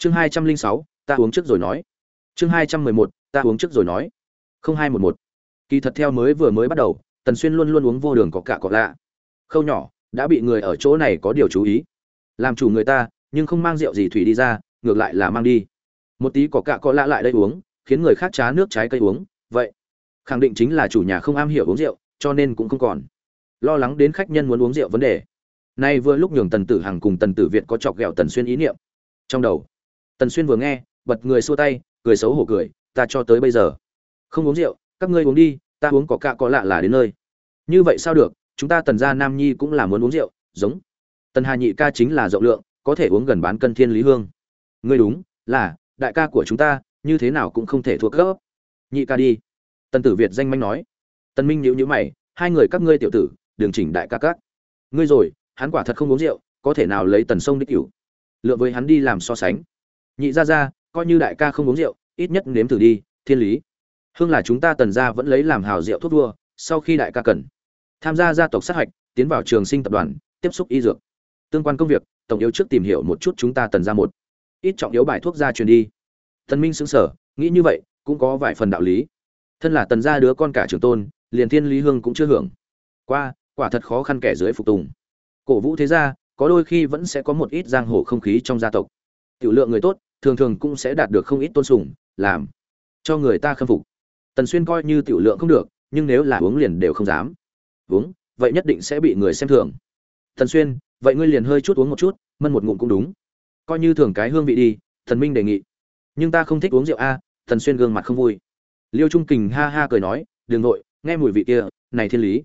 chương hai trăm linh sáu, ta uống trước rồi nói. Chương hai trăm mười một, ta uống trước rồi nói. không hai một một. Kỳ thật theo mới vừa mới bắt đầu, tần xuyên luôn luôn uống vô đường có cả có lạ. Khâu nhỏ, đã bị người ở chỗ này có điều chú ý. Làm chủ người ta, nhưng không mang rượu gì thủy đi ra, ngược lại là mang đi. Một tí có cả có lạ lại đây uống, khiến người khác trá nước trái cây uống, vậy. Khẳng định chính là chủ nhà không am hiểu uống rượu, cho nên cũng không còn. Lo lắng đến khách nhân muốn uống rượu vấn đề. Nay vừa lúc nhường tần tử hằng cùng tần tử việt có chọc ghẹo tần xuyên ý niệm. Trong đầu tần xuyên vừa nghe, bật người xua tay, cười xấu hổ cười, ta cho tới bây giờ không uống rượu, các ngươi uống đi, ta uống có cạ có lạ là đến nơi. Như vậy sao được, chúng ta tần gia nam nhi cũng là muốn uống rượu, giống. Tần hà nhị ca chính là rộng lượng, có thể uống gần bán cân thiên lý hương. Ngươi đúng, là, đại ca của chúng ta, như thế nào cũng không thể thua cấp. Nhị ca đi. Tần tử việt danh manh nói. Tần minh nhíu nhíu mày, hai người các ngươi tiểu tử đường chỉnh đại ca các. Ngươi rồi, hắn quả thật không uống rượu, có thể nào lấy tần sông đích cửu? Lượng với hắn đi làm so sánh nhị ra ra, coi như đại ca không uống rượu, ít nhất nếm thử đi, thiên lý. Hương là chúng ta tần gia vẫn lấy làm hào rượu thuốc vua, sau khi đại ca cần. Tham gia gia tộc sát hạch, tiến vào trường sinh tập đoàn, tiếp xúc y dược. Tương quan công việc, tổng yếu trước tìm hiểu một chút chúng ta tần ra một. Ít trọng yếu bài thuốc ra truyền đi. Thần minh xứng sở nghĩ như vậy, cũng có vài phần đạo lý. Thân là tần gia đứa con cả trường tôn, liền thiên lý hương cũng chưa hưởng. Qua, quả thật khó khăn kẻ dưới phục tùng. Cổ vũ thế gia, có đôi khi vẫn sẽ có một ít giang hồ không khí trong gia tộc. Tiểu lượng người tốt thường thường cũng sẽ đạt được không ít tôn sùng, làm cho người ta khâm phục. Tần xuyên coi như tiểu lượng không được, nhưng nếu là uống liền đều không dám. Uống, vậy nhất định sẽ bị người xem thường. Tần xuyên, vậy ngươi liền hơi chút uống một chút, mân một ngụm cũng đúng. Coi như thường cái hương vị đi, thần minh đề nghị. Nhưng ta không thích uống rượu a, tần xuyên gương mặt không vui. Liêu trung kình ha ha cười nói đường nội nghe mùi vị kia, này thiên lý.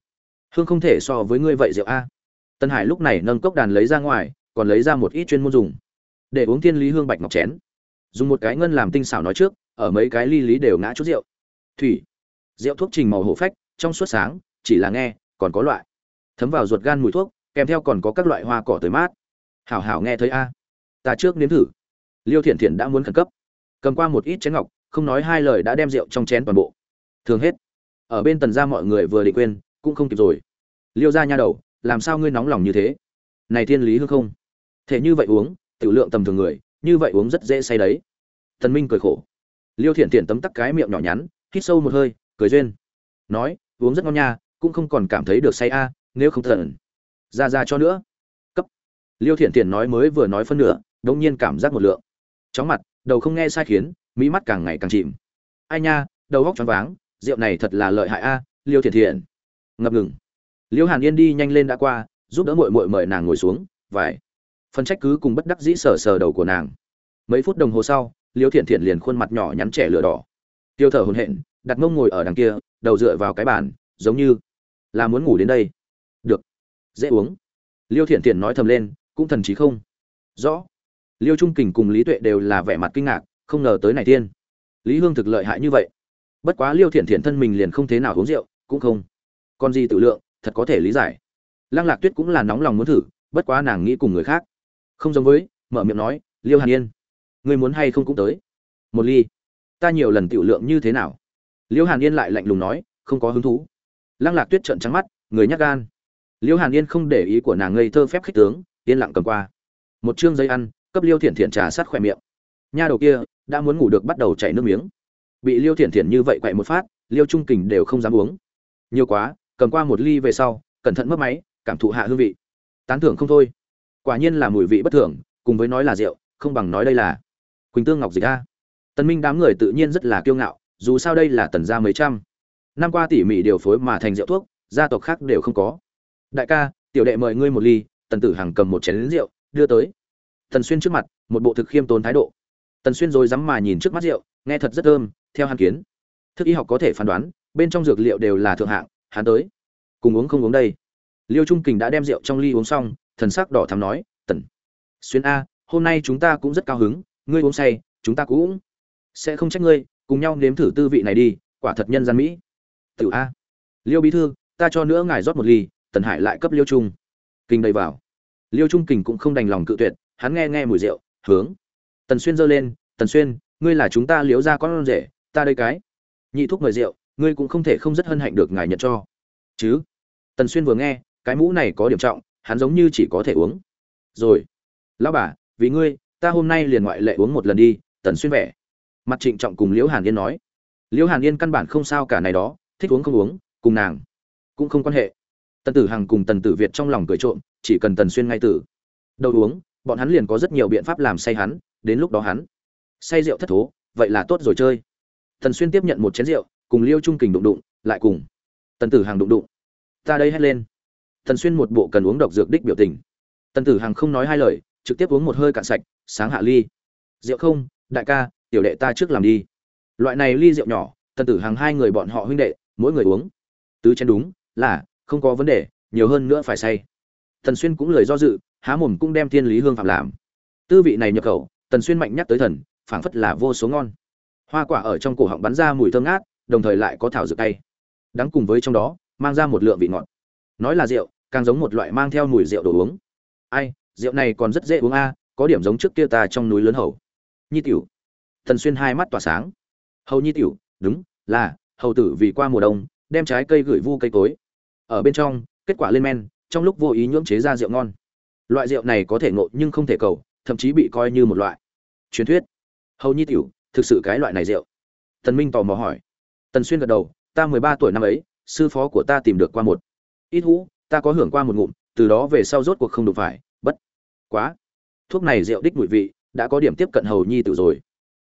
Hương không thể so với ngươi vậy rượu a. Tân hải lúc này nâng cốc đàn lấy ra ngoài, còn lấy ra một ít chuyên môn dùng để uống thiên lý hương bạch ngọc chén. Dùng một cái ngân làm tinh xảo nói trước, ở mấy cái ly lý đều ngã chút rượu. Thủy, rượu thuốc trình màu hổ phách, trong suốt sáng, chỉ là nghe, còn có loại. Thấm vào ruột gan mùi thuốc, kèm theo còn có các loại hoa cỏ tới mát. Hảo hảo nghe thấy a. Ta trước nếm thử. Liêu thiện thiện đã muốn khẩn cấp. Cầm qua một ít chén ngọc, không nói hai lời đã đem rượu trong chén toàn bộ. Thường hết. Ở bên tần ra mọi người vừa định quên, cũng không kịp rồi. Liêu ra nha đầu, làm sao ngươi nóng lòng như thế? Này thiên lý hương không? Thể như vậy uống tiểu lượng tầm thường người, như vậy uống rất dễ say đấy. Tần minh cười khổ. Liêu thiển thiển tấm tắc cái miệng nhỏ nhắn, hít sâu một hơi, cười duyên. Nói, uống rất ngon nha, cũng không còn cảm thấy được say a, nếu không thần ra ra cho nữa. Cấp. Liêu thiển thiển nói mới vừa nói phân nửa đột nhiên cảm giác một lượng. Chóng mặt, đầu không nghe sai khiến, mỹ mắt càng ngày càng chìm. Ai nha, đầu góc choáng váng, rượu này thật là lợi hại a, liêu thiển thiển. Ngập ngừng. Liêu hàn yên đi nhanh lên đã qua, giúp đỡ muội muội mời nàng ngồi xuống vài phần trách cứ cùng bất đắc dĩ sờ sờ đầu của nàng. Mấy phút đồng hồ sau, liêu thiện thiện liền khuôn mặt nhỏ nhắn trẻ lửa đỏ. Tiêu thở hồn hển, đặt mông ngồi ở đằng kia, đầu dựa vào cái bàn, giống như là muốn ngủ đến đây. Được, dễ uống. Liêu thiện thiện nói thầm lên, cũng thần trí không. Rõ. Liêu trung kình cùng lý tuệ đều là vẻ mặt kinh ngạc, không ngờ tới này tiên. Lý hương thực lợi hại như vậy. Bất quá liêu thiện thiện thân mình liền không thế nào uống rượu, cũng không. Còn gì tự lượng, thật có thể lý giải. Lăng lạc tuyết cũng là nóng lòng muốn thử, bất quá nàng nghĩ cùng người khác không giống với, mở miệng nói, liêu hàn yên người muốn hay không cũng tới. Một ly. Ta nhiều lần tiểu lượng như thế nào? Liêu hàn yên lại lạnh lùng nói, không có hứng thú. Lăng lạc tuyết trợn trắng mắt, người nhắc gan. Liêu hàn yên không để ý của nàng ngây thơ phép khích tướng, yên lặng cầm qua. Một chương giấy ăn, cấp liêu thiện thiện trà sát khỏe miệng. Nha đầu kia, đã muốn ngủ được bắt đầu chảy nước miếng. Bị liêu thiện thiện như vậy quậy một phát, liêu trung kình đều không dám uống. Nhiều quá, cầm qua một ly về sau, cẩn thận mất máy, cảm thụ hạ hương vị. Tán thưởng không thôi quả nhiên là mùi vị bất thường, cùng với nói là rượu, không bằng nói đây là quỳnh tương ngọc dịch a. Tần minh đám người tự nhiên rất là kiêu ngạo, dù sao đây là tần gia mấy trăm. Năm qua tỉ mỉ điều phối mà thành rượu thuốc, gia tộc khác đều không có. Đại ca, tiểu đệ mời ngươi một ly, tần tử hằng cầm một chén rượu, đưa tới. Tần xuyên trước mặt, một bộ thực khiêm tốn thái độ. Tần xuyên rồi dám mà nhìn trước mắt rượu, nghe thật rất thơm, theo hàn kiến. Thức y học có thể phán đoán, bên trong dược liệu đều là thượng hạng, hắn tới. Cùng uống không uống đây. Liêu trung kình đã đem rượu trong ly uống xong thần sắc đỏ thắm nói, tần xuyên a, hôm nay chúng ta cũng rất cao hứng, ngươi uống say, chúng ta cũng sẽ không trách ngươi, cùng nhau nếm thử tư vị này đi, quả thật nhân gian mỹ. Tiểu a, liêu bí thư, ta cho nữa ngài rót một ly, tần hải lại cấp liêu trung kinh đầy vào. Liêu trung kình cũng không đành lòng cự tuyệt, hắn nghe nghe mùi rượu, hướng tần xuyên giơ lên, tần xuyên, ngươi là chúng ta liếu ra con rể, ta đây cái nhị thuốc mời rượu, ngươi cũng không thể không rất hân hạnh được ngài nhận cho. Chứ? Tần xuyên vừa nghe, cái mũ này có điểm trọng hắn giống như chỉ có thể uống. Rồi, lão bà, vì ngươi, ta hôm nay liền ngoại lệ uống một lần đi, tần xuyên vẻ. Mặt trịnh trọng cùng liễu hàn yên nói. Liễu hàn yên căn bản không sao cả này đó, thích uống không uống, cùng nàng cũng không quan hệ. Tần tử hằng cùng tần tử việt trong lòng cười trộm, chỉ cần tần xuyên ngay tử đầu uống, bọn hắn liền có rất nhiều biện pháp làm say hắn, đến lúc đó hắn say rượu thất thố, vậy là tốt rồi chơi. Tần xuyên tiếp nhận một chén rượu, cùng liêu trung kình đụng đụng, lại cùng tần tử hằng đụng đụng. Ta đây hét lên tần xuyên một bộ cần uống độc dược đích biểu tình. Tần tử hằng không nói hai lời, trực tiếp uống một hơi cạn sạch, sáng hạ ly. Rượu không, đại ca, tiểu đệ ta trước làm đi. Loại này ly rượu nhỏ, tần tử hằng hai người bọn họ huynh đệ, mỗi người uống. Tứ chén đúng, là, không có vấn đề, nhiều hơn nữa phải say. Tần xuyên cũng lời do dự, há mồm cũng đem thiên lý hương phạm làm. Tư vị này nhập khẩu, tần xuyên mạnh nhắc tới thần, phảng phất là vô số ngon. Hoa quả ở trong cổ họng bắn ra mùi thơm ngát, đồng thời lại có thảo dược tay đắng cùng với trong đó, mang ra một lượng vị ngọt nói là rượu, càng giống một loại mang theo mùi rượu đồ uống. Ai, rượu này còn rất dễ uống a, có điểm giống trước kia ta trong núi lớn hầu. Nhi tiểu, thần xuyên hai mắt tỏa sáng. Hầu nhi tiểu, đúng, là, hầu tử vì qua mùa đông, đem trái cây gửi vu cây cối. Ở bên trong, kết quả lên men, trong lúc vô ý nhưỡng chế ra rượu ngon. Loại rượu này có thể ngộ nhưng không thể cầu, thậm chí bị coi như một loại. Truyền thuyết. Hầu nhi tiểu, thực sự cái loại này rượu? Tần minh tò mò hỏi. Tần xuyên gật đầu, ta mười ba tuổi năm ấy, sư phó của ta tìm được qua một ít hũ, ta có hưởng qua một ngụm, từ đó về sau rốt cuộc không đụng phải, bất quá. Thuốc này rượu đích mùi vị, đã có điểm tiếp cận hầu nhi tử rồi.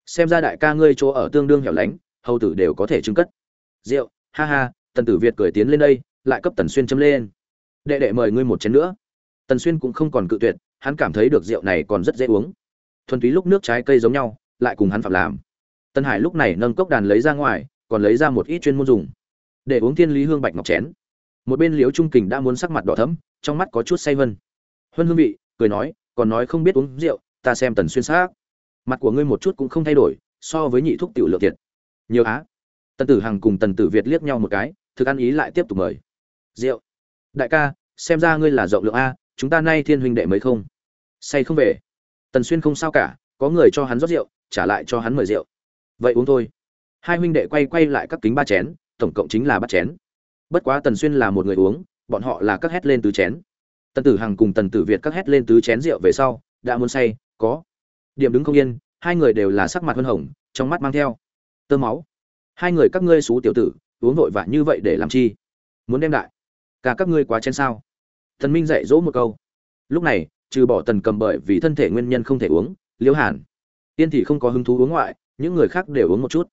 Xem ra đại ca ngươi chỗ ở tương đương hẻo lánh, hầu tử đều có thể trưng cất. Rượu, ha ha, tần tử việt cười tiến lên đây, lại cấp tần xuyên châm lên. Đệ đệ mời ngươi một chén nữa. Tần xuyên cũng không còn cự tuyệt, hắn cảm thấy được rượu này còn rất dễ uống. Thuần túy lúc nước trái cây giống nhau, lại cùng hắn phạm làm. Tân hải lúc này nâng cốc đàn lấy ra ngoài, còn lấy ra một ít chuyên môn dùng. Để uống thiên lý hương bạch ngọc chén một bên liễu trung kình đã muốn sắc mặt đỏ thẫm, trong mắt có chút say vân. Huân hương vị cười nói, còn nói không biết uống rượu, ta xem tần xuyên xác. Mặt của ngươi một chút cũng không thay đổi, so với nhị thuốc tiểu lượng thiệt. Nhiều á. Tần tử hằng cùng tần tử việt liếc nhau một cái, thực ăn ý lại tiếp tục mời. Rượu. Đại ca, xem ra ngươi là rộng lượng a, chúng ta nay thiên huynh đệ mấy không? Say không về. Tần xuyên không sao cả, có người cho hắn rót rượu, trả lại cho hắn mời rượu. Vậy uống thôi. Hai huynh đệ quay quay lại các kính ba chén, tổng cộng chính là bắt chén bất quá tần xuyên là một người uống, bọn họ là các hét lên tứ chén. Tần tử hằng cùng tần tử việt các hét lên tứ chén rượu về sau, đã muốn say, có. Điểm đứng không yên, hai người đều là sắc mặt hân hồng, trong mắt mang theo. Tơ máu. Hai người các ngươi xú tiểu tử, uống vội vã như vậy để làm chi? Muốn đem đại. Cả các ngươi quá chén sao? Thần minh dạy dỗ một câu. Lúc này, trừ bỏ tần cầm bởi vì thân thể nguyên nhân không thể uống, liễu hàn. Tiên thì không có hứng thú uống ngoại, những người khác đều uống một chút.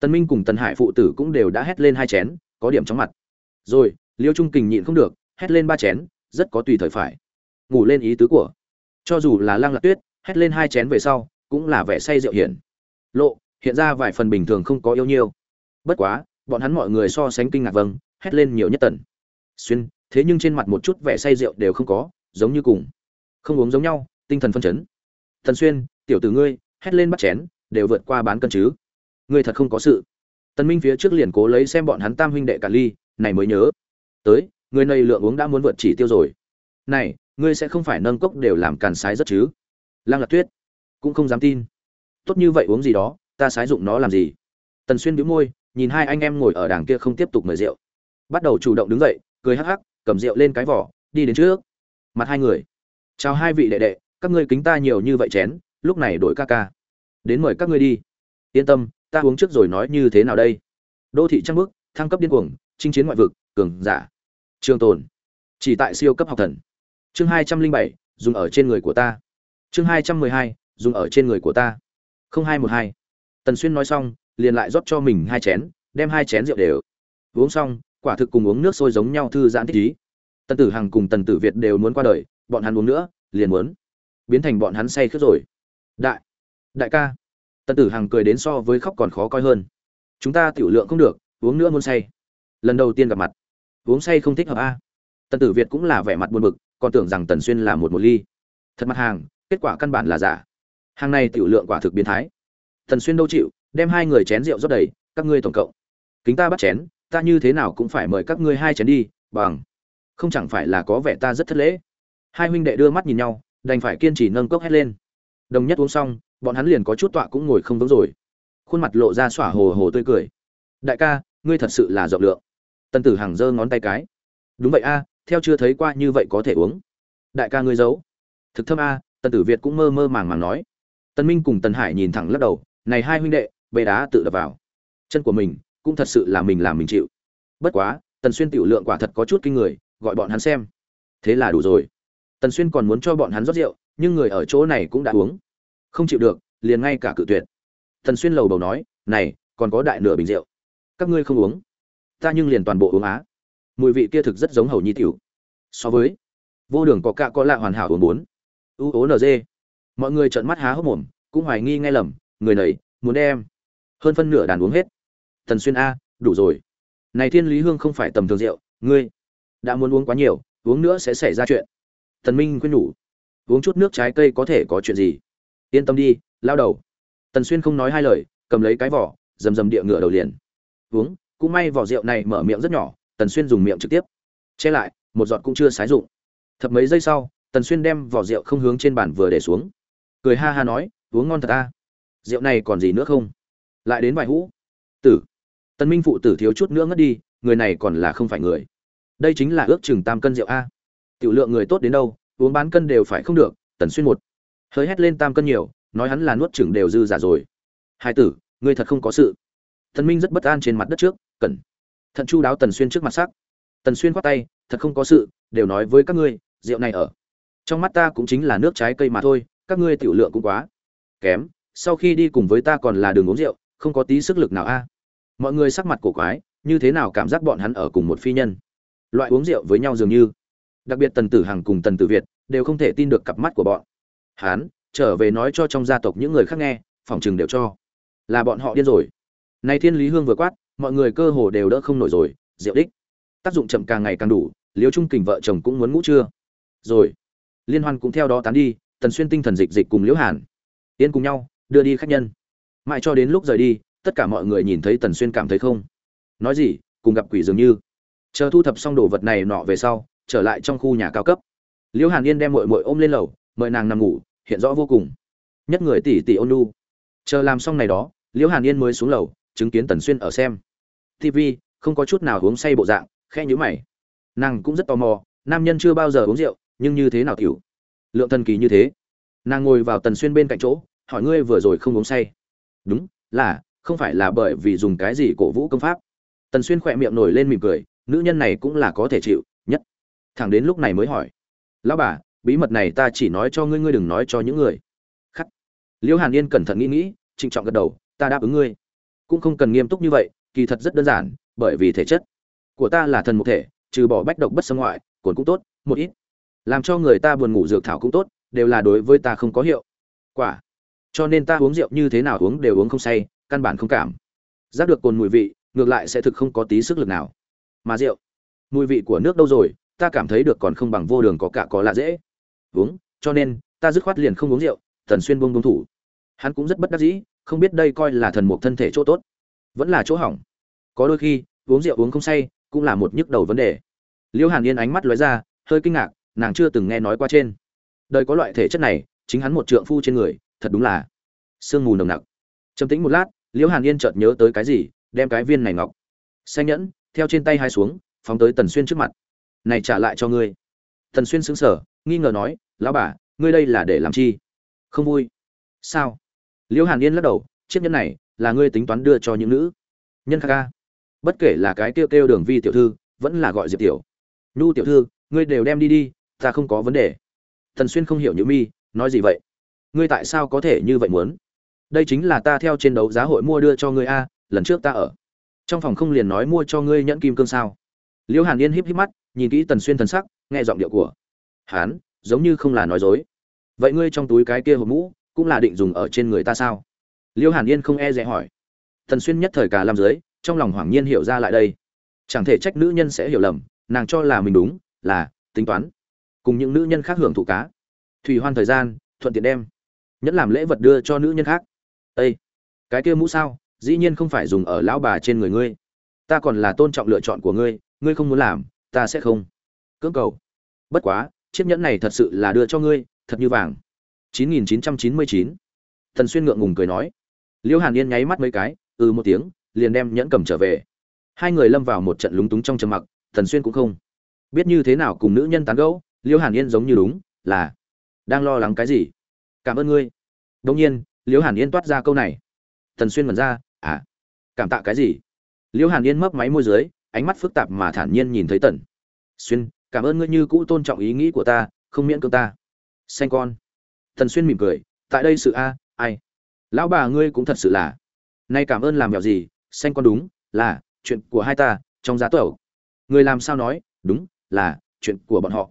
Tần minh cùng tần hải phụ tử cũng đều đã hét lên hai chén, có điểm chóng mặt rồi, liêu trung kình nhịn không được, hét lên ba chén, rất có tùy thời phải. Ngủ lên ý tứ của. Cho dù là lăng lạc tuyết, hét lên hai chén về sau, cũng là vẻ say rượu hiển. Lộ, hiện ra vài phần bình thường không có yêu nhiêu bất quá, bọn hắn mọi người so sánh kinh ngạc vâng hét lên nhiều nhất tần. Xuyên, thế nhưng trên mặt một chút vẻ say rượu đều không có, giống như cùng. Không uống giống nhau, tinh thần phân chấn. Thần xuyên, tiểu tử ngươi, hét lên bắt chén, đều vượt qua bán cân chứ. Ngươi thật không có sự. Tần minh phía trước liền cố lấy xem bọn hắn tam huynh đệ cả ly này mới nhớ. Tới, người này lượng uống đã muốn vượt chỉ tiêu rồi. Này, ngươi sẽ không phải nâng cốc đều làm càn sái rất chứ? Lăng lạc tuyết cũng không dám tin. Tốt như vậy uống gì đó, ta sái dụng nó làm gì? Tần xuyên bĩu môi, nhìn hai anh em ngồi ở đàng kia không tiếp tục mời rượu. Bắt đầu chủ động đứng dậy, cười hắc hắc, cầm rượu lên cái vỏ, đi đến trước. Mặt hai người. Chào hai vị đệ đệ, các ngươi kính ta nhiều như vậy chén, lúc này đổi ca ca. Đến mời các ngươi đi. Yên tâm, ta uống trước rồi nói như thế nào đây? Đô thị trăng bước, thăng cấp điên cuồng chinh chiến ngoại vực, cường giả. Trường tồn. Chỉ tại siêu cấp học thần. Chương hai trăm linh bảy, dùng ở trên người của ta. Chương hai trăm mười hai, dùng ở trên người của ta. không hai một hai. Tần xuyên nói xong, liền lại rót cho mình hai chén, đem hai chén rượu đều uống xong, quả thực cùng uống nước sôi giống nhau thư giãn thích ý. Tần tử hằng cùng tần tử việt đều muốn qua đời, bọn hắn uống nữa, liền muốn biến thành bọn hắn say khướt rồi. Đại đại ca. Tần tử hằng cười đến so với khóc còn khó coi hơn. Chúng ta tiểu lượng không được, uống nữa muốn say lần đầu tiên gặp mặt. Uống say không thích hợp a. Tần tử việt cũng là vẻ mặt buồn bực, còn tưởng rằng tần xuyên là một một ly. Thật mặt hàng, kết quả căn bản là giả. Hàng này tiểu lượng quả thực biến thái. Tần xuyên đâu chịu, đem hai người chén rượu rót đầy, các ngươi tổng cộng. Kính ta bắt chén, ta như thế nào cũng phải mời các ngươi hai chén đi, bằng. Không chẳng phải là có vẻ ta rất thất lễ. Hai huynh đệ đưa mắt nhìn nhau, đành phải kiên trì nâng cốc hét lên. Đồng nhất uống xong, bọn hắn liền có chút tọa cũng ngồi không vững rồi. Khuôn mặt lộ ra xỏa hồ hồ tươi cười. Đại ca, ngươi thật sự là rộng lượng tân tử hàng giơ ngón tay cái. Đúng vậy a, theo chưa thấy qua như vậy có thể uống. Đại ca ngươi giấu. Thực thâm a tân tử việt cũng mơ mơ màng màng nói. Tần minh cùng tần hải nhìn thẳng lắc đầu. Này hai huynh đệ bê đá tự đập vào. Chân của mình cũng thật sự là mình làm mình chịu. Bất quá, tần xuyên tiểu lượng quả thật có chút kinh người, gọi bọn hắn xem. Thế là đủ rồi. Tần xuyên còn muốn cho bọn hắn rót rượu, nhưng người ở chỗ này cũng đã uống. Không chịu được, liền ngay cả cự tuyệt. Tần xuyên lầu bầu nói, này, còn có đại nửa bình rượu. Các ngươi không uống ta nhưng liền toàn bộ uống á. Mùi vị kia thực rất giống hầu nhi tiểu. So với vô đường có cạ có lạ hoàn hảo uống bốn. U ố nd mọi người trợn mắt há hốc mồm cũng hoài nghi nghe lầm người này muốn em, hơn phân nửa đàn uống hết. Thần xuyên a đủ rồi. Này thiên lý hương không phải tầm thường rượu ngươi đã muốn uống quá nhiều uống nữa sẽ xảy ra chuyện. Thần minh khuyên nhủ uống chút nước trái cây có thể có chuyện gì? Yên tâm đi lao đầu. Tần xuyên không nói hai lời cầm lấy cái vỏ rầm rầm địa ngựa đầu liền. Uống cũng may vỏ rượu này mở miệng rất nhỏ, tần xuyên dùng miệng trực tiếp. Che lại, một giọt cũng chưa sái dụng. Thập mấy giây sau, tần xuyên đem vỏ rượu không hướng trên bàn vừa để xuống. Cười ha ha nói, uống ngon thật ta. Rượu này còn gì nữa không? Lại đến vài hũ. Tử. Tần minh phụ tử thiếu chút nữa ngất đi, người này còn là không phải người. Đây chính là ước chừng tam cân rượu a. Tiểu lượng người tốt đến đâu, uống bán cân đều phải không được, tần xuyên một. Hơi hét lên tam cân nhiều, nói hắn là nuốt chừng đều dư giả rồi. Hai tử, ngươi thật không có sự. Tần minh rất bất an trên mặt đất trước cẩn thận chu đáo tần xuyên trước mặt sắc. Tần xuyên khoát tay, thật không có sự, đều nói với các ngươi, rượu này ở. Trong mắt ta cũng chính là nước trái cây mà thôi, các ngươi tiểu lượng cũng quá. Kém, sau khi đi cùng với ta còn là đường uống rượu, không có tí sức lực nào a. Mọi người sắc mặt cổ quái, như thế nào cảm giác bọn hắn ở cùng một phi nhân? Loại uống rượu với nhau dường như. Đặc biệt tần tử hằng cùng tần tử việt đều không thể tin được cặp mắt của bọn. Hắn trở về nói cho trong gia tộc những người khác nghe, phòng chừng đều cho. Là bọn họ điên rồi. Nay thiên lý hương vừa quát mọi người cơ hồ đều đỡ không nổi rồi, rượu đích. Tác dụng chậm càng ngày càng đủ, liêu trung kình vợ chồng cũng muốn ngủ chưa rồi, liên hoan cũng theo đó tán đi, tần xuyên tinh thần dịch dịch cùng liễu hàn. Yên cùng nhau, đưa đi khách nhân. Mãi cho đến lúc rời đi, tất cả mọi người nhìn thấy tần xuyên cảm thấy không. Nói gì, cùng gặp quỷ dường như. Chờ thu thập xong đồ vật này nọ về sau, trở lại trong khu nhà cao cấp. Liễu hàn yên đem mội mội ôm lên lầu, mời nàng nằm ngủ, hiện rõ vô cùng. Nhất người tỷ tỷ ôn nu. Chờ làm xong này đó, liễu hàn yên mới xuống lầu chứng kiến tần xuyên ở xem. Tv không có chút nào uống say bộ dạng khe nhữ mày. Nàng cũng rất tò mò, nam nhân chưa bao giờ uống rượu, nhưng như thế nào tiểu? Lượng thần kỳ như thế. Nàng ngồi vào tần xuyên bên cạnh chỗ, hỏi ngươi vừa rồi không uống say. Đúng, là, không phải là bởi vì dùng cái gì cổ vũ công pháp. Tần xuyên khỏe miệng nổi lên mỉm cười, nữ nhân này cũng là có thể chịu, nhất. Thẳng đến lúc này mới hỏi. Lão bà, bí mật này ta chỉ nói cho ngươi ngươi đừng nói cho những người khắc liễu hàn yên cẩn thận nghĩ nghĩ, trịnh trọng gật đầu, ta đáp ứng ngươi cũng không cần nghiêm túc như vậy, kỳ thật rất đơn giản, bởi vì thể chất của ta là thần một thể, trừ bỏ bách độc bất xâm ngoại cồn cũng tốt, một ít. Làm cho người ta buồn ngủ dược thảo cũng tốt, đều là đối với ta không có hiệu quả. Cho nên ta uống rượu như thế nào uống đều uống không say, căn bản không cảm giác được cồn mùi vị, ngược lại sẽ thực không có tí sức lực nào. Mà rượu, mùi vị của nước đâu rồi, ta cảm thấy được còn không bằng vô đường có cả có lạ dễ. Uống, cho nên, ta dứt khoát liền không uống rượu, thần xuyên buông buông thủ. Hắn cũng rất bất đắc dĩ không biết đây coi là thần mục thân thể chỗ tốt, vẫn là chỗ hỏng. Có đôi khi, uống rượu uống không say cũng là một nhức đầu vấn đề. Liễu hàn yên ánh mắt lóe ra, hơi kinh ngạc, nàng chưa từng nghe nói qua trên. Đời có loại thể chất này, chính hắn một trượng phu trên người, thật đúng là sương mù nồng nặc. Trầm tĩnh một lát liễu hàn yên chợt nhớ tới cái gì, đem cái viên này ngọc. Xanh nhẫn, theo trên tay hai xuống, phóng tới tần xuyên trước mặt. Này trả lại cho ngươi. Tần xuyên sững sờ, nghi ngờ nói, lão bà, ngươi đây là để làm chi? Không vui. Sao? Liễu hàn yên lắc đầu, chiếc nhẫn này là ngươi tính toán đưa cho những nữ nhân kha ca bất kể là cái kêu kêu đường vi tiểu thư, vẫn là gọi diệp tiểu. Nhu tiểu thư, ngươi đều đem đi đi, ta không có vấn đề. Thần xuyên không hiểu như mi, nói gì vậy? Ngươi tại sao có thể như vậy muốn? Đây chính là ta theo trên đấu giá hội mua đưa cho ngươi a, lần trước ta ở trong phòng không liền nói mua cho ngươi nhẫn kim cương sao? Liễu hàn yên híp híp mắt, nhìn kỹ tần xuyên thần sắc, nghe giọng điệu của hán giống như không là nói dối. Vậy ngươi trong túi cái kia hộp mũ cũng là định dùng ở trên người ta sao? Liêu hàn yên không e dè hỏi. Tần xuyên nhất thời cả làm dưới, trong lòng hoảng nhiên hiểu ra lại đây. Chẳng thể trách nữ nhân sẽ hiểu lầm, nàng cho là mình đúng, là tính toán. Cùng những nữ nhân khác hưởng thụ cá. Thủy hoan thời gian, thuận tiện đem. Nhẫn làm lễ vật đưa cho nữ nhân khác. Ây cái kia mũ sao? Dĩ nhiên không phải dùng ở lão bà trên người ngươi. Ta còn là tôn trọng lựa chọn của ngươi ngươi không muốn làm, ta sẽ không. Cưỡng cầu. Bất quá, chiếc nhẫn này thật sự là đưa cho ngươi, thật như vàng. 9999. thần xuyên ngượng ngùng cười nói. Liễu hàn yên nháy mắt mấy cái ừ một tiếng, liền đem nhẫn cầm trở về. Hai người lâm vào một trận lúng túng trong trầm mặc, thần xuyên cũng không biết như thế nào cùng nữ nhân tán gẫu liễu hàn yên giống như đúng, là đang lo lắng cái gì? Cảm ơn ngươi. Đương nhiên liễu hàn yên toát ra câu này. Thần xuyên mẩn ra à cảm tạ cái gì? Liễu hàn yên mấp máy môi dưới, ánh mắt phức tạp mà thản nhiên nhìn thấy tần. Xuyên, cảm ơn ngươi như cũ tôn trọng ý nghĩ của ta, không miễn cưỡng ta. Xanh con tần xuyên mỉm cười, tại đây sự a, ai? Lão bà ngươi cũng thật sự là. Nay cảm ơn làm mèo gì, xanh con đúng, là, chuyện của hai ta, trong giá tẩu. Người làm sao nói? Đúng, là, chuyện của bọn họ.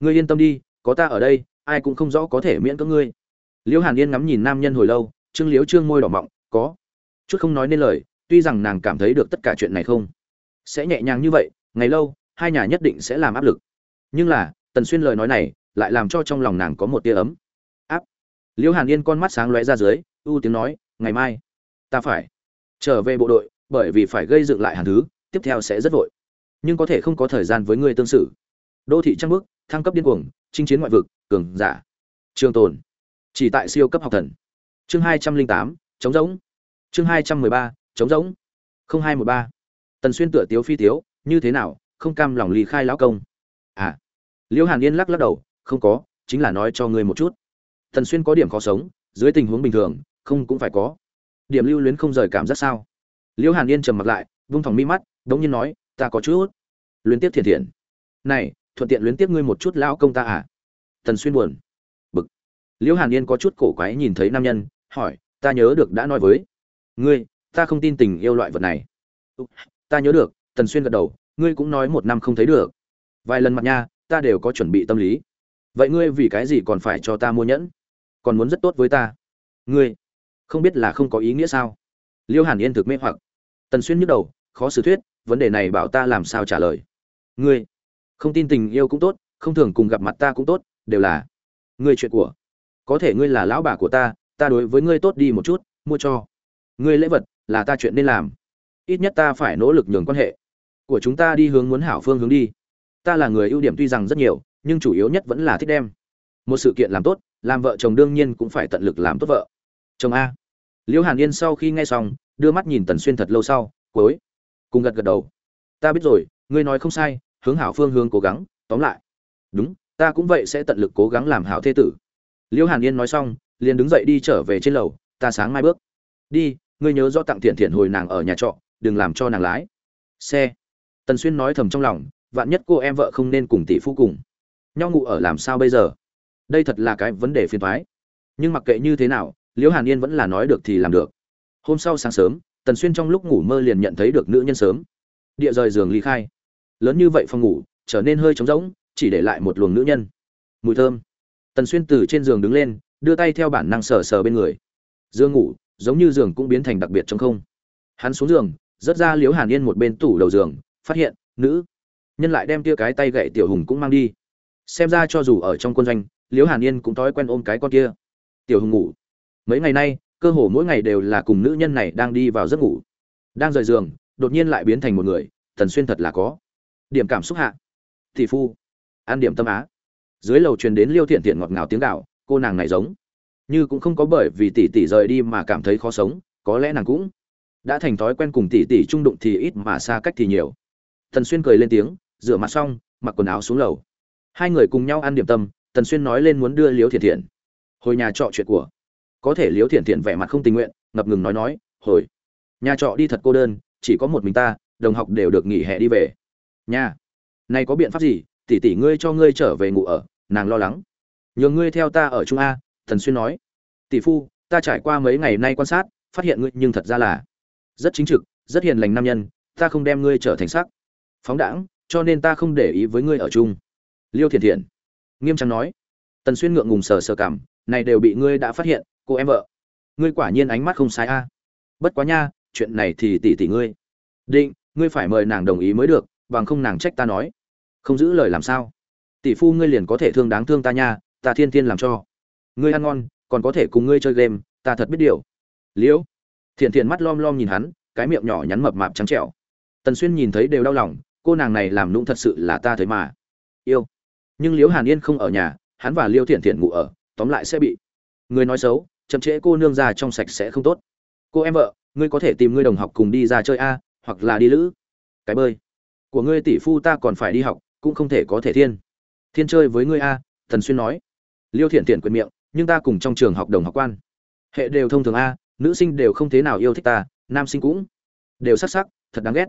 Ngươi yên tâm đi, có ta ở đây, ai cũng không rõ có thể miễn cưỡng ngươi. Liễu hàn yên ngắm nhìn nam nhân hồi lâu, trương liễu trương môi đỏ mọng, có. Chút không nói nên lời, tuy rằng nàng cảm thấy được tất cả chuyện này không sẽ nhẹ nhàng như vậy, ngày lâu, hai nhà nhất định sẽ làm áp lực. Nhưng là, tần xuyên lời nói này lại làm cho trong lòng nàng có một tia ấm liễu hàn yên con mắt sáng lóe ra dưới, ưu tiếng nói, ngày mai, ta phải trở về bộ đội, bởi vì phải gây dựng lại hàn thứ, tiếp theo sẽ rất vội. Nhưng có thể không có thời gian với ngươi tương xử. Đô thị trăng bước thăng cấp điên cuồng, chinh chiến ngoại vực, cường giả. Trường tồn. Chỉ tại siêu cấp học thần. Chương hai trăm linh tám chống rỗng. Chương hai trăm mười ba chống rỗng. Không hai một ba. Tần xuyên tựa tiếu phi tiếu, như thế nào, không cam lòng ly khai lão công? À. Liễu hàn yên lắc lắc đầu, không có, chính là nói cho ngươi một chút tần xuyên có điểm khó sống, dưới tình huống bình thường, không cũng phải có. Điểm lưu luyến không rời cảm giác sao? Liễu hàn yên trầm mặt lại, vung thòng mi mắt, đống nhiên nói, ta có chút luyến tiếp thiện thiện. Này, thuận tiện luyến tiếp ngươi một chút lão công ta à? Tần xuyên buồn. Bực. Liễu hàn yên có chút cổ quái nhìn thấy nam nhân, hỏi, ta nhớ được đã nói với ngươi, ta không tin tình yêu loại vật này. Ta nhớ được tần xuyên gật đầu, ngươi cũng nói một năm không thấy được. Vài lần mặt nha, ta đều có chuẩn bị tâm lý. Vậy ngươi vì cái gì còn phải cho ta mua nhẫn? Còn muốn rất tốt với ta. Ngươi, không biết là không có ý nghĩa sao? Liêu hàn yên thực mê hoặc. Tần xuyên nhức đầu, khó xử thuyết, vấn đề này bảo ta làm sao trả lời? Ngươi, không tin tình yêu cũng tốt, không thường cùng gặp mặt ta cũng tốt, đều là ngươi chuyện của. Có thể ngươi là lão bà của ta ta đối với ngươi tốt đi một chút, mua cho. Ngươi lễ vật, là ta chuyện nên làm. Ít nhất ta phải nỗ lực nhường quan hệ của chúng ta đi hướng muốn hảo phương hướng đi. Ta là người ưu điểm tuy rằng rất nhiều, nhưng chủ yếu nhất vẫn là thích đem một sự kiện làm tốt làm vợ chồng đương nhiên cũng phải tận lực làm tốt vợ. Chồng a. Liễu hàn yên sau khi nghe xong, đưa mắt nhìn tần xuyên thật lâu sau, cuối. Cùng gật gật đầu. Ta biết rồi, ngươi nói không sai, hướng hảo phương hướng cố gắng, tóm lại. Đúng, ta cũng vậy sẽ tận lực cố gắng làm hảo thế tử. Liễu hàn yên nói xong, liền đứng dậy đi trở về trên lầu, ta sáng mai bước. Đi, ngươi nhớ rõ tặng thiện thiện hồi nàng ở nhà trọ, đừng làm cho nàng lái. Xe. Tần xuyên nói thầm trong lòng, vạn nhất cô em vợ không nên cùng tỷ phu cùng. Nhau ngụ ở làm sao bây giờ? Đây thật là cái vấn đề phiền toái nhưng mặc kệ như thế nào, liễu hàn yên vẫn là nói được thì làm được. Hôm sau sáng sớm, tần xuyên trong lúc ngủ mơ liền nhận thấy được nữ nhân sớm. Địa rời giường ly khai. Lớn như vậy phòng ngủ, trở nên hơi trống rỗng, chỉ để lại một luồng nữ nhân. Mùi thơm. Tần xuyên từ trên giường đứng lên, đưa tay theo bản năng sờ sờ bên người. Giường ngủ, giống như giường cũng biến thành đặc biệt trong không. Hắn xuống giường, rớt ra liễu hàn yên một bên tủ đầu giường, phát hiện, nữ. Nhân lại đem tia cái tay gậy tiểu hùng cũng mang đi. Xem ra cho dù ở trong quân doanh liễu hàn yên cũng thói quen ôm cái con kia. Tiểu hùng ngủ. Mấy ngày nay, cơ hồ mỗi ngày đều là cùng nữ nhân này đang đi vào giấc ngủ. Đang rời giường, đột nhiên lại biến thành một người thần xuyên thật là có. Điểm cảm xúc hạ. Thị phu. An điểm tâm á. Dưới lầu truyền đến liêu thiện thiện ngọt ngào tiếng gạo, cô nàng này giống. Như cũng không có bởi vì tỷ tỷ rời đi mà cảm thấy khó sống, có lẽ nàng cũng đã thành thói quen cùng tỷ tỷ trung đụng thì ít mà xa cách thì nhiều. Thần xuyên cười lên tiếng, rửa mặt xong, mặc quần áo xuống lầu. Hai người cùng nhau ăn điểm tâm tần xuyên nói lên muốn đưa liếu thiện thiện hồi nhà trọ chuyện của. Có thể liếu thiện thiện vẻ mặt không tình nguyện, ngập ngừng nói nói, hồi, nhà trọ đi thật cô đơn, chỉ có một mình ta, đồng học đều được nghỉ hè đi về. Nhà này có biện pháp gì? Tỷ tỷ ngươi cho ngươi trở về ngủ ở, nàng lo lắng. Nhường ngươi theo ta ở trung a thần xuyên nói. Tỷ phu, ta trải qua mấy ngày nay quan sát, phát hiện ngươi nhưng thật ra là rất chính trực, rất hiền lành nam nhân, ta không đem ngươi trở thành sắc phóng đãng, cho nên ta không để ý với ngươi ở chung. Liêu thiện thiện nghiêm trang nói. Tần xuyên ngượng ngùng sờ sờ cảm, này đều bị ngươi đã phát hiện, cô em vợ. Ngươi quả nhiên ánh mắt không sai a. Bất quá nha, chuyện này thì tỷ tỷ ngươi. Định, ngươi phải mời nàng đồng ý mới được, bằng không nàng trách ta nói. Không giữ lời làm sao? Tỷ phu ngươi liền có thể thương đáng thương ta nha, ta thiên thiên làm cho. Ngươi ăn ngon, còn có thể cùng ngươi chơi game, ta thật biết điều. Liễu. Thiện thiện mắt lom lom nhìn hắn, cái miệng nhỏ nhắn mập mạp trắng trẻo. Tần xuyên nhìn thấy đều đau lòng, cô nàng này làm nũng thật sự là ta thấy mà. Yêu nhưng liễu hàn yên không ở nhà, hắn và liêu thiện thiện ngủ ở, tóm lại sẽ bị. Người nói xấu, chậm trễ cô nương ra trong sạch sẽ không tốt. Cô em vợ, ngươi có thể tìm ngươi đồng học cùng đi ra chơi a, hoặc là đi lữ. Cái bơi. Của ngươi tỷ phu ta còn phải đi học, cũng không thể có thể thiên. Thiên chơi với ngươi a, thần xuyên nói. Liêu thiện thiện quyền miệng, nhưng ta cùng trong trường học đồng học quan. Hệ đều thông thường a, nữ sinh đều không thế nào yêu thích ta, nam sinh cũng đều sắc sắc, thật đáng ghét.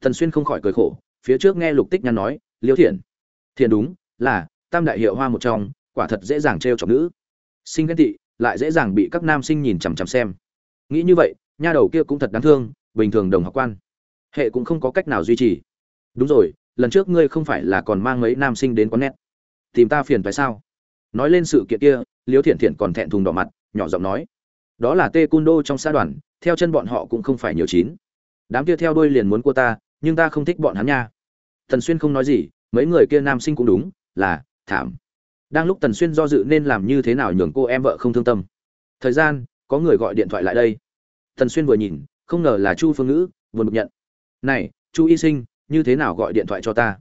Thần xuyên không khỏi cười khổ, phía trước nghe lục tích nhăn nói, liêu thiện thiện đúng là, tam đại hiệu hoa một trong, quả thật dễ dàng trêu chọc nữ. Sinh ghen tị, lại dễ dàng bị các nam sinh nhìn chằm chằm xem. Nghĩ như vậy, nha đầu kia cũng thật đáng thương, bình thường đồng học quan. Hệ cũng không có cách nào duy trì. Đúng rồi, lần trước ngươi không phải là còn mang mấy nam sinh đến quán nét tìm ta phiền phải sao? Nói lên sự kiện kia liêu thiện thiện còn thẹn thùng đỏ mặt, nhỏ giọng nói. Đó là tê cun đô trong xã đoàn, theo chân bọn họ cũng không phải nhiều chín. Đám kia theo đuôi liền muốn cô ta, nhưng ta không thích bọn hắn nha. Thần xuyên không nói gì, mấy người kia nam sinh cũng đúng là, thảm. Đang lúc tần xuyên do dự nên làm như thế nào nhường cô em vợ không thương tâm. Thời gian, có người gọi điện thoại lại đây. Tần xuyên vừa nhìn, không ngờ là chu phương ngữ, vừa được nhận. Này, chu y sinh, như thế nào gọi điện thoại cho ta?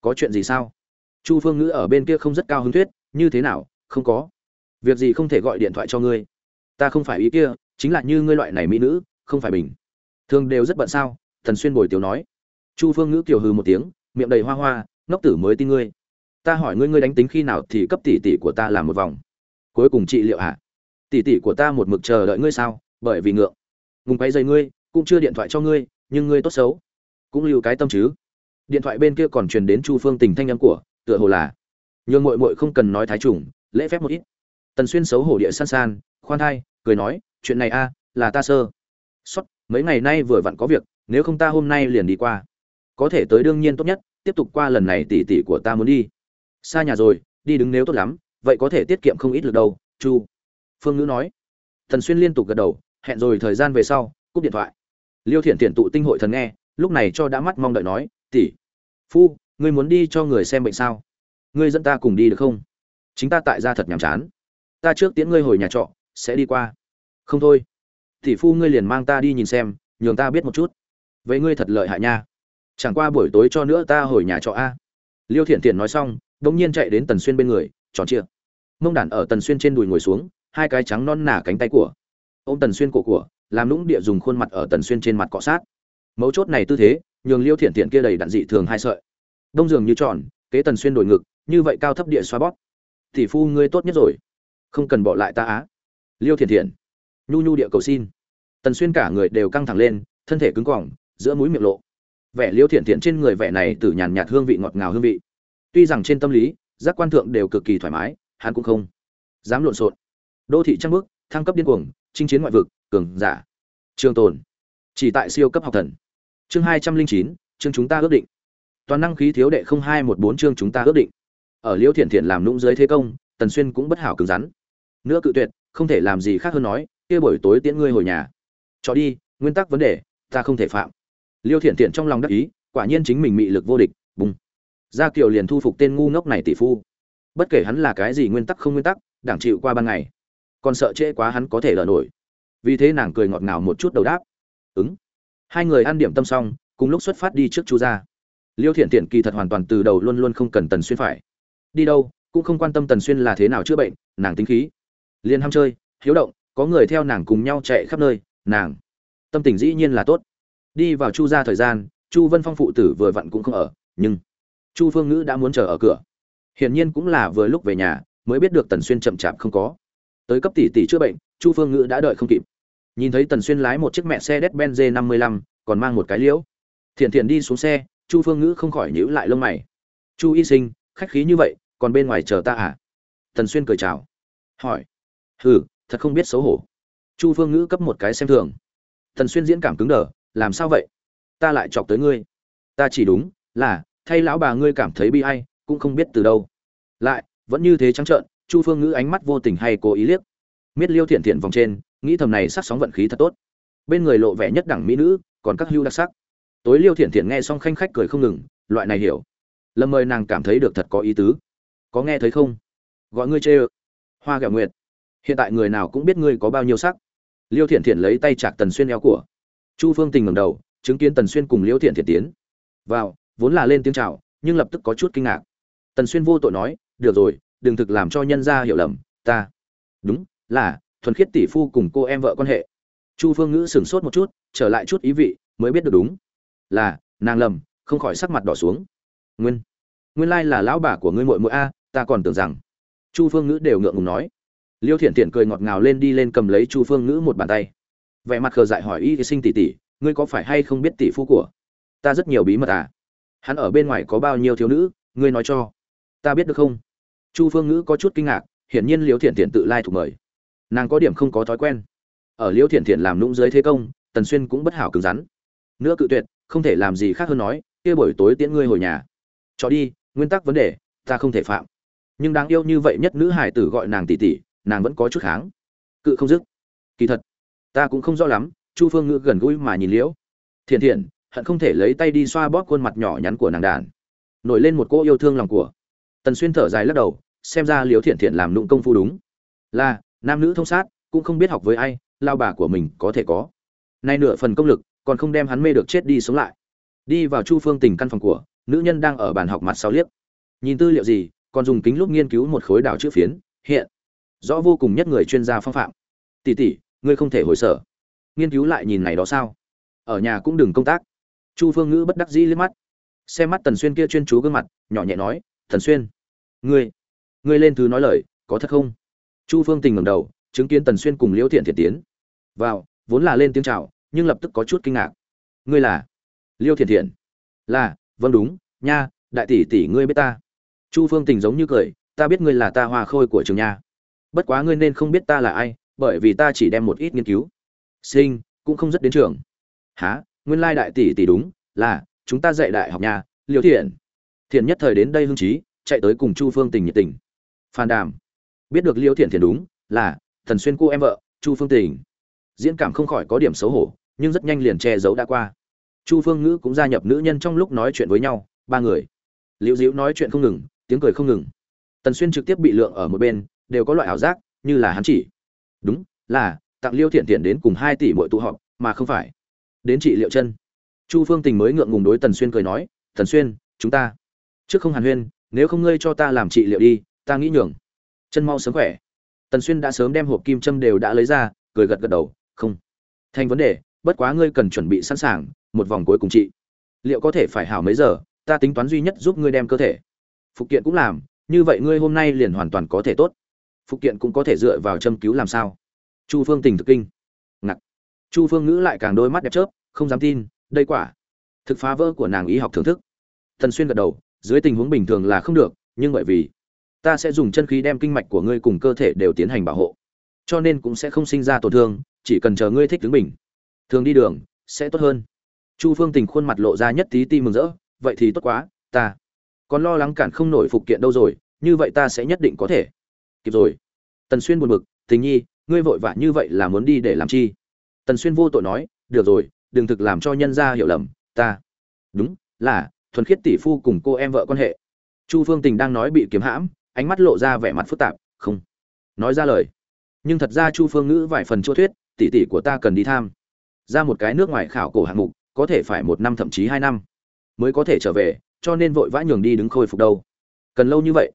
Có chuyện gì sao? Chu phương ngữ ở bên kia không rất cao hứng thuyết, như thế nào? Không có. Việc gì không thể gọi điện thoại cho ngươi? Ta không phải ý kia, chính là như ngươi loại này mỹ nữ, không phải bình. Thường đều rất bận sao thần xuyên bồi tiểu nói. Chu phương ngữ kiều hừ một tiếng, miệng đầy hoa hoa, ngốc tử mới tin ngươi ta hỏi ngươi ngươi đánh tính khi nào thì cấp tỷ tỷ của ta làm một vòng. Cuối cùng trị liệu hả? Tỷ tỷ của ta một mực chờ đợi ngươi sao? Bởi vì ngượng. Ngùng quay dây ngươi, cũng chưa điện thoại cho ngươi, nhưng ngươi tốt xấu. Cũng lưu cái tâm chứ. Điện thoại bên kia còn truyền đến chu phương tình thanh âm của, tựa hồ là, nhường muội muội không cần nói thái trùng, lễ phép một ít. Tần xuyên xấu hổ địa san san, khoan thai, cười nói, chuyện này a, là ta sơ. Xuất mấy ngày nay vừa vặn có việc, nếu không ta hôm nay liền đi qua. Có thể tới đương nhiên tốt nhất, tiếp tục qua lần này tỷ tỷ của ta muốn đi xa nhà rồi, đi đứng nếu tốt lắm, vậy có thể tiết kiệm không ít được đâu, chu. Phương ngữ nói. Thần xuyên liên tục gật đầu, hẹn rồi thời gian về sau, cúp điện thoại. Liêu thiện thiện tụ tinh hội thần nghe, lúc này cho đã mắt mong đợi nói, tỷ, phu, ngươi muốn đi cho người xem bệnh sao? Ngươi dẫn ta cùng đi được không? Chính ta tại gia thật nhàm chán. Ta trước tiễn ngươi hồi nhà trọ, sẽ đi qua. Không thôi. Tỷ phu, ngươi liền mang ta đi nhìn xem, nhường ta biết một chút. Vậy ngươi thật lợi hại nha. Chẳng qua buổi tối cho nữa ta hồi nhà trọ a. Liêu thiện thiện nói xong đ nhiên chạy đến tần xuyên bên người, tròn chia mông đản ở tần xuyên trên đùi ngồi xuống, hai cái trắng non nả cánh tay của. Ô m tần xuyên cổ của, làm lũng địa dùng khuôn mặt ở tần xuyên trên mặt cọ sát. Mấu chốt này tư thế, nhường liêu thiện thiện kia đầy đạn dị thường hai sợi. Đông dường như tròn, kế tần xuyên đổi ngực, như vậy cao thấp địa xoa bóp. Tỷ phu ngươi tốt nhất rồi. Không cần bỏ lại ta á. Liêu thiện thiện nhu nhu địa cầu xin. Tần xuyên cả người đều căng thẳng lên, thân thể cứng cỏng giữa mũi miệng lộ. Vẻ liêu thiện thiện trên người vẻ này từ nhàn nhạt hương vị ngọt ngào hương vị tuy rằng trên tâm lý, giác quan thượng đều cực kỳ thoải mái, hắn cũng không dám lộn xộn. Đô thị trăng bước thăng cấp điên cuồng, chinh chiến ngoại vực, cường giả. Trường tồn. Chỉ tại siêu cấp học thần. Chương hai trăm linh chín, chương chúng ta ước định. Toàn năng khí thiếu đệ không hai một bốn chương chúng ta ước định. Ở liễu thiện thiện làm nũng dưới thế công, tần xuyên cũng bất hảo cứng rắn. Nữa cự tuyệt, không thể làm gì khác hơn nói, kia buổi tối tiễn ngươi hồi nhà. Cho đi, nguyên tắc vấn đề, ta không thể phạm. Liêu thiện thiện trong lòng đắc ý, quả nhiên chính mình mị lực vô địch, bùng gia kiều liền thu phục tên ngu ngốc này tỷ phu. Bất kể hắn là cái gì nguyên tắc không nguyên tắc, đảng chịu qua ban ngày, còn sợ trễ quá hắn có thể lờ nổi. Vì thế nàng cười ngọt ngào một chút đầu đáp. Ứng. Hai người ăn điểm tâm xong, cùng lúc xuất phát đi trước chu gia. Liêu thiện thiện kỳ thật hoàn toàn từ đầu luôn luôn không cần tần xuyên phải. Đi đâu, cũng không quan tâm tần xuyên là thế nào chữa bệnh, nàng tính khí. Liền ham chơi, hiếu động, có người theo nàng cùng nhau chạy khắp nơi, nàng. Tâm tình dĩ nhiên là tốt. Đi vào chu gia thời gian, chu vân phong phụ tử vừa vặn cũng không ở, nhưng chu phương ngữ đã muốn chờ ở cửa. Hiển nhiên cũng là vừa lúc về nhà mới biết được tần xuyên chậm chạp không có. Tới cấp tỷ tỷ chữa bệnh chu phương ngữ đã đợi không kịp. Nhìn thấy tần xuyên lái một chiếc mẹ xe Mercedes-Benz năm mươi lăm, còn mang một cái liễu. Thiện thiện đi xuống xe chu phương ngữ không khỏi nhíu lại lông mày. Chu y sinh khách khí như vậy còn bên ngoài chờ ta à? Tần xuyên cười chào. Hỏi. Hừ thật không biết xấu hổ. Chu phương ngữ cấp một cái xem thường. Tần xuyên diễn cảm cứng đờ làm sao vậy? Ta lại chọc tới ngươi. Ta chỉ đúng là thay lão bà ngươi cảm thấy bi ai, cũng không biết từ đâu. Lại, vẫn như thế trắng trợn, chu phương ngữ ánh mắt vô tình hay cố ý liếc. Miết liêu thiện thiện vòng trên, nghĩ thầm này sắc sóng vận khí thật tốt. Bên người lộ vẻ nhất đẳng mỹ nữ, còn các hưu đặc sắc. Tối liêu thiện thiện nghe xong khanh khách cười không ngừng, loại này hiểu. Lâm mời nàng cảm thấy được thật có ý tứ. Có nghe thấy không? Gọi ngươi chê ơ. Hoa gạo nguyệt. Hiện tại người nào cũng biết ngươi có bao nhiêu sắc. Liêu thiện thiện lấy tay chạc tần xuyên eo của. Chu phương tình ngẩng đầu, chứng kiến tần xuyên cùng liêu thiện thiện tiến. Vào vốn là lên tiếng chào, nhưng lập tức có chút kinh ngạc. Tần xuyên vô tội nói, được rồi, đừng thực làm cho nhân gia hiểu lầm, ta đúng, là, thuần khiết tỷ phu cùng cô em vợ quan hệ. Chu phương ngữ sửng sốt một chút, trở lại chút ý vị, mới biết được đúng. Là, nàng lầm, không khỏi sắc mặt đỏ xuống. Nguyên nguyên lai là lão bà của ngươi muội muội a, ta còn tưởng rằng. Chu phương ngữ đều ngượng ngùng nói. Liêu thiển thiển cười ngọt ngào lên đi lên cầm lấy chu phương ngữ một bàn tay. Vẻ mặt khờ dại hỏi y sinh tỷ tỷ, ngươi có phải hay không biết tỷ phu của ta rất nhiều bí mật à? Hắn ở bên ngoài có bao nhiêu thiếu nữ, ngươi nói cho. Ta biết được không? Chu phương ngữ có chút kinh ngạc, hiển nhiên liễu thiện thiện tự lai thuộc mời. Nàng có điểm không có thói quen. Ở liễu thiện thiện làm nũng dưới thế công, tần xuyên cũng bất hảo cứng rắn. Nữa cự tuyệt, không thể làm gì khác hơn nói, kia buổi tối tiễn ngươi hồi nhà. Cho đi, nguyên tắc vấn đề, ta không thể phạm. Nhưng đáng yêu như vậy nhất nữ hải tử gọi nàng tỷ tỷ, nàng vẫn có chút kháng. Cự không dứt. Kỳ thật, ta cũng không rõ lắm, chu phương ngữ gần gũi mà nhìn liễu thiện thiện hận không thể lấy tay đi xoa bóp khuôn mặt nhỏ nhắn của nàng đàn. Nổi lên một cô yêu thương lòng của. Tần xuyên thở dài lắc đầu, xem ra liễu thiện thiện làm nụng công phu đúng. Là, nam nữ thông sát, cũng không biết học với ai, lao bà của mình có thể có. Nay nửa phần công lực, còn không đem hắn mê được chết đi sống lại. Đi vào chu phương tình căn phòng của, nữ nhân đang ở bàn học mặt sau liếc. Nhìn tư liệu gì, còn dùng kính lúc nghiên cứu một khối đảo chữ phiến. Hiện. Rõ vô cùng nhất người chuyên gia phong phạm. Tỷ tỷ, ngươi không thể hồi sở. Nghiên cứu lại nhìn này đó sao? Ở nhà cũng đừng công tác chu phương ngữ bất đắc dĩ liếc mắt. Xem mắt tần xuyên kia chuyên chú gương mặt, nhỏ nhẹ nói thần xuyên, ngươi ngươi lên thứ nói lời, có thật không? Chu phương tình ngẩng đầu, chứng kiến tần xuyên cùng liễu thiện thiện tiến. Vào, vốn là lên tiếng chào, nhưng lập tức có chút kinh ngạc. Ngươi là? Liêu thiện thiện. Là vâng đúng, nha, đại tỷ tỷ ngươi biết ta. Chu phương tình giống như cười, ta biết ngươi là ta hoa khôi của trường nha. Bất quá ngươi nên không biết ta là ai, bởi vì ta chỉ đem một ít nghiên cứu. Sinh, cũng không rất đến trường. Há nguyên lai đại tỷ tỷ đúng, là, chúng ta dạy đại học nhà, liêu thiện. Thiện nhất thời đến đây hưng trí, chạy tới cùng chu phương tình nhiệt tình. Phan đàm. Biết được liêu thiện thiện đúng, là, thần xuyên cô em vợ, chu phương tình. Diễn cảm không khỏi có điểm xấu hổ, nhưng rất nhanh liền che giấu đã qua. Chu phương ngữ cũng gia nhập nữ nhân trong lúc nói chuyện với nhau, ba người. Liễu diễu nói chuyện không ngừng, tiếng cười không ngừng. Tần xuyên trực tiếp bị lượng ở một bên, đều có loại ảo giác, như là hắn chỉ. Đúng, là, tặng liêu thiện thiện đến cùng hai tỷ mỗi tụ họp, mà không phải đến trị liệu chân. Chu phương tình mới ngượng ngùng đối tần xuyên cười nói, tần xuyên, chúng ta, trước không hàn huyên, nếu không ngươi cho ta làm trị liệu đi, ta nghĩ nhường. Chân mau sớm khỏe. Tần xuyên đã sớm đem hộp kim châm đều đã lấy ra, cười gật gật đầu, không. Thành vấn đề, bất quá ngươi cần chuẩn bị sẵn sàng, một vòng cuối cùng trị. Liệu có thể phải hảo mấy giờ, ta tính toán duy nhất giúp ngươi đem cơ thể. Phục kiện cũng làm, như vậy ngươi hôm nay liền hoàn toàn có thể tốt. Phục kiện cũng có thể dựa vào châm cứu làm sao. Chu phương tình thực kinh chu phương ngữ lại càng đôi mắt đẹp chớp, không dám tin, đây quả. Thực phá vỡ của nàng ý học thưởng thức. Thần xuyên gật đầu, dưới tình huống bình thường là không được, nhưng bởi vì ta sẽ dùng chân khí đem kinh mạch của ngươi cùng cơ thể đều tiến hành bảo hộ, cho nên cũng sẽ không sinh ra tổn thương, chỉ cần chờ ngươi thích đứng mình thường đi đường, sẽ tốt hơn. Chu phương tình khuôn mặt lộ ra nhất tí ti mừng rỡ, vậy thì tốt quá, ta còn lo lắng cản không nổi phục kiện đâu rồi, như vậy ta sẽ nhất định có thể. Kịp rồi. Tần xuyên buồn bực, tình nhi, ngươi vội vã như vậy là muốn đi để làm chi? Tần xuyên vô tội nói, được rồi, đừng thực làm cho nhân gia hiểu lầm, ta đúng, là, thuần khiết tỷ phu cùng cô em vợ quan hệ. Chu phương tình đang nói bị kiếm hãm, ánh mắt lộ ra vẻ mặt phức tạp, không. Nói ra lời. Nhưng thật ra chu phương ngữ vài phần chua thuyết, tỷ tỷ của ta cần đi tham, ra một cái nước ngoài khảo cổ hạng mục, có thể phải một năm thậm chí hai năm mới có thể trở về, cho nên vội vã nhường đi đứng khôi phục đâu. Cần lâu như vậy?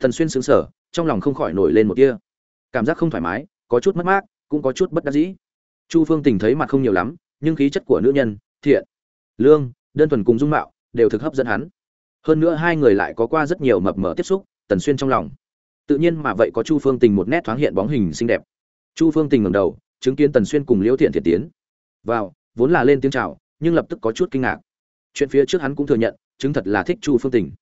Thần xuyên xứng sở trong lòng không khỏi nổi lên một tia cảm giác không thoải mái, có chút mất mát, cũng có chút bất đắc dĩ chu phương tình thấy mặt không nhiều lắm, nhưng khí chất của nữ nhân, thiện, lương, đơn thuần cùng dung mạo, đều thực hấp dẫn hắn. Hơn nữa hai người lại có qua rất nhiều mập mờ tiếp xúc, tần xuyên trong lòng. Tự nhiên mà vậy có chu phương tình một nét thoáng hiện bóng hình xinh đẹp. Chu phương tình ngẩng đầu, chứng kiến tần xuyên cùng liễu thiện thiện tiến. Vào, vốn là lên tiếng chào, nhưng lập tức có chút kinh ngạc. Chuyện phía trước hắn cũng thừa nhận, chứng thật là thích chu phương tình.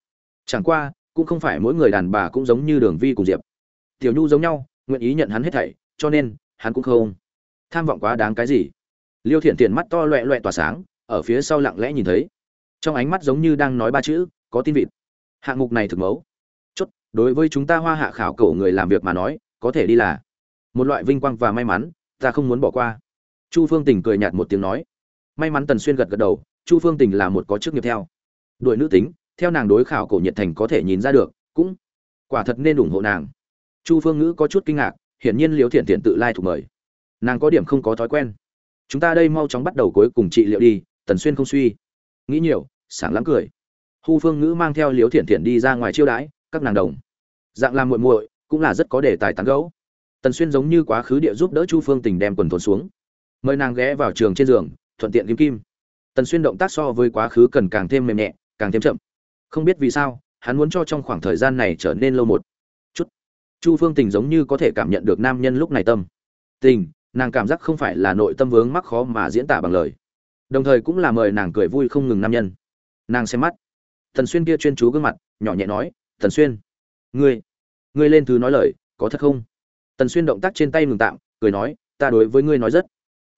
Chẳng qua, cũng không phải mỗi người đàn bà cũng giống như đường vi cùng diệp. Tiểu nhu giống nhau, nguyện ý nhận hắn hết thảy, cho nên, hắn cũng không tham vọng quá đáng cái gì? Liêu thiện Thiện mắt to loẹ loẹ tỏa sáng, ở phía sau lặng lẽ nhìn thấy. Trong ánh mắt giống như đang nói ba chữ, có tin vịt. Hạng mục này thực mấu. Chốt, đối với chúng ta hoa hạ khảo cổ người làm việc mà nói, có thể đi là một loại vinh quang và may mắn, ta không muốn bỏ qua. Chu phương tình cười nhạt một tiếng nói. May mắn tần xuyên gật gật đầu, chu phương tình là một có chức nghiệp theo. Đội nữ tính, theo nàng đối khảo cổ nhiệt thành có thể nhìn ra được, cũng quả thật nên ủng hộ nàng. Chu phương ngữ có chút kinh ngạc, hiển nhiên liễu thiện thiện tự lai like mời nàng có điểm không có thói quen. Chúng ta đây mau chóng bắt đầu cuối cùng trị liệu đi, tần xuyên không suy. Nghĩ nhiều, sảng lắm cười. Hu phương ngữ mang theo liếu thiện thiện đi ra ngoài chiêu đãi, các nàng đồng. Dạng làm muội muội, cũng là rất có đề tài tán gẫu. Tần xuyên giống như quá khứ địa giúp đỡ chu phương tình đem quần thốn xuống. Mời nàng ghé vào trường trên giường, thuận tiện kim kim. Tần xuyên động tác so với quá khứ cần càng thêm mềm nhẹ, càng thêm chậm. Không biết vì sao, hắn muốn cho trong khoảng thời gian này trở nên lâu một chút. Chu phương tình giống như có thể cảm nhận được nam nhân lúc này tâm. Tình nàng cảm giác không phải là nội tâm vướng mắc khó mà diễn tả bằng lời. Đồng thời cũng là mời nàng cười vui không ngừng nam nhân. Nàng xem mắt. Thần xuyên kia chuyên chú gương mặt, nhỏ nhẹ nói, thần xuyên, ngươi ngươi lên thứ nói lời, có thật không? Tần xuyên động tác trên tay ngừng tạm, cười nói, ta đối với ngươi nói rất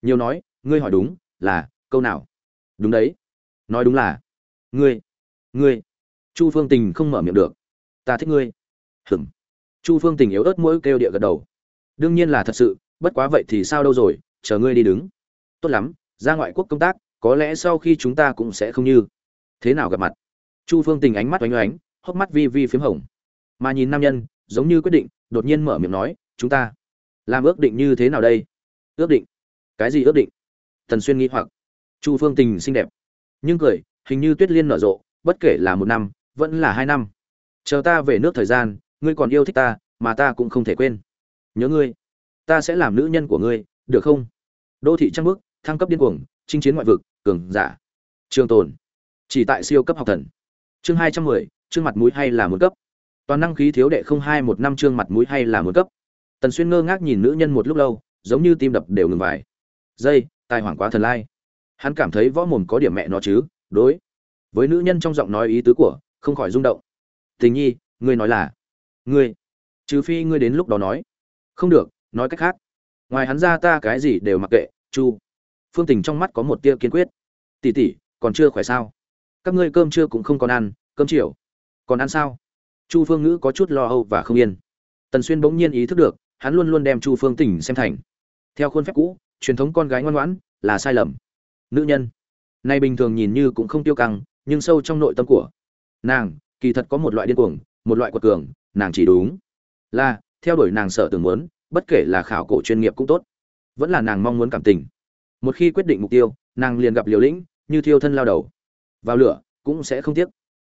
nhiều nói, ngươi hỏi đúng là câu nào? Đúng đấy. Nói đúng là ngươi ngươi. Chu phương tình không mở miệng được. Ta thích ngươi. Hừng chu phương tình yếu ớt mỗi kêu địa gật đầu. Đương nhiên là thật sự bất quá vậy thì sao đâu rồi, chờ ngươi đi đứng. Tốt lắm, ra ngoại quốc công tác, có lẽ sau khi chúng ta cũng sẽ không như thế nào gặp mặt. Chu phương tình ánh mắt oanh oánh, hốc mắt vi vi p h í m hồng. Mà nhìn nam nhân, giống như quyết định, đột nhiên mở miệng nói, chúng ta làm ước định như thế nào đây? Ước định? Cái gì ước định? Thần xuyên nghĩ hoặc. Chu phương tình xinh đẹp, nhưng cười, hình như tuyết liên nở rộ, bất kể là một năm, vẫn là hai năm. Chờ ta về nước thời gian, ngươi còn yêu thích ta, mà ta cũng không thể quên. Nhớ ngươi ta sẽ làm nữ nhân của ngươi, được không? Đô thị trăng bước thăng cấp điên cuồng, chinh chiến ngoại vực, cường giả. Trường tồn. Chỉ tại siêu cấp học thần. Chương hai trăm mười, chương mặt mũi hay là một cấp? Toàn năng khí thiếu đệ không hai một năm, chương mặt mũi hay là một cấp? Tần xuyên ngơ ngác nhìn nữ nhân một lúc lâu, giống như tim đập đều ngừng vài giây, tai hoảng quá thần lai. Hắn cảm thấy võ mồm có điểm mẹ nó chứ, đối. Với nữ nhân trong giọng nói ý tứ của, không khỏi rung động. Tình nhi, ngươi nói là, ngươi, trừ phi ngươi đến lúc đó nói. Không được nói cách khác, ngoài hắn ra ta cái gì đều mặc kệ, chu. Phương tình trong mắt có một tia kiên quyết. Tỉ tỉ còn chưa khỏe sao? Các ngươi cơm trưa cũng không còn ăn, cơm chiều. Còn ăn sao? Chu phương ngữ có chút lo âu và không yên. Tần xuyên bỗng nhiên ý thức được, hắn luôn luôn đem chu phương tình xem thành. Theo khuôn phép cũ, truyền thống con gái ngoan ngoãn, là sai lầm. Nữ nhân. Nay bình thường nhìn như cũng không tiêu căng, nhưng sâu trong nội tâm của nàng, kỳ thật có một loại điên cuồng, một loại quật cường, nàng chỉ đúng là, theo đuổi nàng sợ tưởng muốn bất kể là khảo cổ chuyên nghiệp cũng tốt. Vẫn là nàng mong muốn cảm tình. Một khi quyết định mục tiêu, nàng liền gặp liều lĩnh, như thiêu thân lao đầu. Vào lửa, cũng sẽ không tiếc.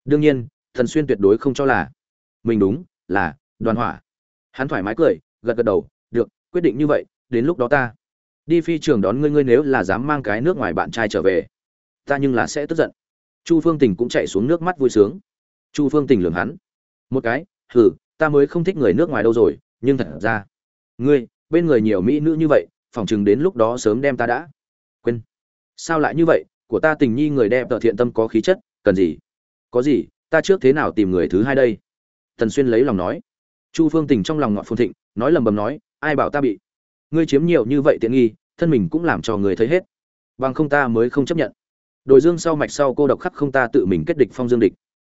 Đương nhiên, thần xuyên tuyệt đối không cho là mình đúng, là đoàn hỏa. Hắn thoải mái cười, gật gật đầu, được, quyết định như vậy, đến lúc đó ta đi phi trường đón ngươi ngươi nếu là dám mang cái nước ngoài bạn trai trở về, ta nhưng là sẽ tức giận. Chu phương tình cũng chạy xuống nước mắt vui sướng. Chu phương tình lường hắn. Một cái, hừ, ta mới không thích người nước ngoài đâu rồi, nhưng thật ra ngươi, bên người nhiều mỹ nữ như vậy phỏng chừng đến lúc đó sớm đem ta đã. Quên. Sao lại như vậy? Của ta tình nhi người đẹp tợ thiện tâm có khí chất, cần gì? Có gì? Ta trước thế nào tìm người thứ hai đây? Tần xuyên lấy lòng nói. Chu phương tình trong lòng ngọt phồn thịnh, nói lầm bầm nói, ai bảo ta bị? Ngươi chiếm nhiều như vậy tiện nghi, thân mình cũng làm cho người thấy hết. Bằng không ta mới không chấp nhận. Đồi dương sau mạch sau cô độc khắc không ta tự mình kết địch phong dương địch.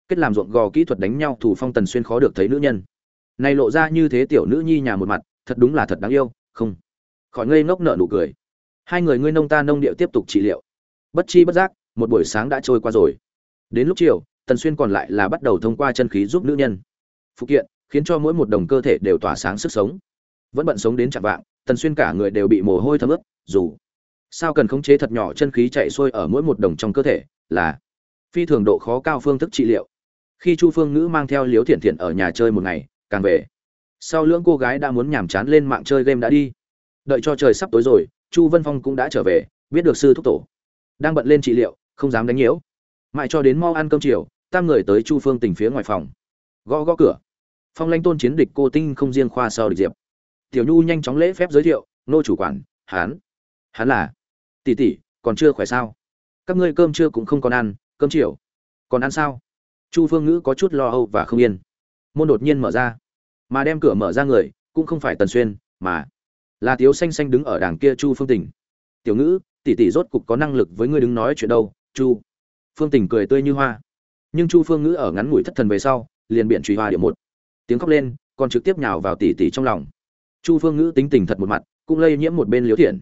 Kết làm ruộng gò kỹ thuật đánh nhau thủ phong tần xuyên khó được thấy nữ nhân. Này lộ ra như thế tiểu nữ nhi nhà một mặt thật đúng là thật đáng yêu, không. Khỏi ngây ngốc nợ nụ cười. Hai người ngươi nông ta nông điệu tiếp tục trị liệu. Bất chi bất giác, một buổi sáng đã trôi qua rồi. Đến lúc chiều, tần xuyên còn lại là bắt đầu thông qua chân khí giúp nữ nhân. Phụ kiện, khiến cho mỗi một đồng cơ thể đều tỏa sáng sức sống. Vẫn bận sống đến chạm vạng, tần xuyên cả người đều bị mồ hôi thấm ướt, dù sao cần khống chế thật nhỏ chân khí chạy xuôi ở mỗi một đồng trong cơ thể là phi thường độ khó cao phương thức trị liệu. Khi chu phương ngữ mang theo liếu thiện thiện ở nhà chơi một ngày, càng về sau lưỡng cô gái đã muốn nhàm chán lên mạng chơi game đã đi. Đợi cho trời sắp tối rồi, chu vân phong cũng đã trở về, biết được sư thúc tổ. Đang bận lên trị liệu, không dám đánh nhiễu. Mãi cho đến mau ăn cơm chiều, tam người tới chu phương tỉnh phía ngoài phòng. Gõ gõ cửa. Phong lanh tôn chiến địch cô tinh không riêng khoa sau địch diệp. Tiểu nhu nhanh chóng lễ phép giới thiệu, nô chủ quản hán hán là tỷ tỷ, còn chưa khỏe sao? Các ngươi cơm trưa cũng không còn ăn, cơm chiều còn ăn sao? Chu phương ngữ có chút lo âu và không yên. Môn đột nhiên mở ra mà đem cửa mở ra người, cũng không phải tần xuyên, mà là tiếu xanh xanh đứng ở đàng kia chu phương tình. Tiểu ngữ, tỷ tỷ rốt cục có năng lực với ngươi đứng nói chuyện đâu, chu. Phương tình cười tươi như hoa. Nhưng chu phương ngữ ở ngắn ngủi thất thần về sau, liền biện truy hoa điểm một. Tiếng khóc lên, còn trực tiếp nhào vào tỷ tỷ trong lòng. Chu phương ngữ tính tình thật một mặt, cũng lây nhiễm một bên liếu thiện.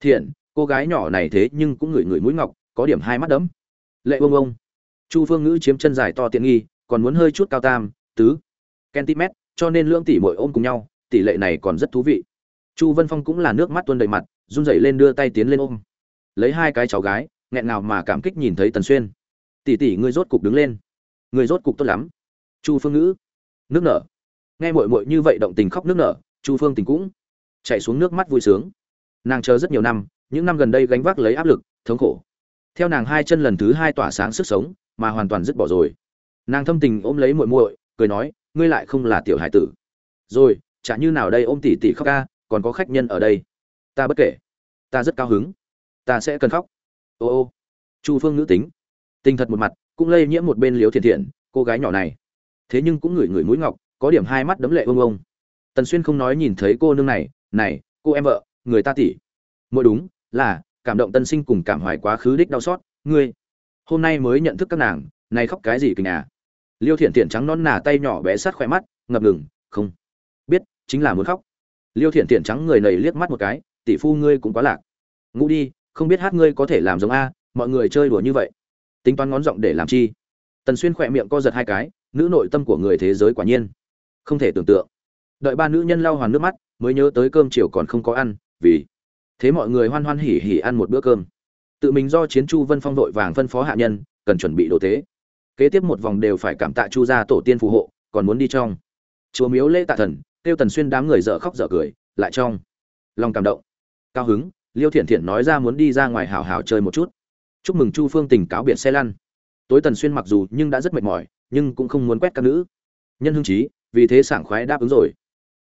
Thiện, cô gái nhỏ này thế nhưng cũng ngửi ngửi mũi ngọc, có điểm hai mắt đấm lệ bông ông chu phương ngữ chiếm chân dài to tiện nghi, còn muốn hơi chút cao tam, tứ, centimet cho nên lưỡng tỷ muội ôm cùng nhau, tỷ lệ này còn rất thú vị. Chu vân phong cũng là nước mắt tuôn đầy mặt, run rẩy lên đưa tay tiến lên ôm. Lấy hai cái cháu gái, nghẹn nào mà cảm kích nhìn thấy tần xuyên. Tỷ tỷ, ngươi rốt cục đứng lên. Ngươi rốt cục tốt lắm. Chu phương ngữ. Nước nở. Nghe muội muội như vậy động tình khóc nước nở, chu phương tình cũng chạy xuống nước mắt vui sướng. Nàng chờ rất nhiều năm, những năm gần đây gánh vác lấy áp lực, thống khổ. Theo nàng hai chân lần thứ hai tỏa sáng sức sống, mà hoàn toàn dứt bỏ rồi. Nàng thâm tình ôm lấy muội muội, cười nói ngươi lại không là tiểu hải tử. Rồi chả như nào đây ôm tỉ tỉ khóc ca còn có khách nhân ở đây. Ta bất kể. Ta rất cao hứng. Ta sẽ cần khóc. Ô ô. Chu phương nữ tính. Tinh thật một mặt cũng lây nhiễm một bên liếu thiện thiện cô gái nhỏ này. Thế nhưng cũng ngửi ngửi mũi ngọc có điểm hai mắt đấm lệ ông ông tần xuyên không nói nhìn thấy cô nương này này cô em vợ người ta tỉ, mỗi đúng là cảm động tân sinh cùng cảm hoài quá khứ đích đau xót ngươi. Hôm nay mới nhận thức các nàng này khóc cái gì kìa à liêu thiện thiện trắng non nà tay nhỏ bé sát khỏe mắt, ngập ngừng, không, biết, chính là muốn khóc. Liêu thiện thiện trắng người nầy liếc mắt một cái, tỷ phu ngươi cũng quá lạc. Ngủ đi, không biết hát ngươi có thể làm giống a, mọi người chơi đùa như vậy. Tính toán ngón giọng để làm chi? Tần xuyên khỏe miệng co giật hai cái, nữ nội tâm của người thế giới quả nhiên không thể tưởng tượng. Đợi ba nữ nhân lau hoàn nước mắt, mới nhớ tới cơm chiều còn không có ăn, vì thế mọi người hoan hoan hỉ hỉ ăn một bữa cơm. Tự mình do chiến chu vân phong đội vàng phân phó hạ nhân, cần chuẩn bị đồ tế kế tiếp một vòng đều phải cảm tạ chu gia tổ tiên phù hộ, còn muốn đi trong. Chùa miếu lễ tạ thần, tiêu tần xuyên đám người dở khóc dở cười, lại trong. Lòng cảm động. Cao hứng, liêu thiện thiện nói ra muốn đi ra ngoài hào hào chơi một chút. Chúc mừng chu phương tình cáo biệt xe lăn. Tối tần xuyên mặc dù nhưng đã rất mệt mỏi, nhưng cũng không muốn quét các nữ. Nhân hương trí, vì thế sảng khoái đáp ứng rồi.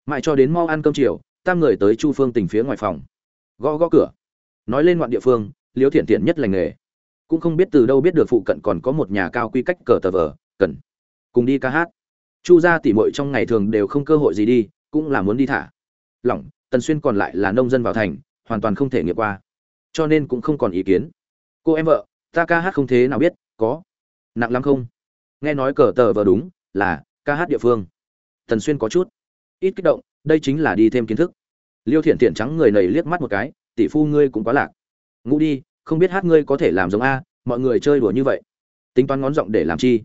Mãi cho đến mau ăn cơm chiều, tam người tới chu phương tình phía ngoài phòng. Gõ gõ cửa. Nói lên ngoạn địa phương, liêu thiện thiện nhất lành nghề cũng không biết từ đâu biết được phụ cận còn có một nhà cao quy cách cờ tờ vờ, cần cùng đi ca hát. Chu gia tỉ mội trong ngày thường đều không cơ hội gì đi, cũng là muốn đi thả. Lỏng, tần xuyên còn lại là nông dân vào thành, hoàn toàn không thể nghiệm qua. Cho nên cũng không còn ý kiến. Cô em vợ, ta ca hát không thế nào biết, có nặng lắm không? Nghe nói cờ tờ vờ đúng, là ca hát địa phương. Tần xuyên có chút ít kích động, đây chính là đi thêm kiến thức. Liêu thiện thiện trắng người nầy liếc mắt một cái, tỷ phu ngươi cũng quá lạc. Ngủ đi không biết hát ngươi có thể làm giống a, mọi người chơi đùa như vậy. Tính toán ngón giọng để làm chi?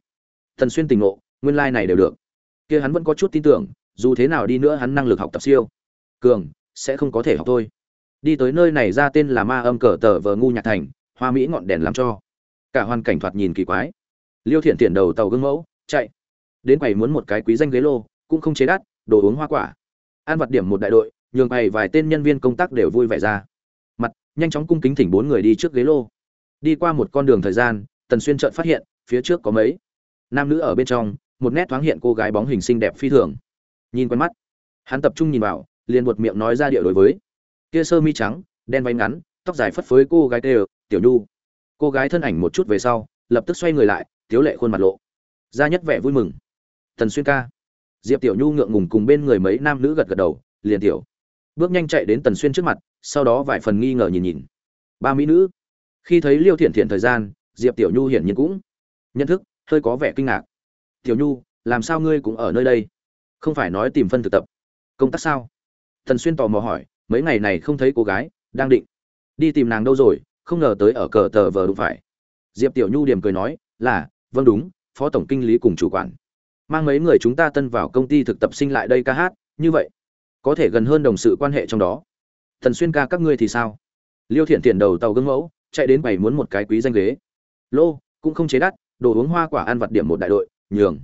Thần xuyên tình ngộ, nguyên lai、like、này đều được. Kia hắn vẫn có chút tin tưởng, dù thế nào đi nữa hắn năng lực học tập siêu. Cường, sẽ không có thể học thôi. Đi tới nơi này ra tên là ma âm cờ tờ vờ ngu nhạc thành, hoa mỹ ngọn đèn làm cho. Cả hoàn cảnh thoạt nhìn kỳ quái. Liêu thiện thiện đầu tàu gương mẫu, chạy. Đến quầy muốn một cái quý danh ghế lô, cũng không chế đắt, đồ uống hoa quả. Ăn vặt điểm một đại đội, nhường bày vài tên nhân viên công tác đều vui vẻ ra nhanh chóng cung kính thỉnh bốn người đi trước ghế lô. Đi qua một con đường thời gian, tần xuyên chợt phát hiện, phía trước có mấy. Nam nữ ở bên trong, một nét thoáng hiện cô gái bóng hình xinh đẹp phi thường. Nhìn quen mắt. Hắn tập trung nhìn vào, liền buột miệng nói ra địa đối với. Kia sơ mi trắng, đen váy ngắn, tóc dài phất phới cô gái tê, tiểu nhu. Cô gái thân ảnh một chút về sau, lập tức xoay người lại, tiếu lệ khuôn mặt lộ. Ra nhất vẻ vui mừng. Tần xuyên ca. Diệp tiểu nhu ngượng ngùng cùng bên người mấy nam nữ gật gật đầu, liền tiểu bước nhanh chạy đến tần xuyên trước mặt, sau đó vài phần nghi ngờ nhìn nhìn. Ba mỹ nữ. Khi thấy liêu thiện thiện thời gian, diệp tiểu nhu hiển nhiên cũng nhận thức, hơi có vẻ kinh ngạc. Tiểu nhu, làm sao ngươi cũng ở nơi đây? Không phải nói tìm phân thực tập, công tác sao? Tần xuyên tò mò hỏi, mấy ngày này không thấy cô gái, đang định đi tìm nàng đâu rồi, không ngờ tới ở cờ tờ vờ đụng phải. Diệp tiểu nhu điểm cười nói, là vâng đúng, phó tổng kinh lý cùng chủ quản. Mang mấy người chúng ta tân vào công ty thực tập sinh lại đây ca hát, như vậy có thể gần hơn đồng sự quan hệ trong đó. Thần xuyên ca các ngươi thì sao? Liêu thiện tiền đầu tàu gương mẫu, chạy đến bày muốn một cái quý danh ghế. Lô, cũng không chế đắt, đồ uống hoa quả ăn vặt điểm một đại đội, nhường.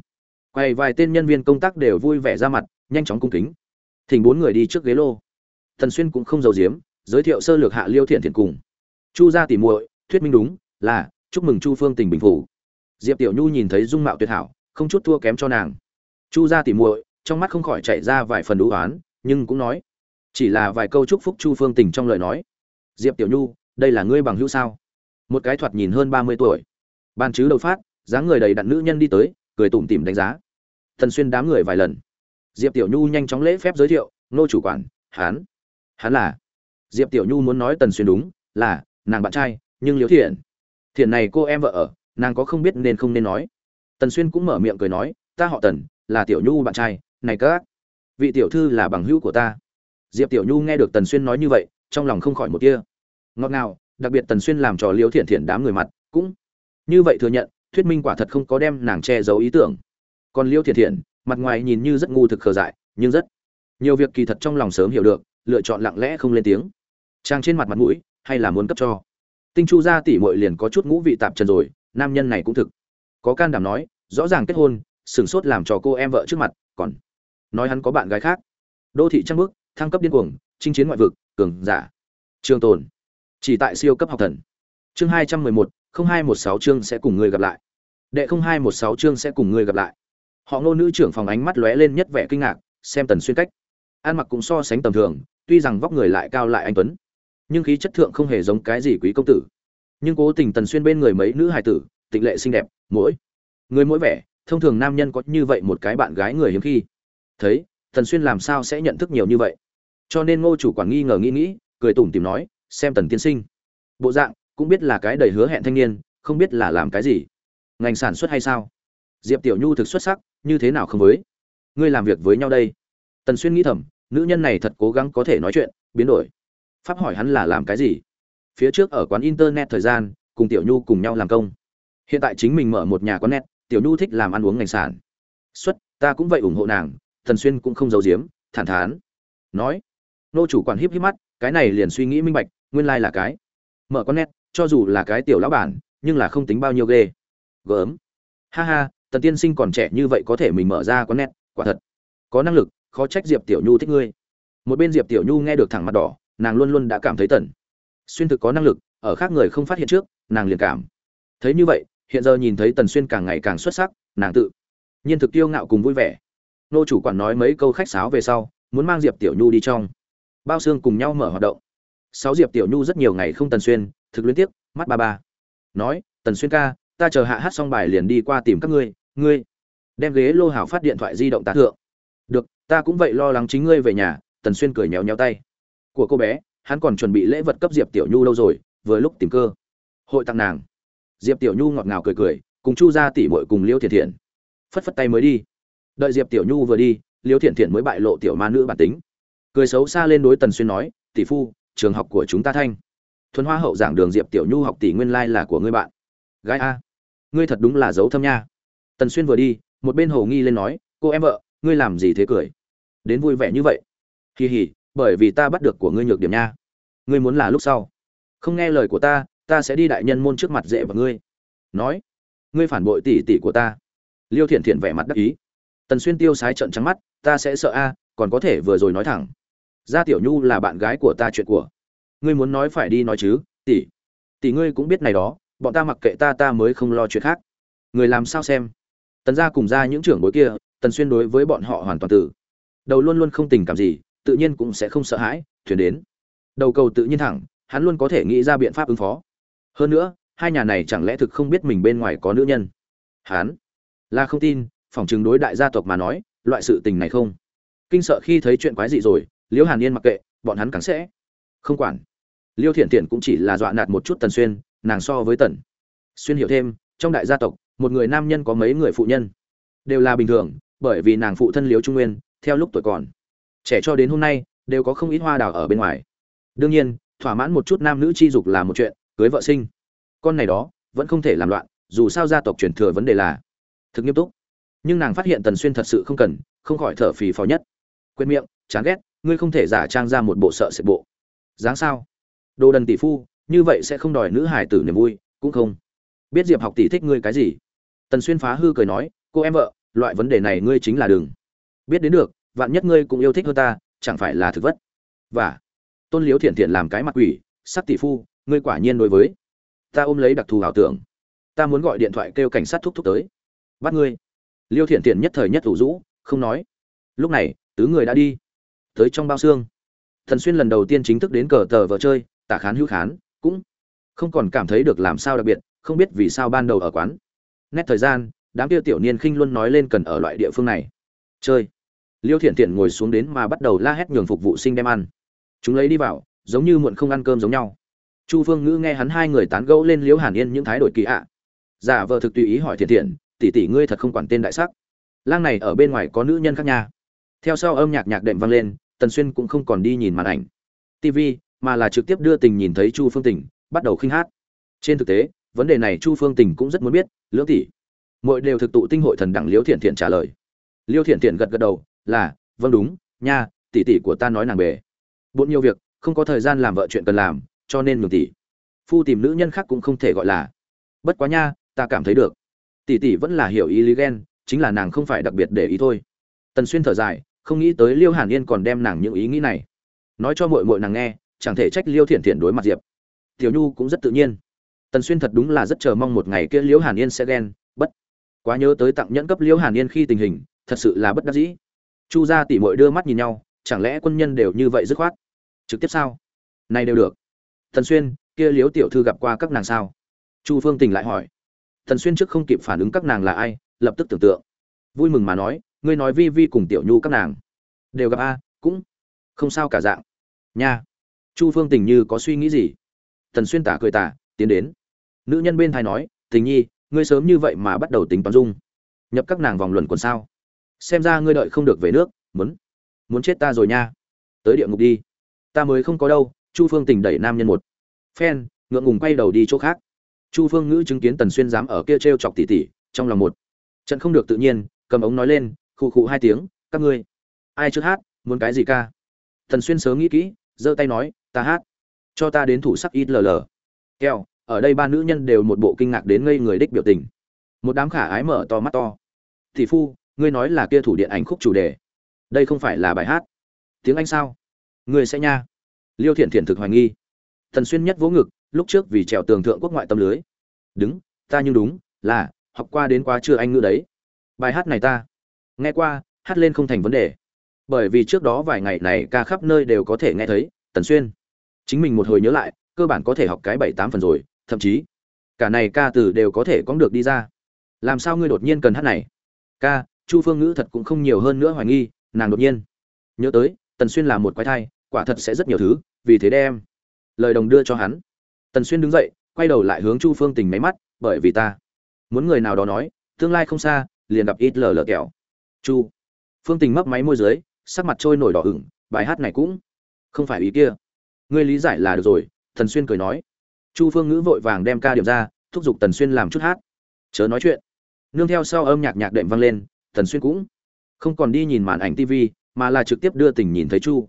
Quầy vài tên nhân viên công tác đều vui vẻ ra mặt, nhanh chóng cung kính. Thỉnh bốn người đi trước ghế lô. Thần xuyên cũng không giàu giếm, giới thiệu sơ lược hạ liêu thiện thiện cùng. Chu gia tỉ muội, thuyết minh đúng, là, chúc mừng chu phương tình bình phủ. Diệp tiểu nhu nhìn thấy dung mạo tuyệt hảo, không chút thua kém cho nàng. Chu gia tỉ muội, trong mắt không khỏi chạy ra vài phần đũ oán nhưng cũng nói, chỉ là vài câu chúc phúc chu phương tình trong lời nói. Diệp tiểu nhu, đây là ngươi bằng hữu sao? Một cái thoạt nhìn hơn ba mươi tuổi. Ban chứ đầu phát, dáng người đầy đặn nữ nhân đi tới, cười tủm tỉm đánh giá. Thần xuyên đám người vài lần. Diệp tiểu nhu nhanh chóng lễ phép giới thiệu, nô chủ quản hán hán là. Diệp tiểu nhu muốn nói tần xuyên đúng, là, nàng bạn trai, nhưng liễu thiện. Thiện này cô em vợ ở, nàng có không biết nên không nên nói. Tần xuyên cũng mở miệng cười nói, ta họ tần, là tiểu nhu bạn trai, này các vị tiểu thư là bằng hữu của ta. Diệp tiểu nhu nghe được tần xuyên nói như vậy, trong lòng không khỏi một kia ngọt ngào, đặc biệt tần xuyên làm trò Liêu thiện thiện đám người mặt, cũng như vậy thừa nhận, thuyết minh quả thật không có đem nàng che giấu ý tưởng. Còn Liêu thiện thiện, mặt ngoài nhìn như rất ngu thực khờ dại, nhưng rất nhiều việc kỳ thật trong lòng sớm hiểu được, lựa chọn lặng lẽ không lên tiếng. Trang trên mặt mặt mũi, hay là muốn cấp cho. Tinh chu gia tỷ muội liền có chút ngũ vị tạp trần rồi, nam nhân này cũng thực. Có can đảm nói, rõ ràng kết hôn, sửng sốt làm trò cô em vợ trước mặt, còn nói hắn có bạn gái khác. Đô thị trăng bước, thăng cấp điên cuồng, chinh chiến ngoại vực, cường giả. Trường tồn. Chỉ tại siêu cấp học thần. Chương hai trăm mười một, không hai một sáu chương sẽ cùng người gặp lại. Đệ không hai một sáu chương sẽ cùng người gặp lại. Họ ngô nữ trưởng phòng ánh mắt lóe lên nhất vẻ kinh ngạc, xem tần xuyên cách. Ăn mặc cũng so sánh tầm thường, tuy rằng vóc người lại cao lại anh tuấn, nhưng khí chất thượng không hề giống cái gì quý công tử. Nhưng cố tình tần xuyên bên người mấy nữ hài tử, tịnh lệ xinh đẹp, mỗi người mỗi vẻ, thông thường nam nhân có như vậy một cái bạn gái người hiếm khi thấy, tần xuyên làm sao sẽ nhận thức nhiều như vậy? Cho nên ngô chủ quản nghi ngờ nghĩ nghĩ, cười tủm tìm nói, xem tần tiên sinh. Bộ dạng, cũng biết là cái đầy hứa hẹn thanh niên, không biết là làm cái gì. Ngành sản xuất hay sao? Diệp tiểu nhu thực xuất sắc, như thế nào không với? Ngươi làm việc với nhau đây. Tần xuyên nghĩ thầm, nữ nhân này thật cố gắng có thể nói chuyện, biến đổi. Pháp hỏi hắn là làm cái gì? Phía trước ở quán internet thời gian, cùng tiểu nhu cùng nhau làm công. Hiện tại chính mình mở một nhà quán net, tiểu nhu thích làm ăn uống ngành sản. Xuất, ta cũng vậy ủng hộ nàng tần xuyên cũng không giấu giếm, thản thán, nói, nô chủ quản híp híp mắt, cái này liền suy nghĩ minh bạch, nguyên lai là cái. Mở con net cho dù là cái tiểu lão bản, nhưng là không tính bao nhiêu ghê. Gớm. Ha ha, tần tiên sinh còn trẻ như vậy có thể mình mở ra con net quả thật. Có năng lực, khó trách diệp tiểu nhu thích ngươi. Một bên diệp tiểu nhu nghe được thẳng mặt đỏ, nàng luôn luôn đã cảm thấy tần. Xuyên thực có năng lực, ở khác người không phát hiện trước, nàng liền cảm. Thấy như vậy, hiện giờ nhìn thấy tần xuyên càng ngày càng xuất sắc, nàng tự nhiên thực tiêu ngạo cùng vui vẻ nô chủ quản nói mấy câu khách sáo về sau, muốn mang diệp tiểu nhu đi trong. Bao xương cùng nhau mở hoạt động. Sáu diệp tiểu nhu rất nhiều ngày không tần xuyên, thực liên tiếp mắt ba ba. Nói, tần xuyên ca, ta chờ hạ hát xong bài liền đi qua tìm các ngươi ngươi đem ghế lô hảo phát điện thoại di động ta thượng. Được, ta cũng vậy lo lắng chính ngươi về nhà, tần xuyên cười nhéo nhéo tay. Của cô bé, hắn còn chuẩn bị lễ vật cấp diệp tiểu nhu lâu rồi, vừa lúc tìm cơ. Hội tặng nàng. Diệp tiểu nhu ngọt ngào cười cười, cùng chu ra tỉ mội cùng liêu Thiệt thiện phất phất tay mới đi đợi diệp tiểu nhu vừa đi, liêu thiện thiện mới bại lộ tiểu ma nữ bản tính. Cười xấu xa lên đối tần xuyên nói, tỷ phu, trường học của chúng ta thanh. Thuần hoa hậu giảng đường diệp tiểu nhu học tỷ nguyên lai là của ngươi bạn. Gái a, ngươi thật đúng là dấu thâm nha. Tần xuyên vừa đi, một bên hồ nghi lên nói, cô em vợ, ngươi làm gì thế cười? Đến vui vẻ như vậy. Kỳ hỉ bởi vì ta bắt được của ngươi nhược điểm nha. Ngươi muốn là lúc sau. Không nghe lời của ta ta sẽ đi đại nhân môn trước mặt dễ vào ngươi. Nói, ngươi phản bội tỷ tỷ của ta. Liêu thiện thiện vẻ mặt đắc ý tần xuyên tiêu sái trợn trắng mắt, ta sẽ sợ a, còn có thể vừa rồi nói thẳng. Gia tiểu nhu là bạn gái của ta chuyện của. Ngươi muốn nói phải đi nói chứ, tỷ. Tỷ ngươi cũng biết này đó, bọn ta mặc kệ ta ta mới không lo chuyện khác. Người làm sao xem? Tần gia cùng ra những trưởng bối kia, tần xuyên đối với bọn họ hoàn toàn tử đầu luôn luôn không tình cảm gì, tự nhiên cũng sẽ không sợ hãi, thuyền đến. Đầu cầu tự nhiên thẳng, hắn luôn có thể nghĩ ra biện pháp ứng phó. Hơn nữa, hai nhà này chẳng lẽ thực không biết mình bên ngoài có nữ nhân? Hắn là không tin phòng chừng đối đại gia tộc mà nói, loại sự tình này không. Kinh sợ khi thấy chuyện quái dị rồi liễu hàn yên mặc kệ, bọn hắn càng sẽ. Không quản. Liêu thiện thiện cũng chỉ là dọa nạt một chút tần xuyên, nàng so với tần xuyên hiểu thêm, trong đại gia tộc, một người nam nhân có mấy người phụ nhân. Đều là bình thường, bởi vì nàng phụ thân liễu trung nguyên, theo lúc tuổi còn. Trẻ cho đến hôm nay, đều có không ít hoa đào ở bên ngoài. Đương nhiên, thỏa mãn một chút nam nữ chi dục là một chuyện, cưới vợ sinh. Con này đó, vẫn không thể làm loạn, dù sao gia tộc truyền thừa vấn đề là thực nghiêm túc nhưng nàng phát hiện tần xuyên thật sự không cần, không khỏi thở phì phò nhất. Quên miệng, chán ghét, ngươi không thể giả trang ra một bộ sợ sệt bộ. Dáng sao? Đồ đần tỷ phu, như vậy sẽ không đòi nữ hải tử niềm vui, cũng không. Biết diệp học tỷ thích ngươi cái gì? Tần xuyên phá hư cười nói, cô em vợ, loại vấn đề này ngươi chính là đừng. Biết đến được, vạn nhất ngươi cũng yêu thích hơn ta, chẳng phải là thực vất. Và, tôn liếu thiện thiện làm cái mặt quỷ, sắc tỷ phu, ngươi quả nhiên đối với. Ta ôm lấy đặc thù ảo tưởng. Ta muốn gọi điện thoại kêu cảnh sát thúc thúc tới. Bắt ngươi liêu thiện thiện nhất thời nhất thủ rũ, không nói. Lúc này, tứ người đã đi. Tới trong bao xương. Thần xuyên lần đầu tiên chính thức đến cờ tờ vợ chơi, tả khán hữu khán, cũng không còn cảm thấy được làm sao đặc biệt, không biết vì sao ban đầu ở quán. Nét thời gian, đám kia tiểu niên khinh luôn nói lên cần ở loại địa phương này. Chơi. Liêu thiện thiện ngồi xuống đến mà bắt đầu la hét nhường phục vụ sinh đem ăn. Chúng lấy đi vào, giống như muộn không ăn cơm giống nhau. Chu phương ngữ nghe hắn hai người tán gẫu lên liễu hàn yên những thái đổi kỳ ạ. Giả vờ thực tùy ý hỏi thiện thiện tỷ tỷ ngươi thật không quản tên đại sắc. Lang này ở bên ngoài có nữ nhân khác nha. Theo sau âm nhạc nhạc đệm vang lên, tần xuyên cũng không còn đi nhìn màn ảnh. Tv mà là trực tiếp đưa tình nhìn thấy chu phương tình, bắt đầu khinh hát. Trên thực tế, vấn đề này chu phương tình cũng rất muốn biết, lưỡng tỷ Mọi đều thực tụ tinh hội thần đẳng liễu thiện thiện trả lời. Liêu thiện thiện gật gật đầu, là vâng đúng, nha, tỷ tỷ của ta nói nàng bề. Bộn nhiều việc, không có thời gian làm vợ chuyện cần làm, cho nên nhường tỷ. Phu tìm nữ nhân khác cũng không thể gọi là, bất quá nha, ta cảm thấy được tỷ tỷ vẫn là hiểu ý lý ghen chính là nàng không phải đặc biệt để ý thôi. Tần xuyên thở dài, không nghĩ tới liêu hàn yên còn đem nàng những ý nghĩ này nói cho mội mội nàng nghe, chẳng thể trách liêu thiện thiện đối mặt diệp. Tiểu nhu cũng rất tự nhiên. Tần xuyên thật đúng là rất chờ mong một ngày kia liêu hàn yên sẽ ghen, bất quá nhớ tới tặng nhẫn cấp liêu hàn yên khi tình hình, thật sự là bất đắc dĩ. Chu gia tỷ muội đưa mắt nhìn nhau, chẳng lẽ quân nhân đều như vậy dứt khoát? Trực tiếp sao? Này đều được. Tần xuyên, kia liếu tiểu thư gặp qua các nàng sao? Chu phương tình lại hỏi thần xuyên trước không kịp phản ứng các nàng là ai, lập tức tưởng tượng. Vui mừng mà nói, ngươi nói vi vi cùng tiểu nhu các nàng đều gặp a, cũng không sao cả dạng. Nha. Chu phương tình như có suy nghĩ gì? Thần xuyên tả cười tả, tiến đến. Nữ nhân bên thai nói, tình nhi, ngươi sớm như vậy mà bắt đầu tính toán dung. Nhập các nàng vòng luẩn quẩn sao? Xem ra ngươi đợi không được về nước, muốn muốn chết ta rồi nha. Tới địa ngục đi. Ta mới không có đâu. Chu phương tình đẩy nam nhân một phen, ngượng ngùng quay đầu đi chỗ khác chu phương ngữ chứng kiến tần xuyên dám ở kia t r e o chọc tỉ tỉ trong lòng một trận không được tự nhiên, cầm ống nói lên, khụ khụ hai tiếng, các ngươi, ai trước hát, muốn cái gì ca? Tần xuyên sớm nghĩ kỹ, giơ tay nói, ta hát, cho ta đến thủ sắc ít lờ lờ. Keo ở đây ba nữ nhân đều một bộ kinh ngạc đến ngây người đích biểu tình. Một đám khả ái mở to mắt to. Tỷ phu, ngươi nói là kia thủ điện ảnh khúc chủ đề. Đây không phải là bài hát. Tiếng anh sao? Ngươi sẽ nha. Liêu thiện thiện thực hoài nghi. Thần xuyên nhất vỗ ngực lúc trước vì trèo tường thượng quốc ngoại tâm lưới. Đứng, ta nhưng đúng, là, học qua đến quá chưa anh ngữ đấy. Bài hát này ta. Nghe qua, hát lên không thành vấn đề. Bởi vì trước đó vài ngày này ca khắp nơi đều có thể nghe thấy, tần xuyên. Chính mình một hồi nhớ lại, cơ bản có thể học cái bảy tám phần rồi, thậm chí, cả này ca từ đều có thể có được đi ra. Làm sao ngươi đột nhiên cần hát này? Ca, chu phương ngữ thật cũng không nhiều hơn nữa hoài nghi, nàng đột nhiên. Nhớ tới, tần xuyên là một quái thai, quả thật sẽ rất nhiều thứ, vì thế đem lời đồng đưa cho hắn tần xuyên đứng dậy, quay đầu lại hướng chu phương tình máy mắt, bởi vì ta muốn người nào đó nói, tương lai không xa, liền gặp ít lờ lờ kẹo. Chu phương tình mấp máy môi dưới, sắc mặt trôi nổi đỏ ửng, bài hát này cũng không phải ý kia. Ngươi lý giải là được rồi, tần xuyên cười nói. Chu phương ngữ vội vàng đem ca điểm ra, thúc giục tần xuyên làm chút hát. Chớ nói chuyện. Nương theo sau âm nhạc nhạc đệm vang lên, tần xuyên cũng không còn đi nhìn màn ảnh tv mà là trực tiếp đưa tình nhìn thấy chu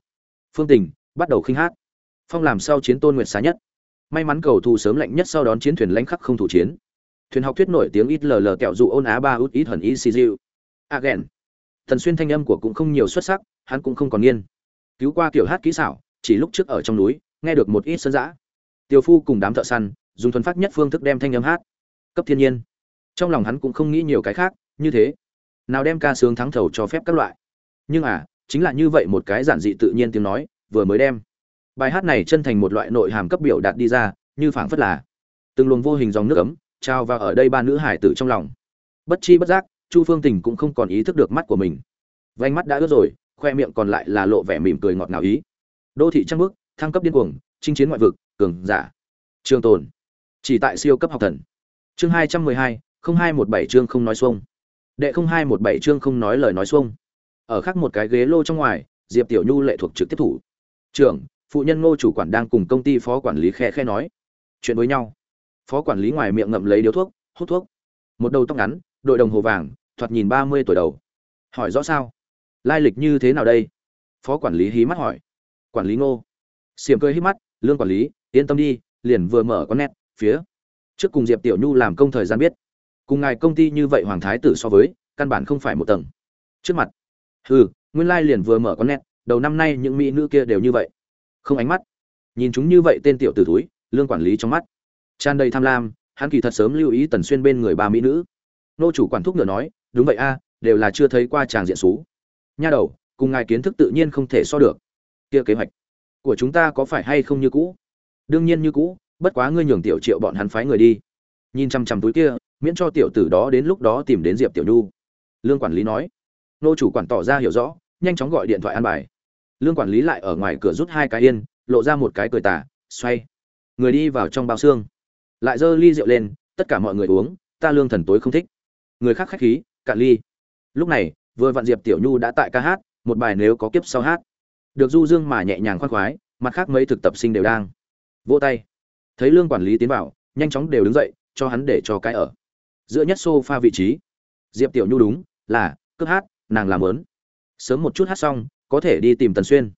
phương tình, bắt đầu khinh hát. Phong làm sau chiến tôn nguyệt xá nhất? May mắn cầu thủ sớm lạnh nhất sau đón chiến thuyền lãnh khắc không thủ chiến. Thuyền học thuyết nổi tiếng ít lờ lờ kẹo dụ ôn á ba út ít hẳn ít xì diệu again. Thần xuyên thanh âm của cũng không nhiều xuất sắc, hắn cũng không còn nghiên cứu qua kiểu hát kỹ xảo, chỉ lúc trước ở trong núi, nghe được một ít sân giã tiểu phu cùng đám thợ săn, dùng thuần phát nhất phương thức đem thanh âm hát. Cấp thiên nhiên. Trong lòng hắn cũng không nghĩ nhiều cái khác, như thế. Nào đem ca sướng thắng thầu cho phép các loại. Nhưng à chính là như vậy một cái giản dị tự nhiên tiếng nói, vừa mới đem bài hát này chân thành một loại nội hàm cấp biểu đạt đi ra, như phảng phất là từng luồng vô hình dòng nước ấm, trao vào ở đây ba nữ hải tử trong lòng. Bất chi bất giác, chu phương tình cũng không còn ý thức được mắt của mình. Vánh mắt đã ướt rồi, khoe miệng còn lại là lộ vẻ mỉm cười ngọt ngào ý. Đô thị trăng bước thăng cấp điên cuồng, chinh chiến ngoại vực, cường giả. Trường tồn. Chỉ tại siêu cấp học thần. Chương hai trăm mười hai, không hai một bảy chương không nói xuông. Đệ không hai một bảy chương không nói lời nói xuông. Ở khác một cái ghế lô trong ngoài, diệp tiểu nhu lệ thuộc trực tiếp thủ. Trưởng phụ nhân ngô chủ quản đang cùng công ty phó quản lý khe khe nói. Chuyện với nhau. Phó quản lý ngoài miệng ngậm lấy điếu thuốc, hút thuốc. Một đầu tóc ngắn, đội đồng hồ vàng, thoạt nhìn ba mươi tuổi đầu. Hỏi rõ sao? Lai lịch như thế nào đây? Phó quản lý hí mắt hỏi. Quản lý ngô. Xiềm cười hí mắt, lương quản lý, yên tâm đi, liền vừa mở con nét, phía. Trước cùng diệp tiểu nhu làm công thời gian biết. Cùng ngài công ty như vậy hoàng thái tử so với, căn bản không phải một tầng. Trước mặt. Hừ, nguyên lai liền vừa mở con nét, đầu năm nay những mỹ nữ kia đều như vậy không ánh mắt. Nhìn chúng như vậy tên tiểu tử túi lương quản lý trong mắt. Tràn đầy tham lam, hắn kỳ thật sớm lưu ý tần xuyên bên người ba mỹ nữ. Nô chủ quản thúc ngựa nói, đúng vậy a, đều là chưa thấy qua tràng diện xú. Nha đầu, cùng ngài kiến thức tự nhiên không thể so được. Kia kế hoạch của chúng ta có phải hay không như cũ? Đương nhiên như cũ, bất quá ngươi nhường tiểu triệu bọn hắn phái người đi. Nhìn chằm chằm túi kia, miễn cho tiểu tử đó đến lúc đó tìm đến diệp tiểu nhu. Lương quản lý nói. Nô chủ quản tỏ ra hiểu rõ, nhanh chóng gọi điện thoại an bài lương quản lý lại ở ngoài cửa rút hai cái yên, lộ ra một cái cười tả xoay. Người đi vào trong bao xương. Lại giơ ly rượu lên, tất cả mọi người uống, ta lương thần tối không thích. Người khác khách khí, cạn ly. Lúc này, vừa vạn diệp tiểu nhu đã tại ca hát, một bài nếu có kiếp sau hát. Được du dương mà nhẹ nhàng khoan khoái, mặt khác mấy thực tập sinh đều đang. Vỗ tay. Thấy lương quản lý tiến vào, nhanh chóng đều đứng dậy, cho hắn để cho cái ở. Giữa nhất sofa vị trí. Diệp tiểu nhu đúng, là, cướp hát, nàng làm lớn sớm một chút hát xong có thể đi tìm tần xuyên.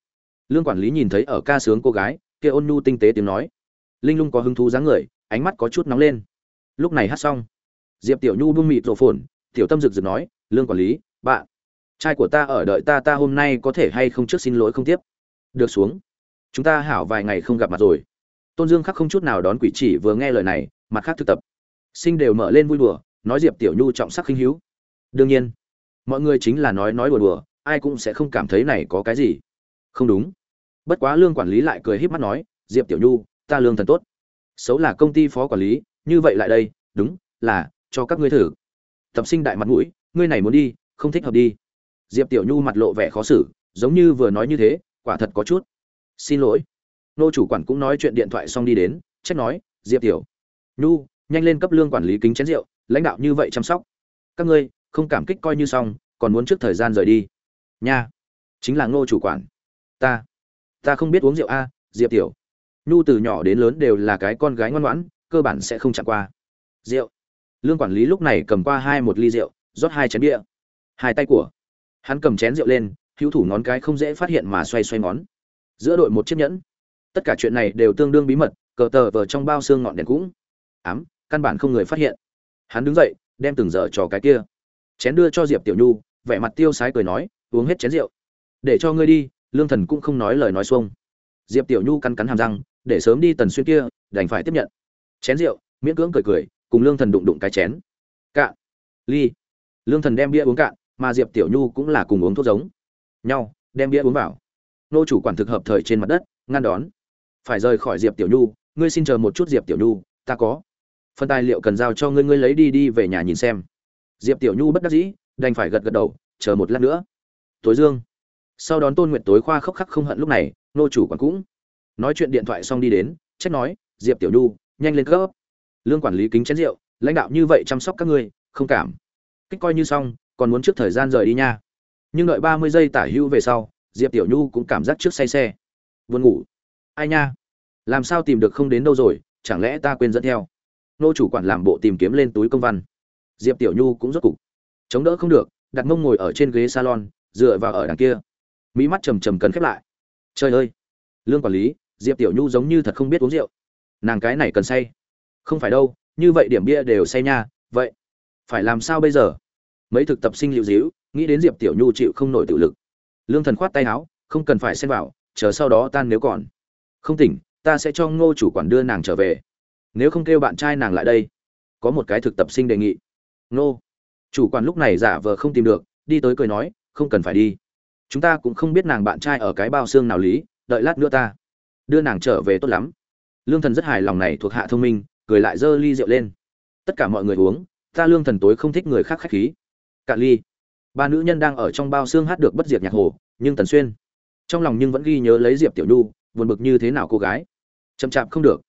Lương quản lý nhìn thấy ở ca sướng cô gái, kia ôn nhu tinh tế tiếng nói. Linh lung có hứng thú dáng người, ánh mắt có chút nóng lên. Lúc này hát xong, diệp tiểu nhu buông mịt rổ phồn, tiểu tâm rực rực nói, lương quản lý bạn trai của ta ở đợi ta ta hôm nay có thể hay không trước xin lỗi không tiếp? Được xuống. Chúng ta hảo vài ngày không gặp mặt rồi. Tôn dương khắc không chút nào đón quỷ chỉ vừa nghe lời này, mặt khác thực tập. Sinh đều mở lên vui đùa, nói diệp tiểu nhu trọng sắc khinh hữu. Đương nhiên, mọi người chính là nói nói đùa đùa ai cũng sẽ không cảm thấy này có cái gì. Không đúng. Bất quá lương quản lý lại cười híp mắt nói, diệp tiểu nhu, ta lương thần tốt. Xấu là công ty phó quản lý, như vậy lại đây, đúng, là, cho các ngươi thử. Tập sinh đại mặt mũi, ngươi này muốn đi, không thích hợp đi. Diệp tiểu nhu mặt lộ vẻ khó xử, giống như vừa nói như thế, quả thật có chút. Xin lỗi. Nô chủ quản cũng nói chuyện điện thoại xong đi đến, trách nói, diệp tiểu nhu, nhanh lên cấp lương quản lý kính chén rượu, lãnh đạo như vậy chăm sóc. Các ngươi, không cảm kích coi như xong, còn muốn trước thời gian rời đi nha. Chính là ngô chủ quản. Ta. Ta không biết uống rượu a, diệp tiểu. Nhu từ nhỏ đến lớn đều là cái con gái ngoan ngoãn, cơ bản sẽ không chạm qua. Rượu. Lương quản lý lúc này cầm qua hai một ly rượu, rót hai chén bia. Hai tay của hắn cầm chén rượu lên, hữu thủ ngón cái không dễ phát hiện mà xoay xoay ngón. Giữa đội một chiếc nhẫn. Tất cả chuyện này đều tương đương bí mật, cờ tờ vờ trong bao xương ngọn đèn cũng ám, căn bản không người phát hiện. Hắn đứng dậy, đem từng giờ trò cái kia. Chén đưa cho diệp tiểu nhu, vẻ mặt tiêu sái cười nói uống hết chén rượu. Để cho ngươi đi, lương thần cũng không nói lời nói xuông. Diệp tiểu nhu cắn cắn hàm răng, để sớm đi tần xuyên kia, đành phải tiếp nhận. Chén rượu, miễn cưỡng cười cười, cùng lương thần đụng đụng cái chén. Cạn. Ly. Lương thần đem bia uống cạn, mà diệp tiểu nhu cũng là cùng uống thuốc giống. Nhau, đem bia uống vào. Nô chủ quản thực hợp thời trên mặt đất, ngăn đón. Phải rời khỏi diệp tiểu nhu, ngươi xin chờ một chút diệp tiểu nhu, ta có. Phần tài liệu cần giao cho ngươi ngươi lấy đi đi về nhà nhìn xem. Diệp tiểu nhu bất đắc dĩ, đành phải gật gật đầu, chờ một lát nữa tối dương. Sau đón tôn nguyệt tối khoa khóc khắc không hận lúc này, nô chủ quản cũng nói chuyện điện thoại xong đi đến, trách nói, diệp tiểu nhu, nhanh lên cấp. Lương quản lý kính chén rượu, lãnh đạo như vậy chăm sóc các ngươi, không cảm. Kích coi như xong, còn muốn trước thời gian rời đi nha. Nhưng đợi ba mươi giây tả hữu về sau, diệp tiểu nhu cũng cảm giác trước say xe. Buồn ngủ. Ai nha? Làm sao tìm được không đến đâu rồi, chẳng lẽ ta quên dẫn theo? Nô chủ quản làm bộ tìm kiếm lên túi công văn. Diệp tiểu nhu cũng rốt cục chống đỡ không được, đặt mông ngồi ở trên ghế salon dựa vào ở đằng kia. Mỹ mắt trầm trầm cần khép lại. Trời ơi! Lương quản lý, diệp tiểu nhu giống như thật không biết uống rượu. Nàng cái này cần say. Không phải đâu, như vậy điểm bia đều say nha, vậy phải làm sao bây giờ? Mấy thực tập sinh liệu dĩu nghĩ đến diệp tiểu nhu chịu không nổi tự lực. Lương thần khoát tay áo, không cần phải xen vào, chờ sau đó tan nếu còn. Không tỉnh, ta sẽ cho ngô chủ quản đưa nàng trở về. Nếu không kêu bạn trai nàng lại đây. Có một cái thực tập sinh đề nghị. Ngô. Chủ quản lúc này giả vờ không tìm được, đi tới cười nói không cần phải đi. Chúng ta cũng không biết nàng bạn trai ở cái bao xương nào lý, đợi lát nữa ta đưa nàng trở về tốt lắm. Lương thần rất hài lòng này thuộc hạ thông minh, cười lại giơ ly rượu lên. Tất cả mọi người uống, ta lương thần tối không thích người khác khách khí. Cạn ly. Ba nữ nhân đang ở trong bao xương hát được bất diệt nhạc hồ, nhưng tần xuyên trong lòng nhưng vẫn ghi nhớ lấy diệp tiểu nhu, buồn bực như thế nào cô gái. Chậm chạp không được.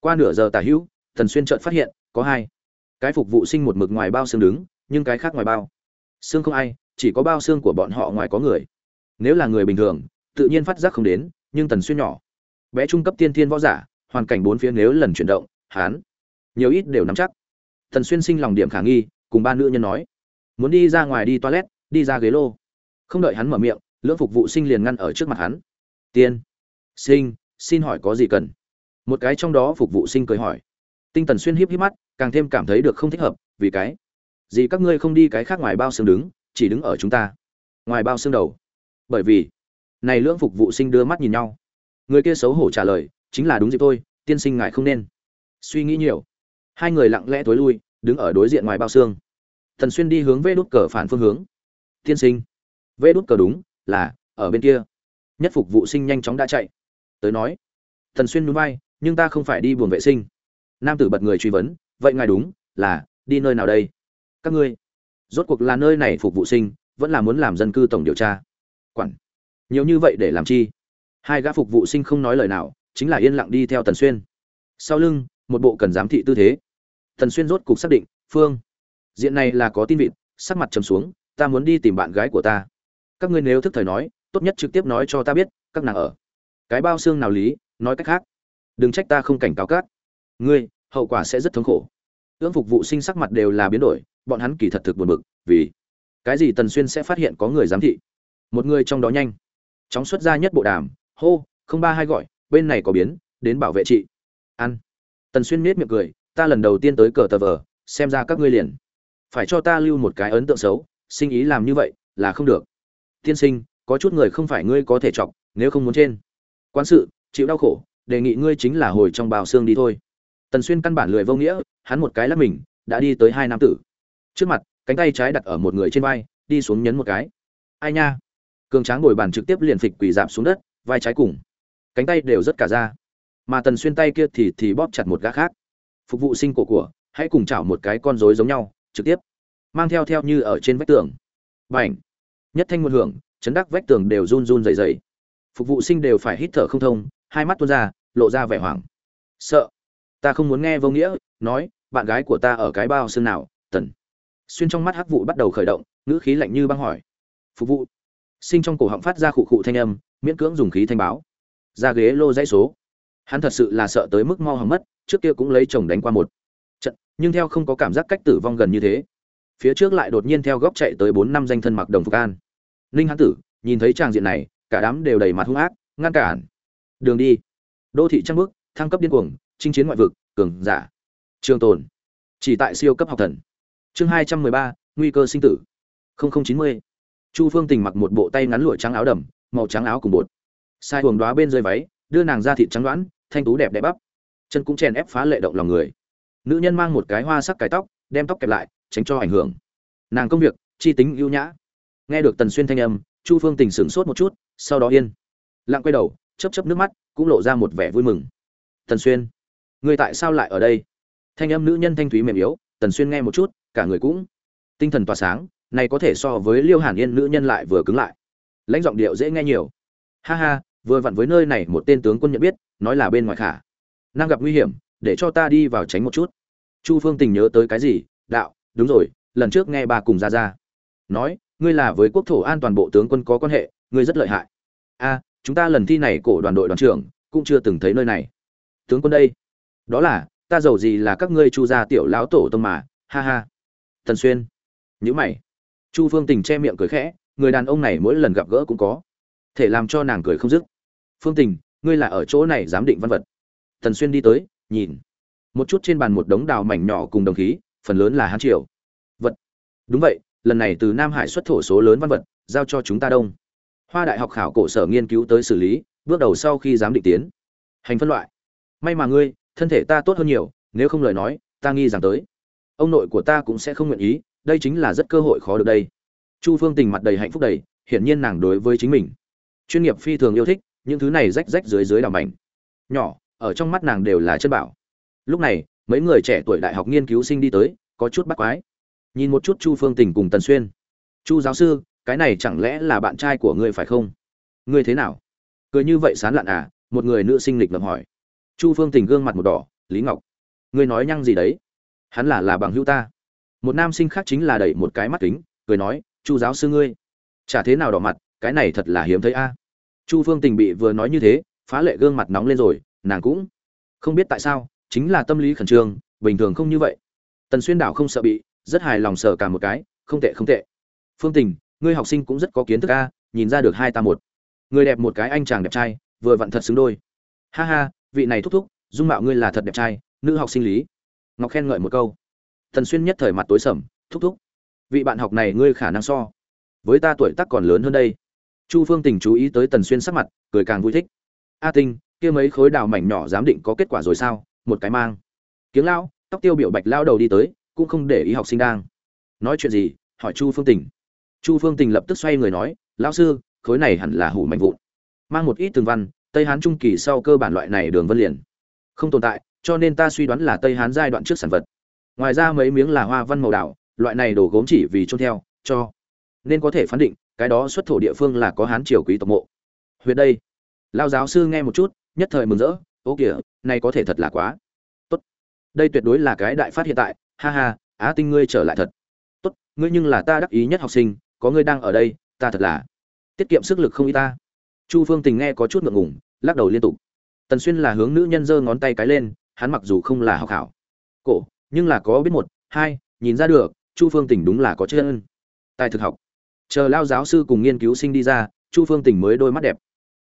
Qua nửa giờ tả hữu, tần xuyên chợt phát hiện, có hai. Cái phục vụ sinh một mực ngoài bao xương đứng, nhưng cái khác ngoài bao. Xương không ai chỉ có bao xương của bọn họ ngoài có người. Nếu là người bình thường, tự nhiên phát giác không đến, nhưng tần xuyên nhỏ. Bé trung cấp tiên thiên võ giả, hoàn cảnh bốn phía nếu lần chuyển động hán nhiều ít đều nắm chắc. Tần xuyên sinh lòng điểm khả nghi, cùng ba nữ nhân nói. Muốn đi ra ngoài đi toilet, đi ra ghế lô. Không đợi hắn mở miệng, lưỡng phục vụ sinh liền ngăn ở trước mặt hắn. Tiên, sinh, xin hỏi có gì cần? Một cái trong đó phục vụ sinh cười hỏi. Tinh tần xuyên hiếp hiếp mắt, càng thêm cảm thấy được không thích hợp, vì cái gì các ngươi không đi cái khác ngoài bao xương đứng chỉ đứng ở chúng ta. Ngoài bao xương đầu. Bởi vì, này lưỡng phục vụ sinh đưa mắt nhìn nhau. Người kia xấu hổ trả lời, chính là đúng dịp thôi, tiên sinh ngài không nên. Suy nghĩ nhiều. Hai người lặng lẽ tối lui, đứng ở đối diện ngoài bao xương. Thần xuyên đi hướng vê đốt cờ phản phương hướng. Tiên sinh. Vê đốt cờ đúng, là, ở bên kia. Nhất phục vụ sinh nhanh chóng đã chạy. Tới nói. Thần xuyên núi bay nhưng ta không phải đi buồng vệ sinh. Nam tử bật người truy vấn, vậy ngài đúng, là, đi nơi nào đây? Các ngươi rốt cuộc là nơi này phục vụ sinh, vẫn là muốn làm dân cư tổng điều tra. Quản. Nhiều như vậy để làm chi? Hai gã phục vụ sinh không nói lời nào, chính là yên lặng đi theo tần xuyên. Sau lưng, một bộ cần giám thị tư thế. Tần xuyên rốt cục xác định, phương, diện này là có tin vịt, sắc mặt trầm xuống, ta muốn đi tìm bạn gái của ta. Các ngươi nếu thức thời nói, tốt nhất trực tiếp nói cho ta biết, các nàng ở. Cái bao xương nào lý, nói cách khác. Đừng trách ta không cảnh cáo các. Ngươi, hậu quả sẽ rất thống khổ. Ương phục vụ sinh sắc mặt đều là biến đổi bọn hắn kỳ thật thực buồn bực, vì cái gì tần xuyên sẽ phát hiện có người giám thị? Một người trong đó nhanh, chóng xuất ra nhất bộ đàm, hô, không ba hai gọi, bên này có biến, đến bảo vệ chị. Ăn. Tần xuyên miết miệng cười, ta lần đầu tiên tới cờ tờ vờ, xem ra các ngươi liền phải cho ta lưu một cái ấn tượng xấu, sinh ý làm như vậy là không được. Tiên sinh, có chút người không phải ngươi có thể chọc, nếu không muốn trên. Quan sự, chịu đau khổ, đề nghị ngươi chính là hồi trong bào xương đi thôi. Tần xuyên căn bản lười vô nghĩa, hắn một cái lắp mình, đã đi tới hai nam tử trước mặt cánh tay trái đặt ở một người trên vai đi xuống nhấn một cái. Ai nha? Cường tráng ngồi bàn trực tiếp liền phịch quỳ dạp xuống đất vai trái cùng. Cánh tay đều rất cả ra mà tần xuyên tay kia thì thì bóp chặt một gã khác. Phục vụ sinh cổ của hãy cùng chảo một cái con rối giống nhau trực tiếp. Mang theo theo như ở trên vách tường. Bảnh nhất thanh một hưởng chấn đắc vách tường đều run run dày dày, phục vụ sinh đều phải hít thở không thông hai mắt tuôn ra lộ ra vẻ hoảng. Sợ! Ta không muốn nghe vô nghĩa nói bạn gái của ta ở cái bao xương nào tần xuyên trong mắt hắc vụ bắt đầu khởi động, ngữ khí lạnh như băng hỏi. Phục vụ. Sinh trong cổ họng phát ra khụ khụ thanh âm, miễn cưỡng dùng khí thanh báo. Ra ghế lô dãy số. Hắn thật sự là sợ tới mức mau hỏng mất, trước kia cũng lấy chồng đánh qua một trận, nhưng theo không có cảm giác cách tử vong gần như thế. Phía trước lại đột nhiên theo góc chạy tới bốn năm danh thân mặc đồng phục an. Ninh hán tử, nhìn thấy tràng diện này, cả đám đều đầy mặt hung ác, ngăn cản. Đường đi. Đô thị trăng bước, thăng cấp điên cuồng, chinh chiến ngoại vực, cường giả. Trường tồn. Chỉ tại siêu cấp học thần chương hai trăm mười ba, nguy cơ sinh tử. Chín mươi. Chu phương tình mặc một bộ tay ngắn lụa trắng áo đầm, màu trắng áo cùng bột. Sai huồng đoá bên rơi váy, đưa nàng ra thịt trắng đoán, thanh tú đẹp đẽ bắp. Chân cũng chèn ép phá lệ động lòng người. Nữ nhân mang một cái hoa sắc cái tóc, đem tóc kẹp lại, tránh cho ảnh hưởng. Nàng công việc, chi tính ưu nhã. Nghe được tần xuyên thanh âm, chu phương tình sửng sốt một chút, sau đó yên. Lặng quay đầu chấp chấp nước mắt, cũng lộ ra một vẻ vui mừng. Tần xuyên người tại sao lại ở đây? Thanh âm nữ nhân thanh thúy mềm yếu, tần xuyên nghe một chút cả người cũng tinh thần tỏa sáng, này có thể so với liêu hàn yên nữ nhân lại vừa cứng lại. Lãnh giọng điệu dễ nghe nhiều. Ha ha, vừa vặn với nơi này một tên tướng quân nhận biết, nói là bên ngoài khả năng gặp nguy hiểm, để cho ta đi vào tránh một chút. Chu phương tình nhớ tới cái gì? Đạo, đúng rồi, lần trước nghe bà cùng ra ra. Nói, ngươi là với quốc thổ an toàn bộ tướng quân có quan hệ, ngươi rất lợi hại. A, chúng ta lần thi này cổ đoàn đội đoàn trưởng, cũng chưa từng thấy nơi này. Tướng quân đây, đó là, ta giàu gì là các ngươi chu gia tiểu lão tổ tông mà, ha ha tần xuyên. Nhữ mày. Chu phương tình che miệng cười khẽ, người đàn ông này mỗi lần gặp gỡ cũng có. Thể làm cho nàng cười không dứt. Phương tình, ngươi là ở chỗ này giám định văn vật. Tần xuyên đi tới, nhìn. Một chút trên bàn một đống đào mảnh nhỏ cùng đồng khí, phần lớn là hán triều. Vật. Đúng vậy, lần này từ nam hải xuất thổ số lớn văn vật, giao cho chúng ta đông. Hoa đại học khảo cổ sở nghiên cứu tới xử lý, bước đầu sau khi giám định tiến. Hành phân loại. May mà ngươi, thân thể ta tốt hơn nhiều, nếu không lời nói, ta nghi rằng tới ông nội của ta cũng sẽ không nguyện ý, đây chính là rất cơ hội khó được đây. Chu phương tình mặt đầy hạnh phúc đầy, hiển nhiên nàng đối với chính mình. Chuyên nghiệp phi thường yêu thích, những thứ này rách rách dưới dưới đào mảnh. Nhỏ, ở trong mắt nàng đều là chân bảo. Lúc này, mấy người trẻ tuổi đại học nghiên cứu sinh đi tới, có chút bắt quái. Nhìn một chút chu phương tình cùng tần xuyên. Chu giáo sư, cái này chẳng lẽ là bạn trai của ngươi phải không? Ngươi thế nào? Cười như vậy sán lạn à? một người nữ sinh lịch ngầm hỏi. Chu phương tình gương mặt một đỏ, lý ngọc, ngươi nói nhăng gì đấy? Hắn là là bằng hữu ta. Một nam sinh khác chính là đẩy một cái mắt kính, cười nói, chu giáo sư ngươi, chả thế nào đỏ mặt, cái này thật là hiếm thấy a. Chu phương tình bị vừa nói như thế, phá lệ gương mặt nóng lên rồi, nàng cũng không biết tại sao, chính là tâm lý khẩn trương, bình thường không như vậy. Tần xuyên đảo không sợ bị, rất hài lòng sợ cả một cái, không tệ không tệ. Phương tình, ngươi học sinh cũng rất có kiến thức a, nhìn ra được hai ta một. Người đẹp một cái anh chàng đẹp trai, vừa vặn thật xứng đôi. Ha ha, vị này thúc thúc, dung mạo ngươi là thật đẹp trai, nữ học sinh lý ngọc khen ngợi một câu. Tần xuyên nhất thời mặt tối sầm, thúc thúc. Vị bạn học này ngươi khả năng so với ta tuổi tác còn lớn hơn đây. Chu phương tình chú ý tới tần xuyên sắc mặt, cười càng vui thích. A tinh, kia mấy khối đào mảnh nhỏ giám định có kết quả rồi sao? Một cái mang. Kiếng lão tóc tiêu biểu bạch lao đầu đi tới, cũng không để ý học sinh đang nói chuyện gì, hỏi chu phương tình. Chu phương tình lập tức xoay người nói, lão sư, khối này hẳn là hủ mạnh vụn. Mang một ít tường văn, tây hán trung kỳ sau cơ bản loại này đường vân liền không tồn tại cho nên ta suy đoán là tây hán giai đoạn trước sản vật. Ngoài ra mấy miếng là hoa văn màu đảo, loại này đồ gốm chỉ vì trôn theo, cho nên có thể phán định, cái đó xuất thổ địa phương là có hán triều quý tộc mộ. Huyệt đây. Lao giáo sư nghe một chút, nhất thời mừng rỡ, ô kìa, này có thể thật là quá. Tốt. Đây tuyệt đối là cái đại phát hiện tại. Ha ha, á tinh ngươi trở lại thật. Tốt, ngươi nhưng là ta đắc ý nhất học sinh, có ngươi đang ở đây, ta thật là tiết kiệm sức lực không y ta. Chu phương tình nghe có chút ngượng ngùng, lắc đầu liên tục. Tần xuyên là hướng nữ nhân giơ ngón tay cái lên hắn mặc dù không là học hảo cổ, nhưng là có biết một, hai, nhìn ra được, chu phương tình đúng là có chân tài thực học. Chờ lao giáo sư cùng nghiên cứu sinh đi ra, chu phương tình mới đôi mắt đẹp.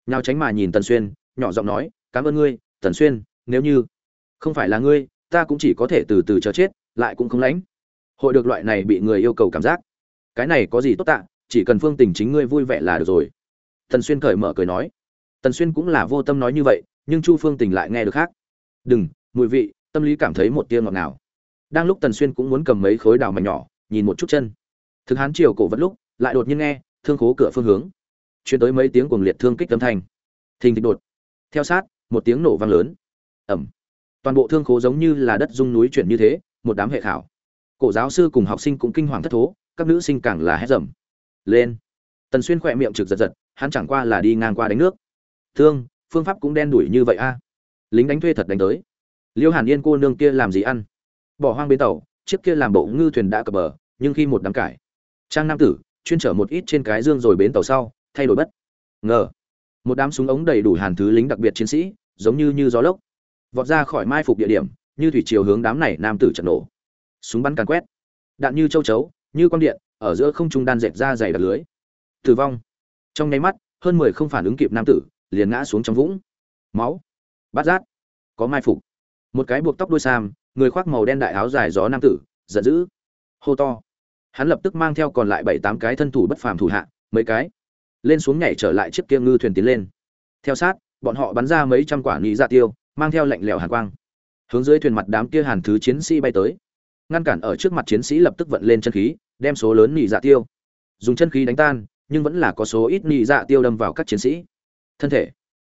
Nhào tránh mà nhìn tần xuyên, nhỏ giọng nói, cảm ơn ngươi, tần xuyên, nếu như không phải là ngươi, ta cũng chỉ có thể từ từ chờ chết, lại cũng không lãnh. Hội được loại này bị người yêu cầu cảm giác. Cái này có gì tốt tạ, chỉ cần phương tình chính ngươi vui vẻ là được rồi. Tần xuyên cởi mở cười nói. Tần xuyên cũng là vô tâm nói như vậy, nhưng chu phương tình lại nghe được khác. Đừng mùi vị, tâm lý cảm thấy một tia ngọt ngào. đang lúc tần xuyên cũng muốn cầm mấy khối đào mảnh nhỏ, nhìn một chút chân. Thực hán chiều cổ vật lúc, lại đột nhiên nghe, thương khố cửa phương hướng. Chuyển tới mấy tiếng cuồng liệt thương kích âm thanh. Thình thịch đột. Theo sát, một tiếng nổ vang lớn. Ẩm toàn bộ thương khố giống như là đất rung núi chuyển như thế, một đám hệ khảo. Cổ giáo sư cùng học sinh cũng kinh hoàng thất thố, các nữ sinh càng là hét rầm lên. Tần xuyên khỏe miệng trực giật giật, hắn chẳng qua là đi ngang qua đánh nước. Thương, phương pháp cũng đen đủi như vậy a. Lính đánh thuê thật đánh tới liêu hàn yên cô nương kia làm gì ăn? Bỏ hoang bến tàu, chiếc kia làm bộ ngư thuyền đã cập bờ, nhưng khi một đám cải, trang nam tử chuyên chở một ít trên cái dương rồi bến tàu sau, thay đổi bất. Ngờ, một đám súng ống đầy đủ hàn thứ lính đặc biệt chiến sĩ, giống như như gió lốc, vọt ra khỏi mai phục địa điểm, như thủy chiều hướng đám này nam tử trận nổ. Súng bắn càn quét, đạn như châu chấu, như con điện, ở giữa không trung đan dệt ra dày đặc lưới. Tử vong. Trong nháy mắt, hơn mười không phản ứng kịp nam tử, liền ngã xuống trong vũng. Máu. Bát giác. Có mai phục một cái buộc tóc đuôi sam, người khoác màu đen đại áo dài gió nam tử, giận dữ. Hô to. Hắn lập tức mang theo còn lại bảy tám cái thân thủ bất phàm thủ hạ, mấy cái. Lên xuống nhảy trở lại chiếc kia ngư thuyền tiến lên. Theo sát, bọn họ bắn ra mấy trăm quả nghĩ dạ tiêu, mang theo lệnh lẽo hàn quang. Hướng dưới thuyền mặt đám kia hàn thứ chiến sĩ bay tới. Ngăn cản ở trước mặt chiến sĩ lập tức vận lên chân khí, đem số lớn nghĩ dạ tiêu. Dùng chân khí đánh tan, nhưng vẫn là có số ít nghĩ dạ tiêu đâm vào các chiến sĩ. Thân thể.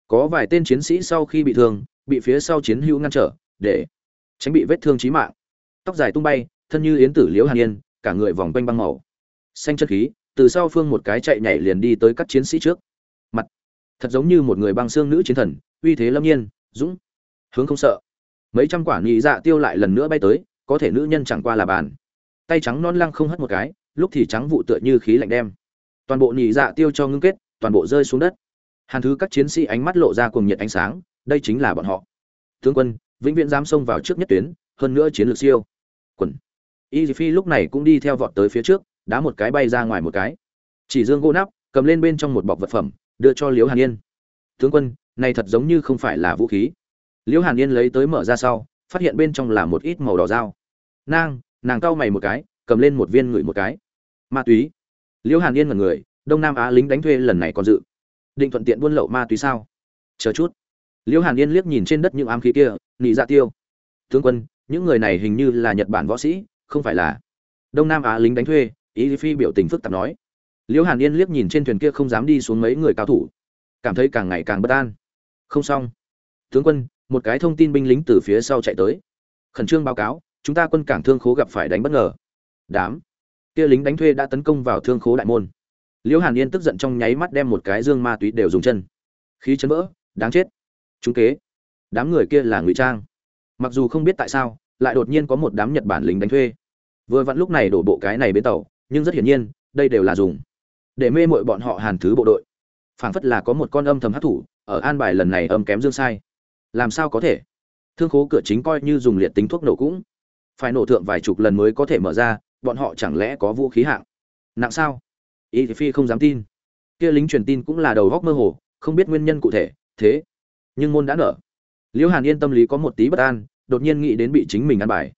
Có vài tên chiến sĩ sau khi bị thương, bị phía sau chiến hữu ngăn trở để tránh bị vết thương chí mạng. Tóc dài tung bay, thân như yến tử liễu hàn yên, cả người vòng quanh băng màu. Xanh chất khí, từ sau phương một cái chạy nhảy liền đi tới các chiến sĩ trước. Mặt thật giống như một người băng xương nữ chiến thần, uy thế lâm nhiên, dũng, hướng không sợ. Mấy trăm quả nhị dạ tiêu lại lần nữa bay tới, có thể nữ nhân chẳng qua là bàn. Tay trắng non lăng không hất một cái, lúc thì trắng vụ tựa như khí lạnh đem. Toàn bộ nhị dạ tiêu cho ngưng kết, toàn bộ rơi xuống đất. Hàn thứ các chiến sĩ ánh mắt lộ ra cùng nhiệt ánh sáng, đây chính là bọn họ. Tướng quân vĩnh viễn dám xông vào trước nhất tuyến, hơn nữa chiến lược siêu. Quần. Y phi lúc này cũng đi theo vọt tới phía trước, đá một cái bay ra ngoài một cái. Chỉ dương gỗ nắp, cầm lên bên trong một bọc vật phẩm, đưa cho liễu hàn yên. Tướng quân, này thật giống như không phải là vũ khí. Liễu hàn yên lấy tới mở ra sau, phát hiện bên trong là một ít màu đỏ dao. Nang, nàng cau mày một cái, cầm lên một viên ngửi một cái. Ma túy. Liễu hàn yên mật người, đông nam á lính đánh thuê lần này còn dự. Định thuận tiện buôn lậu ma túy sao? Chờ chút liễu hàn yên liếc nhìn trên đất những ám khí kia, nị dạ tiêu. Tướng quân, những người này hình như là nhật bản võ sĩ, không phải là đông nam á lính đánh thuê, ý phi biểu tình phức tạp nói. Liễu hàn yên liếc nhìn trên thuyền kia không dám đi xuống mấy người cao thủ, cảm thấy càng ngày càng bất an. Không xong. Tướng quân, một cái thông tin binh lính từ phía sau chạy tới. Khẩn trương báo cáo, chúng ta quân cảng thương khố gặp phải đánh bất ngờ. Đám kia lính đánh thuê đã tấn công vào thương khố đại môn. Liễu hàn yên tức giận trong nháy mắt đem một cái dương ma túy đều dùng chân. Khí chấn vỡ, đáng chết chúng kế. Đám người kia là ngụy trang. Mặc dù không biết tại sao, lại đột nhiên có một đám nhật bản lính đánh thuê. Vừa vặn lúc này đổ bộ cái này bên tàu, nhưng rất hiển nhiên, đây đều là dùng để mê mội bọn họ hàn thứ bộ đội. Phảng phất là có một con âm thầm hát thủ ở an bài lần này âm kém dương sai. Làm sao có thể? Thương khố cửa chính coi như dùng liệt tính thuốc nổ cũng phải nổ thượng vài chục lần mới có thể mở ra, bọn họ chẳng lẽ có vũ khí hạng? Nặng sao? Y phi không dám tin. Kia lính truyền tin cũng là đầu góc mơ hồ, không biết nguyên nhân cụ thể. Thế nhưng môn đã nở. Liễu hàn yên tâm lý có một tí bất an, đột nhiên nghĩ đến bị chính mình ăn bài.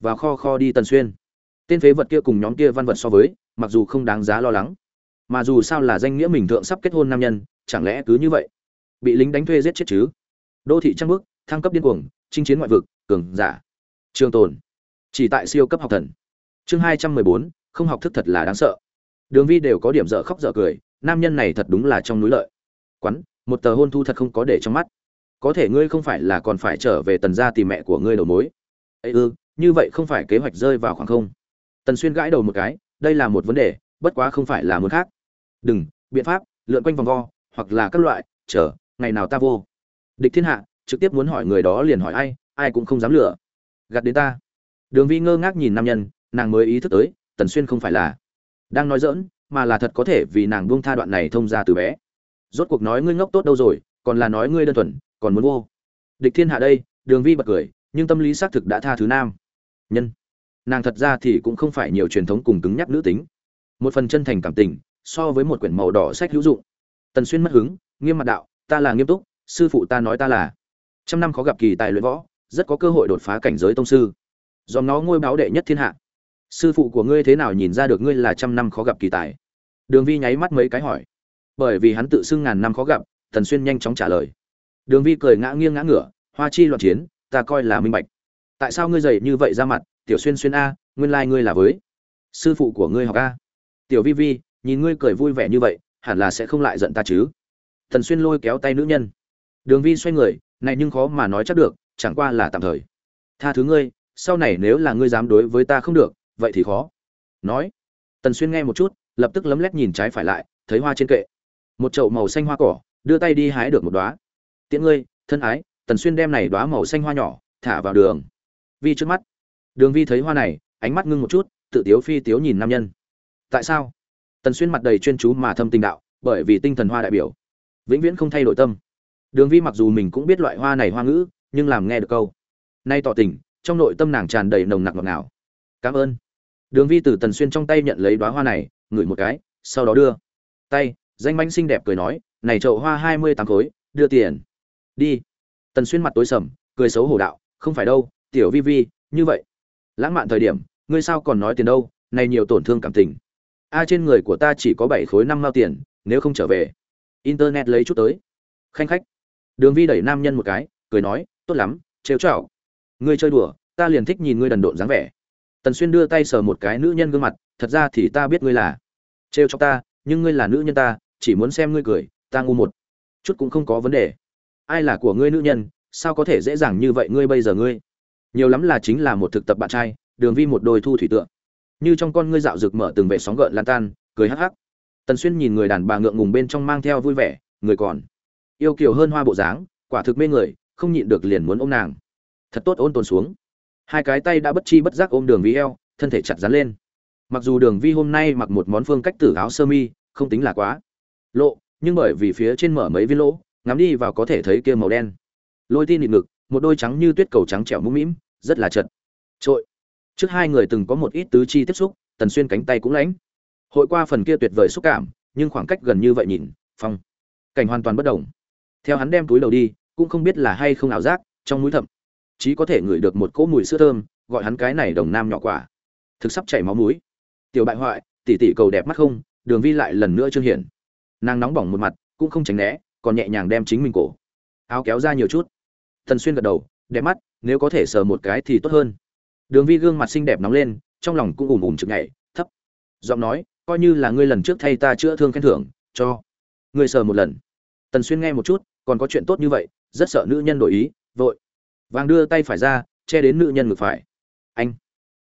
Và kho kho đi tần xuyên. Tên phế vật kia cùng nhóm kia văn vật so với, mặc dù không đáng giá lo lắng, mà dù sao là danh nghĩa mình thượng sắp kết hôn nam nhân, chẳng lẽ cứ như vậy? Bị lính đánh thuê giết chết chứ? Đô thị trăng bước thăng cấp điên cuồng, chinh chiến ngoại vực, cường giả. Trường tồn. Chỉ tại siêu cấp học thần. Chương hai trăm mười bốn, không học thức thật là đáng sợ. Đường vi đều có điểm dở khóc dở cười, nam nhân này thật đúng là trong núi lợi. Quắn một tờ hôn thu thật không có để trong mắt có thể ngươi không phải là còn phải trở về tần gia tìm mẹ của ngươi đầu mối. Ấy ư ừ, như vậy không phải kế hoạch rơi vào khoảng không? Tần xuyên gãi đầu một cái, đây là một vấn đề, bất quá không phải là muốn khác. Đừng, biện pháp, lượn quanh vòng vo, hoặc là các loại, chờ, ngày nào ta vô. Địch thiên hạ, trực tiếp muốn hỏi người đó liền hỏi ai ai cũng không dám lựa gạt đến ta. Đường vi ngơ ngác nhìn nam nhân, nàng mới ý thức tới, tần xuyên không phải là đang nói dỡn mà là thật có thể vì nàng buông tha đoạn này thông ra từ bé. Rốt cuộc nói ngươi ngốc tốt đâu rồi, còn là nói ngươi đơn thuần còn muốn vô. Địch thiên hạ đây, đường vi bật cười, nhưng tâm lý xác thực đã tha thứ nam. Nhân. Nàng thật ra thì cũng không phải nhiều truyền thống cùng cứng nhắc nữ tính. Một phần chân thành cảm tình, so với một quyển màu đỏ sách hữu dụng. Tần xuyên mất hứng, nghiêm mặt đạo, ta là nghiêm túc, sư phụ ta nói ta là. Trăm năm khó gặp kỳ tài luyện võ, rất có cơ hội đột phá cảnh giới tông sư. Dòm nó ngôi báo đệ nhất thiên hạ. Sư phụ của ngươi thế nào nhìn ra được ngươi là trăm năm khó gặp kỳ tài? Đường vi nháy mắt mấy cái hỏi. Bởi vì hắn tự xưng ngàn năm khó gặp, tần xuyên nhanh chóng trả lời đường vi cười ngã nghiêng ngã ngửa, hoa chi loạn chiến, ta coi là minh bạch. Tại sao ngươi dậy như vậy ra mặt, tiểu xuyên xuyên a, nguyên lai ngươi là với sư phụ của ngươi học a? Tiểu vi vi, nhìn ngươi cười vui vẻ như vậy, hẳn là sẽ không lại giận ta chứ. Tần xuyên lôi kéo tay nữ nhân. Đường vi xoay người, này nhưng khó mà nói chắc được, chẳng qua là tạm thời. Tha thứ ngươi, sau này nếu là ngươi dám đối với ta không được, vậy thì khó. Nói, tần xuyên nghe một chút, lập tức lấm lét nhìn trái phải lại, thấy hoa trên kệ. Một chậu màu xanh hoa cỏ, đưa tay đi hái được một đóa tiễn ngươi, thân ái, tần xuyên đem này đóa màu xanh hoa nhỏ thả vào đường. Vi trước mắt. Đường vi thấy hoa này, ánh mắt ngưng một chút, tự tiếu phi tiếu nhìn nam nhân. Tại sao? Tần xuyên mặt đầy chuyên chú mà thâm tình đạo, bởi vì tinh thần hoa đại biểu. Vĩnh viễn không thay đổi tâm. Đường vi mặc dù mình cũng biết loại hoa này hoa ngữ, nhưng làm nghe được câu. Nay tỏ tình, trong nội tâm nàng tràn đầy nồng nặc ngọt ngào. Cảm ơn. Đường vi từ tần xuyên trong tay nhận lấy đoá hoa này, ngửi một cái, sau đó đưa. Tay, danh manh xinh đẹp cười nói, này chậu hoa hai mươi tám khối, đưa tiền đi. Tần xuyên mặt tối sầm, cười xấu hổ đạo, không phải đâu, tiểu vi vi, như vậy. Lãng mạn thời điểm, ngươi sao còn nói tiền đâu, này nhiều tổn thương cảm tình. A, trên người của ta chỉ có bảy khối năm mao tiền, nếu không trở về, internet lấy chút tới. Khanh khách. Đường vi đẩy nam nhân một cái, cười nói, tốt lắm, trêu chọc. Ngươi chơi đùa, ta liền thích nhìn ngươi đần độn dáng vẻ. Tần xuyên đưa tay sờ một cái nữ nhân gương mặt, thật ra thì ta biết ngươi là trêu chọc ta, nhưng ngươi là nữ nhân ta, chỉ muốn xem ngươi cười, ta ngu một. Chút cũng không có vấn đề ai là của ngươi nữ nhân, sao có thể dễ dàng như vậy ngươi bây giờ ngươi? Nhiều lắm là chính là một thực tập bạn trai, đường vi một đôi thu thủy tượng như trong con ngươi dạo rực mở từng vệ sóng gợn lan tan, cười hắc hắc. Tần xuyên nhìn người đàn bà ngượng ngùng bên trong mang theo vui vẻ, người còn. Yêu kiều hơn hoa bộ dáng, quả thực mê người, không nhịn được liền muốn ôm nàng. Thật tốt ôn tồn xuống. Hai cái tay đã bất chi bất giác ôm đường vi eo, thân thể chặt dán lên. Mặc dù đường vi hôm nay mặc một món phương cách tử áo sơ mi, không tính là quá lộ, nhưng bởi vì phía trên mở mấy viên lỗ ngắm đi vào có thể thấy kia màu đen. Lôi tin nhịn ngực, một đôi trắng như tuyết cầu trắng trẻo mũm mĩm, rất là chật. Trội. Trước hai người từng có một ít tứ chi tiếp xúc, tần xuyên cánh tay cũng lãnh. Hội qua phần kia tuyệt vời xúc cảm, nhưng khoảng cách gần như vậy nhìn, phong. Cảnh hoàn toàn bất đồng. Theo hắn đem túi đầu đi, cũng không biết là hay không ảo giác, trong mũi thậm chí có thể ngửi được một cỗ mùi sữa thơm, gọi hắn cái này đồng nam nhỏ quả. Thực sắp chảy máu mũi. Tiểu bại hoại tỷ tỷ cầu đẹp mắt không, đường vi lại lần nữa trương hiển nàng nóng bỏng một mặt, cũng không tránh né còn nhẹ nhàng đem chính mình cổ. Áo kéo ra nhiều chút. Thần xuyên gật đầu, đẹp mắt, nếu có thể sờ một cái thì tốt hơn. Đường vi gương mặt xinh đẹp nóng lên, trong lòng cũng ùm ùm chực nhảy, thấp. Giọng nói, coi như là ngươi lần trước thay ta chữa thương khen thưởng, cho ngươi sờ một lần. Tần xuyên nghe một chút, còn có chuyện tốt như vậy, rất sợ nữ nhân đổi ý, vội. Vàng đưa tay phải ra, che đến nữ nhân ngực phải. Anh.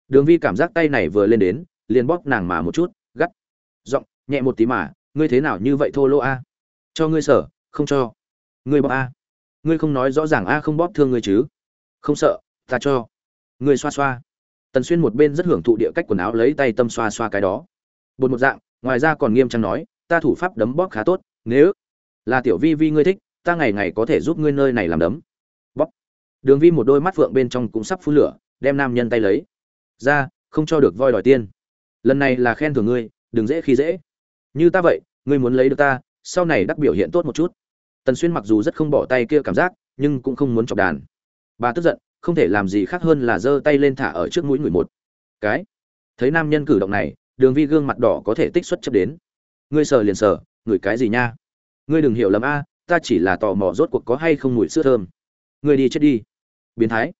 Đường vi cảm giác tay này vừa lên đến, liền bóp nàng mà một chút, gắt. Giọng, nhẹ một tí mà, ngươi thế nào như vậy thô lỗ a? Cho ngươi sở không cho. Ngươi bóp a. Ngươi không nói rõ ràng a không bóp thương ngươi chứ? Không sợ, ta cho. Ngươi xoa xoa. Tần xuyên một bên rất hưởng thụ địa cách quần áo lấy tay tâm xoa xoa cái đó. Bột một dạng, ngoài ra còn nghiêm trang nói, ta thủ pháp đấm bóp khá tốt, nếu là tiểu vi vi ngươi thích, ta ngày ngày có thể giúp ngươi nơi này làm đấm. Bóp. Đường vi một đôi mắt phượng bên trong cũng sắp phun lửa, đem nam nhân tay lấy. Ra, không cho được voi đòi tiên lần này là khen thưởng ngươi, đừng dễ khi dễ. Như ta vậy, ngươi muốn lấy được ta, sau này đắc biểu hiện tốt một chút tần xuyên mặc dù rất không bỏ tay kia cảm giác, nhưng cũng không muốn chọc đàn. Bà tức giận, không thể làm gì khác hơn là giơ tay lên thả ở trước mũi người một. Cái, thấy nam nhân cử động này, đường vi gương mặt đỏ có thể tích xuất chấp đến. Ngươi sờ liền sờ, ngửi cái gì nha? Ngươi đừng hiểu lầm a, ta chỉ là tò mò rốt cuộc có hay không mùi sữa thơm. Ngươi đi chết đi. Biến thái.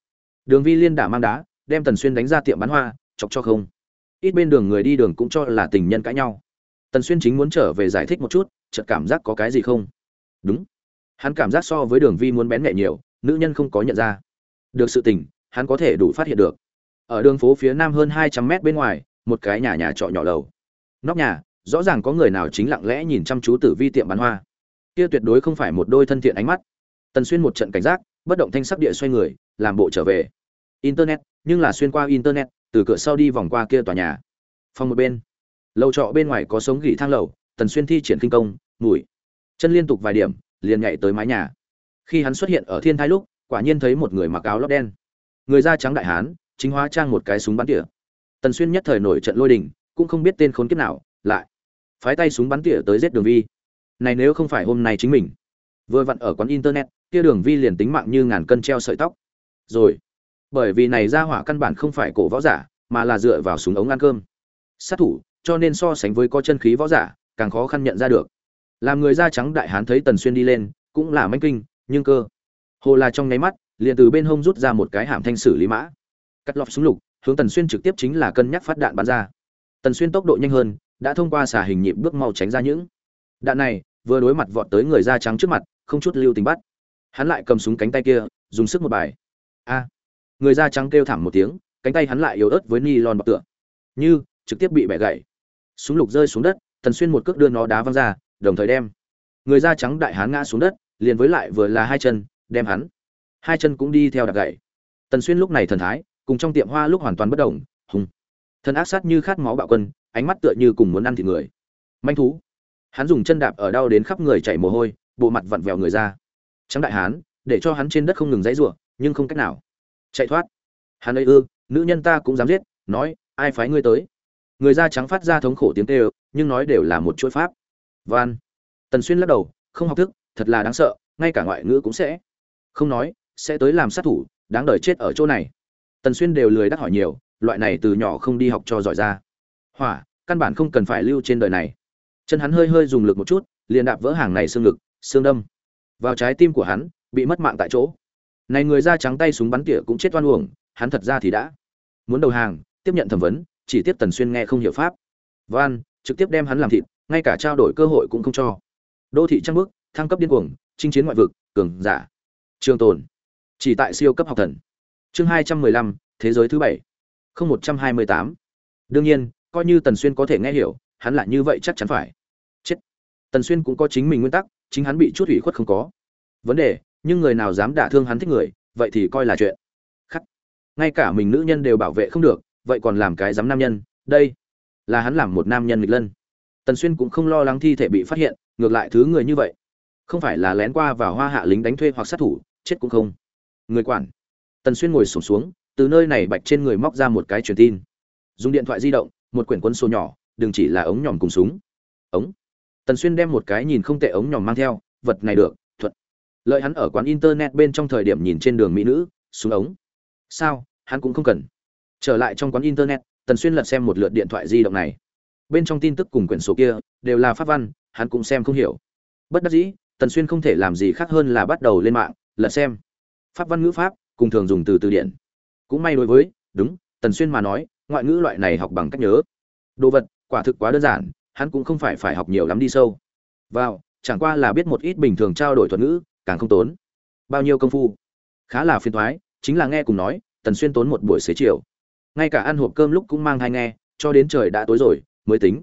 Đường vi liên đả mang đá, đem tần xuyên đánh ra tiệm bán hoa, chọc cho không. Ít bên đường người đi đường cũng cho là tình nhân cãi nhau. Tần xuyên chính muốn trở về giải thích một chút, chợt cảm giác có cái gì không? Đúng. Hắn cảm giác so với đường vi muốn bén mẹ nhiều, nữ nhân không có nhận ra. Được sự tình, hắn có thể đủ phát hiện được. Ở đường phố phía nam hơn hai trăm mét bên ngoài, một cái nhà nhà trọ nhỏ lầu. Nóc nhà, rõ ràng có người nào chính lặng lẽ nhìn chăm chú tử vi tiệm bán hoa. Kia tuyệt đối không phải một đôi thân thiện ánh mắt. Tần xuyên một trận cảnh giác, bất động thanh sắc địa xoay người, làm bộ trở về. Internet, nhưng là xuyên qua internet, từ cửa sau đi vòng qua kia tòa nhà. Phòng một bên. Lầu trọ bên ngoài có sống gỉ thang lầu, tần xuyên thi triển kinh công, mùi chân liên tục vài điểm, liền nhảy tới mái nhà. Khi hắn xuất hiện ở thiên thai lúc, quả nhiên thấy một người mặc áo lót đen. Người da trắng đại hán, chính hóa trang một cái súng bắn tỉa. Tần xuyên nhất thời nổi trận lôi đình, cũng không biết tên khốn kiếp nào, lại phái tay súng bắn tỉa tới giết đường vi. Này nếu không phải hôm nay chính mình, vừa vặn ở quán internet, kia đường vi liền tính mạng như ngàn cân treo sợi tóc. Rồi, bởi vì này ra hỏa căn bản không phải cổ võ giả, mà là dựa vào súng ống ăn cơm. Sát thủ, cho nên so sánh với có chân khí võ giả, càng khó khăn nhận ra được làm người da trắng đại hán thấy tần xuyên đi lên, cũng là manh kinh, nhưng cơ. Hồ là trong nháy mắt, liền từ bên hông rút ra một cái hàm thanh xử lý mã. Cắt lọp súng lục, hướng tần xuyên trực tiếp chính là cân nhắc phát đạn bắn ra. Tần xuyên tốc độ nhanh hơn, đã thông qua xả hình nhịp bước mau tránh ra những đạn này, vừa đối mặt vọt tới người da trắng trước mặt, không chút lưu tình bắt. Hắn lại cầm súng cánh tay kia, dùng sức một bài. A. Người da trắng kêu thảm một tiếng, cánh tay hắn lại yếu ớt với ni lon bọc tựa. Như, trực tiếp bị bẻ gãy. Súng lục rơi xuống đất, tần xuyên một cước đưa nó đá văng ra đồng thời đem người da trắng đại hán ngã xuống đất, liền với lại vừa là hai chân, đem hắn. Hai chân cũng đi theo đạp gậy. Tần xuyên lúc này thần thái, cùng trong tiệm hoa lúc hoàn toàn bất động hùng. Thần ác sát như khát máu bạo quân, ánh mắt tựa như cùng muốn ăn thịt người. Manh thú. Hắn dùng chân đạp ở đau đến khắp người chảy mồ hôi, bộ mặt vặn vẹo người ra trắng đại hán, để cho hắn trên đất không ngừng dãy rủa, nhưng không cách nào. Chạy thoát. Hắn ấy ư, nữ nhân ta cũng dám giết, nói, ai phái ngươi tới? Người da trắng phát ra thống khổ tiếng kêu, nhưng nói đều là một chuỗi pháp van tần xuyên lắc đầu không học thức thật là đáng sợ ngay cả ngoại ngữ cũng sẽ. Không nói sẽ tới làm sát thủ đáng đời chết ở chỗ này. Tần xuyên đều lười đắc hỏi nhiều loại này từ nhỏ không đi học cho giỏi ra. Hỏa căn bản không cần phải lưu trên đời này. Chân hắn hơi hơi dùng lực một chút liền đạp vỡ hàng này xương lực, xương đâm. Vào trái tim của hắn bị mất mạng tại chỗ. Này người da trắng tay súng bắn tỉa cũng chết oan uổng hắn thật ra thì đã muốn đầu hàng tiếp nhận thẩm vấn chỉ tiếp tần xuyên nghe không hiểu pháp. Van trực tiếp đem hắn làm thịt ngay cả trao đổi cơ hội cũng không cho. Đô thị trăng bước, thăng cấp điên cuồng, chinh chiến ngoại vực, cường giả. Trường tồn. Chỉ tại siêu cấp học thần. Chương hai trăm mười lăm, thế giới thứ bảy. Không một trăm hai mươi tám. Đương nhiên, coi như tần xuyên có thể nghe hiểu, hắn lại như vậy chắc chắn phải. Chết. Tần xuyên cũng có chính mình nguyên tắc, chính hắn bị chút ủy khuất không có. Vấn đề, nhưng người nào dám đả thương hắn thích người, vậy thì coi là chuyện. Khắc. Ngay cả mình nữ nhân đều bảo vệ không được, vậy còn làm cái dám nam nhân. Đây là hắn làm một nam nhân nghịch lân tần xuyên cũng không lo lắng thi thể bị phát hiện ngược lại thứ người như vậy. Không phải là lén qua vào hoa hạ lính đánh thuê hoặc sát thủ chết cũng không. Người quản. Tần xuyên ngồi sổm xuống, xuống từ nơi này bạch trên người móc ra một cái truyền tin. Dùng điện thoại di động một quyển quân số nhỏ đừng chỉ là ống nhòm cùng súng. Ống. Tần xuyên đem một cái nhìn không tệ ống nhòm mang theo vật này được thuận. Lợi hắn ở quán internet bên trong thời điểm nhìn trên đường mỹ nữ súng ống. Sao hắn cũng không cần. Trở lại trong quán internet tần xuyên lật xem một lượt điện thoại di động này bên trong tin tức cùng quyển sổ kia đều là pháp văn, hắn cũng xem không hiểu. Bất đắc dĩ, tần xuyên không thể làm gì khác hơn là bắt đầu lên mạng, lật xem. Pháp văn ngữ pháp, cùng thường dùng từ từ điển. Cũng may đối với, đúng, tần xuyên mà nói, ngoại ngữ loại này học bằng cách nhớ. Đồ vật, quả thực quá đơn giản, hắn cũng không phải phải học nhiều lắm đi sâu. Vào, chẳng qua là biết một ít bình thường trao đổi thuật ngữ, càng không tốn bao nhiêu công phu. Khá là phiền thoái chính là nghe cùng nói, tần xuyên tốn một buổi xế chiều. Ngay cả ăn hộp cơm lúc cũng mang thai nghe, cho đến trời đã tối rồi mới tính.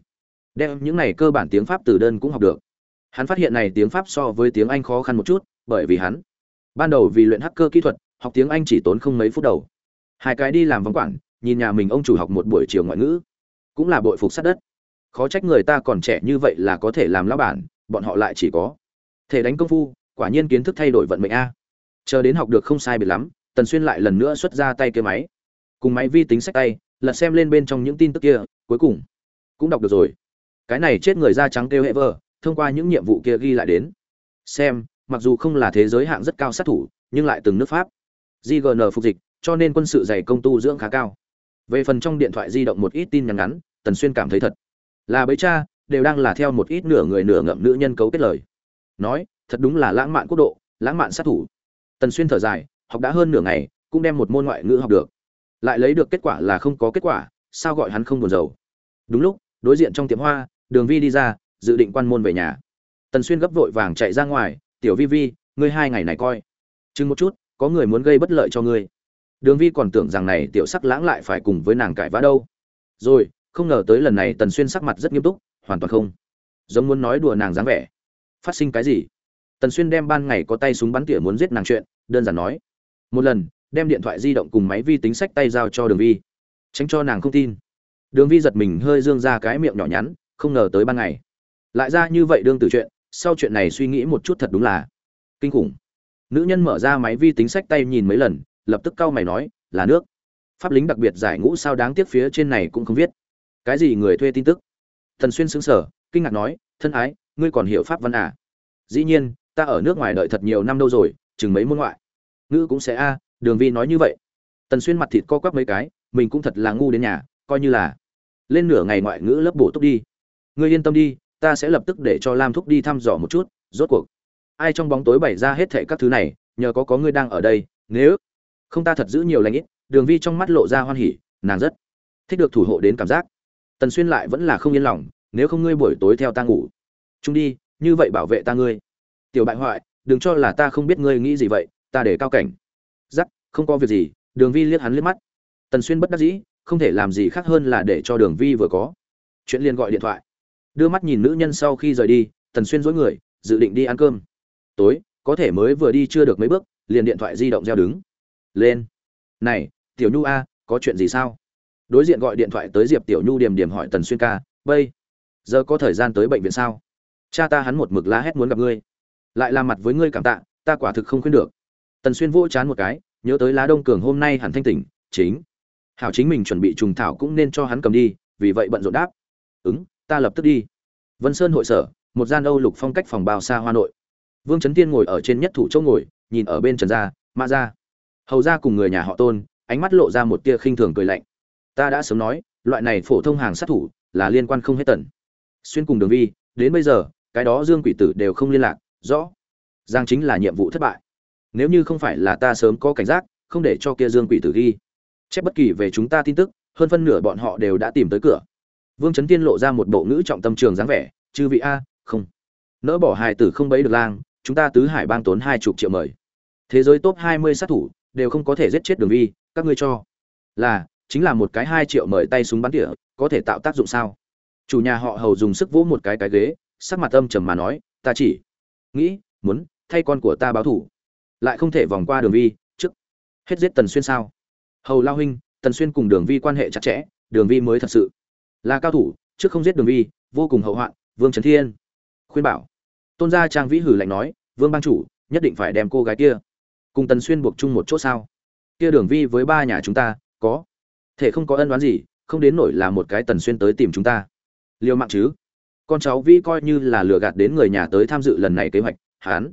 Đem những này cơ bản tiếng pháp từ đơn cũng học được. Hắn phát hiện này tiếng pháp so với tiếng anh khó khăn một chút, bởi vì hắn ban đầu vì luyện hacker kỹ thuật, học tiếng anh chỉ tốn không mấy phút đầu. Hai cái đi làm vắng quản nhìn nhà mình ông chủ học một buổi chiều ngoại ngữ, cũng là bội phục sát đất. Khó trách người ta còn trẻ như vậy là có thể làm lão bản, bọn họ lại chỉ có thể đánh công phu, quả nhiên kiến thức thay đổi vận mệnh a. Chờ đến học được không sai biệt lắm, tần xuyên lại lần nữa xuất ra tay kia máy. Cùng máy vi tính sách tay, lật xem lên bên trong những tin tức kia, cuối cùng cũng đọc được rồi. Cái này chết người da trắng kêu hệ vơ thông qua những nhiệm vụ kia ghi lại đến. Xem, mặc dù không là thế giới hạng rất cao sát thủ, nhưng lại từng nước pháp. Gn phục dịch, cho nên quân sự dày công tu dưỡng khá cao. Về phần trong điện thoại di động một ít tin nhắn ngắn, tần xuyên cảm thấy thật. Là bấy cha, đều đang là theo một ít nửa người nửa ngậm nữ nhân cấu kết lời. Nói, thật đúng là lãng mạn quốc độ, lãng mạn sát thủ. Tần xuyên thở dài, học đã hơn nửa ngày, cũng đem một môn ngoại ngữ học được. Lại lấy được kết quả là không có kết quả, sao gọi hắn không buồn rầu đúng lúc đối diện trong tiệm hoa, đường vi đi ra, dự định quan môn về nhà. Tần xuyên gấp vội vàng chạy ra ngoài, tiểu vi vi, ngươi hai ngày này coi. Chừng một chút, có người muốn gây bất lợi cho ngươi. Đường vi còn tưởng rằng này tiểu sắc lãng lại phải cùng với nàng cãi vã đâu. Rồi, không ngờ tới lần này tần xuyên sắc mặt rất nghiêm túc, hoàn toàn không. Giống muốn nói đùa nàng dáng vẻ. Phát sinh cái gì? Tần xuyên đem ban ngày có tay súng bắn tỉa muốn giết nàng chuyện, đơn giản nói. Một lần, đem điện thoại di động cùng máy vi tính sách tay giao cho đường vi. Tránh cho nàng không tin đường vi giật mình hơi dương ra cái miệng nhỏ nhắn, không ngờ tới ban ngày. Lại ra như vậy đương từ chuyện, sau chuyện này suy nghĩ một chút thật đúng là kinh khủng. Nữ nhân mở ra máy vi tính sách tay nhìn mấy lần, lập tức cau mày nói, là nước. Pháp lính đặc biệt giải ngũ sao đáng tiếc phía trên này cũng không viết. Cái gì người thuê tin tức? Thần xuyên xứng sở kinh ngạc nói, thân ái, ngươi còn hiểu pháp văn à? Dĩ nhiên, ta ở nước ngoài đợi thật nhiều năm đâu rồi, chừng mấy môn ngoại. Ngữ cũng sẽ a, đường vi nói như vậy. Tần xuyên mặt thịt co quắp mấy cái, mình cũng thật là ngu đến nhà coi như là. Lên nửa ngày ngoại ngữ lớp bổ túc đi. Ngươi yên tâm đi, ta sẽ lập tức để cho lam thúc đi thăm dò một chút, rốt cuộc. Ai trong bóng tối bày ra hết thệ các thứ này, nhờ có có ngươi đang ở đây, nếu không ta thật giữ nhiều lãnh ít, đường vi trong mắt lộ ra hoan hỉ, nàng rất thích được thủ hộ đến cảm giác. Tần xuyên lại vẫn là không yên lòng, nếu không ngươi buổi tối theo ta ngủ. Chung đi, như vậy bảo vệ ta ngươi. Tiểu bại hoại, đừng cho là ta không biết ngươi nghĩ gì vậy, ta để cao cảnh. Giắc không có việc gì, đường vi liếc hắn liếc mắt. Tần xuyên bất đắc dĩ không thể làm gì khác hơn là để cho đường vi vừa có. Chuyện liên gọi điện thoại. Đưa mắt nhìn nữ nhân sau khi rời đi, tần xuyên dối người, dự định đi ăn cơm. Tối, có thể mới vừa đi chưa được mấy bước, liền điện thoại di động gieo đứng. Lên. Này, tiểu nhu a, có chuyện gì sao? Đối diện gọi điện thoại tới diệp tiểu nhu điểm điểm hỏi tần xuyên ca bây giờ có thời gian tới bệnh viện sao? Cha ta hắn một mực la hét muốn gặp ngươi. Lại làm mặt với ngươi cảm tạ, ta quả thực không khuyên được. Tần xuyên vỗ chán một cái, nhớ tới lá đông cường hôm nay hẳn thanh tỉnh, chính hảo chính mình chuẩn bị trùng thảo cũng nên cho hắn cầm đi, vì vậy bận rộn đáp. Ứng, ta lập tức đi. Vân sơn hội sở, một gian âu lục phong cách phòng bao xa hoa nội. Vương trấn tiên ngồi ở trên nhất thủ chỗ ngồi, nhìn ở bên trần gia ma gia. Hầu gia cùng người nhà họ tôn, ánh mắt lộ ra một tia khinh thường cười lạnh. Ta đã sớm nói, loại này phổ thông hàng sát thủ, là liên quan không hết tần. Xuyên cùng đường vi, đến bây giờ, cái đó dương quỷ tử đều không liên lạc, rõ. Giang chính là nhiệm vụ thất bại. Nếu như không phải là ta sớm có cảnh giác, không để cho kia dương quỷ tử ghi chép bất kỳ về chúng ta tin tức, hơn phân nửa bọn họ đều đã tìm tới cửa. Vương trấn tiên lộ ra một bộ ngữ trọng tâm trường dáng vẻ, chư vị a, không. Nỡ bỏ hài tử không bấy được lang, chúng ta tứ hải bang tốn hai chục triệu mời. Thế giới top hai mươi sát thủ, đều không có thể giết chết đường vi, các ngươi cho. Là, chính là một cái hai triệu mời tay súng bắn tỉa, có thể tạo tác dụng sao? Chủ nhà họ hầu dùng sức vỗ một cái cái ghế, sắc mặt âm trầm mà nói, ta chỉ nghĩ, muốn thay con của ta báo thủ. Lại không thể vòng qua đường vi, trước. Hết giết tần xuyên sao? Hầu lao huynh, tần xuyên cùng đường vi quan hệ chặt chẽ, đường vi mới thật sự là cao thủ, trước không giết đường vi, vô cùng hậu hoạn, vương trấn thiên khuyên bảo. Tôn gia trang vĩ hử lạnh nói, vương bang chủ, nhất định phải đem cô gái kia cùng tần xuyên buộc chung một chỗ sao? Kia đường vi với ba nhà chúng ta có thể không có ân đoán gì, không đến nổi là một cái tần xuyên tới tìm chúng ta. Liều mạng chứ? Con cháu vi coi như là lừa gạt đến người nhà tới tham dự lần này kế hoạch hán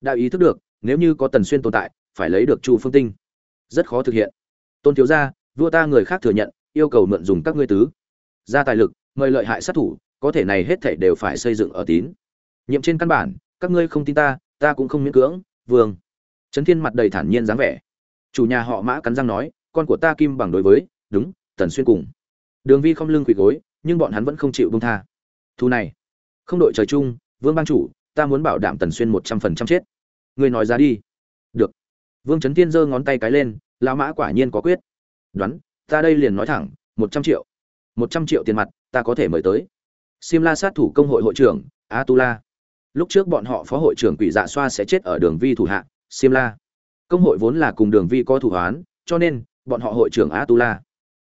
đã ý thức được, nếu như có tần xuyên tồn tại, phải lấy được chu phương tinh. Rất khó thực hiện tôn thiếu gia, vua ta người khác thừa nhận, yêu cầu mượn dùng các ngươi tứ. Ra tài lực, mời lợi hại sát thủ, có thể này hết thảy đều phải xây dựng ở tín. Nhiệm trên căn bản, các ngươi không tin ta ta cũng không miễn cưỡng, vương. Trấn thiên mặt đầy thản nhiên dáng vẻ. Chủ nhà họ mã cắn răng nói, con của ta kim bằng đối với, đúng, tần xuyên cùng. Đường vi không lưng quỳ gối, nhưng bọn hắn vẫn không chịu buông tha. Thu này, không đội trời chung, vương bang chủ, ta muốn bảo đảm tần xuyên một trăm phần trăm chết. Ngươi nói ra đi. Được. Vương trấn tiên giơ ngón tay cái lên lão mã quả nhiên có quyết đoán ta đây liền nói thẳng một trăm triệu một trăm triệu tiền mặt ta có thể mời tới Simla sát thủ công hội hội trưởng Atula. Lúc trước bọn họ phó hội trưởng Quỷ Dạ Xoa sẽ chết ở Đường Vi thủ hạ, Simla. Công hội vốn là cùng Đường Vi có thủ án, cho nên bọn họ hội trưởng Atula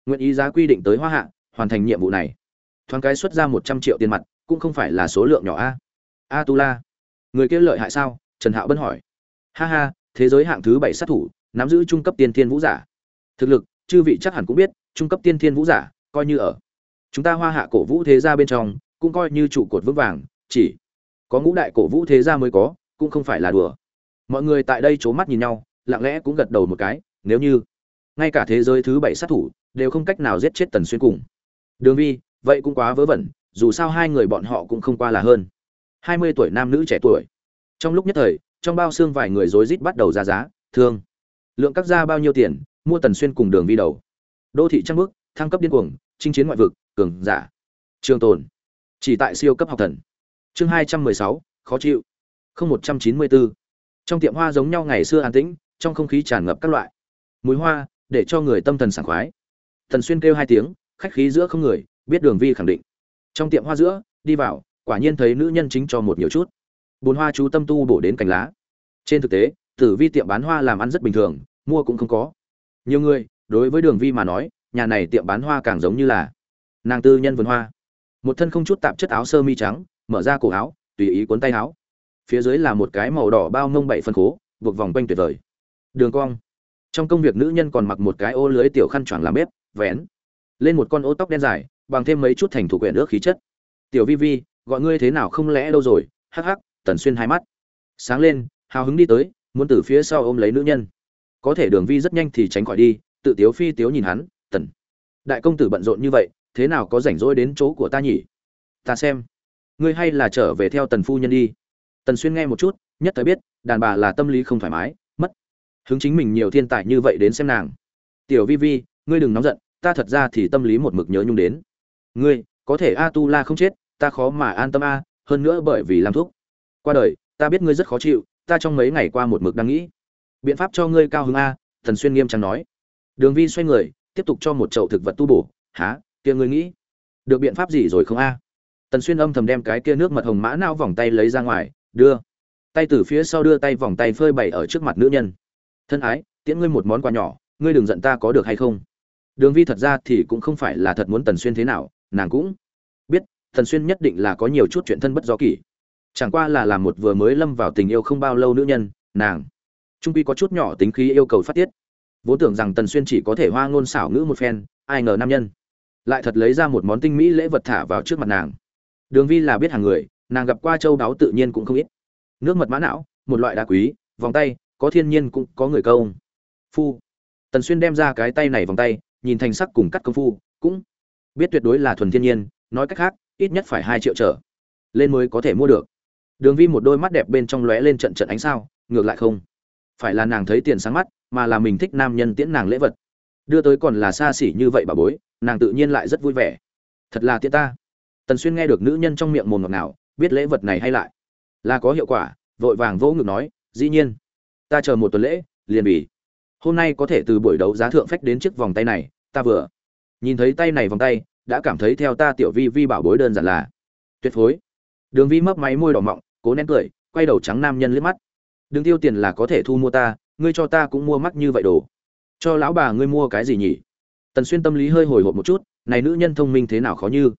nguyện ý giá quy định tới Hoa Hạ, hoàn thành nhiệm vụ này. Thoáng cái xuất ra một trăm triệu tiền mặt, cũng không phải là số lượng nhỏ a. Atula, người kia lợi hại sao? Trần Hạo Bân hỏi. Ha ha, thế giới hạng thứ bảy sát thủ, nắm giữ trung cấp tiên thiên vũ giả. Thực lực, chư vị chắc hẳn cũng biết, trung cấp tiên thiên vũ giả, coi như ở chúng ta Hoa Hạ cổ vũ thế gia bên trong, cũng coi như trụ cột vững vàng, chỉ có ngũ đại cổ vũ thế gia mới có, cũng không phải là đùa. Mọi người tại đây chố mắt nhìn nhau, lặng lẽ cũng gật đầu một cái, nếu như ngay cả thế giới thứ bảy sát thủ đều không cách nào giết chết Tần Xuyên cùng. Đường Vi, vậy cũng quá vớ vẩn, dù sao hai người bọn họ cũng không qua là hơn. hai mươi tuổi nam nữ trẻ tuổi. Trong lúc nhất thời, trong bao xương vài người rối rít bắt đầu ra giá, thương. Lượng các gia bao nhiêu tiền, mua Tần Xuyên cùng Đường Vi đầu. Đô thị trăng bước, thăng cấp điên cuồng, chinh chiến ngoại vực, cường giả. Trường tồn. Chỉ tại siêu cấp học thần. Chương hai trăm mười sáu khó chịu. Không một trăm chín mươi bốn trong tiệm hoa giống nhau ngày xưa an tĩnh trong không khí tràn ngập các loại. Mùi hoa để cho người tâm thần sảng khoái. Thần xuyên kêu hai tiếng khách khí giữa không người biết đường vi khẳng định. Trong tiệm hoa giữa đi vào quả nhiên thấy nữ nhân chính cho một nhiều chút. Bồn hoa chú tâm tu bổ đến cành lá. Trên thực tế tử vi tiệm bán hoa làm ăn rất bình thường, mua cũng không có. Nhiều người, đối với đường vi mà nói, nhà này tiệm bán hoa càng giống như là nàng tư nhân vườn hoa. Một thân không chút tạp chất áo sơ mi trắng, mở ra cổ áo, tùy ý cuốn tay áo. Phía dưới là một cái màu đỏ bao mông bảy phân khố, buộc vòng quanh tuyệt vời. Đường cong. Trong công việc nữ nhân còn mặc một cái ô lưới tiểu khăn choàng làm bếp, vén lên một con ô tóc đen dài, bằng thêm mấy chút thành thủ quyển ước khí chất. Tiểu vi vi, gọi ngươi thế nào không lẽ đâu rồi? Hắc hắc, tần xuyên hai mắt. Sáng lên, hào hứng đi tới muốn từ phía sau ôm lấy nữ nhân. Có thể đường vi rất nhanh thì tránh khỏi đi, tự tiếu phi tiếu nhìn hắn, tần, đại công tử bận rộn như vậy, thế nào có rảnh rỗi đến chỗ của ta nhỉ? Ta xem, ngươi hay là trở về theo tần phu nhân đi. Tần xuyên nghe một chút, nhất thời biết, đàn bà là tâm lý không thoải mái, mất hứng chính mình nhiều thiên tài như vậy đến xem nàng. Tiểu vi vi, ngươi đừng nóng giận, ta thật ra thì tâm lý một mực nhớ nhung đến. Ngươi, có thể a tu la không chết, ta khó mà an tâm a, hơn nữa bởi vì làm thuốc qua đời, ta biết ngươi rất khó chịu ta trong mấy ngày qua một mực đang nghĩ. Biện pháp cho ngươi cao hứng a, thần xuyên nghiêm trang nói. Đường vi xoay người, tiếp tục cho một chậu thực vật tu bổ. Há kia ngươi nghĩ được biện pháp gì rồi không a? Tần xuyên âm thầm đem cái kia nước mật hồng mã nao vòng tay lấy ra ngoài, đưa. Tay từ phía sau đưa tay vòng tay phơi bày ở trước mặt nữ nhân. Thân ái, tiễn ngươi một món quà nhỏ, ngươi đừng giận ta có được hay không? Đường vi thật ra thì cũng không phải là thật muốn tần xuyên thế nào, nàng cũng biết tần xuyên nhất định là có nhiều chút chuyện thân bất do kỷ chẳng qua là làm một vừa mới lâm vào tình yêu không bao lâu nữ nhân, nàng. Trung quy có chút nhỏ tính khí yêu cầu phát tiết. Vốn tưởng rằng tần xuyên chỉ có thể hoa ngôn xảo ngữ một phen, ai ngờ nam nhân. Lại thật lấy ra một món tinh mỹ lễ vật thả vào trước mặt nàng. Đường vi là biết hàng người, nàng gặp qua châu đáo tự nhiên cũng không ít. Nước mật mã não, một loại đá quý, vòng tay, có thiên nhiên cũng có người câu. Phu. Tần xuyên đem ra cái tay này vòng tay, nhìn thành sắc cùng cắt công phu, cũng biết tuyệt đối là thuần thiên nhiên, nói cách khác, ít nhất phải hai triệu trở. Lên mới có thể mua được đường vi một đôi mắt đẹp bên trong lóe lên trận trận ánh sao, ngược lại không phải là nàng thấy tiền sáng mắt, mà là mình thích nam nhân tiễn nàng lễ vật. Đưa tới còn là xa xỉ như vậy bà bối, nàng tự nhiên lại rất vui vẻ. Thật là tiện ta. Tần xuyên nghe được nữ nhân trong miệng mồm ngọt nào biết lễ vật này hay lại. Là có hiệu quả, vội vàng vỗ ngực nói, dĩ nhiên, ta chờ một tuần lễ, liền bỉ. Hôm nay có thể từ buổi đấu giá thượng phách đến chiếc vòng tay này, ta vừa. Nhìn thấy tay này vòng tay, đã cảm thấy theo ta tiểu vi vi bảo bối đơn giản là tuyệt phối. Đường vi mấp máy môi đỏ mọng cố nén cười, quay đầu trắng nam nhân liếc mắt. Đừng tiêu tiền là có thể thu mua ta, ngươi cho ta cũng mua mắc như vậy đồ. Cho lão bà ngươi mua cái gì nhỉ? Tần xuyên tâm lý hơi hồi hộp một chút, này nữ nhân thông minh thế nào khó như?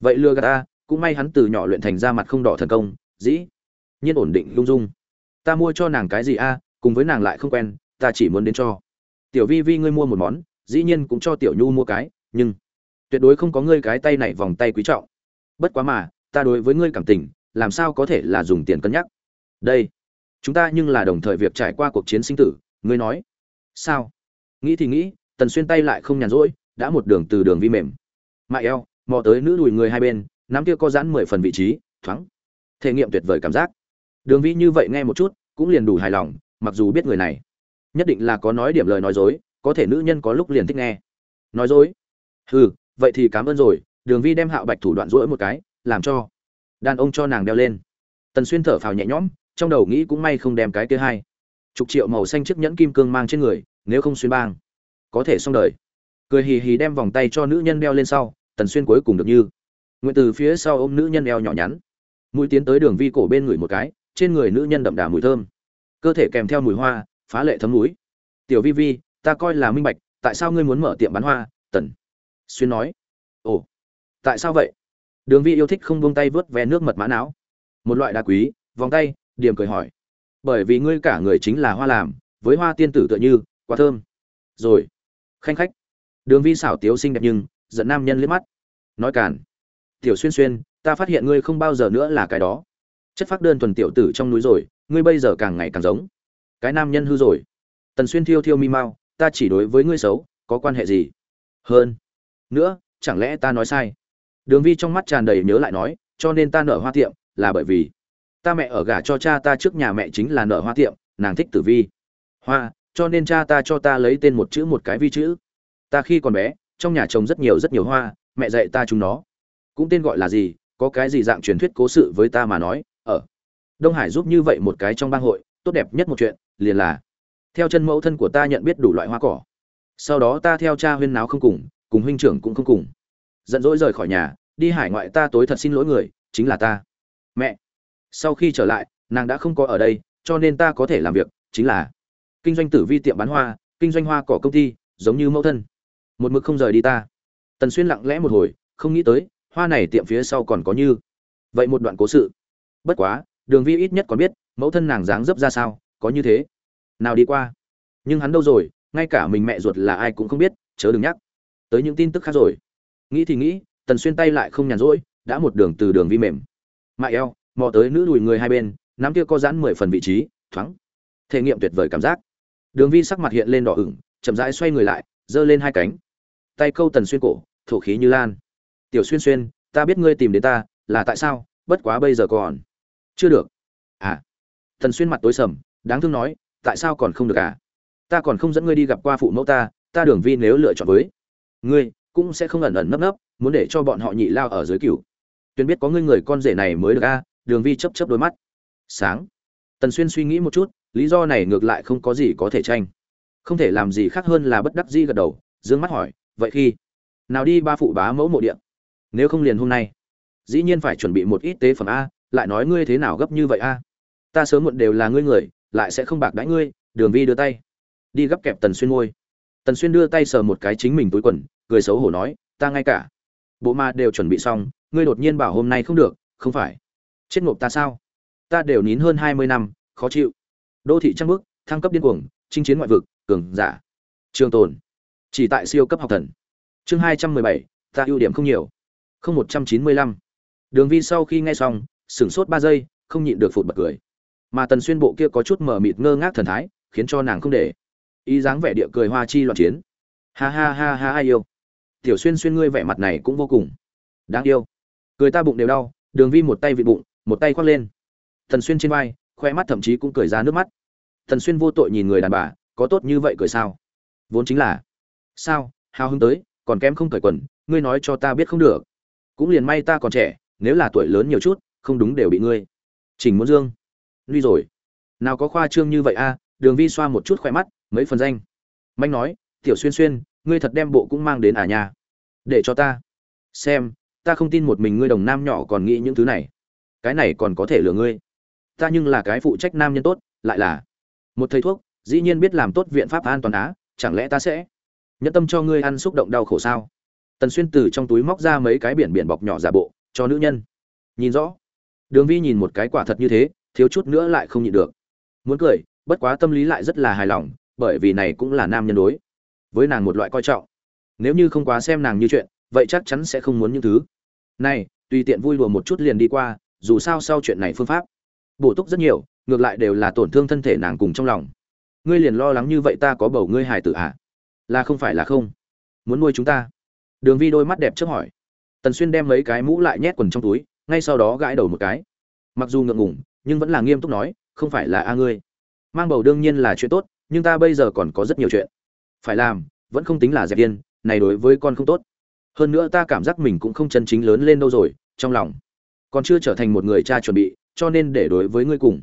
Vậy lừa gạt ta, cũng may hắn từ nhỏ luyện thành ra mặt không đỏ thần công, dĩ nhiên ổn định lung dung. Ta mua cho nàng cái gì a, cùng với nàng lại không quen, ta chỉ muốn đến cho. Tiểu vi vi ngươi mua một món, dĩ nhiên cũng cho tiểu nhu mua cái, nhưng tuyệt đối không có ngươi cái tay này vòng tay quý trọng. Bất quá mà, ta đối với ngươi cảm tình làm sao có thể là dùng tiền cân nhắc? Đây, chúng ta nhưng là đồng thời việc trải qua cuộc chiến sinh tử, ngươi nói. Sao? Nghĩ thì nghĩ, tần xuyên tay lại không nhàn rỗi, đã một đường từ đường vi mềm. Mại eo, mò tới nữ đùi người hai bên, nắm kia có giãn mười phần vị trí, thoáng. Thể nghiệm tuyệt vời cảm giác. Đường vi như vậy nghe một chút, cũng liền đủ hài lòng, mặc dù biết người này. Nhất định là có nói điểm lời nói dối, có thể nữ nhân có lúc liền thích nghe. Nói dối? Hừ, vậy thì cảm ơn rồi, đường vi đem hạo bạch thủ đoạn rỗi một cái, làm cho đàn ông cho nàng đeo lên. Tần xuyên thở phào nhẹ nhõm, trong đầu nghĩ cũng may không đem cái kia hai. Chục triệu màu xanh chiếc nhẫn kim cương mang trên người, nếu không xuyên bang, có thể xong đời. Cười hì hì đem vòng tay cho nữ nhân đeo lên sau, tần xuyên cuối cùng được như. Nguyện từ phía sau ôm nữ nhân eo nhỏ nhắn. Mũi tiến tới đường vi cổ bên người một cái, trên người nữ nhân đậm đà mùi thơm. Cơ thể kèm theo mùi hoa, phá lệ thấm núi tiểu vi vi, ta coi là minh bạch, tại sao ngươi muốn mở tiệm bán hoa? Tần xuyên nói. Ồ, tại sao vậy? Đường vi yêu thích không buông tay vớt ve nước mật mã não. Một loại đá quý, vòng tay, điểm cười hỏi. Bởi vì ngươi cả người chính là hoa làm, với hoa tiên tử tựa như, quá thơm. Rồi. Khanh khách. Đường vi xảo tiếu xinh đẹp nhưng, giận nam nhân liếc mắt. Nói cản tiểu xuyên xuyên, ta phát hiện ngươi không bao giờ nữa là cái đó. Chất phác đơn thuần tiểu tử trong núi rồi, ngươi bây giờ càng ngày càng giống. Cái nam nhân hư rồi. Tần xuyên thiêu thiêu mi mau, ta chỉ đối với ngươi xấu, có quan hệ gì? Hơn. Nữa, chẳng lẽ ta nói sai? Đường vi trong mắt tràn đầy nhớ lại nói, cho nên ta nở hoa tiệm là bởi vì ta mẹ ở gả cho cha ta trước nhà mẹ chính là nở hoa tiệm, nàng thích tử vi. Hoa, cho nên cha ta cho ta lấy tên một chữ một cái vi chữ. Ta khi còn bé, trong nhà trồng rất nhiều rất nhiều hoa, mẹ dạy ta chúng nó. Cũng tên gọi là gì, có cái gì dạng truyền thuyết cố sự với ta mà nói, ở đông hải giúp như vậy một cái trong bang hội, tốt đẹp nhất một chuyện, liền là theo chân mẫu thân của ta nhận biết đủ loại hoa cỏ. Sau đó ta theo cha huyên náo không cùng cùng huynh trưởng cũng không cùng giận dỗi rời khỏi nhà, đi hải ngoại ta tối thật xin lỗi người, chính là ta. Mẹ! Sau khi trở lại, nàng đã không có ở đây, cho nên ta có thể làm việc, chính là kinh doanh tử vi tiệm bán hoa, kinh doanh hoa cỏ công ty, giống như mẫu thân. Một mực không rời đi ta. Tần xuyên lặng lẽ một hồi, không nghĩ tới, hoa này tiệm phía sau còn có như vậy một đoạn cố sự. Bất quá, đường vi ít nhất còn biết, mẫu thân nàng dáng dấp ra sao, có như thế. Nào đi qua. Nhưng hắn đâu rồi, ngay cả mình mẹ ruột là ai cũng không biết, chớ đừng nhắc. Tới những tin tức khác rồi nghĩ thì nghĩ, tần xuyên tay lại không nhàn rỗi, đã một đường từ đường vi mềm. Mại eo, mò tới nữ đùi người hai bên, nắm kia có giãn mười phần vị trí, thoáng. Thể nghiệm tuyệt vời cảm giác. Đường vi sắc mặt hiện lên đỏ ửng, chậm rãi xoay người lại, giơ lên hai cánh. Tay câu tần xuyên cổ, thổ khí như lan. Tiểu xuyên xuyên, ta biết ngươi tìm đến ta, là tại sao, bất quá bây giờ còn chưa được. À. Tần xuyên mặt tối sầm, đáng thương nói, tại sao còn không được à? Ta còn không dẫn ngươi đi gặp qua phụ mẫu ta ta đường vi nếu lựa chọn với. Ngươi cũng sẽ không ẩn ẩn nấp nấp, muốn để cho bọn họ nhị lao ở dưới cửu. Tuyên biết có ngươi người con rể này mới được a, đường vi chấp chấp đôi mắt. Sáng. Tần xuyên suy nghĩ một chút, lý do này ngược lại không có gì có thể tranh. Không thể làm gì khác hơn là bất đắc dĩ gật đầu, dương mắt hỏi, vậy khi nào đi ba phụ bá mẫu mộ điện nếu không liền hôm nay. Dĩ nhiên phải chuẩn bị một ít tế phẩm a, lại nói ngươi thế nào gấp như vậy a? Ta sớm muộn đều là ngươi người, lại sẽ không bạc đãi ngươi. Đường vi đưa tay. Đi gấp kẹp tần xuyên môi. Tần xuyên đưa tay sờ một cái chính mình túi quần cười xấu hổ nói, ta ngay cả bộ ma đều chuẩn bị xong, ngươi đột nhiên bảo hôm nay không được, không phải. Chết ngộp ta sao? Ta đều nín hơn hai mươi năm, khó chịu. Đô thị trăng bước thăng cấp điên cuồng, chinh chiến ngoại vực, cường giả. Trường tồn. Chỉ tại siêu cấp học thần. Chương hai trăm mười bảy, ta ưu điểm không nhiều. Không một trăm chín mươi lăm. Đường vi sau khi nghe xong, sửng sốt ba giây, không nhịn được phụt bật cười. Mà tần xuyên bộ kia có chút mở mịt ngơ ngác thần thái, khiến cho nàng không để ý dáng vẻ địa cười hoa chi loạn chiến. Ha ha ha ha, ai yêu? Tiểu xuyên xuyên ngươi vẻ mặt này cũng vô cùng đáng yêu. Cười ta bụng đều đau, đường vi một tay vị bụng, một tay khoác lên. Thần xuyên trên vai, khoe mắt thậm chí cũng cười ra nước mắt. Thần xuyên vô tội nhìn người đàn bà, có tốt như vậy cười sao? Vốn chính là, sao? Hào hứng tới, còn kém không cởi quần, ngươi nói cho ta biết không được. Cũng liền may ta còn trẻ, nếu là tuổi lớn nhiều chút, không đúng đều bị ngươi. Chỉnh muốn dương, nguy rồi. Nào có khoa trương như vậy a, đường vi xoa một chút khoe mắt, mấy phần danh. Manh nói, tiểu xuyên xuyên ngươi thật đem bộ cũng mang đến à nhà để cho ta. Xem, ta không tin một mình ngươi đồng nam nhỏ còn nghĩ những thứ này. Cái này còn có thể lừa ngươi. Ta nhưng là cái phụ trách nam nhân tốt, lại là một thầy thuốc, dĩ nhiên biết làm tốt viện pháp an toàn á, chẳng lẽ ta sẽ nhẫn tâm cho ngươi ăn xúc động đau khổ sao? Tần xuyên từ trong túi móc ra mấy cái biển biển bọc nhỏ giả bộ, cho nữ nhân. Nhìn rõ. Đường vi nhìn một cái quả thật như thế, thiếu chút nữa lại không nhịn được. Muốn cười, bất quá tâm lý lại rất là hài lòng, bởi vì này cũng là nam nhân đối với nàng một loại coi trọng. Nếu như không quá xem nàng như chuyện, vậy chắc chắn sẽ không muốn những thứ. Này, tùy tiện vui đùa một chút liền đi qua, dù sao sau chuyện này phương pháp bổ túc rất nhiều, ngược lại đều là tổn thương thân thể nàng cùng trong lòng. Ngươi liền lo lắng như vậy ta có bầu ngươi hài tử à? là không phải là không? Muốn nuôi chúng ta? Đường vi đôi mắt đẹp trước hỏi. Tần xuyên đem mấy cái mũ lại nhét quần trong túi, ngay sau đó gãi đầu một cái. Mặc dù ngượng ngủng nhưng vẫn là nghiêm túc nói, không phải là a ngươi. Mang bầu đương nhiên là chuyện tốt, nhưng ta bây giờ còn có rất nhiều chuyện phải làm, vẫn không tính là dẹp điên, này đối với con không tốt. Hơn nữa ta cảm giác mình cũng không chân chính lớn lên đâu rồi, trong lòng. Còn chưa trở thành một người cha chuẩn bị, cho nên để đối với ngươi cùng.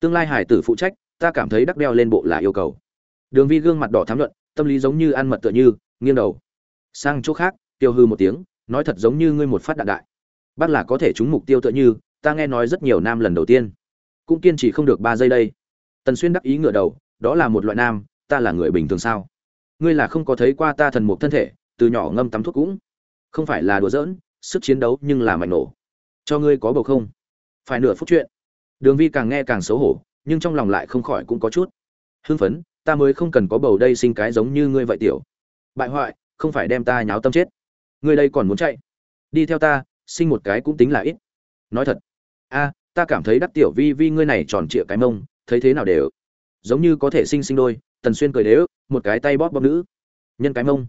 Tương lai hải tử phụ trách, ta cảm thấy đắc đeo lên bộ là yêu cầu. Đường vi gương mặt đỏ thám luận, tâm lý giống như ăn mật tựa như, nghiêng đầu. Sang chỗ khác, tiêu hư một tiếng, nói thật giống như ngươi một phát đạn đại. Bác là có thể trúng mục tiêu tựa như, ta nghe nói rất nhiều nam lần đầu tiên. Cũng kiên trì không được ba giây đây. Tần xuyên đắc ý ngựa đầu, đó là một loại nam, ta là người bình thường sao? Ngươi là không có thấy qua ta thần mục thân thể, từ nhỏ ngâm tắm thuốc cũng. Không phải là đùa giỡn, sức chiến đấu nhưng là mạnh nổ. Cho ngươi có bầu không? Phải nửa phút chuyện. Đường vi càng nghe càng xấu hổ, nhưng trong lòng lại không khỏi cũng có chút hưng phấn, ta mới không cần có bầu đây sinh cái giống như ngươi vậy tiểu. Bại hoại, không phải đem ta nháo tâm chết. Ngươi đây còn muốn chạy? Đi theo ta, sinh một cái cũng tính là ít. Nói thật. A, ta cảm thấy đắc tiểu vi vi ngươi này tròn trịa cái mông, thấy thế nào đều. Giống như có thể sinh sinh đôi tần xuyên cười đếu, một cái tay bóp bóp nữ. Nhân cái mông.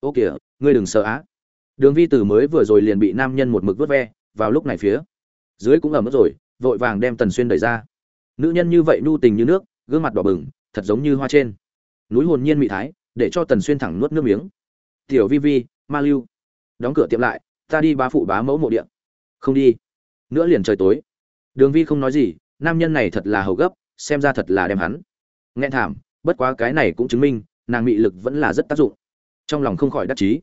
Ô kìa, ngươi đừng sợ á. Đường vi từ mới vừa rồi liền bị nam nhân một mực vớt ve, vào lúc này phía dưới cũng ẩm mất rồi, vội vàng đem tần xuyên đẩy ra. Nữ nhân như vậy nu tình như nước, gương mặt đỏ bừng, thật giống như hoa trên. Núi hồn nhiên mị thái, để cho tần xuyên thẳng nuốt nước miếng. Tiểu vi vi, ma lưu. Đóng cửa tiệm lại, ta đi bá phụ bá mẫu mộ điện không đi. Nữa liền trời tối. Đường vi không nói gì, nam nhân này thật là hầu gấp, xem ra thật là đem hắn. Nghe thảm bất quá cái này cũng chứng minh, nàng mị lực vẫn là rất tác dụng. Trong lòng không khỏi đắc chí.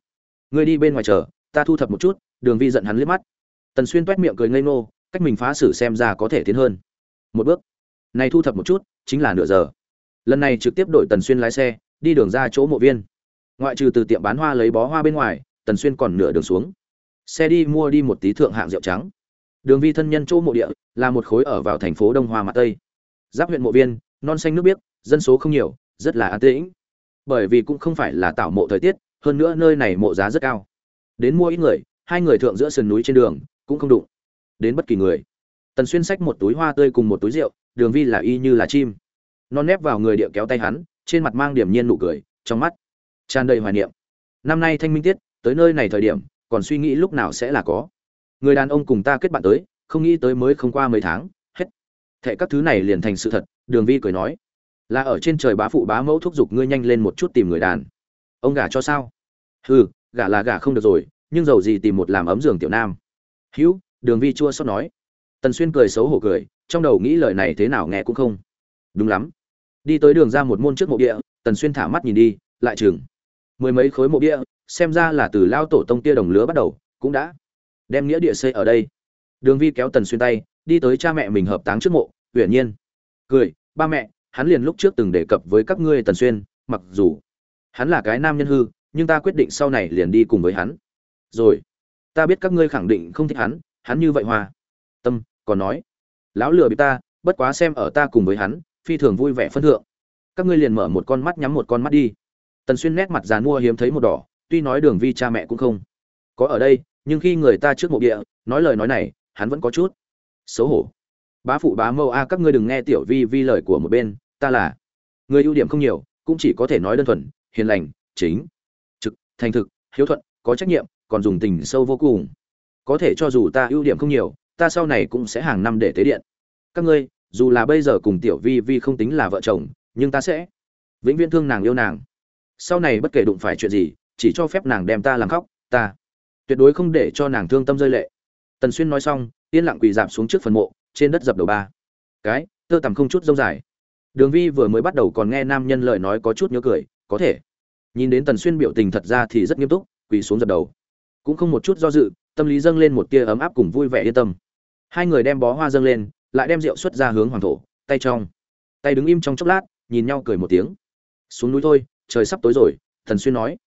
Ngươi đi bên ngoài chờ, ta thu thập một chút, đường vi giận hắn liếc mắt. Tần xuyên toét miệng cười ngây ngô, cách mình phá xử xem ra có thể tiến hơn. Một bước. Này thu thập một chút, chính là nửa giờ. Lần này trực tiếp đổi tần xuyên lái xe, đi đường ra chỗ mộ viên. Ngoại trừ từ tiệm bán hoa lấy bó hoa bên ngoài, tần xuyên còn nửa đường xuống. Xe đi mua đi một tí thượng hạng rượu trắng. Đường vi thân nhân chỗ mộ địa là một khối ở vào thành phố đông hoa mặt tây. Giáp huyện mộ viên, non xanh nước biếc dân số không nhiều, rất là an tĩnh. Bởi vì cũng không phải là tạo mộ thời tiết, hơn nữa nơi này mộ giá rất cao. Đến mua ít người, hai người thượng giữa sườn núi trên đường, cũng không đụng. Đến bất kỳ người. Tần xuyên xách một túi hoa tươi cùng một túi rượu, đường vi là y như là chim. Non nép vào người địa kéo tay hắn, trên mặt mang điểm nhiên nụ cười, trong mắt tràn đầy hoài niệm. Năm nay thanh minh tiết, tới nơi này thời điểm, còn suy nghĩ lúc nào sẽ là có. Người đàn ông cùng ta kết bạn tới, không nghĩ tới mới không qua mấy tháng, hết. Thệ các thứ này liền thành sự thật, đường vi cười nói là ở trên trời bá phụ bá mẫu thúc giục ngươi nhanh lên một chút tìm người đàn. Ông gả cho sao? Hừ, gả là gả không được rồi, nhưng dầu gì tìm một làm ấm giường tiểu nam. Hữu, đường vi chua xót nói. Tần xuyên cười xấu hổ cười, trong đầu nghĩ lời này thế nào nghe cũng không đúng lắm. Đi tới đường ra một môn trước mộ địa, tần xuyên thả mắt nhìn đi, lại chừng. Mười mấy khối mộ địa, xem ra là từ lao tổ tông tia đồng lứa bắt đầu, cũng đã đem nghĩa địa xây ở đây. Đường vi kéo tần xuyên tay, đi tới cha mẹ mình hợp táng trước mộ uyển nhiên. Cười, ba mẹ hắn liền lúc trước từng đề cập với các ngươi tần xuyên, mặc dù hắn là cái nam nhân hư, nhưng ta quyết định sau này liền đi cùng với hắn. Rồi, ta biết các ngươi khẳng định không thích hắn hắn như vậy hoa tâm, còn nói, lão lừa bị ta, bất quá xem ở ta cùng với hắn, phi thường vui vẻ phân thượng. Các ngươi liền mở một con mắt nhắm một con mắt đi. Tần xuyên nét mặt già mua hiếm thấy một đỏ, tuy nói đường vi cha mẹ cũng không có ở đây, nhưng khi người ta trước mộ địa, nói lời nói này, hắn vẫn có chút xấu hổ. Bá phụ bá mâu a, các ngươi đừng nghe tiểu vi vi lời của một bên ta là. Người ưu điểm không nhiều, cũng chỉ có thể nói đơn thuần, hiền lành, chính, trực, thành thực, hiếu thuận, có trách nhiệm, còn dùng tình sâu vô cùng. Có thể cho dù ta ưu điểm không nhiều, ta sau này cũng sẽ hàng năm để tế điện. Các ngươi, dù là bây giờ cùng tiểu vi vi không tính là vợ chồng, nhưng ta sẽ vĩnh viễn thương nàng yêu nàng. Sau này bất kể đụng phải chuyện gì, chỉ cho phép nàng đem ta làm khóc, ta tuyệt đối không để cho nàng thương tâm rơi lệ. Tần xuyên nói xong, yên lặng quỳ dạp xuống trước phần mộ, trên đất dập đầu ba. Cái, tơ tằm không chút rông dài đường vi vừa mới bắt đầu còn nghe nam nhân lời nói có chút nhớ cười, có thể. Nhìn đến tần xuyên biểu tình thật ra thì rất nghiêm túc, quỳ xuống dập đầu. Cũng không một chút do dự, tâm lý dâng lên một tia ấm áp cùng vui vẻ yên tâm. Hai người đem bó hoa dâng lên, lại đem rượu xuất ra hướng hoàng thổ, tay trong, tay đứng im trong chốc lát, nhìn nhau cười một tiếng. Xuống núi thôi, trời sắp tối rồi, Tần xuyên nói.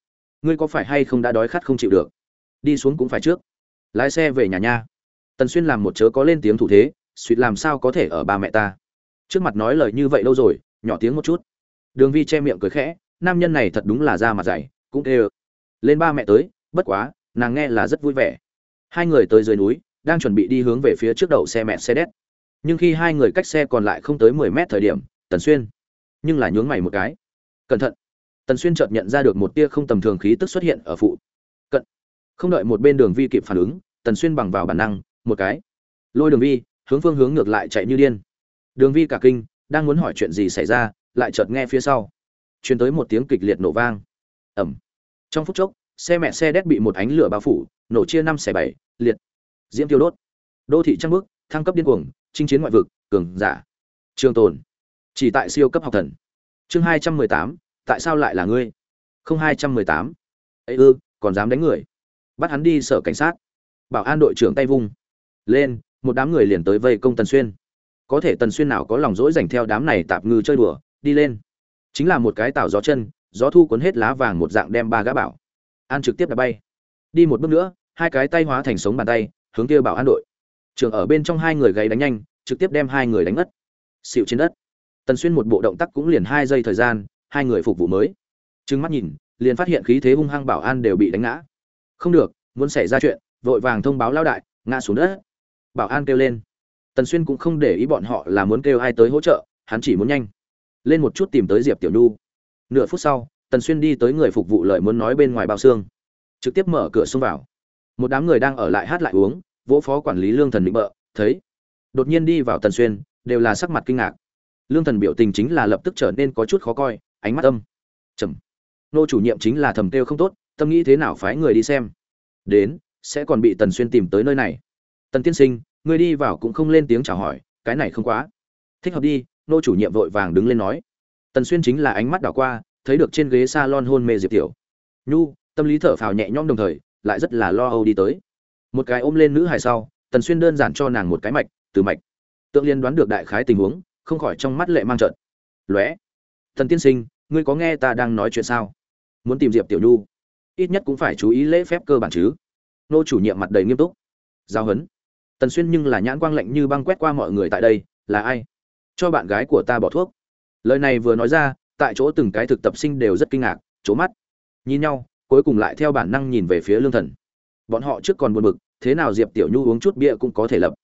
Ngươi có phải hay không đã đói khát không chịu được? Đi xuống cũng phải trước. Lái xe về nhà nha. Tần xuyên làm một chớ có lên tiếng thủ thế, suýt làm sao có thể ở ba mẹ ta? Trước mặt nói lời như vậy lâu rồi, nhỏ tiếng một chút. Đường vi che miệng cười khẽ, nam nhân này thật đúng là da mặt dày, cũng tê lên ba mẹ tới, bất quá, nàng nghe là rất vui vẻ. Hai người tới dưới núi, đang chuẩn bị đi hướng về phía trước đầu xe mẹ xe đét. Nhưng khi hai người cách xe còn lại không tới mười mét thời điểm, tần xuyên. Nhưng là nhướng mày một cái. Cẩn thận. Tần xuyên chợt nhận ra được một tia không tầm thường khí tức xuất hiện ở phụ cận. Không đợi một bên đường vi kịp phản ứng, tần xuyên bằng vào bản năng, một cái. Lôi đường vi, hướng phương hướng ngược lại chạy như điên đường vi cả kinh, đang muốn hỏi chuyện gì xảy ra, lại chợt nghe phía sau. Truyền tới một tiếng kịch liệt nổ vang. Ẩm trong phút chốc, xe mẹ xe đét bị một ánh lửa bao phủ, nổ chia năm xẻ bảy, liệt. Diễm tiêu đốt. Đô thị trăng bước, thăng cấp điên cuồng, chinh chiến ngoại vực, cường giả. Trường tồn. Chỉ tại siêu cấp học thần. Chương hai trăm mười tám, tại sao lại là ngươi? Không hai trăm mười tám. Ấy ư, còn dám đánh người. Bắt hắn đi sở cảnh sát. Bảo an đội trưởng tay vung. Lên, một đám người liền tới vây công tần xuyên có thể tần xuyên nào có lòng dỗi dành theo đám này tạp ngư chơi đùa, đi lên. Chính là một cái tảo gió chân, gió thu cuốn hết lá vàng một dạng đem ba gã bảo. An trực tiếp đã bay. Đi một bước nữa, hai cái tay hóa thành sống bàn tay, hướng kia bảo an đội. Trưởng ở bên trong hai người gáy đánh nhanh, trực tiếp đem hai người đánh ngất. Xịu trên đất. Tần xuyên một bộ động tác cũng liền hai giây thời gian, hai người phục vụ mới. Trừng mắt nhìn, liền phát hiện khí thế hung hăng bảo an đều bị đánh ngã. Không được, muốn xảy ra chuyện, vội vàng thông báo lao đại, ngã xuống đất. Bảo an kêu lên tần xuyên cũng không để ý bọn họ là muốn kêu ai tới hỗ trợ, hắn chỉ muốn nhanh. Lên một chút tìm tới diệp tiểu nhu. Nửa phút sau, tần xuyên đi tới người phục vụ lợi muốn nói bên ngoài bao xương. Trực tiếp mở cửa xông vào. Một đám người đang ở lại hát lại uống, vỗ phó quản lý lương thần định bợ, thấy. Đột nhiên đi vào tần xuyên, đều là sắc mặt kinh ngạc. Lương thần biểu tình chính là lập tức trở nên có chút khó coi, ánh mắt âm trầm. Nô chủ nhiệm chính là thầm kêu không tốt, tâm nghĩ thế nào phái người đi xem. Đến, sẽ còn bị tần xuyên tìm tới nơi này. Tần tiên sinh ngươi đi vào cũng không lên tiếng chào hỏi, cái này không quá. Thích hợp đi, nô chủ nhiệm vội vàng đứng lên nói. Tần xuyên chính là ánh mắt đảo qua, thấy được trên ghế salon hôn mê diệp tiểu. Nhu, tâm lý thở phào nhẹ nhõm đồng thời, lại rất là lo âu đi tới. Một cái ôm lên nữ hài sau, tần xuyên đơn giản cho nàng một cái mạch, từ mạch. Tượng liên đoán được đại khái tình huống, không khỏi trong mắt lệ mang trận lóe thần tiên sinh, ngươi có nghe ta đang nói chuyện sao? Muốn tìm diệp tiểu nhu? Ít nhất cũng phải chú ý lễ phép cơ bản chứ. Nô chủ nhiệm mặt đầy nghiêm túc. Giao hấn tần xuyên nhưng là nhãn quang lạnh như băng quét qua mọi người tại đây, là ai? Cho bạn gái của ta bỏ thuốc. Lời này vừa nói ra, tại chỗ từng cái thực tập sinh đều rất kinh ngạc c mắt. Nhìn nhau, cuối cùng lại theo bản năng nhìn về phía lương thần. Bọn họ trước còn buồn bực, thế nào diệp tiểu nhu uống chút bia cũng có thể lập.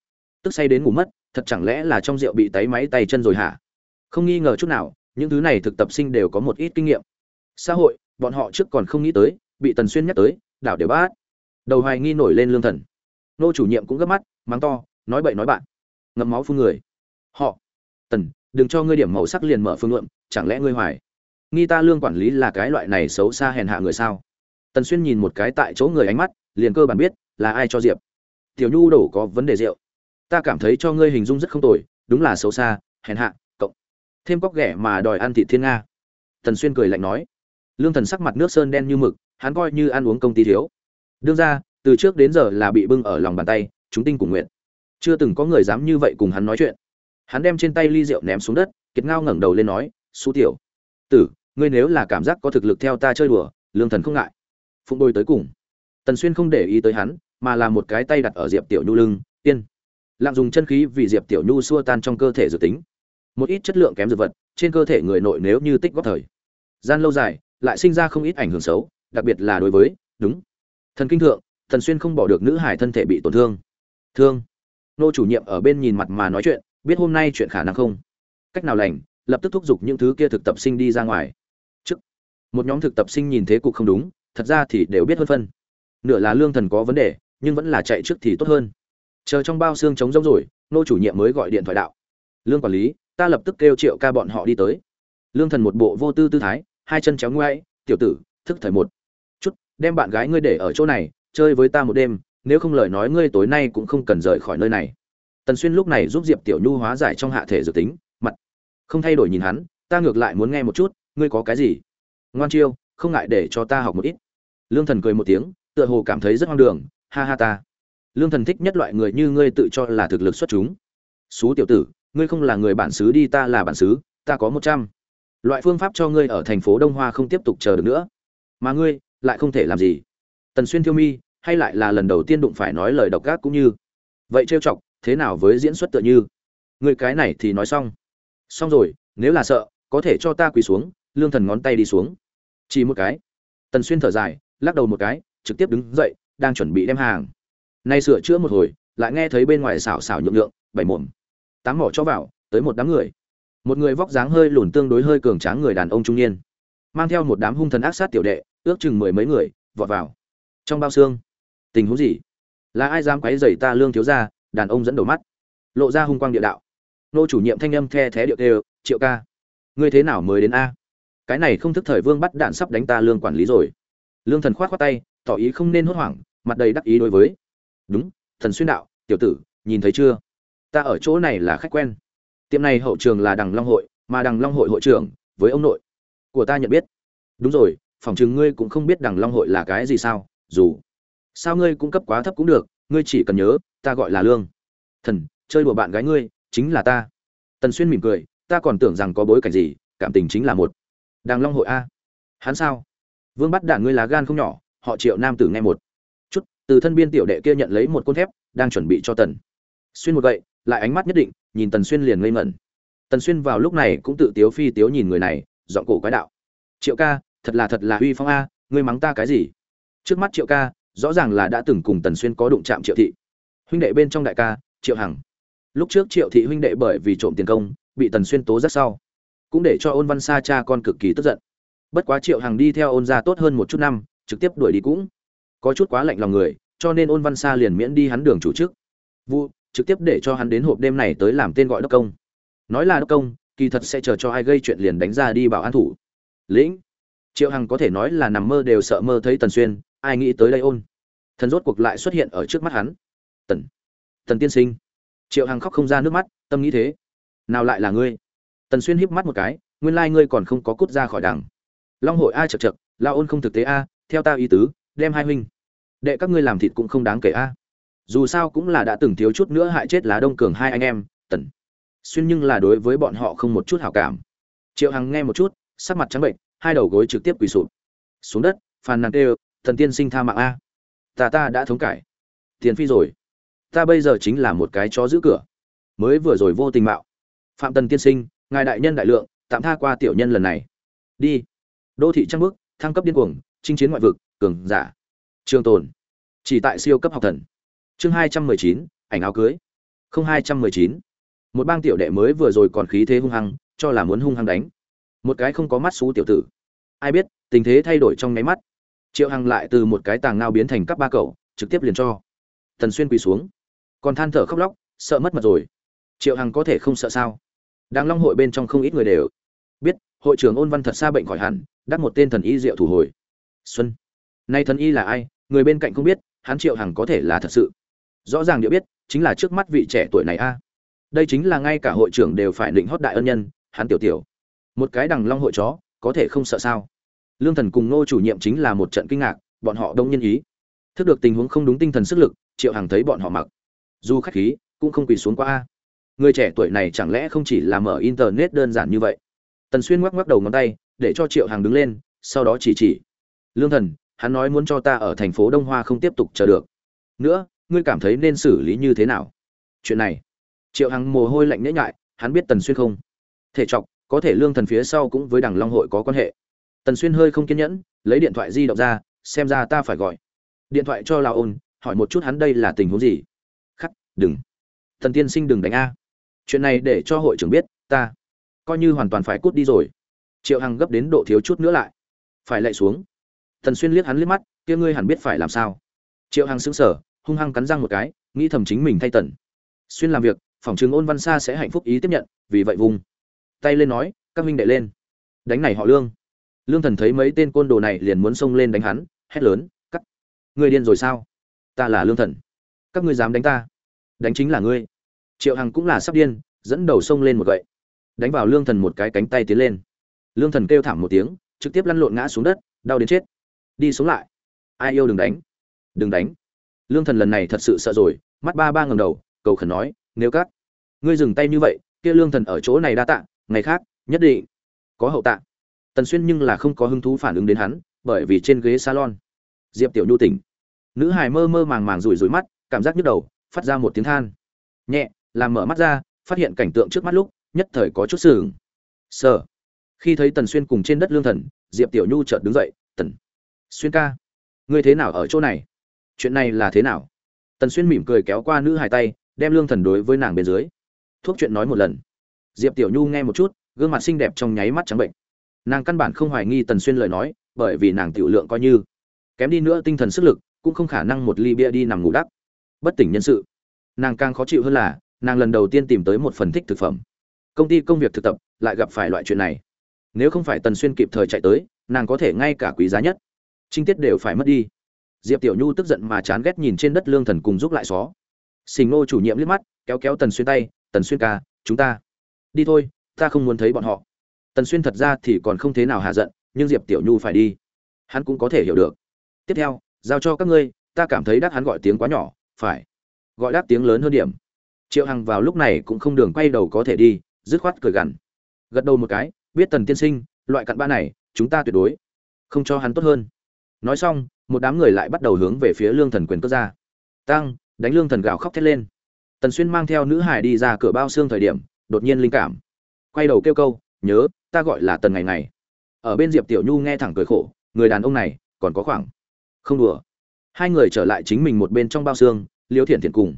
Tức say đến ngủ mất, thật chẳng lẽ là trong rượu bị táy máy tay chân rồi hả? Không nghi ngờ chút nào, những thứ này thực tập sinh đều có một ít kinh nghiệm. Xã hội, bọn họ trước còn không nghĩ tới, bị tần xuyên nhắc tới, đảo đều bát. Đầu hoài nghi nổi lên lương thần nô chủ nhiệm cũng gấp mắt, mắng to, nói bậy nói bạn. Ngậm máu phun người. Họ, tần, đừng cho ngươi điểm màu sắc liền mở phương luận, chẳng lẽ ngươi hoài? Nghi ta lương quản lý là cái loại này xấu xa hèn hạ người sao? Tần xuyên nhìn một cái tại chỗ người ánh mắt, liền cơ bản biết là ai cho diệp. Tiểu nhu đổ có vấn đề rượu. Ta cảm thấy cho ngươi hình dung rất không tồi, đúng là xấu xa, hèn hạ, cộng. Thêm cóc ghẻ mà đòi ăn thị thiên nga. Tần xuyên cười lạnh nói. Lương thần sắc mặt nước sơn đen như mực, hắn coi như ăn uống công ty thiếu. Đương ra từ trước đến giờ là bị bưng ở lòng bàn tay, chúng tinh cùng nguyện. Chưa từng có người dám như vậy cùng hắn nói chuyện. Hắn đem trên tay ly rượu ném xuống đất, kiệt ngao ngẩng đầu lên nói, xú tiểu, tử, ngươi nếu là cảm giác có thực lực theo ta chơi đùa, lương thần không ngại. Phụng đôi tới cùng. Tần xuyên không để ý tới hắn, mà là một cái tay đặt ở diệp tiểu nhu lưng, yên. Lạng dùng chân khí vì diệp tiểu nhu xua tan trong cơ thể dự tính. Một ít chất lượng kém dược vật, trên cơ thể người nội nếu như tích góp thời, gian lâu dài, lại sinh ra không ít ảnh hưởng xấu, đặc biệt là đối với, đúng, thần kinh thượng thần xuyên không bỏ được nữ hải thân thể bị tổn thương. Thương. Nô chủ nhiệm ở bên nhìn mặt mà nói chuyện, biết hôm nay chuyện khả năng không? Cách nào lành, lập tức thúc giục những thứ kia thực tập sinh đi ra ngoài. Trước. Một nhóm thực tập sinh nhìn thế cục không đúng, thật ra thì đều biết hơn phân. Nửa là lương thần có vấn đề, nhưng vẫn là chạy trước thì tốt hơn. Chờ trong bao xương trống rỗng rồi, nô chủ nhiệm mới gọi điện thoại đạo. Lương quản lý, ta lập tức kêu triệu ca bọn họ đi tới. Lương thần một bộ vô tư tư thái, hai chân chéo ngoáy tiểu tử, thức thời một. Chút, đem bạn gái ngươi để ở chỗ này chơi với ta một đêm, nếu không lời nói ngươi tối nay cũng không cần rời khỏi nơi này. Tần xuyên lúc này giúp diệp tiểu nhu hóa giải trong hạ thể dự tính, mặt không thay đổi nhìn hắn, ta ngược lại muốn nghe một chút, ngươi có cái gì? Ngoan chiêu, không ngại để cho ta học một ít. Lương thần cười một tiếng, tựa hồ cảm thấy rất hoang đường, ha ha ta. Lương thần thích nhất loại người như ngươi tự cho là thực lực xuất chúng. Xú tiểu tử, ngươi không là người bản xứ đi, ta là bản xứ, ta có một trăm. Loại phương pháp cho ngươi ở thành phố đông hoa không tiếp tục chờ được nữa. Mà ngươi lại không thể làm gì. Tần xuyên thiêu mi hay lại là lần đầu tiên đụng phải nói lời độc ác cũng như. Vậy trêu chọc, thế nào với diễn xuất tựa như? Người cái này thì nói xong. Xong rồi, nếu là sợ, có thể cho ta quỳ xuống, lương thần ngón tay đi xuống. Chỉ một cái. Tần xuyên thở dài, lắc đầu một cái, trực tiếp đứng dậy, đang chuẩn bị đem hàng. Nay sửa chữa một hồi, lại nghe thấy bên ngoài xào xào nhượng lượng bảy mồm. Tám mỏ cho vào, tới một đám người. Một người vóc dáng hơi lùn tương đối hơi cường tráng người đàn ông trung niên. Mang theo một đám hung thần ác sát tiểu đệ, ước chừng mười mấy người, vọt vào. Trong bao xương tình huống gì? Là ai dám quấy rầy ta lương thiếu gia? Đàn ông dẫn đầu mắt. Lộ ra hung quang địa đạo. Nô chủ nhiệm thanh âm the thé điệu đều triệu ca, ngươi thế nào mới đến a? Cái này không thức thời vương bắt đạn sắp đánh ta lương quản lý rồi. Lương thần khoát khoát tay, tỏ ý không nên hốt hoảng, mặt đầy đắc ý đối với. Đúng, thần xuyên đạo, tiểu tử, nhìn thấy chưa? Ta ở chỗ này là khách quen. Tiệm này hậu trường là đằng long hội, mà đằng long hội hội trưởng, với ông nội. Của ta nhận biết. Đúng rồi, phòng chừng ngươi cũng không biết đằng long hội là cái gì sao? Dù sao ngươi cũng cấp quá thấp cũng được, ngươi chỉ cần nhớ, ta gọi là lương. Thần, chơi đùa bạn gái ngươi, chính là ta. Tần xuyên mỉm cười, ta còn tưởng rằng có bối cảnh gì, cảm tình chính là một. Đằng long hội a. Hắn sao? Vương bắt đạn ngươi là gan không nhỏ, họ triệu nam tử nghe một. Chút, từ thân biên tiểu đệ kia nhận lấy một côn thép, đang chuẩn bị cho tần. Xuyên một gậy, lại ánh mắt nhất định, nhìn tần xuyên liền ngây ngẩn. Tần xuyên vào lúc này cũng tự tiếu phi tiếu nhìn người này dọn cổ quái đạo. Triệu ca, thật là thật là uy phong a, ngươi mắng ta cái gì? Trước mắt triệu ca rõ ràng là đã từng cùng tần xuyên có đụng chạm triệu thị. Huynh đệ bên trong đại ca, triệu hằng. Lúc trước triệu thị huynh đệ bởi vì trộm tiền công, bị tần xuyên tố rất sau, cũng để cho ôn văn sa cha con cực kỳ tức giận. Bất quá triệu hằng đi theo ôn gia tốt hơn một chút năm, trực tiếp đuổi đi cũng có chút quá lạnh lòng người, cho nên ôn văn sa liền miễn đi hắn đường chủ chức. Vu trực tiếp để cho hắn đến hộp đêm này tới làm tên gọi đốc công. Nói là đốc công, kỳ thật sẽ chờ cho ai gây chuyện liền đánh ra đi bảo an thủ. Lĩnh, triệu hằng có thể nói là nằm mơ đều sợ mơ thấy tần xuyên ai nghĩ tới đây ôn? Thần rốt cuộc lại xuất hiện ở trước mắt hắn. Tần tần tiên sinh. Triệu hằng khóc không ra nước mắt, tâm nghĩ thế. Nào lại là ngươi? Tần xuyên híp mắt một cái, nguyên lai ngươi còn không có cút ra khỏi đảng. long hội a chật chật la ôn không thực tế a, theo ta ý tứ, đem hai huynh. Đệ các ngươi làm thịt cũng không đáng kể a. Dù sao cũng là đã từng thiếu chút nữa hại chết lá đông cường hai anh em, tần. Xuyên nhưng là đối với bọn họ không một chút hảo cảm. Triệu hằng nghe một chút, sắc mặt trắng bệnh, hai đầu gối trực tiếp quỳ sụp. Xuống đất, phàn nàn tê thần tiên sinh tha mạng a. Ta ta đã thống cải. Tiền phi rồi. Ta bây giờ chính là một cái chó giữ cửa. Mới vừa rồi vô tình mạo. Phạm tần tiên sinh, ngài đại nhân đại lượng, tạm tha qua tiểu nhân lần này. Đi. Đô thị trăng bước, thăng cấp điên cuồng, chinh chiến ngoại vực, cường giả. Trường tồn. Chỉ tại siêu cấp học thần. Chương hai trăm mười chín, ảnh áo cưới. Không hai trăm mười chín. Một bang tiểu đệ mới vừa rồi còn khí thế hung hăng, cho là muốn hung hăng đánh. Một cái không có mắt xú tiểu tử. Ai biết, tình thế thay đổi trong nháy mắt triệu hằng lại từ một cái tàng ngao biến thành cấp ba cậu, trực tiếp liền cho. Tần xuyên quỳ xuống. Còn than thở khóc lóc, sợ mất mặt rồi. Triệu hằng có thể không sợ sao? Đang long hội bên trong không ít người đều. Biết, hội trưởng ôn văn thật xa bệnh khỏi hẳn, đắc một tên thần y diệu thủ hồi. Xuân. Nay thần y là ai? Người bên cạnh không biết, hắn triệu hằng có thể là thật sự. Rõ ràng điệu biết, chính là trước mắt vị trẻ tuổi này a. Đây chính là ngay cả hội trưởng đều phải định hót đại ân nhân, hắn tiểu tiểu. Một cái đằng long hội chó, có thể không sợ sao? Lương thần cùng nô chủ nhiệm chính là một trận kinh ngạc, bọn họ đông nhân ý. Thức được tình huống không đúng tinh thần sức lực, triệu hằng thấy bọn họ mặc. Dù khách khí, cũng không quỳ xuống qua. A người trẻ tuổi này chẳng lẽ không chỉ là mở internet đơn giản như vậy? Tần xuyên ngoắc ngoắc đầu ngón tay, để cho triệu hằng đứng lên, sau đó chỉ chỉ. Lương thần, hắn nói muốn cho ta ở thành phố đông hoa không tiếp tục chờ được. Nữa, ngươi cảm thấy nên xử lý như thế nào? Chuyện này. Triệu hằng mồ hôi lạnh nhễ nhại, hắn biết tần xuyên không? Thể chọc, có thể lương thần phía sau cũng với đảng long hội có quan hệ tần xuyên hơi không kiên nhẫn, lấy điện thoại di động ra, xem ra ta phải gọi. Điện thoại cho lao ôn, hỏi một chút hắn đây là tình huống gì. Khắc, đừng. Thần tiên sinh đừng đánh a. Chuyện này để cho hội trưởng biết, ta coi như hoàn toàn phải cút đi rồi. Triệu hằng gấp đến độ thiếu chút nữa lại. Phải lạy xuống. Thần xuyên liếc hắn liếc mắt, kia ngươi hẳn biết phải làm sao. Triệu hằng sững sờ, hung hăng cắn răng một cái, nghĩ thầm chính mình thay tần xuyên làm việc, phòng chứng ôn văn sa sẽ hạnh phúc ý tiếp nhận, vì vậy vùng. Tay lên nói, các huynh đệ lên. Đánh này họ lương lương thần thấy mấy tên côn đồ này liền muốn xông lên đánh hắn, hét lớn cắt ngươi điên rồi sao? Ta là lương thần. Các ngươi dám đánh ta? Đánh chính là ngươi. Triệu hằng cũng là sắp điên, dẫn đầu xông lên một gậy. Đánh vào lương thần một cái cánh tay tiến lên. Lương thần kêu thảm một tiếng, trực tiếp lăn lộn ngã xuống đất, đau đến chết. Đi xuống lại. Ai yêu đừng đánh. Đừng đánh. Lương thần lần này thật sự sợ rồi, mắt ba ba ngầm đầu, cầu khẩn nói, nếu các ngươi dừng tay như vậy, kia lương thần ở chỗ này đa tạ, ngày khác nhất định có hậu tạ tần xuyên nhưng là không có hứng thú phản ứng đến hắn, bởi vì trên ghế salon, diệp tiểu nhu tỉnh. Nữ hài mơ mơ màng màng rủi rủi mắt, cảm giác nhức đầu, phát ra một tiếng than. Nhẹ, làm mở mắt ra, phát hiện cảnh tượng trước mắt lúc, nhất thời có chút sừng. Sờ. Khi thấy tần xuyên cùng trên đất lương thần, diệp tiểu nhu chợt đứng dậy, tần xuyên ca, ngươi thế nào ở chỗ này? Chuyện này là thế nào? Tần xuyên mỉm cười kéo qua nữ hài tay, đem lương thần đối với nàng bên dưới. Thuốc chuyện nói một lần. Diệp tiểu nhu nghe một chút, gương mặt xinh đẹp trong nháy mắt trắng bệnh nàng căn bản không hoài nghi tần xuyên lời nói, bởi vì nàng tiểu lượng coi như. Kém đi nữa tinh thần sức lực, cũng không khả năng một ly bia đi nằm ngủ đắp. Bất tỉnh nhân sự. Nàng càng khó chịu hơn là, nàng lần đầu tiên tìm tới một phần thích thực phẩm. Công ty công việc thực tập, lại gặp phải loại chuyện này. Nếu không phải tần xuyên kịp thời chạy tới, nàng có thể ngay cả quý giá nhất. Trinh tiết đều phải mất đi. Diệp tiểu nhu tức giận mà chán ghét nhìn trên đất lương thần cùng giúp lại xó. Xình nô chủ nhiệm liếc mắt, kéo kéo tần xuyên tay, tần xuyên ca, chúng ta. Đi thôi, ta không muốn thấy bọn họ tần xuyên thật ra thì còn không thế nào hạ giận, nhưng diệp tiểu nhu phải đi. Hắn cũng có thể hiểu được. Tiếp theo, giao cho các ngươi, ta cảm thấy đắc hắn gọi tiếng quá nhỏ, phải. Gọi đắc tiếng lớn hơn điểm. Triệu hằng vào lúc này cũng không đường quay đầu có thể đi, dứt khoát cười gằn. Gật đầu một cái, biết tần tiên sinh, loại cặn ba này, chúng ta tuyệt đối không cho hắn tốt hơn. Nói xong, một đám người lại bắt đầu hướng về phía lương thần quyền cất ra. Tăng, đánh lương thần gào khóc thét lên. Tần xuyên mang theo nữ hải đi ra cửa bao xương thời điểm, đột nhiên linh cảm. Quay đầu kêu câu nhớ, ta gọi là tần ngày ngày. Ở bên diệp tiểu nhu nghe thẳng cười khổ, người đàn ông này, còn có khoảng. Không đùa. Hai người trở lại chính mình một bên trong bao xương, liêu thiện thiện cùng.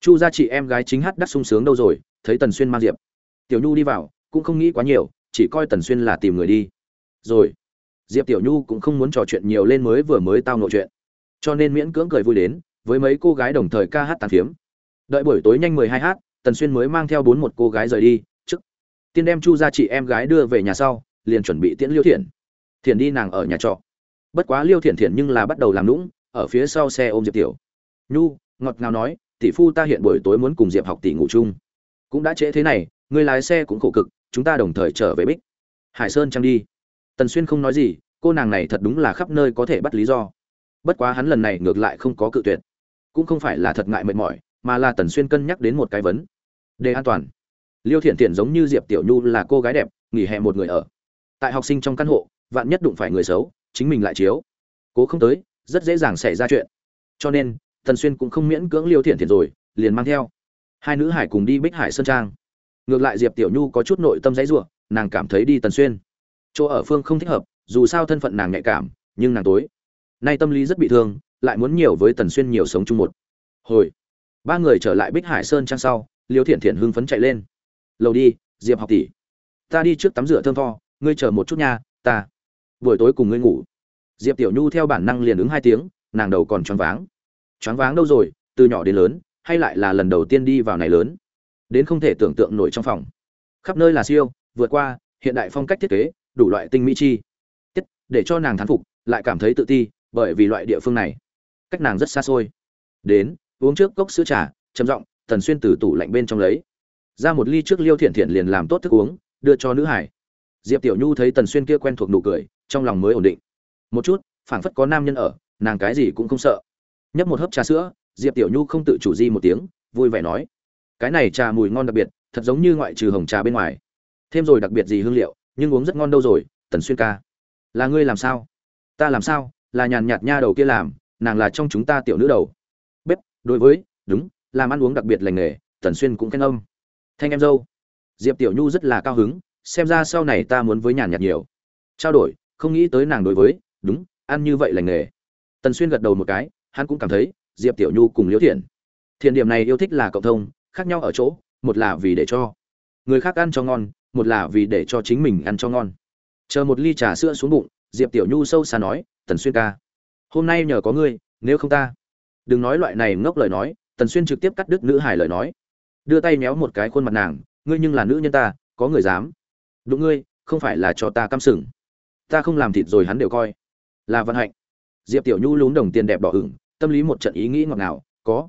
Chu gia chị em gái chính hát đắc sung sướng đâu rồi, thấy tần xuyên mang diệp. Tiểu nhu đi vào, cũng không nghĩ quá nhiều, chỉ coi tần xuyên là tìm người đi. Rồi, diệp tiểu nhu cũng không muốn trò chuyện nhiều lên mới vừa mới tao nội chuyện. Cho nên miễn cưỡng cười vui đến, với mấy cô gái đồng thời ca hát tàn phiếm. Đợi buổi tối nhanh mười hai hát, tần xuyên mới mang theo bốn một cô gái rời đi tiên đem chu ra chị em gái đưa về nhà sau, liền chuẩn bị tiễn liêu thiện thiện đi nàng ở nhà trọ. Bất quá liêu thiện thiện nhưng là bắt đầu làm lũng ở phía sau xe ôm diệp tiểu. Nhu, ngọt ngào nói, tỷ phu ta hiện buổi tối muốn cùng diệp học tỷ ngủ chung. Cũng đã trễ thế này người lái xe cũng khổ cực, chúng ta đồng thời trở về bích. Hải sơn trăng đi. Tần xuyên không nói gì, cô nàng này thật đúng là khắp nơi có thể bắt lý do. Bất quá hắn lần này ngược lại không có cự tuyệt. Cũng không phải là thật ngại mệt mỏi, mà là tần xuyên cân nhắc đến một cái vấn. Đề an toàn liêu thiện thiện giống như diệp tiểu nhu là cô gái đẹp, nghỉ hè một người ở. Tại học sinh trong căn hộ, vạn nhất đụng phải người xấu, chính mình lại chiếu. Cố không tới, rất dễ dàng xảy ra chuyện. Cho nên, tần xuyên cũng không miễn cưỡng liêu thiện thiện rồi, liền mang theo. Hai nữ hải cùng đi bích hải sơn trang. Ngược lại diệp tiểu nhu có chút nội tâm dãy ruộng nàng cảm thấy đi tần xuyên. Chỗ ở phương không thích hợp, dù sao thân phận nàng nhạy cảm, nhưng nàng tối. Nay tâm lý rất bị thương, lại muốn nhiều với tần xuyên nhiều sống chung một. Hồi, ba người trở lại bích hải sơn trang sau, liêu thiện thiện hưng phấn chạy lên lầu đi, diệp học tỷ. Ta đi trước tắm rửa thơm tho, ngươi chờ một chút nha, ta. Buổi tối cùng ngươi ngủ. Diệp tiểu nhu theo bản năng liền ứng hai tiếng, nàng đầu còn choáng váng. Choáng váng đâu rồi, từ nhỏ đến lớn, hay lại là lần đầu tiên đi vào này lớn? Đến không thể tưởng tượng nổi trong phòng. Khắp nơi là siêu, vượt qua, hiện đại phong cách thiết kế, đủ loại tinh mỹ chi. Tiết, để cho nàng thán phục, lại cảm thấy tự ti, bởi vì loại địa phương này. Cách nàng rất xa xôi. Đến, uống trước cốc sữa trà, trầm giọng, tần xuyên từ tủ lạnh bên trong lấy ra một ly trước liêu thiện thiện liền làm tốt thức uống, đưa cho nữ hải. Diệp tiểu nhu thấy tần xuyên kia quen thuộc nụ cười, trong lòng mới ổn định. Một chút, phảng phất có nam nhân ở, nàng cái gì cũng không sợ. Nhấp một hớp trà sữa, diệp tiểu nhu không tự chủ di một tiếng, vui vẻ nói, cái này trà mùi ngon đặc biệt, thật giống như ngoại trừ hồng trà bên ngoài. Thêm rồi đặc biệt gì hương liệu, nhưng uống rất ngon đâu rồi, tần xuyên ca. Là ngươi làm sao? Ta làm sao? Là nhàn nhạt nha đầu kia làm, nàng là trong chúng ta tiểu nữ đầu. Bếp, đối với, đúng, làm ăn uống đặc biệt lành nghề, tần xuyên cũng khen âm thanh em dâu. Diệp tiểu nhu rất là cao hứng, xem ra sau này ta muốn với nhàn nhạt nhiều. Trao đổi, không nghĩ tới nàng đối với, đúng, ăn như vậy lành nghề. Tần xuyên gật đầu một cái, hắn cũng cảm thấy, diệp tiểu nhu cùng liễu thiện. Thiện điểm này yêu thích là cộng thông, khác nhau ở chỗ, một là vì để cho người khác ăn cho ngon, một là vì để cho chính mình ăn cho ngon. Chờ một ly trà sữa xuống bụng, diệp tiểu nhu sâu xa nói, tần xuyên ca, hôm nay nhờ có ngươi, nếu không ta. Đừng nói loại này ngốc lời nói, tần xuyên trực tiếp cắt đứt nữ hải lời nói đưa tay méo một cái khuôn mặt nàng, ngươi nhưng là nữ nhân ta, có người dám? Đúng ngươi, không phải là cho ta căm sừng. Ta không làm thịt rồi hắn đều coi là vận hạnh. Diệp tiểu nhu lún đồng tiền đẹp đỏ ửng, tâm lý một trận ý nghĩ ngọt ngào, có.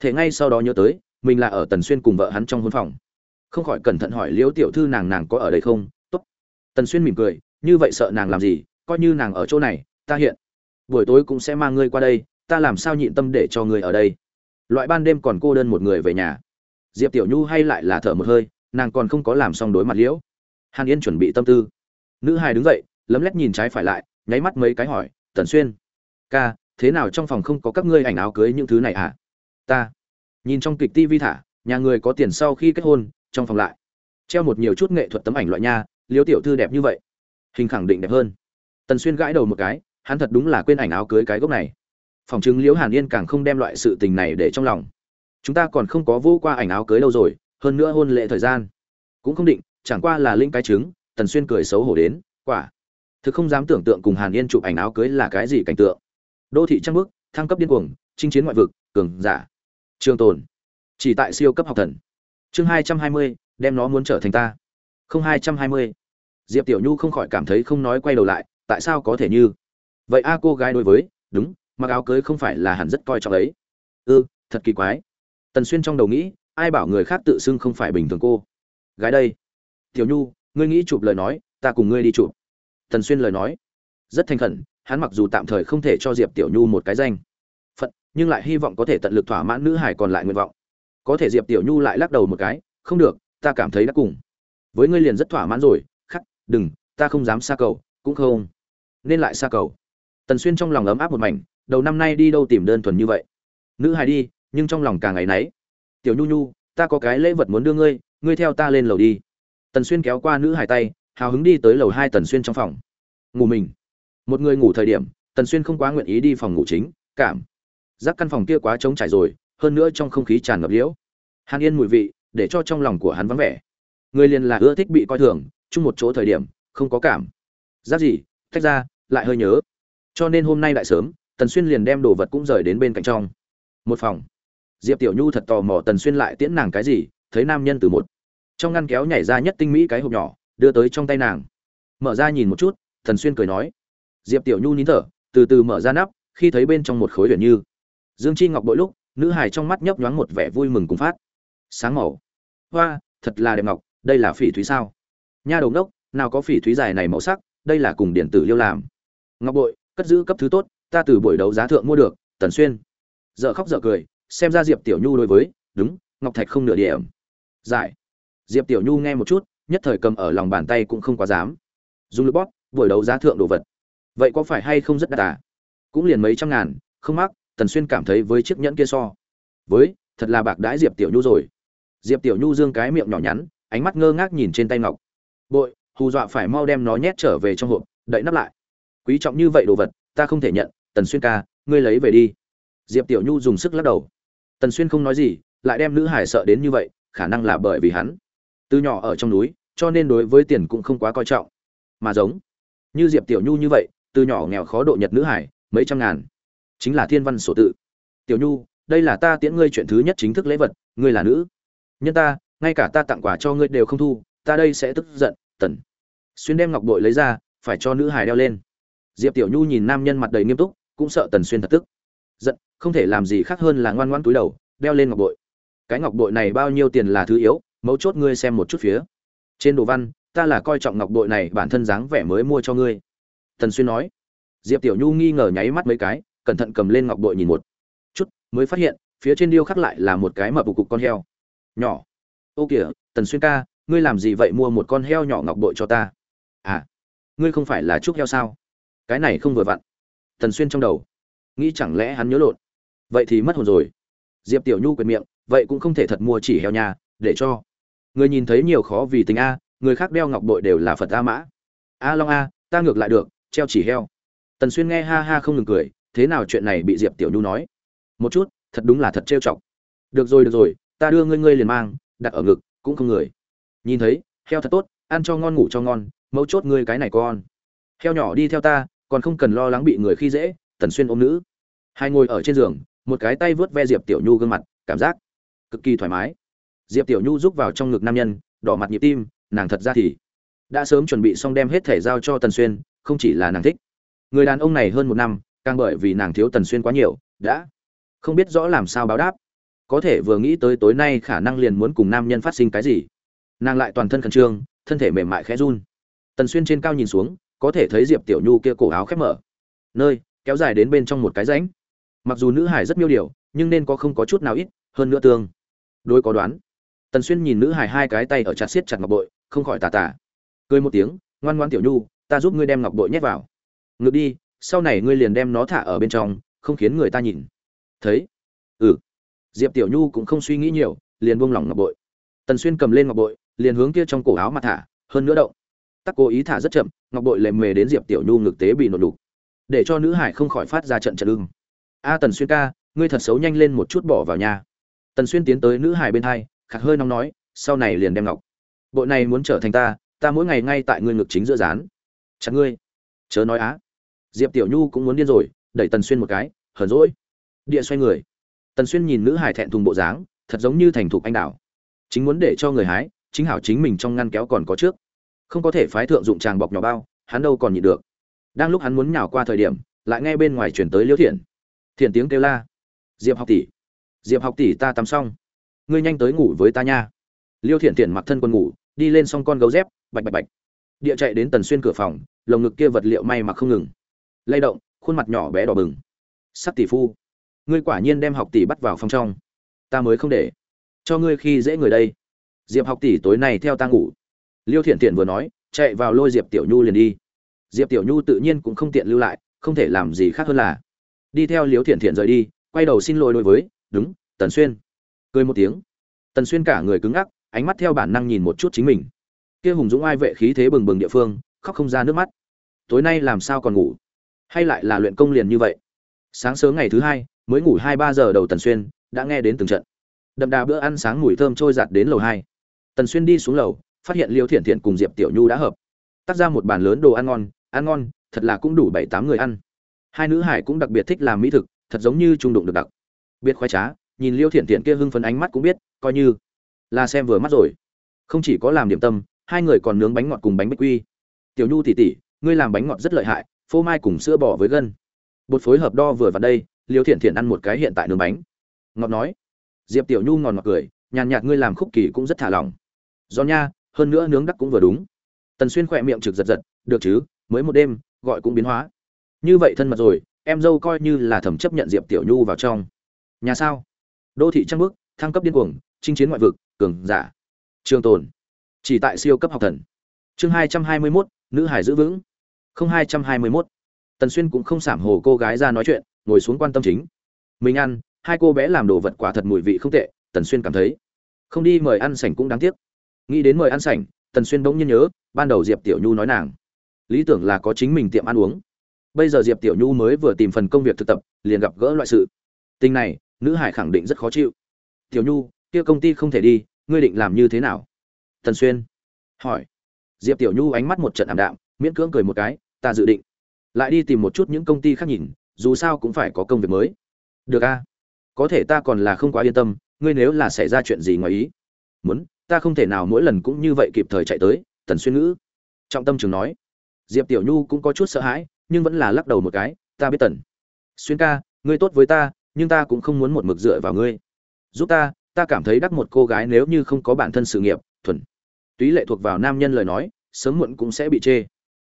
Thể ngay sau đó nhớ tới, mình là ở tần xuyên cùng vợ hắn trong hôn phòng. Không khỏi cẩn thận hỏi liễu tiểu thư nàng nàng có ở đây không? Tốt. Tần xuyên mỉm cười, như vậy sợ nàng làm gì? Coi như nàng ở chỗ này, ta hiện buổi tối cũng sẽ mang ngươi qua đây, ta làm sao nhịn tâm để cho ngươi ở đây? Loại ban đêm còn cô đơn một người về nhà diệp tiểu nhu hay lại là thở một hơi, nàng còn không có làm xong đối mặt liễu. Hàn yên chuẩn bị tâm tư. Nữ hài đứng dậy, lấm lét nhìn trái phải lại, nháy mắt mấy cái hỏi, tần xuyên, ca, thế nào trong phòng không có các ngươi ảnh áo cưới những thứ này à ta. Nhìn trong kịch tivi thả, nhà người có tiền sau khi kết hôn, trong phòng lại. Treo một nhiều chút nghệ thuật tấm ảnh loại nha, liễu tiểu thư đẹp như vậy. Hình khẳng định đẹp hơn. Tần xuyên gãi đầu một cái, hắn thật đúng là quên ảnh áo cưới cái gốc này. Phòng chứng liễu hàn yên càng không đem loại sự tình này để trong lòng chúng ta còn không có vô qua ảnh áo cưới đâu rồi, hơn nữa hôn lễ thời gian. Cũng không định, chẳng qua là linh cái trứng, tần xuyên cười xấu hổ đến, quả, thực không dám tưởng tượng cùng hàn yên chụp ảnh áo cưới là cái gì cảnh tượng. Đô thị trăng bước thăng cấp điên cuồng, chinh chiến ngoại vực, cường giả. Trường tồn, chỉ tại siêu cấp học thần. Chương hai trăm hai mươi, đem nó muốn trở thành ta. Không hai trăm hai mươi. Diệp tiểu nhu không khỏi cảm thấy không nói quay đầu lại, tại sao có thể như? Vậy a, cô gái đối với, đúng, mặc áo cưới không phải là hẳn rất coi trọng ấy. Ư thật kỳ quái tần xuyên trong đầu nghĩ, ai bảo người khác tự xưng không phải bình thường cô? Gái đây. Tiểu nhu, ngươi nghĩ chụp lời nói, ta cùng ngươi đi chụp. Tần xuyên lời nói. Rất thành khẩn, hắn mặc dù tạm thời không thể cho diệp tiểu nhu một cái danh. Phận, nhưng lại hy vọng có thể tận lực thỏa mãn nữ hải còn lại nguyện vọng. Có thể diệp tiểu nhu lại lắc đầu một cái, không được, ta cảm thấy đã cùng. Với ngươi liền rất thỏa mãn rồi, khắc, đừng, ta không dám xa cầu, cũng không nên lại xa cầu. Tần xuyên trong lòng ấm áp một mảnh, đầu năm nay đi đâu tìm đơn thuần như vậy? Nữ hài đi nhưng trong lòng càng ngày nấy tiểu nhu nhu, ta có cái lễ vật muốn đưa ngươi ngươi theo ta lên lầu đi. Tần xuyên kéo qua nữ hài tay, hào hứng đi tới lầu hai tần xuyên trong phòng. Ngủ mình. Một người ngủ thời điểm, tần xuyên không quá nguyện ý đi phòng ngủ chính, cảm giác căn phòng kia quá trống trải rồi, hơn nữa trong không khí tràn ngập liễu. Hàn yên mùi vị, để cho trong lòng của hắn vắng vẻ. Người liền là ưa thích bị coi thường, chung một chỗ thời điểm, không có cảm giác gì, tách ra, lại hơi nhớ. Cho nên hôm nay lại sớm, tần xuyên liền đem đồ vật cũng rời đến bên cạnh trong. Một phòng diệp tiểu nhu thật tò mò tần xuyên lại tiễn nàng cái gì, thấy nam nhân từ một. Trong ngăn kéo nhảy ra nhất tinh mỹ cái hộp nhỏ, đưa tới trong tay nàng. Mở ra nhìn một chút, tần xuyên cười nói. Diệp tiểu nhu nín thở, từ từ mở ra nắp, khi thấy bên trong một khối huyền như. Dương chi ngọc bội lúc, nữ hài trong mắt nhấp nhoáng một vẻ vui mừng cùng phát. Sáng màu. Hoa, thật là đẹp ngọc, đây là phỉ thúy sao? Nha đầu đốc nào có phỉ thúy dài này màu sắc, đây là cùng điện tử liêu làm. Ngọc bội, cất giữ cấp thứ tốt, ta từ buổi đấu giá thượng mua được, tần xuyên. Dợ khóc dợ cười xem ra diệp tiểu nhu đối với, đúng, ngọc thạch không nửa điểm. Giải. Diệp tiểu nhu nghe một chút, nhất thời cầm ở lòng bàn tay cũng không quá dám. Dùng lực bóp, buổi đấu giá thượng đồ vật. Vậy có phải hay không rất đắt à? Cũng liền mấy trăm ngàn, không mắc, tần xuyên cảm thấy với chiếc nhẫn kia so. Với, thật là bạc đãi diệp tiểu nhu rồi. Diệp tiểu nhu dương cái miệng nhỏ nhắn, ánh mắt ngơ ngác nhìn trên tay ngọc. Bội, hù dọa phải mau đem nó nhét trở về trong hộp, đậy nắp lại. Quý trọng như vậy đồ vật, ta không thể nhận, tần xuyên ca, ngươi lấy về đi. Diệp tiểu nhu dùng sức lắc đầu tần xuyên không nói gì, lại đem nữ hải sợ đến như vậy, khả năng là bởi vì hắn. Từ nhỏ ở trong núi, cho nên đối với tiền cũng không quá coi trọng. Mà giống như diệp tiểu nhu như vậy, từ nhỏ nghèo khó độ nhật nữ hải, mấy trăm ngàn. Chính là thiên văn sổ tự. Tiểu nhu, đây là ta tiễn ngươi chuyện thứ nhất chính thức lễ vật, ngươi là nữ. Nhân ta, ngay cả ta tặng quà cho ngươi đều không thu, ta đây sẽ tức giận, tần xuyên đem ngọc bội lấy ra, phải cho nữ hải đeo lên. Diệp tiểu nhu nhìn nam nhân mặt đầy nghiêm túc, cũng sợ tần xuyên thật tức giận, không thể làm gì khác hơn là ngoan ngoãn túi đầu, đeo lên ngọc bội. Cái ngọc bội này bao nhiêu tiền là thứ yếu, mấu chốt ngươi xem một chút phía. Trên đồ văn, ta là coi trọng ngọc bội này, bản thân dáng vẻ mới mua cho ngươi. Tần xuyên nói. Diệp tiểu nhu nghi ngờ nháy mắt mấy cái, cẩn thận cầm lên ngọc bội nhìn một chút, mới phát hiện, phía trên điêu khắc lại là một cái mập cục con heo. Nhỏ. Ô kìa, tần xuyên ca, ngươi làm gì vậy mua một con heo nhỏ ngọc bội cho ta? À ngươi không phải là trúc heo sao? Cái này không vừa vặn. Tần xuyên trong đầu nghĩ chẳng lẽ hắn nhớ lộn? Vậy thì mất hồn rồi. Diệp tiểu nhu quyệt miệng, vậy cũng không thể thật mua chỉ heo nhà để cho. Người nhìn thấy nhiều khó vì tình a, người khác đeo ngọc bội đều là phật a mã. A long a, ta ngược lại được, treo chỉ heo. Tần xuyên nghe ha ha không ngừng cười, thế nào chuyện này bị diệp tiểu nhu nói? Một chút, thật đúng là thật trêu chọc. Được rồi được rồi, ta đưa ngươi ngươi liền mang, đặt ở ngực, cũng không người. Nhìn thấy, heo thật tốt, ăn cho ngon ngủ cho ngon, mấu chốt ngươi cái này con. Heo nhỏ đi theo ta, còn không cần lo lắng bị người khi dễ, tần xuyên ôm nữ hai ngồi ở trên giường, một cái tay vớt ve diệp tiểu nhu gương mặt, cảm giác cực kỳ thoải mái. Diệp tiểu nhu rúc vào trong ngực nam nhân, đỏ mặt nhịp tim, nàng thật ra thì đã sớm chuẩn bị xong đem hết thể giao cho tần xuyên, không chỉ là nàng thích. Người đàn ông này hơn một năm, càng bởi vì nàng thiếu tần xuyên quá nhiều, đã không biết rõ làm sao báo đáp. Có thể vừa nghĩ tới tối nay khả năng liền muốn cùng nam nhân phát sinh cái gì. Nàng lại toàn thân khẩn trương, thân thể mềm mại khẽ run. Tần xuyên trên cao nhìn xuống, có thể thấy diệp tiểu nhu kia cổ áo khép mở. Nơi, kéo dài đến bên trong một cái rãnh mặc dù nữ hải rất miêu điều, nhưng nên có không có chút nào ít, hơn nữa tương đối có đoán. Tần xuyên nhìn nữ hải hai cái tay ở chặt siết chặt ngọc bội, không khỏi tà tà. Cười một tiếng, ngoan ngoan tiểu nhu, ta giúp ngươi đem ngọc bội nhét vào. Ngược đi, sau này ngươi liền đem nó thả ở bên trong, không khiến người ta nhìn. Thấy? Ừ. Diệp tiểu nhu cũng không suy nghĩ nhiều, liền buông lỏng ngọc bội. Tần xuyên cầm lên ngọc bội, liền hướng kia trong cổ áo mà thả, hơn nữa động. Tắc cố ý thả rất chậm, ngọc bội lềm mề đến diệp tiểu nhu ngực tế bị nổ đục, để cho nữ hải không khỏi phát ra trận trận ưng a tần xuyên ca, ngươi thật xấu nhanh lên một chút bỏ vào nhà. Tần xuyên tiến tới nữ hài bên hai, khạc hơi nóng nói, sau này liền đem ngọc. Bộ này muốn trở thành ta ta mỗi ngày ngay tại ngươi ngực chính giữa rán chặt ngươi. Chớ nói á. Diệp tiểu nhu cũng muốn điên rồi, đẩy tần xuyên một cái, hờn rỗi địa xoay người. Tần xuyên nhìn nữ hài thẹn thùng bộ dáng, thật giống như thành thục anh đảo chính muốn để cho người hái, chính hảo chính mình trong ngăn kéo còn có trước. Không có thể phái thượng dụng tràng bọc nhỏ bao, hắn đâu còn nhịn được. Đang lúc hắn muốn nhào qua thời điểm, lại nghe bên ngoài chuyển tới liễu thiện thiện tiếng kêu la. Diệp học tỷ, diệp học tỷ ta tắm xong. Ngươi nhanh tới ngủ với ta nha. Liêu thiện thiện mặc thân quần ngủ, đi lên xong con gấu dép, bạch bạch bạch. Địa chạy đến tần xuyên cửa phòng, lồng ngực kia vật liệu may mặc không ngừng. Lay động, khuôn mặt nhỏ bé đỏ bừng. Sắc tỷ phu, ngươi quả nhiên đem học tỷ bắt vào phòng trong. Ta mới không để. Cho ngươi khi dễ người đây. Diệp học tỷ tối nay theo ta ngủ. Liêu thiện thiện vừa nói, chạy vào lôi diệp tiểu nhu liền đi. Diệp tiểu nhu tự nhiên cũng không tiện lưu lại, không thể làm gì khác hơn là đi theo liếu thiện thiện rời đi, quay đầu xin lỗi đối với, đúng, tần xuyên. Cười một tiếng. Tần xuyên cả người cứng ngắc, ánh mắt theo bản năng nhìn một chút chính mình. Kia hùng dũng ai vệ khí thế bừng bừng địa phương, khóc không ra nước mắt. Tối nay làm sao còn ngủ? Hay lại là luyện công liền như vậy? Sáng sớm ngày thứ hai, mới ngủ hai ba giờ đầu tần xuyên, đã nghe đến từng trận. Đậm đà bữa ăn sáng mùi thơm trôi giạt đến lầu hai. Tần xuyên đi xuống lầu, phát hiện liêu thiện thiện cùng diệp tiểu nhu đã hợp. Tắt ra một bàn lớn đồ ăn ngon ăn ngon, thật là cũng đủ bảy tám người ăn hai nữ hải cũng đặc biệt thích làm mỹ thực, thật giống như trung đụng được đặc. Biệt khoái trá, nhìn liêu thiện thiện kia hưng phấn ánh mắt cũng biết, coi như là xem vừa mắt rồi. Không chỉ có làm điểm tâm, hai người còn nướng bánh ngọt cùng bánh bích quy. Tiểu nhu tỉ tỉ ngươi làm bánh ngọt rất lợi hại, phô mai cùng sữa bò với gân. Bột phối hợp đo vừa vào đây, liêu thiện thiện ăn một cái hiện tại nướng bánh. Ngọt nói. Diệp tiểu nhu ngọt ngọt cười, nhàn nhạt ngươi làm khúc kỳ cũng rất thả lỏng. Do nha, hơn nữa nướng đắc cũng vừa đúng. Tần xuyên khỏe miệng trực giật giật, được chứ, mới một đêm, gọi cũng biến hóa như vậy thân mật rồi, em dâu coi như là thẩm chấp nhận diệp tiểu nhu vào trong. Nhà sao? Đô thị trăng bước thăng cấp điên cuồng, chinh chiến ngoại vực, cường giả. Trường tồn. Chỉ tại siêu cấp học thần. Chương hai trăm hai mươi mốt, nữ hải giữ vững. Không hai trăm hai mươi mốt. Tần xuyên cũng không sảm hồ cô gái ra nói chuyện, ngồi xuống quan tâm chính. Mình ăn, hai cô bé làm đồ vật quả thật mùi vị không tệ, tần xuyên cảm thấy. Không đi mời ăn sảnh cũng đáng tiếc. Nghĩ đến mời ăn sảnh, tần xuyên bỗng nhiên nhớ, ban đầu diệp tiểu nhu nói nàng. Lý tưởng là có chính mình tiệm ăn uống bây giờ diệp tiểu nhu mới vừa tìm phần công việc thực tập, liền gặp gỡ loại sự. Tình này, nữ hải khẳng định rất khó chịu. Tiểu nhu, kia công ty không thể đi, ngươi định làm như thế nào? Tần xuyên hỏi. Diệp tiểu nhu ánh mắt một trận ảm đạm, miễn cưỡng cười một cái, ta dự định lại đi tìm một chút những công ty khác nhìn, dù sao cũng phải có công việc mới. Được a, có thể ta còn là không quá yên tâm, ngươi nếu là xảy ra chuyện gì ngoài ý muốn, ta không thể nào mỗi lần cũng như vậy kịp thời chạy tới, tần xuyên ngữ trọng tâm trường nói. Diệp tiểu nhu cũng có chút sợ hãi nhưng vẫn là lắc đầu một cái, ta biết tần. Xuyên ca, ngươi tốt với ta, nhưng ta cũng không muốn một mực dựa vào ngươi. Giúp ta ta cảm thấy đắc một cô gái nếu như không có bản thân sự nghiệp, thuần. Túy lệ thuộc vào nam nhân lời nói, sớm muộn cũng sẽ bị chê.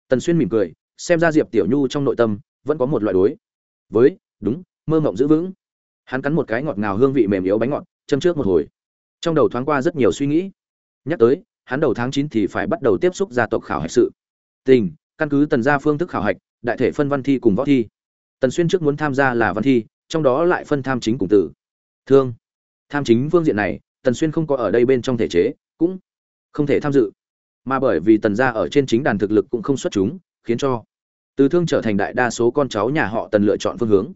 Tần xuyên mỉm cười, xem ra diệp tiểu nhu trong nội tâm vẫn có một loại đối. Với, đúng, mơ mộng giữ vững. Hắn cắn một cái ngọt ngào hương vị mềm yếu bánh ngọt, châm trước một hồi. Trong đầu thoáng qua rất nhiều suy nghĩ. Nhắc tới, hắn đầu tháng chín thì phải bắt đầu tiếp xúc gia tộc khảo hạch sự. Tình, căn cứ tần gia phương thức khảo hạch đại thể phân văn thi cùng võ thi. Tần xuyên trước muốn tham gia là văn thi, trong đó lại phân tham chính cùng tử. Thương. Tham chính phương diện này, tần xuyên không có ở đây bên trong thể chế, cũng không thể tham dự. Mà bởi vì tần gia ở trên chính đàn thực lực cũng không xuất chúng, khiến cho từ thương trở thành đại đa số con cháu nhà họ tần lựa chọn phương hướng.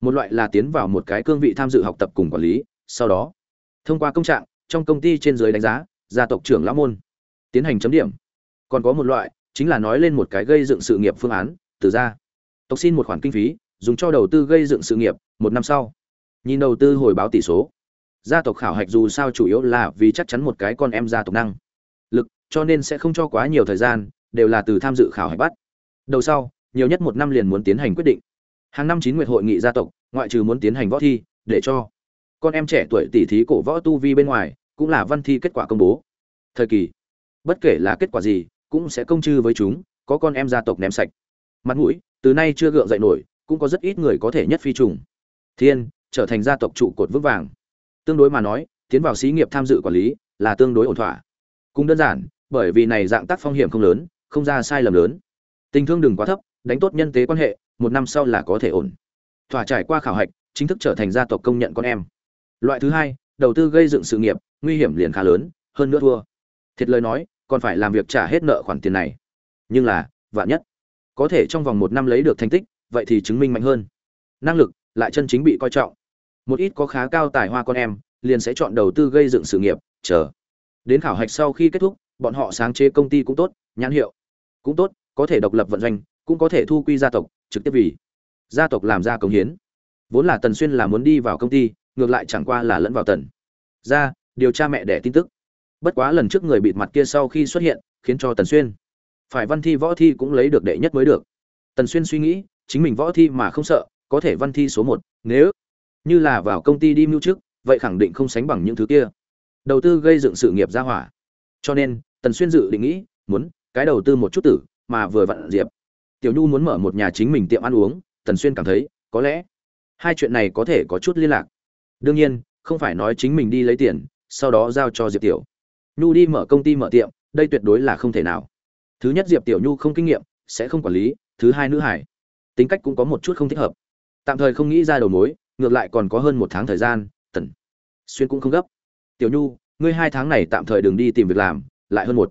Một loại là tiến vào một cái cương vị tham dự học tập cùng quản lý, sau đó, thông qua công trạng, trong công ty trên dưới đánh giá, gia tộc trưởng lão môn, tiến hành chấm điểm. Còn có một loại, chính là nói lên một cái gây dựng sự nghiệp phương án từ ra. Tộc xin một khoản kinh phí, dùng cho đầu tư gây dựng sự nghiệp, một năm sau. Nhìn đầu tư hồi báo tỷ số. Gia tộc khảo hạch dù sao chủ yếu là vì chắc chắn một cái con em gia tộc năng. Lực, cho nên sẽ không cho quá nhiều thời gian, đều là từ tham dự khảo hạch bắt. Đầu sau, nhiều nhất một năm liền muốn tiến hành quyết định. Hàng năm chín nguyệt hội nghị gia tộc, ngoại trừ muốn tiến hành võ thi, để cho con em trẻ tuổi tỷ thí cổ võ tu vi bên ngoài, cũng là văn thi kết quả công bố. Thời kỳ, bất kể là kết quả gì, cũng sẽ công chư với chúng, có con em gia tộc ném sạch mặt mũi, từ nay chưa gượng dậy nổi, cũng có rất ít người có thể nhất phi trùng. Thiên, trở thành gia tộc trụ cột vững vàng. Tương đối mà nói, tiến vào xí nghiệp tham dự quản lý là tương đối ổn thỏa. Cũng đơn giản, bởi vì này dạng tác phong hiểm không lớn, không ra sai lầm lớn. Tình thương đừng quá thấp, đánh tốt nhân tế quan hệ, một năm sau là có thể ổn. Thỏa trải qua khảo hạch, chính thức trở thành gia tộc công nhận con em. Loại thứ hai, đầu tư gây dựng sự nghiệp, nguy hiểm liền khá lớn, hơn nữa thua. Thiệt lời nói, còn phải làm việc trả hết nợ khoản tiền này. Nhưng là, vạn nhất? Có thể trong vòng một năm lấy được thành tích, vậy thì chứng minh mạnh hơn. Năng lực, lại chân chính bị coi trọng. Một ít có khá cao tài hoa con em, liền sẽ chọn đầu tư gây dựng sự nghiệp, chờ. Đến khảo hạch sau khi kết thúc, bọn họ sáng chế công ty cũng tốt, nhãn hiệu cũng tốt, có thể độc lập vận doanh, cũng có thể thu quy gia tộc, trực tiếp vì gia tộc làm ra công hiến. Vốn là tần xuyên là muốn đi vào công ty, ngược lại chẳng qua là lẫn vào tần ra điều tra mẹ đẻ tin tức. Bất quá lần trước người bịt mặt kia sau khi xuất hiện, khiến cho tần xuyên phải văn thi võ thi cũng lấy được đệ nhất mới được. Tần xuyên suy nghĩ, chính mình võ thi mà không sợ, có thể văn thi số một. Nếu như là vào công ty đi mưu trước vậy khẳng định không sánh bằng những thứ kia. Đầu tư gây dựng sự nghiệp ra hỏa. Cho nên, tần xuyên dự định nghĩ, muốn cái đầu tư một chút tử, mà vừa vặn diệp. Tiểu nhu muốn mở một nhà chính mình tiệm ăn uống, tần xuyên cảm thấy, có lẽ hai chuyện này có thể có chút liên lạc. Đương nhiên, không phải nói chính mình đi lấy tiền, sau đó giao cho diệp tiểu. Nhu đi mở công ty mở tiệm, đây tuyệt đối là không thể nào thứ nhất diệp tiểu nhu không kinh nghiệm, sẽ không quản lý, thứ hai nữ hải. Tính cách cũng có một chút không thích hợp. Tạm thời không nghĩ ra đầu mối, ngược lại còn có hơn một tháng thời gian, tần. Xuyên cũng không gấp. Tiểu nhu, ngươi hai tháng này tạm thời đừng đi tìm việc làm, lại hơn một.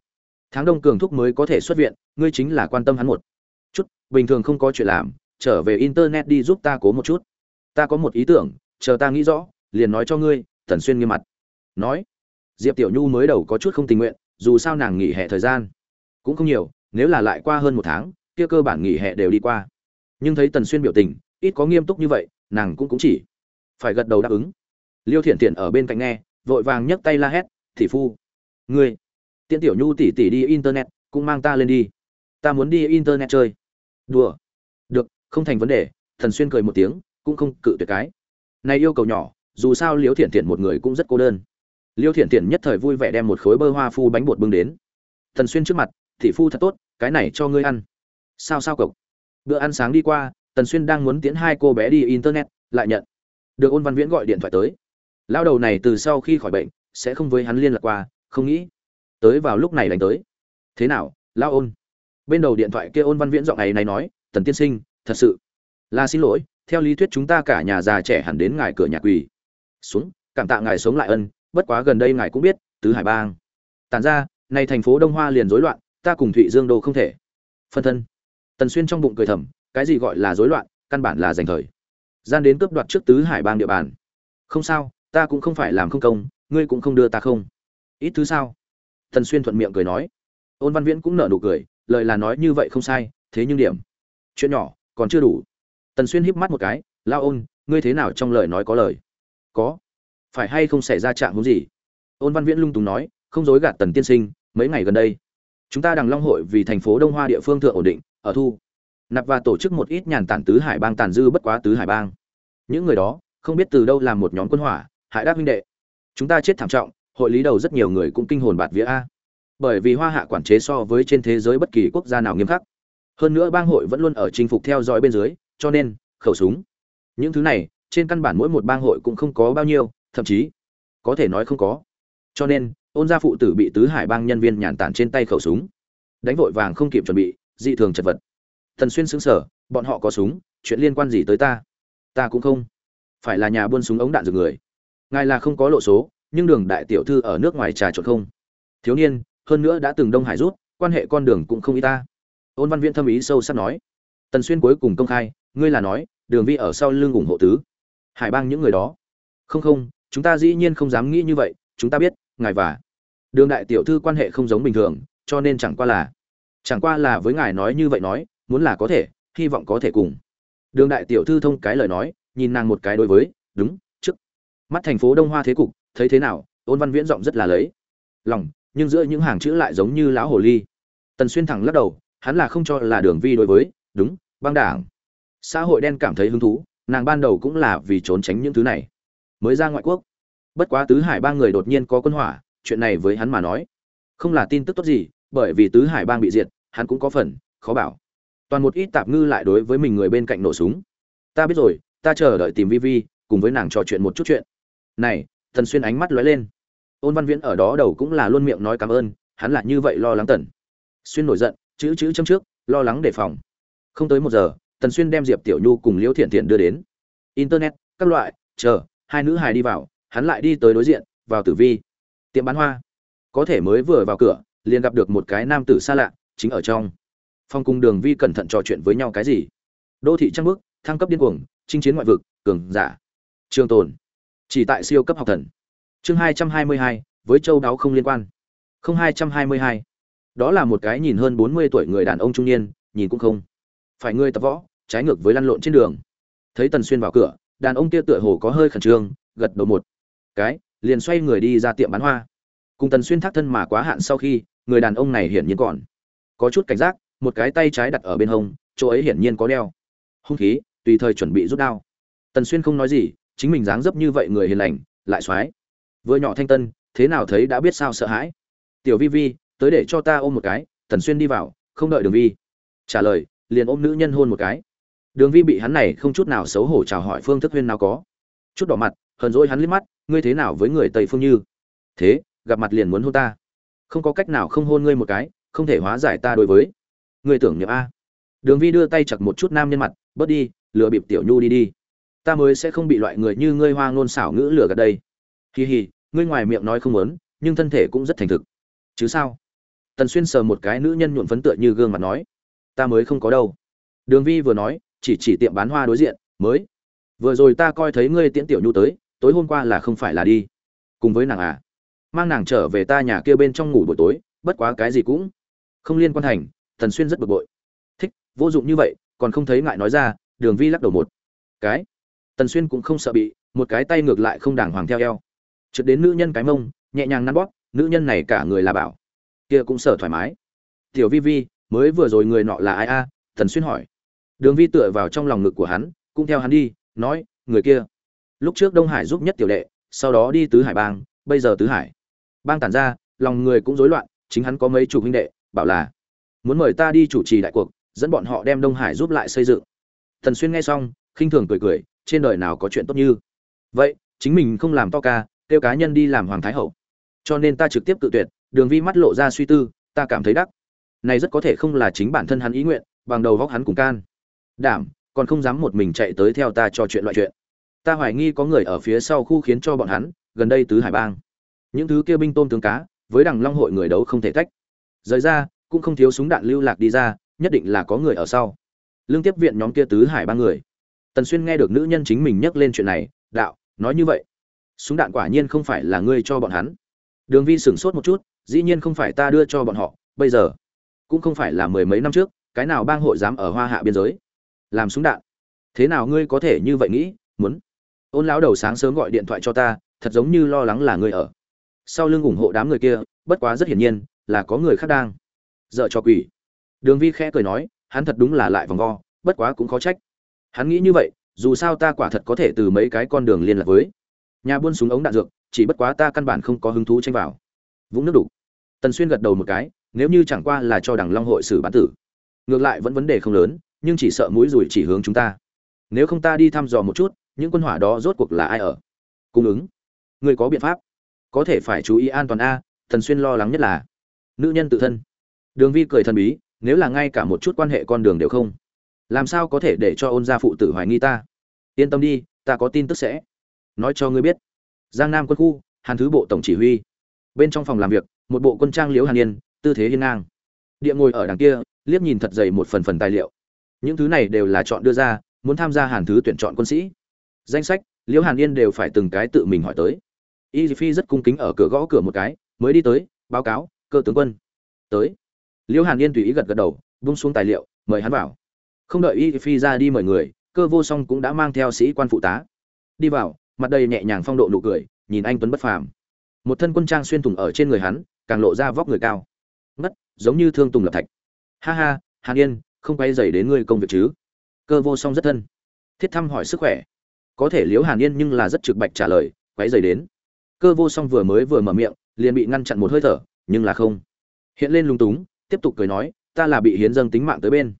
Tháng đông cường thúc mới có thể xuất viện, ngươi chính là quan tâm hắn một. Chút, bình thường không có chuyện làm, trở về internet đi giúp ta cố một chút. Ta có một ý tưởng, chờ ta nghĩ rõ, liền nói cho ngươi, tần xuyên nghiêm mặt. Nói. Diệp tiểu nhu mới đầu có chút không tình nguyện, dù sao nàng nghỉ hè thời gian cũng không nhiều, nếu là lại qua hơn một tháng, kia cơ bản nghỉ hè đều đi qua. Nhưng thấy tần xuyên biểu tình, ít có nghiêm túc như vậy, nàng cũng cũng chỉ phải gật đầu đáp ứng. Liêu thiện thiện ở bên cạnh nghe, vội vàng nhấc tay la hét thị phu, ngươi, tiễn tiểu nhu tỉ tỉ đi internet, cũng mang ta lên đi. Ta muốn đi internet chơi. Đùa. Được, không thành vấn đề. Thần xuyên cười một tiếng, cũng không cự tuyệt cái. Này yêu cầu nhỏ, dù sao liêu thiện thiện một người cũng rất cô đơn. Liêu thiện thiện nhất thời vui vẻ đem một khối bơ hoa phu bánh bột bưng đến. Thần xuyên trước mặt thị phu thật tốt, cái này cho ngươi ăn. Sao sao cộc bữa ăn sáng đi qua, tần xuyên đang muốn tiến hai cô bé đi internet, lại nhận. Được ôn văn viễn gọi điện thoại tới. Lao đầu này từ sau khi khỏi bệnh, sẽ không với hắn liên lạc qua, không nghĩ tới vào lúc này đánh tới. Thế nào lao ôn? Bên đầu điện thoại kia ôn văn viễn giọng này này nói, tần tiên sinh, thật sự là xin lỗi, theo lý thuyết chúng ta cả nhà già trẻ hẳn đến ngài cửa nhà quỳ. Xuống, cảm tạ ngài sống lại ân, bất quá gần đây ngài cũng biết, tứ hải bang. Tàn ra, nay thành phố đông hoa liền rối loạn ta cùng thụy dương đô không thể. Phân thân. Tần xuyên trong bụng cười thầm, cái gì gọi là rối loạn, căn bản là giành thời. Gian đến cướp đoạt trước tứ hải bang địa bàn. Không sao, ta cũng không phải làm không công, ngươi cũng không đưa ta không. Ít thứ sao? Tần xuyên thuận miệng cười nói. Ôn văn viễn cũng nở nụ cười, lời là nói như vậy không sai, thế nhưng điểm. Chuyện nhỏ, còn chưa đủ. Tần xuyên híp mắt một cái, lao ôn, ngươi thế nào trong lời nói có lời? Có. Phải hay không xảy ra trạng huống gì? Ôn văn viễn lung tùng nói, không dối gạt tần tiên sinh, mấy ngày gần đây chúng ta đằng long hội vì thành phố đông hoa địa phương thượng ổn định, ở thu. Nạp và tổ chức một ít nhàn tản tứ hải bang tàn dư bất quá tứ hải bang. Những người đó, không biết từ đâu làm một nhóm quân hỏa, hại đáp huynh đệ. Chúng ta chết thảm trọng, hội lý đầu rất nhiều người cũng kinh hồn bạt vía a. Bởi vì hoa hạ quản chế so với trên thế giới bất kỳ quốc gia nào nghiêm khắc. Hơn nữa bang hội vẫn luôn ở chinh phục theo dõi bên dưới, cho nên, khẩu súng. Những thứ này, trên căn bản mỗi một bang hội cũng không có bao nhiêu, thậm chí, có thể nói không có. Cho nên ôn gia phụ tử bị tứ hải bang nhân viên nhàn tản trên tay khẩu súng. Đánh vội vàng không kịp chuẩn bị, dị thường chật vật. Thần xuyên xứng sở bọn họ có súng, chuyện liên quan gì tới ta? Ta cũng không phải là nhà buôn súng ống đạn dược người. Ngài là không có lộ số, nhưng đường đại tiểu thư ở nước ngoài trà trộn không? Thiếu niên, hơn nữa đã từng đông hải rút, quan hệ con đường cũng không y ta. Ôn văn viễn thâm ý sâu sắc nói. Tần xuyên cuối cùng công khai, ngươi là nói, đường vi ở sau lưng ủng hộ tứ hải bang những người đó. Không không, chúng ta dĩ nhiên không dám nghĩ như vậy, chúng ta biết ngài và. Đường đại tiểu thư quan hệ không giống bình thường, cho nên chẳng qua là. Chẳng qua là với ngài nói như vậy nói, muốn là có thể, hy vọng có thể cùng. Đường đại tiểu thư thông cái lời nói, nhìn nàng một cái đối với, đúng, trước. Mắt thành phố đông hoa thế cục, thấy thế nào, ôn văn viễn giọng rất là lấy. Lòng, nhưng giữa những hàng chữ lại giống như lão hồ ly. Tần xuyên thẳng lắc đầu, hắn là không cho là đường vi đối với, đúng, băng đảng. Xã hội đen cảm thấy hứng thú, nàng ban đầu cũng là vì trốn tránh những thứ này. Mới ra ngoại quốc bất quá tứ hải ba người đột nhiên có quân hỏa, chuyện này với hắn mà nói, không là tin tức tốt gì, bởi vì tứ hải bang bị diệt, hắn cũng có phần, khó bảo. Toàn một ít tạp ngư lại đối với mình người bên cạnh nổ súng. Ta biết rồi, ta chờ đợi tìm vi vi cùng với nàng trò chuyện một chút chuyện. Này thần xuyên ánh mắt lóe lên. Ôn văn viễn ở đó đầu cũng là luôn miệng nói cảm ơn, hắn là như vậy lo lắng tần. Xuyên nổi giận, chữ chữ châm trước, lo lắng đề phòng. Không tới một giờ, tần xuyên đem diệp tiểu nhu cùng liễu thiện thiện đưa đến. Internet, các loại, chờ, hai nữ hài đi vào hắn lại đi tới đối diện, vào tử vi. Tiệm bán hoa. Có thể mới vừa vào cửa, liền gặp được một cái nam tử xa lạ, chính ở trong. Phong cung đường vi cẩn thận trò chuyện với nhau cái gì? Đô thị trăng bước thăng cấp điên cuồng, chinh chiến ngoại vực, cường giả. Trường tồn. Chỉ tại siêu cấp học thần. Chương hai trăm hai mươi hai, với châu đáo không liên quan. Không hai trăm hai mươi hai. Đó là một cái nhìn hơn bốn mươi tuổi người đàn ông trung niên, nhìn cũng không phải ngươi tập võ, trái ngược với lăn lộn trên đường. Thấy tần xuyên vào cửa, đàn ông kia tựa hồ có hơi khẩn trương, gật đầu một cái, liền xoay người đi ra tiệm bán hoa. Cùng tần xuyên thác thân mà quá hạn sau khi, người đàn ông này hiển nhiên còn có chút cảnh giác, một cái tay trái đặt ở bên hông, chỗ ấy hiển nhiên có đeo. Hung khí, tùy thời chuẩn bị rút đao. Tần xuyên không nói gì, chính mình dáng dấp như vậy người hiền lành, lại xoái. Vừa nhỏ thanh tân, thế nào thấy đã biết sao sợ hãi. Tiểu vi vi, tới để cho ta ôm một cái. Tần xuyên đi vào, không đợi đường vi trả lời, liền ôm nữ nhân hôn một cái. Đường vi bị hắn này không chút nào xấu hổ chào hỏi phương thức huyên nào có. Chút đỏ mặt, hờn dỗi hắn liếc mắt ngươi thế nào với người tây phương như? Thế, gặp mặt liền muốn hôn ta. Không có cách nào không hôn ngươi một cái, không thể hóa giải ta đối với. Ngươi tưởng niệm a. Đường vi đưa tay chặt một chút nam nhân mặt, bớt đi, lừa bịp tiểu nhu đi đi. Ta mới sẽ không bị loại người như ngươi hoa ngôn xảo ngữ lừa gạt đây. Hì hì ngươi ngoài miệng nói không muốn, nhưng thân thể cũng rất thành thực. Chứ sao? Tần xuyên sờ một cái nữ nhân nhuộm phấn tựa như gương mặt nói. Ta mới không có đâu. Đường vi vừa nói, chỉ chỉ tiệm bán hoa đối diện, mới. Vừa rồi ta coi thấy ngươi tiễn tiểu nhu tới tối hôm qua là không phải là đi. Cùng với nàng à? Mang nàng trở về ta nhà kia bên trong ngủ buổi tối, bất quá cái gì cũng không liên quan thành, Thần xuyên rất bực bội. Thích, vô dụng như vậy, còn không thấy ngại nói ra, đường vi lắc đầu một cái. Tần xuyên cũng không sợ bị, một cái tay ngược lại không đàng hoàng theo eo. Trượt đến nữ nhân cái mông, nhẹ nhàng nắn bóp, nữ nhân này cả người là bảo. Kia cũng sợ thoải mái. Tiểu vi vi, mới vừa rồi người nọ là ai a? Tần xuyên hỏi. Đường vi tựa vào trong lòng ngực của hắn, cũng theo hắn đi, nói, người kia lúc trước đông hải giúp nhất tiểu đệ, sau đó đi tứ hải bang, bây giờ tứ hải. Bang tản ra, lòng người cũng rối loạn, chính hắn có mấy chủ huynh đệ, bảo là, muốn mời ta đi chủ trì đại cuộc, dẫn bọn họ đem đông hải giúp lại xây dựng. Thần xuyên nghe xong, khinh thường cười cười, trên đời nào có chuyện tốt như? Vậy, chính mình không làm to ca, kêu cá nhân đi làm hoàng thái hậu. Cho nên ta trực tiếp tự tuyệt, đường vi mắt lộ ra suy tư, ta cảm thấy đắc. Này rất có thể không là chính bản thân hắn ý nguyện, bằng đầu vóc hắn cùng can. Đảm, còn không dám một mình chạy tới theo ta cho chuyện loại chuyện ta hoài nghi có người ở phía sau khu khiến cho bọn hắn, gần đây tứ hải bang. Những thứ kia binh tôm tướng cá, với đằng long hội người đấu không thể tách. Rời ra, cũng không thiếu súng đạn lưu lạc đi ra, nhất định là có người ở sau. Lương tiếp viện nhóm kia tứ hải ba người. Tần xuyên nghe được nữ nhân chính mình nhắc lên chuyện này, đạo, nói như vậy. Súng đạn quả nhiên không phải là ngươi cho bọn hắn. Đường vi sửng sốt một chút, dĩ nhiên không phải ta đưa cho bọn họ, bây giờ cũng không phải là mười mấy năm trước, cái nào bang hội dám ở hoa hạ biên giới? Làm súng đạn. Thế nào ngươi có thể như vậy nghĩ, muốn? Ôn lão đầu sáng sớm gọi điện thoại cho ta, thật giống như lo lắng là ngươi ở. Sau lưng ủng hộ đám người kia, bất quá rất hiển nhiên, là có người khác đang dợ cho quỷ. Đường vi khẽ cười nói, hắn thật đúng là lại vòng vo, bất quá cũng khó trách. Hắn nghĩ như vậy, dù sao ta quả thật có thể từ mấy cái con đường liên lạc với. Nhà buôn súng ống đạn dược, chỉ bất quá ta căn bản không có hứng thú tranh vào. Vũng nước đủ. Tần xuyên gật đầu một cái, nếu như chẳng qua là cho đảng long hội xử bán tử. Ngược lại vẫn vấn đề không lớn, nhưng chỉ sợ mũi rủi chỉ hướng chúng ta. Nếu không ta đi thăm dò một chút những quân hỏa đó rốt cuộc là ai ở? Cung ứng. Người có biện pháp. Có thể phải chú ý an toàn a, thần xuyên lo lắng nhất là nữ nhân tự thân. Đường vi cười thần bí, nếu là ngay cả một chút quan hệ con đường đều không, làm sao có thể để cho ôn gia phụ tử hoài nghi ta? Yên tâm đi, ta có tin tức sẽ nói cho ngươi biết. Giang nam quân khu, hàn thứ bộ tổng chỉ huy. Bên trong phòng làm việc, một bộ quân trang liễu hàn yên, tư thế hiên ngang. Địa ngồi ở đằng kia, liếc nhìn thật dày một phần phần tài liệu. Những thứ này đều là chọn đưa ra, muốn tham gia hàn thứ tuyển chọn quân sĩ danh sách, liễu hàn yên đều phải từng cái tự mình hỏi tới. Y phi rất cung kính ở cửa gõ cửa một cái, mới đi tới, báo cáo, cơ tướng quân. Tới. Liễu hàn yên tùy ý gật gật đầu bung xuống tài liệu, mời hắn vào. Không đợi y phi ra đi mời người, cơ vô song cũng đã mang theo sĩ quan phụ tá. Đi vào, mặt đầy nhẹ nhàng phong độ nụ cười, nhìn anh tuấn bất phàm. Một thân quân trang xuyên thủng ở trên người hắn, càng lộ ra vóc người cao. Ngất, giống như thương tùng lập thạch. Ha ha, hàn yên, không quay dày đến ngươi công việc chứ? Cơ vô song rất thân. Thiết thăm hỏi sức khỏe có thể liễu hàn yên nhưng là rất trực bạch trả lời quáy dày đến. Cơ vô song vừa mới vừa mở miệng, liền bị ngăn chặn một hơi thở, nhưng là không. Hiện lên lung túng, tiếp tục cười nói, ta là bị hiến dâng tính mạng tới bên.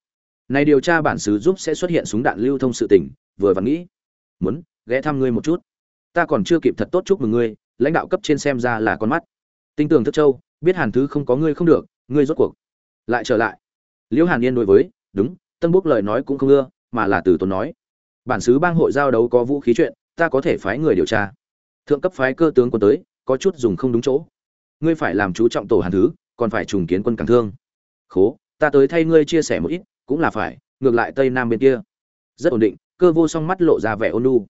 Này điều tra bản xứ giúp sẽ xuất hiện súng đạn lưu thông sự tình, vừa và nghĩ. Muốn, ghé thăm ngươi một chút. Ta còn chưa kịp thật tốt chúc mừng ngươi, lãnh đạo cấp trên xem ra là con mắt. Tinh tường thất châu, biết hàn thứ không có ngươi không được, ngươi rốt cuộc lại trở lại. Liễu hàn yên đối với, đúng, tân bốc lời nói cũng không ưa, mà là từ tốn nói bản xứ bang hội giao đấu có vũ khí chuyện, ta có thể phái người điều tra. Thượng cấp phái cơ tướng quân tới, có chút dùng không đúng chỗ. Ngươi phải làm chú trọng tổ hàn thứ, còn phải trùng kiến quân càng thương. Khố, ta tới thay ngươi chia sẻ một ít, cũng là phải, ngược lại tây nam bên kia. Rất ổn định, cơ vô song mắt lộ ra vẻ ôn lu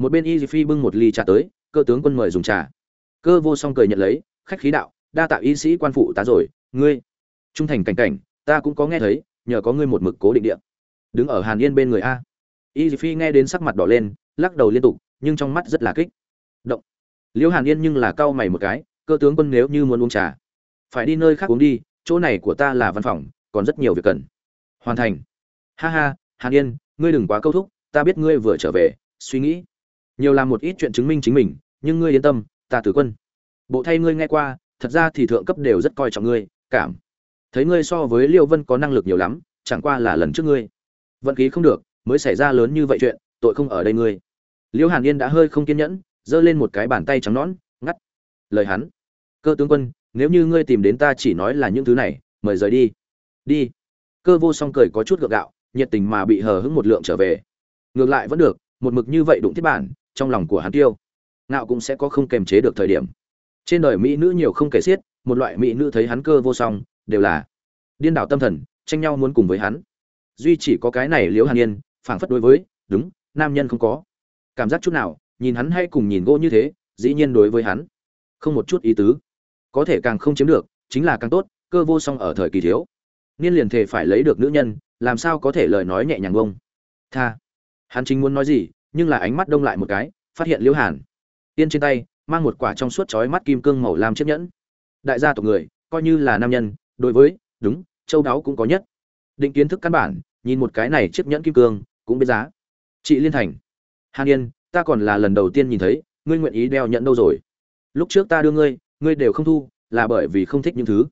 một bên y phi bưng một ly trà tới, cơ tướng quân mời dùng trà. Cơ vô song cười nhận lấy, khách khí đạo, đa tạo y sĩ quan phụ tá rồi, ngươi. Trung thành cảnh cảnh, ta cũng có nghe thấy, nhờ có ngươi một mực cố định địa. Đứng ở hàn yên bên người a y phi nghe đến sắc mặt đỏ lên, lắc đầu liên tục, nhưng trong mắt rất là kích. Động. Liễu hàn yên nhưng là cau mày một cái, cơ tướng quân nếu như muốn uống trà, phải đi nơi khác uống đi, chỗ này của ta là văn phòng, còn rất nhiều việc cần. Hoàn thành. Ha ha, hàn yên, ngươi đừng quá câu thúc, ta biết ngươi vừa trở về, suy nghĩ. Nhiều làm một ít chuyện chứng minh chính mình, nhưng ngươi yên tâm, ta tử quân. Bộ thay ngươi nghe qua, thật ra thì thượng cấp đều rất coi trọng ngươi, cảm. Thấy ngươi so với liêu vân có năng lực nhiều lắm, chẳng qua là lần trước ngươi. Vận khí không được mới xảy ra lớn như vậy chuyện, tội không ở đây ngươi. Liễu hàn yên đã hơi không kiên nhẫn, giơ lên một cái bàn tay trắng nõn, ngắt. Lời hắn. Cơ tướng quân, nếu như ngươi tìm đến ta chỉ nói là những thứ này, mời rời đi. Đi. Cơ vô song cười có chút gượng gạo, nhiệt tình mà bị hờ hững một lượng trở về. Ngược lại vẫn được, một mực như vậy đụng thiết bản, trong lòng của hắn tiêu. Ngạo cũng sẽ có không kềm chế được thời điểm. Trên đời mỹ nữ nhiều không kể xiết, một loại mỹ nữ thấy hắn cơ vô song, đều là điên đảo tâm thần, tranh nhau muốn cùng với hắn. Duy chỉ có cái này liễu hàn yên phảng phất đối với, đúng, nam nhân không có. Cảm giác chút nào, nhìn hắn hay cùng nhìn gỗ như thế, dĩ nhiên đối với hắn. Không một chút ý tứ. Có thể càng không chiếm được, chính là càng tốt, cơ vô song ở thời kỳ thiếu. Niên liền thể phải lấy được nữ nhân, làm sao có thể lời nói nhẹ nhàng bông. Tha. Hắn chính muốn nói gì, nhưng là ánh mắt đông lại một cái, phát hiện liễu hàn. Tiên trên tay, mang một quả trong suốt chói mắt kim cương màu lam chiếc nhẫn. Đại gia tộc người, coi như là nam nhân, đối với, đúng, châu đáo cũng có nhất. Định kiến thức căn bản, nhìn một cái này chiếc nhẫn kim cương cũng biết giá. Chị liên thành. Hàn yên, ta còn là lần đầu tiên nhìn thấy, ngươi nguyện ý đeo nhẫn đâu rồi? Lúc trước ta đưa ngươi ngươi đều không thu, là bởi vì không thích những thứ.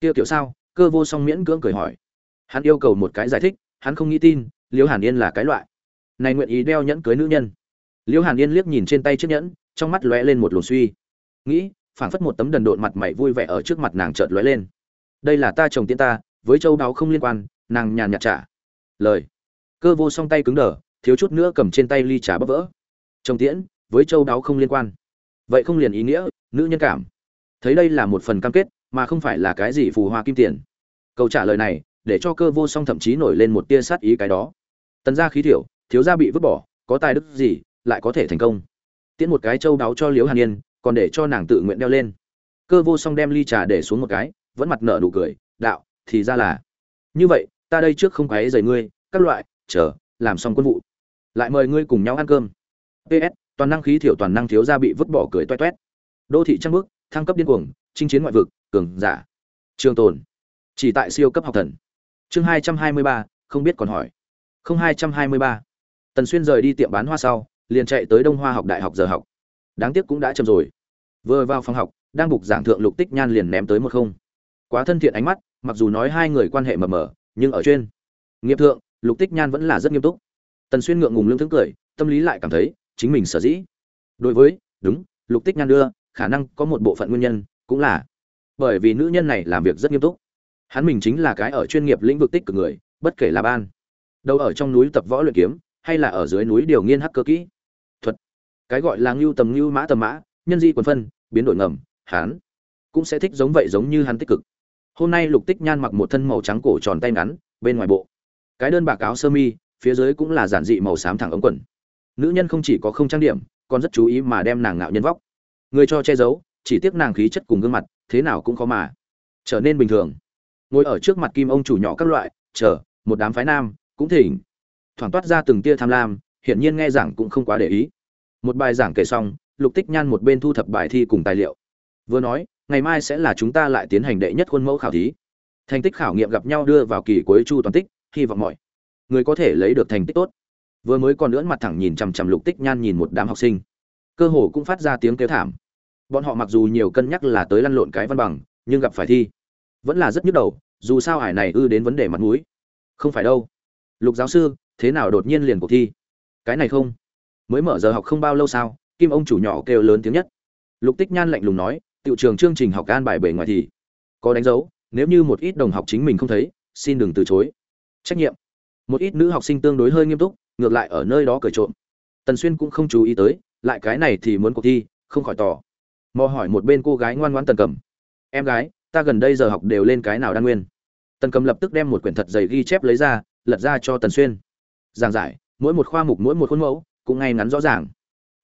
Kia kiểu sao? Cơ vô song miễn cưỡng cười hỏi. Hắn yêu cầu một cái giải thích, hắn không nghĩ tin liễu hàn yên là cái loại. Này nguyện ý đeo nhẫn cưới nữ nhân. Liễu hàn yên liếc nhìn trên tay chiếc nhẫn, trong mắt lóe lên một luồng suy. Nghĩ, phảng phất một tấm đần độn mặt mày vui vẻ ở trước mặt nàng chợt lóe lên. Đây là ta chồng tiên ta, với châu đáo không liên quan, nàng nhàn nhạt trả lời cơ vô song tay cứng đờ, thiếu chút nữa cầm trên tay ly trà bắp vỡ. Chồng tiễn, với châu đáo không liên quan. Vậy không liền ý nghĩa, nữ nhân cảm. Thấy đây là một phần cam kết, mà không phải là cái gì phù hoa kim tiền. Câu trả lời này, để cho cơ vô song thậm chí nổi lên một tia sát ý cái đó. Tần gia khí thiểu, thiếu gia bị vứt bỏ, có tài đức gì, lại có thể thành công. Tiễn một cái châu đáo cho liễu hàn yên, còn để cho nàng tự nguyện đeo lên. Cơ vô song đem ly trà để xuống một cái, vẫn mặt nở nụ cười, đạo, thì ra là. Như vậy, ta đây trước không quấy rầy ngươi, các loại chờ, làm xong quân vụ. Lại mời ngươi cùng nhau ăn cơm. Ps toàn năng khí thiểu toàn năng thiếu gia bị vứt bỏ cười toét toét. Đô thị trăng bước, thăng cấp điên cuồng, chinh chiến ngoại vực, cường giả. Trường tồn. Chỉ tại siêu cấp học thần. Chương hai trăm hai mươi ba, không biết còn hỏi. Không hai trăm hai mươi ba. Tần xuyên rời đi tiệm bán hoa sau, liền chạy tới đông hoa học đại học giờ học. Đáng tiếc cũng đã chậm rồi. Vừa vào phòng học, đang bục giảng thượng lục tích nhan liền ném tới một không. Quá thân thiện ánh mắt, mặc dù nói hai người quan hệ mờ mờ, nhưng ở trên. Nghiệp thượng lục tích nhan vẫn là rất nghiêm túc. Tần xuyên ngượng ngùng lương thức cười, tâm lý lại cảm thấy chính mình sở dĩ. Đối với, đúng, lục tích nhan đưa, khả năng có một bộ phận nguyên nhân, cũng là bởi vì nữ nhân này làm việc rất nghiêm túc. Hắn mình chính là cái ở chuyên nghiệp lĩnh vực tích cực người, bất kể là ban, đâu ở trong núi tập võ luyện kiếm, hay là ở dưới núi điều nghiên hắc cơ kỹ. Thuật, cái gọi là ngưu tầm ngưu mã tầm mã, nhân di quần phân, biến đổi ngầm, hắn cũng sẽ thích giống vậy giống như hắn tích cực. Hôm nay lục tích nhan mặc một thân màu trắng cổ tròn tay ngắn, bên ngoài bộ cái đơn bạc áo sơ mi, phía dưới cũng là giản dị màu xám thẳng ống quần. Nữ nhân không chỉ có không trang điểm, còn rất chú ý mà đem nàng ngạo nhân vóc. Người cho che giấu, chỉ tiếc nàng khí chất cùng gương mặt, thế nào cũng khó mà trở nên bình thường. Ngồi ở trước mặt kim ông chủ nhỏ các loại, chờ, một đám phái nam, cũng thỉnh. Thoảng toát ra từng tia tham lam, hiển nhiên nghe giảng cũng không quá để ý. Một bài giảng kể xong, lục tích nhan một bên thu thập bài thi cùng tài liệu. Vừa nói, ngày mai sẽ là chúng ta lại tiến hành đệ nhất khuôn mẫu khảo thí. Thành tích khảo nghiệm gặp nhau đưa vào kỳ cuối chu toàn tích hy vọng mọi người có thể lấy được thành tích tốt. Vừa mới còn lưỡn mặt thẳng nhìn chằm chằm lục tích nhan nhìn một đám học sinh. Cơ hồ cũng phát ra tiếng kêu thảm. Bọn họ mặc dù nhiều cân nhắc là tới lăn lộn cái văn bằng, nhưng gặp phải thi vẫn là rất nhức đầu, dù sao hải này ư đến vấn đề mặt mũi. Không phải đâu. Lục giáo sư, thế nào đột nhiên liền cuộc thi? Cái này không? Mới mở giờ học không bao lâu sao? Kim ông chủ nhỏ kêu lớn tiếng nhất. Lục tích nhan lạnh lùng nói tiệu trường chương trình học an bài bề ngoài thì có đánh dấu, nếu như một ít đồng học chính mình không thấy, xin đừng từ chối trách nhiệm. Một ít nữ học sinh tương đối hơi nghiêm túc, ngược lại ở nơi đó cởi trộm. Tần xuyên cũng không chú ý tới, lại cái này thì muốn cuộc thi, không khỏi tỏ. Mò hỏi một bên cô gái ngoan ngoãn tần cầm em gái, ta gần đây giờ học đều lên cái nào đan nguyên? Tần cầm lập tức đem một quyển thật dày ghi chép lấy ra, lật ra cho tần xuyên. Giảng giải, mỗi một khoa mục mỗi một khuôn mẫu, cũng ngay ngắn rõ ràng.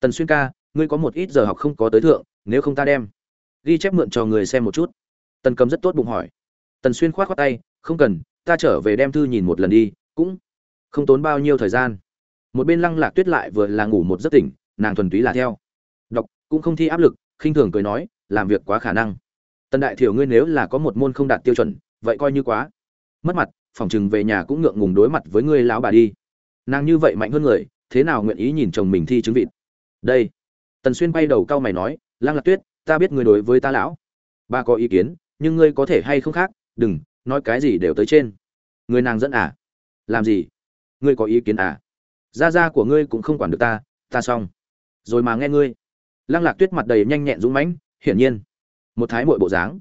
Tần xuyên ca, ngươi có một ít giờ học không có tới thượng, nếu không ta đem. Ghi chép mượn cho người xem một chút. Tần cầm rất tốt bụng hỏi. Tần xuyên khoát khoát tay, không cần ta trở về đem thư nhìn một lần đi, cũng không tốn bao nhiêu thời gian. Một bên lăng lạc tuyết lại vừa là ngủ một giấc tỉnh, nàng thuần túy là theo. Đọc, cũng không thi áp lực, khinh thường cười nói, làm việc quá khả năng. Tần đại thiểu ngươi nếu là có một môn không đạt tiêu chuẩn, vậy coi như quá. Mất mặt, phòng chừng về nhà cũng ngượng ngùng đối mặt với ngươi lão bà đi. Nàng như vậy mạnh hơn người, thế nào nguyện ý nhìn chồng mình thi chứng vịt? Đây. Tần xuyên bay đầu cau mày nói, lăng lạc tuyết, ta biết ngươi đối với ta lão. Ba có ý kiến, nhưng ngươi có thể hay không khác, đừng nói cái gì đều tới trên. Người nàng dẫn à? Làm gì? Ngươi có ý kiến à? Gia gia của ngươi cũng không quản được ta ta xong. Rồi mà nghe ngươi. Lăng lạc tuyết mặt đầy nhanh nhẹn dũng mãnh, hiển nhiên. Một thái mội bộ dáng.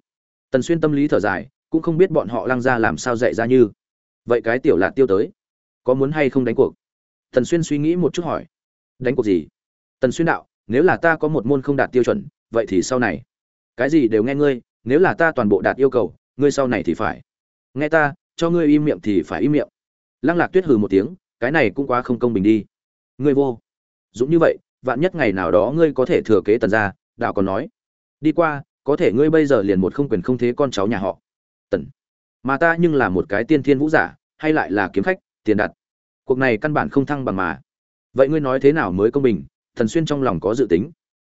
Tần xuyên tâm lý thở dài, cũng không biết bọn họ lăng ra làm sao dạy ra như. Vậy cái tiểu lạc tiêu tới, có muốn hay không đánh cuộc? Tần xuyên suy nghĩ một chút hỏi. Đánh cuộc gì? Tần xuyên đạo, nếu là ta có một môn không đạt tiêu chuẩn, vậy thì sau này. Cái gì đều nghe ngươi, nếu là ta toàn bộ đạt yêu cầu, ngươi sau này thì phải nghe ta, cho ngươi im miệng thì phải im miệng. Lăng lạc tuyết hừ một tiếng, cái này cũng quá không công bình đi. Ngươi vô. Dũng như vậy, vạn nhất ngày nào đó ngươi có thể thừa kế tần gia, đạo còn nói. Đi qua, có thể ngươi bây giờ liền một không quyền không thế con cháu nhà họ. Tần. Mà ta nhưng là một cái tiên thiên vũ giả, hay lại là kiếm khách, tiền đặt. Cuộc này căn bản không thăng bằng mà. Vậy ngươi nói thế nào mới công bình, thần xuyên trong lòng có dự tính.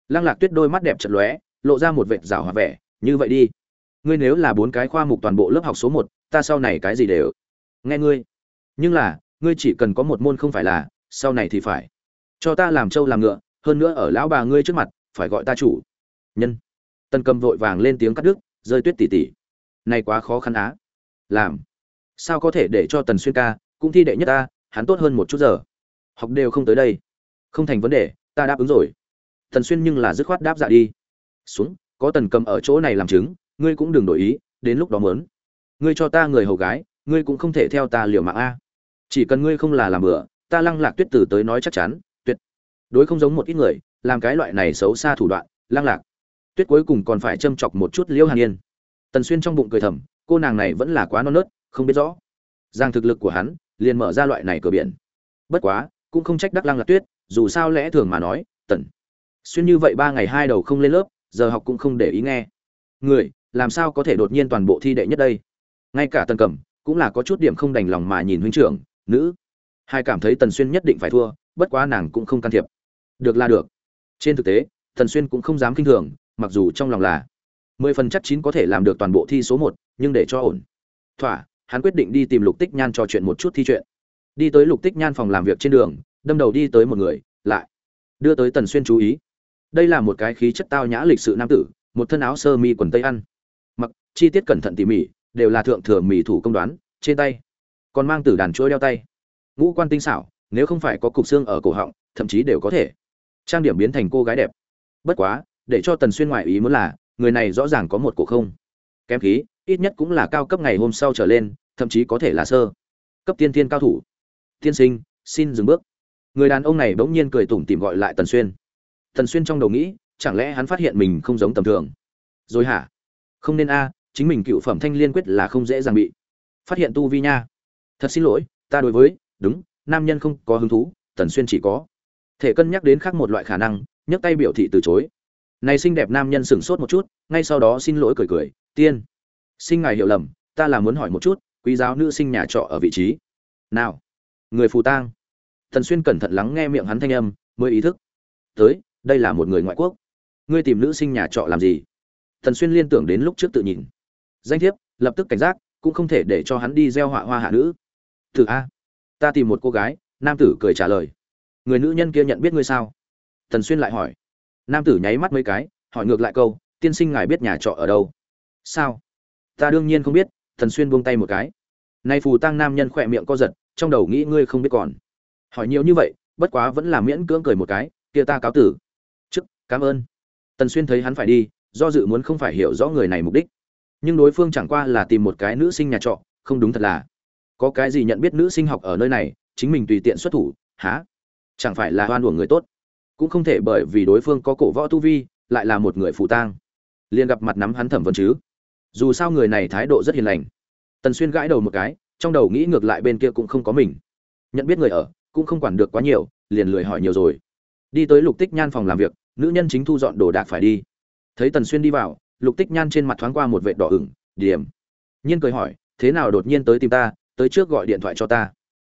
Lăng lạc tuyết đôi mắt đẹp chật lóe, lộ ra một vệt rào hòa vẻ, như vậy đi. Ngươi nếu là bốn cái khoa mục toàn bộ lớp học số một ta sau này cái gì đều nghe ngươi. Nhưng là, ngươi chỉ cần có một môn không phải là, sau này thì phải. Cho ta làm trâu làm ngựa, hơn nữa ở lão bà ngươi trước mặt, phải gọi ta chủ. Nhân. Tân cầm vội vàng lên tiếng cắt đứt, rơi tuyết tỉ tỉ. Này quá khó khăn á. Làm. Sao có thể để cho tần xuyên ca, cũng thi đệ nhất ta, hắn tốt hơn một chút giờ. Học đều không tới đây. Không thành vấn đề, ta đáp ứng rồi. Tần xuyên nhưng là dứt khoát đáp dạ đi. Xuống, có tần cầm ở chỗ này làm chứng, ngươi cũng đừng đổi ý, đến lúc đó mớn ngươi cho ta người hầu gái, ngươi cũng không thể theo ta liều mạng a. Chỉ cần ngươi không là làm bừa, ta lăng lạc tuyết tử tới nói chắc chắn, tuyệt. Đối không giống một ít người, làm cái loại này xấu xa thủ đoạn, lăng lạc tuyết cuối cùng còn phải châm chọc một chút liễu hàn yên. Tần xuyên trong bụng cười thầm, cô nàng này vẫn là quá non nớt, không biết rõ. Giang thực lực của hắn, liền mở ra loại này cửa biển. Bất quá, cũng không trách đắc lăng lạc tuyết, dù sao lẽ thường mà nói, tần xuyên như vậy ba ngày hai đầu không lên lớp, giờ học cũng không để ý nghe. Người, làm sao có thể đột nhiên toàn bộ thi đệ nhất đây? Ngay cả tần cẩm cũng là có chút điểm không đành lòng mà nhìn huynh trưởng, nữ, hai cảm thấy tần xuyên nhất định phải thua, bất quá nàng cũng không can thiệp. Được là được. Trên thực tế, tần xuyên cũng không dám kinh thường, mặc dù trong lòng là mười phần chắc chín có thể làm được toàn bộ thi số một, nhưng để cho ổn. Thỏa, hắn quyết định đi tìm lục tích nhan trò chuyện một chút thi chuyện. Đi tới lục tích nhan phòng làm việc trên đường, đâm đầu đi tới một người, lại đưa tới tần xuyên chú ý. Đây là một cái khí chất tao nhã lịch sự nam tử, một thân áo sơ mi quần tây ăn. Mặc, chi tiết cẩn thận tỉ mỉ đều là thượng thừa mỹ thủ công đoán, trên tay còn mang tử đàn chuỗi đeo tay. Ngũ quan tinh xảo, nếu không phải có cục xương ở cổ họng, thậm chí đều có thể trang điểm biến thành cô gái đẹp. Bất quá, để cho tần xuyên ngoại ý muốn là, người này rõ ràng có một cổ không kém khí, ít nhất cũng là cao cấp ngày hôm sau trở lên, thậm chí có thể là sơ cấp tiên thiên cao thủ. Tiên sinh, xin dừng bước. Người đàn ông này bỗng nhiên cười tủm tỉm gọi lại tần xuyên. Tần xuyên trong đầu nghĩ, chẳng lẽ hắn phát hiện mình không giống tầm thường? Rồi hả? Không nên a chính mình cựu phẩm thanh liên quyết là không dễ dàng bị phát hiện tu vi nha. Thật xin lỗi, ta đối với, đúng, nam nhân không có hứng thú, tần xuyên chỉ có. Thể cân nhắc đến khác một loại khả năng, nhấc tay biểu thị từ chối. Này xinh đẹp nam nhân sửng sốt một chút, ngay sau đó xin lỗi cười cười, tiên sinh ngài hiểu lầm, ta là muốn hỏi một chút, quý giáo nữ sinh nhà trọ ở vị trí nào? Người phù tang. Thần xuyên cẩn thận lắng nghe miệng hắn thanh âm, mới ý thức tới, đây là một người ngoại quốc. Ngươi tìm nữ sinh nhà trọ làm gì? Thần xuyên liên tưởng đến lúc trước tự nhìn danh thiếp, lập tức cảnh giác, cũng không thể để cho hắn đi gieo họa hoa hạ nữ. Thử a. Ta tìm một cô gái, nam tử cười trả lời. Người nữ nhân kia nhận biết ngươi sao? Thần xuyên lại hỏi. Nam tử nháy mắt mấy cái, hỏi ngược lại câu, tiên sinh ngài biết nhà trọ ở đâu? Sao? Ta đương nhiên không biết. Thần xuyên buông tay một cái. Nay phù tăng nam nhân khỏe miệng co giật, trong đầu nghĩ ngươi không biết còn. Hỏi nhiều như vậy, bất quá vẫn là miễn cưỡng cười một cái, kia ta cáo tử. Chức, cảm ơn. Tần xuyên thấy hắn phải đi, do dự muốn không phải hiểu rõ người này mục đích nhưng đối phương chẳng qua là tìm một cái nữ sinh nhà trọ, không đúng thật là. Có cái gì nhận biết nữ sinh học ở nơi này, chính mình tùy tiện xuất thủ, há? Chẳng phải là hoan uổng người tốt. Cũng không thể bởi vì đối phương có cổ võ tu vi, lại là một người phụ tang. Liền gặp mặt nắm hắn thẩm vấn chứ. Dù sao người này thái độ rất hiền lành. Tần xuyên gãi đầu một cái, trong đầu nghĩ ngược lại bên kia cũng không có mình. Nhận biết người ở, cũng không quản được quá nhiều, liền lười hỏi nhiều rồi. Đi tới lục tích nhan phòng làm việc, nữ nhân chính thu dọn đồ đạc phải đi. Thấy tần xuyên đi vào lục tích nhan trên mặt thoáng qua một vệ đỏ ửng điểm nhiên cười hỏi, thế nào đột nhiên tới tìm ta, tới trước gọi điện thoại cho ta?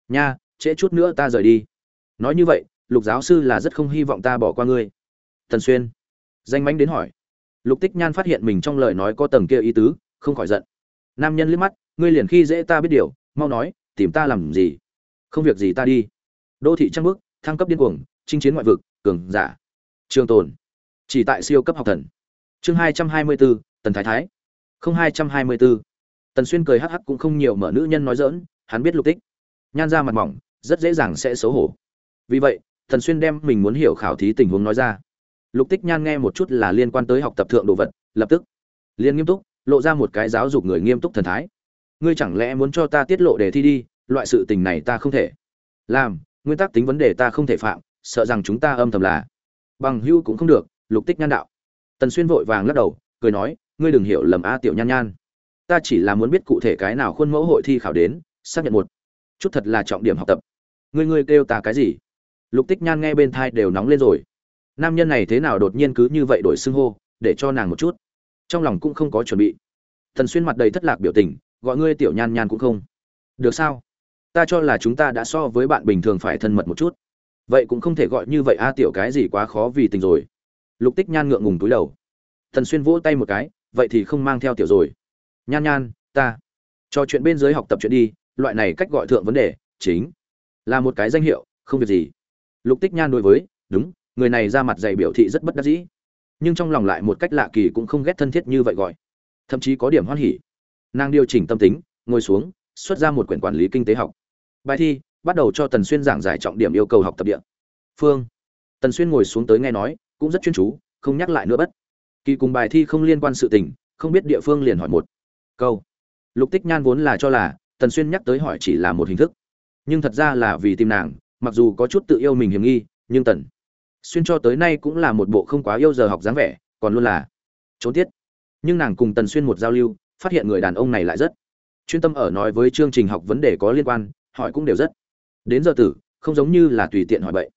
Nha, trễ chút nữa ta rời đi. Nói như vậy, lục giáo sư là rất không hy vọng ta bỏ qua ngươi. Tần xuyên. Danh mánh đến hỏi. Lục tích nhan phát hiện mình trong lời nói có tầng kia ý tứ, không khỏi giận. Nam nhân liếc mắt, ngươi liền khi dễ ta biết điều, mau nói, tìm ta làm gì? Không việc gì ta đi. Đô thị trăng bước, thăng cấp điên cuồng, chinh chiến ngoại vực, cường giả. Trường tồn. Chỉ tại siêu cấp học thần chương hai trăm hai mươi bốn tần thái thái. Không, hai trăm hai mươi bốn tần xuyên cười hắc hắc cũng không nhiều mở nữ nhân nói dỡn hắn biết lục tích. Nhan ra mặt mỏng, rất dễ dàng sẽ xấu hổ. Vì vậy, tần xuyên đem mình muốn hiểu khảo thí tình huống nói ra. Lục tích nhan nghe một chút là liên quan tới học tập thượng đồ vật, lập tức. Liền nghiêm túc, lộ ra một cái giáo dục người nghiêm túc thần thái. Ngươi chẳng lẽ muốn cho ta tiết lộ đề thi đi, loại sự tình này ta không thể. Làm, nguyên tắc tính vấn đề ta không thể phạm, sợ rằng chúng ta âm thầm là. Bằng hưu cũng không được, lục tích nhan đạo tần xuyên vội vàng lắc đầu, cười nói, ngươi đừng hiểu lầm a tiểu nhan nhan. Ta chỉ là muốn biết cụ thể cái nào khuôn mẫu hội thi khảo đến, xác nhận một chút thật là trọng điểm học tập. Ngươi ngươi kêu ta cái gì? Lục tích nhan nghe bên thai đều nóng lên rồi. Nam nhân này thế nào đột nhiên cứ như vậy đổi xưng hô, để cho nàng một chút. Trong lòng cũng không có chuẩn bị. Thần xuyên mặt đầy thất lạc biểu tình, gọi ngươi tiểu nhan nhan cũng không. Được sao? Ta cho là chúng ta đã so với bạn bình thường phải thân mật một chút. Vậy cũng không thể gọi như vậy a tiểu cái gì quá khó vì tình rồi lục tích nhan ngượng ngùng túi đầu. Thần xuyên vỗ tay một cái, vậy thì không mang theo tiểu rồi. Nhan nhan, ta. Cho chuyện bên dưới học tập chuyện đi, loại này cách gọi thượng vấn đề, chính là một cái danh hiệu, không việc gì. Lục tích nhan đối với, đúng, người này ra mặt dày biểu thị rất bất đắc dĩ. Nhưng trong lòng lại một cách lạ kỳ cũng không ghét thân thiết như vậy gọi. Thậm chí có điểm hoan hỉ. Nàng điều chỉnh tâm tính, ngồi xuống, xuất ra một quyển quản lý kinh tế học. Bài thi, bắt đầu cho tần xuyên giảng giải trọng điểm yêu cầu học tập địa. Phương. Tần xuyên ngồi xuống tới nghe nói cũng rất chuyên chú, không nhắc lại nữa bất. Kỳ cùng bài thi không liên quan sự tình, không biết địa phương liền hỏi một câu. Lục tích nhan vốn là cho là, tần xuyên nhắc tới hỏi chỉ là một hình thức. Nhưng thật ra là vì tìm nàng, mặc dù có chút tự yêu mình hiểm nghi, nhưng tần xuyên cho tới nay cũng là một bộ không quá yêu giờ học dáng vẻ, còn luôn là trốn tiết. Nhưng nàng cùng tần xuyên một giao lưu, phát hiện người đàn ông này lại rất chuyên tâm ở nói với chương trình học vấn đề có liên quan, hỏi cũng đều rất. Đến giờ tử, không giống như là tùy tiện hỏi bậy.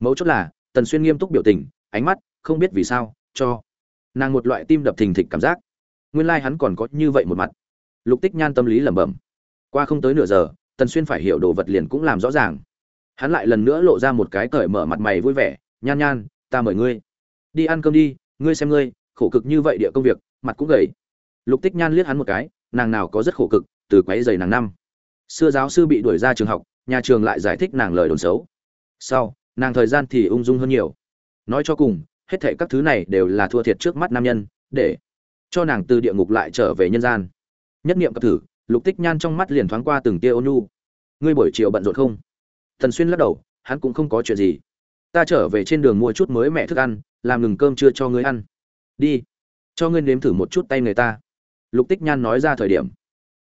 Mấu chốt là, tần xuyên nghiêm túc biểu tình ánh mắt, không biết vì sao, cho nàng một loại tim đập thình thịch cảm giác. Nguyên lai、like、hắn còn có như vậy một mặt. Lục tích nhan tâm lý lẩm bẩm. Qua không tới nửa giờ, tần xuyên phải hiểu đồ vật liền cũng làm rõ ràng. Hắn lại lần nữa lộ ra một cái cởi mở mặt mày vui vẻ, nhan nhan, ta mời ngươi. Đi ăn cơm đi, ngươi xem ngươi, khổ cực như vậy địa công việc, mặt cũng gầy. Lục tích nhan liếc hắn một cái, nàng nào có rất khổ cực, từ quấy giày nàng năm. Xưa giáo sư bị đuổi ra trường học, nhà trường lại giải thích nàng lời đồn xấu. Sau, nàng thời gian thì ung dung hơn nhiều nói cho cùng, hết thệ các thứ này đều là thua thiệt trước mắt nam nhân, để cho nàng từ địa ngục lại trở về nhân gian. Nhất niệm cập thử, lục tích nhan trong mắt liền thoáng qua từng tia ôn nhu. Ngươi buổi chiều bận rộn không? Thần xuyên lắc đầu, hắn cũng không có chuyện gì. Ta trở về trên đường mua chút mới mẹ thức ăn, làm ngừng cơm chưa cho ngươi ăn. Đi, cho ngươi nếm thử một chút tay người ta. Lục tích nhan nói ra thời điểm.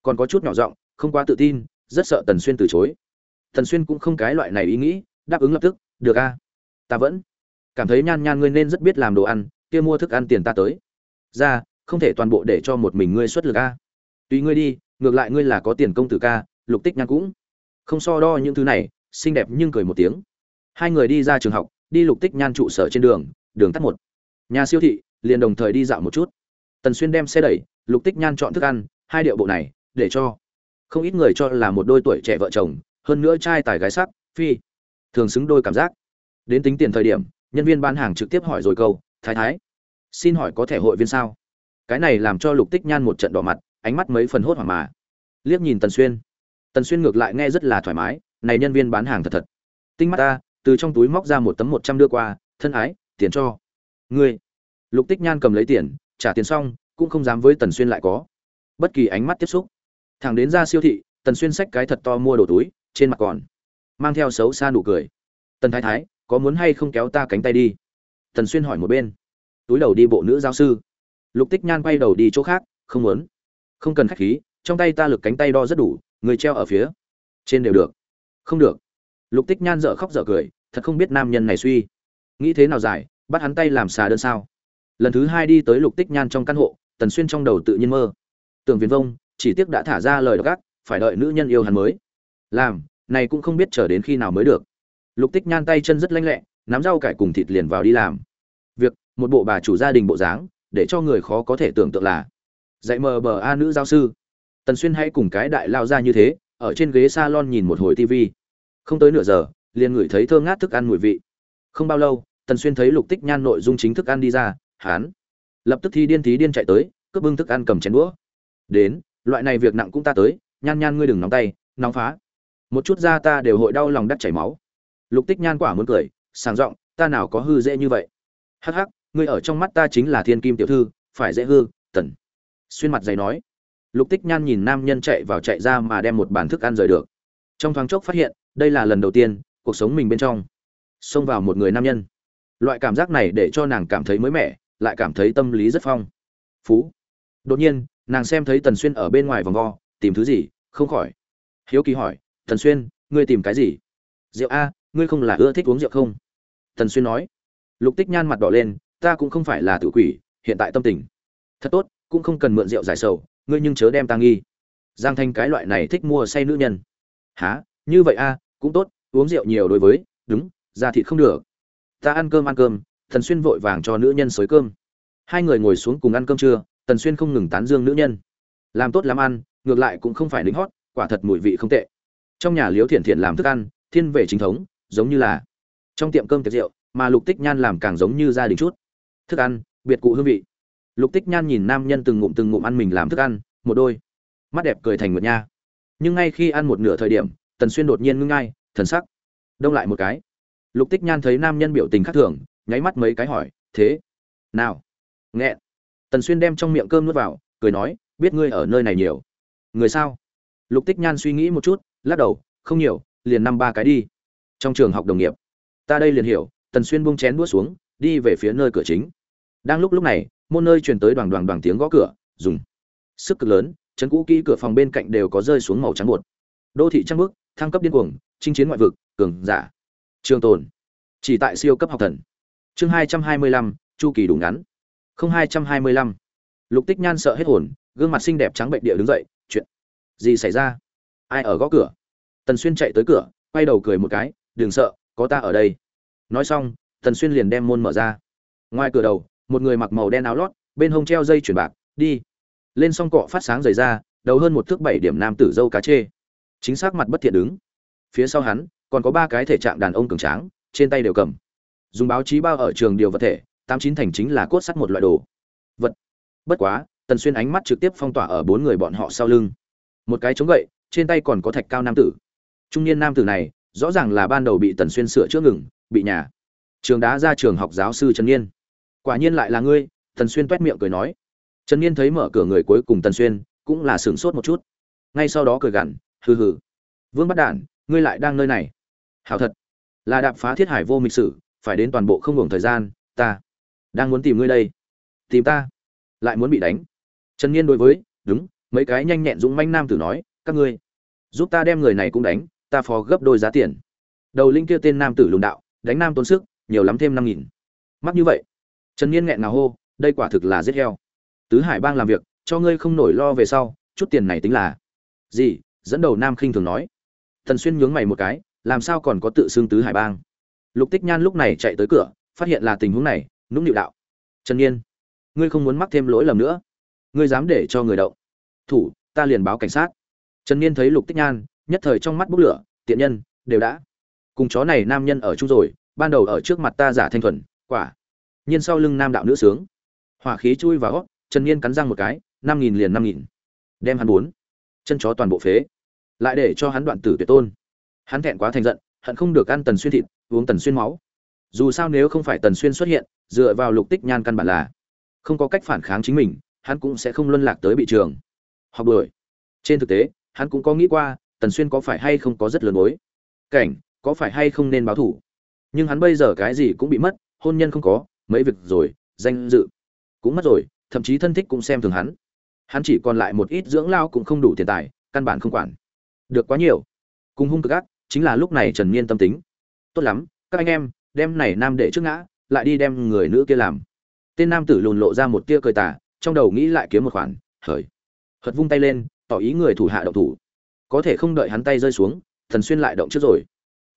Còn có chút nhỏ giọng, không quá tự tin, rất sợ tần xuyên từ chối. Tần xuyên cũng không cái loại này ý nghĩ, đáp ứng lập tức, được a, ta vẫn cảm thấy nhan nhan ngươi nên rất biết làm đồ ăn, kia mua thức ăn tiền ta tới. Ra, không thể toàn bộ để cho một mình ngươi xuất lực a. Tùy ngươi đi, ngược lại ngươi là có tiền công tử ca, lục tích nhan cũng. Không so đo những thứ này, xinh đẹp nhưng cười một tiếng. Hai người đi ra trường học, đi lục tích nhan trụ sở trên đường đường tắt một. Nhà siêu thị, liền đồng thời đi dạo một chút. Tần xuyên đem xe đẩy, lục tích nhan chọn thức ăn, hai điệu bộ này, để cho. Không ít người cho là một đôi tuổi trẻ vợ chồng, hơn nữa trai tài gái sắc, phi. Thường xứng đôi cảm giác. Đến tính tiền thời điểm nhân viên bán hàng trực tiếp hỏi rồi câu, thái thái, xin hỏi có thẻ hội viên sao? Cái này làm cho lục tích nhan một trận đỏ mặt, ánh mắt mấy phần hốt hoảng mà. Liếc nhìn tần xuyên. Tần xuyên ngược lại nghe rất là thoải mái, này nhân viên bán hàng thật thật. Tinh mắt ta, từ trong túi móc ra một tấm một trăm đưa qua, thân ái, tiền cho. Ngươi? Lục tích nhan cầm lấy tiền, trả tiền xong, cũng không dám với tần xuyên lại có. Bất kỳ ánh mắt tiếp xúc. Thẳng đến ra siêu thị, tần xuyên xách cái thật to mua đồ túi, trên mặt còn mang theo xấu xa nụ cười. Tần thái thái có muốn hay không kéo ta cánh tay đi? Tần xuyên hỏi một bên. Túi đầu đi bộ nữ giáo sư. Lục tích nhan quay đầu đi chỗ khác, không muốn. Không cần khách khí, trong tay ta lực cánh tay đo rất đủ, người treo ở phía trên đều được. Không được. Lục tích nhan dở khóc dở cười, thật không biết nam nhân này suy. Nghĩ thế nào dài bắt hắn tay làm xà đơn sao? Lần thứ hai đi tới lục tích nhan trong căn hộ, tần xuyên trong đầu tự nhiên mơ. Tưởng viền vông, chỉ tiếc đã thả ra lời gác phải đợi nữ nhân yêu hắn mới. Làm, này cũng không biết chờ đến khi nào mới được lục tích nhan tay chân rất lanh lẹ, nắm rau cải cùng thịt liền vào đi làm. Việc, một bộ bà chủ gia đình bộ dáng, để cho người khó có thể tưởng tượng là. Dạy mờ bờ a nữ giáo sư. Tần xuyên hãy cùng cái đại lao ra như thế, ở trên ghế salon nhìn một hồi tv không tới nửa giờ, liền ngửi thấy thơ ngát thức ăn mùi vị. Không bao lâu, tần xuyên thấy lục tích nhan nội dung chính thức ăn đi ra, hán. Lập tức thi điên thí điên chạy tới, cướp bưng thức ăn cầm chén đũa. Đến, loại này việc nặng cũng ta tới, nhan nhan ngươi đừng nóng tay, nóng phá. Một chút ra ta đều hội đau lòng đắt chảy máu lục tích nhan quả muốn cười, sàng giọng, ta nào có hư dễ như vậy? Hắc hắc, ngươi ở trong mắt ta chính là thiên kim tiểu thư, phải dễ hư, tần. Xuyên mặt dày nói. Lục tích nhan nhìn nam nhân chạy vào chạy ra mà đem một bàn thức ăn rời được. Trong thoáng chốc phát hiện, đây là lần đầu tiên, cuộc sống mình bên trong, xông vào một người nam nhân. Loại cảm giác này để cho nàng cảm thấy mới mẻ, lại cảm thấy tâm lý rất phong. Phú. Đột nhiên, nàng xem thấy tần xuyên ở bên ngoài vòng vo, tìm thứ gì? Không khỏi. Hiếu kỳ hỏi, tần xuyên, ngươi tìm cái gì? Rượu a ngươi không là ưa thích uống rượu không? Tần xuyên nói. Lục tích nhan mặt đỏ lên, ta cũng không phải là tự quỷ, hiện tại tâm tình. Thật tốt, cũng không cần mượn rượu giải sầu, ngươi nhưng chớ đem ta nghi. Giang thanh cái loại này thích mua say nữ nhân. Há như vậy a cũng tốt, uống rượu nhiều đối với, đúng, da thịt không được. Ta ăn cơm ăn cơm, Tần xuyên vội vàng cho nữ nhân xới cơm. Hai người ngồi xuống cùng ăn cơm trưa, tần xuyên không ngừng tán dương nữ nhân. Làm tốt làm ăn, ngược lại cũng không phải lính hót, quả thật mùi vị không tệ. Trong nhà liếu thiện thiện làm thức ăn, thiên về chính thống giống như là trong tiệm cơm tiệc rượu, mà lục tích nhan làm càng giống như gia đình chút. Thức ăn, biệt cụ hương vị. Lục tích nhan nhìn nam nhân từng ngụm từng ngụm ăn mình làm thức ăn, một đôi mắt đẹp cười thành nguyệt nha. Nhưng ngay khi ăn một nửa thời điểm, tần xuyên đột nhiên ngưng ngay, thần sắc đông lại một cái. Lục tích nhan thấy nam nhân biểu tình khác thường, nháy mắt mấy cái hỏi, thế, nào? Nghẹn. Tần xuyên đem trong miệng cơm nuốt vào, cười nói, biết ngươi ở nơi này nhiều. Người sao? Lục tích nhan suy nghĩ một chút, lắc đầu, không nhiều, liền năm ba cái đi trong trường học đồng nghiệp. Ta đây liền hiểu, tần xuyên buông chén đũa xuống, đi về phía nơi cửa chính. Đang lúc lúc này, môn nơi truyền tới đoàn đoàn đoàn tiếng gõ cửa, dùng sức cực lớn chấn cũ kỹ cửa phòng bên cạnh đều có rơi xuống màu trắng bột. Đô thị trăng bước thăng cấp điên cuồng, chinh chiến ngoại vực, cường giả. Trường tồn. Chỉ tại siêu cấp học thần. Chương hai trăm hai mươi lăm, chu kỳ đủ ngắn. Không hai trăm hai mươi lăm. Lục tích nhan sợ hết hồn, gương mặt xinh đẹp trắng bệnh địa đứng dậy, chuyện gì xảy ra? Ai ở gõ cửa? Tần xuyên chạy tới cửa, quay đầu cười một cái đừng sợ, có ta ở đây. Nói xong, tần xuyên liền đem môn mở ra. Ngoài cửa đầu, một người mặc màu đen áo lót, bên hông treo dây chuyển bạc, đi. Lên xong cọ phát sáng rời ra, đầu hơn một thước bảy điểm nam tử dâu cá chê. Chính xác mặt bất thiện đứng. Phía sau hắn, còn có ba cái thể trạng đàn ông cường tráng, trên tay đều cầm. Dùng báo chí bao ở trường điều vật thể, tám chín thành chính là cốt sắt một loại đồ. Vật. Bất quá, tần xuyên ánh mắt trực tiếp phong tỏa ở bốn người bọn họ sau lưng. Một cái chống gậy, trên tay còn có thạch cao nam tử. Trung niên nam tử này rõ ràng là ban đầu bị tần xuyên sửa chữa ngừng, bị nhà trường đá ra trường học giáo sư trần niên. Quả nhiên lại là ngươi, tần xuyên toét miệng cười nói. Trần niên thấy mở cửa người cuối cùng tần xuyên, cũng là sửng sốt một chút. Ngay sau đó cười gằn, hừ hừ. Vương bắt đản, ngươi lại đang nơi này. Hảo thật. Là đạp phá thiết hải vô mịch sử, phải đến toàn bộ không hưởng thời gian, ta đang muốn tìm ngươi đây. Tìm ta. Lại muốn bị đánh. Trần niên đối với, đúng, mấy cái nhanh nhẹn dũng manh nam tử nói, các ngươi giúp ta đem người này cũng đánh ta phó gấp đôi giá tiền. Đầu linh kia tên nam tử lùng đạo, đánh nam tốn sức, nhiều lắm thêm năm nghìn. Mắc như vậy. Trần niên nghẹn nào hô, đây quả thực là giết heo. Tứ hải bang làm việc, cho ngươi không nổi lo về sau, chút tiền này tính là. Gì? Dẫn đầu nam khinh thường nói. Thần xuyên nhướng mày một cái, làm sao còn có tự xưng tứ hải bang? Lục tích nhan lúc này chạy tới cửa, phát hiện là tình huống này, nũng nịu đạo. Trần nhiên ngươi không muốn mắc thêm lỗi lầm nữa. Ngươi dám để cho người động. Thủ, ta liền báo cảnh sát. Trần nhiên thấy lục tích nhan nhất thời trong mắt bốc lửa, tiện nhân, đều đã. Cùng chó này nam nhân ở chung rồi, ban đầu ở trước mặt ta giả thanh thuần, quả. Nhiên sau lưng nam đạo nữ sướng. Hỏa khí chui vào gót trần nhiên cắn răng một cái, năm nghìn liền năm nghìn. Đem hắn bốn. Chân chó toàn bộ phế. Lại để cho hắn đoạn tử tuyệt tôn. Hắn thẹn quá thành giận, hận không được ăn tần xuyên thịt, uống tần xuyên máu. Dù sao nếu không phải tần xuyên xuất hiện, dựa vào lục tích nhan căn bản là không có cách phản kháng chính mình, hắn cũng sẽ không luân lạc tới bị trường. Học đuổi. Trên thực tế, hắn cũng có nghĩ qua tần xuyên có phải hay không có rất lớn mối? Cảnh, có phải hay không nên báo thủ? Nhưng hắn bây giờ cái gì cũng bị mất, hôn nhân không có, mấy việc rồi, danh dự cũng mất rồi, thậm chí thân thích cũng xem thường hắn. Hắn chỉ còn lại một ít dưỡng lao cũng không đủ tiền tài, căn bản không quản được quá nhiều. Cùng hung cực ác, chính là lúc này trần niên tâm tính. Tốt lắm, các anh em, đem này nam để trước ngã, lại đi đem người nữ kia làm. Tên nam tử lùn lộ ra một tia cười tà, trong đầu nghĩ lại kiếm một khoản, hời. Hật vung tay lên, tỏ ý người thủ hạ động thủ có thể không đợi hắn tay rơi xuống thần xuyên lại động trước rồi.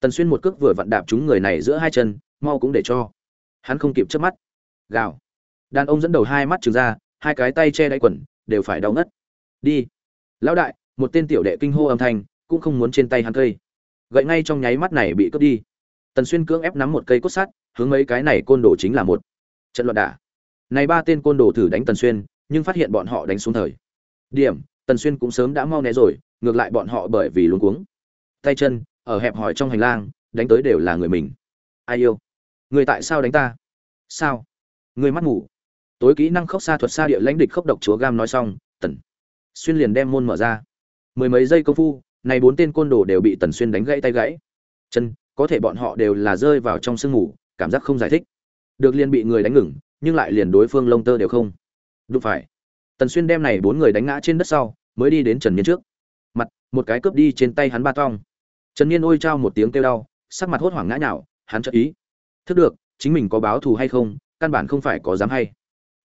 Tần xuyên một cước vừa vặn đạp chúng người này giữa hai chân, mau cũng để cho. Hắn không kịp chớp mắt. Gào. Đàn ông dẫn đầu hai mắt trừng ra, hai cái tay che đáy quần, đều phải đau ngất. Đi. Lão đại, một tên tiểu đệ kinh hô âm thanh, cũng không muốn trên tay hắn cây. Gậy ngay trong nháy mắt này bị cướp đi. Tần xuyên cưỡng ép nắm một cây cốt sắt, hướng mấy cái này côn đồ chính là một. Trận loạn đả. Này ba tên côn đồ thử đánh tần xuyên, nhưng phát hiện bọn họ đánh xuống thời. Điểm, tần xuyên cũng sớm đã mau né rồi ngược lại bọn họ bởi vì luống cuống. Tay chân, ở hẹp hỏi trong hành lang, đánh tới đều là người mình. Ai yêu? Người tại sao đánh ta? Sao? Người mắt ngủ tối kỹ năng khốc xa thuật xa địa lãnh địch khốc độc chúa gam nói xong, tần xuyên liền đem môn mở ra. Mười mấy giây công phu, này bốn tên côn đồ đều bị tần xuyên đánh gãy tay gãy. Chân, có thể bọn họ đều là rơi vào trong sương ngủ cảm giác không giải thích. Được liền bị người đánh ngừng, nhưng lại liền đối phương lông tơ đều không. Đúng phải. Tần xuyên đem này bốn người đánh ngã trên đất sau, mới đi đến trần nhân trước một cái cướp đi trên tay hắn ba tong. Trần niên ôi trao một tiếng kêu đau, sắc mặt hốt hoảng ngã nhào, hắn chợt ý. Thức được, chính mình có báo thù hay không, căn bản không phải có dám hay.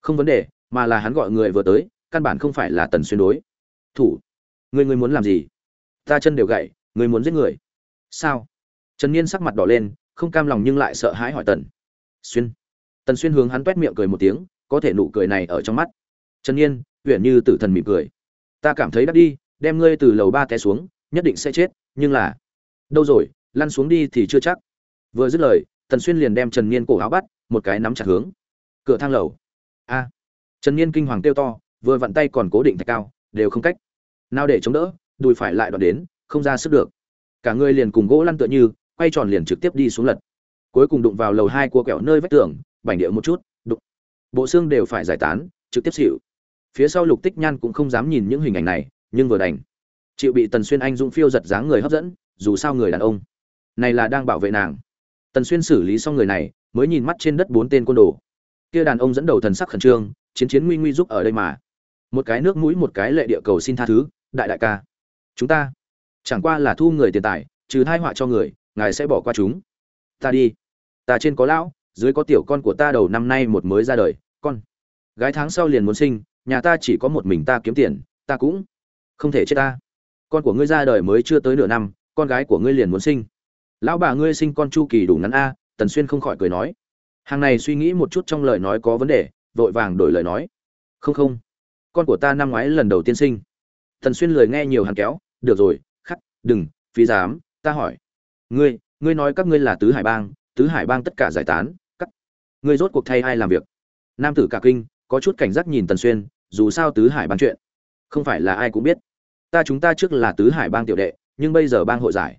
Không vấn đề, mà là hắn gọi người vừa tới, căn bản không phải là tần xuyên đối. Thủ, người người muốn làm gì? Ta chân đều gãy, người muốn giết người. Sao? Trần niên sắc mặt đỏ lên, không cam lòng nhưng lại sợ hãi hỏi tần. Xuyên. Tần xuyên hướng hắn t miệng cười một tiếng, có thể nụ cười này ở trong mắt. Trần niên huyện như tử thần mỉm cười. Ta cảm thấy đắt đi đem ngươi từ lầu ba té xuống, nhất định sẽ chết, nhưng là, đâu rồi, lăn xuống đi thì chưa chắc. Vừa dứt lời, tần xuyên liền đem trần niên cổ áo bắt, một cái nắm chặt hướng cửa thang lầu. A, trần niên kinh hoàng kêu to, vừa vặn tay còn cố định thạch cao, đều không cách nào để chống đỡ, đùi phải lại đoạn đến, không ra sức được. Cả người liền cùng gỗ lăn tựa như, quay tròn liền trực tiếp đi xuống lật. Cuối cùng đụng vào lầu hai của kẹo nơi vách tường, bảnh điệu một chút, đụng. Bộ xương đều phải giải tán, trực tiếp xịu phía sau lục tích nhan cũng không dám nhìn những hình ảnh này nhưng vừa đành. Chịu bị tần xuyên anh dũng phiêu giật dáng người hấp dẫn, dù sao người đàn ông này là đang bảo vệ nàng. Tần xuyên xử lý xong người này, mới nhìn mắt trên đất bốn tên côn đồ. Kia đàn ông dẫn đầu thần sắc khẩn trương, chiến chiến nguy nguy giúp ở đây mà. Một cái nước mũi, một cái lệ địa cầu xin tha thứ, đại đại ca. Chúng ta, chẳng qua là thu người tiền tài, trừ thai họa cho người, ngài sẽ bỏ qua chúng. Ta đi. Ta trên có lão, dưới có tiểu con của ta đầu năm nay một mới ra đời, con. Gái tháng sau liền muốn sinh, nhà ta chỉ có một mình ta kiếm tiền, ta cũng không thể chết ta. Con của ngươi ra đời mới chưa tới nửa năm, con gái của ngươi liền muốn sinh. Lão bà ngươi sinh con chu kỳ đủ ngắn a, tần xuyên không khỏi cười nói. Hàng này suy nghĩ một chút trong lời nói có vấn đề, vội vàng đổi lời nói. Không không, con của ta năm ngoái lần đầu tiên sinh. Tần xuyên lời nghe nhiều hàng kéo, được rồi, khắc, đừng, phí dám ta hỏi. Ngươi ngươi nói các ngươi là tứ hải bang, tứ hải bang tất cả giải tán cắt ngươi rốt cuộc thay ai làm việc? Nam tử cả kinh, có chút cảnh giác nhìn tần xuyên, dù sao tứ hải bang chuyện, không phải là ai cũng biết ta chúng ta trước là tứ hải bang tiểu đệ, nhưng bây giờ bang hội giải.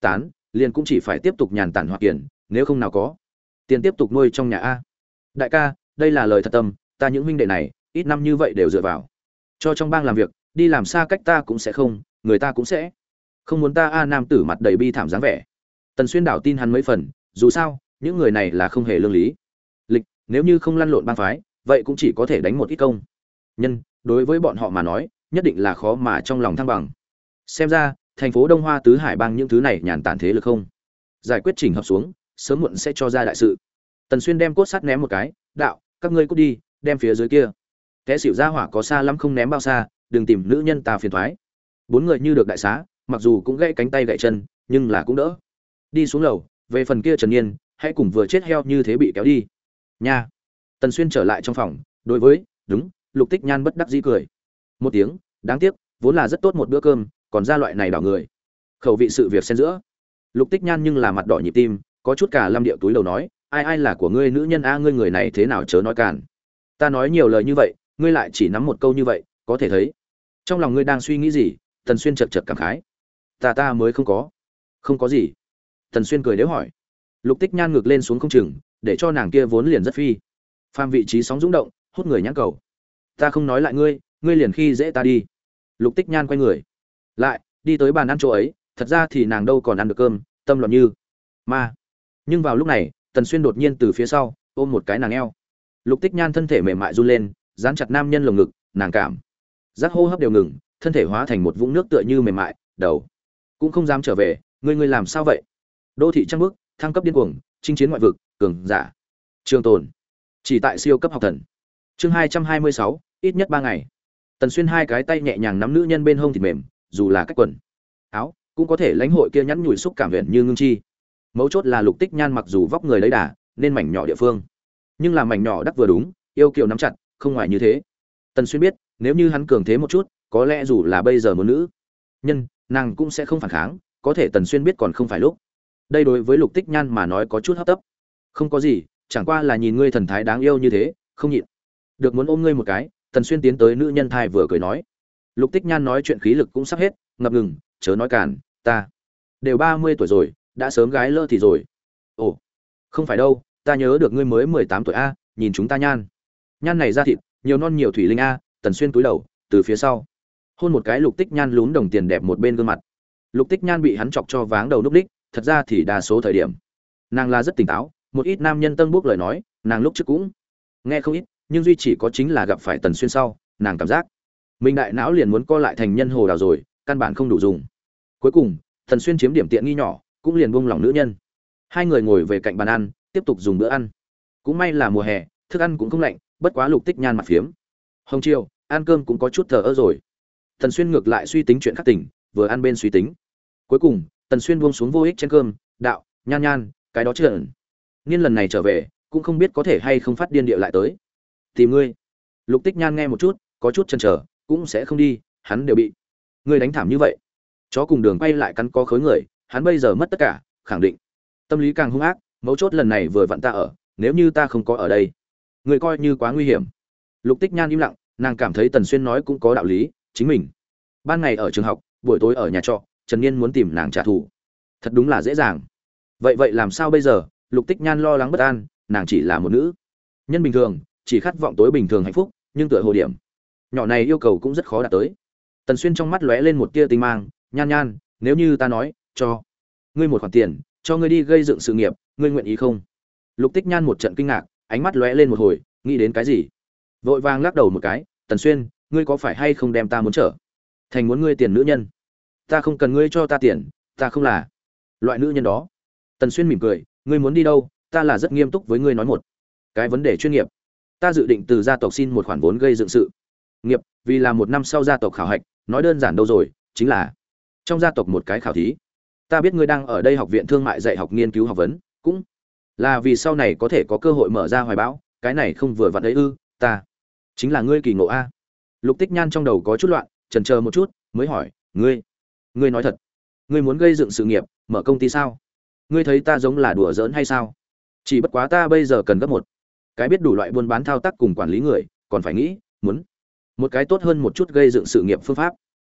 Tán, liền cũng chỉ phải tiếp tục nhàn tản hoặc tiền nếu không nào có. Tiền tiếp tục nuôi trong nhà a. Đại ca, đây là lời thật tâm, ta những huynh đệ này, ít năm như vậy đều dựa vào. Cho trong bang làm việc, đi làm xa cách ta cũng sẽ không, người ta cũng sẽ. Không muốn ta a nam tử mặt đầy bi thảm dáng vẻ. Tần xuyên đảo tin hắn mấy phần, dù sao, những người này là không hề lương lý. Lịch, nếu như không lăn lộn bang phái, vậy cũng chỉ có thể đánh một ít công. Nhân, đối với bọn họ mà nói nhất định là khó mà trong lòng thăng bằng. Xem ra, thành phố đông hoa tứ hải bang những thứ này nhàn tản thế lực không? Giải quyết chỉnh hợp xuống, sớm muộn sẽ cho ra đại sự. Tần xuyên đem cốt sắt ném một cái, đạo, các ngươi cút đi, đem phía dưới kia. Kẻ xỉu ra hỏa có xa lắm không ném bao xa, đừng tìm nữ nhân ta phiền thoái. Bốn người như được đại xá, mặc dù cũng gãy cánh tay gãy chân, nhưng là cũng đỡ. Đi xuống lầu, về phần kia trần nhiên hãy cùng vừa chết heo như thế bị kéo đi. Nha. Tần xuyên trở lại trong phòng, đối với, đúng, lục tích nhan bất đắc dĩ cười. Một tiếng đáng tiếc, vốn là rất tốt một bữa cơm, còn ra loại này đảo người. Khẩu vị sự việc xen giữa. Lục tích nhan nhưng là mặt đỏ nhịp tim, có chút cả lâm điệu túi đầu nói, ai ai là của ngươi nữ nhân a, ngươi người này thế nào chớ nói càn. Ta nói nhiều lời như vậy, ngươi lại chỉ nắm một câu như vậy, có thể thấy, trong lòng ngươi đang suy nghĩ gì? Tần xuyên chật chật cảm khái. Ta ta mới không có. Không có gì. Tần xuyên cười đếu hỏi. Lục tích nhan ngược lên xuống không chừng, để cho nàng kia vốn liền rất phi. Pham vị trí sóng rung động, hút người nhãn cầu. Ta không nói lại ngươi ngươi liền khi dễ ta đi lục tích nhan quay người. Lại, đi tới bàn ăn chỗ ấy, thật ra thì nàng đâu còn ăn được cơm, tâm loạn như ma. Nhưng vào lúc này, tần xuyên đột nhiên từ phía sau, ôm một cái nàng eo. Lục tích nhan thân thể mềm mại run lên, dán chặt nam nhân lồng ngực, nàng cảm giác hô hấp đều ngừng, thân thể hóa thành một vũng nước tựa như mềm mại, đầu cũng không dám trở về, ngươi ngươi làm sao vậy? Đô thị trăng bước thăng cấp điên cuồng, chinh chiến ngoại vực, cường giả. Trường tồn. Chỉ tại siêu cấp học thần. Chương hai trăm hai mươi sáu, ít nhất ba ngày tần xuyên hai cái tay nhẹ nhàng nắm nữ nhân bên hông thịt mềm, dù là cách quần, áo, cũng có thể lãnh hội kia nhắn nhủi xúc cảm huyện như ngưng chi. Mấu chốt là lục tích nhan mặc dù vóc người lấy đà, nên mảnh nhỏ địa phương. Nhưng là mảnh nhỏ đắc vừa đúng, yêu kiều nắm chặt, không ngoài như thế. Tần xuyên biết, nếu như hắn cường thế một chút, có lẽ dù là bây giờ một nữ, nhân, nàng cũng sẽ không phản kháng, có thể tần xuyên biết còn không phải lúc. Đây đối với lục tích nhan mà nói có chút hấp tấp. Không có gì, chẳng qua là nhìn ngươi thần thái đáng yêu như thế, không nhịn. Được muốn ôm ngươi một cái tần xuyên tiến tới nữ nhân thai vừa cười nói. Lục tích nhan nói chuyện khí lực cũng sắp hết, ngập ngừng, chớ nói cản ta đều ba mươi tuổi rồi, đã sớm gái lơ thì rồi. Ồ, không phải đâu, ta nhớ được ngươi mới mười tám tuổi a, nhìn chúng ta nhan. Nhan này ra thịt, nhiều non nhiều thủy linh a, tần xuyên túi đầu, từ phía sau. Hôn một cái lục tích nhan lún đồng tiền đẹp một bên gương mặt. Lục tích nhan bị hắn chọc cho váng đầu núp đích, thật ra thì đa số thời điểm, nàng là rất tỉnh táo, một ít nam nhân tân bốc lời nói, nàng lúc trước cũng nghe không ít nhưng duy chỉ có chính là gặp phải tần xuyên sau, nàng cảm giác mình đại não liền muốn co lại thành nhân hồ đào rồi, căn bản không đủ dùng. Cuối cùng, tần xuyên chiếm điểm tiện nghi nhỏ, cũng liền buông lỏng nữ nhân. Hai người ngồi về cạnh bàn ăn, tiếp tục dùng bữa ăn. Cũng may là mùa hè, thức ăn cũng không lạnh, bất quá lục tích nhan mặt phiếm. Hồng chiều ăn cơm cũng có chút thờ ơ rồi. Tần xuyên ngược lại suy tính chuyện khắc tỉnh, vừa ăn bên suy tính. Cuối cùng, tần xuyên buông xuống vô ích trên cơm, đạo, nhan nhan, cái đó chưa niên lần này trở về, cũng không biết có thể hay không phát điên địa lại tới tìm ngươi. Lục tích nhan nghe một chút, có chút chần trở cũng sẽ không đi, hắn đều bị ngươi đánh thảm như vậy. Chó cùng đường quay lại cắn có khối người, hắn bây giờ mất tất cả, khẳng định. Tâm lý càng hung ác, mấu chốt lần này vừa vặn ta ở, nếu như ta không có ở đây người coi như quá nguy hiểm. Lục tích nhan im lặng, nàng cảm thấy tần xuyên nói cũng có đạo lý, chính mình. Ban ngày ở trường học, buổi tối ở nhà trọ, trần nhiên muốn tìm nàng trả thù. Thật đúng là dễ dàng. Vậy vậy làm sao bây giờ? Lục tích nhan lo lắng bất an, nàng chỉ là một nữ. Nhân bình thường chỉ khát vọng tối bình thường hạnh phúc, nhưng tựa hồ điểm nhỏ này yêu cầu cũng rất khó đạt tới. Tần xuyên trong mắt lóe lên một tia tinh mang, nhan nhan, nếu như ta nói, cho ngươi một khoản tiền, cho ngươi đi gây dựng sự nghiệp, ngươi nguyện ý không? Lục tích nhan một trận kinh ngạc, ánh mắt lóe lên một hồi, nghĩ đến cái gì? Vội vàng lắc đầu một cái, tần xuyên, ngươi có phải hay không đem ta muốn trở thành muốn ngươi tiền nữ nhân? Ta không cần ngươi cho ta tiền, ta không là loại nữ nhân đó. Tần xuyên mỉm cười, ngươi muốn đi đâu, ta là rất nghiêm túc với ngươi nói một cái vấn đề chuyên nghiệp ta dự định từ gia tộc xin một khoản vốn gây dựng sự. Nghiệp, vì là một năm sau gia tộc khảo hạch, nói đơn giản đâu rồi, chính là trong gia tộc một cái khảo thí. Ta biết ngươi đang ở đây học viện thương mại dạy học nghiên cứu học vấn, cũng là vì sau này có thể có cơ hội mở ra hoài bão, cái này không vừa vặn ấy ư, ta chính là ngươi kỳ ngộ a. Lục tích nhan trong đầu có chút loạn trần chờ một chút, mới hỏi, ngươi ngươi nói thật, ngươi muốn gây dựng sự nghiệp, mở công ty sao? Ngươi thấy ta giống là đùa giỡn hay sao? Chỉ bất quá ta bây giờ cần gấp một cái biết đủ loại buôn bán thao tác cùng quản lý người, còn phải nghĩ, muốn một cái tốt hơn một chút gây dựng sự nghiệp phương pháp.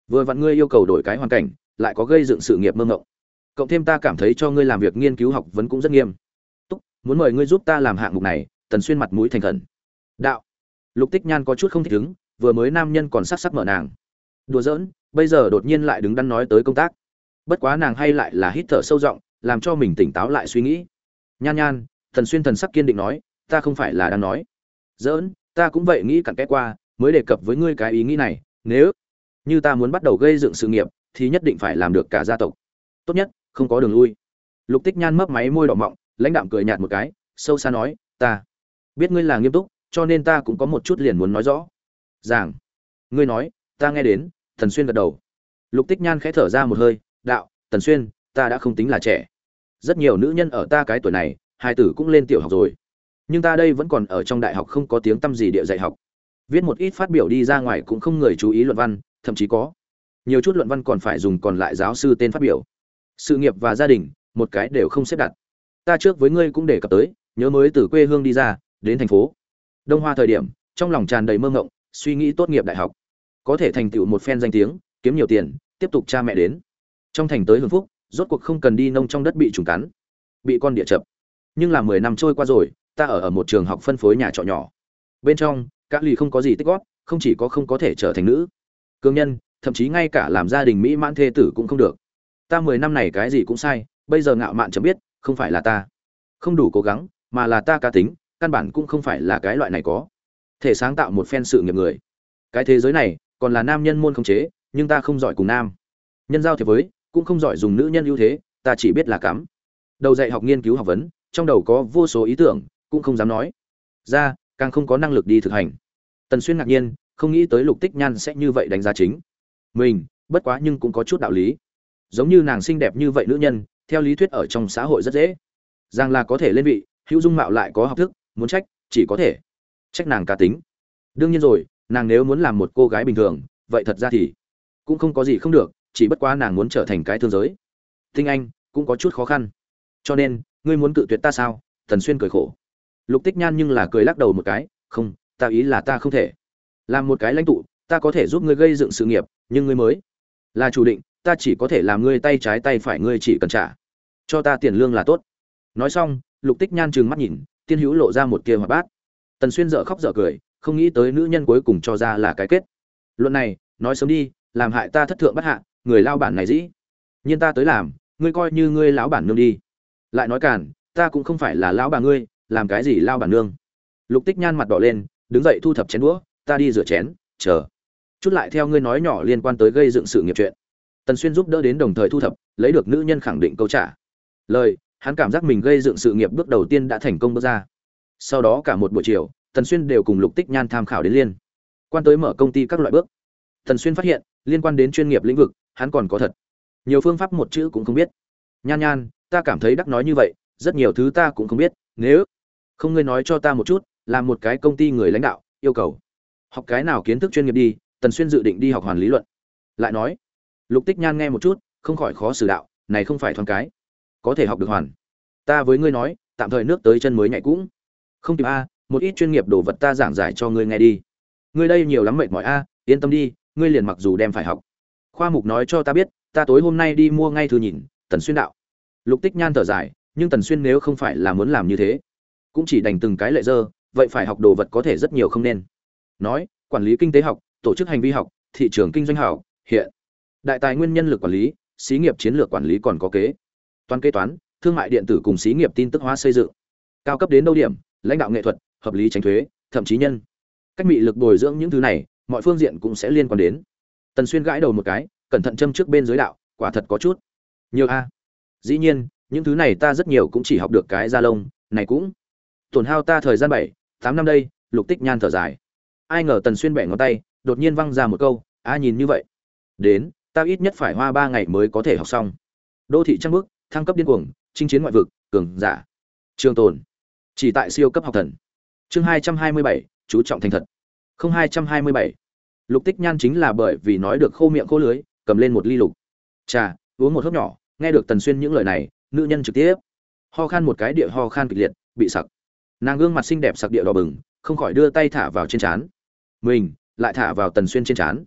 Vừa vặn ngươi yêu cầu đổi cái hoàn cảnh, lại có gây dựng sự nghiệp mơ ngộng cộng thêm ta cảm thấy cho ngươi làm việc nghiên cứu học vấn cũng rất nghiêm. Túc, muốn mời ngươi giúp ta làm hạng mục này, tần xuyên mặt mũi thành khẩn. Đạo. Lục tích nhan có chút không thích ứng, vừa mới nam nhân còn sắc sắc mở nàng. Đùa giỡn, bây giờ đột nhiên lại đứng đắn nói tới công tác. Bất quá nàng hay lại là hít thở sâu rộng làm cho mình tỉnh táo lại suy nghĩ. Nhan nhan thần xuyên thần sắc kiên định nói ta không phải là đang nói. Giỡn, ta cũng vậy nghĩ cặn kẽ qua, mới đề cập với ngươi cái ý nghĩ này, nếu như ta muốn bắt đầu gây dựng sự nghiệp, thì nhất định phải làm được cả gia tộc. Tốt nhất, không có đường lui. Lục tích nhan mấp máy môi đỏ mọng, lãnh đạm cười nhạt một cái, sâu xa nói, ta biết ngươi là nghiêm túc, cho nên ta cũng có một chút liền muốn nói rõ. Giảng. Ngươi nói, ta nghe đến thần xuyên gật đầu. Lục tích nhan khẽ thở ra một hơi, đạo, tần xuyên, ta đã không tính là trẻ. Rất nhiều nữ nhân ở ta cái tuổi này, hai tử cũng lên tiểu học rồi nhưng ta đây vẫn còn ở trong đại học không có tiếng tăm gì địa dạy học. Viết một ít phát biểu đi ra ngoài cũng không người chú ý luận văn, thậm chí có. Nhiều chút luận văn còn phải dùng còn lại giáo sư tên phát biểu. Sự nghiệp và gia đình, một cái đều không xếp đặt. Ta trước với ngươi cũng đề cập tới, nhớ mới từ quê hương đi ra, đến thành phố. Đông hoa thời điểm, trong lòng tràn đầy mơ ngộng suy nghĩ tốt nghiệp đại học. Có thể thành tựu một phen danh tiếng, kiếm nhiều tiền, tiếp tục cha mẹ đến. Trong thành tới hưng phúc, rốt cuộc không cần đi nông trong đất bị trùng cắn, bị con địa chập. Nhưng là mười năm trôi qua rồi ta ở ở một trường học phân phối nhà trọ nhỏ. Bên trong các lì không có gì tích góp, không chỉ có không có thể trở thành nữ. Cương nhân, thậm chí ngay cả làm gia đình mỹ mãn thê tử cũng không được. Ta mười năm này cái gì cũng sai, bây giờ ngạo mạn chấm biết, không phải là ta. Không đủ cố gắng, mà là ta cá tính, căn bản cũng không phải là cái loại này có. Thể sáng tạo một phen sự nghiệp người. Cái thế giới này, còn là nam nhân môn không chế, nhưng ta không giỏi cùng nam. Nhân giao thiệp với, cũng không giỏi dùng nữ nhân ưu thế, ta chỉ biết là cắm. Đầu dạy học nghiên cứu học vấn, trong đầu có vô số ý tưởng cũng không dám nói. Ra, càng không có năng lực đi thực hành. Tần xuyên ngạc nhiên, không nghĩ tới lục tích nhan sẽ như vậy đánh giá chính. Mình, bất quá nhưng cũng có chút đạo lý. Giống như nàng xinh đẹp như vậy nữ nhân, theo lý thuyết ở trong xã hội rất dễ. Rằng là có thể lên vị, hữu dung mạo lại có học thức, muốn trách, chỉ có thể trách nàng cá tính. Đương nhiên rồi, nàng nếu muốn làm một cô gái bình thường, vậy thật ra thì cũng không có gì không được, chỉ bất quá nàng muốn trở thành cái thương giới. Tinh anh, cũng có chút khó khăn. Cho nên, ngươi muốn cự tuyệt ta sao? Thần xuyên cười khổ lục tích nhan nhưng là cười lắc đầu một cái, không, ta ý là ta không thể. Làm một cái lãnh tụ, ta có thể giúp ngươi gây dựng sự nghiệp, nhưng ngươi mới là chủ định, ta chỉ có thể làm ngươi tay trái tay phải ngươi chỉ cần trả. Cho ta tiền lương là tốt. Nói xong, lục tích nhan trừng mắt nhìn, tiên hữu lộ ra một kia hoạt bát. Tần xuyên dở khóc dở cười, không nghĩ tới nữ nhân cuối cùng cho ra là cái kết. Luận này, nói sớm đi, làm hại ta thất thượng bất hạ, người lao bản này dĩ nhiên ta tới làm, ngươi coi như ngươi lão bản nương đi. Lại nói cản ta cũng không phải là lão bà ngươi làm cái gì lao bản nương? Lục tích nhan mặt đỏ lên, đứng dậy thu thập chén đũa, ta đi rửa chén, chờ. Chút lại theo ngươi nói nhỏ liên quan tới gây dựng sự nghiệp chuyện. Tần xuyên giúp đỡ đến đồng thời thu thập, lấy được nữ nhân khẳng định câu trả. Lời, hắn cảm giác mình gây dựng sự nghiệp bước đầu tiên đã thành công bước ra. Sau đó cả một buổi chiều, tần xuyên đều cùng lục tích nhan tham khảo đến liên. Quan tới mở công ty các loại bước. Tần xuyên phát hiện, liên quan đến chuyên nghiệp lĩnh vực, hắn còn có thật. Nhiều phương pháp một chữ cũng không biết. Nhan nhan, ta cảm thấy đắc nói như vậy, rất nhiều thứ ta cũng không biết, nếu không, ngươi nói cho ta một chút làm một cái công ty người lãnh đạo, yêu cầu. Học cái nào kiến thức chuyên nghiệp đi, tần xuyên dự định đi học hoàn lý luận. Lại nói, lục tích nhan nghe một chút, không khỏi khó xử đạo, này không phải thoáng cái. Có thể học được hoàn. Ta với ngươi nói, tạm thời nước tới chân mới nhạy cũng. Không kịp a, một ít chuyên nghiệp đồ vật ta giảng giải cho ngươi nghe đi. Ngươi đây nhiều lắm mệt mỏi a, yên tâm đi, ngươi liền mặc dù đem phải học. Khoa mục nói cho ta biết, ta tối hôm nay đi mua ngay thư nhìn, tần xuyên đạo. Lục tích nhan thở dài, nhưng tần xuyên nếu không phải là muốn làm như thế cũng chỉ đành từng cái lệ dơ, vậy phải học đồ vật có thể rất nhiều không nên. Nói, quản lý kinh tế học, tổ chức hành vi học, thị trường kinh doanh hảo hiện. Đại tài nguyên nhân lực quản lý, xí nghiệp chiến lược quản lý còn có kế. Toán kế toán, thương mại điện tử cùng xí nghiệp tin tức hóa xây dựng. Cao cấp đến đâu điểm, lãnh đạo nghệ thuật, hợp lý tránh thuế, thậm chí nhân. Cách bị lực bồi dưỡng những thứ này, mọi phương diện cũng sẽ liên quan đến. Tần xuyên gãi đầu một cái, cẩn thận châm trước bên dưới đạo, quả thật có chút. Nhiều a. Dĩ nhiên, những thứ này ta rất nhiều cũng chỉ học được cái da lông, này cũng tổn hao ta thời gian bảy, tám năm đây, lục tích nhan thở dài. Ai ngờ tần xuyên bẻ ngón tay, đột nhiên văng ra một câu a nhìn như vậy. Đến, ta ít nhất phải hoa ba ngày mới có thể học xong. Đô thị trăng bước thăng cấp điên cuồng, chinh chiến ngoại vực, cường giả. Trường tồn. Chỉ tại siêu cấp học thần. Chương hai trăm hai mươi bảy, chú trọng thành thật. Không hai trăm hai mươi bảy. Lục tích nhan chính là bởi vì nói được khô miệng khô lưới, cầm lên một ly lục. Trà uống một hớp nhỏ. Nghe được tần xuyên những lời này, nữ nhân trực tiếp. Ho khan một cái, địa ho khan kịch liệt, bị sặc nàng gương mặt xinh đẹp sặc địa đỏ bừng, không khỏi đưa tay thả vào trên trán. Mình, lại thả vào tần xuyên trên trán.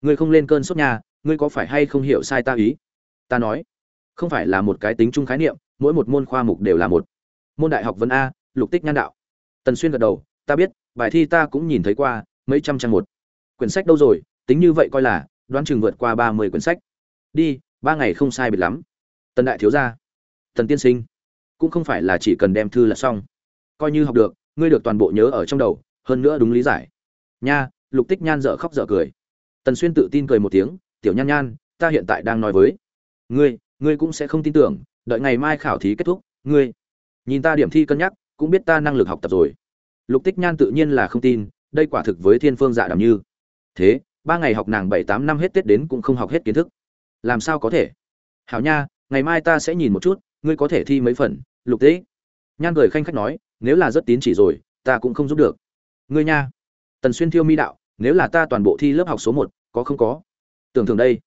Ngươi không lên cơn sốt nha, ngươi có phải hay không hiểu sai ta ý? Ta nói, không phải là một cái tính chung khái niệm, mỗi một môn khoa mục đều là một. Môn đại học vân a, lục tích nhan đạo. Tần xuyên gật đầu, ta biết, bài thi ta cũng nhìn thấy qua, mấy trăm trang một. Quyển sách đâu rồi, tính như vậy coi là, đoán chừng vượt qua ba mươi quyển sách. Đi, ba ngày không sai biệt lắm. Tần đại thiếu gia. Tần tiên sinh. Cũng không phải là chỉ cần đem thư là xong coi như học được, ngươi được toàn bộ nhớ ở trong đầu, hơn nữa đúng lý giải. Nha, lục tích nhan dở khóc dở cười. Tần xuyên tự tin cười một tiếng, tiểu nhan nhan, ta hiện tại đang nói với ngươi ngươi cũng sẽ không tin tưởng, đợi ngày mai khảo thí kết thúc, ngươi nhìn ta điểm thi cân nhắc, cũng biết ta năng lực học tập rồi. Lục tích nhan tự nhiên là không tin, đây quả thực với thiên phương dạ đàm như. Thế, ba ngày học nàng bảy tám năm hết tết đến cũng không học hết kiến thức. Làm sao có thể? Hảo nha, ngày mai ta sẽ nhìn một chút, ngươi có thể thi mấy phần, lục tế nhan cười khanh khách nói nếu là rất tín chỉ rồi, ta cũng không giúp được. Ngươi nha. Tần xuyên thiêu mi đạo, nếu là ta toàn bộ thi lớp học số một, có không có? Tưởng thường đây.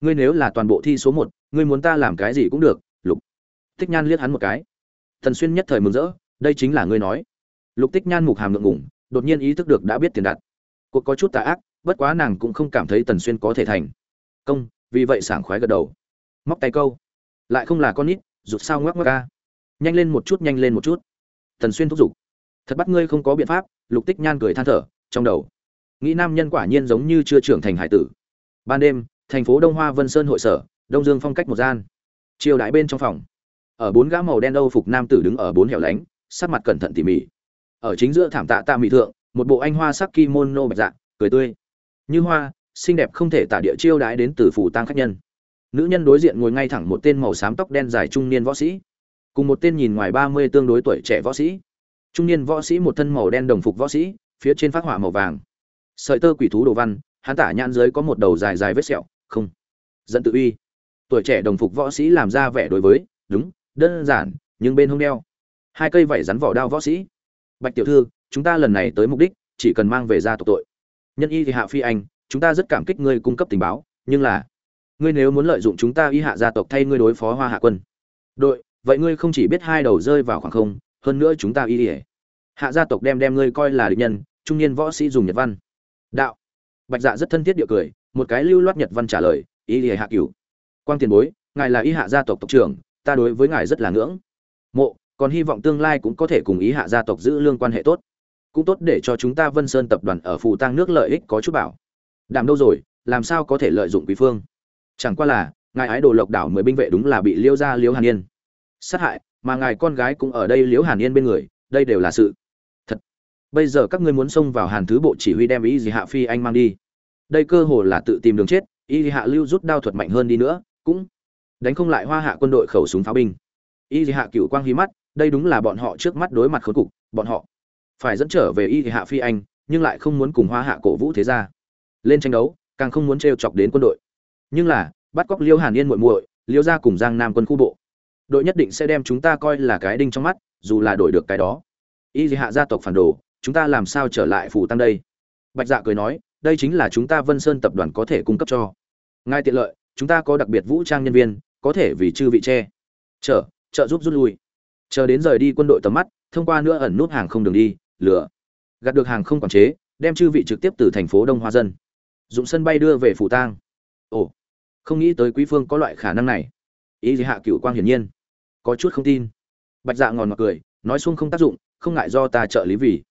Ngươi nếu là toàn bộ thi số một, ngươi muốn ta làm cái gì cũng được, lục. Tích nhan liếc hắn một cái. Tần xuyên nhất thời mừng rỡ, đây chính là ngươi nói. Lục tích nhan mục hàm ngượng ngủng đột nhiên ý thức được đã biết tiền đặt. Cuộc có chút tà ác, bất quá nàng cũng không cảm thấy tần xuyên có thể thành. Công, vì vậy sảng khoái gật đầu. Móc tay câu. Lại không là con nít, rụt sao ngoắc ngoắc ca nhanh lên một chút, nhanh lên một chút tần xuyên thúc giục. Thật bắt ngươi không có biện pháp, lục tích nhan cười than thở, trong đầu. Nghĩ nam nhân quả nhiên giống như chưa trưởng thành hải tử. Ban đêm, thành phố đông hoa vân sơn hội sở, đông dương phong cách một gian. Chiều đại bên trong phòng. Ở bốn gã màu đen âu phục nam tử đứng ở bốn hẻo lánh, sắc mặt cẩn thận tỉ mỉ. Ở chính giữa thảm tạ tạ mỹ thượng, một bộ anh hoa sắc kimono bạch dạ cười tươi. Như hoa, xinh đẹp không thể tả địa chiêu đái đến từ phủ tang khách nhân. Nữ nhân đối diện ngồi ngay thẳng một tên màu xám tóc đen dài trung niên võ sĩ cùng một tên nhìn ngoài ba mươi tương đối tuổi trẻ võ sĩ. Trung niên võ sĩ một thân màu đen đồng phục võ sĩ, phía trên phát họa màu vàng. Sợi tơ quỷ thú đồ văn, hắn tả nhãn dưới có một đầu dài dài vết sẹo, không. Dẫn tự uy. Tuổi trẻ đồng phục võ sĩ làm ra vẻ đối với, đúng, đơn giản, nhưng bên hông đeo. Hai cây vảy rắn vỏ đao võ sĩ. Bạch tiểu thư, chúng ta lần này tới mục đích, chỉ cần mang về ra tộc tội. Nhân y thì hạ phi anh, chúng ta rất cảm kích ngươi cung cấp tình báo, nhưng là, ngươi nếu muốn lợi dụng chúng ta y hạ gia tộc thay ngươi đối phó hoa hạ quân. Đội vậy ngươi không chỉ biết hai đầu rơi vào khoảng không, hơn nữa chúng ta y ỉa hạ gia tộc đem đem ngươi coi là địch nhân, trung niên võ sĩ dùng nhật văn. Đạo. Bạch dạ rất thân thiết địa cười, một cái lưu loát nhật văn trả lời, y ỉa hạ cửu. Quang tiền bối, ngài là y hạ gia tộc tộc trưởng, ta đối với ngài rất là ngưỡng. Mộ, còn hy vọng tương lai cũng có thể cùng ý hạ gia tộc giữ lương quan hệ tốt. Cũng tốt để cho chúng ta vân sơn tập đoàn ở phù tăng nước lợi ích có chút bảo. Đảm đâu rồi, làm sao có thể lợi dụng quý phương? Chẳng qua là, ngài ái đồ lộc đảo mười binh vệ đúng là bị liêu ra liêu hàn yên sát hại, mà ngài con gái cũng ở đây liễu hàn yên bên người, đây đều là sự thật. Bây giờ các ngươi muốn xông vào hàn thứ bộ chỉ huy đem ý gì hạ phi anh mang đi. Đây cơ hồ là tự tìm đường chết, y hạ lưu rút đao thuật mạnh hơn đi nữa, cũng đánh không lại hoa hạ quân đội khẩu súng pháo binh. Y hạ cựu quang hí mắt, đây đúng là bọn họ trước mắt đối mặt khốn cục, bọn họ phải dẫn trở về y hạ phi anh, nhưng lại không muốn cùng hoa hạ cổ vũ thế gia lên tranh đấu, càng không muốn t chọc đến quân đội. Nhưng là, bắt cóc liêu hàn yên muội muội liêu ra cùng giang nam quân khu bộ đội nhất định sẽ đem chúng ta coi là cái đinh trong mắt, dù là đổi được cái đó. Y hạ gia tộc phản đồ, chúng ta làm sao trở lại phủ tăng đây? Bạch dạ cười nói, đây chính là chúng ta vân sơn tập đoàn có thể cung cấp cho. Ngay tiện lợi, chúng ta có đặc biệt vũ trang nhân viên, có thể vì chư vị che. Chở, trợ giúp rút lui. Chờ đến rời đi quân đội tầm mắt, thông qua nữa ẩn nút hàng không đường đi, lửa. Gạt được hàng không quản chế, đem chư vị trực tiếp từ thành phố đông hoa dân. Dụng sân bay đưa về phủ tang. Ồ, không nghĩ tới quý phương có loại khả năng này. Ý gì hạ cựu quang hiển nhiên có chút không tin. Bạch dạ ngòn mặc cười, nói xuông không tác dụng, không ngại do ta trợ lý vì.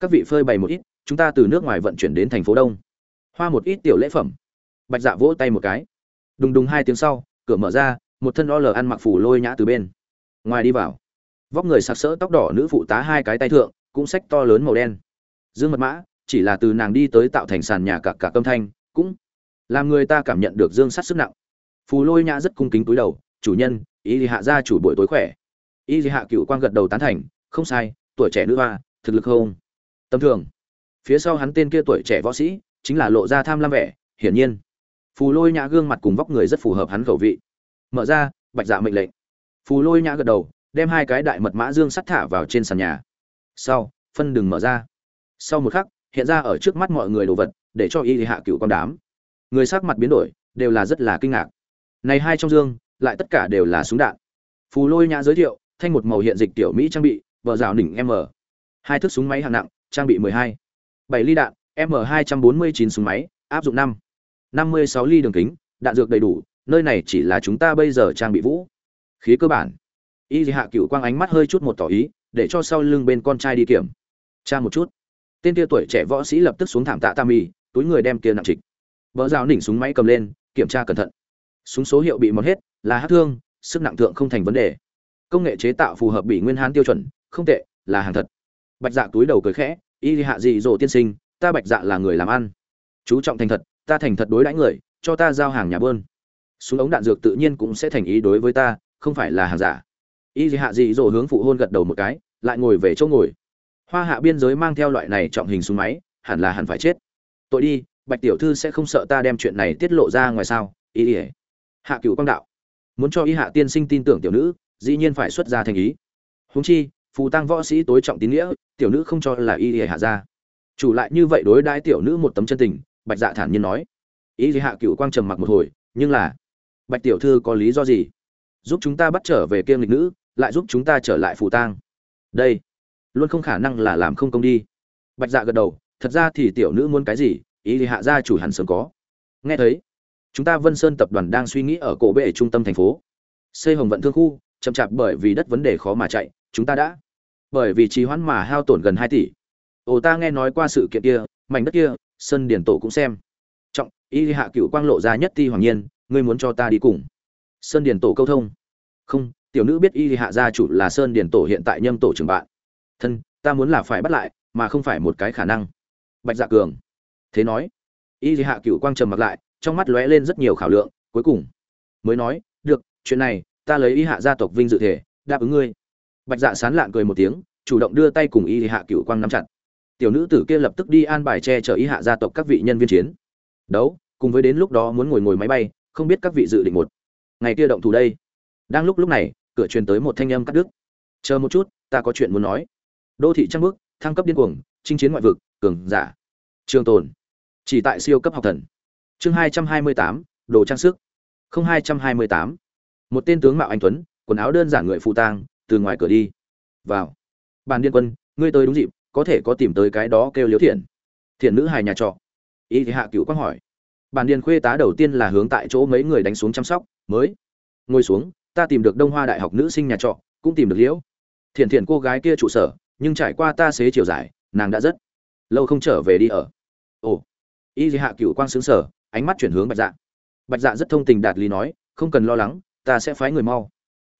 Các vị phơi bày một ít, chúng ta từ nước ngoài vận chuyển đến thành phố đông. Hoa một ít tiểu lễ phẩm. Bạch dạ vỗ tay một cái. Đùng đùng hai tiếng sau, cửa mở ra, một thân o lờ ăn mặc phủ lôi nhã từ bên. Ngoài đi vào, vóc người sặc sỡ, tóc đỏ nữ phụ tá hai cái tay thượng, cũng sách to lớn màu đen. Dương mật mã, chỉ là từ nàng đi tới tạo thành sàn nhà cả cả âm thanh, cũng làm người ta cảm nhận được dương sắt sức nặng. Phù lôi nhã rất cung kính túi đầu, chủ nhân ý hạ gia chủ buổi tối khỏe? Ý hạ cựu quang gật đầu tán thành, không sai, tuổi trẻ nữ hoa, thực lực không tầm thường. Phía sau hắn tên kia tuổi trẻ võ sĩ, chính là lộ ra tham lam vẻ, hiển nhiên. Phù lôi nhã gương mặt cùng vóc người rất phù hợp hắn khẩu vị. Mở ra, bạch dạ mệnh lệnh. Phù lôi nhã gật đầu, đem hai cái đại mật mã dương sắt thả vào trên sàn nhà. Sau, phân đừng mở ra. Sau một khắc, hiện ra ở trước mắt mọi người đồ vật, để cho y hạ cựu con đám. Người sắc mặt biến đổi, đều là rất là kinh ngạc. Này hai trong dương lại tất cả đều là súng đạn. Phù lôi nhã giới thiệu, thanh một màu hiện dịch tiểu mỹ trang bị, vợ rào đỉnh m. Hai thước súng máy hạng nặng, trang bị 12. bảy ly đạn, m 249 súng máy, áp dụng năm. 56 ly đường kính, đạn dược đầy đủ, nơi này chỉ là chúng ta bây giờ trang bị vũ. Khí cơ bản. Y hạ cựu quang ánh mắt hơi chút một tỏ ý, để cho sau lưng bên con trai đi kiểm. Tra một chút. Tên kia tuổi trẻ võ sĩ lập tức xuống thảm tạ tam mì túi người đem kia nặng trịch. Vợ rào đỉnh súng máy cầm lên, kiểm tra cẩn thận. Súng số hiệu bị mất hết là hát thương, sức nặng thượng không thành vấn đề. Công nghệ chế tạo phù hợp bị nguyên hán tiêu chuẩn, không tệ, là hàng thật. Bạch dạ túi đầu cười khẽ, y hạ dị dỗ tiên sinh, ta bạch dạ là người làm ăn. Chú trọng thành thật, ta thành thật đối đãi người, cho ta giao hàng nhà bơn. Súng ống đạn dược tự nhiên cũng sẽ thành ý đối với ta, không phải là hàng giả. Y hạ dị dỗ hướng phụ hôn gật đầu một cái, lại ngồi về chỗ ngồi. Hoa hạ biên giới mang theo loại này trọng hình súng máy, hẳn là hẳn phải chết. Tội đi, bạch tiểu thư sẽ không sợ ta đem chuyện này tiết lộ ra ngoài sao, y ỉa hạ cựu quang đạo muốn cho y hạ tiên sinh tin tưởng tiểu nữ, dĩ nhiên phải xuất ra thành ý. Húng chi, phù tăng võ sĩ tối trọng tín nghĩa, tiểu nữ không cho là y ỉa hạ ra. Chủ lại như vậy đối đãi tiểu nữ một tấm chân tình, bạch dạ thản nhiên nói. Y hạ cựu quang trầm mặc một hồi, nhưng là, bạch tiểu thư có lý do gì? Giúp chúng ta bắt trở về kiêm lịch nữ, lại giúp chúng ta trở lại phù tang. Đây, luôn không khả năng là làm không công đi. Bạch dạ gật đầu, thật ra thì tiểu nữ muốn cái gì ý thì hạ gia chủ hẳn sớm có. Nghe thấy chúng ta vân sơn tập đoàn đang suy nghĩ ở cổ bệ trung tâm thành phố. Xây hồng vận thương khu, chậm chạp bởi vì đất vấn đề khó mà chạy, chúng ta đã. Bởi vì trì hoãn mà hao tổn gần hai tỷ. Ồ, ta nghe nói qua sự kiện kia, mảnh đất kia sơn điển tổ cũng xem. Trọng, y hạ cựu quang lộ ra nhất ti hoàng nhiên, ngươi muốn cho ta đi cùng. Sơn điển tổ câu thông. Không, tiểu nữ biết y hạ gia chủ là sơn điển tổ hiện tại nhâm tổ trưởng bạn. Thân, ta muốn là phải bắt lại, mà không phải một cái khả năng. Bạch dạ cường. Thế nói, y hạ cựu quang trầm mặc lại trong mắt lóe lên rất nhiều khảo lượng, cuối cùng mới nói, được, chuyện này, ta lấy y hạ gia tộc vinh dự thể, đáp ứng ngươi. Bạch dạ sán lạn cười một tiếng, chủ động đưa tay cùng y hạ cựu quang nắm chặt. Tiểu nữ tử kia lập tức đi an bài che chở y hạ gia tộc các vị nhân viên chiến. Đấu, cùng với đến lúc đó muốn ngồi ngồi máy bay, không biết các vị dự định một ngày kia động thủ đây. Đang lúc lúc này, cửa truyền tới một thanh âm cắt đứt. Chờ một chút, ta có chuyện muốn nói. Đô thị trăng bước, thăng cấp điên cuồng, chinh chiến ngoại vực, cường giả, trường tồn, chỉ tại siêu cấp học thần chương hai trăm hai mươi tám, đồ trang sức. Không hai trăm hai mươi tám. Một tên tướng mạo anh tuấn, quần áo đơn giản người phụ tang, từ ngoài cửa đi. Vào. Bàn điên quân, ngươi tới đúng dịp, có thể có tìm tới cái đó kêu liếu thiện. Thiện nữ hài nhà trọ. Y thì hạ cựu quang hỏi. Bàn điền khuê tá đầu tiên là hướng tại chỗ mấy người đánh xuống chăm sóc, mới. Ngồi xuống, ta tìm được đông hoa đại học nữ sinh nhà trọ, cũng tìm được liễu. Thiện thiện cô gái kia trụ sở, nhưng trải qua ta xế chiều dài, nàng đã rất lâu không trở về đi ở. Ồ. Y hạ cựu quang xứng sở ánh mắt chuyển hướng bạch dạ. Bạch dạ rất thông tình đạt lý nói, không cần lo lắng, ta sẽ phái người mau.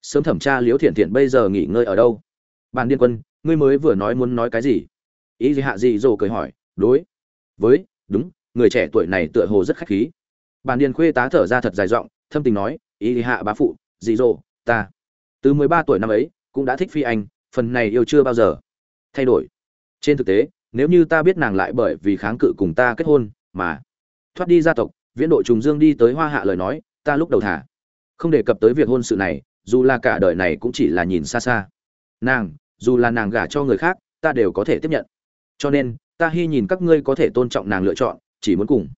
Sớm thẩm tra liễu thiện thiện bây giờ nghỉ ngơi ở đâu? Bàn điên quân, ngươi mới vừa nói muốn nói cái gì? Ý gì hạ gì dỗ cười hỏi, đối, với, đúng, người trẻ tuổi này tựa hồ rất khách khí. Bàn điên khuê tá thở ra thật dài giọng, thâm tình nói, y hạ bá phụ dị dỗ ta, từ mười ba tuổi năm ấy, cũng đã thích phi anh, phần này yêu chưa bao giờ thay đổi. Trên thực tế, nếu như ta biết nàng lại bởi vì kháng cự cùng ta kết hôn, mà thoát đi gia tộc, viễn độ trùng dương đi tới hoa hạ lời nói, ta lúc đầu thả. Không đề cập tới việc hôn sự này, dù là cả đời này cũng chỉ là nhìn xa xa. Nàng, dù là nàng gả cho người khác, ta đều có thể tiếp nhận. Cho nên, ta hy nhìn các ngươi có thể tôn trọng nàng lựa chọn, chỉ muốn cùng.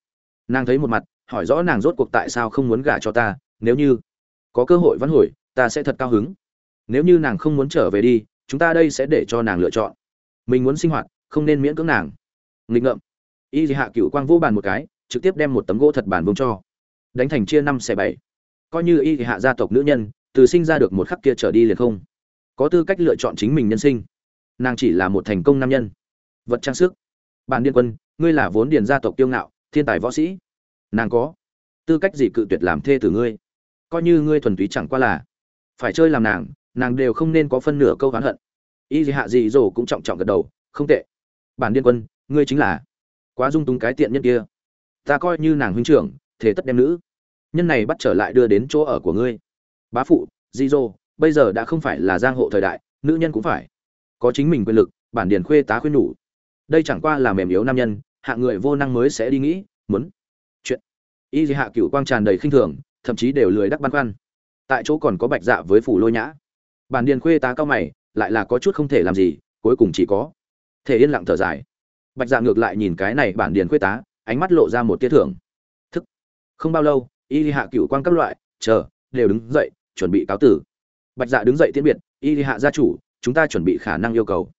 Nàng thấy một mặt, hỏi rõ nàng rốt cuộc tại sao không muốn gả cho ta, nếu như có cơ hội vãn hồi, ta sẽ thật cao hứng. Nếu như nàng không muốn trở về đi, chúng ta đây sẽ để cho nàng lựa chọn. Mình muốn sinh hoạt, không nên miễn cưỡng nàng. Nghịch ngợm. Y hạ cựu quang vô bàn một cái trực tiếp đem một tấm gỗ thật bản vung cho. Đánh thành chia năm xẻ bảy. Coi như y hạ gia tộc nữ nhân, từ sinh ra được một khắc kia trở đi liền không. Có tư cách lựa chọn chính mình nhân sinh. Nàng chỉ là một thành công nam nhân. Vật trang sức. Bản điên quân, ngươi là vốn điền gia tộc tiêu ngạo, thiên tài võ sĩ. Nàng có. Tư cách gì cự tuyệt làm thê từ ngươi? Coi như ngươi thuần túy chẳng qua là phải chơi làm nàng nàng đều không nên có phân nửa câu oán hận. Y hạ gì rồ cũng trọng trọng gật đầu, không tệ. Bản điên quân, ngươi chính là quá dung túng cái tiện nhân kia ta coi như nàng huynh trưởng thế tất đem nữ. Nhân này bắt trở lại đưa đến chỗ ở của ngươi. Bá phụ dị bây giờ đã không phải là giang hộ thời đại, nữ nhân cũng phải. Có chính mình quyền lực, bản điền khuê tá khuyên nhủ. Đây chẳng qua là mềm yếu nam nhân, hạ người vô năng mới sẽ đi nghĩ, muốn. Chuyện. Y hạ cửu quang tràn đầy khinh thường, thậm chí đều lười đắc băn khoăn. Tại chỗ còn có bạch dạ với phủ lôi nhã. Bản điền khuê tá cao mày, lại là có chút không thể làm gì, cuối cùng chỉ có thể yên lặng thở dài. Bạch dạ ngược lại nhìn cái này bản điền khuê tá ánh mắt lộ ra một tia thưởng. Thức. Không bao lâu, y hạ cửu quan các loại, chờ, đều đứng dậy, chuẩn bị cáo tử. Bạch dạ đứng dậy tiễn biệt, y hạ gia chủ, chúng ta chuẩn bị khả năng yêu cầu.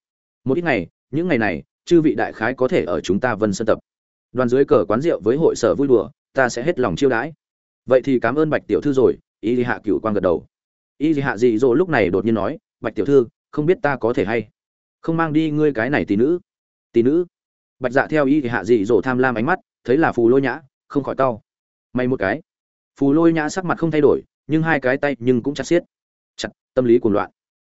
Một ít ngày, những ngày này, chư vị đại khái có thể ở chúng ta vân sân tập. Đoàn dưới cờ quán rượu với hội sở vui đùa, ta sẽ hết lòng chiêu đãi. Vậy thì cảm ơn bạch tiểu thư rồi, y hạ cửu quan gật đầu. Y hạ dị dỗ lúc này đột nhiên nói, bạch tiểu thư, không biết ta có thể hay không mang đi ngươi cái này tỷ nữ? Tỷ nữ? Bạch dạ theo y thì hạ dị dỗ tham lam ánh mắt, thấy là phù lôi nhã, không khỏi tao may một cái. Phù lôi nhã sắc mặt không thay đổi, nhưng hai cái tay nhưng cũng chặt xiết. Chặt, tâm lý cuồng loạn.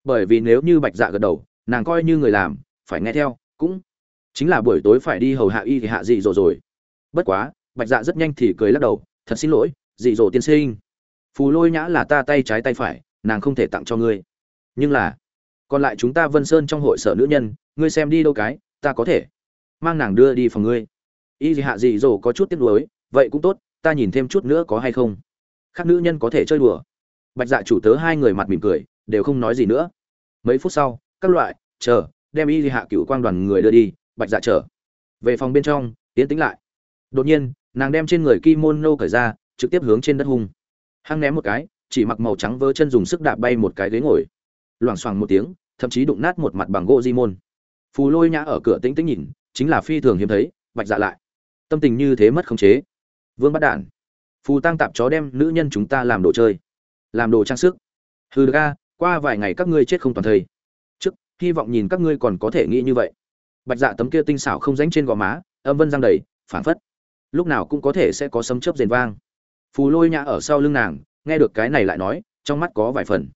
Bởi vì nếu như bạch dạ gật đầu, nàng coi như người làm, phải nghe theo, cũng chính là buổi tối phải đi hầu hạ y thì hạ dị dỗ rồi. Bất quá, bạch dạ rất nhanh thì cười lắc đầu, thật xin lỗi, dị dỗ tiên sinh. Phù lôi nhã là ta tay trái tay phải, nàng không thể tặng cho ngươi. Nhưng là, còn lại chúng ta vân sơn trong hội sở nữ nhân, ngươi xem đi đâu cái, ta có thể mang nàng đưa đi phòng ngươi. Y hạ dị dỗ có chút tiếc nuối, vậy cũng tốt, ta nhìn thêm chút nữa có hay không? Khác nữ nhân có thể chơi đùa. Bạch dạ chủ tớ hai người mặt mỉm cười, đều không nói gì nữa. Mấy phút sau, các loại, chờ, đem y hạ cựu quang đoàn người đưa đi, bạch dạ trở về phòng bên trong tiến tính lại. Đột nhiên, nàng đem trên người kimono cởi ra, trực tiếp hướng trên đất hung. Hăng ném một cái, chỉ mặc màu trắng vơ chân dùng sức đạp bay một cái ghế ngồi. Loảng xoảng một tiếng, thậm chí đụng nát một mặt bằng gỗ di môn. Phù lôi nhã ở cửa tĩnh tĩnh nhìn chính là phi thường hiếm thấy, bạch dạ lại. Tâm tình như thế mất khống chế. Vương bắt đản, phù tăng tạp chó đem nữ nhân chúng ta làm đồ chơi, làm đồ trang sức. Hừ ga qua vài ngày các ngươi chết không toàn thây. Trước, hy vọng nhìn các ngươi còn có thể nghĩ như vậy. Bạch dạ tấm kia tinh xảo không ránh trên gò má, âm vân răng đầy phản phất, lúc nào cũng có thể sẽ có sấm chớp rền vang. Phù lôi nhã ở sau lưng nàng, nghe được cái này lại nói, trong mắt có vài phần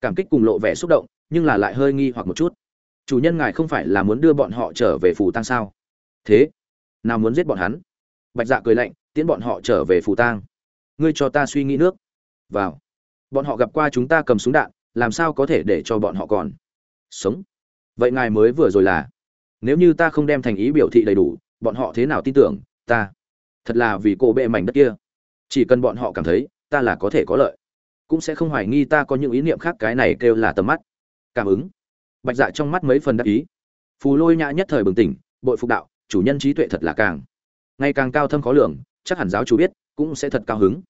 cảm kích cùng lộ vẻ xúc động, nhưng là lại hơi nghi hoặc một chút chủ nhân ngài không phải là muốn đưa bọn họ trở về phù tang sao? Thế, nào muốn giết bọn hắn? Bạch dạ cười lạnh, tiễn bọn họ trở về phù tang. Ngươi cho ta suy nghĩ nước. Vào. Bọn họ gặp qua chúng ta cầm súng đạn, làm sao có thể để cho bọn họ còn sống? Vậy ngài mới vừa rồi là, nếu như ta không đem thành ý biểu thị đầy đủ, bọn họ thế nào tin tưởng ta? Thật là vì cổ bệ mảnh đất kia. Chỉ cần bọn họ cảm thấy, ta là có thể có lợi. Cũng sẽ không hoài nghi ta có những ý niệm khác, cái này kêu là tầm mắt. Cảm ứng bạch dạ trong mắt mấy phần đắc ý. Phù lôi nhã nhất thời bừng tỉnh, bội phục đạo, chủ nhân trí tuệ thật là càng. Ngày càng cao thâm khó lường, chắc hẳn giáo chủ biết, cũng sẽ thật cao hứng.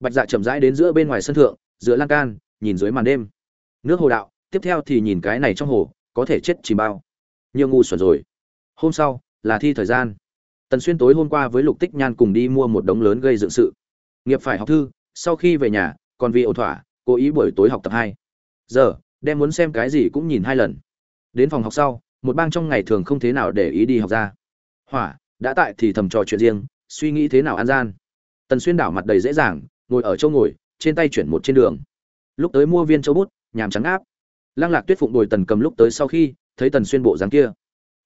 Bạch dạ chậm rãi đến giữa bên ngoài sân thượng, giữa lan can, nhìn dưới màn đêm. Nước hồ đạo, tiếp theo thì nhìn cái này trong hồ, có thể chết chìm bao. Nhiều ngu xuẩn rồi. Hôm sau, là thi thời gian. Tần xuyên tối hôm qua với lục tích nhan cùng đi mua một đống lớn gây dựng sự. Nghiệp phải học thư, sau khi về nhà, còn vì ẩu thỏa, cố ý buổi tối học tập hai. Giờ đem muốn xem cái gì cũng nhìn hai lần. Đến phòng học sau, một bang trong ngày thường không thế nào để ý đi học ra. Hỏa, đã tại thì thầm trò chuyện riêng, suy nghĩ thế nào an gian. Tần xuyên đảo mặt đầy dễ dàng, ngồi ở chỗ ngồi, trên tay chuyển một trên đường. Lúc tới mua viên châu bút, nhàm trắng áp lăng lạc tuyết phụng đồi tần cầm lúc tới sau khi, thấy tần xuyên bộ dáng kia.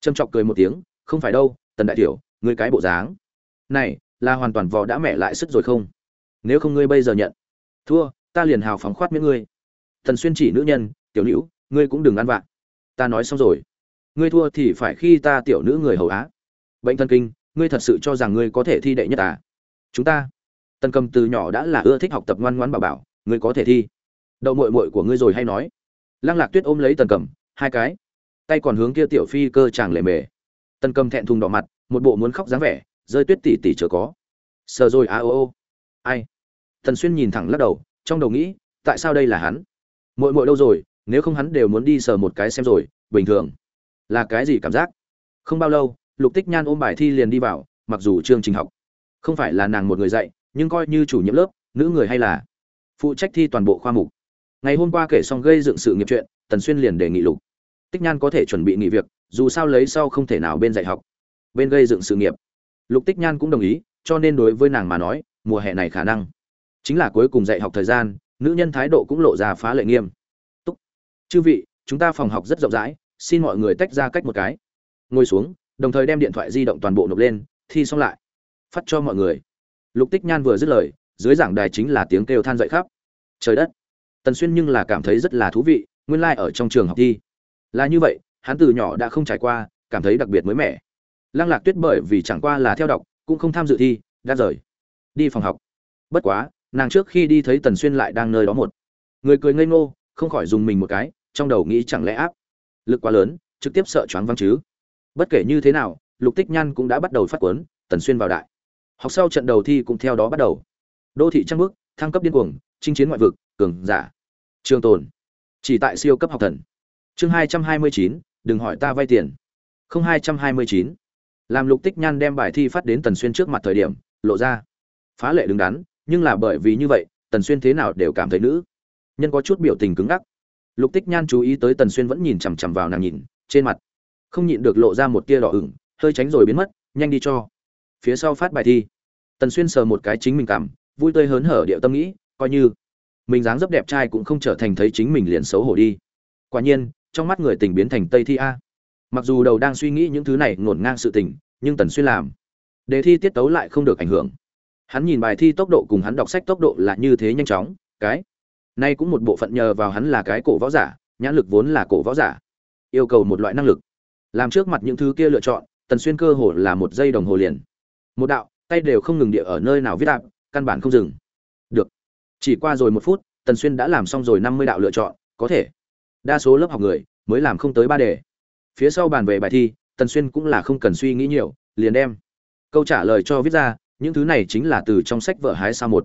Châm chọc cười một tiếng, không phải đâu, tần đại tiểu, ngươi cái bộ dáng này là hoàn toàn vò đã mẹ lại sức rồi không? Nếu không ngươi bây giờ nhận, thua, ta liền hào phóng khoát miễn ngươi. Tần xuyên chỉ nữ nhân tiểu nữ, ngươi cũng đừng ăn vạ. Ta nói xong rồi. Ngươi thua thì phải khi ta tiểu nữ người hầu á. Bệnh thần kinh, ngươi thật sự cho rằng ngươi có thể thi đệ nhất à? Chúng ta, tần cầm từ nhỏ đã là ưa thích học tập ngoan ngoãn bảo bảo, ngươi có thể thi. Đậu muội muội của ngươi rồi hay nói. Lăng lạc tuyết ôm lấy tần cầm, hai cái. Tay còn hướng kia tiểu phi cơ chàng lề mề. Tần cầm thẹn thùng đỏ mặt, một bộ muốn khóc dáng vẻ, rơi tuyết tỉ tỉ chờ có. Sờ rồi a ô ô. Ai? Tần xuyên nhìn thẳng lắc đầu, trong đầu nghĩ, tại sao đây là hắn? Muội muội đâu rồi? Nếu không hắn đều muốn đi sờ một cái xem rồi, bình thường. Là cái gì cảm giác? Không bao lâu, lục tích nhan ôm bài thi liền đi vào, mặc dù chương trình học không phải là nàng một người dạy, nhưng coi như chủ nhiệm lớp, nữ người hay là phụ trách thi toàn bộ khoa mục. Ngày hôm qua kể xong gây dựng sự nghiệp chuyện, tần xuyên liền đề nghị lục tích nhan có thể chuẩn bị nghỉ việc, dù sao lấy sau không thể nào bên dạy học, bên gây dựng sự nghiệp. Lục tích nhan cũng đồng ý, cho nên đối với nàng mà nói, mùa hè này khả năng chính là cuối cùng dạy học thời gian, nữ nhân thái độ cũng lộ ra phá lệ nghiêm chư vị, chúng ta phòng học rất rộng rãi, xin mọi người tách ra cách một cái. Ngồi xuống, đồng thời đem điện thoại di động toàn bộ nộp lên, thi xong lại. Phát cho mọi người. Lục tích nhan vừa dứt lời, dưới giảng đài chính là tiếng kêu than dậy khắp. Trời đất. Tần xuyên nhưng là cảm thấy rất là thú vị, nguyên lai、like、ở trong trường học thi. Là như vậy, hắn từ nhỏ đã không trải qua, cảm thấy đặc biệt mới mẻ. Lăng lạc tuyết bởi vì chẳng qua là theo đọc, cũng không tham dự thi, đã rời. Đi phòng học. Bất quá, nàng trước khi đi thấy tần xuyên lại đang nơi đó một. Người cười ngây ngô, không khỏi dùng mình một cái trong đầu nghĩ chẳng lẽ áp lực quá lớn, trực tiếp sợ choáng văng chứ? Bất kể như thế nào, lục tích nhan cũng đã bắt đầu phát quấn tần xuyên vào đại. Học sau trận đầu thi cũng theo đó bắt đầu. Đô thị trăng bước thăng cấp điên cuồng, chinh chiến ngoại vực, cường giả. Trường tồn. Chỉ tại siêu cấp học thần. Chương hai trăm hai mươi chín, đừng hỏi ta vay tiền. Không hai trăm hai mươi chín. Làm lục tích nhan đem bài thi phát đến tần xuyên trước mặt thời điểm, lộ ra. Phá lệ đứng đắn, nhưng là bởi vì như vậy, tần xuyên thế nào đều cảm thấy nữ. Nhân có chút biểu tình cứng ngắc lục tích nhan chú ý tới tần xuyên vẫn nhìn chằm chằm vào nàng nhìn, trên mặt không nhịn được lộ ra một tia đỏ ửng, hơi tránh rồi biến mất, nhanh đi cho, phía sau phát bài thi. Tần xuyên sờ một cái chính mình cảm, vui tươi hớn hở điệu tâm nghĩ, coi như mình dáng dấp đẹp trai cũng không trở thành thấy chính mình liền xấu hổ đi. Quả nhiên, trong mắt người tình biến thành tây thi a. Mặc dù đầu đang suy nghĩ những thứ này ngổn ngang sự tình, nhưng tần xuyên làm đề thi tiết tấu lại không được ảnh hưởng. Hắn nhìn bài thi tốc độ cùng hắn đọc sách tốc độ là như thế nhanh chóng, cái nay cũng một bộ phận nhờ vào hắn là cái cổ võ giả, nhãn lực vốn là cổ võ giả. Yêu cầu một loại năng lực. Làm trước mặt những thứ kia lựa chọn, tần xuyên cơ hồ là một giây đồng hồ liền. Một đạo, tay đều không ngừng địa ở nơi nào viết đạp căn bản không dừng. Được. Chỉ qua rồi một phút, tần xuyên đã làm xong rồi năm mươi đạo lựa chọn, có thể. Đa số lớp học người, mới làm không tới ba đề. Phía sau bàn về bài thi, tần xuyên cũng là không cần suy nghĩ nhiều, liền đem. Câu trả lời cho viết ra, những thứ này chính là từ trong sách vở hái sao một.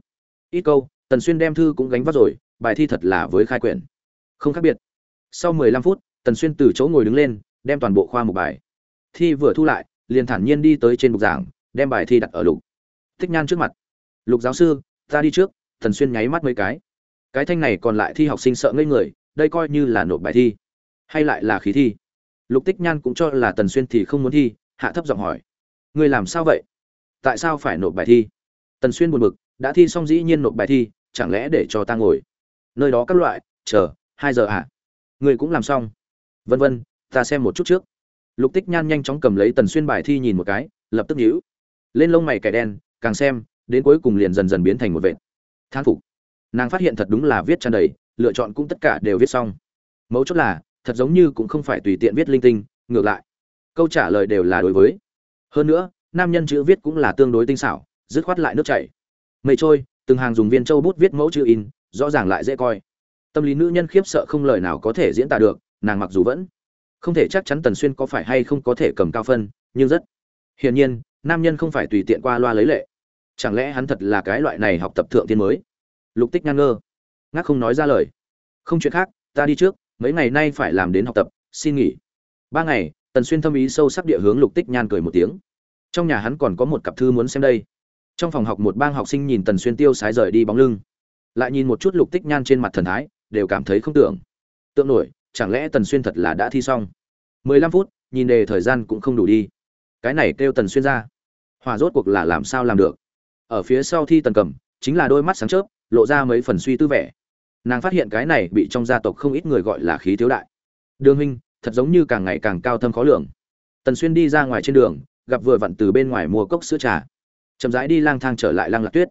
Ít câu, tần xuyên đem thư cũng gánh vác rồi bài thi thật là với khai quyển. Không khác biệt. Sau mười lăm phút, tần xuyên từ chỗ ngồi đứng lên, đem toàn bộ khoa một bài thi vừa thu lại, liền thản nhiên đi tới trên bục giảng, đem bài thi đặt ở lục. Thích nhan trước mặt. Lục giáo sư, ta đi trước. Tần xuyên nháy mắt mấy cái. Cái thanh này còn lại thi học sinh sợ ngây người, đây coi như là nộp bài thi, hay lại là khí thi. Lục tích nhan cũng cho là tần xuyên thì không muốn thi, hạ thấp giọng hỏi. Người làm sao vậy? Tại sao phải nộp bài thi? Tần xuyên buồn bực, đã thi xong dĩ nhiên nộp bài thi, chẳng lẽ để cho ta ngồi? Nơi đó các loại, chờ, hai giờ à? Người cũng làm xong. Vân vân, ta xem một chút trước. Lục tích nhan nhanh chóng cầm lấy tần xuyên bài thi nhìn một cái, lập tức nhíu. Lên lông mày cải đen, càng xem, đến cuối cùng liền dần dần biến thành một vệt. Thán phục. Nàng phát hiện thật đúng là viết tràn đầy, lựa chọn cũng tất cả đều viết xong. Mấu chốt là, thật giống như cũng không phải tùy tiện viết linh tinh, ngược lại. Câu trả lời đều là đối với. Hơn nữa, nam nhân chữ viết cũng là tương đối tinh xảo, dứt khoát lại nước chảy. Mây trôi, từng hàng dùng viên châu bút viết mẫu chữ in rõ ràng lại dễ coi. Tâm lý nữ nhân khiếp sợ không lời nào có thể diễn tả được, nàng mặc dù vẫn không thể chắc chắn tần xuyên có phải hay không có thể cầm cao phân, nhưng rất hiển nhiên, nam nhân không phải tùy tiện qua loa lấy lệ. Chẳng lẽ hắn thật là cái loại này học tập thượng tiên mới? Lục tích ngang ngơ, ngác không nói ra lời. Không chuyện khác, ta đi trước, mấy ngày nay phải làm đến học tập, xin nghỉ. Ba ngày, tần xuyên thâm ý sâu sắc địa hướng lục tích nhan cười một tiếng. Trong nhà hắn còn có một cặp thư muốn xem đây. Trong phòng học một bang học sinh nhìn tần xuyên tiêu sái rời đi bóng lưng lại nhìn một chút lục tích nhan trên mặt thần thái, đều cảm thấy không tưởng. Tượng nổi, chẳng lẽ tần xuyên thật là đã thi xong? Mười lăm phút, nhìn đề thời gian cũng không đủ đi. Cái này kêu tần xuyên ra. Hòa rốt cuộc là làm sao làm được? Ở phía sau thi tần cầm, chính là đôi mắt sáng chớp, lộ ra mấy phần suy tư vẻ. Nàng phát hiện cái này bị trong gia tộc không ít người gọi là khí thiếu đại. Đường huynh, thật giống như càng ngày càng cao thâm khó lường. Tần xuyên đi ra ngoài trên đường, gặp vừa vặn từ bên ngoài mua cốc sữa trà. Chậm rãi đi lang thang trở lại lang lạc tuyết.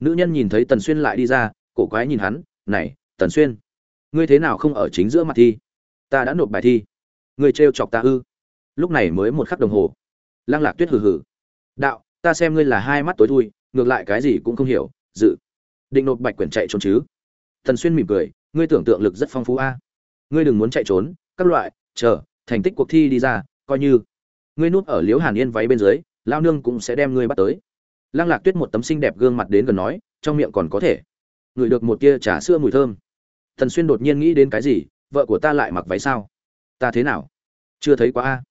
Nữ nhân nhìn thấy tần xuyên lại đi ra cổ quái nhìn hắn, này, tần xuyên, ngươi thế nào không ở chính giữa mặt thi? Ta đã nộp bài thi. Ngươi trêu chọc ta ư? Lúc này mới một khắc đồng hồ. Lang lạc tuyết hừ hừ. Đạo, ta xem ngươi là hai mắt tối thui, ngược lại cái gì cũng không hiểu, dự. Định nộp bạch quyển chạy trốn chứ? Thần xuyên mỉm cười, ngươi tưởng tượng lực rất phong phú a. Ngươi đừng muốn chạy trốn, các loại, chờ, thành tích cuộc thi đi ra, coi như. Ngươi núp ở liễu hàn yên váy bên dưới lao nương cũng sẽ đem ngươi bắt tới. Lăng lạc tuyết một tấm xinh đẹp gương mặt đến gần nói, trong miệng còn có thể ngửi được một tia trà sữa mùi thơm. Thần xuyên đột nhiên nghĩ đến cái gì, vợ của ta lại mặc váy sao? Ta thế nào? Chưa thấy quá a.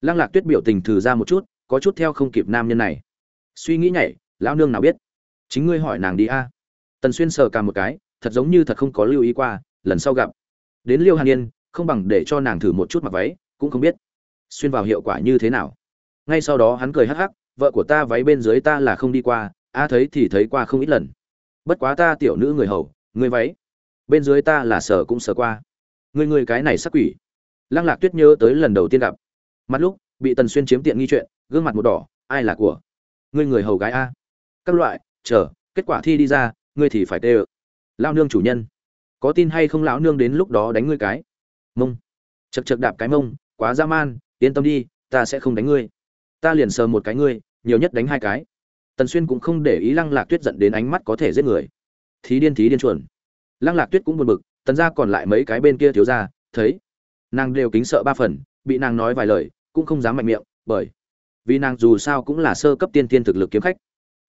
Lăng lạc tuyết biểu tình thử ra một chút, có chút theo không kịp nam nhân này. Suy nghĩ nhảy, lão nương nào biết? Chính ngươi hỏi nàng đi a. Tần xuyên sờ cả một cái, thật giống như thật không có lưu ý qua, lần sau gặp. Đến liêu hàn yên, không bằng để cho nàng thử một chút mặc váy, cũng không biết. Xuyên vào hiệu quả như thế nào? Ngay sau đó hắn cười hắc hắc, vợ của ta váy bên dưới ta là không đi qua, a thấy thì thấy qua không ít lần bất quá ta tiểu nữ người hầu, người váy. Bên dưới ta là sở cũng sở qua. Người người cái này sắc quỷ. Lăng lạc tuyết nhớ tới lần đầu tiên gặp. Mặt lúc, bị tần xuyên chiếm tiện nghi chuyện, gương mặt một đỏ, ai là của? Ngươi người hầu gái a. Các loại, chờ, kết quả thi đi ra, ngươi thì phải tê ự lao nương chủ nhân. Có tin hay không lão nương đến lúc đó đánh ngươi cái? Mông. Chật chật đạp cái mông, quá dã man, yên tâm đi, ta sẽ không đánh ngươi. Ta liền sờ một cái ngươi, nhiều nhất đánh hai cái tần xuyên cũng không để ý lăng lạc tuyết giận đến ánh mắt có thể giết người. Thí điên thí điên chuồn. Lăng lạc tuyết cũng buồn bực, tần ra còn lại mấy cái bên kia thiếu ra thấy nàng đều kính sợ ba phần, bị nàng nói vài lời, cũng không dám mạnh miệng, bởi vì nàng dù sao cũng là sơ cấp tiên tiên thực lực kiếm khách.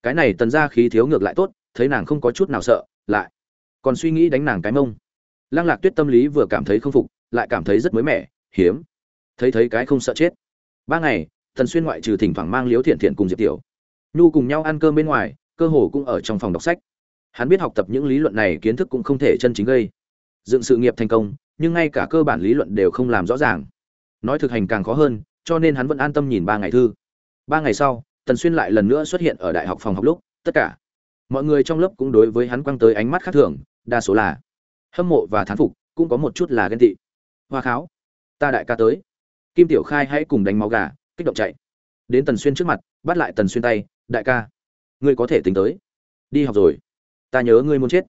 Cái này tần ra khí thiếu ngược lại tốt, thấy nàng không có chút nào sợ, lại còn suy nghĩ đánh nàng cái mông. Lăng lạc tuyết tâm lý vừa cảm thấy không phục, lại cảm thấy rất mới mẻ, hiếm. Thấy thấy cái không sợ chết. Ba ngày thần xuyên ngoại trừ thỉnh thoảng mang liếu thiện thiện cùng diệp tiểu nhu cùng nhau ăn cơm bên ngoài, cơ hồ cũng ở trong phòng đọc sách. Hắn biết học tập những lý luận này kiến thức cũng không thể chân chính gây dựng sự nghiệp thành công, nhưng ngay cả cơ bản lý luận đều không làm rõ ràng. Nói thực hành càng khó hơn, cho nên hắn vẫn an tâm nhìn ba ngày thư. Ba ngày sau, tần xuyên lại lần nữa xuất hiện ở đại học phòng học lúc, tất cả mọi người trong lớp cũng đối với hắn quăng tới ánh mắt khác thường, đa số là hâm mộ và thán phục, cũng có một chút là ghen tị. Hoa kháo, ta đại ca tới. Kim tiểu khai hãy cùng đánh máu gà, kích động chạy. Đến tần xuyên trước mặt, bắt lại tần xuyên tay đại ca, ngươi có thể tính tới. Đi học rồi. Ta nhớ ngươi muốn chết.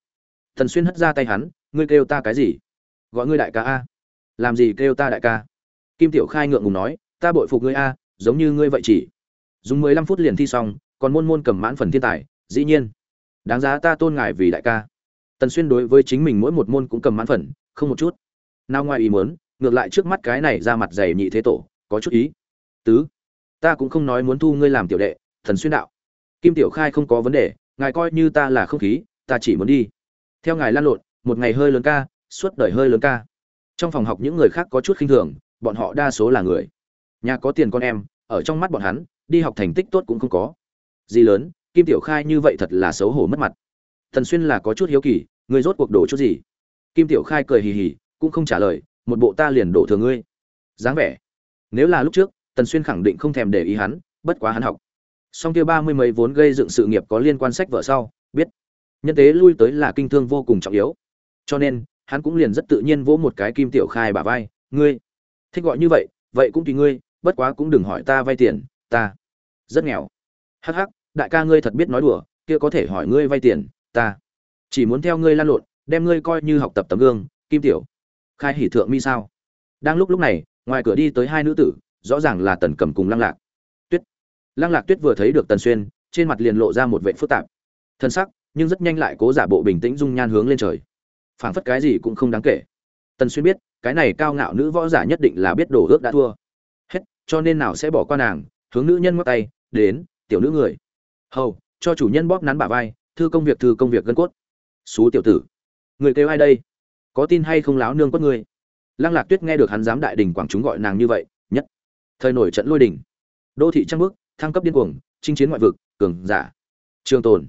Tần xuyên hất ra tay hắn, ngươi kêu ta cái gì? Gọi ngươi đại ca a. Làm gì kêu ta đại ca? Kim tiểu khai ngượng ngùng nói, ta bội phục ngươi a, giống như ngươi vậy chỉ. Dùng mười lăm phút liền thi xong, còn môn môn cầm mãn phần thiên tài, dĩ nhiên. Đáng giá ta tôn ngài vì đại ca. Tần xuyên đối với chính mình mỗi một môn cũng cầm mãn phần, không một chút. Nào ngoài ý muốn, ngược lại trước mắt cái này ra mặt dày nhị thế tổ, có chút ý. Tứ, ta cũng không nói muốn thu ngươi làm tiểu đệ thần xuyên đạo. Kim tiểu khai không có vấn đề, ngài coi như ta là không khí, ta chỉ muốn đi. Theo ngài lan lộn, một ngày hơi lớn ca, suốt đời hơi lớn ca. Trong phòng học những người khác có chút khinh thường, bọn họ đa số là người. Nhà có tiền con em, ở trong mắt bọn hắn, đi học thành tích tốt cũng không có. Gì lớn, kim tiểu khai như vậy thật là xấu hổ mất mặt. Thần xuyên là có chút hiếu kỳ người rốt cuộc đổ chút gì? Kim tiểu khai cười hì hì, cũng không trả lời, một bộ ta liền đổ thừa ngươi. Dáng vẻ. Nếu là lúc trước, tần xuyên khẳng định không thèm để ý hắn, bất quá hắn học song kia ba mươi mấy vốn gây dựng sự nghiệp có liên quan sách vở sau, biết nhân tế lui tới là kinh thương vô cùng trọng yếu. Cho nên, hắn cũng liền rất tự nhiên vỗ một cái kim tiểu khai bả vai, ngươi, thích gọi như vậy vậy cũng tùy ngươi, bất quá cũng đừng hỏi ta vay tiền, ta rất nghèo. Hắc hắc, đại ca ngươi thật biết nói đùa, kia có thể hỏi ngươi vay tiền, ta chỉ muốn theo ngươi lan lộn, đem ngươi coi như học tập tấm gương, kim tiểu khai hỉ thượng mi sao? Đang lúc lúc này, ngoài cửa đi tới hai nữ tử, rõ ràng là tần cầm cùng lăng lạc lăng lạc tuyết vừa thấy được tần xuyên, trên mặt liền lộ ra một vệ phức tạp. Thân sắc, nhưng rất nhanh lại cố giả bộ bình tĩnh dung nhan hướng lên trời. Phảng phất cái gì cũng không đáng kể. Tần xuyên biết, cái này cao ngạo nữ võ giả nhất định là biết đổ ước đã thua. Hết, cho nên nào sẽ bỏ qua nàng, hướng nữ nhân ngoắc tay, đến, tiểu nữ người. Hầu, cho chủ nhân bóp nắn bả vai, thư công việc thư công việc gân cốt. Xú tiểu tử, người kêu ai đây? Có tin hay không láo nương quất ngươi lăng lạc tuyết nghe được hắn dám đại đình quảng chúng gọi nàng như vậy, nhất. Thời nổi trận lôi đình. Đô thị trăng bước thăng cấp điên cuồng, chinh chiến ngoại vực, cường giả. Trường tồn.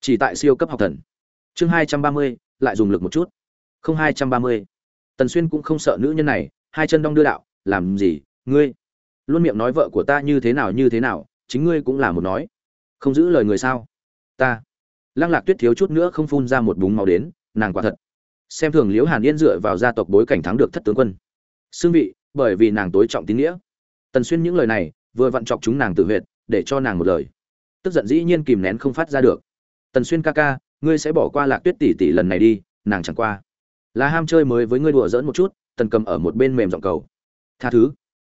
Chỉ tại siêu cấp học thần. Chương hai trăm ba mươi, lại dùng lực một chút. Không hai trăm ba mươi. Tần xuyên cũng không sợ nữ nhân này, hai chân đong đưa đạo, làm gì, ngươi? Luôn miệng nói vợ của ta như thế nào như thế nào, chính ngươi cũng là một nói. Không giữ lời người sao? Ta. Lăng lạc tuyết thiếu chút nữa không phun ra một búng máu đến, nàng quả thật. Xem thường liễu hàn yên dựa vào gia tộc bối cảnh thắng được thất tướng quân. Xương vị, bởi vì nàng tối trọng tín nghĩa. Tần xuyên những lời này vừa vặn chọc chúng nàng tự huyệt, để cho nàng một lời. Tức giận dĩ nhiên kìm nén không phát ra được. Tần xuyên ca ca, ngươi sẽ bỏ qua lạc tuyết tỷ tỷ lần này đi, nàng chẳng qua. Là ham chơi mới với ngươi đùa giỡn một chút, tần cầm ở một bên mềm giọng cầu. Tha thứ.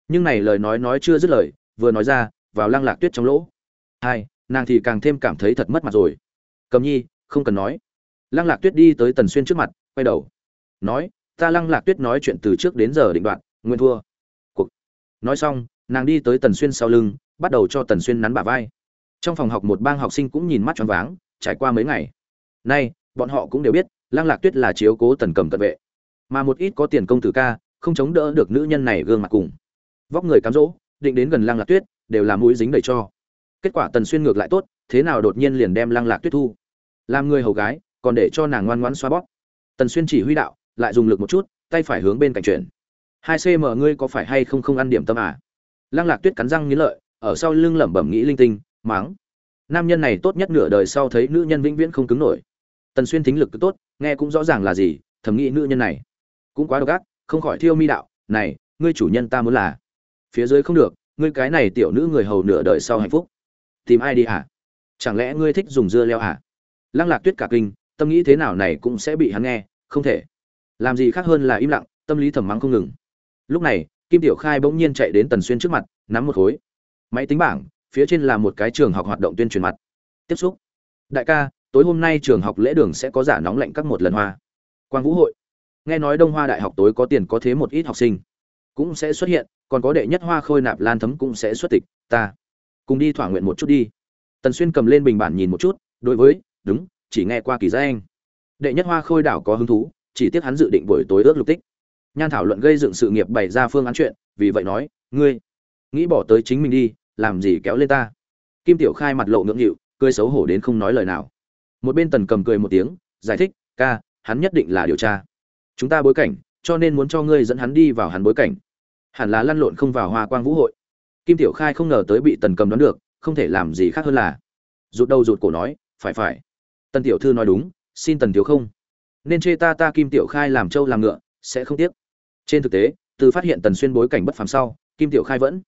Nhưng này lời nói nói chưa dứt lời, vừa nói ra, vào lăng lạc tuyết trong lỗ. Hai, nàng thì càng thêm cảm thấy thật mất mặt rồi. Cầm nhi, không cần nói. Lăng lạc tuyết đi tới tần xuyên trước mặt, quay đầu. Nói, ta lăng lạc tuyết nói chuyện từ trước đến giờ định đoạn nguyên thua. Cuộc. Nói xong nàng đi tới tần xuyên sau lưng, bắt đầu cho tần xuyên nắn bả vai. Trong phòng học một bang học sinh cũng nhìn mắt choáng váng, trải qua mấy ngày. Nay, bọn họ cũng đều biết, lăng lạc tuyết là chiếu cố tần cầm cận vệ. Mà một ít có tiền công tử ca, không chống đỡ được nữ nhân này gương mặt cùng. Vóc người cám dỗ, định đến gần lăng lạc tuyết, đều là mũi dính đầy cho. Kết quả tần xuyên ngược lại tốt, thế nào đột nhiên liền đem lăng lạc tuyết thu. Làm người hầu gái, còn để cho nàng ngoan ngoãn xoa bóp. Tần xuyên chỉ huy đạo, lại dùng lực một chút, tay phải hướng bên cạnh chuyển. Hai cm ngươi có phải hay không không ăn điểm tâm à? Lăng lạc tuyết cắn răng nghĩ lợi, ở sau lưng lẩm bẩm nghĩ linh tinh, máng. Nam nhân này tốt nhất nửa đời sau thấy nữ nhân vĩnh viễn không cứng nổi. Tần xuyên thính lực cứ tốt, nghe cũng rõ ràng là gì, thầm nghĩ nữ nhân này cũng quá độc ác, không khỏi thiêu mi đạo, này, ngươi chủ nhân ta muốn là phía dưới không được, ngươi cái này tiểu nữ người hầu nửa đời sau hạnh phúc. Tìm ai đi hả? Chẳng lẽ ngươi thích dùng dưa leo hả? Lăng lạc tuyết cả kinh, tâm nghĩ thế nào này cũng sẽ bị hắn nghe, không thể. Làm gì khác hơn là im lặng, tâm lý thầm mắng không ngừng. Lúc này kim tiểu khai bỗng nhiên chạy đến tần xuyên trước mặt, nắm một khối. Máy tính bảng, phía trên là một cái trường học hoạt động tuyên truyền mặt. Tiếp xúc. Đại ca, tối hôm nay trường học lễ đường sẽ có giả nóng lạnh các một lần hoa. Quang vũ hội. Nghe nói đông hoa đại học tối có tiền có thế một ít học sinh. Cũng sẽ xuất hiện, còn có đệ nhất hoa khôi nạp lan thấm cũng sẽ xuất tịch, ta. Cùng đi thỏa nguyện một chút đi. Tần xuyên cầm lên bình bản nhìn một chút, đối với, đúng, chỉ nghe qua kỳ gia anh đệ nhất hoa khôi đảo có hứng thú, chỉ tiếc hắn dự định buổi tối ước lục tích nhan thảo luận gây dựng sự nghiệp bày ra phương án chuyện, vì vậy nói, ngươi, nghĩ bỏ tới chính mình đi, làm gì kéo lên ta? Kim tiểu khai mặt lộ ngưỡng nghịu, cười xấu hổ đến không nói lời nào. Một bên tần cầm cười một tiếng, giải thích, ca, hắn nhất định là điều tra. Chúng ta bối cảnh, cho nên muốn cho ngươi dẫn hắn đi vào hắn bối cảnh. Hẳn là lăn lộn không vào hoa quang vũ hội. Kim tiểu khai không ngờ tới bị tần cầm đoán được, không thể làm gì khác hơn là rụt đầu rụt cổ nói, phải phải. Tần tiểu thư nói đúng, xin tần thiếu không? Nên chê ta ta kim tiểu khai làm trâu làm ngựa, sẽ không tiếc trên thực tế, từ phát hiện tần xuyên bối cảnh bất phàm sau, kim tiểu khai vẫn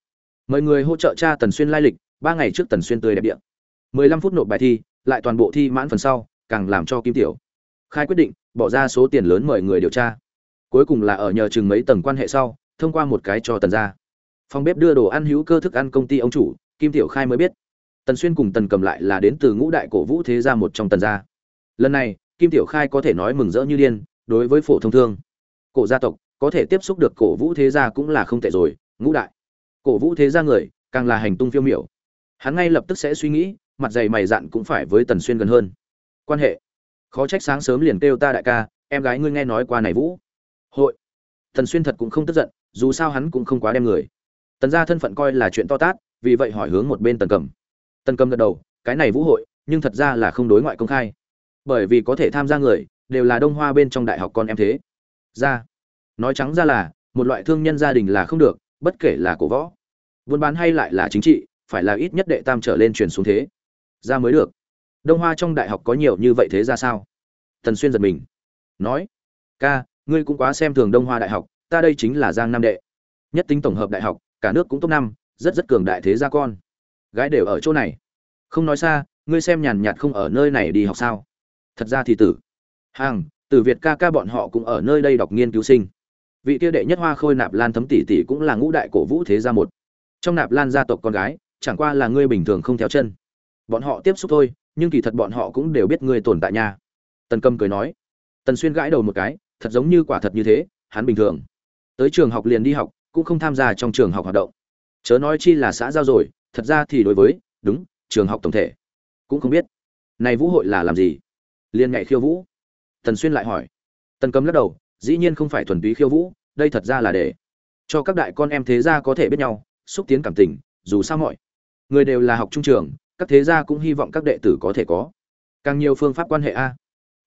mời người hỗ trợ cha tần xuyên lai lịch, ba ngày trước tần xuyên tươi đẹp điện mười lăm phút nộp bài thi, lại toàn bộ thi mãn phần sau, càng làm cho kim tiểu khai quyết định, bỏ ra số tiền lớn mời người điều tra. Cuối cùng là ở nhờ chừng mấy tầng quan hệ sau, thông qua một cái cho tần ra phòng bếp đưa đồ ăn hữu cơ thức ăn công ty ông chủ, kim tiểu khai mới biết. Tần xuyên cùng tần cầm lại là đến từ ngũ đại cổ vũ thế gia một trong tần gia. Lần này, kim tiểu khai có thể nói mừng rỡ như điên, đối với phổ thông thương, cổ gia tộc có thể tiếp xúc được cổ vũ thế gia cũng là không tệ rồi, ngũ đại. Cổ vũ thế gia người, càng là hành tung phiêu miểu. Hắn ngay lập tức sẽ suy nghĩ, mặt dày mày dạn cũng phải với tần xuyên gần hơn. Quan hệ. Khó trách sáng sớm liền kêu ta đại ca, em gái ngươi nghe nói qua này vũ. Hội. Tần xuyên thật cũng không tức giận, dù sao hắn cũng không quá đem người. Tần gia thân phận coi là chuyện to tát, vì vậy hỏi hướng một bên tần cầm. Tần cầm gật đầu, cái này vũ hội, nhưng thật ra là không đối ngoại công khai. Bởi vì có thể tham gia người, đều là đông hoa bên trong đại học con em thế. Ra nói trắng ra là, một loại thương nhân gia đình là không được, bất kể là cổ võ. Buôn bán hay lại là chính trị, phải là ít nhất đệ tam trở lên truyền xuống thế. Ra mới được. Đông hoa trong đại học có nhiều như vậy thế ra sao? Thần xuyên giật mình. Nói, ca, ngươi cũng quá xem thường đông hoa đại học, ta đây chính là giang nam đệ. Nhất tính tổng hợp đại học, cả nước cũng top năm, rất rất cường đại thế gia con. Gái đều ở chỗ này. Không nói xa, ngươi xem nhàn nhạt không ở nơi này đi học sao? Thật ra thì tử. Hàng từ việt ca ca bọn họ cũng ở nơi đây đọc nghiên cứu sinh vị kia đệ nhất hoa khôi nạp lan thấm tỷ tỷ cũng là ngũ đại cổ vũ thế gia một. Trong nạp lan gia tộc con gái, chẳng qua là ngươi bình thường không theo chân. Bọn họ tiếp xúc thôi, nhưng kỳ thật bọn họ cũng đều biết ngươi tồn tại nhà. tần cầm cười nói. Tần xuyên gãi đầu một cái, thật giống như quả thật như thế, hắn bình thường. Tới trường học liền đi học, cũng không tham gia trong trường học hoạt động. Chớ nói chi là xã giao rồi, thật ra thì đối với, đúng, trường học tổng thể. Cũng không biết, này vũ hội là làm gì? Liên ngại khiêu vũ. Tần xuyên lại hỏi. Tần cầm lắc đầu dĩ nhiên không phải thuần túy khiêu vũ, đây thật ra là để cho các đại con em thế gia có thể biết nhau, xúc tiến cảm tình, dù sao mọi người đều là học trung trường, các thế gia cũng hy vọng các đệ tử có thể có càng nhiều phương pháp quan hệ a.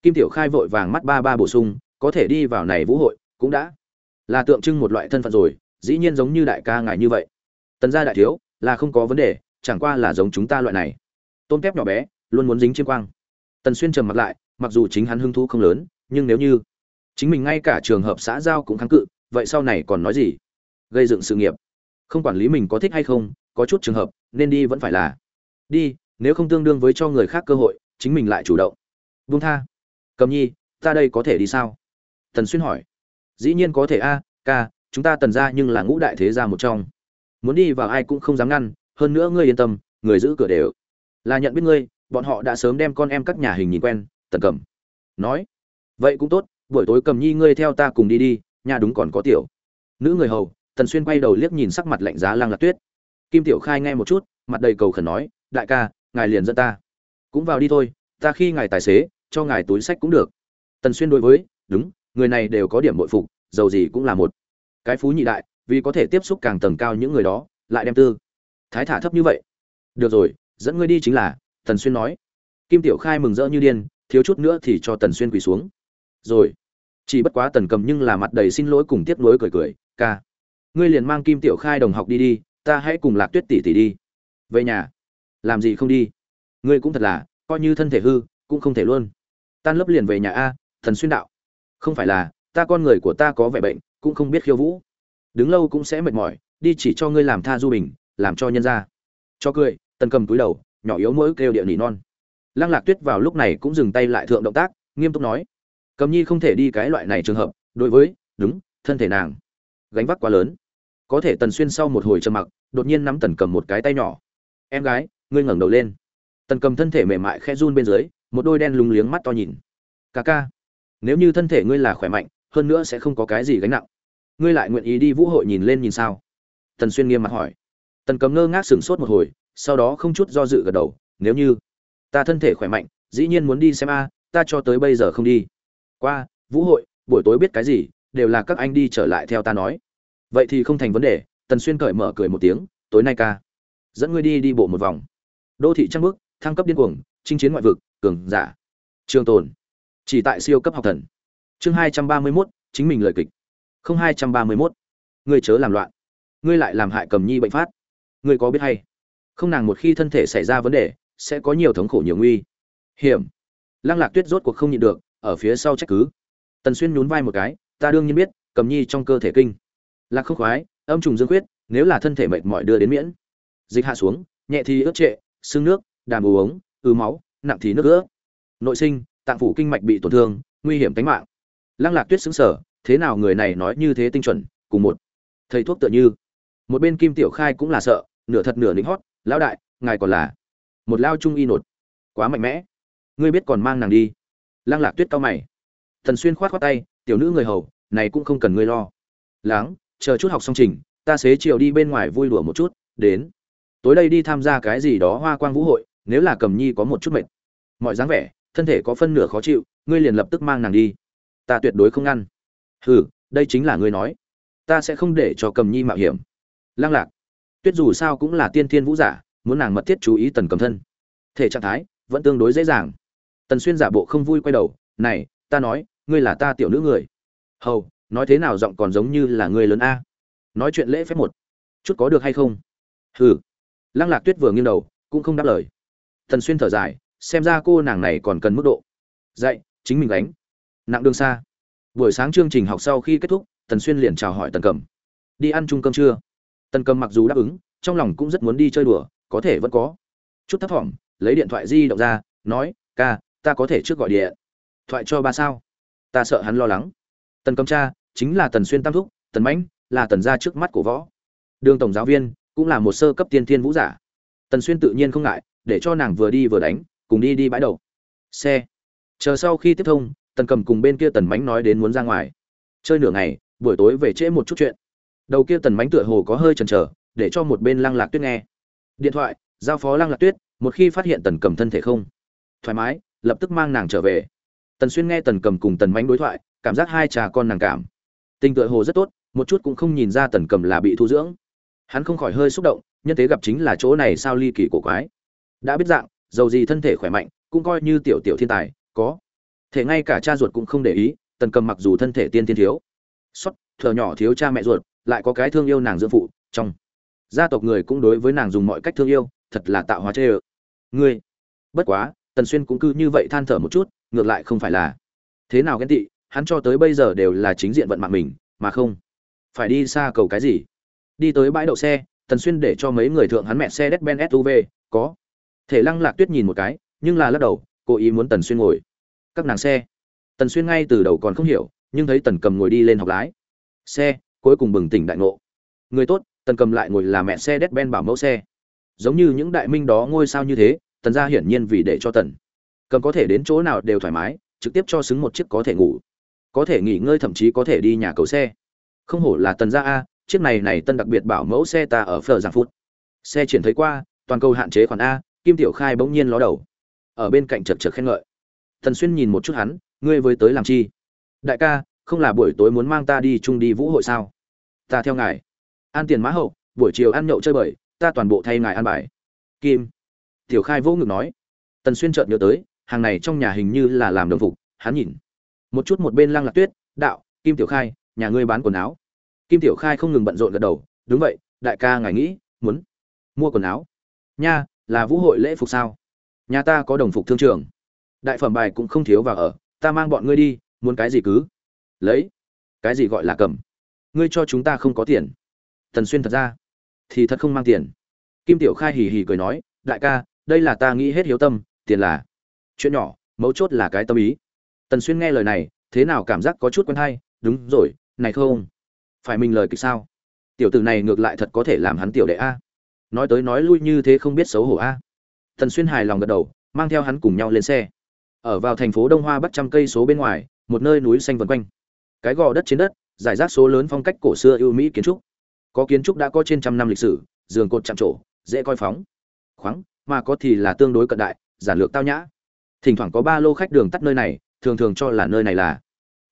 Kim tiểu khai vội vàng mắt ba ba bổ sung, có thể đi vào này vũ hội, cũng đã là tượng trưng một loại thân phận rồi, dĩ nhiên giống như đại ca ngài như vậy. Tần gia đại thiếu, là không có vấn đề, chẳng qua là giống chúng ta loại này. Tôm tép nhỏ bé, luôn muốn dính chiêm quang. Tần xuyên trầm mặt lại, mặc dù chính hắn hứng thú không lớn, nhưng nếu như chính mình ngay cả trường hợp xã giao cũng kháng cự, vậy sau này còn nói gì? Gây dựng sự nghiệp. Không quản lý mình có thích hay không, có chút trường hợp, nên đi vẫn phải là. Đi, nếu không tương đương với cho người khác cơ hội, chính mình lại chủ động. Vung tha. Cầm nhi, ta đây có thể đi sao? Tần xuyên hỏi. Dĩ nhiên có thể a, ca, chúng ta tần ra nhưng là ngũ đại thế gia một trong. Muốn đi vào ai cũng không dám ngăn, hơn nữa ngươi yên tâm, người giữ cửa đều. Là nhận biết ngươi, bọn họ đã sớm đem con em các nhà hình nhìn quen, tần cầm. Nói. Vậy cũng tốt buổi tối cầm nhi ngươi theo ta cùng đi đi, nhà đúng còn có tiểu. Nữ người hầu, tần xuyên quay đầu liếc nhìn sắc mặt lạnh giá lăng lạc tuyết. Kim tiểu khai nghe một chút, mặt đầy cầu khẩn nói, đại ca, ngài liền dẫn ta. Cũng vào đi thôi, ta khi ngài tài xế, cho ngài túi sách cũng được. Tần xuyên đối với, đúng, người này đều có điểm bội phục dầu gì cũng là một. Cái phú nhị đại, vì có thể tiếp xúc càng tầng cao những người đó, lại đem tư. Thái thả thấp như vậy. Được rồi, dẫn ngươi đi chính là, tần xuyên nói. Kim tiểu khai mừng rỡ như điên, thiếu chút nữa thì cho tần xuyên quỳ xuống. Rồi chỉ bất quá tần cầm nhưng là mặt đầy xin lỗi cùng tiếc nuối cười cười, ca, ngươi liền mang kim tiểu khai đồng học đi đi, ta hãy cùng lạc tuyết tỷ tỷ đi. Về nhà? Làm gì không đi? Ngươi cũng thật là, coi như thân thể hư, cũng không thể luôn. Tan lớp liền về nhà a, thần xuyên đạo. Không phải là, ta con người của ta có vẻ bệnh, cũng không biết khiêu vũ. Đứng lâu cũng sẽ mệt mỏi, đi chỉ cho ngươi làm tha du bình, làm cho nhân ra. Cho cười, tần cầm túi đầu, nhỏ yếu mỗi kêu địa nỉ non. Lăng lạc tuyết vào lúc này cũng dừng tay lại thượng động tác, nghiêm túc nói cầm nhi không thể đi cái loại này trường hợp, đối với, đúng, thân thể nàng, gánh vác quá lớn. Có thể tần xuyên sau một hồi trầm mặc, đột nhiên nắm tần cầm một cái tay nhỏ. Em gái, ngươi ngẩng đầu lên. Tần cầm thân thể mềm mại khe run bên dưới, một đôi đen lúng liếng mắt to nhìn. Ca ca, nếu như thân thể ngươi là khỏe mạnh, hơn nữa sẽ không có cái gì gánh nặng, ngươi lại nguyện ý đi vũ hội nhìn lên nhìn sao? Tần xuyên nghiêm mặt hỏi. Tần cầm ngơ ngác sửng sốt một hồi, sau đó không chút do dự gật đầu. Nếu như ta thân thể khỏe mạnh, dĩ nhiên muốn đi xem a, ta cho tới bây giờ không đi qua, vũ hội, buổi tối biết cái gì, đều là các anh đi trở lại theo ta nói. Vậy thì không thành vấn đề. Tần xuyên cởi mở cười một tiếng, tối nay ca, dẫn ngươi đi đi bộ một vòng. Đô thị trăng bước, thăng cấp điên cuồng, chinh chiến ngoại vực, cường giả. Trường tồn, chỉ tại siêu cấp học thần. Chương hai trăm ba mươi mốt, chính mình lời kịch. Không hai trăm ba mươi mốt. Ngươi chớ làm loạn. Ngươi lại làm hại cầm nhi bệnh phát. Ngươi có biết hay? Không nàng một khi thân thể xảy ra vấn đề, sẽ có nhiều thống khổ nhiều nguy. Hiểm. Lăng lạc tuyết rốt cuộc không nhịn được ở phía sau trách cứ. Tần xuyên nhún vai một cái, ta đương nhiên biết, cầm nhi trong cơ thể kinh. Lạc không khoái, âm trùng dương quyết nếu là thân thể mệt mỏi đưa đến miễn. Dịch hạ xuống, nhẹ thì ướt trệ, xương nước, đàm uống ứ máu, nặng thì nước ướt. Nội sinh, tạng phủ kinh mạch bị tổn thương, nguy hiểm tính mạng. Lăng lạc tuyết xứng sở thế nào người này nói như thế tinh chuẩn, cùng một thầy thuốc tựa như? Một bên kim tiểu khai cũng là sợ, nửa thật nửa lính hót, lão đại, ngài còn là một lao trung y nột, quá mạnh mẽ. Ngươi biết còn mang nàng đi lăng lạc tuyết cao mày. Thần xuyên khoát khoát tay, tiểu nữ người hầu, này cũng không cần ngươi lo. Láng, chờ chút học xong trình, ta xế chiều đi bên ngoài vui đùa một chút, đến. Tối đây đi tham gia cái gì đó hoa quang vũ hội, nếu là cầm nhi có một chút mệt. Mọi dáng vẻ, thân thể có phân nửa khó chịu, ngươi liền lập tức mang nàng đi. Ta tuyệt đối không ngăn. Hừ, đây chính là ngươi nói. Ta sẽ không để cho cầm nhi mạo hiểm. Lăng lạc. Tuyết dù sao cũng là tiên thiên vũ giả, muốn nàng mật thiết chú ý tần cầm thân. Thể trạng thái vẫn tương đối dễ dàng tần xuyên giả bộ không vui quay đầu, này, ta nói, ngươi là ta tiểu nữ người. Hầu, nói thế nào giọng còn giống như là người lớn a? Nói chuyện lễ phép một, chút có được hay không? Hừ. Lăng lạc tuyết vừa nghiêng đầu, cũng không đáp lời. Tần xuyên thở dài, xem ra cô nàng này còn cần mức độ. Dạy chính mình đánh nặng đường xa. Buổi sáng chương trình học sau khi kết thúc, tần xuyên liền chào hỏi tần cầm. Đi ăn chung cơm trưa tần cầm mặc dù đáp ứng, trong lòng cũng rất muốn đi chơi đùa, có thể vẫn có. Chút thấp thỏm, lấy điện thoại di động ra, nói, ca ta có thể trước gọi điện. Thoại cho ba sao? Ta sợ hắn lo lắng. Tần cầm cha chính là tần xuyên tam thúc, tần mãnh, là tần gia trước mắt của võ. Đường tổng giáo viên, cũng là một sơ cấp tiên thiên vũ giả. Tần xuyên tự nhiên không ngại, để cho nàng vừa đi vừa đánh, cùng đi đi bãi đầu xe. Chờ sau khi tiếp thông, tần cầm cùng bên kia tần mánh nói đến muốn ra ngoài. Chơi nửa ngày, buổi tối về trễ một chút chuyện. Đầu kia tần mánh tựa hồ có hơi chần chờ, để cho một bên lăng lạc tuyết nghe. Điện thoại, giao phó lăng lạc tuyết, một khi phát hiện tần cầm thân thể không thoải mái lập tức mang nàng trở về. Tần xuyên nghe tần cầm cùng tần mánh đối thoại, cảm giác hai trà con nàng cảm. Tình tựa hồ rất tốt, một chút cũng không nhìn ra tần cầm là bị thu dưỡng. Hắn không khỏi hơi xúc động, nhân tế gặp chính là chỗ này sao ly kỳ cổ quái. Đã biết dạng dầu gì thân thể khỏe mạnh, cũng coi như tiểu tiểu thiên tài, có. Thể ngay cả cha ruột cũng không để ý, tần cầm mặc dù thân thể tiên tiên thiếu. Xuất thừa nhỏ thiếu cha mẹ ruột, lại có cái thương yêu nàng dưỡng phụ, trong gia tộc người cũng đối với nàng dùng mọi cách thương yêu, thật là tạo hóa chê ơ. Ngươi, bất quá tần xuyên cũng cứ như vậy than thở một chút, ngược lại không phải là. Thế nào ghen tị, hắn cho tới bây giờ đều là chính diện vận mạng mình, mà không phải đi xa cầu cái gì. Đi tới bãi đậu xe, tần xuyên để cho mấy người thượng hắn mẹ xe Mercedes SUV có. Thể lăng lạc tuyết nhìn một cái, nhưng là lắc đầu, cố ý muốn tần xuyên ngồi. Các nàng xe. Tần xuyên ngay từ đầu còn không hiểu, nhưng thấy tần cầm ngồi đi lên học lái. Xe, cuối cùng bừng tỉnh đại ngộ. Người tốt, tần cầm lại ngồi là mẹ xe đét ben bảo mẫu xe. Giống như những đại minh đó ngôi sao như thế tần gia hiển nhiên vì để cho tần cầm có thể đến chỗ nào đều thoải mái, trực tiếp cho xứng một chiếc có thể ngủ. Có thể nghỉ ngơi thậm chí có thể đi nhà cầu xe. Không hổ là tần gia a, chiếc này này tân đặc biệt bảo mẫu xe ta ở phở giang phút xe triển thấy qua, toàn cầu hạn chế khoản a, kim tiểu khai bỗng nhiên ló đầu. Ở bên cạnh chật chật khen ngợi. Thần xuyên nhìn một chút hắn, ngươi với tới làm chi? Đại ca, không là buổi tối muốn mang ta đi chung đi vũ hội sao? Ta theo ngài. An tiền mã hậu, buổi chiều ăn nhậu chơi bời, ta toàn bộ thay ngài ăn bài. Kim tiểu khai vô ngực nói, tần xuyên chợt nhớ tới, hàng này trong nhà hình như là làm đồng phục, hắn nhìn. Một chút một bên lăng lạc tuyết, đạo, kim tiểu khai, nhà ngươi bán quần áo. Kim tiểu khai không ngừng bận rộn gật đầu, đúng vậy, đại ca ngài nghĩ, muốn mua quần áo? Nha, là vũ hội lễ phục sao? Nhà ta có đồng phục thương trường. Đại phẩm bài cũng không thiếu và ở, ta mang bọn ngươi đi, muốn cái gì cứ lấy. Cái gì gọi là cầm? Ngươi cho chúng ta không có tiền. Tần xuyên thật ra thì thật không mang tiền. Kim tiểu khai hì hì cười nói, đại ca đây là ta nghĩ hết hiếu tâm, tiền là chuyện nhỏ, mấu chốt là cái tâm ý. Tần xuyên nghe lời này, thế nào cảm giác có chút quen hay? Đúng rồi, này không phải mình lời kịch sao? Tiểu tử này ngược lại thật có thể làm hắn tiểu đệ a. Nói tới nói lui như thế không biết xấu hổ a. Tần xuyên hài lòng gật đầu, mang theo hắn cùng nhau lên xe. Ở vào thành phố đông hoa bắc trăm cây số bên ngoài, một nơi núi xanh vần quanh. Cái gò đất trên đất, giải rác số lớn phong cách cổ xưa ưu mỹ kiến trúc. Có kiến trúc đã có trên trăm năm lịch sử, giường cột chạm trổ, dễ coi phóng. Khoáng mà có thì là tương đối cận đại, giản lược tao nhã. Thỉnh thoảng có ba lô khách đường tắt nơi này, thường thường cho là nơi này là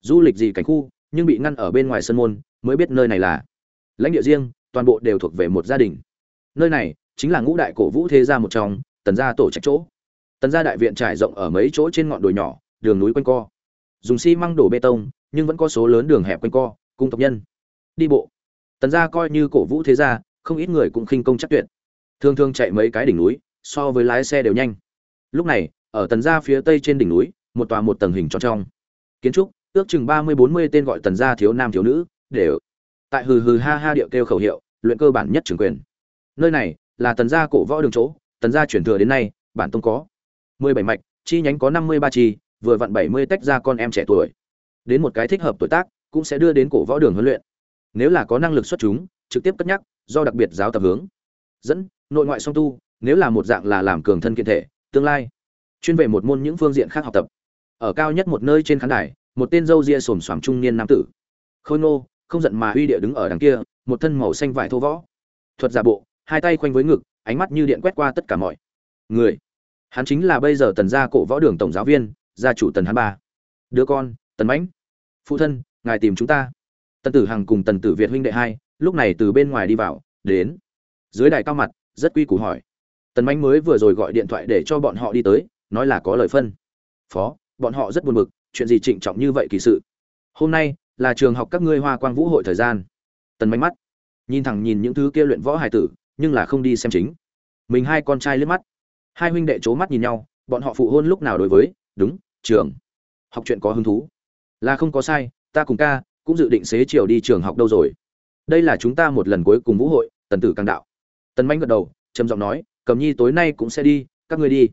du lịch gì cảnh khu, nhưng bị ngăn ở bên ngoài sân môn mới biết nơi này là. Lãnh địa riêng, toàn bộ đều thuộc về một gia đình. Nơi này chính là ngũ đại cổ vũ thế gia một trong, tần gia tổ trạch chỗ. Tần gia đại viện trải rộng ở mấy chỗ trên ngọn đồi nhỏ, đường núi quanh co. Dùng xi măng đổ bê tông, nhưng vẫn có số lớn đường hẹp quanh co, cung tộc nhân. Đi bộ. Tần gia coi như cổ vũ thế gia, không ít người cũng khinh công chắc tuyệt. Thường thường chạy mấy cái đỉnh núi so với lái xe đều nhanh. Lúc này, ở tần gia phía tây trên đỉnh núi, một tòa một tầng hình tròn trong. Kiến trúc, ước chừng ba mươi bốn mươi tên gọi tần gia thiếu nam thiếu nữ, đều. Tại hừ hừ ha ha điệu kêu khẩu hiệu, luyện cơ bản nhất trường quyền. Nơi này, là tần gia cổ võ đường chỗ, tần gia chuyển thừa đến nay, bản tông có. Mười bảy mạch, chi nhánh có năm mươi ba chi vừa vặn bảy mươi tách ra con em trẻ tuổi. Đến một cái thích hợp tuổi tác, cũng sẽ đưa đến cổ võ đường huấn luyện. Nếu là có năng lực xuất chúng, trực tiếp cất nhắc, do đặc biệt giáo tập hướng. Dẫn, nội ngoại song tu nếu là một dạng là làm cường thân kiện thể, tương lai, chuyên về một môn những phương diện khác học tập. Ở cao nhất một nơi trên khán đài, một tên dâu ria xồm xoàm trung niên nam tử. Khôi ngô, không giận mà uy địa đứng ở đằng kia, một thân màu xanh vải thô võ. Thuật giả bộ, hai tay khoanh với ngực, ánh mắt như điện quét qua tất cả mọi người. Hắn chính là bây giờ tần gia cổ võ đường tổng giáo viên, gia chủ tần hắn ba. Đứa con, tần mãnh. Phụ thân, ngài tìm chúng ta. Tần tử hằng cùng tần tử việt huynh đệ hai, lúc này từ bên ngoài đi vào, đến. Dưới đài cao mặt, rất quy củ hỏi tần mãnh mới vừa rồi gọi điện thoại để cho bọn họ đi tới, nói là có lời phân. Phó, bọn họ rất buồn bực, chuyện gì trịnh trọng như vậy kỳ sự? Hôm nay là trường học các ngươi hoa quang vũ hội thời gian. Tần mãnh mắt nhìn thẳng nhìn những thứ kia luyện võ hài tử, nhưng là không đi xem chính. Mình hai con trai liếc mắt. Hai huynh đệ c mắt nhìn nhau, bọn họ phụ hôn lúc nào đối với? Đúng, trường. Học chuyện có hứng thú. Là không có sai, ta cùng ca cũng dự định xế chiều đi trường học đâu rồi. Đây là chúng ta một lần cuối cùng vũ hội, tần tử càng đạo. Tần manh gật đầu, trầm giọng nói cầm nhi tối nay cũng sẽ đi, các ngươi đi.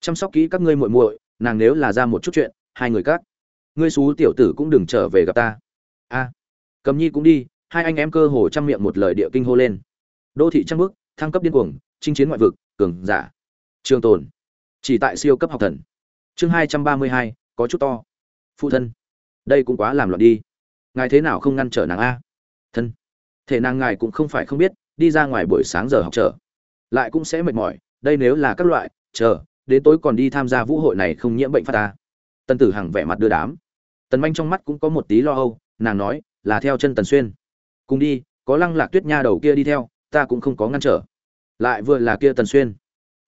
Chăm sóc kỹ các ngươi muội muội, nàng nếu là ra một chút chuyện, hai người các ngươi xú tiểu tử cũng đừng trở về gặp ta. A. Cầm nhi cũng đi, hai anh em cơ hồ chăm miệng một lời địa kinh hô lên. Đô thị trăng bước, thăng cấp điên cuồng, chinh chiến ngoại vực, cường giả. Trường tồn. Chỉ tại siêu cấp học thần. Chương hai trăm ba mươi hai, có chút to. Phụ thân. Đây cũng quá làm loạn đi. Ngài thế nào không ngăn trở nàng a? Thân. Thể nàng ngài cũng không phải không biết, đi ra ngoài buổi sáng giờ học trở lại cũng sẽ mệt mỏi, đây nếu là các loại, chờ, đến tối còn đi tham gia vũ hội này không nhiễm bệnh phát ta. Tân tử hằng vẻ mặt đưa đám. Tần manh trong mắt cũng có một tí lo âu, nàng nói, là theo chân tần xuyên. Cùng đi, có lăng lạc tuyết nha đầu kia đi theo, ta cũng không có ngăn trở. Lại vừa là kia tần xuyên.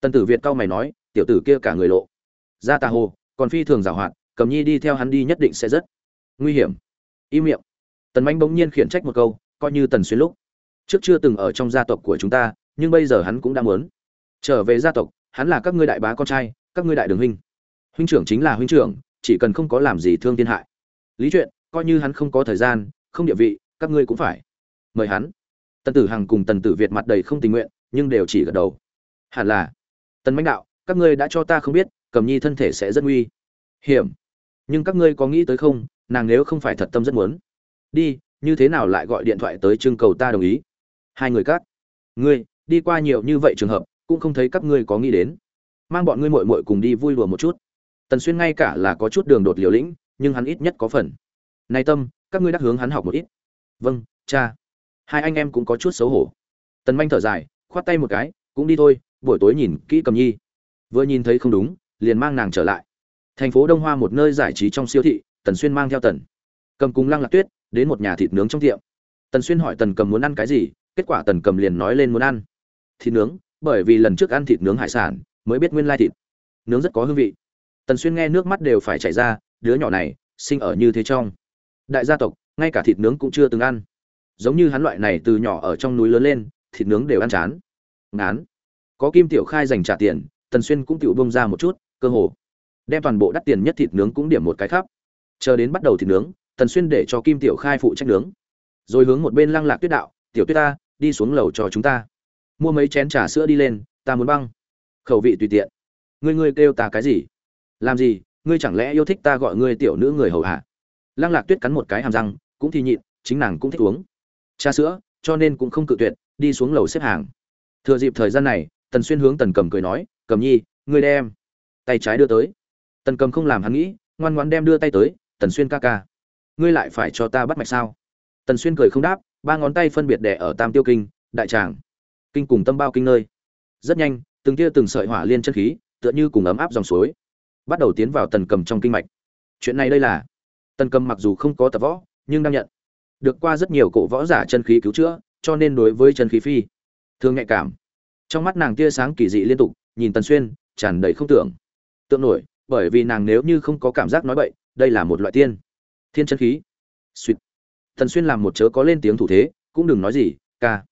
Tần tử việt cao mày nói, tiểu tử kia cả người lộ. Ra tà hồ, còn phi thường giảo hoạt, cầm nhi đi theo hắn đi nhất định sẽ rất nguy hiểm. Im miệng. Tần manh bỗng nhiên khiển trách một câu, coi như tần xuyên lúc trước chưa từng ở trong gia tộc của chúng ta nhưng bây giờ hắn cũng đã muốn. Trở về gia tộc, hắn là các ngươi đại bá con trai, các ngươi đại đường huynh. Huynh trưởng chính là huynh trưởng, chỉ cần không có làm gì thương thiên hại. Lý chuyện coi như hắn không có thời gian, không địa vị, các ngươi cũng phải. Mời hắn. Tần tử hằng cùng tần tử việt mặt đầy không tình nguyện, nhưng đều chỉ gật đầu. Hẳn là. Tần mãnh đạo, các ngươi đã cho ta không biết, cầm nhi thân thể sẽ rất nguy. Hiểm. Nhưng các ngươi có nghĩ tới không, nàng nếu không phải thật tâm rất muốn. Đi, như thế nào lại gọi điện thoại tới trưng cầu ta đồng ý? Hai người cát ngươi đi qua nhiều như vậy trường hợp, cũng không thấy các ngươi có nghĩ đến. Mang bọn ngươi muội muội cùng đi vui đùa một chút. Tần xuyên ngay cả là có chút đường đột liều lĩnh, nhưng hắn ít nhất có phần. Nay tâm, các ngươi đắc hướng hắn học một ít. Vâng cha. Hai anh em cũng có chút xấu hổ. Tần manh thở dài, khoát tay một cái, cũng đi thôi, buổi tối nhìn kỹ cầm nhi. Vừa nhìn thấy không đúng, liền mang nàng trở lại. Thành phố đông hoa một nơi giải trí trong siêu thị, tần xuyên mang theo tần. Cầm cùng lăng lạc tuyết đến một nhà thịt nướng trong tiệm. Tần xuyên hỏi tần cầm muốn ăn cái gì, kết quả tần cầm liền nói lên muốn ăn thịt nướng, bởi vì lần trước ăn thịt nướng hải sản, mới biết nguyên lai thịt nướng rất có hương vị. Tần xuyên nghe nước mắt đều phải chảy ra, đứa nhỏ này, sinh ở như thế trong. Đại gia tộc, ngay cả thịt nướng cũng chưa từng ăn. Giống như hắn loại này từ nhỏ ở trong núi lớn lên, thịt nướng đều ăn chán. Ngán. Có kim tiểu khai dành trả tiền, tần xuyên cũng tiểu bông ra một chút, cơ hồ. Đem toàn bộ đắt tiền nhất thịt nướng cũng điểm một cái khắp. Chờ đến bắt đầu thịt nướng, tần xuyên để cho kim tiểu khai phụ trách nướng. Rồi hướng một bên lăng lạc tuyết đạo, tiểu tuyết ta, đi xuống lầu cho chúng ta mua mấy chén trà sữa đi lên, ta muốn băng. Khẩu vị tùy tiện. Ngươi ngươi kêu ta cái gì? Làm gì? Ngươi chẳng lẽ yêu thích ta gọi ngươi tiểu nữ người hầu hạ lăng lạc tuyết cắn một cái hàm răng, cũng thì nhịn, chính nàng cũng thích uống. Trà sữa, cho nên cũng không cự tuyệt, đi xuống lầu xếp hàng. Thừa dịp thời gian này, tần xuyên hướng tần cầm cười nói, cầm nhi, ngươi đem tay trái đưa tới. Tần cầm không làm hắn nghĩ, ngoan ngoãn đem đưa tay tới, tần xuyên ca ca, ngươi lại phải cho ta bắt mạch sao? Tần xuyên cười không đáp, ba ngón tay phân biệt đẻ ở tam tiêu kinh, đại tràng kinh cùng tâm bao kinh nơi. Rất nhanh, từng tia từng sợi hỏa liên chân khí, tựa như cùng ấm áp dòng suối, bắt đầu tiến vào tần cầm trong kinh mạch. Chuyện này đây là, tần cầm mặc dù không có tập võ, nhưng đang nhận. Được qua rất nhiều cổ võ giả chân khí cứu chữa, cho nên đối với chân khí phi, thường nhạy cảm. Trong mắt nàng tia sáng kỳ dị liên tục, nhìn tần xuyên, tràn đầy không tưởng. Tượng nổi, bởi vì nàng nếu như không có cảm giác nói bậy, đây là một loại tiên. Thiên chân khí. Suýt tần xuyên làm một chớ có lên tiếng thủ thế, cũng đừng nói gì, ca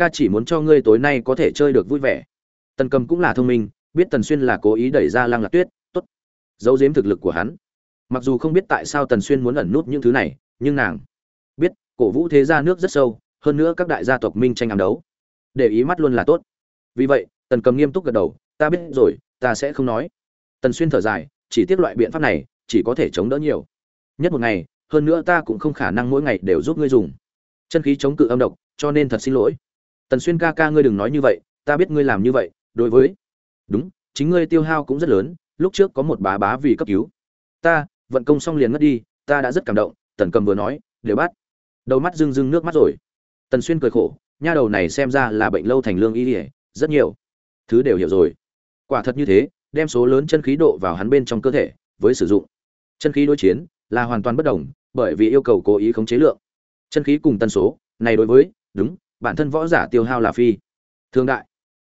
ca chỉ muốn cho ngươi tối nay có thể chơi được vui vẻ. Tần cầm cũng là thông minh, biết tần xuyên là cố ý đẩy ra lăng lạc tuyết, tốt. Giấu giếm thực lực của hắn. Mặc dù không biết tại sao tần xuyên muốn ẩn nút những thứ này, nhưng nàng biết, cổ vũ thế gia nước rất sâu, hơn nữa các đại gia tộc minh tranh ám đấu. Để ý mắt luôn là tốt. Vì vậy, tần cầm nghiêm túc gật đầu, ta biết rồi, ta sẽ không nói. Tần xuyên thở dài, chỉ tiếc loại biện pháp này, chỉ có thể chống đỡ nhiều. Nhất một ngày, hơn nữa ta cũng không khả năng mỗi ngày đều giúp ngươi dùng. Chân khí chống cự âm độc, cho nên thật xin lỗi tần xuyên ca ca ngươi đừng nói như vậy, ta biết ngươi làm như vậy, đối với, đúng, chính ngươi tiêu hao cũng rất lớn, lúc trước có một bá bá vì cấp cứu. Ta, vận công xong liền ngất đi, ta đã rất cảm động, tần cầm vừa nói, đều bắt. Đầu mắt rưng rưng nước mắt rồi. Tần xuyên cười khổ, nha đầu này xem ra là bệnh lâu thành lương y ỉa rất nhiều thứ đều hiểu rồi. Quả thật như thế, đem số lớn chân khí độ vào hắn bên trong cơ thể, với sử dụng. Chân khí đối chiến là hoàn toàn bất đồng, bởi vì yêu cầu cố ý khống chế lượng. Chân khí cùng tần số, này đối với, đúng bản thân võ giả tiêu hao là phi. Thương đại.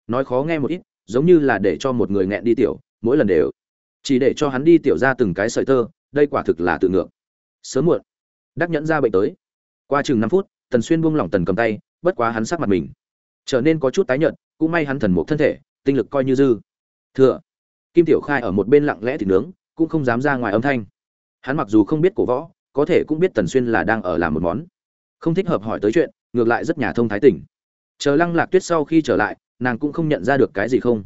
Nói khó nghe một ít, giống như là để cho một người nghẹn đi tiểu, mỗi lần đều. Chỉ để cho hắn đi tiểu ra từng cái sợi tơ, đây quả thực là tự ngược. Sớm muộn. Đắc nhẫn ra bệnh tới. Qua chừng năm phút, tần xuyên buông lỏng tần cầm tay, bất quá hắn sắc mặt mình trở nên có chút tái nhợt, cũng may hắn thần một thân thể, tinh lực coi như dư. Thừa. Kim tiểu khai ở một bên lặng lẽ thì nướng, cũng không dám ra ngoài âm thanh. Hắn mặc dù không biết cổ võ, có thể cũng biết tần xuyên là đang ở làm một món. Không thích hợp hỏi tới chuyện ngược lại rất nhà thông thái tỉnh. Chờ lăng lạc tuyết sau khi trở lại, nàng cũng không nhận ra được cái gì không.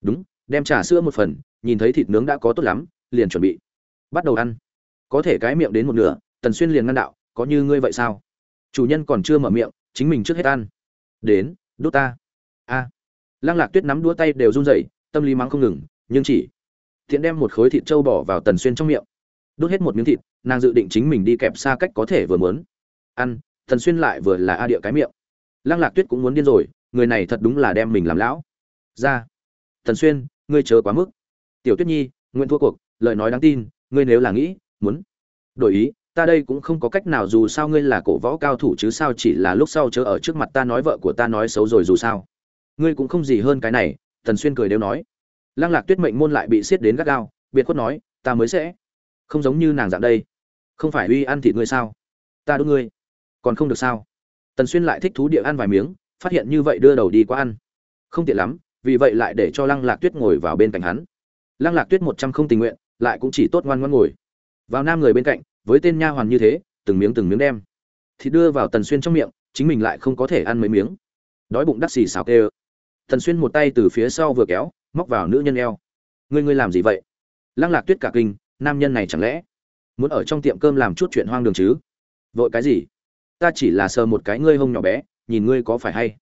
Đúng, đem trà sữa một phần, nhìn thấy thịt nướng đã có tốt lắm, liền chuẩn bị. Bắt đầu ăn. Có thể cái miệng đến một nửa, tần xuyên liền ngăn đạo, có như ngươi vậy sao? Chủ nhân còn chưa mở miệng, chính mình trước hết ăn. Đến đốt ta. A. Lăng lạc tuyết nắm đũa tay đều run rẩy, tâm lý mắng không ngừng, nhưng chỉ thiện đem một khối thịt trâu bỏ vào tần xuyên trong miệng. Đốt hết một miếng thịt, nàng dự định chính mình đi kẹp xa cách có thể vừa muốn. Ăn tần xuyên lại vừa là a địa cái miệng. Lăng lạc tuyết cũng muốn điên rồi, người này thật đúng là đem mình làm lão. Ra. Tần xuyên, ngươi chờ quá mức. Tiểu tuyết nhi, nguyện thua cuộc, lời nói đáng tin, ngươi nếu là nghĩ, muốn. Đổi ý, ta đây cũng không có cách nào dù sao ngươi là cổ võ cao thủ chứ sao chỉ là lúc sau chớ ở trước mặt ta nói vợ của ta nói xấu rồi dù sao. Ngươi cũng không gì hơn cái này, tần xuyên cười đều nói. Lăng lạc tuyết mệnh môn lại bị xiết đến gắt gao, biệt khuất nói, ta mới sẽ. Không giống như nàng dạng đây. Không phải uy ăn thịt ngươi sao? Ta đốt ngươi còn không được sao? Tần xuyên lại thích thú địa ăn vài miếng, phát hiện như vậy đưa đầu đi qua ăn. Không tiện lắm, vì vậy lại để cho lăng lạc tuyết ngồi vào bên cạnh hắn. Lăng lạc tuyết một trăm không tình nguyện, lại cũng chỉ tốt ngoan ngoan ngồi. Vào nam người bên cạnh, với tên nha hoàn như thế, từng miếng từng miếng đem. Thì đưa vào tần xuyên trong miệng, chính mình lại không có thể ăn mấy miếng. Đói bụng đắc xì xào kê tần xuyên một tay từ phía sau vừa kéo, móc vào nữ nhân eo. Ngươi ngươi làm gì vậy? Lăng lạc tuyết cả kinh, nam nhân này chẳng lẽ muốn ở trong tiệm cơm làm chút chuyện hoang đường chứ? Vội cái gì? Ta chỉ là sờ một cái ngươi hông nhỏ bé, nhìn ngươi có phải hay.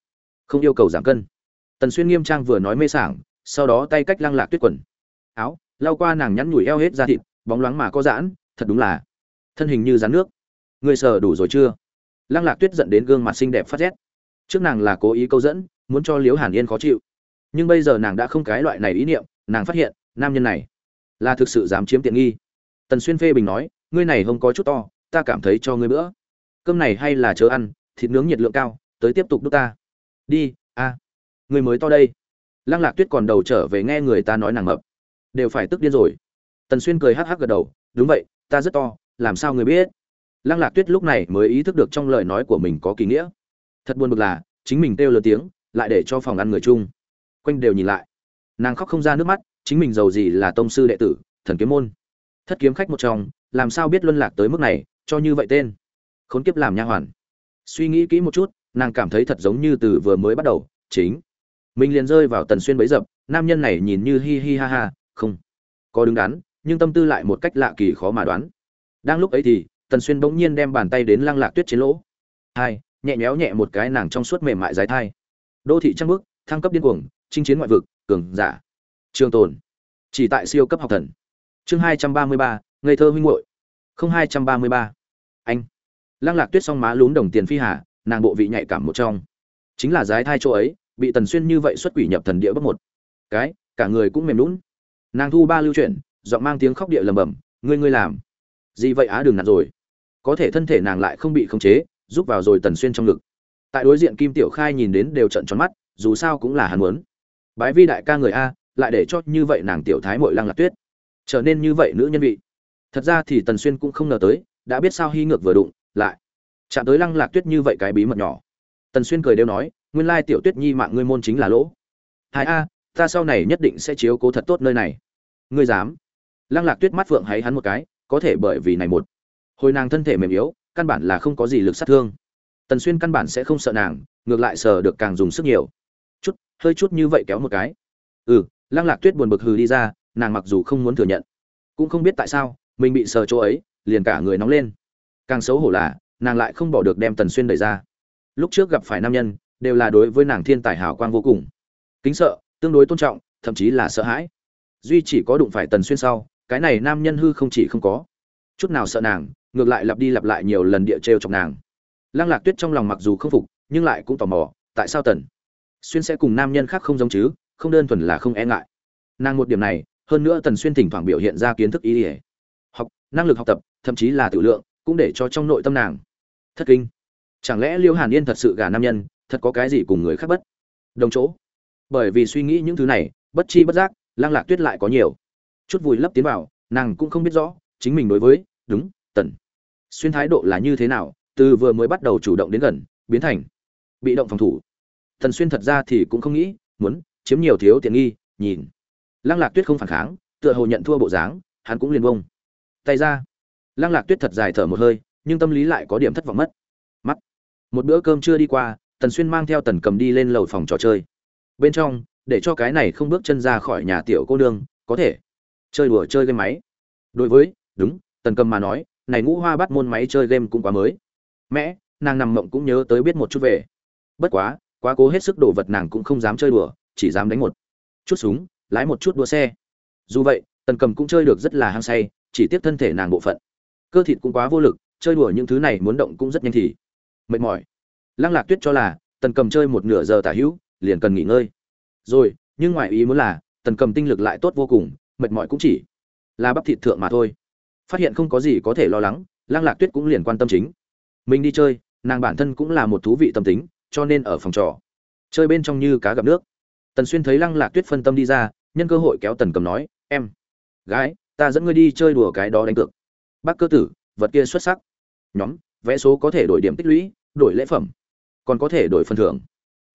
Không yêu cầu giảm cân. Tần xuyên nghiêm trang vừa nói mê sảng, sau đó tay cách lăng lạc tuyết quần. Áo lao qua nàng nhắn nhủi eo hết ra thịt, bóng loáng mà có giãn, thật đúng là thân hình như rắn nước. Ngươi sờ đủ rồi chưa? Lăng lạc tuyết dẫn đến gương mặt xinh đẹp phát rét. Trước nàng là cố ý câu dẫn, muốn cho liễu hàn yên khó chịu. Nhưng bây giờ nàng đã không cái loại này ý niệm, nàng phát hiện, nam nhân này là thực sự dám chiếm tiện nghi. Tần xuyên phê bình nói, ngươi này không có chút to, ta cảm thấy cho ngươi bữa cơm này hay là chớ ăn, thịt nướng nhiệt lượng cao, tới tiếp tục đúc ta. Đi, a. À. người mới to đây. Lăng lạc tuyết còn đầu trở về nghe người ta nói nàng mập. Đều phải tức điên rồi. Tần xuyên cười hắc hắc gật đầu, đúng vậy, ta rất to, làm sao người biết? Lăng lạc tuyết lúc này mới ý thức được trong lời nói của mình có kỳ nghĩa. Thật buồn bực là, chính mình kêu lớn tiếng, lại để cho phòng ăn người chung. Quanh đều nhìn lại. Nàng khóc không ra nước mắt, chính mình giàu gì là tông sư đệ tử, thần kiếm môn. Thất kiếm khách một trong, làm sao biết luân lạc tới mức này, cho như vậy tên? Khốn kiếp làm nha hoàn. Suy nghĩ kỹ một chút, nàng cảm thấy thật giống như từ vừa mới bắt đầu, chính. Mình liền rơi vào tần xuyên bấy dập, nam nhân này nhìn như hi hi ha ha, không. Có đứng đắn, nhưng tâm tư lại một cách lạ kỳ khó mà đoán. Đang lúc ấy thì, tần xuyên bỗng nhiên đem bàn tay đến lăng lạc tuyết trên lỗ. Hai, nhẹ nhéo nhẹ một cái nàng trong suốt mềm mại dài thai. Đô thị trăng bước thăng cấp điên cuồng, chinh chiến ngoại vực, cường giả. Trường tồn. Chỉ tại siêu cấp học thần. Chương hai trăm ba mươi ba, ngây thơ huynh hội không hai trăm ba mươi ba lăng lạc tuyết song má lún đồng tiền phi hà, nàng bộ vị nhạy cảm một trong. Chính là giái thai chỗ ấy, bị tần xuyên như vậy xuất quỷ nhập thần địa bất một. Cái, cả người cũng mềm lún. Nàng thu ba lưu chuyển, giọng mang tiếng khóc địa lầm bầm ngươi ngươi làm gì vậy? Á, đừng nạt rồi. Có thể thân thể nàng lại không bị khống chế giúp vào rồi tần xuyên trong ngực. Tại đối diện kim tiểu khai nhìn đến đều trận tròn mắt, dù sao cũng là hắn muốn. Bái vi đại ca người a, lại để cho như vậy nàng tiểu thái mội lăng lạc tuyết trở nên như vậy nữ nhân vị. Thật ra thì tần xuyên cũng không ngờ tới, đã biết sao hy ngược vừa đụng lại. Chạm tới lăng lạc tuyết như vậy cái bí mật nhỏ. Tần xuyên cười đều nói, nguyên lai tiểu tuyết nhi mạng ngươi môn chính là lỗ. Hai a, ta sau này nhất định sẽ chiếu cố thật tốt nơi này. Ngươi dám? Lăng lạc tuyết mắt phượng hay hắn một cái, có thể bởi vì này một. Hồi nàng thân thể mềm yếu, căn bản là không có gì lực sát thương. Tần xuyên căn bản sẽ không sợ nàng, ngược lại sờ được càng dùng sức nhiều. Chút, hơi chút như vậy kéo một cái. Ừ lăng lạc tuyết buồn bực hừ đi ra, nàng mặc dù không muốn thừa nhận, cũng không biết tại sao, mình bị sờ chỗ ấy, liền cả người nóng lên càng xấu hổ là, nàng lại không bỏ được đem tần xuyên đẩy ra. Lúc trước gặp phải nam nhân, đều là đối với nàng thiên tài hào quang vô cùng. Kính sợ, tương đối tôn trọng, thậm chí là sợ hãi. Duy chỉ có đụng phải tần xuyên sau, cái này nam nhân hư không chỉ không có. Chút nào sợ nàng, ngược lại lặp đi lặp lại nhiều lần địa trêu chọc nàng. Lăng lạc tuyết trong lòng mặc dù không phục, nhưng lại cũng tò mò, tại sao tần xuyên sẽ cùng nam nhân khác không giống chứ, không đơn thuần là không e ngại. Nàng một điểm này, hơn nữa tần xuyên thỉnh thoảng biểu hiện ra kiến thức ý ỉa học, năng lực học tập, thậm chí là tự lượng cũng để cho trong nội tâm nàng. Thất kinh. Chẳng lẽ liêu hàn yên thật sự gả nam nhân, thật có cái gì cùng người khác bất? Đồng chỗ. Bởi vì suy nghĩ những thứ này, bất chi bất giác lang lạc tuyết lại có nhiều. Chút vùi lấp tiến vào, nàng cũng không biết rõ, chính mình đối với, đúng, tần. Xuyên thái độ là như thế nào, từ vừa mới bắt đầu chủ động đến gần, biến thành, bị động phòng thủ. Tần xuyên thật ra thì cũng không nghĩ, muốn, chiếm nhiều thiếu tiện nghi, nhìn. Lăng lạc tuyết không phản kháng, tựa hồ nhận thua bộ dáng, hắn cũng liền bông tay ra lăng lạc tuyết thật dài thở một hơi, nhưng tâm lý lại có điểm thất vọng mất. Mắt. Một bữa cơm chưa đi qua, tần xuyên mang theo tần cầm đi lên lầu phòng trò chơi. Bên trong, để cho cái này không bước chân ra khỏi nhà tiểu cô nương, có thể chơi đùa chơi game máy. Đối với, đúng, tần cầm mà nói, này ngũ hoa bắt môn máy chơi game cũng quá mới. Mẹ, nàng nằm mộng cũng nhớ tới biết một chút về. Bất quá quá cố hết sức đổ vật nàng cũng không dám chơi đùa, chỉ dám đánh một chút súng, lái một chút đua xe. Dù vậy, tần cầm cũng chơi được rất là hăng say, chỉ tiếp thân thể nàng bộ phận cơ thịt cũng quá vô lực, chơi đùa những thứ này muốn động cũng rất nhanh thì mệt mỏi. Lăng lạc tuyết cho là tần cầm chơi một nửa giờ tả hữu, liền cần nghỉ ngơi. Rồi, nhưng ngoài ý muốn là tần cầm tinh lực lại tốt vô cùng, mệt mỏi cũng chỉ là bắp thịt thượng mà thôi. Phát hiện không có gì có thể lo lắng, lăng lạc tuyết cũng liền quan tâm chính. Mình đi chơi, nàng bản thân cũng là một thú vị tâm tính, cho nên ở phòng trò, chơi bên trong như cá gặp nước. Tần xuyên thấy lăng lạc tuyết phân tâm đi ra, nhân cơ hội kéo tần cầm nói, em, gái, ta dẫn ngươi đi chơi đùa cái đó đánh cược bác cơ tử, vật kia xuất sắc. Nhóm vẽ số có thể đổi điểm tích lũy, đổi lễ phẩm. Còn có thể đổi phần thưởng.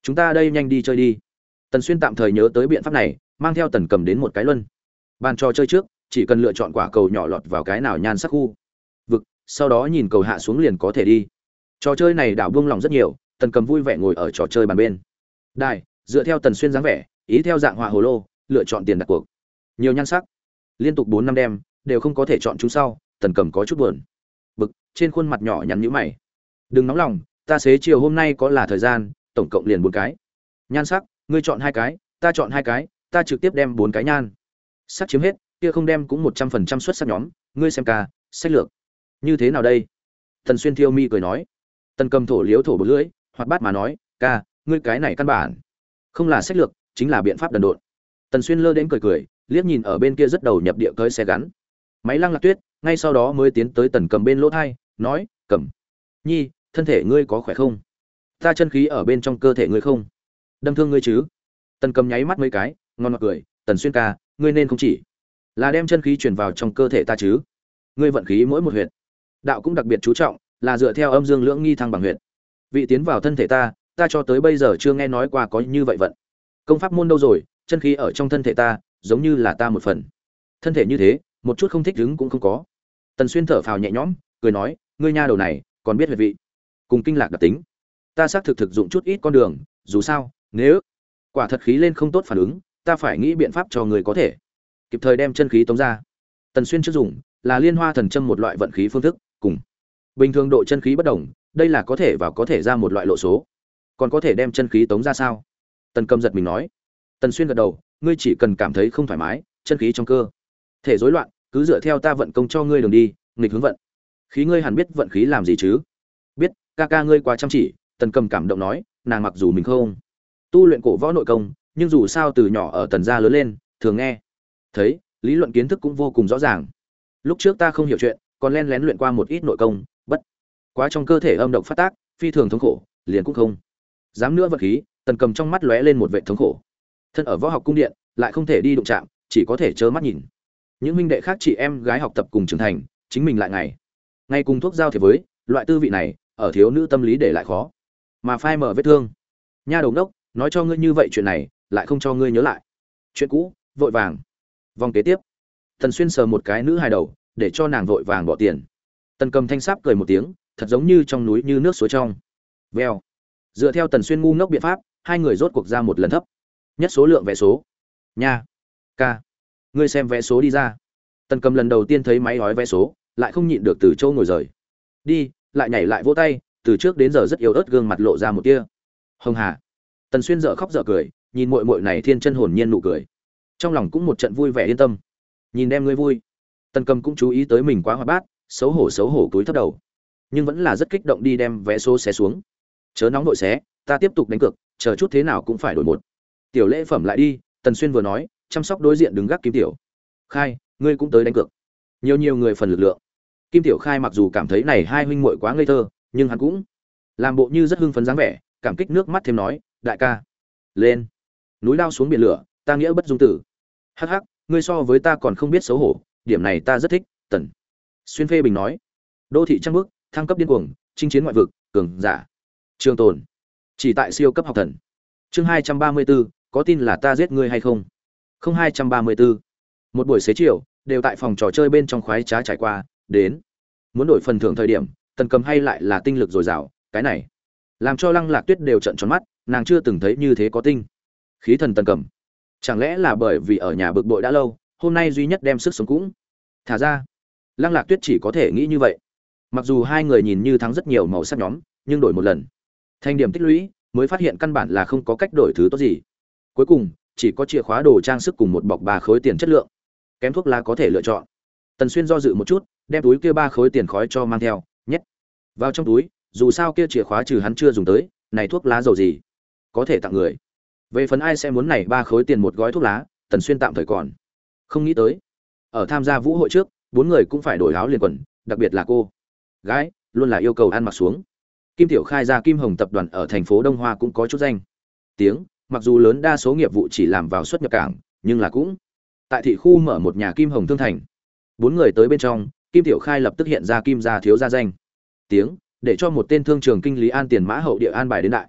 Chúng ta đây nhanh đi chơi đi. Tần xuyên tạm thời nhớ tới biện pháp này, mang theo tần cầm đến một cái luân. Bàn trò chơi trước, chỉ cần lựa chọn quả cầu nhỏ lọt vào cái nào nhan sắc khu. Vực, sau đó nhìn cầu hạ xuống liền có thể đi. Trò chơi này đảo buông lòng rất nhiều, tần cầm vui vẻ ngồi ở trò chơi bàn bên. Đài, dựa theo tần xuyên dáng vẻ, ý theo dạng họa hồ lô, lựa chọn tiền đặt cuộc. Nhiều nhan sắc. Liên tục bốn năm đêm đều không có thể chọn chúng sau tần cầm có chút buồn. Bực, trên khuôn mặt nhỏ nhắn nhữ mày. Đừng nóng lòng, ta xế chiều hôm nay có là thời gian, tổng cộng liền bốn cái. Nhan sắc, ngươi chọn hai cái, ta chọn hai cái, ta trực tiếp đem bốn cái nhan. Sắc chiếm hết, kia không đem cũng một trăm phần trăm xuất sắc nhóm, ngươi xem ca, sách lược. Như thế nào đây? Tần xuyên thiêu mi cười nói. Tần cầm thổ liếu thổ bực lưỡi, hoạt bát mà nói, ca, ngươi cái này căn bản. Không là sách lược, chính là biện pháp đần độn. Tần xuyên lơ đến cười cười, liếc nhìn ở bên kia rất đầu nhập địa cơi xe gắn. Máy lăng lạc tuyết ngay sau đó mới tiến tới tần cầm bên lỗ thai, nói, cầm, nhi, thân thể ngươi có khỏe không? Ta chân khí ở bên trong cơ thể ngươi không? Đâm thương ngươi chứ? Tần cầm nháy mắt mấy cái, ngon ngọt cười, tần xuyên ca, ngươi nên không chỉ, là đem chân khí truyền vào trong cơ thể ta chứ? Ngươi vận khí mỗi một huyện đạo cũng đặc biệt chú trọng, là dựa theo âm dương lưỡng nghi thăng bằng huyện vị tiến vào thân thể ta ta cho tới bây giờ chưa nghe nói qua có như vậy vận. Công pháp môn đâu rồi, chân khí ở trong thân thể ta, giống như là ta một phần. Thân thể như thế, một chút không thích đứng cũng không có tần xuyên thở phào nhẹ nhõm, cười nói, ngươi nha đầu này, còn biết huyệt vị. Cùng kinh lạc đặc tính. Ta xác thực thực dụng chút ít con đường, dù sao, nếu quả thật khí lên không tốt phản ứng, ta phải nghĩ biện pháp cho người có thể. Kịp thời đem chân khí tống ra. Tần xuyên trước dùng, là liên hoa thần châm một loại vận khí phương thức, cùng bình thường độ chân khí bất đồng, đây là có thể và có thể ra một loại lộ số. Còn có thể đem chân khí tống ra sao? Tần cầm giật mình nói. Tần xuyên gật đầu, ngươi chỉ cần cảm thấy không thoải mái, chân khí trong cơ, thể rối loạn cứ dựa theo ta vận công cho ngươi đường đi, nghịch hướng vận. Khí ngươi hẳn biết vận khí làm gì chứ? Biết, ca ca ngươi quá chăm chỉ, tần cầm cảm động nói, nàng mặc dù mình không tu luyện cổ võ nội công, nhưng dù sao từ nhỏ ở tần gia lớn lên, thường nghe, thấy, lý luận kiến thức cũng vô cùng rõ ràng. Lúc trước ta không hiểu chuyện, còn len lén luyện qua một ít nội công, bất quá trong cơ thể âm độc phát tác, phi thường thống khổ, liền cũng không dám nữa vật khí, tần cầm trong mắt lóe lên một vệ thống khổ. Thân ở võ học cung điện, lại không thể đi đụng chạm, chỉ có thể trơ mắt nhìn những huynh đệ khác chị em gái học tập cùng trưởng thành, chính mình lại ngày. Ngày cùng thuốc giao thì với, loại tư vị này, ở thiếu nữ tâm lý để lại khó. Mà phai mở vết thương. Nha đầu đốc nói cho ngươi như vậy chuyện này, lại không cho ngươi nhớ lại. Chuyện cũ, vội vàng. Vòng kế tiếp. Tần xuyên sờ một cái nữ hài đầu, để cho nàng vội vàng bỏ tiền. Tần cầm thanh sáp cười một tiếng, thật giống như trong núi như nước suối trong. Veo dựa theo tần xuyên ngu ngốc biện pháp, hai người rốt cuộc ra một lần thấp. Nhất số lượng vé số. Nha. Ca ngươi xem vé số đi ra. Tần cầm lần đầu tiên thấy máy gói vé số, lại không nhịn được từ châu ngồi rời. Đi, lại nhảy lại vỗ tay, từ trước đến giờ rất yếu ớt gương mặt lộ ra một tia. Hồng hà. Tần xuyên dở khóc dở cười, nhìn mội mội này thiên chân hồn nhiên nụ cười. Trong lòng cũng một trận vui vẻ yên tâm. Nhìn đem ngươi vui. Tần cầm cũng chú ý tới mình quá hoạt bát, xấu hổ xấu hổ túi thấp đầu. Nhưng vẫn là rất kích động đi đem vé số xé xuống. Chớ nóng đội xé, ta tiếp tục đánh cược, chờ chút thế nào cũng phải đổi một. Tiểu lễ phẩm lại đi, tần xuyên vừa nói chăm sóc đối diện đứng gác kim tiểu. Khai ngươi cũng tới đánh cược. Nhiều nhiều người phần lực lượng. Kim tiểu khai mặc dù cảm thấy này hai huynh muội quá ngây thơ nhưng hắn cũng làm bộ như rất hưng phấn dáng vẻ cảm kích nước mắt thêm nói đại ca lên. Núi lao xuống biển lửa ta nghĩa bất dung tử. Hắc hắc ngươi so với ta còn không biết xấu hổ điểm này ta rất thích tần. Xuyên phê bình nói. Đô thị trăng bước thăng cấp điên cuồng chinh chiến ngoại vực cường giả. Trường tồn. Chỉ tại siêu cấp học thần. Chương hai trăm ba mươi 234, có tin là ta giết ngươi hay không? Không hai trăm ba mươi 234. một buổi xế chiều, đều tại phòng trò chơi bên trong khoái trá trải qua, đến. Muốn đổi phần thưởng thời điểm, tần cầm hay lại là tinh lực dồi dào, cái này. Làm cho lăng lạc tuyết đều trận tròn mắt, nàng chưa từng thấy như thế có tinh. Khí thần tần cầm. Chẳng lẽ là bởi vì ở nhà bực bội đã lâu, hôm nay duy nhất đem sức sống cũng thả ra? Lăng lạc tuyết chỉ có thể nghĩ như vậy. Mặc dù hai người nhìn như thắng rất nhiều màu sắc nhóm, nhưng đổi một lần. Thành điểm tích lũy, mới phát hiện căn bản là không có cách đổi thứ tốt gì. Cuối cùng chỉ có chìa khóa đồ trang sức cùng một bọc ba khối tiền chất lượng. Kém thuốc lá có thể lựa chọn. Tần xuyên do dự một chút, đem túi kia ba khối tiền khói cho mang theo, nhét vào trong túi, dù sao kia chìa khóa trừ hắn chưa dùng tới, này thuốc lá dầu gì? Có thể tặng người. Về phần ai sẽ muốn này ba khối tiền một gói thuốc lá, tần xuyên tạm thời còn không nghĩ tới. Ở tham gia vũ hội trước, bốn người cũng phải đổi áo liền quần, đặc biệt là cô gái, luôn là yêu cầu ăn mặc xuống. Kim tiểu khai ra kim hồng tập đoàn ở thành phố đông hoa cũng có chút danh. Tiếng mặc dù lớn đa số nghiệp vụ chỉ làm vào xuất nhập cảng, nhưng là cũng tại thị khu mở một nhà kim hồng thương thành. Bốn người tới bên trong, kim tiểu khai lập tức hiện ra kim gia thiếu gia danh. Tiếng, để cho một tên thương trường kinh lý an tiền mã hậu địa an bài đến đại.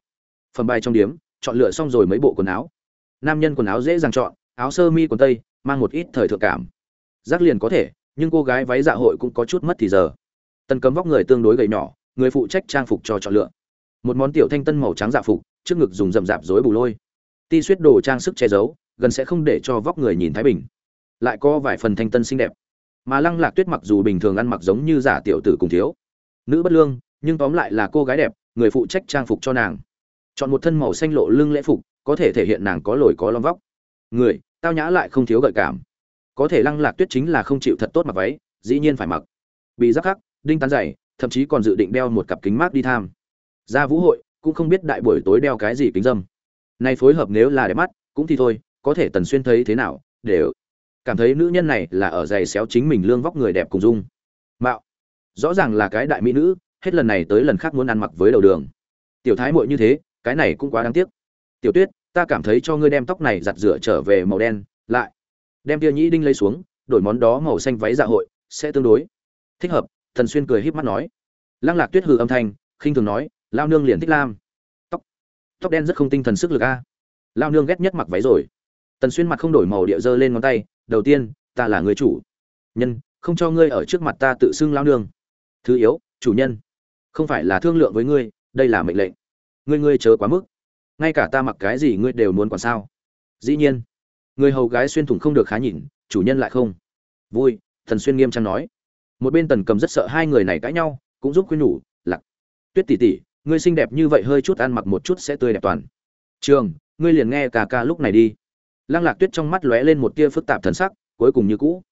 Phần bài trong điếm, chọn lựa xong rồi mấy bộ quần áo. Nam nhân quần áo dễ dàng chọn, áo sơ mi quần tây, mang một ít thời thượng cảm. Giác liền có thể, nhưng cô gái váy dạ hội cũng có chút mất thì giờ. Tần cấm vóc người tương đối gầy nhỏ, người phụ trách trang phục cho chọn lựa. Một món tiểu thanh tân màu trắng dạ phục, trước ngực dùng rậm rạp rối bù lôi ti suýt đồ trang sức che giấu, gần sẽ không để cho vóc người nhìn thái bình. Lại có vài phần thanh tân xinh đẹp. Mà lăng lạc tuyết mặc dù bình thường ăn mặc giống như giả tiểu tử cùng thiếu. Nữ bất lương, nhưng tóm lại là cô gái đẹp, người phụ trách trang phục cho nàng. Chọn một thân màu xanh lộ lưng lễ phục, có thể thể hiện nàng có lồi có lom vóc. Người, tao nhã lại không thiếu gợi cảm. Có thể lăng lạc tuyết chính là không chịu thật tốt mặc váy, dĩ nhiên phải mặc. Bị giáp khắc, đinh tán dày, thậm chí còn dự định đeo một cặp kính mát đi tham. Ra vũ hội, cũng không biết đại buổi tối đeo cái gì kính dâm nay phối hợp nếu là đẹp mắt, cũng thì thôi, có thể tần xuyên thấy thế nào, đều cảm thấy nữ nhân này là ở giày xéo chính mình lương vóc người đẹp cùng dung. Mạo. Rõ ràng là cái đại mỹ nữ, hết lần này tới lần khác muốn ăn mặc với đầu đường. Tiểu thái muội như thế, cái này cũng quá đáng tiếc. Tiểu tuyết, ta cảm thấy cho ngươi đem tóc này giặt rửa trở về màu đen, lại đem tia nhĩ đinh lấy xuống, đổi món đó màu xanh váy dạ hội, sẽ tương đối thích hợp thần xuyên cười híp mắt nói. Lăng lạc tuyết hừ âm thanh, khinh thường nói, lao nương liền thích lam tóc đen rất không tinh thần sức lực a. Lao nương ghét nhất mặc váy rồi. Tần xuyên mặt không đổi màu địa dơ lên ngón tay, đầu tiên, ta là người chủ. Nhân, không cho ngươi ở trước mặt ta tự xưng lao nương. Thứ yếu, chủ nhân, không phải là thương lượng với ngươi, đây là mệnh lệnh. Ngươi ngươi chớ quá mức. Ngay cả ta mặc cái gì ngươi đều muốn còn sao? Dĩ nhiên, người hầu gái xuyên thủng không được khá nhìn, chủ nhân lại không. Vui thần xuyên nghiêm trang nói. Một bên tần cầm rất sợ hai người này cãi nhau, cũng giúp khuyên nhủ lặc tuyết tỉ tỉ ngươi xinh đẹp như vậy hơi chút ăn mặc một chút sẽ tươi đẹp toàn. Trường, ngươi liền nghe cả ca lúc này đi. Lăng lạc tuyết trong mắt lóe lên một tia phức tạp thần sắc, cuối cùng như cũ.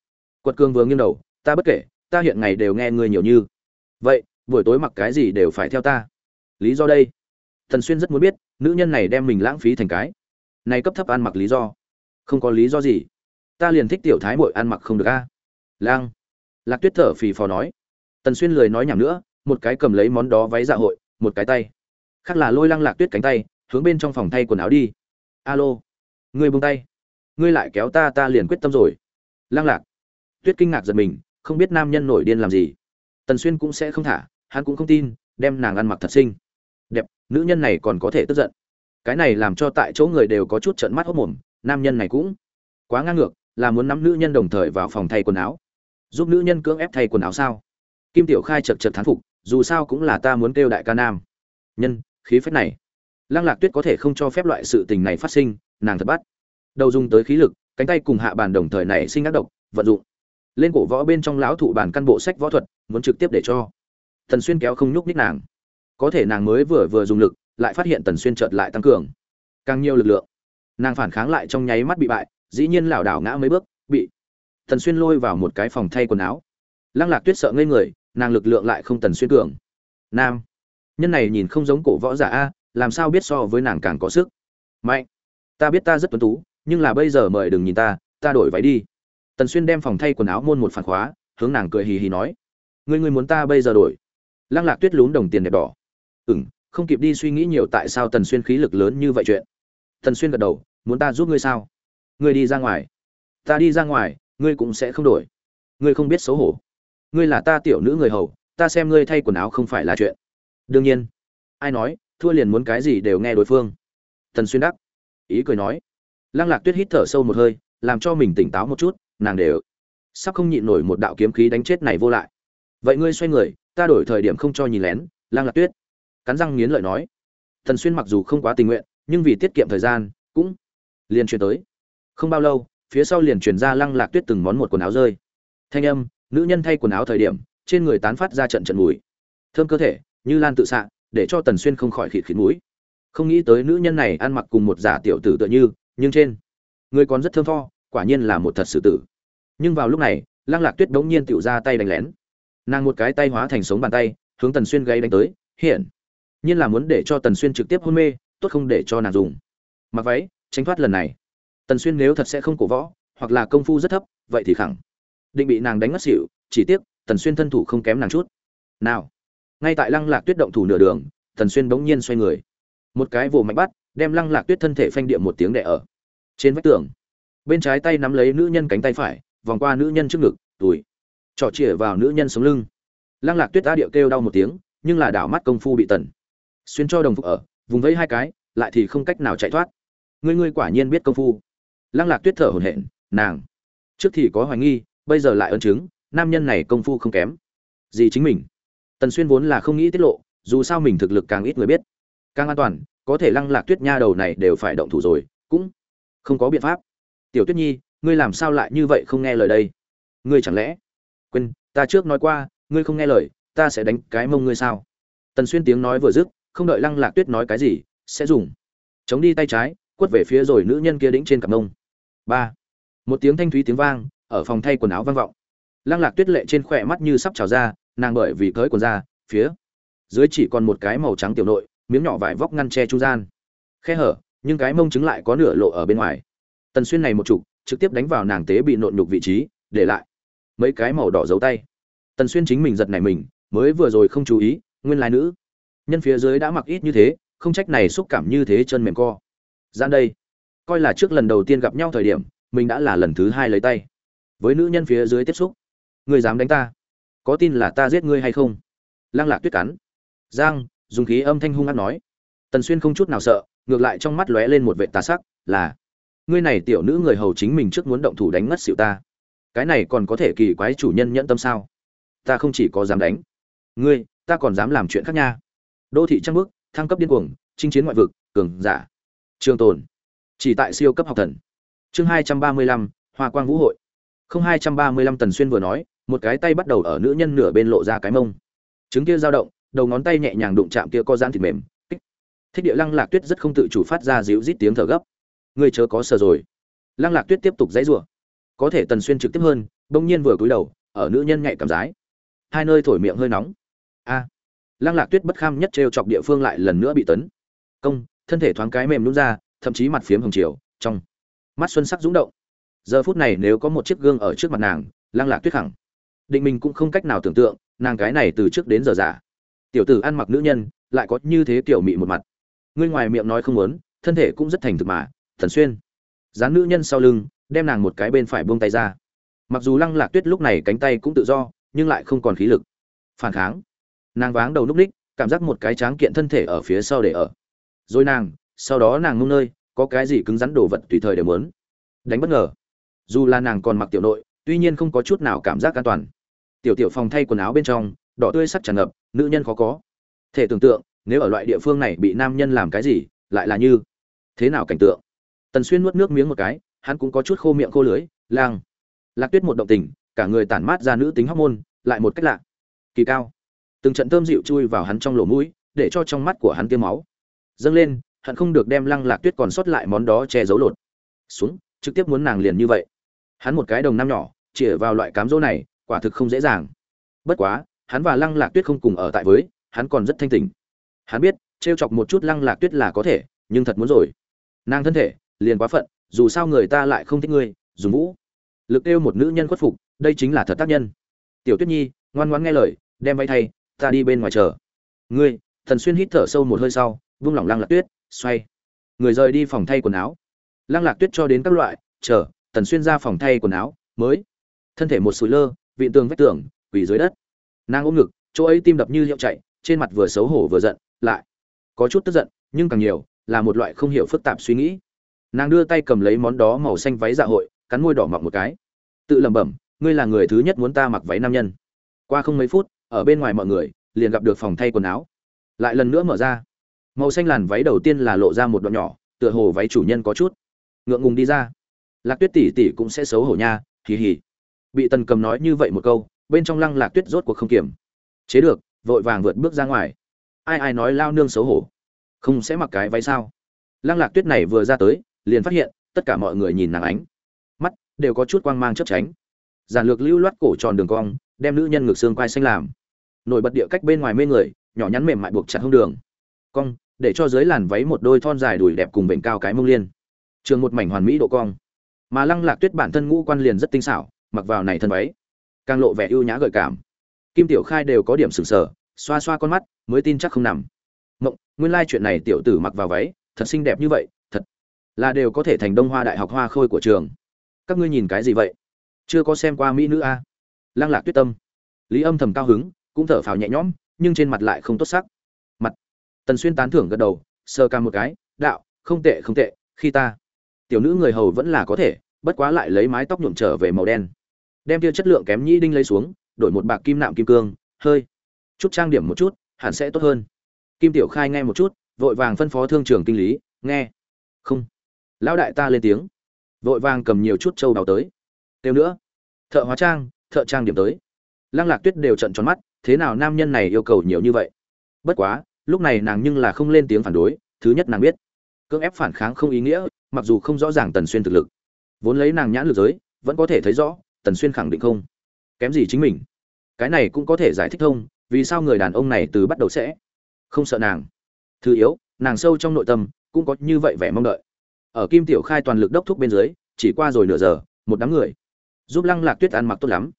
Quật cường vừa nghiêng đầu, ta bất kể, ta hiện ngày đều nghe ngươi nhiều như. Vậy, buổi tối mặc cái gì đều phải theo ta. Lý do đây? Thần xuyên rất muốn biết, nữ nhân này đem mình lãng phí thành cái. Này cấp thấp ăn mặc lý do. Không có lý do gì. Ta liền thích tiểu thái bội ăn mặc không được a. Lang lạc tuyết thở phì phò nói. Tần xuyên lười nói nhảm nữa, một cái cầm lấy món đó váy dạ hội một cái tay. Khác là lôi lăng lạc tuyết cánh tay, hướng bên trong phòng thay quần áo đi. Alo, ngươi buông tay. Ngươi lại kéo ta ta liền quyết tâm rồi. Lăng lạc. Tuyết kinh ngạc giật mình, không biết nam nhân nổi điên làm gì. Tần xuyên cũng sẽ không thả, hắn cũng không tin, đem nàng ăn mặc thật xinh. Đẹp, nữ nhân này còn có thể tức giận. Cái này làm cho tại chỗ người đều có chút trợn mắt hốc mồm, nam nhân này cũng quá ngang ngược, là muốn nắm nữ nhân đồng thời vào phòng thay quần áo. Giúp nữ nhân cưỡng ép thay quần áo sao? Kim tiểu khai chật chật thán phục dù sao cũng là ta muốn kêu đại ca nam. Nhân, khí phách này. Lăng lạc tuyết có thể không cho phép loại sự tình này phát sinh, nàng thật bắt. Đầu dùng tới khí lực, cánh tay cùng hạ bàn đồng thời này sinh ác độc, vận dụng. Lên cổ võ bên trong lão thụ bản căn bộ sách võ thuật, muốn trực tiếp để cho. Tần xuyên kéo không nhúc ních nàng. Có thể nàng mới vừa vừa dùng lực, lại phát hiện tần xuyên chợt lại tăng cường. Càng nhiều lực lượng. Nàng phản kháng lại trong nháy mắt bị bại, dĩ nhiên lảo đảo ngã mấy bước, bị tần xuyên lôi vào một cái phòng thay quần áo. Lăng lạc tuyết sợ ngây người nàng lực lượng lại không tần xuyên cường. Nam. Nhân này nhìn không giống cổ võ giả a, làm sao biết so với nàng càng có sức? Mạnh. Ta biết ta rất tuấn tú, nhưng là bây giờ mời đừng nhìn ta ta đổi váy đi. Tần xuyên đem phòng thay quần áo môn một phản khóa, hướng nàng cười hì hì nói. Ngươi ngươi muốn ta bây giờ đổi? Lăng lạc tuyết lún đồng tiền đẹp đỏ. Ừ m không kịp đi suy nghĩ nhiều tại sao tần xuyên khí lực lớn như vậy chuyện. Tần xuyên gật đầu, muốn ta giúp ngươi sao? Ngươi đi ra ngoài. Ta đi ra ngoài, ngươi cũng sẽ không đổi. Ngươi không biết xấu hổ ngươi là ta tiểu nữ người hầu, ta xem ngươi thay quần áo không phải là chuyện. Đương nhiên, ai nói, thua liền muốn cái gì đều nghe đối phương. Tần xuyên đắc, ý cười nói. Lăng lạc tuyết hít thở sâu một hơi, làm cho mình tỉnh táo một chút, nàng đều sắp không nhịn nổi một đạo kiếm khí đánh chết này vô lại. Vậy ngươi xoay người, ta đổi thời điểm không cho nhìn lén, lăng lạc tuyết. Cắn răng nghiến lợi nói. Tần xuyên mặc dù không quá tình nguyện, nhưng vì tiết kiệm thời gian, cũng liền truyền tới. Không bao lâu, phía sau liền truyền ra lăng lạc tuyết từng món một quần áo rơi. Thanh âm nữ nhân thay quần áo thời điểm, trên người tán phát ra trận trận mùi. Thơm cơ thể, như lan tự xạ, để cho tần xuyên không khỏi khịt khịt mũi. Không nghĩ tới nữ nhân này ăn mặc cùng một giả tiểu tử tựa như, nhưng trên người còn rất thơm tho, quả nhiên là một thật sự tử. Nhưng vào lúc này, lăng lạc tuyết đống nhiên tựu ra tay đánh lén. Nàng một cái tay hóa thành sống bàn tay, hướng tần xuyên gây đánh tới hiện nhiên là muốn để cho tần xuyên trực tiếp hôn mê, tốt không để cho nàng dùng. Mặc váy, tránh thoát lần này. Tần xuyên nếu thật sẽ không cổ võ, hoặc là công phu rất thấp, vậy thì khẳng định bị nàng đánh ngất xỉu, chỉ tiếc, tần xuyên thân thủ không kém nàng chút. Nào, ngay tại lăng lạc tuyết động thủ nửa đường, tần xuyên bỗng nhiên xoay người. Một cái vồ mạnh bắt, đem lăng lạc tuyết thân thể phanh địa một tiếng đẻ ở. Trên vách tường, bên trái tay nắm lấy nữ nhân cánh tay phải, vòng qua nữ nhân trước ngực, đùi. Trỏ chĩa vào nữ nhân sống lưng. Lăng lạc tuyết ta điệu kêu đau một tiếng, nhưng là đảo mắt công phu bị tần xuyên cho đồng phục ở, vùng vẫy hai cái, lại thì không cách nào chạy thoát. Ngươi ngươi quả nhiên biết công phu. Lăng lạc tuyết thở hổn hển, nàng. Trước thì có hoài nghi bây giờ lại ấn chứng, nam nhân này công phu không kém. Gì chính mình? Tần xuyên vốn là không nghĩ tiết lộ, dù sao mình thực lực càng ít người biết. Càng an toàn, có thể lăng lạc tuyết nha đầu này đều phải động thủ rồi, cũng không có biện pháp. Tiểu tuyết nhi, ngươi làm sao lại như vậy không nghe lời đây? Ngươi chẳng lẽ quên, ta trước nói qua, ngươi không nghe lời, ta sẽ đánh cái mông ngươi sao? Tần xuyên tiếng nói vừa dứt, không đợi lăng lạc tuyết nói cái gì, sẽ dùng chống đi tay trái, quất về phía rồi nữ nhân kia đĩnh trên cặp mông. Ba. Một tiếng thanh thúy tiếng vang ở phòng thay quần áo vang vọng. Lăng lạc tuyết lệ trên khỏe mắt như sắp trào ra, nàng bởi vì cởi quần ra, phía dưới chỉ còn một cái màu trắng tiểu nội, miếng nhỏ vải vóc ngăn che chu gian. Khe hở, nhưng cái mông trứng lại có nửa lộ ở bên ngoài. Tần xuyên này một chục trực tiếp đánh vào nàng tế bị nộn nhục vị trí, để lại mấy cái màu đỏ dấu tay. Tần xuyên chính mình giật này mình, mới vừa rồi không chú ý, nguyên lai nữ. Nhân phía dưới đã mặc ít như thế, không trách này xúc cảm như thế chân mềm co. Gian đây, coi là trước lần đầu tiên gặp nhau thời điểm, mình đã là lần thứ hai lấy tay với nữ nhân phía dưới tiếp xúc. Ngươi dám đánh ta? Có tin là ta giết ngươi hay không? Lăng lạc tuyết cắn. Giang, dùng khí âm thanh hung hát nói. Tần xuyên không chút nào sợ, ngược lại trong mắt lóe lên một vệ tà sắc, là, ngươi này tiểu nữ người hầu chính mình trước muốn động thủ đánh ngất xịu ta. Cái này còn có thể kỳ quái chủ nhân nhẫn tâm sao? Ta không chỉ có dám đánh. Ngươi, ta còn dám làm chuyện khác nha. Đô thị trăng bước thăng cấp điên cuồng, chinh chiến ngoại vực, cường giả. Trường tồn. Chỉ tại siêu cấp học thần. Chương hai trăm ba mươi lăm, hoa quang vũ hội không hai trăm ba mươi lăm tần xuyên vừa nói, một cái tay bắt đầu ở nữ nhân nửa bên lộ ra cái mông. Trứng kia dao động, đầu ngón tay nhẹ nhàng đụng chạm kia co gian thịt mềm, kích. Thích địa lăng lạc tuyết rất không tự chủ phát ra dịu rít tiếng thở gấp. Người chớ có sờ rồi. Lăng lạc tuyết tiếp tục dãy rủa. Có thể tần xuyên trực tiếp hơn, bỗng nhiên vừa cúi đầu, ở nữ nhân nhạy cảm rái. Hai nơi thổi miệng hơi nóng. A. Lăng lạc tuyết bất kham nhất trêu chọc địa phương lại lần nữa bị tấn. Công, thân thể thoáng cái mềm nhún ra, thậm chí mặt phiếm hồng chiều, trong mắt xuân sắc rúng động giờ phút này nếu có một chiếc gương ở trước mặt nàng, lăng lạc tuyết khẳng định mình cũng không cách nào tưởng tượng, nàng cái này từ trước đến giờ giả. Tiểu tử ăn mặc nữ nhân, lại có như thế tiểu mị một mặt. Ngươi ngoài miệng nói không muốn, thân thể cũng rất thành thực mà, thần xuyên. Dán nữ nhân sau lưng, đem nàng một cái bên phải buông tay ra. Mặc dù lăng lạc tuyết lúc này cánh tay cũng tự do, nhưng lại không còn khí lực. Phản kháng. Nàng váng đầu núp ních, cảm giác một cái tráng kiện thân thể ở phía sau để ở. Rồi nàng, sau đó nàng ngông nơi, có cái gì cứng rắn đồ vật tùy thời đều muốn. Đánh bất ngờ dù là nàng còn mặc tiểu nội, tuy nhiên không có chút nào cảm giác an toàn. Tiểu tiểu phòng thay quần áo bên trong, đỏ tươi sắc tràn ngập, nữ nhân khó có. Thể tưởng tượng, nếu ở loại địa phương này bị nam nhân làm cái gì, lại là như thế nào cảnh tượng? Tần xuyên nuốt nước miếng một cái, hắn cũng có chút khô miệng khô lưới lang. Lạc tuyết một động tình, cả người tản mát ra nữ tính hóc môn, lại một cách lạ. Kỳ cao. Từng trận thơm dịu chui vào hắn trong lỗ mũi, để cho trong mắt của hắn tiêm máu. Dâng lên, hắn không được đem lăng lạc tuyết còn sót lại món đó che giấu lột. Xuống trực tiếp muốn nàng liền như vậy. Hắn một cái đồng năm nhỏ chĩa vào loại cám dỗ này, quả thực không dễ dàng. Bất quá, hắn và lăng lạc tuyết không cùng ở tại với, hắn còn rất thanh tỉnh. Hắn biết, trêu chọc một chút lăng lạc tuyết là có thể, nhưng thật muốn rồi. Nàng thân thể, liền quá phận, dù sao người ta lại không thích ngươi dùng vũ. Lực kêu một nữ nhân khuất phục, đây chính là thật tác nhân. Tiểu tuyết nhi, ngoan ngoãn nghe lời, đem vay thay, ta đi bên ngoài chờ. Ngươi, thần xuyên hít thở sâu một hơi sau, vung lỏng lăng lạc tuyết, xoay. Người rời đi phòng thay quần áo lăng lạc tuyết cho đến các loại, chờ, tần xuyên ra phòng thay quần áo, mới. Thân thể một sủi lơ, vị tường vách tường, quỳ dưới đất. Nàng ôm ngực, chỗ ấy tim đập như hiệu chạy, trên mặt vừa xấu hổ vừa giận, lại có chút tức giận, nhưng càng nhiều là một loại không hiểu phức tạp suy nghĩ. Nàng đưa tay cầm lấy món đó màu xanh váy dạ hội, cắn môi đỏ mọng một cái. Tự lẩm bẩm, ngươi là người thứ nhất muốn ta mặc váy nam nhân. Qua không mấy phút, ở bên ngoài mọi người liền gặp được phòng thay quần áo. Lại lần nữa mở ra. Màu xanh làn váy đầu tiên là lộ ra một đoạn nhỏ, tựa hồ váy chủ nhân có chút ngượng ngùng đi ra. Lạc tuyết tỷ tỷ cũng sẽ xấu hổ nha, hì hì. Bị tần cầm nói như vậy một câu, bên trong lăng lạc tuyết rốt cuộc không kiểm chế được, vội vàng vượt bước ra ngoài. Ai ai nói lao nương xấu hổ? Không sẽ mặc cái váy sao? Lăng lạc tuyết này vừa ra tới, liền phát hiện, tất cả mọi người nhìn nàng ánh. Mắt đều có chút quang mang chấp tránh. Giản lược lưu loát cổ tròn đường cong, đem nữ nhân ngược xương quai xanh làm. Nổi bật địa cách bên ngoài mê người, nhỏ nhắn mềm mại buộc chặt hông đường. Cong, để cho dưới làn váy một đôi thon dài đùi đẹp cùng bệnh cao cái mông liên trường một mảnh hoàn mỹ độ cong. Mà lăng lạc tuyết bản thân ngũ quan liền rất tinh xảo, mặc vào này thân váy, càng lộ vẻ ưu nhã gợi cảm. Kim tiểu khai đều có điểm sừng sờ, xoa xoa con mắt, mới tin chắc không nằm. Mộng, nguyên lai chuyện này tiểu tử mặc vào váy, thật xinh đẹp như vậy, thật là đều có thể thành đông hoa đại học hoa khôi của trường. Các ngươi nhìn cái gì vậy? Chưa có xem qua mỹ nữ a lăng lạc tuyết tâm. Lý âm thầm cao hứng, cũng thở phào nhẹ nhõm, nhưng trên mặt lại không tốt sắc. Mặt. Tần xuyên tán thưởng gật đầu sơ ca một cái, đạo, không tệ không tệ, khi ta tiểu nữ người hầu vẫn là có thể, bất quá lại lấy mái tóc nhuộm trở về màu đen. Đem tia chất lượng kém nhĩ đinh lấy xuống, đổi một bạc kim nạm kim cương, hơi. Chút trang điểm một chút, hẳn sẽ tốt hơn. Kim tiểu khai nghe một chút, vội vàng phân phó thương trường kinh lý, nghe. Không. Lão đại ta lên tiếng. Vội vàng cầm nhiều chút trâu đào tới. Tiêu nữa. Thợ hóa trang, thợ trang điểm tới. Lăng lạc tuyết đều trận tròn mắt, thế nào nam nhân này yêu cầu nhiều như vậy? Bất quá, lúc này nàng nhưng là không lên tiếng phản đối, thứ nhất nàng biết. Cưỡng ép phản kháng không ý nghĩa mặc dù không rõ ràng tần xuyên thực lực, vốn lấy nàng nhãn lực giới, vẫn có thể thấy rõ tần xuyên khẳng định không kém gì chính mình. Cái này cũng có thể giải thích thông, vì sao người đàn ông này từ bắt đầu sẽ không sợ nàng. Thứ yếu, nàng sâu trong nội tâm cũng có như vậy vẻ mong đợi. Ở kim tiểu khai toàn lực đốc thúc bên dưới, chỉ qua rồi nửa giờ, một đám người giúp lăng lạc tuyết ăn mặc tốt lắm.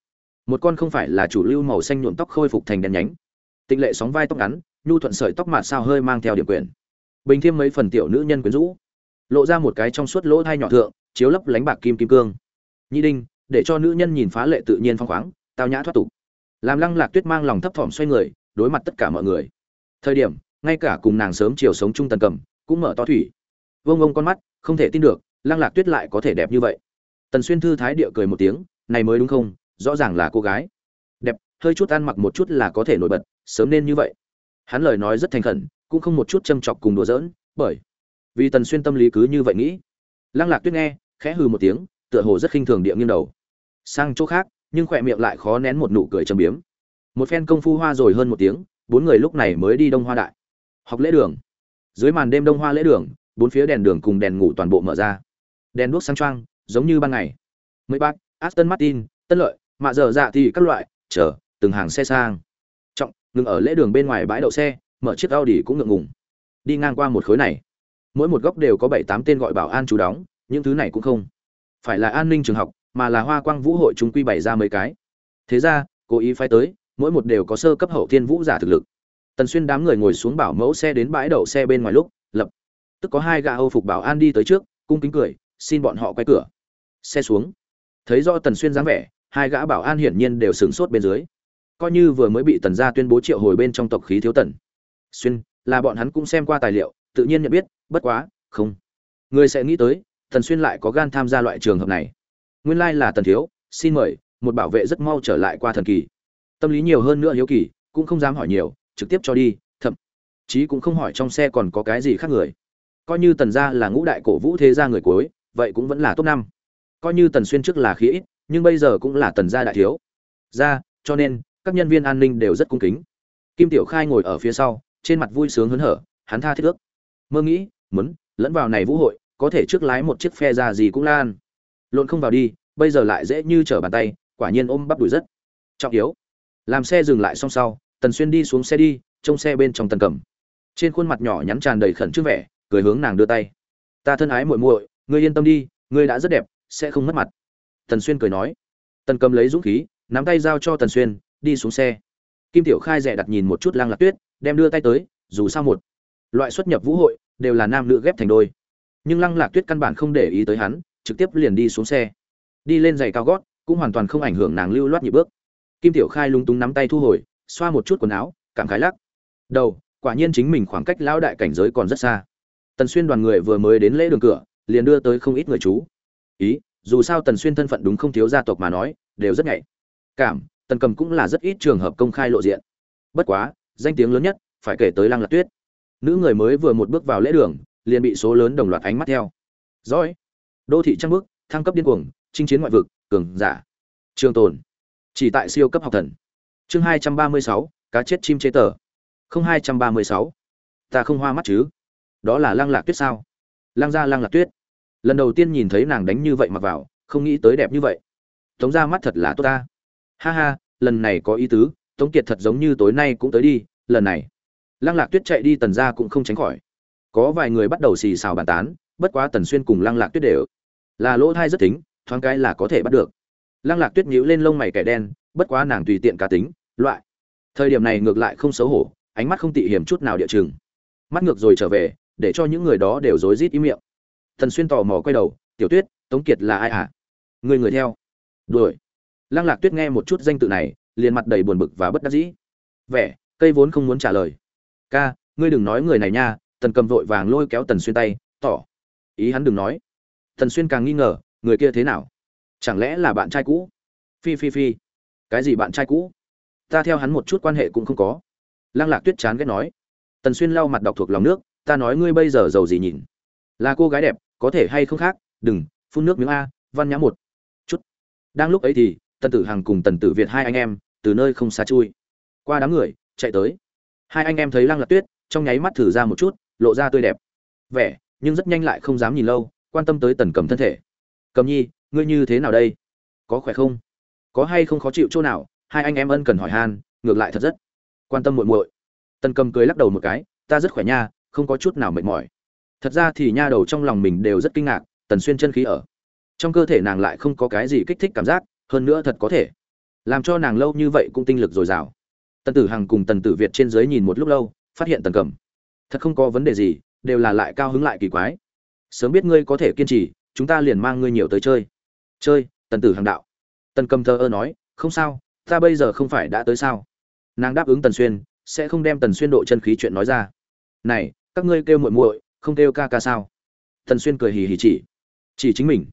Một con không phải là chủ lưu màu xanh nhuộm tóc khôi phục thành đen nhánh. Tịnh lệ sóng vai tóc ngắn, nhu thuận sợi tóc mạt sao hơi mang theo điểm quyền. Bình thêm mấy phần tiểu nữ nhân quyến rũ lộ ra một cái trong suốt lỗ thai nhỏ thượng, chiếu lấp lánh bạc kim kim cương. Nhị đinh, để cho nữ nhân nhìn phá lệ tự nhiên phong khoáng, tao nhã thoát tục. Làm lăng lạc tuyết mang lòng thấp thỏm xoay người, đối mặt tất cả mọi người. Thời điểm, ngay cả cùng nàng sớm chiều sống chung tần cầm, cũng mở to thủy. Vông ông con mắt, không thể tin được, lăng lạc tuyết lại có thể đẹp như vậy. Tần xuyên thư thái địa cười một tiếng, này mới đúng không? Rõ ràng là cô gái. Đẹp, hơi chút ăn mặc một chút là có thể nổi bật, sớm nên như vậy. Hắn lời nói rất thành khẩn, cũng không một chút châm chọc cùng đùa giỡn, bởi vì tần xuyên tâm lý cứ như vậy nghĩ. Lăng lạc tuyết nghe, khẽ hừ một tiếng, tựa hồ rất khinh thường địa nghiêng đầu. Sang chỗ khác, nhưng khỏe miệng lại khó nén một nụ cười trầm biếm. Một phen công phu hoa rồi hơn một tiếng, bốn người lúc này mới đi đông hoa đại. Học lễ đường. Dưới màn đêm đông hoa lễ đường, bốn phía đèn đường cùng đèn ngủ toàn bộ mở ra. Đèn đuốc sang trang giống như ban ngày. Mấy bác, aston martin, tân lợi, mạ dở dạ thì các loại, chờ, từng hàng xe sang. Trọng, ngừng ở lễ đường bên ngoài bãi đậu xe, mở chiếc audi cũng ngượng ngùng. Đi ngang qua một khối này mỗi một góc đều có bảy tám tên gọi bảo an chú đóng, những thứ này cũng không phải là an ninh trường học, mà là hoa quang vũ hội chúng quy bày ra mấy cái. Thế ra, cố ý phái tới, mỗi một đều có sơ cấp hậu thiên vũ giả thực lực. Tần xuyên đám người ngồi xuống bảo mẫu xe đến bãi đậu xe bên ngoài lúc, lập tức có hai gã âu phục bảo an đi tới trước, cung kính cười, xin bọn họ quay cửa. Xe xuống. Thấy do tần xuyên dáng vẻ, hai gã bảo an hiển nhiên đều sửng sốt bên dưới. Coi như vừa mới bị tần gia tuyên bố triệu hồi bên trong tộc khí thiếu tần. Xuyên, là bọn hắn cũng xem qua tài liệu tự nhiên nhận biết, bất quá, không. Người sẽ nghĩ tới, tần xuyên lại có gan tham gia loại trường hợp này. Nguyên lai là tần thiếu, xin mời, một bảo vệ rất mau trở lại qua thần kỳ. Tâm lý nhiều hơn nữa hiếu kỳ, cũng không dám hỏi nhiều, trực tiếp cho đi, thậm chí cũng không hỏi trong xe còn có cái gì khác người. Coi như tần gia là ngũ đại cổ vũ thế gia người cuối, vậy cũng vẫn là top năm. Coi như tần xuyên trước là khí ít, nhưng bây giờ cũng là tần gia đại thiếu. Gia, cho nên, các nhân viên an ninh đều rất cung kính. Kim tiểu khai ngồi ở phía sau, trên mặt vui sướng hớn hở, hắn tha thiết ước mơ nghĩ, muốn, lẫn vào này vũ hội, có thể trước lái một chiếc phe ra gì cũng lan. Lộn không vào đi, bây giờ lại dễ như trở bàn tay, quả nhiên ôm bắp đùi rất trọng yếu. Làm xe dừng lại xong sau, tần xuyên đi xuống xe đi, trông xe bên trong tần cầm trên khuôn mặt nhỏ nhắn tràn đầy khẩn trương vẻ, cười hướng nàng đưa tay. Ta thân ái muội muội, ngươi yên tâm đi, ngươi đã rất đẹp, sẽ không mất mặt. Tần xuyên cười nói. Tần cầm lấy dũng khí, nắm tay giao cho tần xuyên, đi xuống xe. Kim tiểu khai rẻ đặt nhìn một chút lăng lạc tuyết, đem đưa tay tới, dù sao một loại xuất nhập vũ hội đều là nam nữ ghép thành đôi. Nhưng lăng lạc tuyết căn bản không để ý tới hắn, trực tiếp liền đi xuống xe. Đi lên giày cao gót, cũng hoàn toàn không ảnh hưởng nàng lưu loát nhịp bước. Kim tiểu khai lung túng nắm tay thu hồi, xoa một chút quần áo, cảm khái lắc. Đầu, quả nhiên chính mình khoảng cách lão đại cảnh giới còn rất xa. Tần xuyên đoàn người vừa mới đến lễ đường cửa, liền đưa tới không ít người chú. Ý, dù sao tần xuyên thân phận đúng không thiếu gia tộc mà nói, đều rất nhạy. Cảm, tần cầm cũng là rất ít trường hợp công khai lộ diện. Bất quá, danh tiếng lớn nhất, phải kể tới lăng lạc tuyết nữ người mới vừa một bước vào lễ đường, liền bị số lớn đồng loạt ánh mắt theo. Dõi đô thị trăng bước, thăng cấp điên cuồng, chinh chiến ngoại vực, cường giả, trường tồn. Chỉ tại siêu cấp học thần. Chương hai trăm ba mươi sáu, cá chết chim chế tờ. Không hai trăm ba mươi sáu. Ta không hoa mắt chứ? Đó là lăng lạc tuyết sao? Lăng gia lăng lạc tuyết. Lần đầu tiên nhìn thấy nàng đánh như vậy mặc vào, không nghĩ tới đẹp như vậy. Tống ra mắt thật là tốt ta. Ha ha, lần này có ý tứ, tống kiệt thật giống như tối nay cũng tới đi, lần này lăng lạc tuyết chạy đi tần ra cũng không tránh khỏi. Có vài người bắt đầu xì xào bàn tán, bất quá tần xuyên cùng lăng lạc tuyết đều là lỗ thai rất tính thoáng cái là có thể bắt được. Lăng lạc tuyết nhíu lên lông mày kẻ đen, bất quá nàng tùy tiện cá tính, loại. Thời điểm này ngược lại không xấu hổ, ánh mắt không tị hiểm chút nào địa chừng. Mắt ngược rồi trở về, để cho những người đó đều rối rít ý miệng. Thần xuyên tò mò quay đầu, tiểu tuyết, tống kiệt là ai à người người theo. Đuổi. Lăng lạc tuyết nghe một chút danh tự này, liền mặt đầy buồn bực và bất đắc dĩ. Vẻ, cây vốn không muốn trả lời ca, ngươi đừng nói người này nha. Tần cầm vội vàng lôi kéo tần xuyên tay, tỏ. Ý hắn đừng nói. Tần xuyên càng nghi ngờ, người kia thế nào? Chẳng lẽ là bạn trai cũ? Phi phi phi. Cái gì bạn trai cũ? Ta theo hắn một chút quan hệ cũng không có. Lăng lạc tuyết chán ghét nói. Tần xuyên lau mặt đọc thuộc lòng nước, ta nói ngươi bây giờ giàu gì nhìn? Là cô gái đẹp, có thể hay không khác? Đừng, phun nước miếng a, văn nhã một. Chút. Đang lúc ấy thì, tần tử hằng cùng tần tử việt hai anh em, từ nơi không xa chui. Qua đám người, chạy tới hai anh em thấy lăng lạc tuyết, trong nháy mắt thử ra một chút, lộ ra tươi đẹp. Vẻ, nhưng rất nhanh lại không dám nhìn lâu, quan tâm tới tần cầm thân thể. Cầm nhi, ngươi như thế nào đây? Có khỏe không? Có hay không khó chịu chỗ nào? Hai anh em ân cần hỏi han, ngược lại thật rất quan tâm muội muội. Tần cầm cười lắc đầu một cái, ta rất khỏe nha, không có chút nào mệt mỏi. Thật ra thì nha đầu trong lòng mình đều rất kinh ngạc, tần xuyên chân khí ở. Trong cơ thể nàng lại không có cái gì kích thích cảm giác, hơn nữa thật có thể. Làm cho nàng lâu như vậy cũng tinh lực dồi dào tần tử hằng cùng tần tử việt trên dưới nhìn một lúc lâu, phát hiện tần cầm. Thật không có vấn đề gì, đều là lại cao hứng lại kỳ quái. Sớm biết ngươi có thể kiên trì, chúng ta liền mang ngươi nhiều tới chơi. Chơi, tần tử hằng đạo. Tần cầm thơ ơ nói, không sao, ta bây giờ không phải đã tới sao? Nàng đáp ứng tần xuyên, sẽ không đem tần xuyên độ chân khí chuyện nói ra. Này, các ngươi kêu muội muội, không kêu ca ca sao? Tần xuyên cười hì hì chỉ. Chỉ chính mình.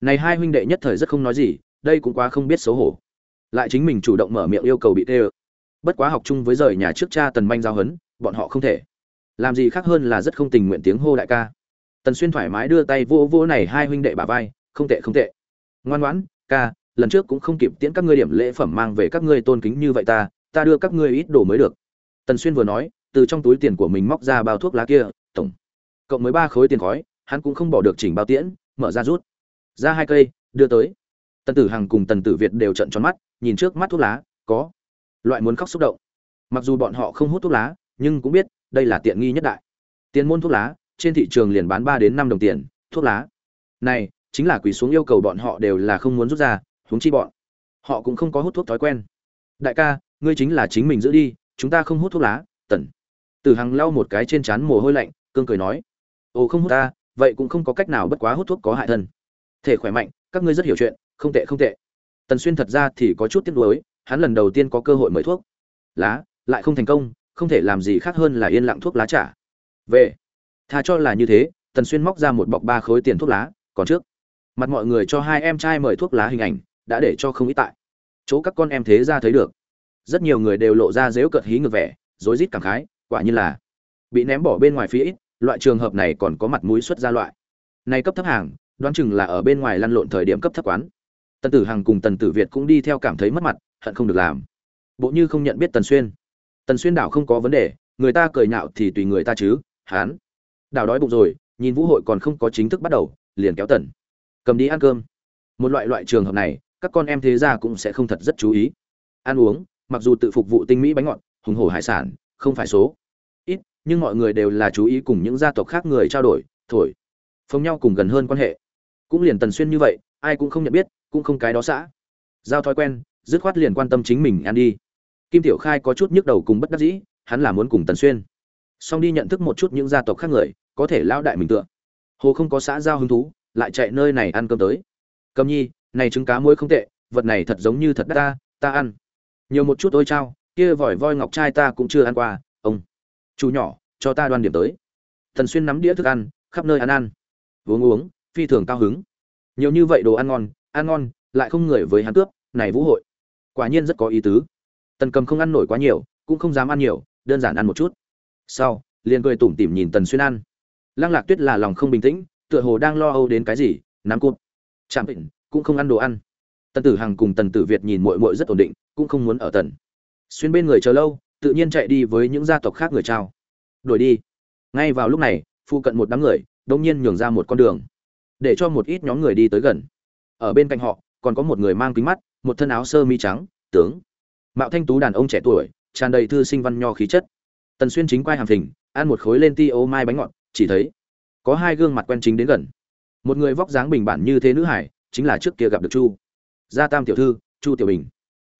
Này hai huynh đệ nhất thời rất không nói gì, đây cũng quá không biết xấu hổ. Lại chính mình chủ động mở miệng yêu cầu bị tê bất quá học chung với rời nhà trước cha tần manh giao hấn, bọn họ không thể. Làm gì khác hơn là rất không tình nguyện tiếng hô đại ca. Tần xuyên thoải mái đưa tay vô vô này hai huynh đệ bà vai, không tệ không tệ. Ngoan ngoãn, ca, lần trước cũng không kịp tiễn các ngươi điểm lễ phẩm mang về các ngươi tôn kính như vậy ta ta đưa các ngươi ít đồ mới được. Tần xuyên vừa nói, từ trong túi tiền của mình móc ra bao thuốc lá kia, tổng, cộng mới ba khối tiền khói, hắn cũng không bỏ được chỉnh bao tiễn, mở ra rút. Ra hai cây, đưa tới. Tần tử hằng cùng tần tử việt đều trận tròn mắt, nhìn trước mắt thuốc lá, có loại muốn khóc xúc động. Mặc dù bọn họ không hút thuốc lá, nhưng cũng biết, đây là tiện nghi nhất đại. Tiền môn thuốc lá, trên thị trường liền bán ba đến năm đồng tiền, thuốc lá. Này, chính là quỳ xuống yêu cầu bọn họ đều là không muốn rút ra, huống chi bọn họ cũng không có hút thuốc thói quen. Đại ca, ngươi chính là chính mình giữ đi, chúng ta không hút thuốc lá tần tử hằng lau một cái trên trán mồ hôi lạnh, cương cười nói, ồ, không hút ta, vậy cũng không có cách nào bất quá hút thuốc có hại thân. Thể khỏe mạnh, các ngươi rất hiểu chuyện, không tệ không tệ. Tần xuyên thật ra thì có chút tiếc nuối hắn lần đầu tiên có cơ hội mời thuốc. Lá, lại không thành công, không thể làm gì khác hơn là yên lặng thuốc lá trả. Về. Tha cho là như thế, tần xuyên móc ra một bọc ba khối tiền thuốc lá, còn trước. Mặt mọi người cho hai em trai mời thuốc lá hình ảnh, đã để cho không ít tại. Chỗ các con em thế ra thấy được. Rất nhiều người đều lộ ra dếu cợt hí ngược vẻ, rối rít cảm khái, quả như là bị ném bỏ bên ngoài phía ít, loại trường hợp này còn có mặt mũi xuất ra loại. Này cấp thấp hàng, đoán chừng là ở bên ngoài lăn lộn thời điểm cấp thấp quán. Tần tử hằng cùng tần tử việt cũng đi theo cảm thấy mất mặt hận không được làm. Bộ như không nhận biết tần xuyên. Tần xuyên đảo không có vấn đề, người ta cười nhạo thì tùy người ta chứ hán đảo đói bụng rồi, nhìn vũ hội còn không có chính thức bắt đầu, liền kéo tần. Cầm đi ăn cơm. Một loại loại trường hợp này, các con em thế ra cũng sẽ không thật rất chú ý. Ăn uống, mặc dù tự phục vụ tinh mỹ bánh ngọt, hùng hổ hải sản, không phải số. Ít, nhưng mọi người đều là chú ý cùng những gia tộc khác người trao đổi, thổi. Phông nhau cùng gần hơn quan hệ. Cũng liền tần xuyên như vậy, ai cũng không nhận biết, cũng không cái đó xã. Giao thói quen dứt khoát liền quan tâm chính mình ăn đi. Kim tiểu khai có chút nhức đầu cùng bất đắc dĩ, hắn là muốn cùng tần xuyên. Xong đi nhận thức một chút những gia tộc khác người, có thể lão đại mình tựa. Hồ không có xã giao hứng thú, lại chạy nơi này ăn cơm tới. Cầm nhi, này trứng cá muối không tệ, vật này thật giống như thật đắt ta ta ăn. Nhiều một chút ôi trao kia vòi voi ngọc trai ta cũng chưa ăn qua, ông. Chú nhỏ, cho ta đoan điểm tới. Thần xuyên nắm đĩa thức ăn, khắp nơi ăn ăn. Uống uống, phi thường cao hứng. Nhiều như vậy đồ ăn ngon ăn ngon, lại không người với hắn cướp, này vũ hội quả nhiên rất có ý tứ. Tần cầm không ăn nổi quá nhiều, cũng không dám ăn nhiều, đơn giản ăn một chút. Sau, liền cười tủm tỉm nhìn tần xuyên ăn. Lăng lạc tuyết là lòng không bình tĩnh, tựa hồ đang lo âu đến cái gì, nắm cụt. Chạm bệnh cũng không ăn đồ ăn. Tần tử hằng cùng tần tử việt nhìn mội mội rất ổn định, cũng không muốn ở tần xuyên bên người chờ lâu, tự nhiên chạy đi với những gia tộc khác người trao đổi đi. Ngay vào lúc này phụ cận một đám người đông nhiên nhường ra một con đường, để cho một ít nhóm người đi tới gần. Ở bên cạnh họ, còn có một người mang kính mắt một thân áo sơ mi trắng, tướng. Mạo thanh tú đàn ông trẻ tuổi, tràn đầy thư sinh văn nho khí chất. Tần xuyên chính quay hàm thỉnh, ăn một khối lên ti ô mai bánh ngọt, chỉ thấy có hai gương mặt quen chính đến gần. Một người vóc dáng bình bản như thế nữ hải, chính là trước kia gặp được chu. Gia tam tiểu thư, chu tiểu bình.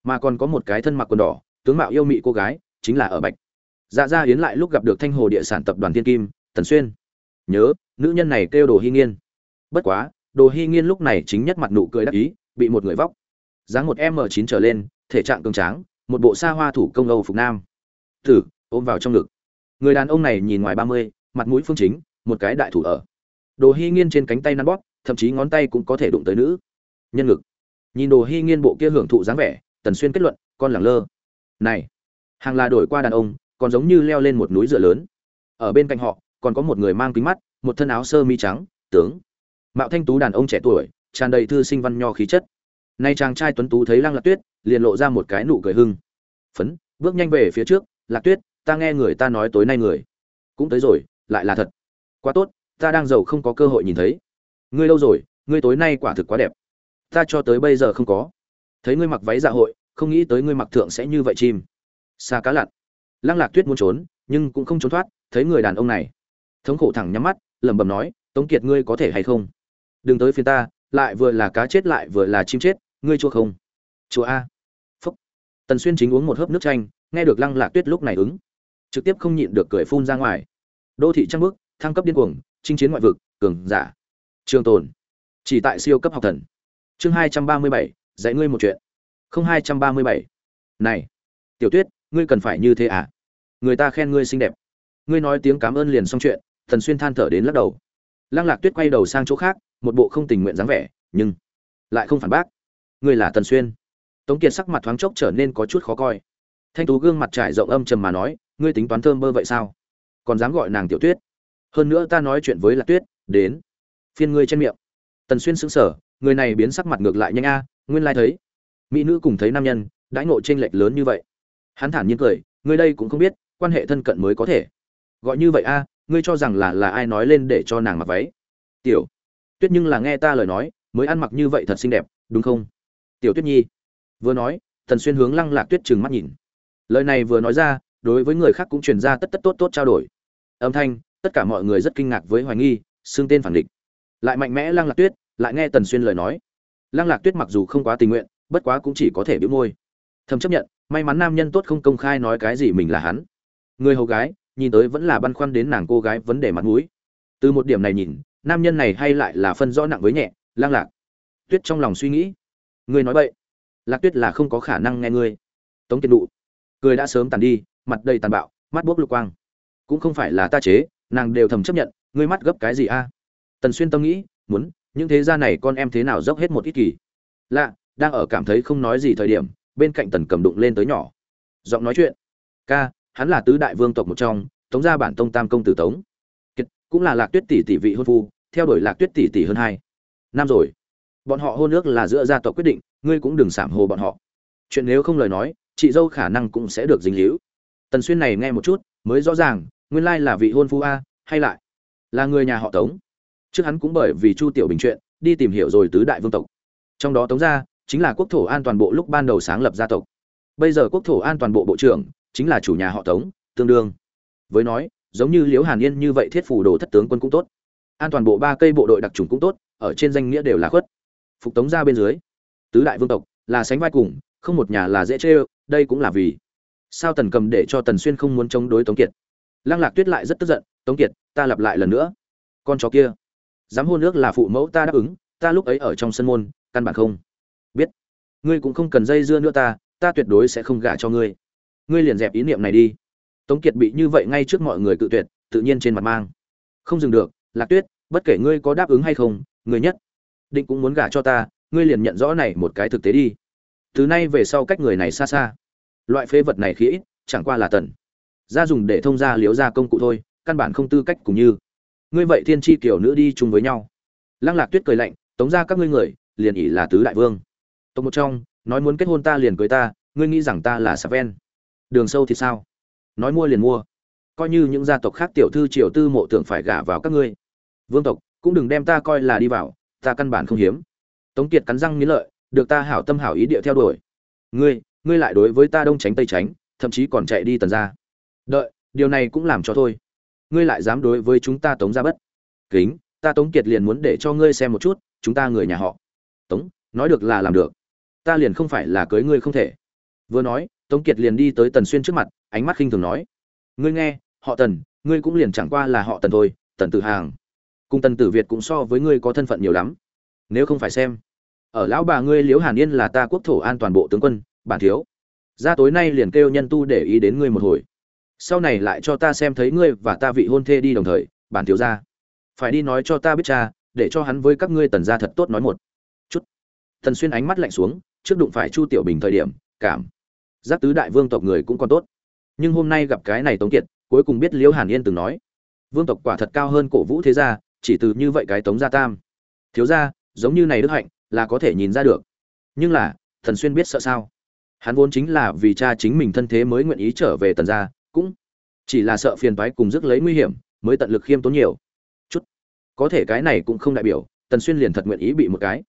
Mà còn có một cái thân mặc quần đỏ, tướng mạo yêu mị cô gái, chính là ở bạch. Dạ gia yến lại lúc gặp được thanh hồ địa sản tập đoàn thiên kim, tần xuyên. Nhớ, nữ nhân này kêu đồ hy nghiên. Bất quá, đồ hy nghiên lúc này chính nhất mặt nụ cười đắc ý, bị một người vóc dáng một m chín trở lên, thể trạng cường tráng, một bộ xa hoa thủ công âu phục nam. Thử, ôm vào trong ngực. Người đàn ông này nhìn ngoài ba mươi, mặt mũi phương chính, một cái đại thủ ở. Đồ hy nghiên trên cánh tay nắn bóp, thậm chí ngón tay cũng có thể đụng tới nữ. Nhân ngực. Nhìn đồ hy nghiên bộ kia hưởng thụ dáng vẻ, tần xuyên kết luận, con lẳng lơ. Này, hàng là đổi qua đàn ông, còn giống như leo lên một núi dựa lớn. Ở bên cạnh họ, còn có một người mang kính mắt, một thân áo sơ mi trắng, tướng. Mạo thanh tú đàn ông trẻ tuổi, tràn đầy thư sinh văn nho khí chất nay chàng trai tuấn tú thấy lăng lạc tuyết, liền lộ ra một cái nụ cười hưng. Phấn, bước nhanh về phía trước, lạc tuyết, ta nghe người ta nói tối nay người. Cũng tới rồi, lại là thật. Quá tốt, ta đang giàu không có cơ hội nhìn thấy. Ngươi lâu rồi, ngươi tối nay quả thực quá đẹp. Ta cho tới bây giờ không có. Thấy ngươi mặc váy dạ hội, không nghĩ tới ngươi mặc thượng sẽ như vậy chim. Xa cá lặn. Lăng lạc tuyết muốn trốn, nhưng cũng không trốn thoát, thấy người đàn ông này. Thống khổ thẳng nhắm mắt, lẩm bẩm nói, tống kiệt ngươi có thể hay không? Đừng tới phiền ta, lại vừa là cá chết lại vừa là chim chết ngươi chua không? Chùa a. Phúc. Tần xuyên chính uống một hớp nước chanh, nghe được lăng lạc tuyết lúc này ứng. Trực tiếp không nhịn được cười phun ra ngoài. Đô thị trăng bước thăng cấp điên cuồng, chinh chiến ngoại vực, cường giả. Trường tồn. Chỉ tại siêu cấp học thần. Chương hai trăm ba mươi bảy, dạy ngươi một chuyện. không hai trăm ba mươi bảy. Này. Tiểu tuyết, ngươi cần phải như thế à? Người ta khen ngươi xinh đẹp. Ngươi nói tiếng cảm ơn liền xong chuyện thần xuyên than thở đến lắc đầu. Lăng lạc tuyết quay đầu sang chỗ khác, một bộ không tình nguyện dáng vẻ, nhưng lại không phản bác ngươi là tần xuyên. Tống kiệt sắc mặt thoáng chốc trở nên có chút khó coi. Thanh tú gương mặt trải rộng âm trầm mà nói, ngươi tính toán thơm bơ vậy sao? Còn dám gọi nàng tiểu tuyết. Hơn nữa ta nói chuyện với lạc tuyết, đến. Phiên ngươi trên miệng. Tần xuyên sững sờ, người này biến sắc mặt ngược lại nhanh a, nguyên lai thấy. Mỹ nữ cùng thấy nam nhân, đãi ngộ chênh lệch lớn như vậy. Hắn thản nhiên cười ngươi đây cũng không biết, quan hệ thân cận mới có thể. Gọi như vậy a, ngươi cho rằng là là ai nói lên để cho nàng mặc váy? Tiểu, tuyết nhưng là nghe ta lời nói, mới ăn mặc như vậy thật xinh đẹp, đúng không? Tiểu tuyết nhi. Vừa nói, tần xuyên hướng lăng lạc tuyết trừng mắt nhìn. Lời này vừa nói ra, đối với người khác cũng truyền ra tất tất tốt tốt trao đổi. Âm thanh, tất cả mọi người rất kinh ngạc với hoài nghi, xưng tên phản địch. Lại mạnh mẽ lăng lạc tuyết, lại nghe tần xuyên lời nói. Lăng lạc tuyết mặc dù không quá tình nguyện, bất quá cũng chỉ có thể biểu môi. Thầm chấp nhận, may mắn nam nhân tốt không công khai nói cái gì mình là hắn. Người hầu gái, nhìn tới vẫn là băn khoăn đến nàng cô gái vấn đề mặt mũi. Từ một điểm này nhìn, nam nhân này hay lại là phân rõ nặng với nhẹ lang lạc. Tuyết trong lòng suy nghĩ ngươi nói vậy. Lạc tuyết là không có khả năng nghe ngươi. Tống kiệt nụ cười đã sớm tàn đi mặt đầy tàn bạo mắt buốc lục quang. Cũng không phải là ta chế nàng đều thầm chấp nhận ngươi mắt gấp cái gì a? Tần xuyên tâm nghĩ muốn những thế gia này con em thế nào dốc hết một ít kỳ. Lạ đang ở cảm thấy không nói gì thời điểm bên cạnh tần cầm đụng lên tới nhỏ. Giọng nói chuyện. Ca hắn là tứ đại vương tộc một trong tống gia bản tông tam công tử tống. Kiệt, cũng là lạc tuyết tỷ tỷ vị hôn phu theo đuổi lạc tuyết tỷ tỷ hơn hai. Năm rồi bọn họ hôn ước là giữa gia tộc quyết định, ngươi cũng đừng sảm hồ bọn họ. Chuyện nếu không lời nói, chị dâu khả năng cũng sẽ được dính líu. Tần xuyên này nghe một chút, mới rõ ràng, nguyên lai là vị hôn phu a, hay lại là người nhà họ tống. Trước hắn cũng bởi vì chu tiểu bình chuyện, đi tìm hiểu rồi tứ đại vương tộc. Trong đó tống gia, chính là quốc thổ an toàn bộ lúc ban đầu sáng lập gia tộc. Bây giờ quốc thổ an toàn bộ bộ trưởng, chính là chủ nhà họ tống, tương đương. Với nói, giống như liễu hàn yên như vậy thiết phủ đồ thất tướng quân cũng tốt. An toàn bộ ba cây bộ đội đặc trùng cũng tốt, ở trên danh nghĩa đều là khuất phục tống ra bên dưới. Tứ đại vương tộc là sánh vai cùng, không một nhà là dễ chê, đây cũng là vì sao tần cầm để cho tần xuyên không muốn chống đối tống kiệt. Lăng lạc tuyết lại rất tức giận, tống kiệt, ta lặp lại lần nữa. Con chó kia, dám hôn nước là phụ mẫu ta đáp ứng, ta lúc ấy ở trong sân môn, căn bản không biết. Ngươi cũng không cần dây dưa nữa ta ta tuyệt đối sẽ không gả cho ngươi. Ngươi liền dẹp ý niệm này đi. Tống kiệt bị như vậy ngay trước mọi người cự tuyệt, tự nhiên trên mặt mang. Không dừng được, lạc tuyết, bất kể ngươi có đáp ứng hay không, người nhất định cũng muốn gả cho ta, ngươi liền nhận rõ này một cái thực tế đi. Từ nay về sau cách người này xa xa. Loại phế vật này khí ít, chẳng qua là tần. Ra dùng để thông ra liếu ra công cụ thôi, căn bản không tư cách cùng như. Ngươi vậy thiên tri kiểu nữ đi chung với nhau. Lăng lạc tuyết cười lạnh, tống ra các ngươi người, liền ỉ là tứ đại vương. Tộc một trong, nói muốn kết hôn ta liền cưới ta, ngươi nghĩ rằng ta là sạp ven. Đường sâu thì sao? Nói mua liền mua. Coi như những gia tộc khác tiểu thư triều tư mộ tưởng phải gả vào các ngươi. Vương tộc, cũng đừng đem ta coi là đi vào ta căn bản không hiếm. Tống kiệt cắn răng nghĩ lợi, được ta hảo tâm hảo ý địa theo đuổi. Ngươi ngươi lại đối với ta đông tránh tây tránh, thậm chí còn chạy đi tần ra đợi, điều này cũng làm cho thôi. Ngươi lại dám đối với chúng ta tống ra bất? Kính, ta tống kiệt liền muốn để cho ngươi xem một chút, chúng ta người nhà họ. Tống, nói được là làm được. Ta liền không phải là cưới ngươi không thể. Vừa nói, tống kiệt liền đi tới tần xuyên trước mặt, ánh mắt khinh thường nói. Ngươi nghe, họ tần, ngươi cũng liền chẳng qua là họ tần thôi, tần tử hàng cùng tần tử việt cũng so với ngươi có thân phận nhiều lắm. Nếu không phải xem, ở lão bà ngươi liễu hàn yên là ta quốc thổ an toàn bộ tướng quân, bản thiếu. Ra tối nay liền kêu nhân tu để ý đến ngươi một hồi. Sau này lại cho ta xem thấy ngươi và ta vị hôn thê đi đồng thời, bản thiếu ra. Phải đi nói cho ta biết cha, để cho hắn với các ngươi tần ra thật tốt nói một chút. Thần xuyên ánh mắt lạnh xuống, trước đụng phải chu tiểu bình thời điểm, cảm giác tứ đại vương tộc người cũng còn tốt. Nhưng hôm nay gặp cái này tống kiệt, cuối cùng biết liễu hàn yên từng nói, vương tộc quả thật cao hơn cổ vũ thế gia chỉ từ như vậy cái tống gia tam. Thiếu gia, giống như này đức hạnh, là có thể nhìn ra được. Nhưng là, thần xuyên biết sợ sao? Hắn vốn chính là vì cha chính mình thân thế mới nguyện ý trở về tần gia, cũng chỉ là sợ phiền toái cùng rước lấy nguy hiểm, mới tận lực khiêm tốn nhiều. Chút. Có thể cái này cũng không đại biểu, tần xuyên liền thật nguyện ý bị một cái.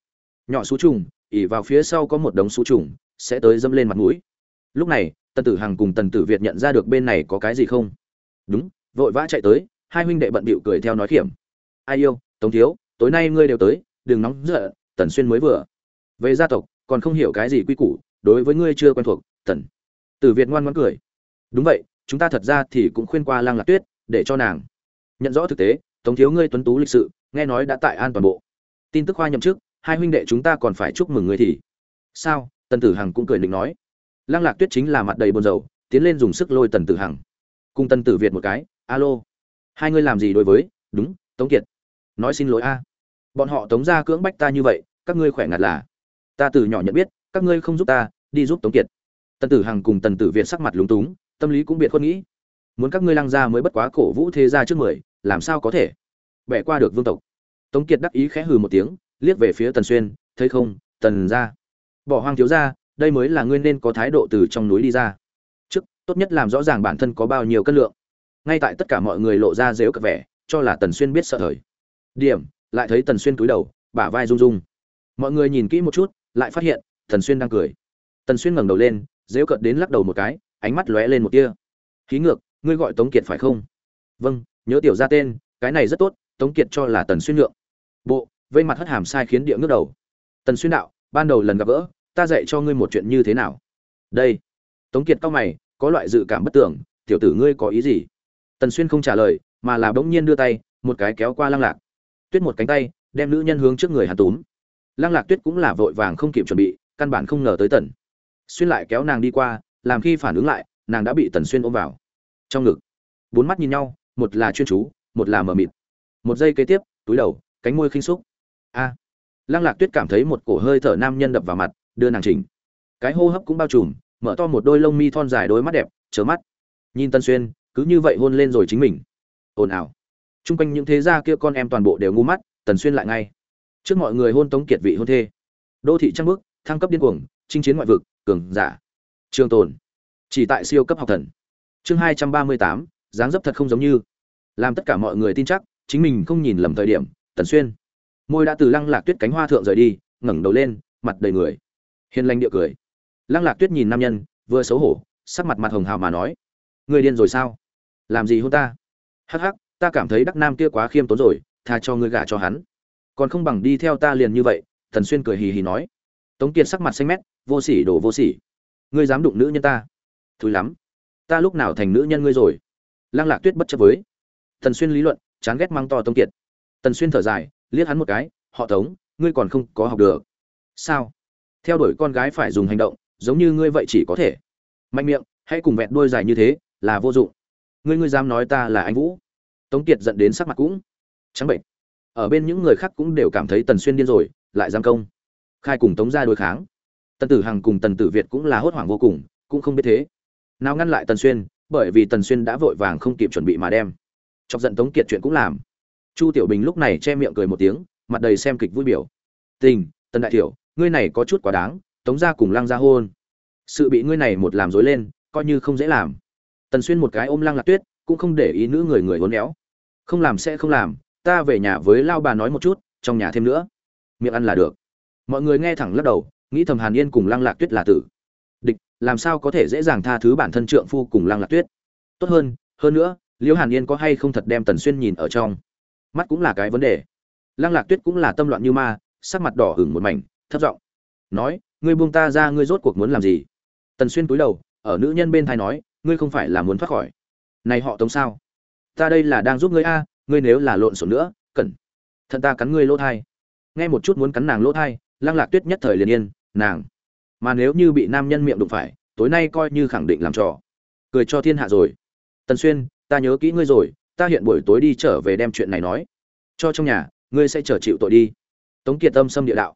Nhỏ xú trùng, ỉ vào phía sau có một đống xú trùng, sẽ tới dâm lên mặt mũi. Lúc này, tần tử hằng cùng tần tử việt nhận ra được bên này có cái gì không? Đúng, vội vã chạy tới, hai huynh đệ bận bịu cười theo nói kiểm ai yêu, tống thiếu, tối nay ngươi đều tới, đừng nóng giận, tần xuyên mới vừa. Về gia tộc, còn không hiểu cái gì quy củ, đối với ngươi chưa quen thuộc, tần. Tử việt ngoan ngoãn cười. Đúng vậy, chúng ta thật ra thì cũng khuyên qua Lang lạc tuyết, để cho nàng. Nhận rõ thực tế, tống thiếu ngươi tuấn tú lịch sự, nghe nói đã tại an toàn bộ. Tin tức khoa nhậm chức, hai huynh đệ chúng ta còn phải chúc mừng ngươi thì. Sao? Tần tử hằng cũng cười định nói. Lang lạc tuyết chính là mặt đầy buồn rầu, tiến lên dùng sức lôi tần tử hằng. Cùng tần tử việt một cái, alo, hai ngươi làm gì đối với? Đúng, tống kiệt nói xin lỗi a. Bọn họ tống ra cưỡng bách ta như vậy, các ngươi khỏe ngặt là. Ta từ nhỏ nhận biết, các ngươi không giúp ta, đi giúp tống kiệt. Tần tử hằng cùng tần tử việt sắc mặt lúng túng, tâm lý cũng biệt khuất nghĩ. Muốn các ngươi lăng ra mới bất quá cổ vũ thế gia trước mười, làm sao có thể? Bẻ qua được vương tộc. Tống kiệt đắc ý khẽ hừ một tiếng, liếc về phía tần xuyên, thấy không, tần ra. Bỏ hoang thiếu ra, đây mới là ngươi nên có thái độ từ trong núi đi ra. Trước, tốt nhất làm rõ ràng bản thân có bao nhiêu cân lượng. Ngay tại tất cả mọi người lộ ra dếu cập vẻ, cho là tần xuyên biết sợ thời điểm, lại thấy tần xuyên cúi đầu, bả vai rung rung. Mọi người nhìn kỹ một chút, lại phát hiện, tần xuyên đang cười. Tần xuyên ngẩng đầu lên dễu cợt đến lắc đầu một cái, ánh mắt lóe lên một tia. Khí ngược, ngươi gọi tống kiệt phải không? Vâng nhớ tiểu ra tên, cái này rất tốt, tống kiệt cho là tần xuyên lượng bộ, vây mặt hất hàm sai khiến địa ngước đầu. Tần xuyên đạo, ban đầu lần gặp gỡ, ta dạy cho ngươi một chuyện như thế nào? Đây. Tống kiệt cao mày, có loại dự cảm bất tưởng, tiểu tử ngươi có ý gì? Tần xuyên không trả lời, mà là bỗng nhiên đưa tay, một cái kéo qua lăng lạc tuyết một cánh tay, đem nữ nhân hướng trước người hắn túm. Lăng lạc tuyết cũng là vội vàng không kịp chuẩn bị, căn bản không ngờ tới tần. Xuyên lại kéo nàng đi qua, làm khi phản ứng lại, nàng đã bị tần xuyên ôm vào. Trong ngực, bốn mắt nhìn nhau, một là chuyên chú, một là mờ mịt. Một giây kế tiếp, túi đầu, cánh môi khinh xúc. A! Lăng lạc tuyết cảm thấy một cổ hơi thở nam nhân đập vào mặt, đưa nàng chỉnh. Cái hô hấp cũng bao trùm, mở to một đôi lông mi thon dài đôi mắt đẹp chớ mắt. Nhìn tân xuyên, cứ như vậy hôn lên rồi chính mình. Ồn ào. Trung quanh những thế gia kia con em toàn bộ đều ngu mắt, tần xuyên lại ngay. Trước mọi người hôn tống kiệt vị hôn thê. Đô thị trăng bước, thăng cấp điên cuồng, chinh chiến ngoại vực, cường giả. Trường tồn. Chỉ tại siêu cấp học thần. Chương hai trăm ba mươi tám, dáng dấp thật không giống như. Làm tất cả mọi người tin chắc, chính mình không nhìn lầm thời điểm, tần xuyên. Môi đã từ lăng lạc tuyết cánh hoa thượng rời đi, ngẩng đầu lên, mặt đầy người. Hiền lành địa cười. Lăng lạc tuyết nhìn nam nhân, vừa xấu hổ, sắc mặt mặt hồng hào mà nói. Người điên rồi sao? Làm gì hôn ta? Hắc hắc ta cảm thấy đắc nam kia quá khiêm tốn rồi, tha cho ngươi gả cho hắn. Còn không bằng đi theo ta liền như vậy, thần xuyên cười hì hì nói. Tống kiệt sắc mặt xanh mét, vô sỉ đổ vô sỉ. Ngươi dám đụng nữ nhân ta? Thúi lắm. Ta lúc nào thành nữ nhân ngươi rồi? Lăng lạc tuyết bất chấp với. Thần xuyên lý luận, chán ghét mang to tống kiệt. Tần xuyên thở dài, liếc hắn một cái, họ tống, ngươi còn không có học được. Sao? Theo đuổi con gái phải dùng hành động, giống như ngươi vậy chỉ có thể. Mạnh miệng, hãy cùng vẹn đuôi dài như thế, là vô dụng. Ngươi ngươi dám nói ta là anh vũ? Tống kiệt giận đến sắc mặt cũng trắng bệnh ở bên những người khác cũng đều cảm thấy tần xuyên điên rồi, lại giam công. Khai cùng tống ra đối kháng. Tần tử hằng cùng tần tử việt cũng là hốt hoảng vô cùng, cũng không biết thế. Nào ngăn lại tần xuyên, bởi vì tần xuyên đã vội vàng không kịp chuẩn bị mà đem. Chọc giận tống kiệt chuyện cũng làm. Chu tiểu bình lúc này che miệng cười một tiếng, mặt đầy xem kịch vui biểu. Tình, tần đại tiểu, ngươi này có chút quá đáng, tống ra cùng lăng ra hôn. Sự bị ngươi này một làm dối lên, coi như không dễ làm. Tần xuyên một cái ôm lăng lạc tuyết, cũng không để ý nữ người người uốn éo không làm sẽ không làm, ta về nhà với lao bà nói một chút, trong nhà thêm nữa. Miệng ăn là được. Mọi người nghe thẳng lắc đầu, nghĩ thầm hàn yên cùng lăng lạc tuyết là tử. Địch, làm sao có thể dễ dàng tha thứ bản thân trượng phu cùng lăng lạc tuyết? Tốt hơn hơn nữa, liễu hàn yên có hay không thật đem tần xuyên nhìn ở trong? Mắt cũng là cái vấn đề. Lăng lạc tuyết cũng là tâm loạn như ma, sắc mặt đỏ hửng một mảnh, thấp giọng nói, ngươi buông ta ra, ngươi rốt cuộc muốn làm gì? Tần xuyên túi đầu, ở nữ nhân bên thai nói, ngươi không phải là muốn thoát khỏi. Này họ tống sao? Ta đây là đang giúp ngươi a, ngươi nếu là lộn xộn nữa cẩn thận ta cắn ngươi lỗ thai. Nghe một chút muốn cắn nàng lỗ thai, lăng lạc tuyết nhất thời liền yên, nàng. Mà nếu như bị nam nhân miệng đụng phải, tối nay coi như khẳng định làm trò. Cười cho thiên hạ rồi. Tần xuyên, ta nhớ kỹ ngươi rồi, ta hiện buổi tối đi trở về đem chuyện này nói. Cho trong nhà, ngươi sẽ trở chịu tội đi. Tống kiệt tâm xâm địa đạo.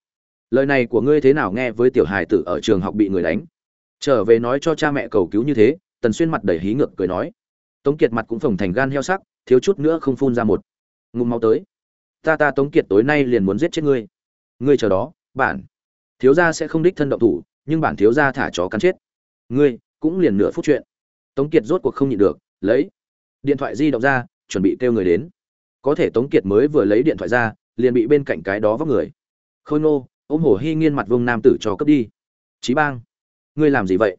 Lời này của ngươi thế nào nghe với tiểu hài tử ở trường học bị người đánh? Trở về nói cho cha mẹ cầu cứu như thế, tần xuyên mặt đầy hí ngược cười nói tống kiệt mặt cũng phồng thành gan heo sắc, thiếu chút nữa không phun ra một ngụm máu tới. Ta ta tống kiệt tối nay liền muốn giết chết ngươi. Ngươi chờ đó, bản thiếu gia sẽ không đích thân động thủ, nhưng bản thiếu gia thả chó cắn chết. Ngươi cũng liền nửa phút chuyện. Tống kiệt rốt cuộc không nhịn được, lấy điện thoại di động ra, chuẩn bị kêu người đến. Có thể tống kiệt mới vừa lấy điện thoại ra, liền bị bên cạnh cái đó vấp người. Khôi nô ôm hổ hy nghiên mặt vương nam tử cho cấp đi. Chí bang, ngươi làm gì vậy?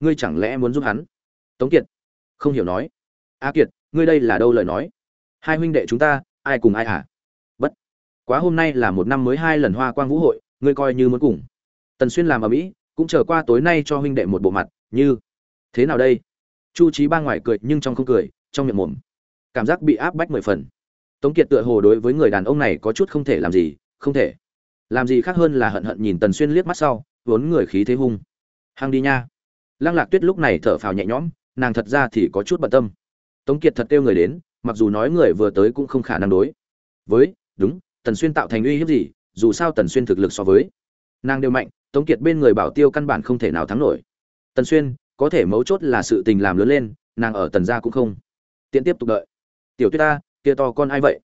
Ngươi chẳng lẽ muốn giúp hắn? Tống kiệt không hiểu nói a kiệt, ngươi đây là đâu lời nói? Hai huynh đệ chúng ta, ai cùng ai hả? Bất, quá hôm nay là một năm mới hai lần hoa quang vũ hội, ngươi coi như muốn cùng. Tần xuyên làm ở mỹ, cũng chờ qua tối nay cho huynh đệ một bộ mặt, như thế nào đây? Chu trí ba ngoài cười nhưng trong không cười, trong miệng mồm. Cảm giác bị áp bách mười phần. Tống kiệt tựa hồ đối với người đàn ông này có chút không thể làm gì, không thể. Làm gì khác hơn là hận hận nhìn tần xuyên liếc mắt sau, vốn người khí thế hung. Hăng đi nha. Lăng lạc tuyết lúc này thở phào nhẹ nhõm, nàng thật ra thì có chút bận tâm tống kiệt thật kêu người đến, mặc dù nói người vừa tới cũng không khả năng đối. Với, đúng, tần xuyên tạo thành uy hiếp gì, dù sao tần xuyên thực lực so với. Nàng đều mạnh, tống kiệt bên người bảo tiêu căn bản không thể nào thắng nổi. Tần xuyên, có thể mấu chốt là sự tình làm lớn lên, nàng ở tần gia cũng không. Tiện tiếp tục đợi. Tiểu tuyết ta, kia to con ai vậy?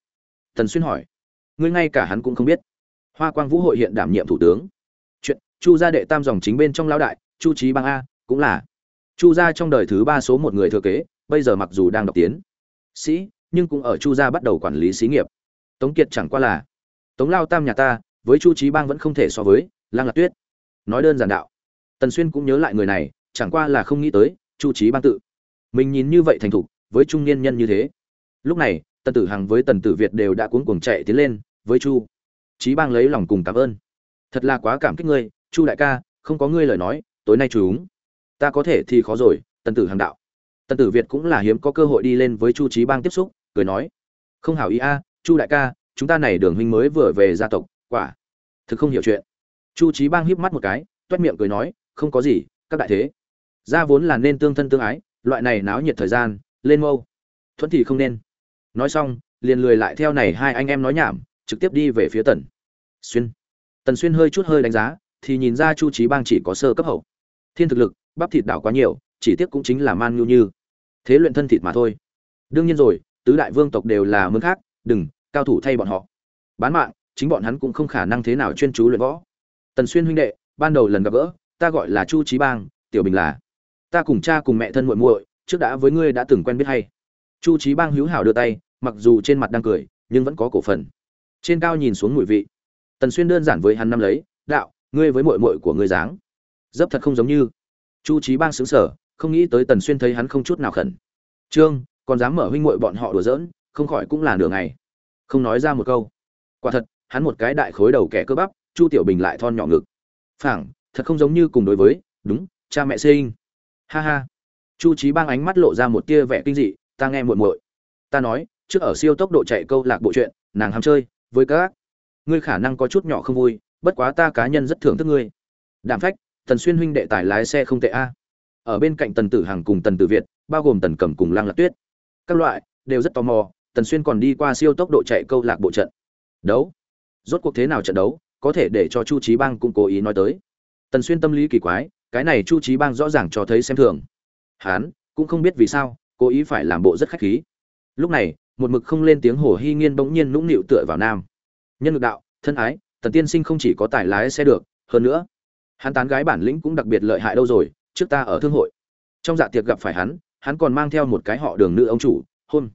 Tần xuyên hỏi. Ngươi ngay cả hắn cũng không biết. Hoa quang vũ hội hiện đảm nhiệm thủ tướng. Chuyện, chu gia đệ tam dòng chính bên trong lão đại, chu Chí bang a, cũng là. Chu gia trong đời thứ ba số một người thừa kế bây giờ mặc dù đang đọc tiến sĩ, nhưng cũng ở chu gia bắt đầu quản lý xí nghiệp. Tống kiệt chẳng qua là, tống lao tam nhà ta, với chu trí bang vẫn không thể so với lang lạc tuyết. Nói đơn giản đạo. Tần xuyên cũng nhớ lại người này, chẳng qua là không nghĩ tới chu trí bang tự. Mình nhìn như vậy thành thục, với trung niên nhân như thế. Lúc này, tần tử hằng với tần tử việt đều đã cuống cuồng chạy tiến lên, với chu trí bang lấy lòng cùng cảm ơn. Thật là quá cảm kích ngươi, chu đại ca, không có ngươi lời nói, tối nay chúng ta có thể thì khó rồi, tần tử hằng đạo tần tử việt cũng là hiếm có cơ hội đi lên với chu trí bang tiếp xúc, cười nói, không hảo ý a, chu đại ca, chúng ta này đường huynh mới vừa về gia tộc, quả thực không hiểu chuyện. Chu trí bang híp mắt một cái, toét miệng cười nói, không có gì, các đại thế, gia vốn là nên tương thân tương ái, loại này náo nhiệt thời gian, lên mâu, thuận thì không nên. Nói xong, liền lười lại theo này hai anh em nói nhảm, trực tiếp đi về phía tần xuyên. Tần xuyên hơi chút hơi đánh giá, thì nhìn ra chu trí bang chỉ có sơ cấp hậu. Thiên thực lực, bắp thịt đảo quá nhiều, chỉ tiếc cũng chính là man nhu như thế luyện thân thịt mà thôi. Đương nhiên rồi, tứ đại vương tộc đều là mương khác, đừng, cao thủ thay bọn họ. Bán mạng, chính bọn hắn cũng không khả năng thế nào chuyên chú luyện võ. Tần xuyên huynh đệ, ban đầu lần gặp gỡ, ta gọi là chu trí bang, tiểu bình là. Ta cùng cha cùng mẹ thân muội muội, trước đã với ngươi đã từng quen biết hay. Chu trí bang hữu hảo đưa tay, mặc dù trên mặt đang cười, nhưng vẫn có cổ phần. Trên cao nhìn xuống mùi vị. Tần xuyên đơn giản với hắn năm lấy, đạo, ngươi với muội muội của ngươi dáng, dấp thật không giống như. Chu trí bang xứng sở không nghĩ tới tần xuyên thấy hắn không chút nào khẩn. Trương, còn dám mở huynh muội bọn họ đùa giỡn, không khỏi cũng là nửa ngày. Không nói ra một câu. Quả thật, hắn một cái đại khối đầu kẻ cơ bắp, chu tiểu bình lại thon nhỏ ngực. Phảng, thật không giống như cùng đối với, đúng, cha mẹ sinh. Ha ha. Chu trí bang ánh mắt lộ ra một tia vẻ kinh dị, ta nghe muội muội. Ta nói, trước ở siêu tốc độ chạy câu lạc bộ chuyện, nàng ham chơi, với các ngươi khả năng có chút nhỏ không vui, bất quá ta cá nhân rất thưởng thức ngươi. Đảm phách, tần xuyên huynh đệ tài lái xe không tệ a ở bên cạnh tần tử hằng cùng tần tử việt, bao gồm tần cầm cùng lăng lạc tuyết. Các loại đều rất tò mò, tần xuyên còn đi qua siêu tốc độ chạy câu lạc bộ trận. Đấu. Rốt cuộc thế nào trận đấu, có thể để cho chu trí bang cũng cố ý nói tới. Tần xuyên tâm lý kỳ quái, cái này chu trí bang rõ ràng cho thấy xem thường. Hán, cũng không biết vì sao, cố ý phải làm bộ rất khách khí. Lúc này, một mực không lên tiếng hồ hy nghiên bỗng nhiên nũng nịu tựa vào nam. Nhân ngược đạo, thân ái, tần tiên sinh không chỉ có tài lái xe được, hơn nữa, hắn tán gái bản lĩnh cũng đặc biệt lợi hại đâu rồi trước ta ở thương hội. Trong dạ tiệc gặp phải hắn hắn còn mang theo một cái họ đường nữ ông chủ, hôn.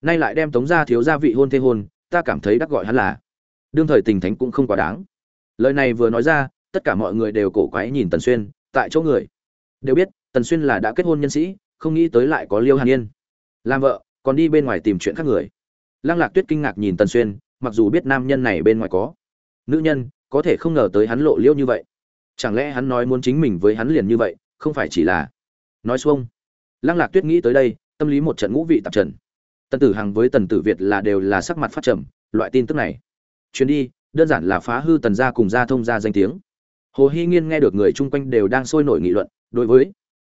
Nay lại đem tống gia thiếu gia vị hôn thê hôn, ta cảm thấy đắc gọi hắn là. Đương thời tình thánh cũng không quá đáng. Lời này vừa nói ra, tất cả mọi người đều cổ quái nhìn tần xuyên, tại chỗ người. Đều biết, tần xuyên là đã kết hôn nhân sĩ, không nghĩ tới lại có liêu hàn yên. Làm vợ, còn đi bên ngoài tìm chuyện khác người. Lăng lạc tuyết kinh ngạc nhìn tần xuyên, mặc dù biết nam nhân này bên ngoài có. Nữ nhân, có thể không ngờ tới hắn lộ liêu như vậy. Chẳng lẽ hắn nói muốn chính mình với hắn liền như vậy không phải chỉ là nói xuông. Lăng lạc tuyết nghĩ tới đây, tâm lý một trận ngũ vị tạp trần. Tần tử hằng với tần tử việt là đều là sắc mặt phát trầm, loại tin tức này. Chuyến đi, đơn giản là phá hư tần gia cùng gia thông gia danh tiếng. Hồ hy nghiên nghe được người chung quanh đều đang sôi nổi nghị luận, đối với,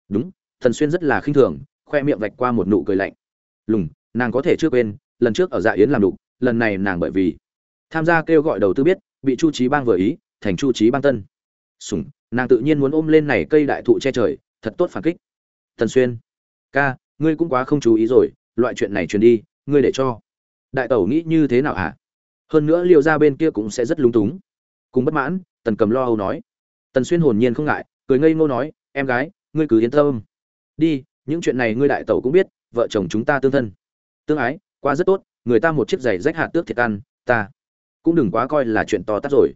đúng, thần xuyên rất là khinh thường, khoe miệng vạch qua một nụ cười lạnh. Lùng, nàng có thể chưa quên, lần trước ở dạ yến làm đục, lần này nàng bởi vì tham gia kêu gọi đầu tư biết, bị chu trí bang vừa ý, thành chu trí bang tân. Sùng nàng tự nhiên muốn ôm lên này cây đại thụ che trời, thật tốt phản kích. Thần xuyên, ca, ngươi cũng quá không chú ý rồi, loại chuyện này truyền đi, ngươi để cho. Đại tẩu nghĩ như thế nào hả? Hơn nữa liệu ra bên kia cũng sẽ rất lúng túng. Cùng bất mãn, tần cầm lo âu nói. Tần xuyên hồn nhiên không ngại, cười ngây ngô nói, em gái, ngươi cứ yên tâm. Đi, những chuyện này ngươi đại tẩu cũng biết, vợ chồng chúng ta tương thân. Tương ái, qua rất tốt, người ta một chiếc giày rách hạt tước thiệt ăn, ta cũng đừng quá coi là chuyện to tát rồi.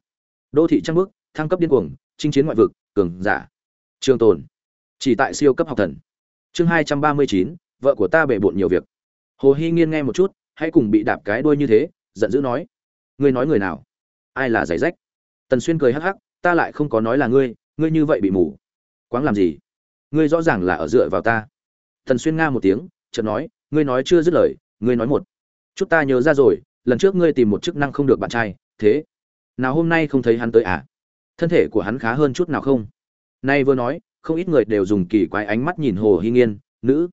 Đô thị trăng bước, thăng cấp điên cuồng chinh chiến ngoại vực, cường giả. Trường tồn. Chỉ tại siêu cấp học thần. Chương hai trăm ba mươi chín, vợ của ta bể bộn nhiều việc. Hồ hy nghiên nghe một chút, hãy cùng bị đạp cái đuôi như thế, giận dữ nói. Ngươi nói người nào? Ai là giày rách? Tần xuyên cười hắc hắc, ta lại không có nói là ngươi ngươi như vậy bị mù. Quáng làm gì? Ngươi rõ ràng là ở dựa vào ta. Tần xuyên nga một tiếng, chợt nói, ngươi nói chưa dứt lời, ngươi nói một. Chút ta nhớ ra rồi, lần trước ngươi tìm một chức năng không được bạn trai, thế. Nào hôm nay không thấy hắn tới à? Thân thể của hắn khá hơn chút nào không? Nay vừa nói, không ít người đều dùng kỳ quái ánh mắt nhìn hồ hy nghiên, nữ,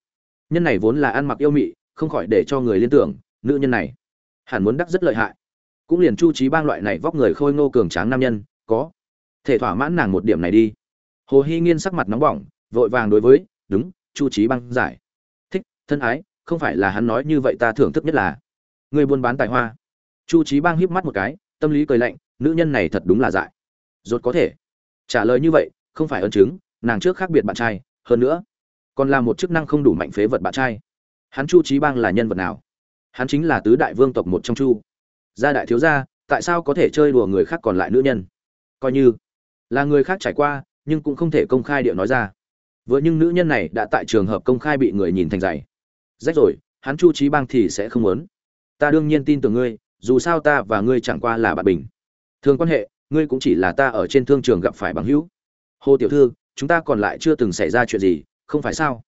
nhân này vốn là ăn mặc yêu mị, không khỏi để cho người liên tưởng, nữ nhân này hẳn muốn đắc rất lợi hại. Cũng liền chu trí bang loại này vóc người khôi ngô cường tráng nam nhân, có, thể thỏa mãn nàng một điểm này đi. Hồ hy nghiên sắc mặt nóng bỏng, vội vàng đối với, đúng, chu trí bang giải. Thích, thân ái, không phải là hắn nói như vậy ta thưởng thức nhất là. Người buôn bán tài hoa. Chu trí bang híp mắt một cái, tâm lý cười lạnh, nữ nhân này thật đúng là dại rốt có thể. Trả lời như vậy, không phải ấn chứng, nàng trước khác biệt bạn trai, hơn nữa, còn là một chức năng không đủ mạnh phế vật bạn trai. Hắn chu trí bang là nhân vật nào? Hắn chính là tứ đại vương tộc một trong chu. Gia đại thiếu gia, tại sao có thể chơi đùa người khác còn lại nữ nhân? Coi như là người khác trải qua, nhưng cũng không thể công khai điệu nói ra. Vừa nhưng nữ nhân này đã tại trường hợp công khai bị người nhìn thành dày rách rồi, hắn chu trí bang thì sẽ không muốn. Ta đương nhiên tin tưởng ngươi, dù sao ta và ngươi chẳng qua là bạn bình. Thường quan hệ ngươi cũng chỉ là ta ở trên thương trường gặp phải bằng hữu. Hồ tiểu thư, chúng ta còn lại chưa từng xảy ra chuyện gì, không phải sao?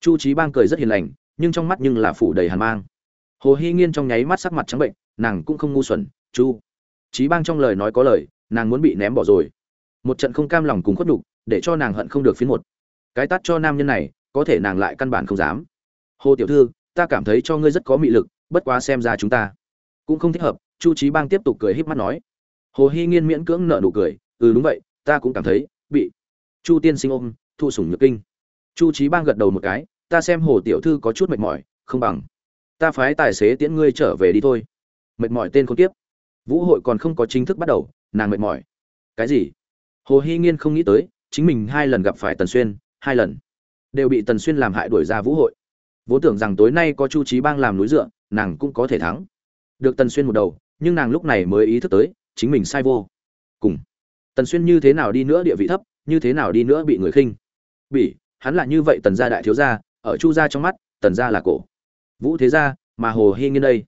Chu trí bang cười rất hiền lành, nhưng trong mắt nhưng là phủ đầy hàn mang. Hồ hy nghiên trong nháy mắt sắc mặt trắng bệnh, nàng cũng không ngu xuẩn, chu. Trí bang trong lời nói có lời, nàng muốn bị ném bỏ rồi. Một trận không cam lòng cùng khuất nhục, để cho nàng hận không được phiến một. Cái tắt cho nam nhân này, có thể nàng lại căn bản không dám. Hồ tiểu thư, ta cảm thấy cho ngươi rất có mị lực, bất quá xem ra chúng ta cũng không thích hợp. Chu trí bang tiếp tục cười híp mắt nói hồ hy nghiên miễn cưỡng nợ nụ cười ừ đúng vậy, ta cũng cảm thấy, bị chu tiên sinh ôm, thu sủng nhược kinh. Chu trí bang gật đầu một cái, ta xem hồ tiểu thư có chút mệt mỏi, không bằng ta phái tài xế tiễn ngươi trở về đi thôi. Mệt mỏi tên con tiếp vũ hội còn không có chính thức bắt đầu, nàng mệt mỏi. Cái gì? Hồ hy nghiên không nghĩ tới, chính mình hai lần gặp phải tần xuyên, hai lần đều bị tần xuyên làm hại đuổi ra vũ hội. Vốn tưởng rằng tối nay có chu trí bang làm núi dựa, nàng cũng có thể thắng. Được tần xuyên một đầu, nhưng nàng lúc này mới ý thức tới chính mình sai vô. Cùng. Tần xuyên như thế nào đi nữa địa vị thấp, như thế nào đi nữa bị người khinh. Bị hắn là như vậy tần gia đại thiếu gia, ở chu gia trong mắt, tần gia là cổ. Vũ thế gia, mà hồ hy nghiên đây.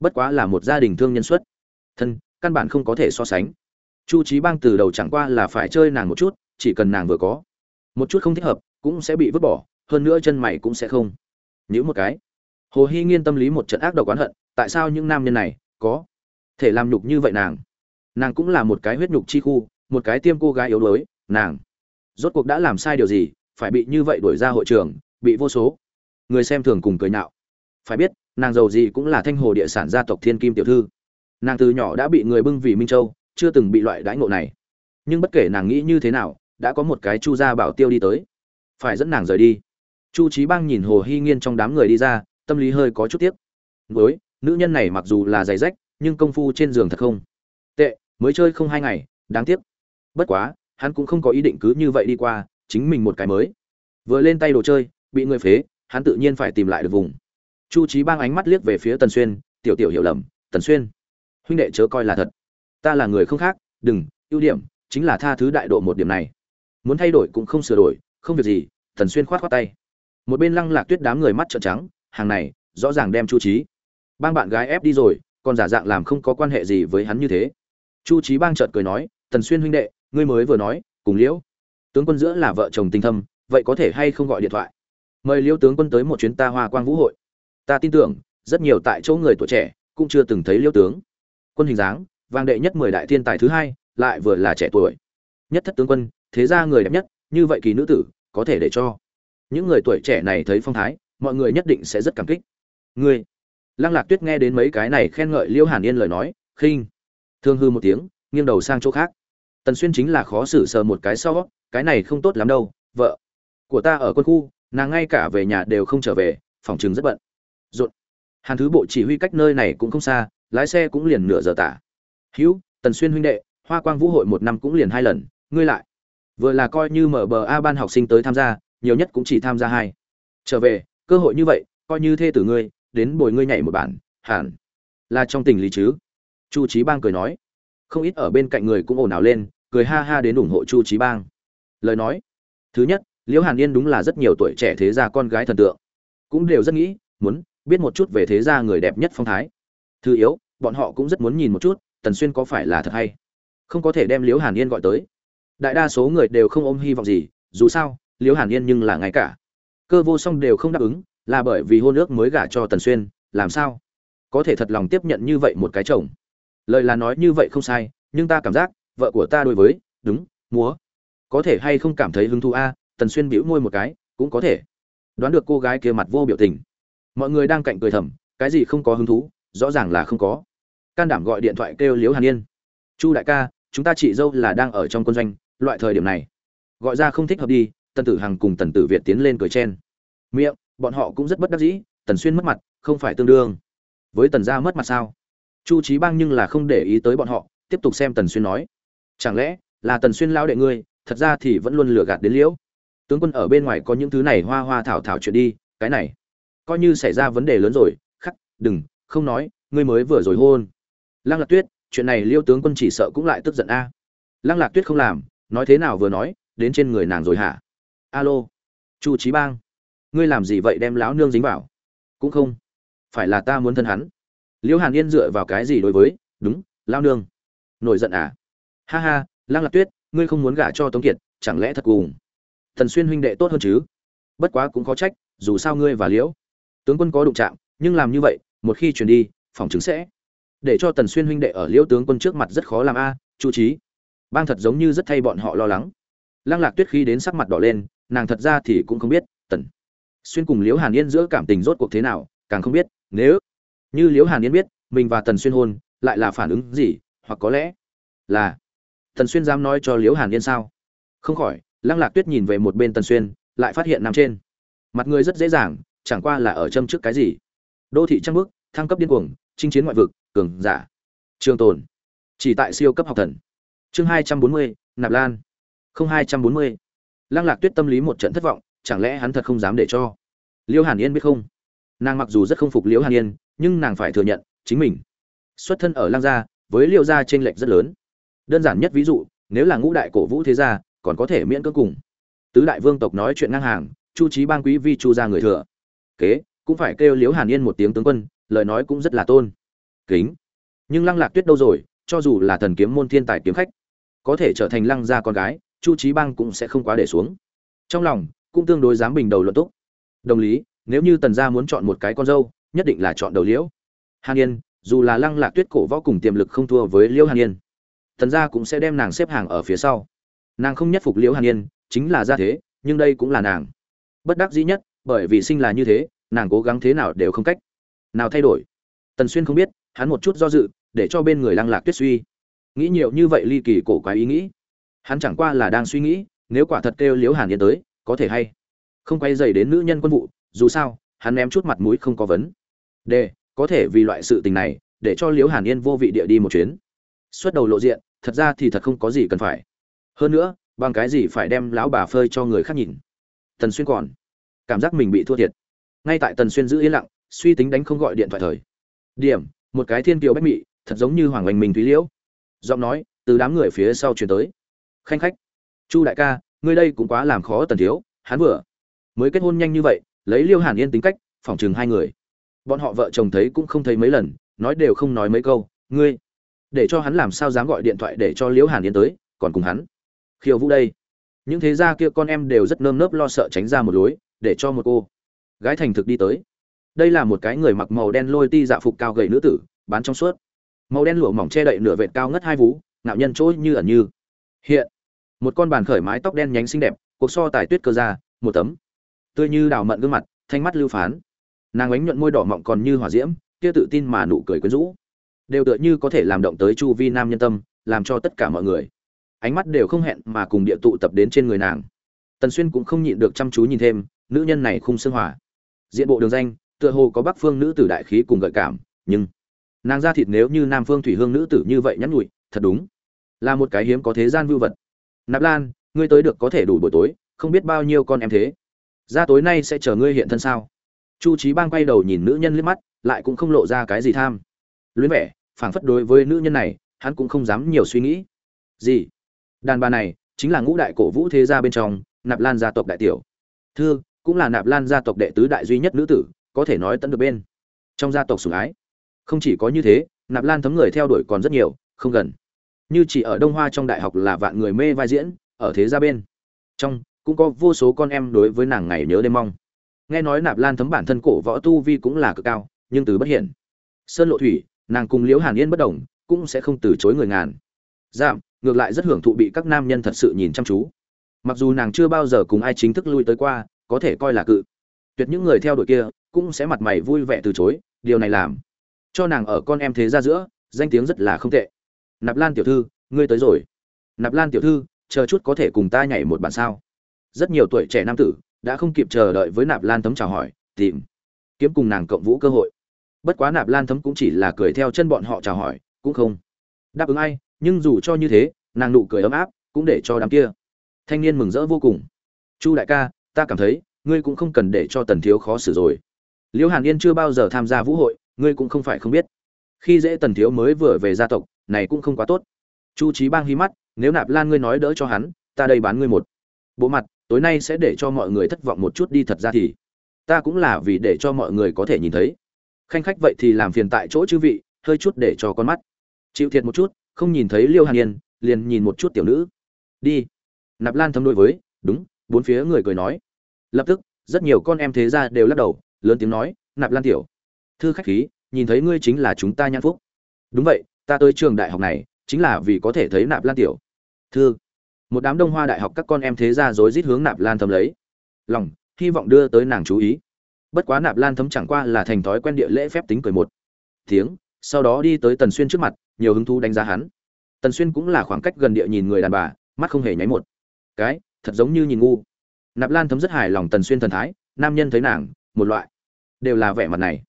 Bất quá là một gia đình thương nhân xuất. Thân, căn bản không có thể so sánh. Chu trí bang từ đầu chẳng qua là phải chơi nàng một chút, chỉ cần nàng vừa có. Một chút không thích hợp, cũng sẽ bị vứt bỏ, hơn nữa chân mày cũng sẽ không. Nhữ một cái. Hồ hy nghiên tâm lý một trận ác độc oán hận, tại sao những nam nhân này có thể làm nhục như vậy nàng? Nàng cũng là một cái huyết nhục chi khu, một cái tiêm cô gái yếu đuối, nàng rốt cuộc đã làm sai điều gì, phải bị như vậy đuổi ra hội trường, bị vô số người xem thường cùng cười nhạo. Phải biết, nàng giàu gì cũng là thanh hồ địa sản gia tộc thiên kim tiểu thư. Nàng từ nhỏ đã bị người bưng vì minh châu, chưa từng bị loại đãi ngộ này. Nhưng bất kể nàng nghĩ như thế nào, đã có một cái chu gia bảo tiêu đi tới. Phải dẫn nàng rời đi. Chu trí bang nhìn hồ hy nghiên trong đám người đi ra, tâm lý hơi có chút tiếc. Với nữ nhân này mặc dù là giày rách, nhưng công phu trên giường thật không tệ mới chơi không hai ngày, đáng tiếc. Bất quá, hắn cũng không có ý định cứ như vậy đi qua, chính mình một cái mới. Vừa lên tay đồ chơi, bị người phế, hắn tự nhiên phải tìm lại được vùng. Chu trí bang ánh mắt liếc về phía tần xuyên, tiểu tiểu hiểu lầm, tần xuyên, huynh đệ chớ coi là thật. Ta là người không khác, đừng, ưu điểm chính là tha thứ đại độ một điểm này. Muốn thay đổi cũng không sửa đổi, không việc gì. Tần xuyên khoát khoát tay. Một bên lăng lạc tuyết đám người mắt trợn trắng, hàng này, rõ ràng đem chu trí bang bạn gái ép đi rồi, còn giả dạng làm không có quan hệ gì với hắn như thế chu trí bang chợt cười nói, tần xuyên huynh đệ, ngươi mới vừa nói, cùng liễu tướng quân giữa là vợ chồng tình thâm, vậy có thể hay không gọi điện thoại? Mời liễu tướng quân tới một chuyến ta hoa quang vũ hội. Ta tin tưởng, rất nhiều tại chỗ người tuổi trẻ cũng chưa từng thấy liễu tướng. Quân hình dáng, vang đệ nhất mười đại thiên tài thứ hai, lại vừa là trẻ tuổi. Nhất thất tướng quân, thế ra người đẹp nhất, như vậy kỳ nữ tử, có thể để cho những người tuổi trẻ này thấy phong thái, mọi người nhất định sẽ rất cảm kích. Ngươi? Lăng lạc tuyết nghe đến mấy cái này khen ngợi liêu hàn yên lời nói, khinh thương hư một tiếng, nghiêng đầu sang chỗ khác. Tần xuyên chính là khó xử sờ một cái sau, cái này không tốt lắm đâu, vợ của ta ở quân khu, nàng ngay cả về nhà đều không trở về, phòng chừng rất bận. Rộn. Hàn thứ bộ chỉ huy cách nơi này cũng không xa, lái xe cũng liền nửa giờ tả. Hữu, tần xuyên huynh đệ, hoa quang vũ hội một năm cũng liền hai lần, ngươi lại. Vừa là coi như mở bờ a ban học sinh tới tham gia, nhiều nhất cũng chỉ tham gia hai. Trở về, cơ hội như vậy, coi như thê tử ngươi, đến bồi ngươi nhảy một bản, hẳn là trong tình lý chứ chu trí bang cười nói. Không ít ở bên cạnh người cũng ồn ào lên, cười ha ha đến ủng hộ chu trí bang. Lời nói. Thứ nhất, liễu hàn yên đúng là rất nhiều tuổi trẻ thế gia con gái thần tượng. Cũng đều rất nghĩ, muốn biết một chút về thế gia người đẹp nhất phong thái. Thứ yếu, bọn họ cũng rất muốn nhìn một chút, tần xuyên có phải là thật hay không có thể đem liễu hàn yên gọi tới. Đại đa số người đều không ôm hy vọng gì, dù sao, liễu hàn yên nhưng là ngay cả. Cơ vô song đều không đáp ứng, là bởi vì hôn ước mới gả cho tần xuyên, làm sao có thể thật lòng tiếp nhận như vậy một cái chồng lời là nói như vậy không sai, nhưng ta cảm giác, vợ của ta đối với, đúng, múa. Có thể hay không cảm thấy hứng thú a, tần xuyên bĩu môi một cái, cũng có thể. Đoán được cô gái kia mặt vô biểu tình. Mọi người đang cạnh cười thầm, cái gì không có hứng thú, rõ ràng là không có. Can đảm gọi điện thoại kêu liễu hàn yên. Chu đại ca, chúng ta chị dâu là đang ở trong quân doanh, loại thời điểm này. Gọi ra không thích hợp đi, tần tử hằng cùng tần tử việt tiến lên cười chen. Miệng, bọn họ cũng rất bất đắc dĩ, tần xuyên mất mặt, không phải tương đương. Với tần gia mất mặt sao? Chu trí bang nhưng là không để ý tới bọn họ, tiếp tục xem tần xuyên nói. Chẳng lẽ là tần xuyên lao đệ ngươi, thật ra thì vẫn luôn lừa gạt đến liễu? Tướng quân ở bên ngoài có những thứ này hoa hoa thảo thảo chuyện đi, cái này coi như xảy ra vấn đề lớn rồi, khắc, đừng, không nói, ngươi mới vừa rồi hôn. Lăng lạc tuyết, chuyện này liêu tướng quân chỉ sợ cũng lại tức giận a. Lăng lạc tuyết không làm, nói thế nào vừa nói, đến trên người nàng rồi hả? Alo, chu trí bang, ngươi làm gì vậy đem lão nương dính vào? Cũng không, phải là ta muốn thân hắn liễu hàn yên dựa vào cái gì đối với? Đúng, lao nương. Nổi giận à? Ha ha, lăng lạc tuyết, ngươi không muốn gả cho tống kiệt, chẳng lẽ thật cùng? Thần xuyên huynh đệ tốt hơn chứ? Bất quá cũng có trách, dù sao ngươi và liễu tướng quân có đụng chạm, nhưng làm như vậy, một khi chuyển đi, phòng chứng sẽ để cho tần xuyên huynh đệ ở liễu tướng quân trước mặt rất khó làm a, chu trí bang thật giống như rất thay bọn họ lo lắng. Lăng lạc tuyết khi đến sắc mặt đỏ lên, nàng thật ra thì cũng không biết, tần xuyên cùng liễu hàn yên giữa cảm tình rốt cuộc thế nào, càng không biết, nếu như liễu hàn yên biết, mình và tần xuyên hôn lại là phản ứng gì, hoặc có lẽ là tần xuyên dám nói cho liễu hàn yên sao? Không khỏi, lăng lạc tuyết nhìn về một bên tần xuyên, lại phát hiện nằm trên. Mặt người rất dễ dàng, chẳng qua là ở châm trước cái gì. Đô thị trăng bước thăng cấp điên cuồng, chinh chiến ngoại vực, cường giả. Trường tồn. Chỉ tại siêu cấp học thần. Chương hai trăm bốn mươi, nạp lan. Không hai trăm bốn mươi. Lăng lạc tuyết tâm lý một trận thất vọng, chẳng lẽ hắn thật không dám để cho liêu hàn yên biết không? Nàng mặc dù rất không phục liễu hàn yên nhưng nàng phải thừa nhận, chính mình xuất thân ở Lang gia, với liêu gia trên lệnh lệch rất lớn. Đơn giản nhất ví dụ, nếu là ngũ đại cổ vũ thế gia, còn có thể miễn cưỡng cùng tứ đại vương tộc nói chuyện ngang hàng, chu trí bang quý vi chu ra người thừa. Kế, cũng phải kêu liễu hàn yên một tiếng tướng quân, lời nói cũng rất là tôn. Kính. Nhưng lăng lạc tuyết đâu rồi, cho dù là thần kiếm môn thiên tài kiếm khách, có thể trở thành lăng gia con gái, chu trí bang cũng sẽ không quá để xuống. Trong lòng, cũng tương đối dám bình đầu luận túc. Đồng lý, nếu như tần gia muốn chọn một cái con dâu nhất định là chọn đầu liễu. Hàn yên, dù là lăng lạc tuyết cổ võ cùng tiềm lực không thua với liễu hàn yên, thần gia cũng sẽ đem nàng xếp hàng ở phía sau. Nàng không nhất phục liễu hàn yên, chính là gia thế, nhưng đây cũng là nàng. Bất đắc dĩ nhất, bởi vì sinh là như thế, nàng cố gắng thế nào đều không cách nào thay đổi. Tần xuyên không biết, hắn một chút do dự, để cho bên người lăng lạc tuyết suy. Nghĩ nhiều như vậy ly kỳ cổ quái ý nghĩ. Hắn chẳng qua là đang suy nghĩ, nếu quả thật kêu liễu hàn yên tới, có thể hay không quay dày đến nữ nhân quân vụ, dù sao, hắn ném chút mặt mũi không có vấn d có thể vì loại sự tình này, để cho liễu hàn yên vô vị địa đi một chuyến. Xuất đầu lộ diện, thật ra thì thật không có gì cần phải. Hơn nữa, bằng cái gì phải đem lão bà phơi cho người khác nhìn? Tần xuyên còn, cảm giác mình bị thua thiệt. Ngay tại tần xuyên giữ yên lặng, suy tính đánh không gọi điện thoại thời. Điểm, một cái thiên kiều bách mị, thật giống như hoàng oanh minh thúy liễu. Giọng nói, từ đám người phía sau chuyển tới. Khanh khách, chu đại ca, ngươi đây cũng quá làm khó tần thiếu, hắn vừa mới kết hôn nhanh như vậy, lấy liêu hàn yên tính cách, phỏng chừng hai người bọn họ vợ chồng thấy cũng không thấy mấy lần, nói đều không nói mấy câu, ngươi, để cho hắn làm sao dám gọi điện thoại để cho liễu hàn yến tới, còn cùng hắn? Khiêu vũ đây. Những thế gia kia con em đều rất nơm nớp lo sợ tránh ra một lối, để cho một cô gái thành thực đi tới. Đây là một cái người mặc màu đen lôi ti dạ phục cao gầy nữ tử, bán trong suốt. Màu đen lụa mỏng che đậy nửa vệt cao ngất hai vú, ngạo nhân chỗ như ẩn như. Hiện, một con bàn khởi mái tóc đen nhánh xinh đẹp, cuộc so tài tuyết cơ ra, một tấm. Tươi như đào mận gương mặt, thanh mắt lưu phán nàng ánh nhuận môi đỏ mọng còn như hỏa diễm, kia tự tin mà nụ cười quyến rũ. Đều tựa như có thể làm động tới chu vi nam nhân tâm, làm cho tất cả mọi người. Ánh mắt đều không hẹn mà cùng địa tụ tập đến trên người nàng. Tần xuyên cũng không nhịn được chăm chú nhìn thêm, nữ nhân này khung xương hỏa diện bộ đường danh, tựa hồ có bắc phương nữ tử đại khí cùng gợi cảm, nhưng nàng ra thịt nếu như nam phương thủy hương nữ tử như vậy nhắn nhụi thật đúng là một cái hiếm có thế gian vưu vật. Nạp lan, ngươi tới được có thể đủ buổi tối, không biết bao nhiêu con em thế. Ra tối nay sẽ chờ ngươi hiện thân sao? Chu trí bang quay đầu nhìn nữ nhân liếc mắt, lại cũng không lộ ra cái gì tham. Luyến vẻ, phảng phất đối với nữ nhân này, hắn cũng không dám nhiều suy nghĩ. Gì? Đàn bà này, chính là ngũ đại cổ vũ thế gia bên trong, nạp lan gia tộc đại tiểu. Thư, cũng là nạp lan gia tộc đệ tứ đại duy nhất nữ tử, có thể nói tận được bên. Trong gia tộc sủng ái. Không chỉ có như thế, nạp lan thấm người theo đuổi còn rất nhiều, không gần. Như chỉ ở đông hoa trong đại học là vạn người mê vai diễn, ở thế gia bên. Trong, cũng có vô số con em đối với nàng ngày nhớ đêm mong nghe nói nạp lan thấm bản thân cổ võ tu vi cũng là cực cao, nhưng từ bất hiển. Sơn lộ thủy, nàng cùng liễu hàn yên bất đồng, cũng sẽ không từ chối người ngàn. Giảm, ngược lại rất hưởng thụ bị các nam nhân thật sự nhìn chăm chú. Mặc dù nàng chưa bao giờ cùng ai chính thức lui tới qua, có thể coi là cự. Tuyệt những người theo đuổi kia, cũng sẽ mặt mày vui vẻ từ chối, điều này làm cho nàng ở con em thế ra giữa, danh tiếng rất là không tệ. Nạp lan tiểu thư, ngươi tới rồi. Nạp lan tiểu thư, chờ chút có thể cùng ta nhảy một bản sao. Rất nhiều tuổi trẻ nam tử đã không kịp chờ đợi với nạp lan thấm chào hỏi, tìm, kiếm cùng nàng cộng vũ cơ hội. Bất quá nạp lan thấm cũng chỉ là cười theo chân bọn họ chào hỏi, cũng không đáp ứng ai, nhưng dù cho như thế, nàng nụ cười ấm áp cũng để cho đám kia thanh niên mừng rỡ vô cùng. Chu đại ca, ta cảm thấy, ngươi cũng không cần để cho tần thiếu khó xử rồi. Liễu hàn yên chưa bao giờ tham gia vũ hội, ngươi cũng không phải không biết. Khi dễ tần thiếu mới vừa về gia tộc, này cũng không quá tốt. Chu trí bang hí mắt, nếu nạp lan ngươi nói đỡ cho hắn, ta đây bán ngươi một bộ mặt tối nay sẽ để cho mọi người thất vọng một chút đi, thật ra thì ta cũng là vì để cho mọi người có thể nhìn thấy. Khanh khách vậy thì làm phiền tại chỗ chư vị, hơi chút để cho con mắt. Chịu thiệt một chút, không nhìn thấy liêu hàn yên, liền nhìn một chút tiểu nữ. Đi. Nạp lan thấm đối với, đúng, bốn phía người cười nói. Lập tức, rất nhiều con em thế ra đều lắc đầu, lớn tiếng nói, nạp lan tiểu, thư khách khí, nhìn thấy ngươi chính là chúng ta nhãn phúc. Đúng vậy, ta tới trường đại học này, chính là vì có thể thấy nạp lan tiểu. Thư một đám đông hoa đại học các con em thế ra rối rít hướng nạp lan thấm lấy. Lòng, hy vọng đưa tới nàng chú ý. Bất quá nạp lan thấm chẳng qua là thành thói quen địa lễ phép tính cười một tiếng, sau đó đi tới tần xuyên trước mặt, nhiều hứng thú đánh giá hắn. Tần xuyên cũng là khoảng cách gần địa nhìn người đàn bà, mắt không hề nháy một. Cái, thật giống như nhìn ngu. Nạp lan thấm rất hài lòng tần xuyên thần thái, nam nhân thấy nàng, một loại, đều là vẻ mặt này.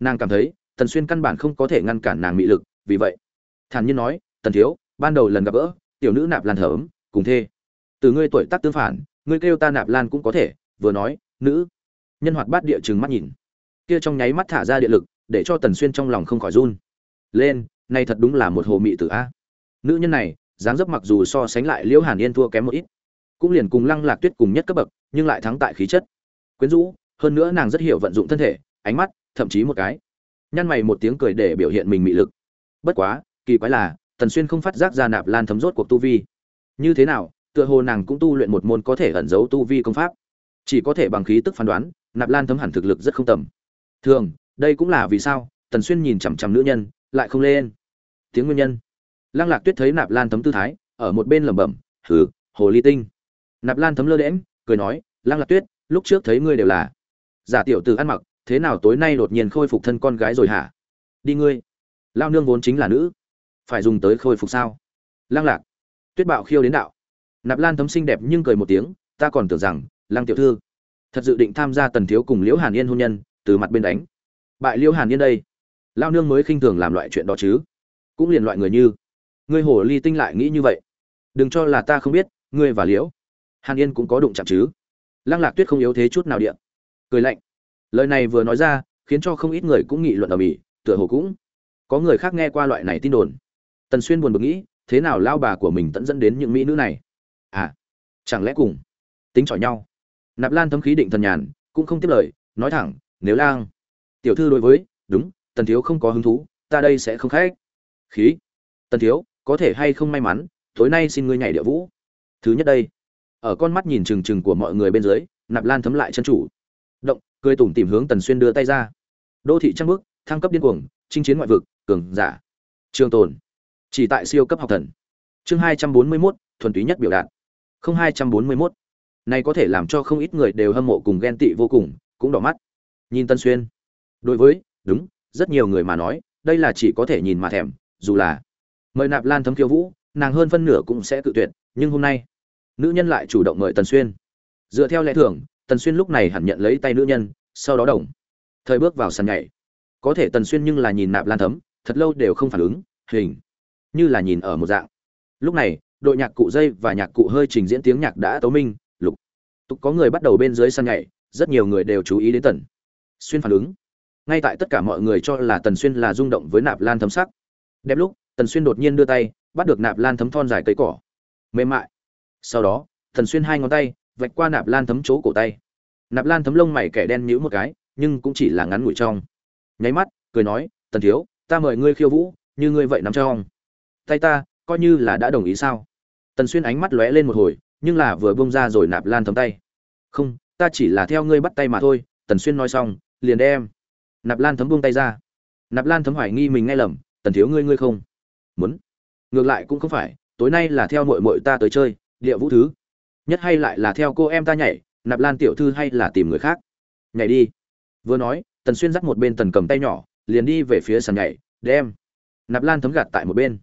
Nàng cảm thấy, tần xuyên căn bản không có thể ngăn cản nàng mị lực, vì vậy, thản nhiên nói, tần thiếu, ban đầu lần gặp gỡ, tiểu nữ nạp lan thấm cùng thê. Từ ngươi tuổi tác tương phản, ngươi kêu ta nạp lan cũng có thể, vừa nói, nữ. Nhân hoạt bát địa chừng mắt nhìn. Kia trong nháy mắt thả ra địa lực, để cho tần xuyên trong lòng không khỏi run. Lên, này thật đúng là một hồ mị tử a. Nữ nhân này, dáng dấp mặc dù so sánh lại liễu hàn yên thua kém một ít, cũng liền cùng lăng lạc tuyết cùng nhất cấp bậc, nhưng lại thắng tại khí chất. Quyến rũ, hơn nữa nàng rất hiểu vận dụng thân thể, ánh mắt, thậm chí một cái. Nhăn mày một tiếng cười để biểu hiện mình mị lực. Bất quá, kỳ quái là, tần xuyên không phát giác ra nạp lan thấm rốt cuộc tu vi như thế nào, tựa hồ nàng cũng tu luyện một môn có thể ẩn giấu tu vi công pháp. Chỉ có thể bằng khí tức phán đoán, nạp lan thấm hẳn thực lực rất không tầm. Thường, đây cũng là vì sao, tần xuyên nhìn chằm chằm nữ nhân, lại không lên. Tiếng nguyên nhân. Lăng lạc tuyết thấy nạp lan thấm tư thái, ở một bên lẩm bẩm, hừ, hồ ly tinh. Nạp lan thấm lơ đễm cười nói, lăng lạc tuyết, lúc trước thấy ngươi đều là giả tiểu từ ăn mặc, thế nào tối nay đột nhiên khôi phục thân con gái rồi hả? Đi ngươi. Lao nương vốn chính là nữ. Phải dùng tới khôi phục sao? Lăng lạc tuyết bạo khiêu đến đạo. Nạp lan thấm xinh đẹp nhưng cười một tiếng, ta còn tưởng rằng, lăng tiểu thư, thật dự định tham gia tần thiếu cùng liễu hàn yên hôn nhân, từ mặt bên đánh. Bại liễu hàn yên đây lao nương mới khinh thường làm loại chuyện đó chứ. Cũng liền loại người như, ngươi hồ ly tinh lại nghĩ như vậy. Đừng cho là ta không biết, ngươi và liễu hàn yên cũng có đụng chạm chứ. Lăng lạc tuyết không yếu thế chút nào điện cười lạnh. Lời này vừa nói ra, khiến cho không ít người cũng nghị luận ở mỹ, tựa hồ cũng có người khác nghe qua loại này tin đồn. Tần xuyên buồn bực nghĩ thế nào lao bà của mình tận dẫn đến những mỹ nữ này? À chẳng lẽ cùng tính chọi nhau? Nạp lan thấm khí định thần nhàn, cũng không tiếp lời, nói thẳng, nếu lang, tiểu thư đối với, đúng, tần thiếu không có hứng thú, ta đây sẽ không khách. Khí, tần thiếu, có thể hay không may mắn, tối nay xin ngươi nhảy địa vũ. Thứ nhất đây, ở con mắt nhìn trừng trừng của mọi người bên dưới, nạp lan thấm lại chân chủ. Động, cười tủm tìm hướng tần xuyên đưa tay ra. Đô thị trăng bước, thăng cấp điên cuồng, chinh chiến ngoại vực, cường giả. Trường tồn chỉ tại siêu cấp học thần. Chương hai trăm bốn mươi 241, thuần túy nhất biểu đạt. Không hai trăm bốn mươi 241. này có thể làm cho không ít người đều hâm mộ cùng ghen tị vô cùng cũng đỏ mắt. Nhìn tân xuyên. Đối với đúng rất nhiều người mà nói đây là chỉ có thể nhìn mà thèm dù là mời nạp lan thấm khiêu vũ nàng hơn phân nửa cũng sẽ tự tuyệt nhưng hôm nay nữ nhân lại chủ động mời tần xuyên. Dựa theo lẽ thường tần xuyên lúc này hẳn nhận lấy tay nữ nhân sau đó đồng. Thời bước vào sàn nhảy. Có thể tần xuyên nhưng là nhìn nạp lan thấm thật lâu đều không phản ứng hình như là nhìn ở một dạng. Lúc này, đội nhạc cụ dây và nhạc cụ hơi trình diễn tiếng nhạc đã tấu minh, lục. Tục có người bắt đầu bên dưới sân nhảy, rất nhiều người đều chú ý đến tần xuyên phản ứng. Ngay tại tất cả mọi người cho là tần xuyên là rung động với nạp lan thấm sắc. Đẹp lúc, tần xuyên đột nhiên đưa tay, bắt được nạp lan thấm thon dài cây cỏ. Mềm mại. Sau đó, tần xuyên hai ngón tay, vạch qua nạp lan thấm chỗ cổ tay. Nạp lan thấm lông mày kẻ đen nhữ một cái, nhưng cũng chỉ là ngắn ngủi trong. Nháy mắt, cười nói, tần thiếu, ta mời ngươi khiêu vũ, như ngươi vậy nắm trong tay ta, coi như là đã đồng ý sao? Tần xuyên ánh mắt lóe lên một hồi, nhưng là vừa bông ra rồi nạp lan thấm tay. Không, ta chỉ là theo ngươi bắt tay mà thôi, tần xuyên nói xong, liền đem nạp lan thấm buông tay ra. Nạp lan thấm hoài nghi mình nghe lầm, tần thiếu ngươi ngươi không muốn? Ngược lại cũng không phải, tối nay là theo mội mội ta tới chơi, địa vũ thứ, nhất hay lại là theo cô em ta nhảy, nạp lan tiểu thư hay là tìm người khác? Nhảy đi. Vừa nói, tần xuyên dắt một bên tần cầm tay nhỏ, liền đi về phía sàn nhảy, đem nạp lan thấm gạt tại một bên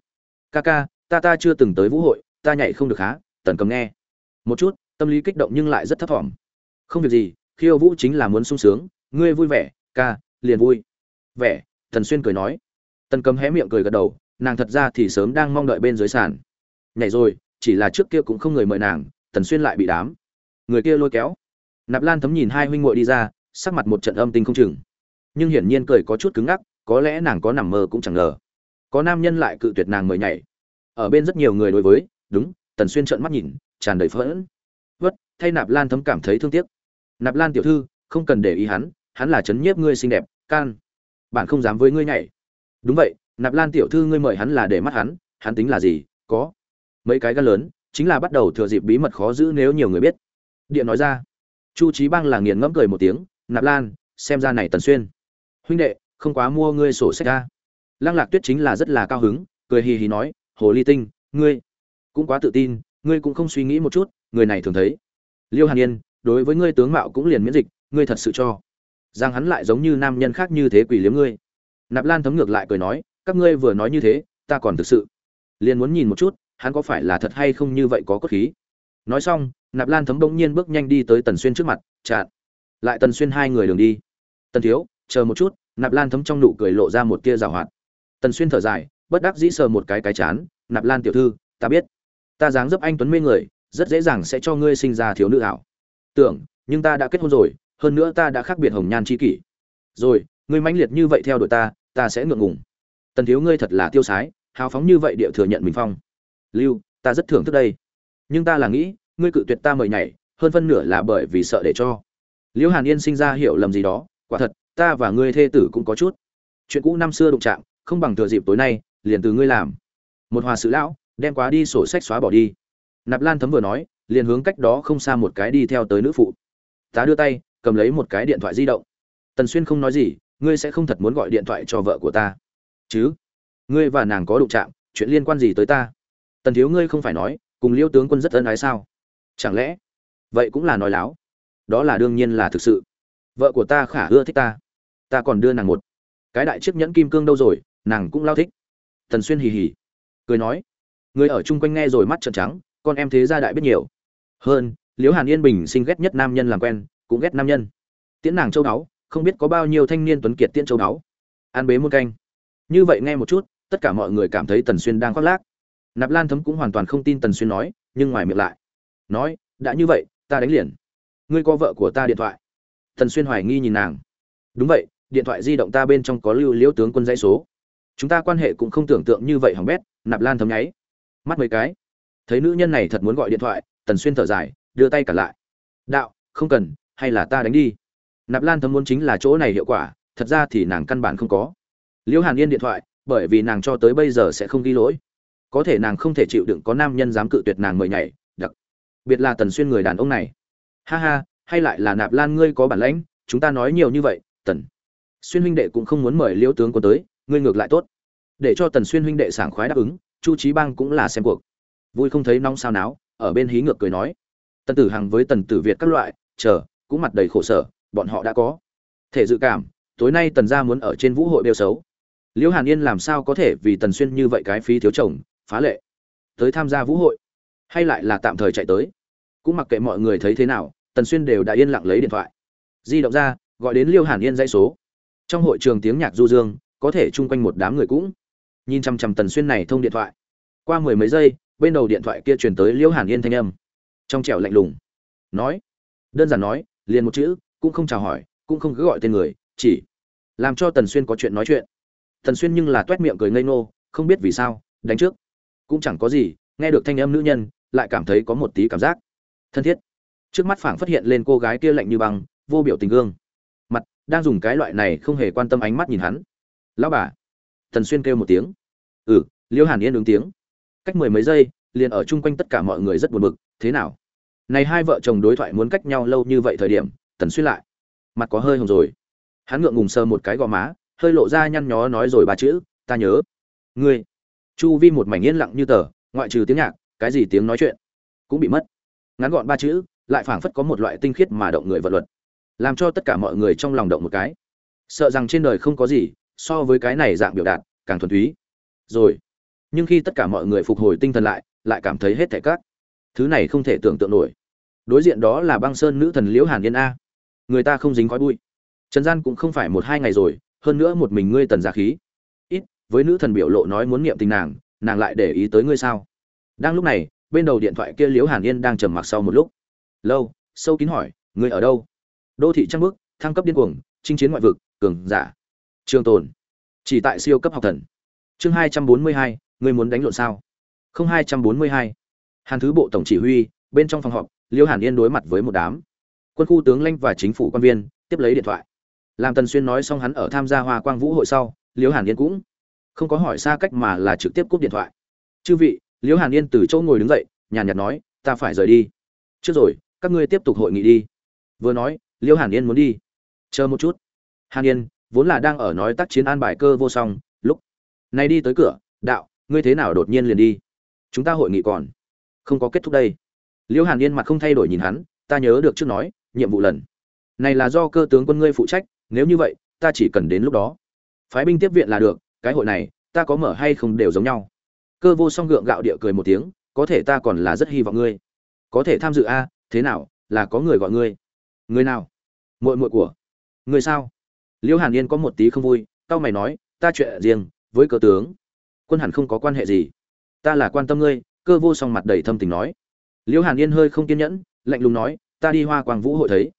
ca ca, ta ta chưa từng tới vũ hội, ta nhảy không được há tần cầm nghe. Một chút, tâm lý kích động nhưng lại rất thấp thỏm. Không việc gì, khiêu vũ chính là muốn sung sướng, ngươi vui vẻ, ca, liền vui. Vẻ Thần xuyên cười nói. Tần cầm hé miệng cười gật đầu, nàng thật ra thì sớm đang mong đợi bên dưới sàn. Nhảy rồi, chỉ là trước kia cũng không người mời nàng, tần xuyên lại bị đám người kia lôi kéo. Nạp lan thấm nhìn hai huynh muội đi ra, sắc mặt một trận âm tinh không chừng. Nhưng hiển nhiên cười có chút cứng ngắc, có lẽ nàng có nằm mơ cũng chẳng ngờ có nam nhân lại cự tuyệt nàng mời nhảy. Ở bên rất nhiều người đối với, đúng, tần xuyên trợn mắt nhìn, tràn đầy phẫn. Vất, thay nạp lan thấm cảm thấy thương tiếc. Nạp lan tiểu thư, không cần để ý hắn hắn là chấn nhiếp ngươi xinh đẹp, can. Bạn không dám với ngươi nhảy. Đúng vậy, nạp lan tiểu thư ngươi mời hắn là để mắt hắn hắn tính là gì, có. Mấy cái gan lớn, chính là bắt đầu thừa dịp bí mật khó giữ nếu nhiều người biết. Điện nói ra. Chu trí bang là nghiền ngẫm cười một tiếng, nạp lan, xem ra này tần xuyên. Huynh đệ, không quá mua ngươi sổ sách ra lăng lạc tuyết chính là rất là cao hứng, cười hì hì nói, hồ ly tinh, ngươi cũng quá tự tin, ngươi cũng không suy nghĩ một chút, người này thường thấy. Liêu hàn yên, đối với ngươi tướng mạo cũng liền miễn dịch, ngươi thật sự cho rằng hắn lại giống như nam nhân khác như thế quỷ liếm ngươi. Nạp lan thấm ngược lại cười nói, các ngươi vừa nói như thế, ta còn thực sự liền muốn nhìn một chút, hắn có phải là thật hay không như vậy có cốt khí. Nói xong, nạp lan thấm bỗng nhiên bước nhanh đi tới tần xuyên trước mặt chặn lại tần xuyên hai người đường đi. Tần thiếu, chờ một chút. Nạp lan thấm trong nụ cười lộ ra một tia rào hoạt tần xuyên thở dài, bất đắc dĩ sờ một cái cái chán, nạp lan tiểu thư, ta biết. Ta dáng dấp anh tuấn mê người, rất dễ dàng sẽ cho ngươi sinh ra thiếu nữ ảo. Tưởng, nhưng ta đã kết hôn rồi, hơn nữa ta đã khác biệt hồng nhan c kỷ. Rồi, ngươi mãnh liệt như vậy theo đuổi ta ta sẽ ngượng ngùng. Tần thiếu ngươi thật là tiêu sái, hào phóng như vậy địa thừa nhận mình phong. Lưu, ta rất thưởng thức đây. Nhưng ta là nghĩ, ngươi cự tuyệt ta mời nhảy, hơn phân nửa là bởi vì sợ để cho. Liễu hàn yên sinh ra hiểu lầm gì đó, quả thật, ta và ngươi thê tử cũng có chút. Chuyện cũ năm xưa đụng chạm không bằng thừa dịp tối nay, liền từ ngươi làm. Một hòa sự lão, đem quá đi sổ sách xóa bỏ đi. Nạp lan thấm vừa nói, liền hướng cách đó không xa một cái đi theo tới nữ phụ. Tá đưa tay, cầm lấy một cái điện thoại di động. Tần xuyên không nói gì, ngươi sẽ không thật muốn gọi điện thoại cho vợ của ta. Chứ? Ngươi và nàng có đụng chạm, chuyện liên quan gì tới ta? Tần thiếu ngươi không phải nói, cùng liêu tướng quân rất ân ái sao? Chẳng lẽ? Vậy cũng là nói láo. Đó là đương nhiên là thực sự. Vợ của ta khả ưa thích ta. Ta còn đưa nàng một. Cái đại chiếc nhẫn kim cương đâu rồi nàng cũng lao thích. Tần xuyên hì hì, cười nói, người ở chung quanh nghe rồi mắt trợn trắng, con em thế gia đại biết nhiều. Hơn, liễu hàn yên bình sinh ghét nhất nam nhân làm quen, cũng ghét nam nhân. Tiễn nàng châu đáo, không biết có bao nhiêu thanh niên tuấn kiệt tiễn châu đáo. An bế muôn canh. Như vậy nghe một chút, tất cả mọi người cảm thấy tần xuyên đang khoác lác. Nạp lan thấm cũng hoàn toàn không tin tần xuyên nói, nhưng ngoài miệng lại, nói, đã như vậy, ta đánh liền. Ngươi có vợ của ta điện thoại. Tần xuyên hoài nghi nhìn nàng. Đúng vậy, điện thoại di động ta bên trong có lưu liễu tướng quân dãy số chúng ta quan hệ cũng không tưởng tượng như vậy hỏng bét, nạp lan thấm nháy. Mắt mấy cái. Thấy nữ nhân này thật muốn gọi điện thoại, tần xuyên thở dài, đưa tay cả lại. Đạo, không cần, hay là ta đánh đi? Nạp lan thấm muốn chính là chỗ này hiệu quả, thật ra thì nàng căn bản không có. Liễu hàn yên điện thoại, bởi vì nàng cho tới bây giờ sẽ không ghi lỗi. Có thể nàng không thể chịu đựng có nam nhân dám cự tuyệt nàng mời nhảy, đặc biệt là tần xuyên người đàn ông này. Ha ha, hay lại là nạp lan ngươi có bản lãnh, chúng ta nói nhiều như vậy, tần xuyên huynh đệ cũng không muốn mời liễu tướng quân tới ngươi ngược lại tốt. Để cho tần xuyên huynh đệ sảng khoái đáp ứng, chu trí bang cũng là xem cuộc. Vui không thấy nóng sao náo, ở bên hí ngược cười nói. Tần tử hằng với tần tử việt các loại, chờ, cũng mặt đầy khổ sở, bọn họ đã có. Thể dự cảm, tối nay tần gia muốn ở trên vũ hội đều xấu. Liễu hàn yên làm sao có thể vì tần xuyên như vậy cái phí thiếu chồng, phá lệ. Tới tham gia vũ hội, hay lại là tạm thời chạy tới. Cũng mặc kệ mọi người thấy thế nào, tần xuyên đều đã yên lặng lấy điện thoại. Di động ra, gọi đến liêu hàn yên dãy số. Trong hội trường tiếng nhạc du dương có thể chung quanh một đám người cũng. Nhìn chằm chằm tần xuyên này thông điện thoại. Qua mười mấy giây, bên đầu điện thoại kia truyền tới liễu hàn yên thanh âm. Trong trẻo lạnh lùng. Nói. Đơn giản nói, liền một chữ, cũng không chào hỏi, cũng không cứ gọi tên người, chỉ làm cho tần xuyên có chuyện nói chuyện. Tần xuyên nhưng là toét miệng cười ngây ngô, không biết vì sao, đánh trước. Cũng chẳng có gì, nghe được thanh âm nữ nhân, lại cảm thấy có một tí cảm giác. Thân thiết. Trước mắt phảng phát hiện lên cô gái kia lạnh như băng, vô biểu tình gương. Mặt, đang dùng cái loại này không hề quan tâm ánh mắt nhìn hắn lão bà. Tần xuyên kêu một tiếng. Ừ liêu hàn yên ứng tiếng. Cách mười mấy giây, liền ở chung quanh tất cả mọi người rất buồn bực, thế nào? Này hai vợ chồng đối thoại muốn cách nhau lâu như vậy thời điểm, tần xuyên lại. Mặt có hơi hồng rồi. Hắn ngượng ngùng sờ một cái gò má, hơi lộ ra nhăn nhó nói rồi ba chữ, ta nhớ. Ngươi. Chu vi một mảnh yên lặng như tờ, ngoại trừ tiếng nhạc, cái gì tiếng nói chuyện cũng bị mất. Ngắn gọn ba chữ, lại phảng phất có một loại tinh khiết mà động người vật luật, làm cho tất cả mọi người trong lòng động một cái. Sợ rằng trên đời không có gì so với cái này dạng biểu đạt, càng thuần túy. Rồi, nhưng khi tất cả mọi người phục hồi tinh thần lại lại cảm thấy hết thẻ cát thứ này không thể tưởng tượng nổi. Đối diện đó là băng sơn nữ thần liễu hàn yên a. Người ta không dính khói bụi. Trần gian cũng không phải một hai ngày rồi, hơn nữa một mình ngươi tần giả khí. Ít, với nữ thần biểu lộ nói muốn niệm tình nàng nàng lại để ý tới ngươi sao? Đang lúc này, bên đầu điện thoại kia liễu hàn yên đang trầm mặc sau một lúc. Lâu, sâu kín hỏi, ngươi ở đâu? Đô thị trăng bước, thăng cấp điên cuồng, chinh chiến ngoại vực, cường giả trường tồn. Chỉ tại siêu cấp học thần. Chương hai trăm bốn mươi hai, ngươi muốn đánh lộn sao? Không, hai trăm bốn mươi hai. Hàn thứ bộ tổng chỉ huy, bên trong phòng họp liễu hàn yên đối mặt với một đám. Quân khu tướng lãnh và chính phủ quan viên, tiếp lấy điện thoại. Làm tần xuyên nói xong hắn ở tham gia hoa quang vũ hội sau liễu hàn yên cũng không có hỏi xa cách mà là trực tiếp cúp điện thoại. Chư vị liễu hàn yên từ chỗ ngồi đứng dậy, nhàn nhạt nói, ta phải rời đi. Trước rồi, các ngươi tiếp tục hội nghị đi. Vừa nói liễu hàn yên muốn đi. Chờ một chút. Hàn yên vốn là đang ở nói tác chiến an bài cơ vô song, lúc này đi tới cửa, đạo, ngươi thế nào đột nhiên liền đi? Chúng ta hội nghị còn không có kết thúc đây. Liễu hàn yên mặt không thay đổi nhìn hắn, ta nhớ được trước nói, nhiệm vụ lần này là do cơ tướng quân ngươi phụ trách, nếu như vậy, ta chỉ cần đến lúc đó. Phái binh tiếp viện là được, cái hội này, ta có mở hay không đều giống nhau. Cơ vô song gượng gạo địa cười một tiếng, có thể ta còn là rất hy vọng ngươi. Có thể tham dự a, thế nào, là có người gọi ngươi. Người nào? Muội muội của. Người sao? Liễu hàn yên có một tí không vui tao mày nói, ta chuyện riêng, với cơ tướng, quân hẳn không có quan hệ gì. Ta là quan tâm ngươi. Cơ vô song mặt đầy thâm tình nói. Liễu hàn yên hơi không kiên nhẫn, lạnh lùng nói, ta đi hoa quang vũ hội thấy.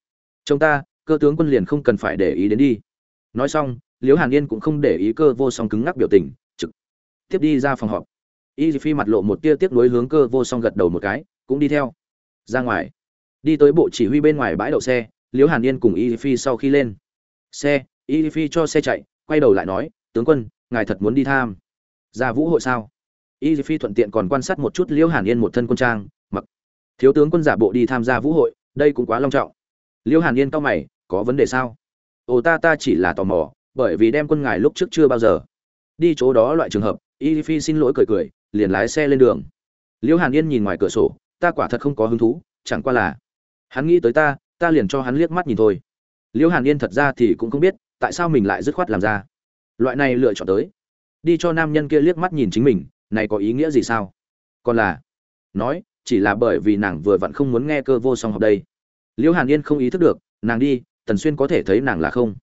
Chúng ta, cơ tướng quân liền không cần phải để ý đến đi. Nói xong liễu hàn yên cũng không để ý cơ vô song cứng ngắc biểu tình, trực tiếp đi ra phòng họp. Y phi mặt lộ một tia tiếc nuối hướng cơ vô song gật đầu một cái, cũng đi theo. Ra ngoài. Đi tới bộ chỉ huy bên ngoài bãi đậu xe liễu hàn yên cùng y phi sau khi lên. Xe y phi cho xe chạy, quay đầu lại nói, tướng quân, ngài thật muốn đi tham ra vũ hội sao? Y phi thuận tiện còn quan sát một chút liễu hàn yên một thân quân trang, mặc, thiếu tướng quân giả bộ đi tham gia vũ hội, đây cũng quá long trọng. Liễu hàn yên cao mày, có vấn đề sao? Ồ, ta ta chỉ là tò mò, bởi vì đem quân ngài lúc trước chưa bao giờ. Đi chỗ đó loại trường hợp. Y phi xin lỗi cười cười, liền lái xe lên đường. Liễu hàn yên nhìn ngoài cửa sổ, ta quả thật không có hứng thú, chẳng qua là hắn nghĩ tới ta ta liền cho hắn liếc mắt nhìn thôi. Liễu hàn yên thật ra thì cũng không biết tại sao mình lại dứt khoát làm ra? Loại này lựa chọn tới. Đi cho nam nhân kia liếc mắt nhìn chính mình, này có ý nghĩa gì sao? Còn là nói, chỉ là bởi vì nàng vừa vặn không muốn nghe cơ vô song học đây. Liễu hàn yên không ý thức được, nàng đi, tần xuyên có thể thấy nàng là không.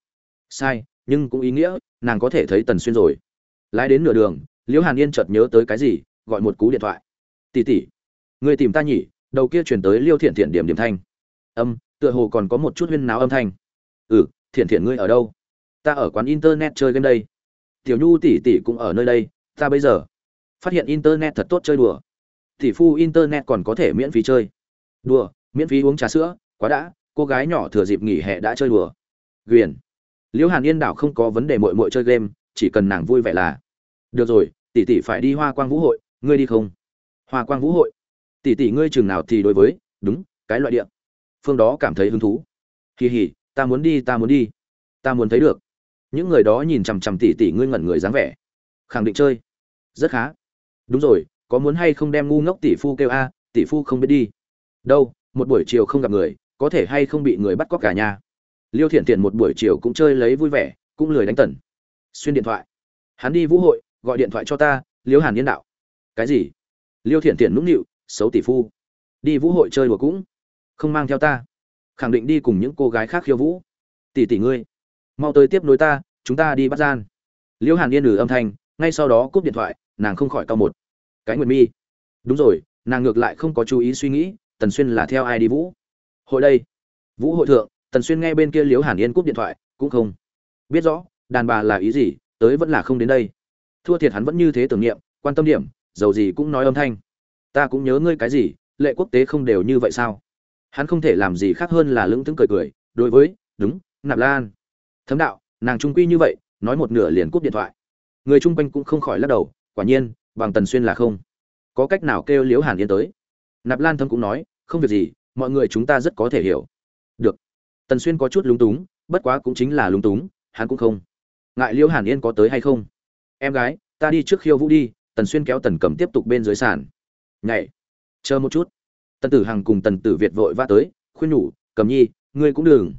Sai, nhưng cũng ý nghĩa, nàng có thể thấy tần xuyên rồi. Lái đến nửa đường, liễu hàn yên chợt nhớ tới cái gì, gọi một cú điện thoại. Tỉ tỉ người tìm ta nhỉ, đầu kia chuyển tới liêu thiện thiện điểm điểm thanh. Âm, tựa hồ còn có một chút huyên náo âm thanh. Ừ thiện thiện ngươi ở đâu? Ta ở quán internet chơi game đây. Tiểu nhu tỷ tỷ cũng ở nơi đây, ta bây giờ. Phát hiện internet thật tốt chơi đùa. Tỷ phu internet còn có thể miễn phí chơi. Đùa, miễn phí uống trà sữa, quá đã, cô gái nhỏ thừa dịp nghỉ hè đã chơi đùa. Ghiền liễu hàn yên đảo không có vấn đề mội mội chơi game, chỉ cần nàng vui vẻ là. Được rồi, tỷ tỷ phải đi hoa quang vũ hội, ngươi đi không? Hoa quang vũ hội. Tỷ tỷ ngươi chừng nào thì đối với, đúng, cái loại địa. Phương đó cảm thấy hứng thú. Kỳ hỉ ta muốn đi, ta muốn đi. Ta muốn thấy được những người đó nhìn chằm chằm tỉ tỉ ngươi ngẩn người dáng vẻ. Khẳng định chơi. Rất khá. Đúng rồi, có muốn hay không đem ngu ngốc tỷ phu kêu a, tỷ phu không biết đi. Đâu, một buổi chiều không gặp người, có thể hay không bị người bắt cóc cả nhà. Liêu thiện thiện một buổi chiều cũng chơi lấy vui vẻ, cũng lười đánh tần. Xuyên điện thoại. Hắn đi vũ hội, gọi điện thoại cho ta, liêu hàn niên đạo. Cái gì? Liêu thiện thiện nũng nịu, xấu tỷ phu. Đi vũ hội chơi đùa cũng không mang theo ta. Khẳng định đi cùng những cô gái khác khiêu vũ. Tỷ tỷ ngươi mau tới tiếp nối ta, chúng ta đi bắt gian. Liễu hàn yên lử âm thanh, ngay sau đó cúp điện thoại, nàng không khỏi cao một. Cái nguyệt mi. Đúng rồi, nàng ngược lại không có chú ý suy nghĩ, tần xuyên là theo ai đi vũ? Hội đây. Vũ hội thượng, tần xuyên nghe bên kia Liễu hàn yên cúp điện thoại, cũng không biết rõ, đàn bà là ý gì, tới vẫn là không đến đây. Thua thiệt hắn vẫn như thế tưởng niệm, quan tâm điểm, dầu gì cũng nói âm thanh. Ta cũng nhớ ngươi cái gì, lệ quốc tế không đều như vậy sao? Hắn không thể làm gì khác hơn là lững thững cười cười, đối với, đúng, nạp lan thấm đạo, nàng trung quy như vậy, nói một nửa liền cúp điện thoại. Người chung quanh cũng không khỏi lắc đầu, quả nhiên, bằng tần xuyên là không. Có cách nào kêu liếu hàn yên tới? Nạp lan thâm cũng nói, không việc gì, mọi người chúng ta rất có thể hiểu. Được. Tần xuyên có chút lúng túng, bất quá cũng chính là lúng túng, hắn cũng không. Ngại liễu hàn yên có tới hay không? Em gái, ta đi trước khiêu vũ đi, tần xuyên kéo tần cầm tiếp tục bên dưới sàn. Nhảy. Chờ một chút. Tần tử hằng cùng tần tử việt vội vã tới, khuyên nhủ, cầm nhi, ngươi cũng đừng.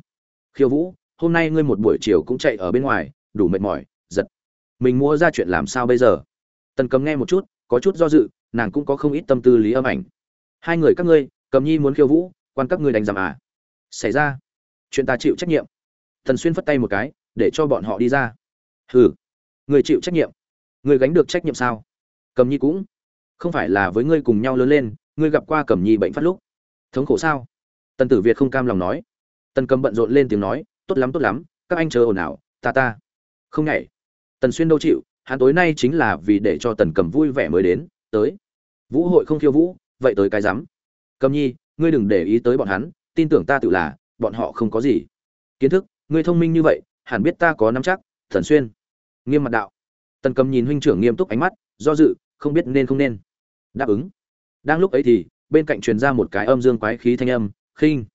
Khiêu vũ hôm nay ngươi một buổi chiều cũng chạy ở bên ngoài, đủ mệt mỏi, giật. Mình mua ra chuyện làm sao bây giờ? Tần cầm nghe một chút, có chút do dự, nàng cũng có không ít tâm tư lý âm ảnh. Hai người các ngươi, cầm nhi muốn khiêu vũ, quan các ngươi đánh giảm à? Xảy ra. Chuyện ta chịu trách nhiệm. Thần xuyên phất tay một cái, để cho bọn họ đi ra. Hừ. Người chịu trách nhiệm. Người gánh được trách nhiệm sao? Cầm nhi cũng. Không phải là với ngươi cùng nhau lớn lên, ngươi gặp qua cầm nhi bệnh phát lúc. Thống khổ sao? Tần tử việt không cam lòng nói. Tần cầm bận rộn lên tiếng nói tốt lắm tốt lắm, các anh chờ ồn ào, ta ta. Không nhảy. Tần xuyên đâu chịu, hắn tối nay chính là vì để cho tần cầm vui vẻ mới đến, tới. Vũ hội không khiêu vũ, vậy tới cái rắm. Cầm nhi, ngươi đừng để ý tới bọn hắn, tin tưởng ta tự là, bọn họ không có gì. Kiến thức, ngươi thông minh như vậy, hẳn biết ta có nắm chắc thần xuyên. Nghiêm mặt đạo. Tần cầm nhìn huynh trưởng nghiêm túc ánh mắt, do dự, không biết nên không nên. Đáp ứng. Đang lúc ấy thì, bên cạnh truyền ra một cái âm dương quái khí thanh âm, khinh.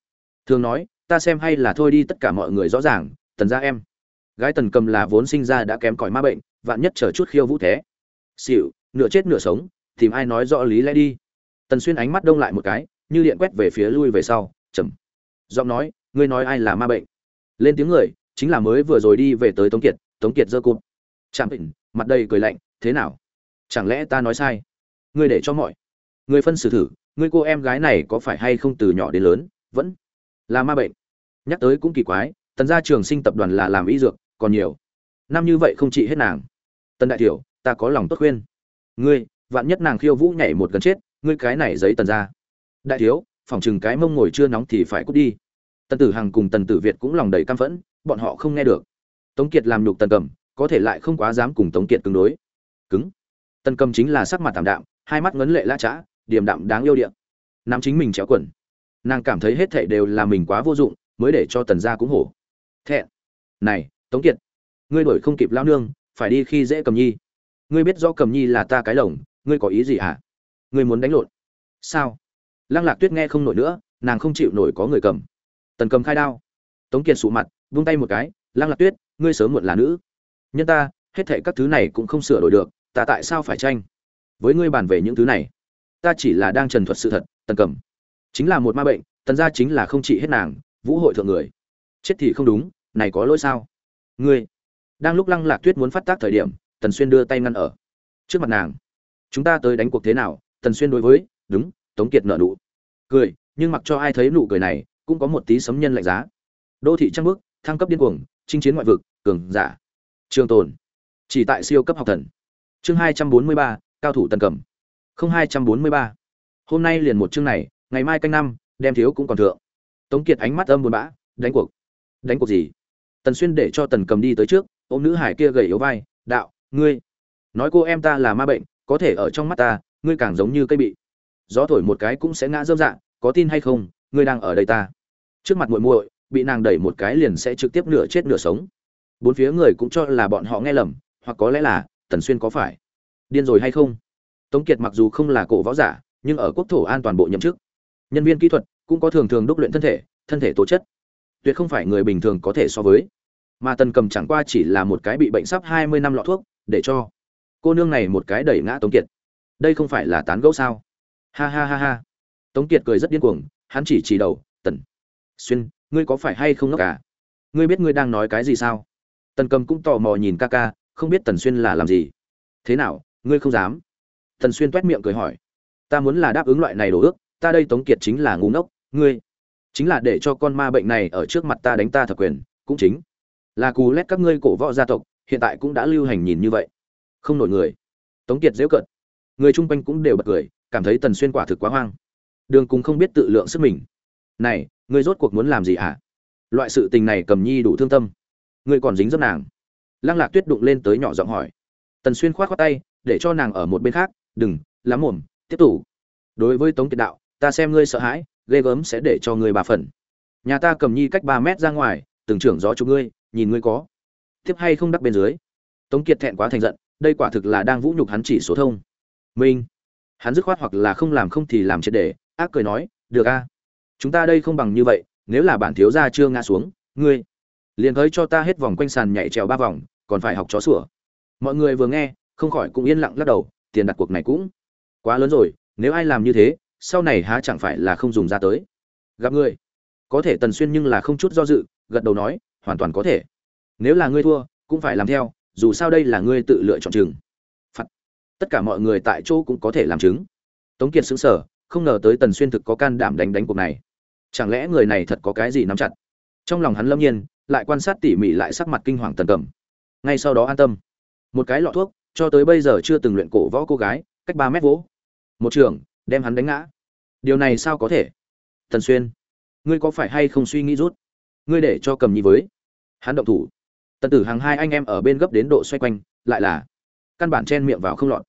Thường nói ta xem hay là thôi đi tất cả mọi người rõ ràng tần gia em. Gái tần cầm là vốn sinh ra đã kém cỏi ma bệnh vạn nhất chờ chút khiêu vũ thế. Xịu nửa chết nửa sống tìm ai nói rõ lý lẽ đi. Tần xuyên ánh mắt đông lại một cái như điện quét về phía lui về sau trầm. giọng nói ngươi nói ai là ma bệnh? Lên tiếng người chính là mới vừa rồi đi về tới tống kiệt tống kiệt giơ cụt chạm bình, mặt đầy cười lạnh thế nào? Chẳng lẽ ta nói sai? Ngươi để cho mọi người phân xử thử ngươi cô em gái này có phải hay không từ nhỏ đến lớn vẫn là ma bệnh? Nhắc tới cũng kỳ quái, tần gia trường sinh tập đoàn là làm y dược, còn nhiều. Năm như vậy không trị hết nàng. Tần đại tiểu, ta có lòng tốt khuyên. Ngươi, vạn nhất nàng khiêu vũ nhảy một gần chết, ngươi cái này giấy tần ra. Đại thiếu, phòng chừng cái mông ngồi chưa nóng thì phải cút đi. Tần tử hằng cùng tần tử việt cũng lòng đầy căm phẫn, bọn họ không nghe được. Tống kiệt làm nhục tần cầm, có thể lại không quá dám cùng tống kiệt tương đối. Cứng. Tần cầm chính là sắc mặt tảm đạm, hai mắt ngấn lệ la trã điềm đạm đáng yêu điện nam chính mình chéo quần. Nàng cảm thấy hết thảy đều là mình quá vô dụng mới để cho tần gia cũng hổ. Thẹn. Này, tống kiệt, ngươi đổi không kịp lao nương, phải đi khi dễ cầm nhi. Ngươi biết rõ cầm nhi là ta cái lồng, ngươi có ý gì hả? Ngươi muốn đánh lộn. Sao? Lăng lạc tuyết nghe không nổi nữa, nàng không chịu nổi có người cầm. Tần cầm khai đao. Tống kiệt sụ mặt, vung tay một cái, lăng lạc tuyết, ngươi sớm muộn là nữ. Nhân ta, hết thệ các thứ này cũng không sửa đổi được, ta tại sao phải tranh? Với ngươi bàn về những thứ này, ta chỉ là đang trần thuật sự thật, tần cầm. Chính là một ma bệnh, tần gia chính là không trị hết nàng vũ hội thượng người. Chết thì không đúng, này có lỗi sao? Ngươi. Đang lúc lăng lạc tuyết muốn phát tác thời điểm, tần xuyên đưa tay ngăn ở. Trước mặt nàng. Chúng ta tới đánh cuộc thế nào? Tần xuyên đối với, đúng, tống kiệt nợ nụ. Cười, nhưng mặc cho ai thấy nụ cười này, cũng có một tí sấm nhân lạnh giá. Đô thị trăng bước thăng cấp điên cuồng, chinh chiến ngoại vực, cường giả. Trường tồn. Chỉ tại siêu cấp học thần. Chương hai trăm bốn mươi ba, cao thủ tần cầm. Không hai trăm bốn mươi ba. Hôm nay liền một chương này, ngày mai canh năm, đem thiếu cũng còn thượng tống kiệt ánh mắt âm buồn bã, đánh cuộc. Đánh cuộc gì? Tần xuyên để cho tần cầm đi tới trước, ôm nữ hải kia gầy yếu vai, đạo, ngươi, nói cô em ta là ma bệnh, có thể ở trong mắt ta, ngươi càng giống như cây bị. Gió thổi một cái cũng sẽ ngã dơm dạng có tin hay không, ngươi đang ở đây ta. Trước mặt muội muội, bị nàng đẩy một cái liền sẽ trực tiếp nửa chết nửa sống. Bốn phía người cũng cho là bọn họ nghe lầm, hoặc có lẽ là tần xuyên có phải điên rồi hay không? Tống kiệt mặc dù không là cổ võ giả, nhưng ở quốc thổ an toàn bộ nhậm chức. Nhân viên kỹ thuật cũng có thường thường đúc luyện thân thể thân thể tố chất. Tuyệt không phải người bình thường có thể so với. Mà tần cầm chẳng qua chỉ là một cái bị bệnh sắp hai mươi năm lọ thuốc, để cho cô nương này một cái đẩy ngã tống kiệt. Đây không phải là tán gẫu sao? Ha ha ha ha. Tống kiệt cười rất điên cuồng, hắn chỉ chỉ đầu, tần, xuyên, ngươi có phải hay không ngốc cả à? ngươi biết ngươi đang nói cái gì sao? Tần cầm cũng tò mò nhìn ca ca, không biết tần xuyên là làm gì. Thế nào, ngươi không dám? Tần xuyên t miệng cười hỏi. Ta muốn là đáp ứng loại này đồ ước, ta đây tống kiệt chính là ngu ngốc ngươi, chính là để cho con ma bệnh này ở trước mặt ta đánh ta thật quyền, cũng chính là cú lét các ngươi cổ võ gia tộc, hiện tại cũng đã lưu hành nhìn như vậy. Không nổi người. Tống kiệt dễu cận người chung quanh cũng đều bật cười, cảm thấy tần xuyên quả thực quá hoang. Đường cùng không biết tự lượng sức mình. Này, ngươi rốt cuộc muốn làm gì hả? Loại sự tình này cầm nhi đủ thương tâm. Ngươi còn dính dấp nàng. Lăng lạc tuyết đụng lên tới nhỏ giọng hỏi. Tần xuyên khoát khoát tay, để cho nàng ở một bên khác, đừng, lắm mồm, tiếp tục. Đối với tống kiệt đạo, ta xem ngươi sợ hãi ghê gớm sẽ để cho ngươi bà phần. Nhà ta cầm nhi cách ba mét ra ngoài, từng trưởng gió cho ngươi, nhìn ngươi có tiếp hay không đắc bên dưới. Tống kiệt thẹn quá thành giận, đây quả thực là đang vũ nhục hắn chỉ số thông. Minh hắn dứt khoát hoặc là không làm không thì làm triệt để, ác cười nói, được a, chúng ta đây không bằng như vậy, nếu là bản thiếu gia chưa ngã xuống, ngươi liền tới cho ta hết vòng quanh sàn nhảy trèo ba vòng, còn phải học chó sủa. Mọi người vừa nghe, không khỏi cũng yên lặng lắc đầu, tiền đặt cuộc này cũng quá lớn rồi, nếu ai làm như thế sau này há chẳng phải là không dùng ra tới. Gặp ngươi có thể tần xuyên nhưng là không chút do dự, gật đầu nói, hoàn toàn có thể. Nếu là ngươi thua, cũng phải làm theo, dù sao đây là ngươi tự lựa chọn chừng. Phạt. Tất cả mọi người tại chỗ cũng có thể làm chứng. Tống kiệt xứng sở không ngờ tới tần xuyên thực có can đảm đánh đánh cuộc này. Chẳng lẽ người này thật có cái gì nắm chặt? Trong lòng hắn lâm nhiên, lại quan sát tỉ mỉ lại sắc mặt kinh hoàng tần cầm. Ngay sau đó an tâm. Một cái lọ thuốc, cho tới bây giờ chưa từng luyện cổ võ cô gái, cách ba mét vỗ. Một trường đem hắn đánh ngã. Điều này sao có thể? Tần xuyên, ngươi có phải hay không suy nghĩ rút? Ngươi để cho cầm nhi với. Hắn động thủ. Tần tử hàng hai anh em ở bên gấp đến độ xoay quanh, lại là căn bản chen miệng vào không lọt.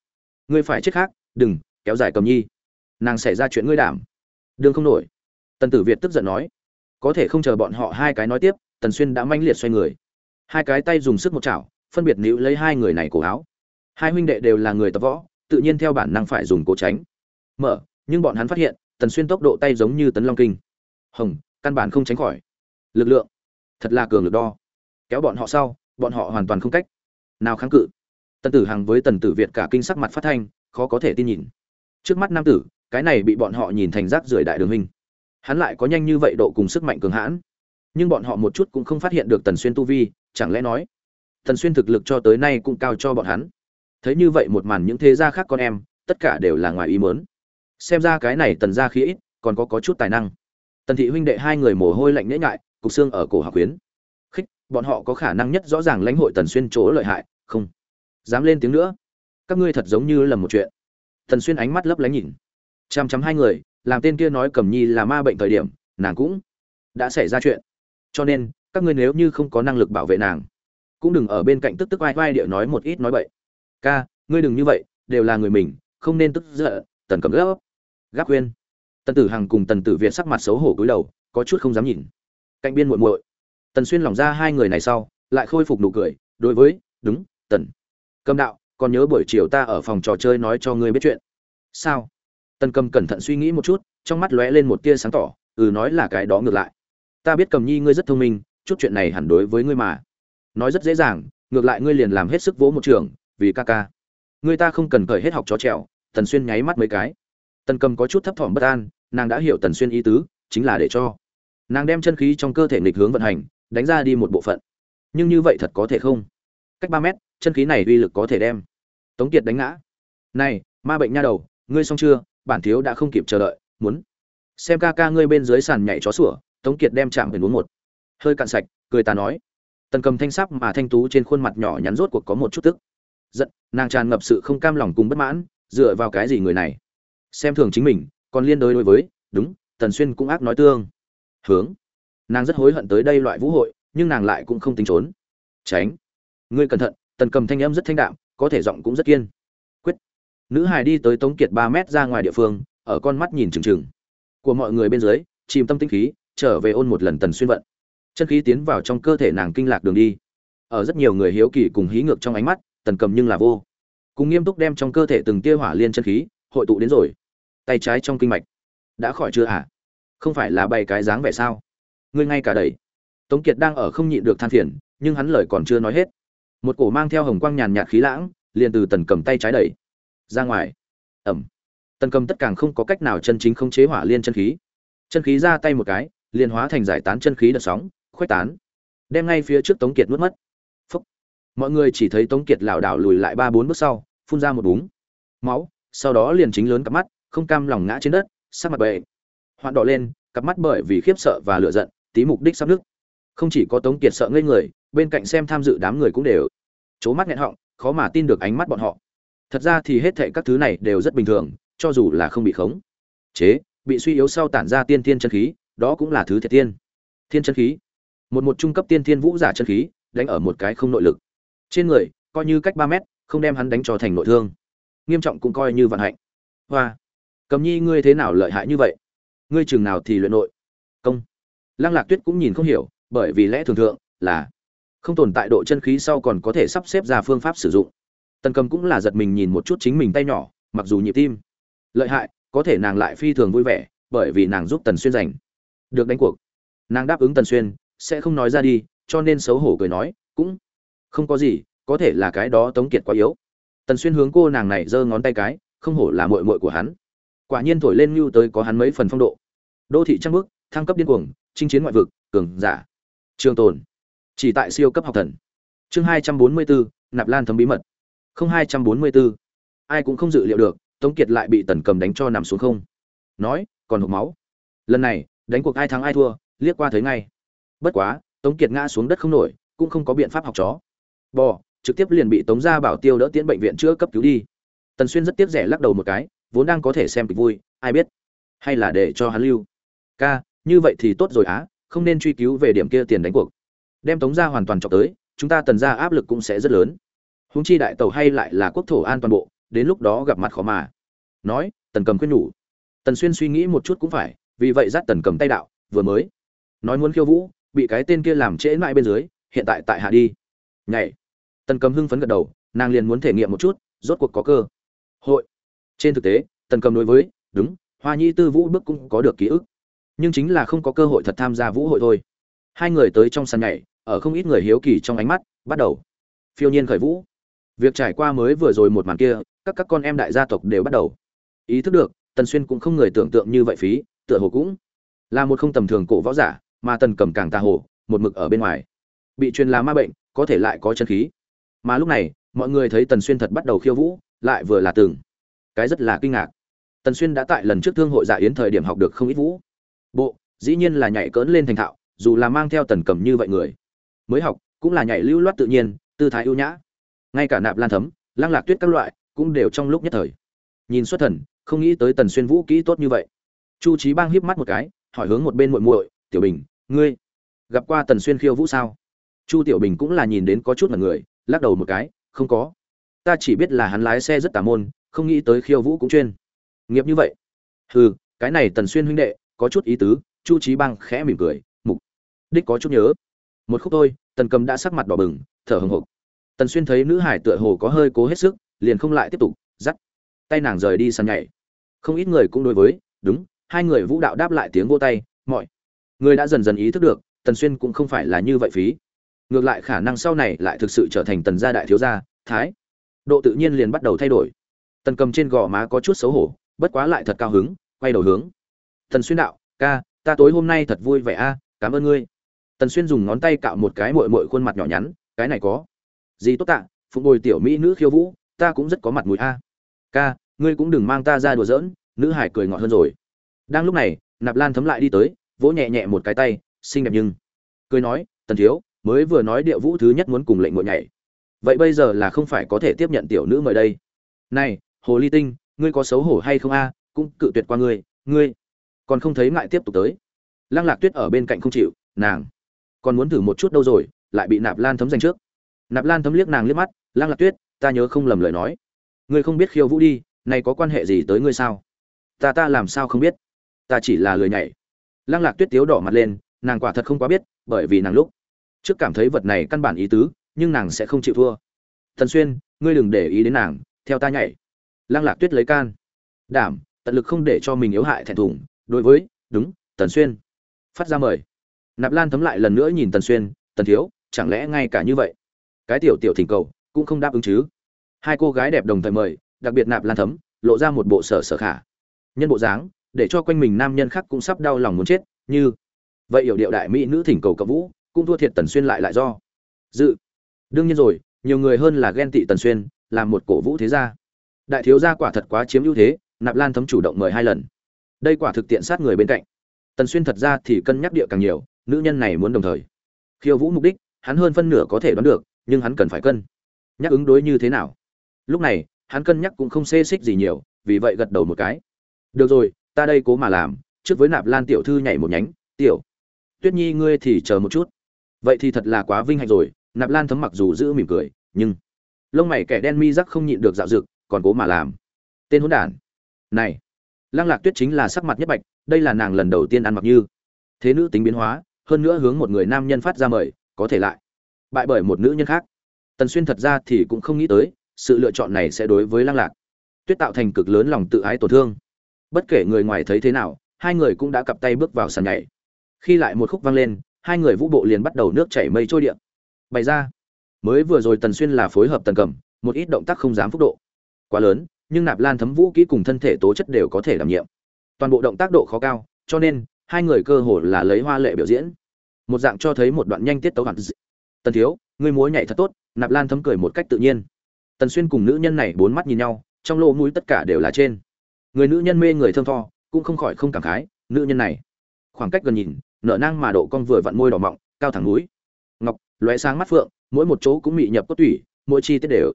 Ngươi phải chết khác, đừng, kéo dài cầm nhi. Nàng xảy ra chuyện ngươi đảm. Đương không nổi. Tần tử việt tức giận nói. Có thể không chờ bọn họ hai cái nói tiếp, tần xuyên đã manh liệt xoay người. Hai cái tay dùng sức một chảo, phân biệt níu lấy hai người này cổ áo. Hai huynh đệ đều là người tập võ, tự nhiên theo bản năng phải dùng cố tránh mở nhưng bọn hắn phát hiện tần xuyên tốc độ tay giống như tấn long kinh. Hồng căn bản không tránh khỏi. Lực lượng. Thật là cường lực đo. Kéo bọn họ sau bọn họ hoàn toàn không cách nào kháng cự. Tần tử hằng với tần tử việt cả kinh sắc mặt phát thanh khó có thể tin nhìn. Trước mắt nam tử cái này bị bọn họ nhìn thành rác rưởi đại đường hình, hắn lại có nhanh như vậy độ cùng sức mạnh cường hãn. Nhưng bọn họ một chút cũng không phát hiện được tần xuyên tu vi chẳng lẽ nói tần xuyên thực lực cho tới nay cũng cao cho bọn hắn. Thấy như vậy một màn những thế gia khác con em tất cả đều là ngoài ý mớn xem ra cái này tần gia khí ít còn có, có chút tài năng. Tần thị huynh đệ hai người mồ hôi lạnh nhễ ngại cục xương ở cổ học quyến. Khích bọn họ có khả năng nhất rõ ràng lãnh hội tần xuyên chỗ lợi hại không? Dám lên tiếng nữa. Các ngươi thật giống như là một chuyện. Tần xuyên ánh mắt lấp lánh nhìn. Chăm chăm hai người làm tên kia nói cầm nhi là ma bệnh thời điểm nàng cũng đã xảy ra chuyện. Cho nên các ngươi nếu như không có năng lực bảo vệ nàng cũng đừng ở bên cạnh tức tức vai vai địa nói một ít nói bậy. Ca ngươi đừng như vậy đều là người mình không nên tức giận tần cầm gấp gác khuyên tần tử hằng cùng tần tử việt sắc mặt xấu hổ cúi đầu, có chút không dám nhìn. Cạnh biên muội muội. Tần xuyên lỏng ra hai người này sau, lại khôi phục nụ cười, đối với, đúng, tần. Cầm đạo, còn nhớ buổi chiều ta ở phòng trò chơi nói cho ngươi biết chuyện. Sao? Tần cầm cẩn thận suy nghĩ một chút, trong mắt lóe lên một tia sáng tỏ ừ nói là cái đó ngược lại. Ta biết cầm nhi ngươi rất thông minh, chút chuyện này hẳn đối với ngươi mà. Nói rất dễ dàng, ngược lại ngươi liền làm hết sức vỗ một trường, vì ca ca. Ngươi ta không cần cởi hết học chó trèo. Tần xuyên nháy mắt mấy cái tần cầm có chút thấp thỏm bất an, nàng đã hiểu tần xuyên ý tứ, chính là để cho. Nàng đem chân khí trong cơ thể nghịch hướng vận hành, đánh ra đi một bộ phận. Nhưng như vậy thật có thể không? Cách ba mét, chân khí này uy lực có thể đem. Tống kiệt đánh ngã. Này, ma bệnh nha đầu, ngươi xong chưa? Bản thiếu đã không kịp chờ đợi, muốn. Xem ca ca ngươi bên dưới sàn nhảy chó sủa, tống kiệt đem chạm huyền uống một. Hơi cạn sạch, cười ta nói. Tần cầm thanh sắc mà thanh tú trên khuôn mặt nhỏ nhắn rốt cuộc có một chút tức. Giận, nàng tràn ngập sự không cam lòng cùng bất mãn, dựa vào cái gì người này? Xem thường chính mình, còn liên đối đối với, đúng, tần xuyên cũng ác nói tương. Hướng. Nàng rất hối hận tới đây loại vũ hội, nhưng nàng lại cũng không tính trốn. Tránh. Ngươi cẩn thận, tần cầm thanh âm rất thanh đạm, có thể giọng cũng rất kiên. Quyết. Nữ hài đi tới tống kiệt ba mét ra ngoài địa phương, ở con mắt nhìn trừng trừng của mọi người bên dưới, chìm tâm tinh khí, trở về ôn một lần tần xuyên vận. Chân khí tiến vào trong cơ thể nàng kinh lạc đường đi. Ở rất nhiều người hiếu kỳ cùng hí ngược trong ánh mắt, tần cầm nhưng là vô. Cùng nghiêm túc đem trong cơ thể từng tia hỏa liên chân khí, hội tụ đến rồi tay trái trong kinh mạch. Đã khỏi chưa à không phải là bày cái dáng vẻ sao? Ngươi ngay cả đầy tống kiệt đang ở không nhịn được than phiền, nhưng hắn lời còn chưa nói hết. Một cổ mang theo hồng quang nhàn nhạt khí lãng, liền từ tần cầm tay trái đẩy. Ra ngoài. Ẩm. Tần cầm tất càng không có cách nào chân chính không chế hỏa liên chân khí. Chân khí ra tay một cái, liền hóa thành giải tán chân khí đợt sóng, khuếch tán. Đem ngay phía trước tống kiệt nuốt mất. Phúc. mọi người chỉ thấy tống kiệt lảo đảo lùi lại ba bốn bước sau, phun ra một búng. Máu, sau đó liền chính lớn cặp mắt không cam lòng ngã trên đất, sắc mặt bệ. Hoạn đỏ lên, cặp mắt bởi vì khiếp sợ và lựa giận, tí mục đích sắp nước không chỉ có tống kiệt sợ ngây người, bên cạnh xem tham dự đám người cũng đều. C mắt nghẹn họng, khó mà tin được ánh mắt bọn họ. Thật ra thì hết thệ các thứ này đều rất bình thường, cho dù là không bị khống. Chế, bị suy yếu sau tản ra tiên thiên chân khí, đó cũng là thứ thiệt tiên. Thiên chân khí. Một một trung cấp tiên thiên vũ giả chân khí, đánh ở một cái không nội lực. Trên người, coi như cách ba mét, không đem hắn đánh cho thành nội thương. Nghiêm trọng cũng coi như vận hạnh. Hoa cầm nhi, ngươi thế nào lợi hại như vậy? Ngươi chừng nào thì luyện nội? Công. Lăng lạc tuyết cũng nhìn không hiểu, bởi vì lẽ thường thượng là không tồn tại độ chân khí sau còn có thể sắp xếp ra phương pháp sử dụng. Tần cầm cũng là giật mình nhìn một chút chính mình tay nhỏ, mặc dù nhịp tim lợi hại, có thể nàng lại phi thường vui vẻ, bởi vì nàng giúp tần xuyên giành được đánh cuộc. Nàng đáp ứng tần xuyên, sẽ không nói ra đi, cho nên xấu hổ cười nói, cũng không có gì, có thể là cái đó tống kiệt quá yếu. Tần xuyên hướng cô nàng này giơ ngón tay cái, không hổ là mội mội của hắn quả nhiên thổi lên mưu tới có hắn mấy phần phong độ. Đô thị trăng bước thăng cấp điên cuồng, chinh chiến ngoại vực, cường giả. Trường tồn. Chỉ tại siêu cấp học thần. Chương hai trăm bốn mươi bốn nạp lan thấm bí mật. Không hai trăm bốn mươi bốn ai cũng không dự liệu được, tống kiệt lại bị tần cầm đánh cho nằm xuống không. Nói, còn hộp máu. Lần này, đánh cuộc ai thắng ai thua, liếc qua thấy ngay. Bất quá, tống kiệt ngã xuống đất không nổi, cũng không có biện pháp học chó. Bò, trực tiếp liền bị tống gia bảo tiêu đỡ tiến bệnh viện chữa cấp cứu đi. Tần xuyên rất tiếc rẻ lắc đầu một cái vốn đang có thể xem kịch vui, ai biết? Hay là để cho hắn lưu? Ca, như vậy thì tốt rồi á, không nên truy cứu về điểm kia tiền đánh cuộc. Đem tống gia hoàn toàn chọc tới, chúng ta tần ra áp lực cũng sẽ rất lớn. Húng chi đại tàu hay lại là quốc thổ an toàn bộ, đến lúc đó gặp mặt khó mà. Nói, tần cầm khuyên nhủ. Tần xuyên suy nghĩ một chút cũng phải, vì vậy dắt tần cầm tay đạo, vừa mới. Nói muốn khiêu vũ, bị cái tên kia làm trễ mãi bên dưới, hiện tại tại hạ đi. Nhảy. Tần cầm hưng phấn gật đầu, nàng liền muốn thể nghiệm một chút, rốt cuộc có cơ. Hội trên thực tế, tần cầm đối với, đúng, hoa nhi tư vũ bước cũng có được ký ức. Nhưng chính là không có cơ hội thật tham gia vũ hội thôi. Hai người tới trong sân nhảy, ở không ít người hiếu kỳ trong ánh mắt, bắt đầu. Phiêu nhiên khởi vũ. Việc trải qua mới vừa rồi một màn kia, các các con em đại gia tộc đều bắt đầu. Ý thức được, tần xuyên cũng không người tưởng tượng như vậy phí, tựa hồ cũng là một không tầm thường cổ võ giả, mà tần cầm càng tà hồ, một mực ở bên ngoài. Bị truyền là ma bệnh, có thể lại có chân khí. Mà lúc này, mọi người thấy tần xuyên thật bắt đầu khiêu vũ, lại vừa là từng cái rất là kinh ngạc. Tần xuyên đã tại lần trước thương hội dạ yến thời điểm học được không ít vũ. Bộ, dĩ nhiên là nhảy cỡn lên thành thạo, dù là mang theo tần cầm như vậy người. Mới học, cũng là nhảy lưu loát tự nhiên, tư thái ưu nhã. Ngay cả nạp lan thấm, lăng lạc tuyết các loại, cũng đều trong lúc nhất thời. Nhìn xuất thần, không nghĩ tới tần xuyên vũ kỹ tốt như vậy. Chu trí bang hiếp mắt một cái, hỏi hướng một bên muội muội, tiểu bình, ngươi gặp qua tần xuyên khiêu vũ sao? Chu tiểu bình cũng là nhìn đến có chút là người, lắc đầu một cái, không có. Ta chỉ biết là hắn lái xe rất tà môn không nghĩ tới khiêu vũ cũng chuyên. Nghiệp như vậy. Hừ, cái này tần xuyên huynh đệ, có chút ý tứ, chu trí băng khẽ mỉm cười, mục. Đích có chút nhớ. Một khúc thôi, tần cầm đã sắc mặt đỏ bừng, thở hồng hộc tần xuyên thấy nữ hải tựa hồ có hơi cố hết sức, liền không lại tiếp tục dắt tay nàng rời đi sàn nhảy. Không ít người cũng đối với, đúng, hai người vũ đạo đáp lại tiếng vô tay, mọi người đã dần dần ý thức được, tần xuyên cũng không phải là như vậy phí. Ngược lại khả năng sau này lại thực sự trở thành tần gia đại thiếu gia, thái độ tự nhiên liền bắt đầu thay đổi tần cầm trên gò má có chút xấu hổ, bất quá lại thật cao hứng, quay đầu hướng. Tần xuyên đạo, ca, ta tối hôm nay thật vui vẻ a, cảm ơn ngươi. Tần xuyên dùng ngón tay cạo một cái mội mội khuôn mặt nhỏ nhắn, cái này có. Gì tốt tạ, phụng bồi tiểu mỹ nữ khiêu vũ, ta cũng rất có mặt mũi a. Ca, ngươi cũng đừng mang ta ra đùa giỡn, nữ hải cười ngọt hơn rồi. Đang lúc này, nạp lan thấm lại đi tới, vỗ nhẹ nhẹ một cái tay, xinh đẹp nhưng. Cười nói, tần thiếu, mới vừa nói điệu vũ thứ nhất muốn cùng lệnh ngội nhảy. Vậy bây giờ là không phải có thể tiếp nhận tiểu nữ mời đây. Này hồ ly tinh, ngươi có xấu hổ hay không a? Cũng cự tuyệt qua ngươi ngươi còn không thấy ngại tiếp tục tới. Lăng lạc tuyết ở bên cạnh không chịu, nàng còn muốn thử một chút đâu rồi, lại bị nạp lan thấm danh trước. Nạp lan thấm liếc nàng liếc mắt, lăng lạc tuyết, ta nhớ không lầm lời nói. Ngươi không biết khiêu vũ đi, này có quan hệ gì tới ngươi sao? Ta ta làm sao không biết? Ta chỉ là lười nhảy. Lăng lạc tuyết tiếu đỏ mặt lên, nàng quả thật không quá biết, bởi vì nàng lúc trước cảm thấy vật này căn bản ý tứ, nhưng nàng sẽ không chịu thua. Thần xuyên, ngươi đừng để ý đến nàng, theo ta nhảy lăng lạc tuyết lấy can. Đảm, tận lực không để cho mình yếu hại thẹn thùng, đối với, đúng, tần xuyên. Phát ra mời. Nạp lan thấm lại lần nữa nhìn tần xuyên, tần thiếu, chẳng lẽ ngay cả như vậy? Cái tiểu tiểu thỉnh cầu, cũng không đáp ứng chứ? Hai cô gái đẹp đồng thời mời, đặc biệt nạp lan thấm, lộ ra một bộ sở sở khả. Nhân bộ dáng, để cho quanh mình nam nhân khác cũng sắp đau lòng muốn chết, như, vậy hiểu điệu đại mỹ nữ thỉnh cầu cập vũ, cũng thua thiệt tần xuyên lại lại do. Dự. Đương nhiên rồi, nhiều người hơn là ghen tị tần xuyên, làm một cổ vũ thế gia đại thiếu gia quả thật quá chiếm ưu thế, nạp lan thấm chủ động mời hai lần. Đây quả thực tiện sát người bên cạnh. Tần xuyên thật ra thì cân nhắc địa càng nhiều, nữ nhân này muốn đồng thời. Khiêu vũ mục đích, hắn hơn phân nửa có thể đoán được, nhưng hắn cần phải cân. Nhắc ứng đối như thế nào? Lúc này, hắn cân nhắc cũng không xê xích gì nhiều, vì vậy gật đầu một cái. Được rồi, ta đây cố mà làm, trước với nạp lan tiểu thư nhảy một nhánh, tiểu, tuyết nhi ngươi thì chờ một chút. Vậy thì thật là quá vinh hạnh rồi, nạp lan thấm mặc dù giữ mỉm cười, nhưng lông mày kẻ đen mi rắc không nhịn được dạo dực còn cố mà làm. Tên hỗn đản. Này, lăng lạc tuyết chính là sắc mặt nhất bạch, đây là nàng lần đầu tiên ăn mặc như. Thế nữ tính biến hóa, hơn nữa hướng một người nam nhân phát ra mời, có thể lại bại bởi một nữ nhân khác. Tần xuyên thật ra thì cũng không nghĩ tới, sự lựa chọn này sẽ đối với lăng lạc tuyết tạo thành cực lớn lòng tự ái tổn thương. Bất kể người ngoài thấy thế nào, hai người cũng đã cặp tay bước vào sàn nhảy. Khi lại một khúc vang lên, hai người vũ bộ liền bắt đầu nước chảy mây trôi điện bày ra. Mới vừa rồi tần xuyên là phối hợp tần cầm, một ít động tác không dám phúc độ quá lớn, nhưng nạp lan thấm vũ kỹ cùng thân thể tố chất đều có thể đảm nhiệm. Toàn bộ động tác độ khó cao, cho nên, hai người cơ hồ là lấy hoa lệ biểu diễn. Một dạng cho thấy một đoạn nhanh tiết tấu hẳn tần thiếu người múa nhảy thật tốt, nạp lan thấm cười một cách tự nhiên. Tần xuyên cùng nữ nhân này bốn mắt nhìn nhau, trong lỗ mũi tất cả đều là trên. Người nữ nhân mê người thơm tho, cũng không khỏi không cảm khái, nữ nhân này. Khoảng cách gần nhìn, nở nang mà độ con vừa vặn môi đỏ mọng, cao thẳng núi. Ngọc, lóe sáng mắt phượng, mỗi một chỗ cũng bị nhập cốt tủy, mỗi chi tiết đều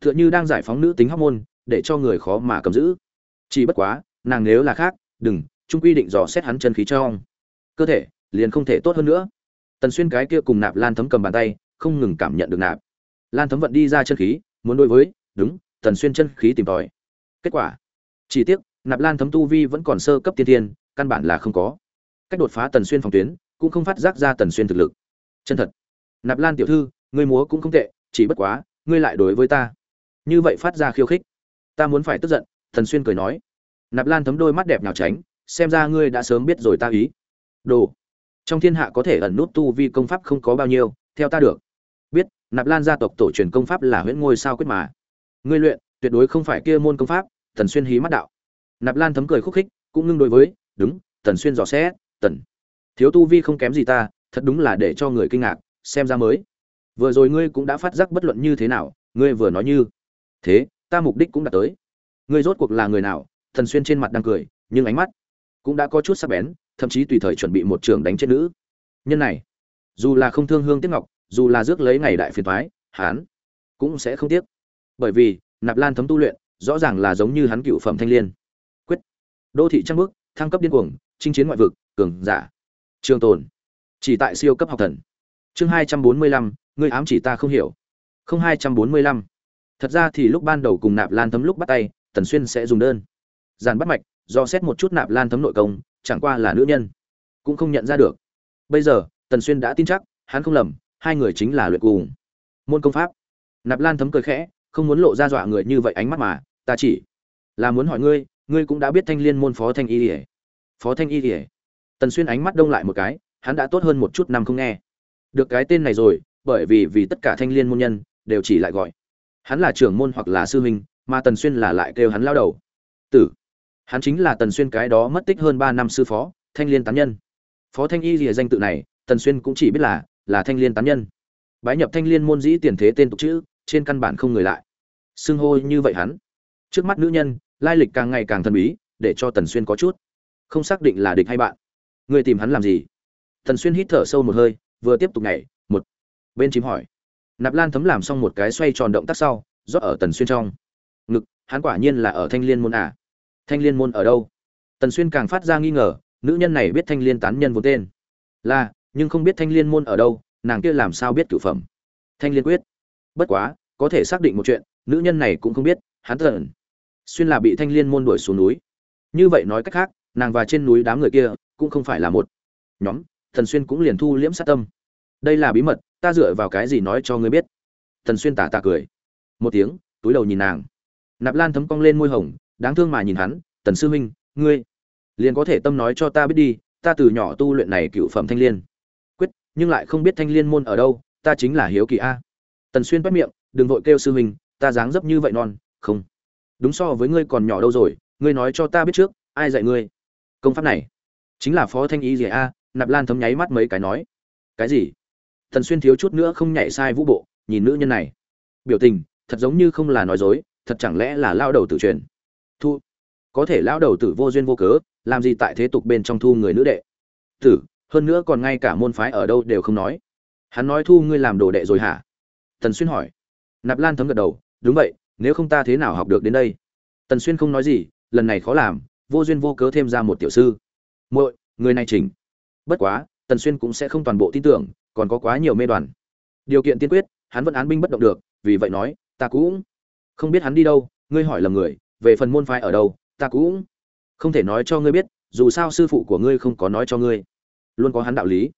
tựa như đang giải phóng nữ tính hormone để cho người khó mà cầm giữ. Chỉ bất quá, nàng nếu là khác, đừng, Chung quy định dò xét hắn chân khí trong. Cơ thể, liền không thể tốt hơn nữa. Tần xuyên cái kia cùng nạp lan thấm cầm bàn tay, không ngừng cảm nhận được nạp. Lan thấm vận đi ra chân khí, muốn đối với, đúng, tần xuyên chân khí tìm tòi. Kết quả, chỉ tiếc, nạp lan thấm tu vi vẫn còn sơ cấp tiên tiên, căn bản là không có. Cách đột phá tần xuyên phòng tuyến, cũng không phát giác ra tần xuyên thực lực. Chân thật. Nạp lan tiểu thư, ngươi múa cũng không tệ, chỉ bất quá, ngươi lại đối với ta như vậy phát ra khiêu khích. Ta muốn phải tức giận, thần xuyên cười nói. Nạp lan thấm đôi mắt đẹp nào tránh, xem ra ngươi đã sớm biết rồi ta ý. Đồ, trong thiên hạ có thể ẩn nút tu vi công pháp không có bao nhiêu, theo ta được. Biết, nạp lan gia tộc tổ truyền công pháp là huyễn ngôi sao quyết mà. Ngươi luyện, tuyệt đối không phải kia môn công pháp, thần xuyên hí mắt đạo. Nạp lan thấm cười khúc khích, cũng ngưng đối với, đúng tần xuyên dò xét, tần. Thiếu tu vi không kém gì ta, thật đúng là để cho người kinh ngạc, xem ra mới. Vừa rồi ngươi cũng đã phát giác bất luận như thế nào, ngươi vừa nói như thế, ta mục đích cũng đã tới. Ngươi rốt cuộc là người nào? Thần xuyên trên mặt đang cười, nhưng ánh mắt cũng đã có chút sắc bén, thậm chí tùy thời chuẩn bị một trường đánh chết nữ. Nhân này, dù là không thương hương tiếc ngọc, dù là rước lấy ngày đại phiền thoái hán cũng sẽ không tiếc. Bởi vì, nạp lan thấm tu luyện, rõ ràng là giống như hắn cựu phẩm thanh liên. Quyết. Đô thị trăng bước thăng cấp điên cuồng, chinh chiến ngoại vực, cường giả. Trường tồn. Chỉ tại siêu cấp học thần. Chương hai trăm bốn mươi lăm, ngươi ám chỉ ta không hiểu. Không hai trăm bốn mươi lăm thật ra thì lúc ban đầu cùng nạp lan thấm lúc bắt tay, tần xuyên sẽ dùng đơn. Giàn bắt mạch, do xét một chút nạp lan thấm nội công, chẳng qua là nữ nhân. Cũng không nhận ra được. Bây giờ, tần xuyên đã tin chắc, hắn không lầm, hai người chính là luyện cùng. Môn công pháp. Nạp lan thấm cười khẽ, không muốn lộ ra dọa người như vậy ánh mắt mà, ta chỉ là muốn hỏi ngươi ngươi cũng đã biết thanh liên môn phó thanh y ỉa phó thanh y ỉa tần xuyên ánh mắt đông lại một cái, hắn đã tốt hơn một chút năm không nghe. Được cái tên này rồi, bởi vì vì tất cả thanh liên môn nhân, đều chỉ lại gọi hắn là trưởng môn hoặc là sư huynh, mà tần xuyên là lại kêu hắn lao đầu. Tử. Hắn chính là tần xuyên cái đó mất tích hơn ba năm sư phó, thanh liên tán nhân. Phó thanh y lìa danh tự này, tần xuyên cũng chỉ biết là là thanh liên tán nhân. Bái nhập thanh liên môn dĩ tiền thế tên tục chữ, trên căn bản không người lại. Xưng hô như vậy hắn. Trước mắt nữ nhân, lai lịch càng ngày càng thần bí, để cho tần xuyên có chút. Không xác định là địch hay bạn. Người tìm hắn làm gì? Tần xuyên hít thở sâu một hơi, vừa tiếp tục nhảy, một. Bên chím hỏi nạp lan thấm làm xong một cái xoay tròn động tác sau, rót ở tần xuyên trong. Ngực, hắn quả nhiên là ở thanh liên môn à? Thanh liên môn ở đâu? Tần xuyên càng phát ra nghi ngờ, nữ nhân này biết thanh liên tán nhân vốn tên. Là, nhưng không biết thanh liên môn ở đâu, nàng kia làm sao biết cửu phẩm? Thanh liên quyết. Bất quá, có thể xác định một chuyện, nữ nhân này cũng không biết, hắn tần xuyên là bị thanh liên môn đuổi xuống núi. Như vậy nói cách khác, nàng và trên núi đám người kia cũng không phải là một. Nhóm thần xuyên cũng liền thu liễm sát tâm đây là bí mật, ta dựa vào cái gì nói cho ngươi biết? Thần xuyên tả tà cười. Một tiếng, túi đầu nhìn nàng. Nạp lan thấm cong lên môi hồng, đáng thương mà nhìn hắn, tần sư huynh, ngươi liền có thể tâm nói cho ta biết đi, ta từ nhỏ tu luyện này cựu phẩm thanh liên. Quyết, nhưng lại không biết thanh liên môn ở đâu, ta chính là hiếu kỳ a. Tần xuyên bắt miệng, đừng vội kêu sư huynh, ta dáng dấp như vậy non, không. Đúng so với ngươi còn nhỏ đâu rồi, ngươi nói cho ta biết trước, ai dạy ngươi công pháp này? Chính là phó thanh ý gì a. Nạp lan thấm nháy mắt mấy cái nói. Cái gì? Thần xuyên thiếu chút nữa không nhảy sai vũ bộ, nhìn nữ nhân này. Biểu tình, thật giống như không là nói dối, thật chẳng lẽ là lao đầu tử truyền. Thu, có thể lao đầu tử vô duyên vô cớ, làm gì tại thế tục bên trong thu người nữ đệ. Tử, hơn nữa còn ngay cả môn phái ở đâu đều không nói. Hắn nói thu ngươi làm đồ đệ rồi hả? Tần xuyên hỏi. Nạp lan thấm gật đầu, đúng vậy, nếu không ta thế nào học được đến đây? Tần xuyên không nói gì, lần này khó làm, vô duyên vô cớ thêm ra một tiểu sư. Muội, người này chỉnh. Bất quá, tần xuyên cũng sẽ không toàn bộ tin tưởng còn có quá nhiều mê đoàn. Điều kiện tiên quyết, hắn vẫn án binh bất động được, vì vậy nói, ta cũng không biết hắn đi đâu, ngươi hỏi lầm người, về phần môn phái ở đâu, ta cũng không thể nói cho ngươi biết, dù sao sư phụ của ngươi không có nói cho ngươi. Luôn có hắn đạo lý.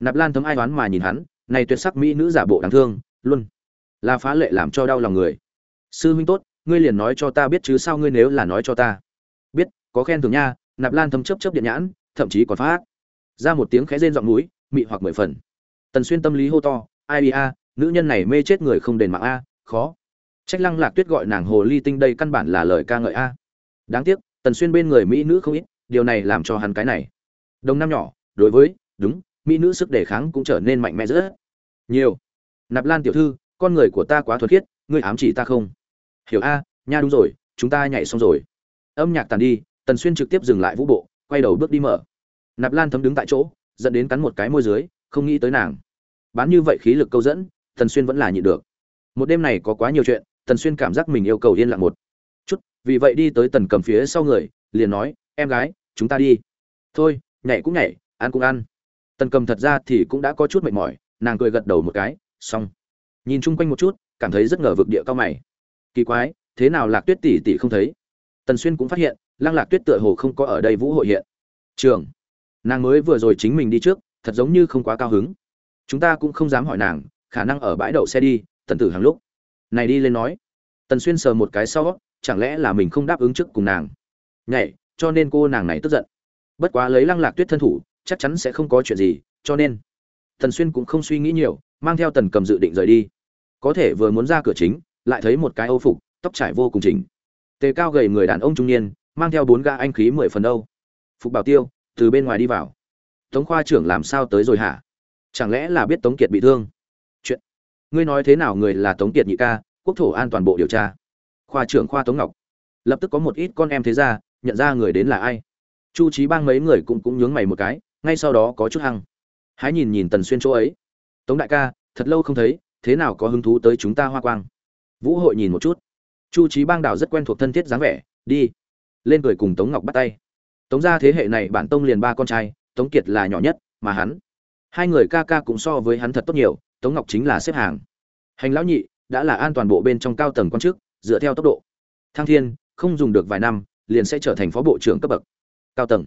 Nạp lan thấm ai đoán mà nhìn hắn, này tuyệt sắc mỹ nữ giả bộ đáng thương, luôn là phá lệ làm cho đau lòng người. Sư huynh tốt, ngươi liền nói cho ta biết chứ sao ngươi nếu là nói cho ta? Biết, có khen thường nha. Nạp lan thấm chấp chấp điện nhãn, thậm chí còn phát ra một tiếng khẽ rên giọng núi, mị hoặc mười phần tần xuyên tâm lý hô to, ai a, nữ nhân này mê chết người không đền mạng a, khó. Trách lăng lạc tuyết gọi nàng hồ ly tinh đây căn bản là lời ca ngợi a. Đáng tiếc, tần xuyên bên người mỹ nữ không ít, điều này làm cho hắn cái này. Đông năm nhỏ, đối với, đúng, mỹ nữ sức đề kháng cũng trở nên mạnh mẽ rất nhiều. Nạp lan tiểu thư, con người của ta quá thuật khiết, ngươi ám chỉ ta không? Hiểu a, nha đúng rồi, chúng ta nhảy xong rồi. Âm nhạc tàn đi, tần xuyên trực tiếp dừng lại vũ bộ, quay đầu bước đi mở. Nạp lan thấm đứng tại chỗ dẫn đến cắn một cái môi dưới không nghĩ tới nàng. Bán như vậy khí lực câu dẫn, tần xuyên vẫn là nhịn được. Một đêm này có quá nhiều chuyện, tần xuyên cảm giác mình yêu cầu yên lặng một chút. Vì vậy đi tới tần cầm phía sau người, liền nói, em gái, chúng ta đi. Thôi, nhảy cũng nhảy, ăn cũng ăn. Tần cầm thật ra thì cũng đã có chút mệt mỏi, nàng cười gật đầu một cái, xong. Nhìn chung quanh một chút, cảm thấy rất ngờ vực địa cao mày. Kỳ quái, thế nào lạc tuyết tỷ tỷ không thấy? Tần xuyên cũng phát hiện, lăng lạc tuyết tựa hồ không có ở đây vũ hội hiện. Trường. Nàng mới vừa rồi chính mình đi trước thật giống như không quá cao hứng. Chúng ta cũng không dám hỏi nàng, khả năng ở bãi đậu xe đi, tần tử hàng lúc. Này đi lên nói. Tần xuyên sờ một cái sau, chẳng lẽ là mình không đáp ứng trước cùng nàng? Nhảy, cho nên cô nàng này tức giận. Bất quá lấy lăng lạc tuyết thân thủ, chắc chắn sẽ không có chuyện gì, cho nên. Tần xuyên cũng không suy nghĩ nhiều, mang theo tần cầm dự định rời đi. Có thể vừa muốn ra cửa chính, lại thấy một cái âu phục, tóc trải vô cùng chính tề cao gầy người đàn ông trung niên, mang theo bốn ga anh khí mười phần đâu phục bảo tiêu, từ bên ngoài đi vào tống khoa trưởng làm sao tới rồi hả? Chẳng lẽ là biết tống kiệt bị thương? Chuyện. Ngươi nói thế nào người là tống kiệt nhị ca, quốc thổ an toàn bộ điều tra. Khoa trưởng khoa tống ngọc. Lập tức có một ít con em thế ra, nhận ra người đến là ai. Chu trí bang mấy người cũng cũng nhướng mày một cái, ngay sau đó có chút hăng. Hái nhìn nhìn tần xuyên chỗ ấy. Tống đại ca, thật lâu không thấy, thế nào có hứng thú tới chúng ta hoa quang? Vũ hội nhìn một chút. Chu trí bang đảo rất quen thuộc thân thiết dáng vẻ, đi. Lên cười cùng tống ngọc bắt tay. Tống gia thế hệ này bản tông liền ba con trai tống kiệt là nhỏ nhất, mà hắn. Hai người ca ca cũng so với hắn thật tốt nhiều, tống ngọc chính là xếp hàng. Hành lão nhị, đã là an toàn bộ bên trong cao tầng quan chức, dựa theo tốc độ. Thăng thiên, không dùng được vài năm, liền sẽ trở thành phó bộ trưởng cấp bậc. Cao tầng.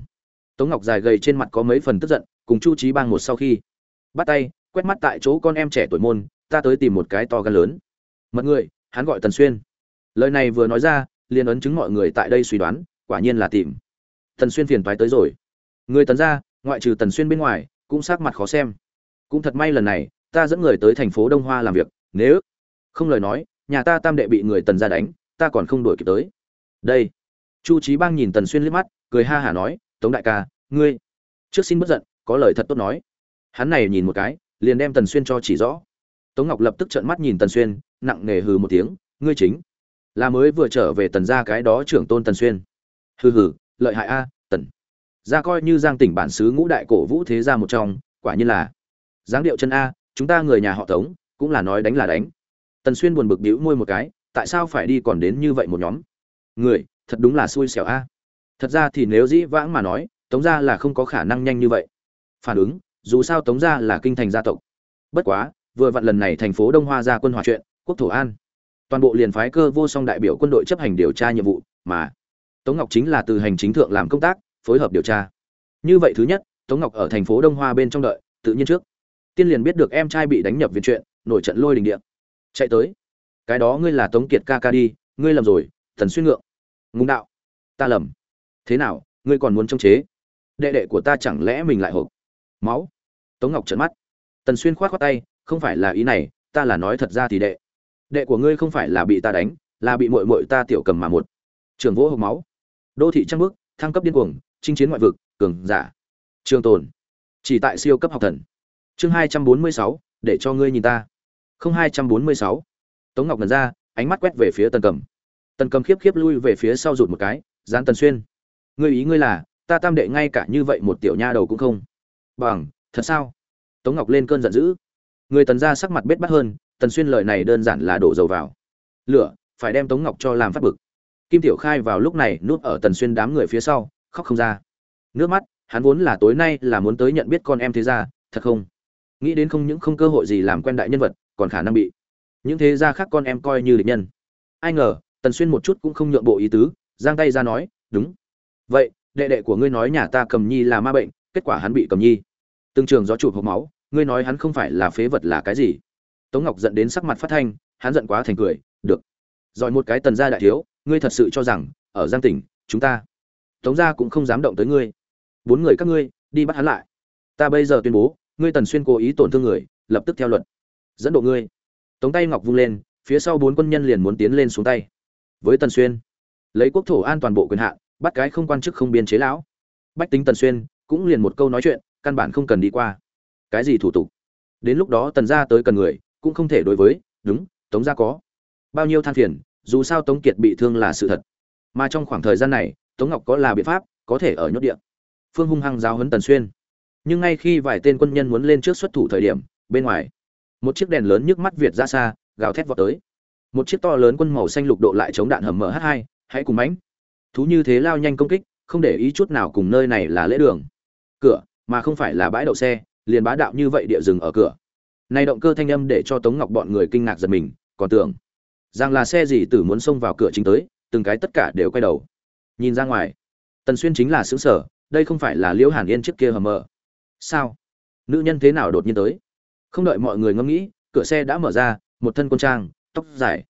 Tống ngọc dài gầy trên mặt có mấy phần tức giận, cùng chu Chí bang một sau khi. Bắt tay, quét mắt tại chỗ con em trẻ tuổi môn, ta tới tìm một cái to gan lớn. Mật người, hắn gọi tần xuyên. Lời này vừa nói ra, liền ấn chứng mọi người tại đây suy đoán, quả nhiên là tìm. Tần xuyên phiền toái tới rồi. Người tần ra ngoại trừ tần xuyên bên ngoài, cũng sắc mặt khó xem. Cũng thật may lần này, ta dẫn người tới thành phố đông hoa làm việc, nếu không lời nói, nhà ta tam đệ bị người tần ra đánh, ta còn không đuổi kịp tới. Đây. Chu trí bang nhìn tần xuyên liếc mắt, cười ha hả nói, tống đại ca, ngươi trước xin bất giận, có lời thật tốt nói. Hắn này nhìn một cái, liền đem tần xuyên cho chỉ rõ. Tống ngọc lập tức trợn mắt nhìn tần xuyên, nặng nề hừ một tiếng, ngươi chính là mới vừa trở về tần ra cái đó trưởng tôn tần xuyên. Hừ hừ, lợi hại a ra coi như giang tỉnh bản xứ ngũ đại cổ vũ thế ra một trong, quả nhiên là dáng điệu chân a, chúng ta người nhà họ tống, cũng là nói đánh là đánh. Tần xuyên buồn bực bĩu môi một cái, tại sao phải đi còn đến như vậy một nhóm? Người, thật đúng là xui xẻo a. Thật ra thì nếu dĩ vãng mà nói, tống gia là không có khả năng nhanh như vậy. Phản ứng, dù sao tống gia là kinh thành gia tộc. Bất quá, vừa vặn lần này thành phố đông hoa ra quân hòa chuyện, quốc thổ an. Toàn bộ liền phái cơ vô song đại biểu quân đội chấp hành điều tra nhiệm vụ, mà tống ngọc chính là từ hành chính thượng làm công tác phối hợp điều tra. Như vậy thứ nhất, tống ngọc ở thành phố đông hoa bên trong đợi, tự nhiên trước. Tiên liền biết được em trai bị đánh nhập viện chuyện nổi trận lôi đình điện chạy tới. Cái đó ngươi là tống kiệt ca ca đi, ngươi lầm rồi, thần xuyên ngượng. Ngùng đạo. Ta lầm. Thế nào, ngươi còn muốn chống chế? Đệ đệ của ta chẳng lẽ mình lại hộp? Máu. Tống ngọc trợn mắt. Tần xuyên khoát khoát tay, không phải là ý này, ta là nói thật ra thì đệ. Đệ của ngươi không phải là bị ta đánh, là bị mội mội ta tiểu cầm mà một. Trường vỗ hộp máu. Đô thị trăng bước, thăng cấp điên cuồng chinh chiến ngoại vực, cường giả. Trường tồn. Chỉ tại siêu cấp học thần. Chương hai trăm bốn mươi sáu, để cho ngươi nhìn ta. Không hai trăm bốn mươi sáu. Tống ngọc lần ra, ánh mắt quét về phía tần cầm. Tần cầm khiếp khiếp lui về phía sau rụt một cái, dán tần xuyên. Ngươi ý ngươi là, ta tam đệ ngay cả như vậy một tiểu nha đầu cũng không. Bằng, thật sao? Tống ngọc lên cơn giận dữ. Người tần gia sắc mặt bết bát hơn, tần xuyên lời này đơn giản là đổ dầu vào. Lửa, phải đem tống ngọc cho làm phát bực. Kim tiểu khai vào lúc này núp ở tần xuyên đám người phía sau khóc không ra. Nước mắt, hắn vốn là tối nay là muốn tới nhận biết con em thế gia, thật không? Nghĩ đến không những không cơ hội gì làm quen đại nhân vật, còn khả năng bị những thế gia khác con em coi như địch nhân. Ai ngờ, tần xuyên một chút cũng không nhượng bộ ý tứ, giang tay ra nói, đúng. Vậy, đệ đệ của ngươi nói nhà ta cầm nhi là ma bệnh, kết quả hắn bị cầm nhi. Từng trường gió chụp hộp máu, ngươi nói hắn không phải là phế vật là cái gì? Tống ngọc giận đến sắc mặt phát thanh, hắn giận quá thành cười, được. Giỏi một cái tần gia đại thiếu, ngươi thật sự cho rằng, ở giang tỉnh, chúng ta tống gia cũng không dám động tới ngươi. Bốn người các ngươi, đi bắt hắn lại. Ta bây giờ tuyên bố, ngươi tần xuyên cố ý tổn thương người, lập tức theo luật. Dẫn độ ngươi. Tống tay ngọc vung lên, phía sau bốn quân nhân liền muốn tiến lên xuống tay. Với tần xuyên, lấy quốc thổ an toàn bộ quyền hạn, bắt cái không quan chức không biên chế lão. Bách tính tần xuyên cũng liền một câu nói chuyện, căn bản không cần đi qua. Cái gì thủ tục? Đến lúc đó tần gia tới cần người, cũng không thể đối với, đúng, tống gia có. Bao nhiêu than phiền, dù sao tống kiệt bị thương là sự thật. Mà trong khoảng thời gian này tống ngọc có là biện pháp, có thể ở nhốt địa. Phương hung hăng giáo huấn tần xuyên. Nhưng ngay khi vài tên quân nhân muốn lên trước xuất thủ thời điểm, bên ngoài, một chiếc đèn lớn nhức mắt việt ra xa, gào thét vọt tới. Một chiếc to lớn quân màu xanh lục độ lại chống đạn hầm mh hai, hãy cùng mánh. thú như thế lao nhanh công kích, không để ý chút nào cùng nơi này là lễ đường. Cửa, mà không phải là bãi đậu xe, liền bá đạo như vậy địa rừng ở cửa. Này động cơ thanh âm để cho tống ngọc bọn người kinh ngạc giật mình, còn tưởng rằng là xe gì tử muốn xông vào cửa chính tới, từng cái tất cả đều quay đầu nhìn ra ngoài. Tần xuyên chính là xứng sở, đây không phải là liễu hàn yên trước kia hầm mờ. Sao? Nữ nhân thế nào đột nhiên tới? Không đợi mọi người ngẫm nghĩ, cửa xe đã mở ra, một thân quân trang, tóc dài.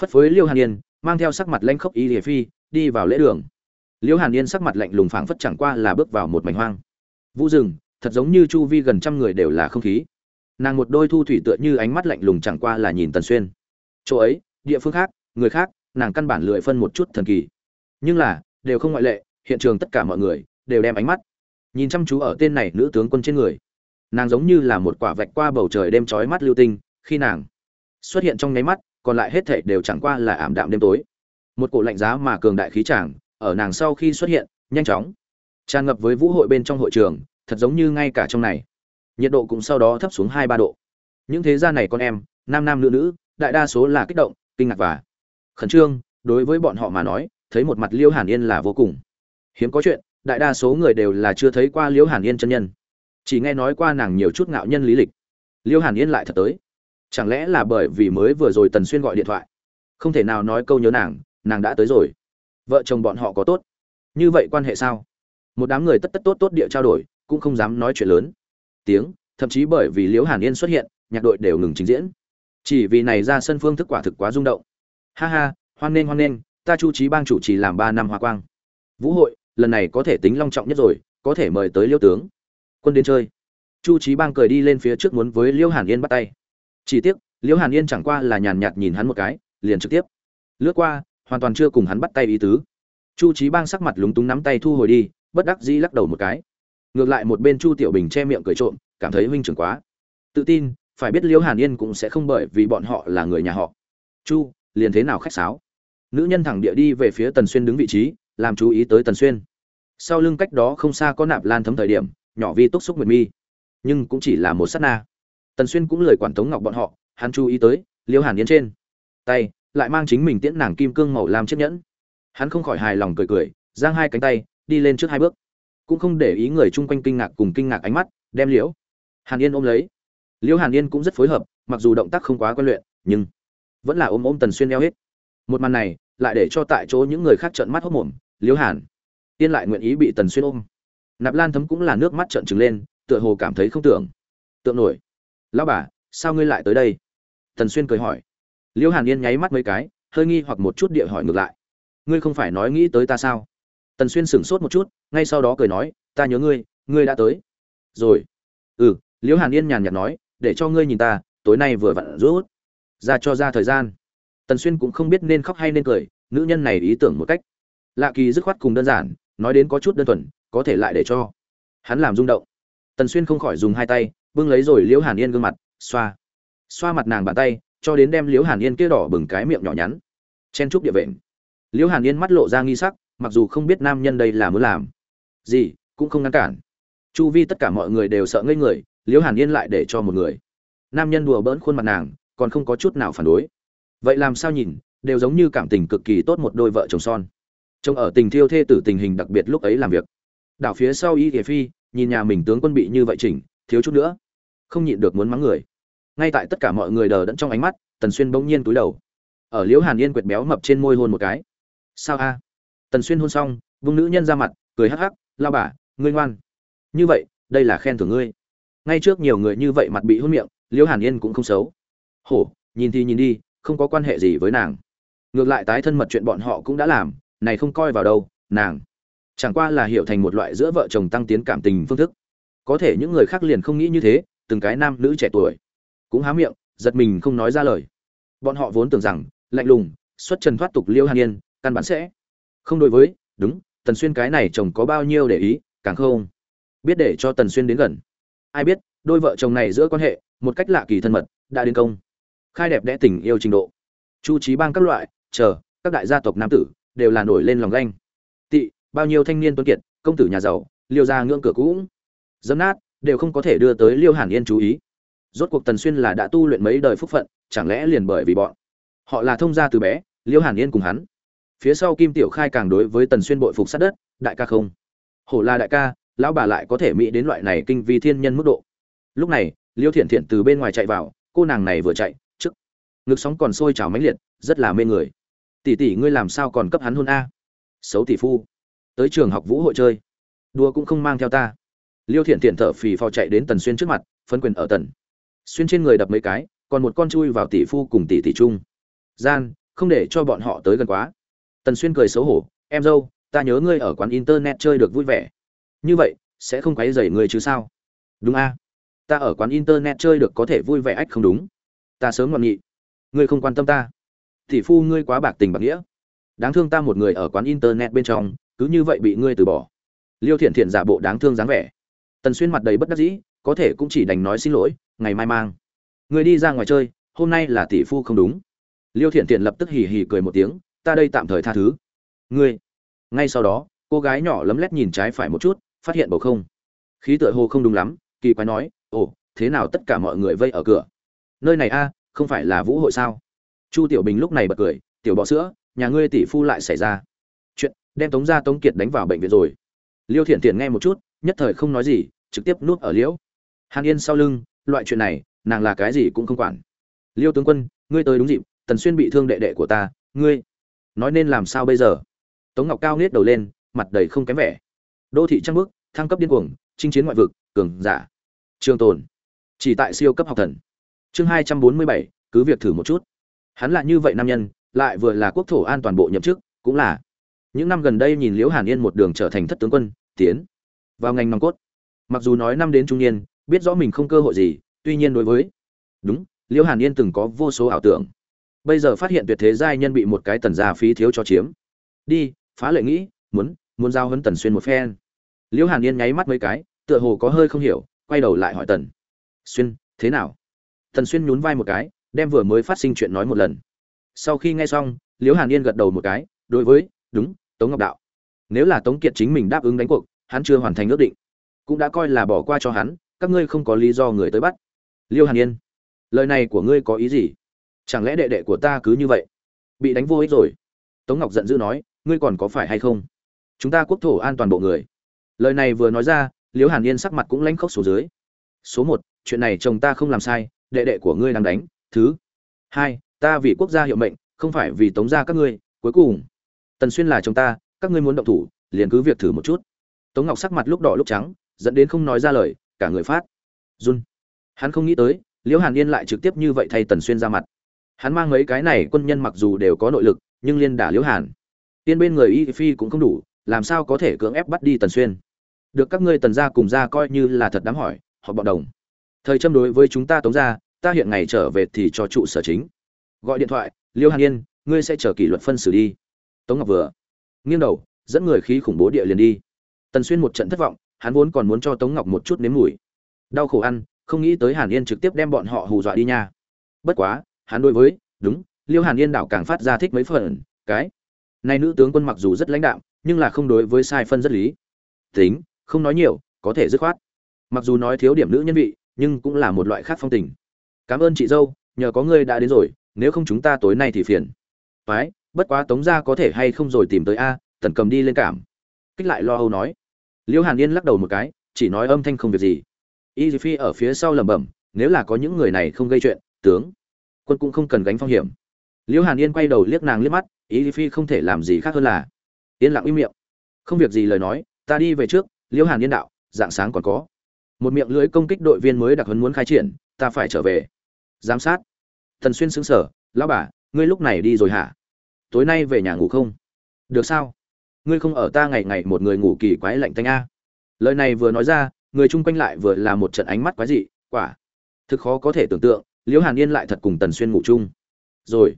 Phất phới liêu hàn yên, mang theo sắc mặt lanh khốc y liệt phi, đi vào lễ đường. Liễu hàn yên sắc mặt lạnh lùng phảng phất chẳng qua là bước vào một mảnh hoang. Vũ rừng thật giống như chu vi gần trăm người đều là không khí. Nàng một đôi thu thủy tựa như ánh mắt lạnh lùng chẳng qua là nhìn tần xuyên. Chỗ ấy, địa phương khác, người khác, nàng căn bản lười phân một chút thần kỳ. Nhưng là đều không ngoại lệ, hiện trường tất cả mọi người đều đem ánh mắt nhìn chăm chú ở tên này nữ tướng quân trên người. Nàng giống như là một quả vạch qua bầu trời đêm trói mắt lưu tinh, khi nàng xuất hiện trong nháy mắt, còn lại hết thảy đều chẳng qua là ảm đạm đêm tối. Một cổ lạnh giá mà cường đại khí tràng ở nàng sau khi xuất hiện, nhanh chóng tràn ngập với vũ hội bên trong hội trường, thật giống như ngay cả trong này. Nhiệt độ cũng sau đó thấp xuống hai ba độ. Những thế gia này con em, nam nam nữ nữ, đại đa số là kích động, kinh ngạc và khẩn trương, đối với bọn họ mà nói thấy một mặt liêu hàn yên là vô cùng. Hiếm có chuyện, đại đa số người đều là chưa thấy qua liêu hàn yên chân nhân. Chỉ nghe nói qua nàng nhiều chút ngạo nhân lý lịch. Liêu hàn yên lại thật tới. Chẳng lẽ là bởi vì mới vừa rồi tần xuyên gọi điện thoại? Không thể nào nói câu nhớ nàng nàng đã tới rồi. Vợ chồng bọn họ có tốt. Như vậy quan hệ sao? Một đám người tất tất tốt tốt địa trao đổi, cũng không dám nói chuyện lớn. Tiếng, thậm chí bởi vì liễu hàn yên xuất hiện, nhạc đội đều ngừng trình diễn. Chỉ vì này ra sân phương thức quả thực quá rung động. Ha ha, hoan nghênh hoan nghênh ta chu trí bang chủ trì làm ba năm hoa quang. Vũ hội, lần này có thể tính long trọng nhất rồi, có thể mời tới liêu tướng. Quân đến chơi. Chu trí bang cười đi lên phía trước muốn với liêu hàn yên bắt tay. Chỉ tiếc, liêu hàn yên chẳng qua là nhàn nhạt nhìn hắn một cái, liền trực tiếp. Lướt qua, hoàn toàn chưa cùng hắn bắt tay ý tứ. Chu trí bang sắc mặt lúng túng nắm tay thu hồi đi, bất đắc dĩ lắc đầu một cái. Ngược lại một bên chu tiểu bình che miệng cười trộm, cảm thấy huynh trưởng quá. Tự tin, phải biết liêu hàn yên cũng sẽ không bởi vì bọn họ là người nhà họ. Chu, liền thế nào khách sáo? Nữ nhân thẳng địa đi về phía tần xuyên đứng vị trí, làm chú ý tới tần xuyên. Sau lưng cách đó không xa có nạp lan thấm thời điểm, nhỏ vi túc xúc nguyệt mi. Nhưng cũng chỉ là một sát na. Tần xuyên cũng lời quản tống ngọc bọn họ, hắn chú ý tới, liêu hàn yên trên. Tay, lại mang chính mình tiễn nàng kim cương màu làm chiếc nhẫn. Hắn không khỏi hài lòng cười cười, giang hai cánh tay, đi lên trước hai bước. Cũng không để ý người chung quanh kinh ngạc cùng kinh ngạc ánh mắt, đem liễu hàn yên ôm lấy. Liễu hàn yên cũng rất phối hợp, mặc dù động tác không quá quen luyện, nhưng vẫn là ôm ôm tần xuyên eo hết một màn này lại để cho tại chỗ những người khác trợn mắt hốc mồm liễu hàn, yên lại nguyện ý bị tần xuyên ôm. Nạp lan thấm cũng là nước mắt trợn trừng lên, tựa hồ cảm thấy không tưởng. Tượng nổi, lão bà, sao ngươi lại tới đây? Tần xuyên cười hỏi. Liễu hàn yên nháy mắt mấy cái, hơi nghi hoặc một chút địa hỏi ngược lại. Ngươi không phải nói nghĩ tới ta sao? Tần xuyên sửng sốt một chút, ngay sau đó cười nói, ta nhớ ngươi ngươi đã tới. Rồi. Ừ. Liễu hàn yên nhàn nhạt nói, để cho ngươi nhìn ta, tối nay vừa vặn rút. Ra cho ra thời gian tần xuyên cũng không biết nên khóc hay nên cười, nữ nhân này ý tưởng một cách. Lạ kỳ dứt khoát cùng đơn giản, nói đến có chút đơn thuần, có thể lại để cho hắn làm rung động. Tần xuyên không khỏi dùng hai tay, bưng lấy rồi liễu hàn yên gương mặt, xoa. Xoa mặt nàng bàn tay, cho đến đem liễu hàn yên kia đỏ bừng cái miệng nhỏ nhắn. Chen trúc địa vện. Liễu hàn yên mắt lộ ra nghi sắc, mặc dù không biết nam nhân đây là muốn làm gì, cũng không ngăn cản. Chu vi tất cả mọi người đều sợ ngây người, liễu hàn yên lại để cho một người. Nam nhân đùa bỡn khuôn mặt nàng, còn không có chút nào phản đối vậy làm sao nhìn, đều giống như cảm tình cực kỳ tốt một đôi vợ chồng son. Trông ở tình thiêu thê tử tình hình đặc biệt lúc ấy làm việc. Đảo phía sau y kể phi, nhìn nhà mình tướng quân bị như vậy chỉnh, thiếu chút nữa. Không nhịn được muốn mắng người. Ngay tại tất cả mọi người đờ đẫn trong ánh mắt, tần xuyên bỗng nhiên túi đầu. Ở liễu hàn yên quệt béo mập trên môi hôn một cái. Sao a? Tần xuyên hôn xong, vung nữ nhân ra mặt, cười hắc hắc, lao bà, ngươi ngoan. Như vậy, đây là khen thưởng ngươi. Ngay trước nhiều người như vậy mặt bị hôn miệng, liễu hàn yên cũng không xấu. Hổ, nhìn thì nhìn đi không có quan hệ gì với nàng. Ngược lại tái thân mật chuyện bọn họ cũng đã làm, này không coi vào đâu, nàng. Chẳng qua là hiểu thành một loại giữa vợ chồng tăng tiến cảm tình phương thức. Có thể những người khác liền không nghĩ như thế, từng cái nam nữ trẻ tuổi. Cũng há miệng, giật mình không nói ra lời. Bọn họ vốn tưởng rằng, lạnh lùng, xuất trần thoát tục liêu hàn yên, căn bản sẽ không đối với, đúng, tần xuyên cái này chồng có bao nhiêu để ý, càng không biết để cho tần xuyên đến gần. Ai biết, đôi vợ chồng này giữa quan hệ, một cách lạ kỳ thân mật, đã đến công khai đẹp đẽ tình yêu trình độ. Chu trí bang các loại, chờ, các đại gia tộc nam tử, đều là nổi lên lòng ganh. Tị, bao nhiêu thanh niên tuấn kiệt, công tử nhà giàu, liêu ra ngưỡng cửa cũ dấm nát, đều không có thể đưa tới liêu hàn yên chú ý. Rốt cuộc tần xuyên là đã tu luyện mấy đời phúc phận, chẳng lẽ liền bởi vì bọn họ là thông gia từ bé, liêu hàn yên cùng hắn? Phía sau kim tiểu khai càng đối với tần xuyên bội phục sát đất, đại ca không? Hổ là đại ca, lão bà lại có thể mỹ đến loại này kinh vi thiên nhân mức độ. Lúc này, liêu thiện thiện từ bên ngoài chạy vào, cô nàng này vừa chạy ngực sóng còn sôi trào mãnh liệt, rất là mê người. Tỷ tỷ ngươi làm sao còn cấp hắn hôn a? Xấu tỷ phu. Tới trường học vũ hội chơi. Đùa cũng không mang theo ta. Liêu thiện thiện thở phì phò chạy đến tần xuyên trước mặt, phân quyền ở tần. Xuyên trên người đập mấy cái, còn một con chui vào tỷ phu cùng tỷ tỷ trung gian, không để cho bọn họ tới gần quá. Tần xuyên cười xấu hổ, em dâu, ta nhớ ngươi ở quán internet chơi được vui vẻ. Như vậy, sẽ không quấy rầy ngươi chứ sao? Đúng a. Ta ở quán internet chơi được có thể vui vẻ ách không đúng. Ta sớm ngoạn nghị ngươi không quan tâm ta. Tỷ phu ngươi quá bạc tình bạc nghĩa. Đáng thương ta một người ở quán internet bên trong, cứ như vậy bị ngươi từ bỏ. Liêu thiện thiện giả bộ đáng thương dáng vẻ. Tần xuyên mặt đầy bất đắc dĩ, có thể cũng chỉ đành nói xin lỗi, ngày mai mang. Người đi ra ngoài chơi, hôm nay là tỷ phu không đúng. Liêu thiện thiện lập tức hì hì cười một tiếng, ta đây tạm thời tha thứ. Ngươi. Ngay sau đó, cô gái nhỏ lấm lét nhìn trái phải một chút, phát hiện bầu không. Khí tựa hồ không đúng lắm, kỳ quái nói, ồ, thế nào tất cả mọi người vây ở cửa? Nơi này a không phải là vũ hội sao? Chu tiểu bình lúc này bật cười, tiểu bọ sữa, nhà ngươi tỷ phu lại xảy ra chuyện, đem tống gia tống kiệt đánh vào bệnh viện rồi. Liêu thiện thiện nghe một chút, nhất thời không nói gì, trực tiếp nuốt ở liễu. Hàn yên sau lưng, loại chuyện này, nàng là cái gì cũng không quản. Liêu tướng quân, ngươi tới đúng dịp, tần xuyên bị thương đệ đệ của ta, ngươi nói nên làm sao bây giờ? Tống ngọc cao nghiết đầu lên, mặt đầy không kém vẻ. Đô thị trăng bước, thăng cấp điên cuồng, chinh chiến ngoại vực, cường giả, trường tồn, chỉ tại siêu cấp học thần chương hai trăm bốn mươi bảy, cứ việc thử một chút. Hắn là như vậy nam nhân, lại vừa là quốc thổ an toàn bộ nhậm chức, cũng là. Những năm gần đây nhìn liễu hàn yên một đường trở thành thất tướng quân, tiến vào ngành nòng cốt. Mặc dù nói năm đến trung niên, biết rõ mình không cơ hội gì, tuy nhiên đối với đúng, liễu hàn yên từng có vô số ảo tưởng. Bây giờ phát hiện tuyệt thế giai nhân bị một cái tần gia phí thiếu cho chiếm. Đi, phá lệ nghĩ, muốn muốn giao hấn tần xuyên một phen. Liễu hàn yên nháy mắt mấy cái, tựa hồ có hơi không hiểu, quay đầu lại hỏi tần. Xuyên, thế nào? Tần xuyên nhún vai một cái, đem vừa mới phát sinh chuyện nói một lần. Sau khi nghe xong, liễu hàn yên gật đầu một cái, đối với, đúng, tống ngọc đạo. Nếu là tống kiệt chính mình đáp ứng đánh cuộc, hắn chưa hoàn thành ước định, cũng đã coi là bỏ qua cho hắn, các ngươi không có lý do người tới bắt. Liêu hàn yên, lời này của ngươi có ý gì? Chẳng lẽ đệ đệ của ta cứ như vậy bị đánh vô ích rồi? Tống ngọc giận dữ nói, ngươi còn có phải hay không? Chúng ta quốc thổ an toàn bộ người. Lời này vừa nói ra, liễu hàn yên sắc mặt cũng lãnh khốc số dưới. Số một, chuyện này chồng ta không làm sai đệ đệ của ngươi đang đánh, thứ hai, ta vì quốc gia hiệu mệnh, không phải vì tống gia các ngươi, cuối cùng, tần xuyên là chồng ta, các ngươi muốn động thủ, liền cứ việc thử một chút. Tống ngọc sắc mặt lúc đỏ lúc trắng, dẫn đến không nói ra lời, cả người phát run. Hắn không nghĩ tới, liễu hàn yên lại trực tiếp như vậy thay tần xuyên ra mặt. Hắn mang mấy cái này quân nhân mặc dù đều có nội lực, nhưng liên đả liễu hàn. Tiên bên người y phi cũng không đủ, làm sao có thể cưỡng ép bắt đi tần xuyên? Được các ngươi tần gia cùng ra coi như là thật đám hỏi, họ bọn đồng thời châm đối với chúng ta tống gia ta hiện ngày trở về thì cho trụ sở chính. Gọi điện thoại, liêu hàn yên, ngươi sẽ chờ kỷ luật phân xử đi. Tống ngọc vừa nghiêng đầu, dẫn người khí khủng bố địa liền đi. Tần xuyên một trận thất vọng, hắn vốn còn muốn cho tống ngọc một chút nếm mùi. Đau khổ ăn, không nghĩ tới hàn yên trực tiếp đem bọn họ hù dọa đi nha. Bất quá, hắn đối với, đúng, liêu hàn yên đảo càng phát ra thích mấy phần, cái nay nữ tướng quân mặc dù rất lãnh đạm, nhưng là không đối với sai phân rất lý. Tính, không nói nhiều, có thể dứt khoát. Mặc dù nói thiếu điểm nữ nhân vị nhưng cũng là một loại khác phong tình. Cảm ơn chị dâu, nhờ có ngươi đã đến rồi, nếu không chúng ta tối nay thì phiền. Phái bất quá tống gia có thể hay không rồi tìm tới a, tần cầm đi lên cảm. Kích lại lo âu nói. Liễu hàn yên lắc đầu một cái, chỉ nói âm thanh không việc gì. Y phi ở phía sau lẩm bẩm, nếu là có những người này không gây chuyện, tướng, quân cũng không cần gánh phong hiểm. Liễu hàn yên quay đầu liếc nàng liếc mắt, y phi không thể làm gì khác hơn là, yên lặng im miệng. Không việc gì lời nói, ta đi về trước liễu hàn yên đạo, dạng sáng còn có một miệng lưới công kích đội viên mới đặc huấn muốn khai triển, ta phải trở về. Giám sát. Thần xuyên xứng sở lão bà, ngươi lúc này đi rồi hả? Tối nay về nhà ngủ không? Được sao? Ngươi không ở ta ngày ngày một người ngủ kỳ quái lạnh tanh a. Lời này vừa nói ra, người chung quanh lại vừa là một trận ánh mắt quái dị, quả. Thực khó có thể tưởng tượng, liễu hàn yên lại thật cùng tần xuyên ngủ chung. Rồi,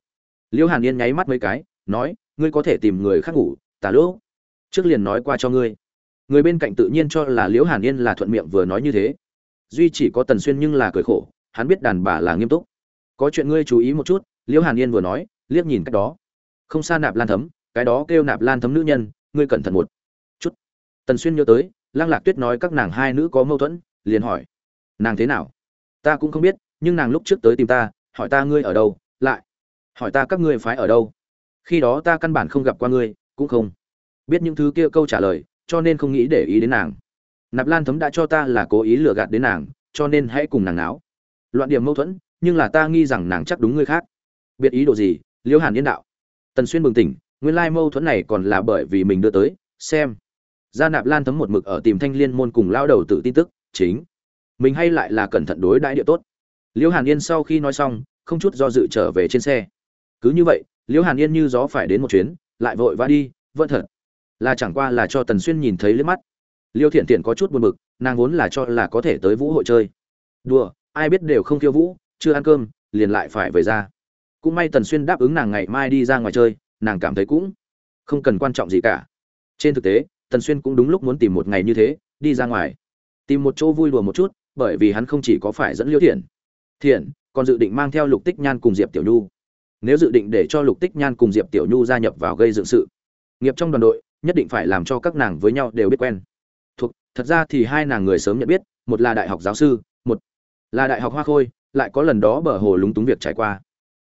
liễu hàn yên nháy mắt mấy cái, nói, ngươi có thể tìm người khác ngủ, tà lỗ. Trước liền nói qua cho ngươi người bên cạnh tự nhiên cho là liễu hàn yên là thuận miệng vừa nói như thế. Duy chỉ có tần xuyên nhưng là cười khổ, hắn biết đàn bà là nghiêm túc. Có chuyện ngươi chú ý một chút, liễu hàn yên vừa nói, liếc nhìn cách đó. Không xa nạp lan thấm, cái đó kêu nạp lan thấm nữ nhân, ngươi cẩn thận một chút. Tần xuyên nhớ tới, lăng lạc tuyết nói các nàng hai nữ có mâu thuẫn, liền hỏi, nàng thế nào? Ta cũng không biết, nhưng nàng lúc trước tới tìm ta, hỏi ta ngươi ở đâu, lại hỏi ta các ngươi phái ở đâu. Khi đó ta căn bản không gặp qua ngươi, cũng không biết những thứ kia câu trả lời cho nên không nghĩ để ý đến nàng. Nạp lan thấm đã cho ta là cố ý lừa gạt đến nàng, cho nên hãy cùng nàng náo. Loạn điểm mâu thuẫn, nhưng là ta nghi rằng nàng chắc đúng người khác. Biết ý đồ gì? Liễu hàn yên đạo. Tần xuyên bừng tỉnh, nguyên lai mâu thuẫn này còn là bởi vì mình đưa tới, xem. Gia nạp lan thấm một mực ở tìm thanh liên môn cùng lao đầu tự tin tức, chính. Mình hay lại là cẩn thận đối đãi địa tốt. Liễu hàn yên sau khi nói xong, không chút do dự trở về trên xe. Cứ như vậy liễu hàn yên như gió phải đến một chuyến, lại vội vã đi, vẫn thật là chẳng qua là cho tần xuyên nhìn thấy liếc mắt. Liêu thiện thiện có chút buồn bực, nàng vốn là cho là có thể tới vũ hội chơi. Đùa, ai biết đều không khiêu vũ, chưa ăn cơm, liền lại phải về ra. Cũng may tần xuyên đáp ứng nàng ngày mai đi ra ngoài chơi, nàng cảm thấy cũng không cần quan trọng gì cả. Trên thực tế, tần xuyên cũng đúng lúc muốn tìm một ngày như thế, đi ra ngoài. Tìm một chỗ vui đùa một chút, bởi vì hắn không chỉ có phải dẫn Liêu thiện thiện, còn dự định mang theo lục tích nhan cùng diệp tiểu nhu. Nếu dự định để cho lục tích nhan cùng diệp tiểu nhu gia nhập vào gây dựng sự nghiệp trong đoàn đội nhất định phải làm cho các nàng với nhau đều biết quen. Thuộc, thật ra thì hai nàng người sớm nhận biết, một là đại học giáo sư, một là đại học hoa khôi, lại có lần đó bờ hồ lúng túng việc trải qua.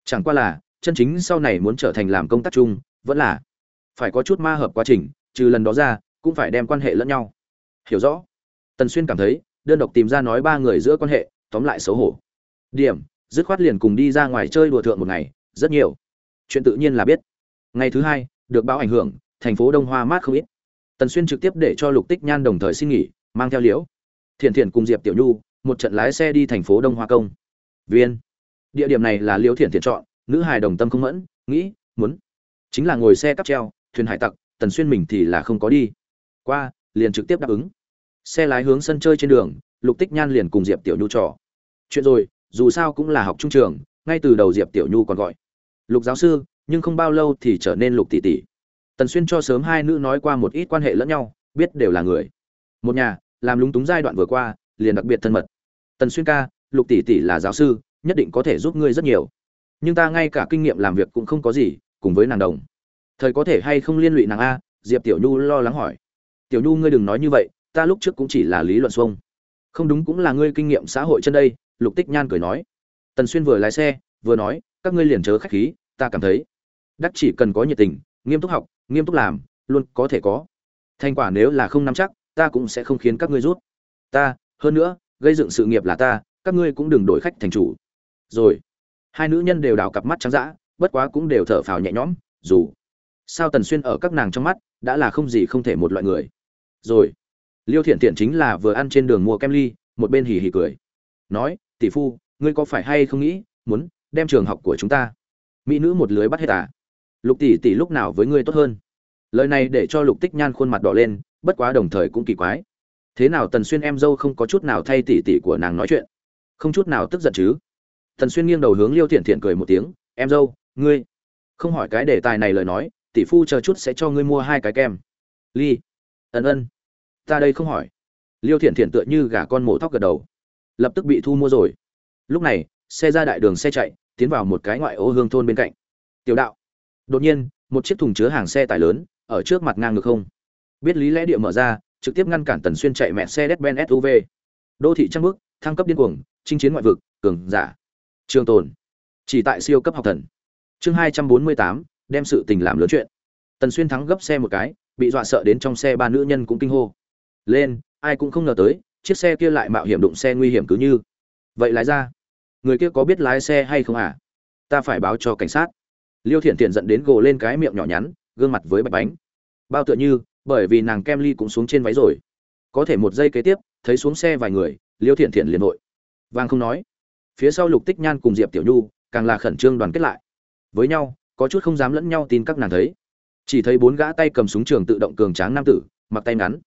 Chẳng qua là, chân chính sau này muốn trở thành làm công tác chung, vẫn là phải có chút ma hợp quá trình, trừ lần đó ra, cũng phải đem quan hệ lẫn nhau. Hiểu rõ? Tần xuyên cảm thấy, đơn độc tìm ra nói ba người giữa quan hệ, tóm lại xấu hổ. Điểm, dứt khoát liền cùng đi ra ngoài chơi đùa thượng một ngày, rất nhiều. Chuyện tự nhiên là biết. Ngày thứ hai, được báo ảnh hưởng thành phố đông hoa mát không ít. Tần xuyên trực tiếp để cho lục tích nhan đồng thời xin nghỉ, mang theo liễu, thiện thiện cùng diệp tiểu nhu, một trận lái xe đi thành phố đông hoa công. Viên. Địa điểm này là liễu thiện thiện chọn, nữ hài đồng tâm không mẫn, nghĩ, muốn. Chính là ngồi xe cắp treo, thuyền hải tặc, tần xuyên mình thì là không có đi. Qua, liền trực tiếp đáp ứng. Xe lái hướng sân chơi trên đường, lục tích nhan liền cùng diệp tiểu nhu trò. Chuyện rồi, dù sao cũng là học trung trường, ngay từ đầu diệp tiểu nhu còn gọi. Lục giáo sư, nhưng không bao lâu thì trở nên lục tỷ tỷ tần xuyên cho sớm hai nữ nói qua một ít quan hệ lẫn nhau, biết đều là người. Một nhà, làm lúng túng giai đoạn vừa qua, liền đặc biệt thân mật. Tần xuyên ca, lục tỷ tỷ là giáo sư, nhất định có thể giúp ngươi rất nhiều. Nhưng ta ngay cả kinh nghiệm làm việc cũng không có gì, cùng với nàng đồng. Thời có thể hay không liên lụy nàng a? Diệp tiểu nhu lo lắng hỏi. Tiểu nhu ngươi đừng nói như vậy, ta lúc trước cũng chỉ là lý luận xuông. Không đúng cũng là ngươi kinh nghiệm xã hội chân đây, lục tích nhan cười nói. Tần xuyên vừa lái xe, vừa nói, các ngươi liền chớ khách khí, ta cảm thấy. Đắc chỉ cần có nhiệt tình nghiêm túc học, nghiêm túc làm, luôn có thể có. Thành quả nếu là không nắm chắc, ta cũng sẽ không khiến các ngươi rút. Ta, hơn nữa, gây dựng sự nghiệp là ta, các ngươi cũng đừng đổi khách thành chủ. Rồi, hai nữ nhân đều đào cặp mắt trắng dã, bất quá cũng đều thở phào nhẹ nhõm, dù sao tần xuyên ở các nàng trong mắt, đã là không gì không thể một loại người. Rồi, liêu thiện thiện chính là vừa ăn trên đường mua kem ly, một bên hì hì cười. Nói, tỷ phu, ngươi có phải hay không nghĩ, muốn đem trường học của chúng ta? Mỹ nữ một lưới bắt hết à? Lục tỷ tỷ lúc nào với ngươi tốt hơn? Lời này để cho lục tích nhan khuôn mặt đỏ lên, bất quá đồng thời cũng kỳ quái. Thế nào tần xuyên em dâu không có chút nào thay tỷ tỷ của nàng nói chuyện? Không chút nào tức giận chứ? Tần xuyên nghiêng đầu hướng liêu thiện thiện cười một tiếng, em dâu, ngươi không hỏi cái đề tài này lời nói, tỷ phu chờ chút sẽ cho ngươi mua hai cái kem. Ly, ân ân, ta đây không hỏi. Liêu thiện thiện tựa như gà con mổ thóc gật đầu. Lập tức bị thu mua rồi. Lúc này, xe ra đại đường xe chạy, tiến vào một cái ngoại ô hương thôn bên cạnh. Tiểu đạo đột nhiên, một chiếc thùng chứa hàng xe tải lớn, ở trước mặt ngang ngược không. Biết lý lẽ địa mở ra, trực tiếp ngăn cản tần xuyên chạy mẹ xe ben suv đô thị trăng bước thăng cấp điên cuồng, chinh chiến ngoại vực, cường giả. Trường tồn. Chỉ tại siêu cấp học thần. Chương hai trăm bốn mươi tám, đem sự tình làm lớn chuyện. Tần xuyên thắng gấp xe một cái, bị dọa sợ đến trong xe ba nữ nhân cũng kinh hô. Lên, ai cũng không ngờ tới, chiếc xe kia lại mạo hiểm đụng xe nguy hiểm cứ như. Vậy lái ra. Người kia có biết lái xe hay không à? Ta phải báo cho cảnh sát liêu thiện thiện dẫn đến gồ lên cái miệng nhỏ nhắn, gương mặt với bạch bánh. Bao tựa như, bởi vì nàng kem ly cũng xuống trên váy rồi. Có thể một giây kế tiếp, thấy xuống xe vài người, liêu thiện thiện liền vội. Vang không nói. Phía sau lục tích nhan cùng diệp tiểu nhu, càng là khẩn trương đoàn kết lại. Với nhau, có chút không dám lẫn nhau tin các nàng thấy. Chỉ thấy bốn gã tay cầm súng trường tự động cường tráng nam tử, mặc tay ngắn.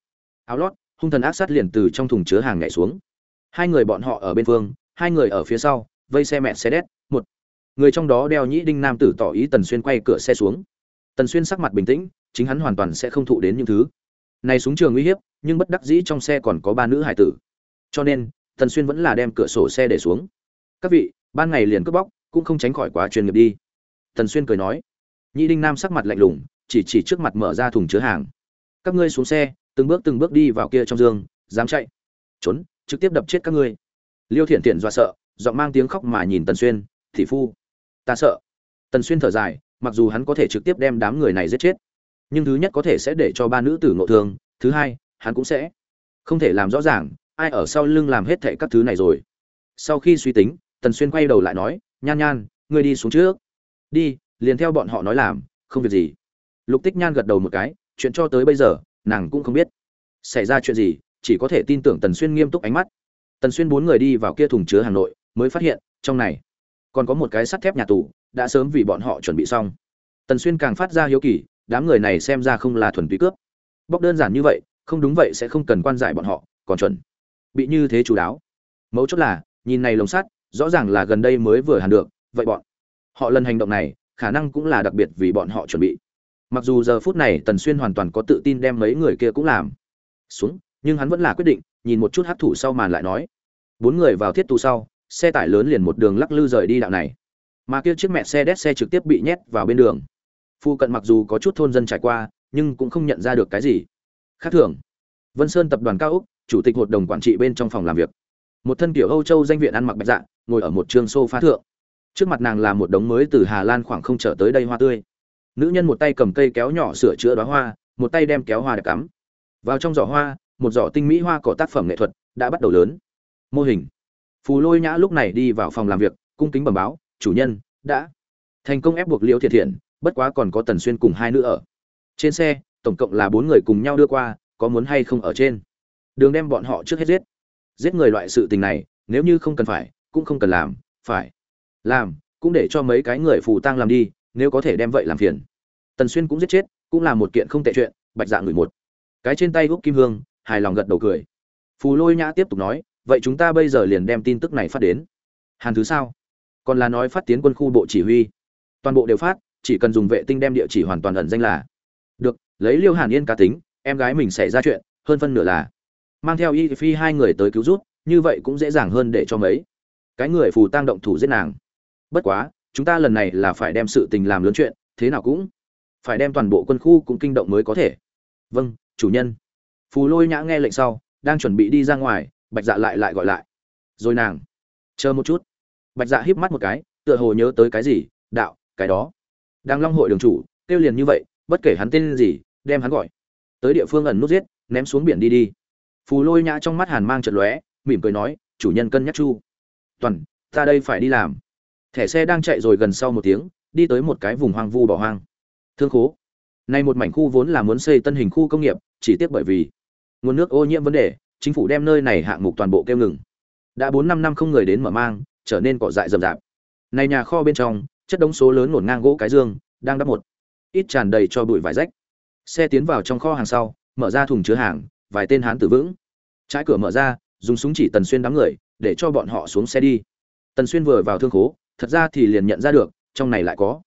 Áo lót, hung thần ác sát liền từ trong thùng chứa hàng nhảy xuống. Hai người bọn họ ở bên phương, hai người ở phía sau, vây xe mẹ xe đét, một người trong đó đeo nhĩ đinh nam tử tỏ ý tần xuyên quay cửa xe xuống. Tần xuyên sắc mặt bình tĩnh, chính hắn hoàn toàn sẽ không thụ đến những thứ này súng trường uy hiếp, nhưng bất đắc dĩ trong xe còn có ba nữ hải tử. Cho nên, tần xuyên vẫn là đem cửa sổ xe để xuống. Các vị, ban ngày liền cướp bóc, cũng không tránh khỏi quá chuyên nghiệp đi. Tần xuyên cười nói. Nhĩ đinh nam sắc mặt lạnh lùng, chỉ chỉ trước mặt mở ra thùng chứa hàng. Các ngươi xuống xe, từng bước từng bước đi vào kia trong giường dám chạy. Trốn, trực tiếp đập chết các ngươi. Liêu thiện thiện dọa sợ, giọng mang tiếng khóc mà nhìn tần xuyên, thị phu ta sợ. Tần xuyên thở dài, mặc dù hắn có thể trực tiếp đem đám người này giết chết, nhưng thứ nhất có thể sẽ để cho ba nữ tử ngộ thương, thứ hai, hắn cũng sẽ không thể làm rõ ràng ai ở sau lưng làm hết thệ các thứ này rồi. Sau khi suy tính, tần xuyên quay đầu lại nói, nhan nhan, ngươi đi xuống trước. Đi, liền theo bọn họ nói làm, không việc gì. Lục tích nhan gật đầu một cái, chuyện cho tới bây giờ, nàng cũng không biết xảy ra chuyện gì, chỉ có thể tin tưởng tần xuyên nghiêm túc ánh mắt. Tần xuyên bốn người đi vào kia thùng chứa hà nội, mới phát hiện, trong này còn có một cái sắt thép nhà tù, đã sớm vì bọn họ chuẩn bị xong. Tần xuyên càng phát ra hiếu kỳ, đám người này xem ra không là thuần túy cướp. Bóc đơn giản như vậy, không đúng vậy sẽ không cần quan giải bọn họ, còn chuẩn. Bị như thế chú đáo. Mấu chốt là, nhìn này lồng sắt, rõ ràng là gần đây mới vừa hàn được, vậy bọn họ lần hành động này, khả năng cũng là đặc biệt vì bọn họ chuẩn bị. Mặc dù giờ phút này tần xuyên hoàn toàn có tự tin đem mấy người kia cũng làm xuống, nhưng hắn vẫn là quyết định, nhìn một chút hấp thụ sau màn lại nói. Bốn người vào thiết tù sau xe tải lớn liền một đường lắc lư rời đi đạo này. Mà kia chiếc mẹ xe đét xe trực tiếp bị nhét vào bên đường. Phu cận mặc dù có chút thôn dân trải qua, nhưng cũng không nhận ra được cái gì. Khác thường, vân sơn tập đoàn cao úc, chủ tịch hội đồng quản trị bên trong phòng làm việc. Một thân kiểu âu châu danh viện ăn mặc bạch dạ ngồi ở một trường xô phá thượng. Trước mặt nàng là một đống mới từ hà lan khoảng không trở tới đây hoa tươi. Nữ nhân một tay cầm cây kéo nhỏ sửa chữa đóa hoa, một tay đem kéo hoa đẹp cắm. Vào trong giỏ hoa, một giỏ tinh mỹ hoa có tác phẩm nghệ thuật đã bắt đầu lớn. Mô hình phù lôi nhã lúc này đi vào phòng làm việc, cung kính bẩm báo, chủ nhân, đã. Thành công ép buộc liễu Thiệt thiện, bất quá còn có tần xuyên cùng hai nữ ở. Trên xe, tổng cộng là bốn người cùng nhau đưa qua, có muốn hay không ở trên. Đường đem bọn họ trước hết giết. Giết người loại sự tình này, nếu như không cần phải, cũng không cần làm, phải. Làm, cũng để cho mấy cái người phù tang làm đi, nếu có thể đem vậy làm phiền. Tần xuyên cũng giết chết, cũng là một kiện không tệ chuyện, bạch dạ người một. Cái trên tay úc kim hương, hài lòng gật đầu cười. Phù lôi nhã tiếp tục nói vậy chúng ta bây giờ liền đem tin tức này phát đến. Hàn thứ sao? Còn là nói phát tiến quân khu bộ chỉ huy. Toàn bộ đều phát, chỉ cần dùng vệ tinh đem địa chỉ hoàn toàn ẩn danh là được. Lấy liêu hàn yên cá tính, em gái mình xảy ra chuyện, hơn phân nửa là mang theo y phi hai người tới cứu rút như vậy cũng dễ dàng hơn để cho mấy cái người phù tang động thủ giết nàng. Bất quá, chúng ta lần này là phải đem sự tình làm lớn chuyện, thế nào cũng phải đem toàn bộ quân khu cũng kinh động mới có thể. Vâng chủ nhân. Phù lôi nhã nghe lệnh sau, đang chuẩn bị đi ra ngoài bạch dạ lại lại gọi lại. Rồi nàng, chờ một chút. Bạch dạ híp mắt một cái, tựa hồ nhớ tới cái gì, đạo, cái đó. Đang long hội đường chủ tiêu liền như vậy, bất kể hắn tên gì, đem hắn gọi. Tới địa phương ẩn nút giết, ném xuống biển đi đi. Phù lôi nhã trong mắt hàn mang trận lóe, mỉm cười nói, chủ nhân cân nhắc chu. Toàn, ta đây phải đi làm. Thẻ xe đang chạy rồi gần sau một tiếng, đi tới một cái vùng hoang vu bỏ hoang. Thương khố. Nay một mảnh khu vốn là muốn xây tân hình khu công nghiệp, chỉ tiếc bởi vì nguồn nước ô nhiễm vấn đề chính phủ đem nơi này hạng mục toàn bộ kêu ngừng. Đã bốn năm năm không người đến mở mang, trở nên cỏ dại rậm rạp. Này nhà kho bên trong, chất đống số lớn ngổn ngang gỗ cái dương, đang đắp một ít tràn đầy cho bụi vải rách. Xe tiến vào trong kho hàng sau, mở ra thùng chứa hàng, vài tên hán tử vững. Trái cửa mở ra, dùng súng chỉ tần xuyên đám người, để cho bọn họ xuống xe đi. Tần xuyên vừa vào thương khố, thật ra thì liền nhận ra được, trong này lại có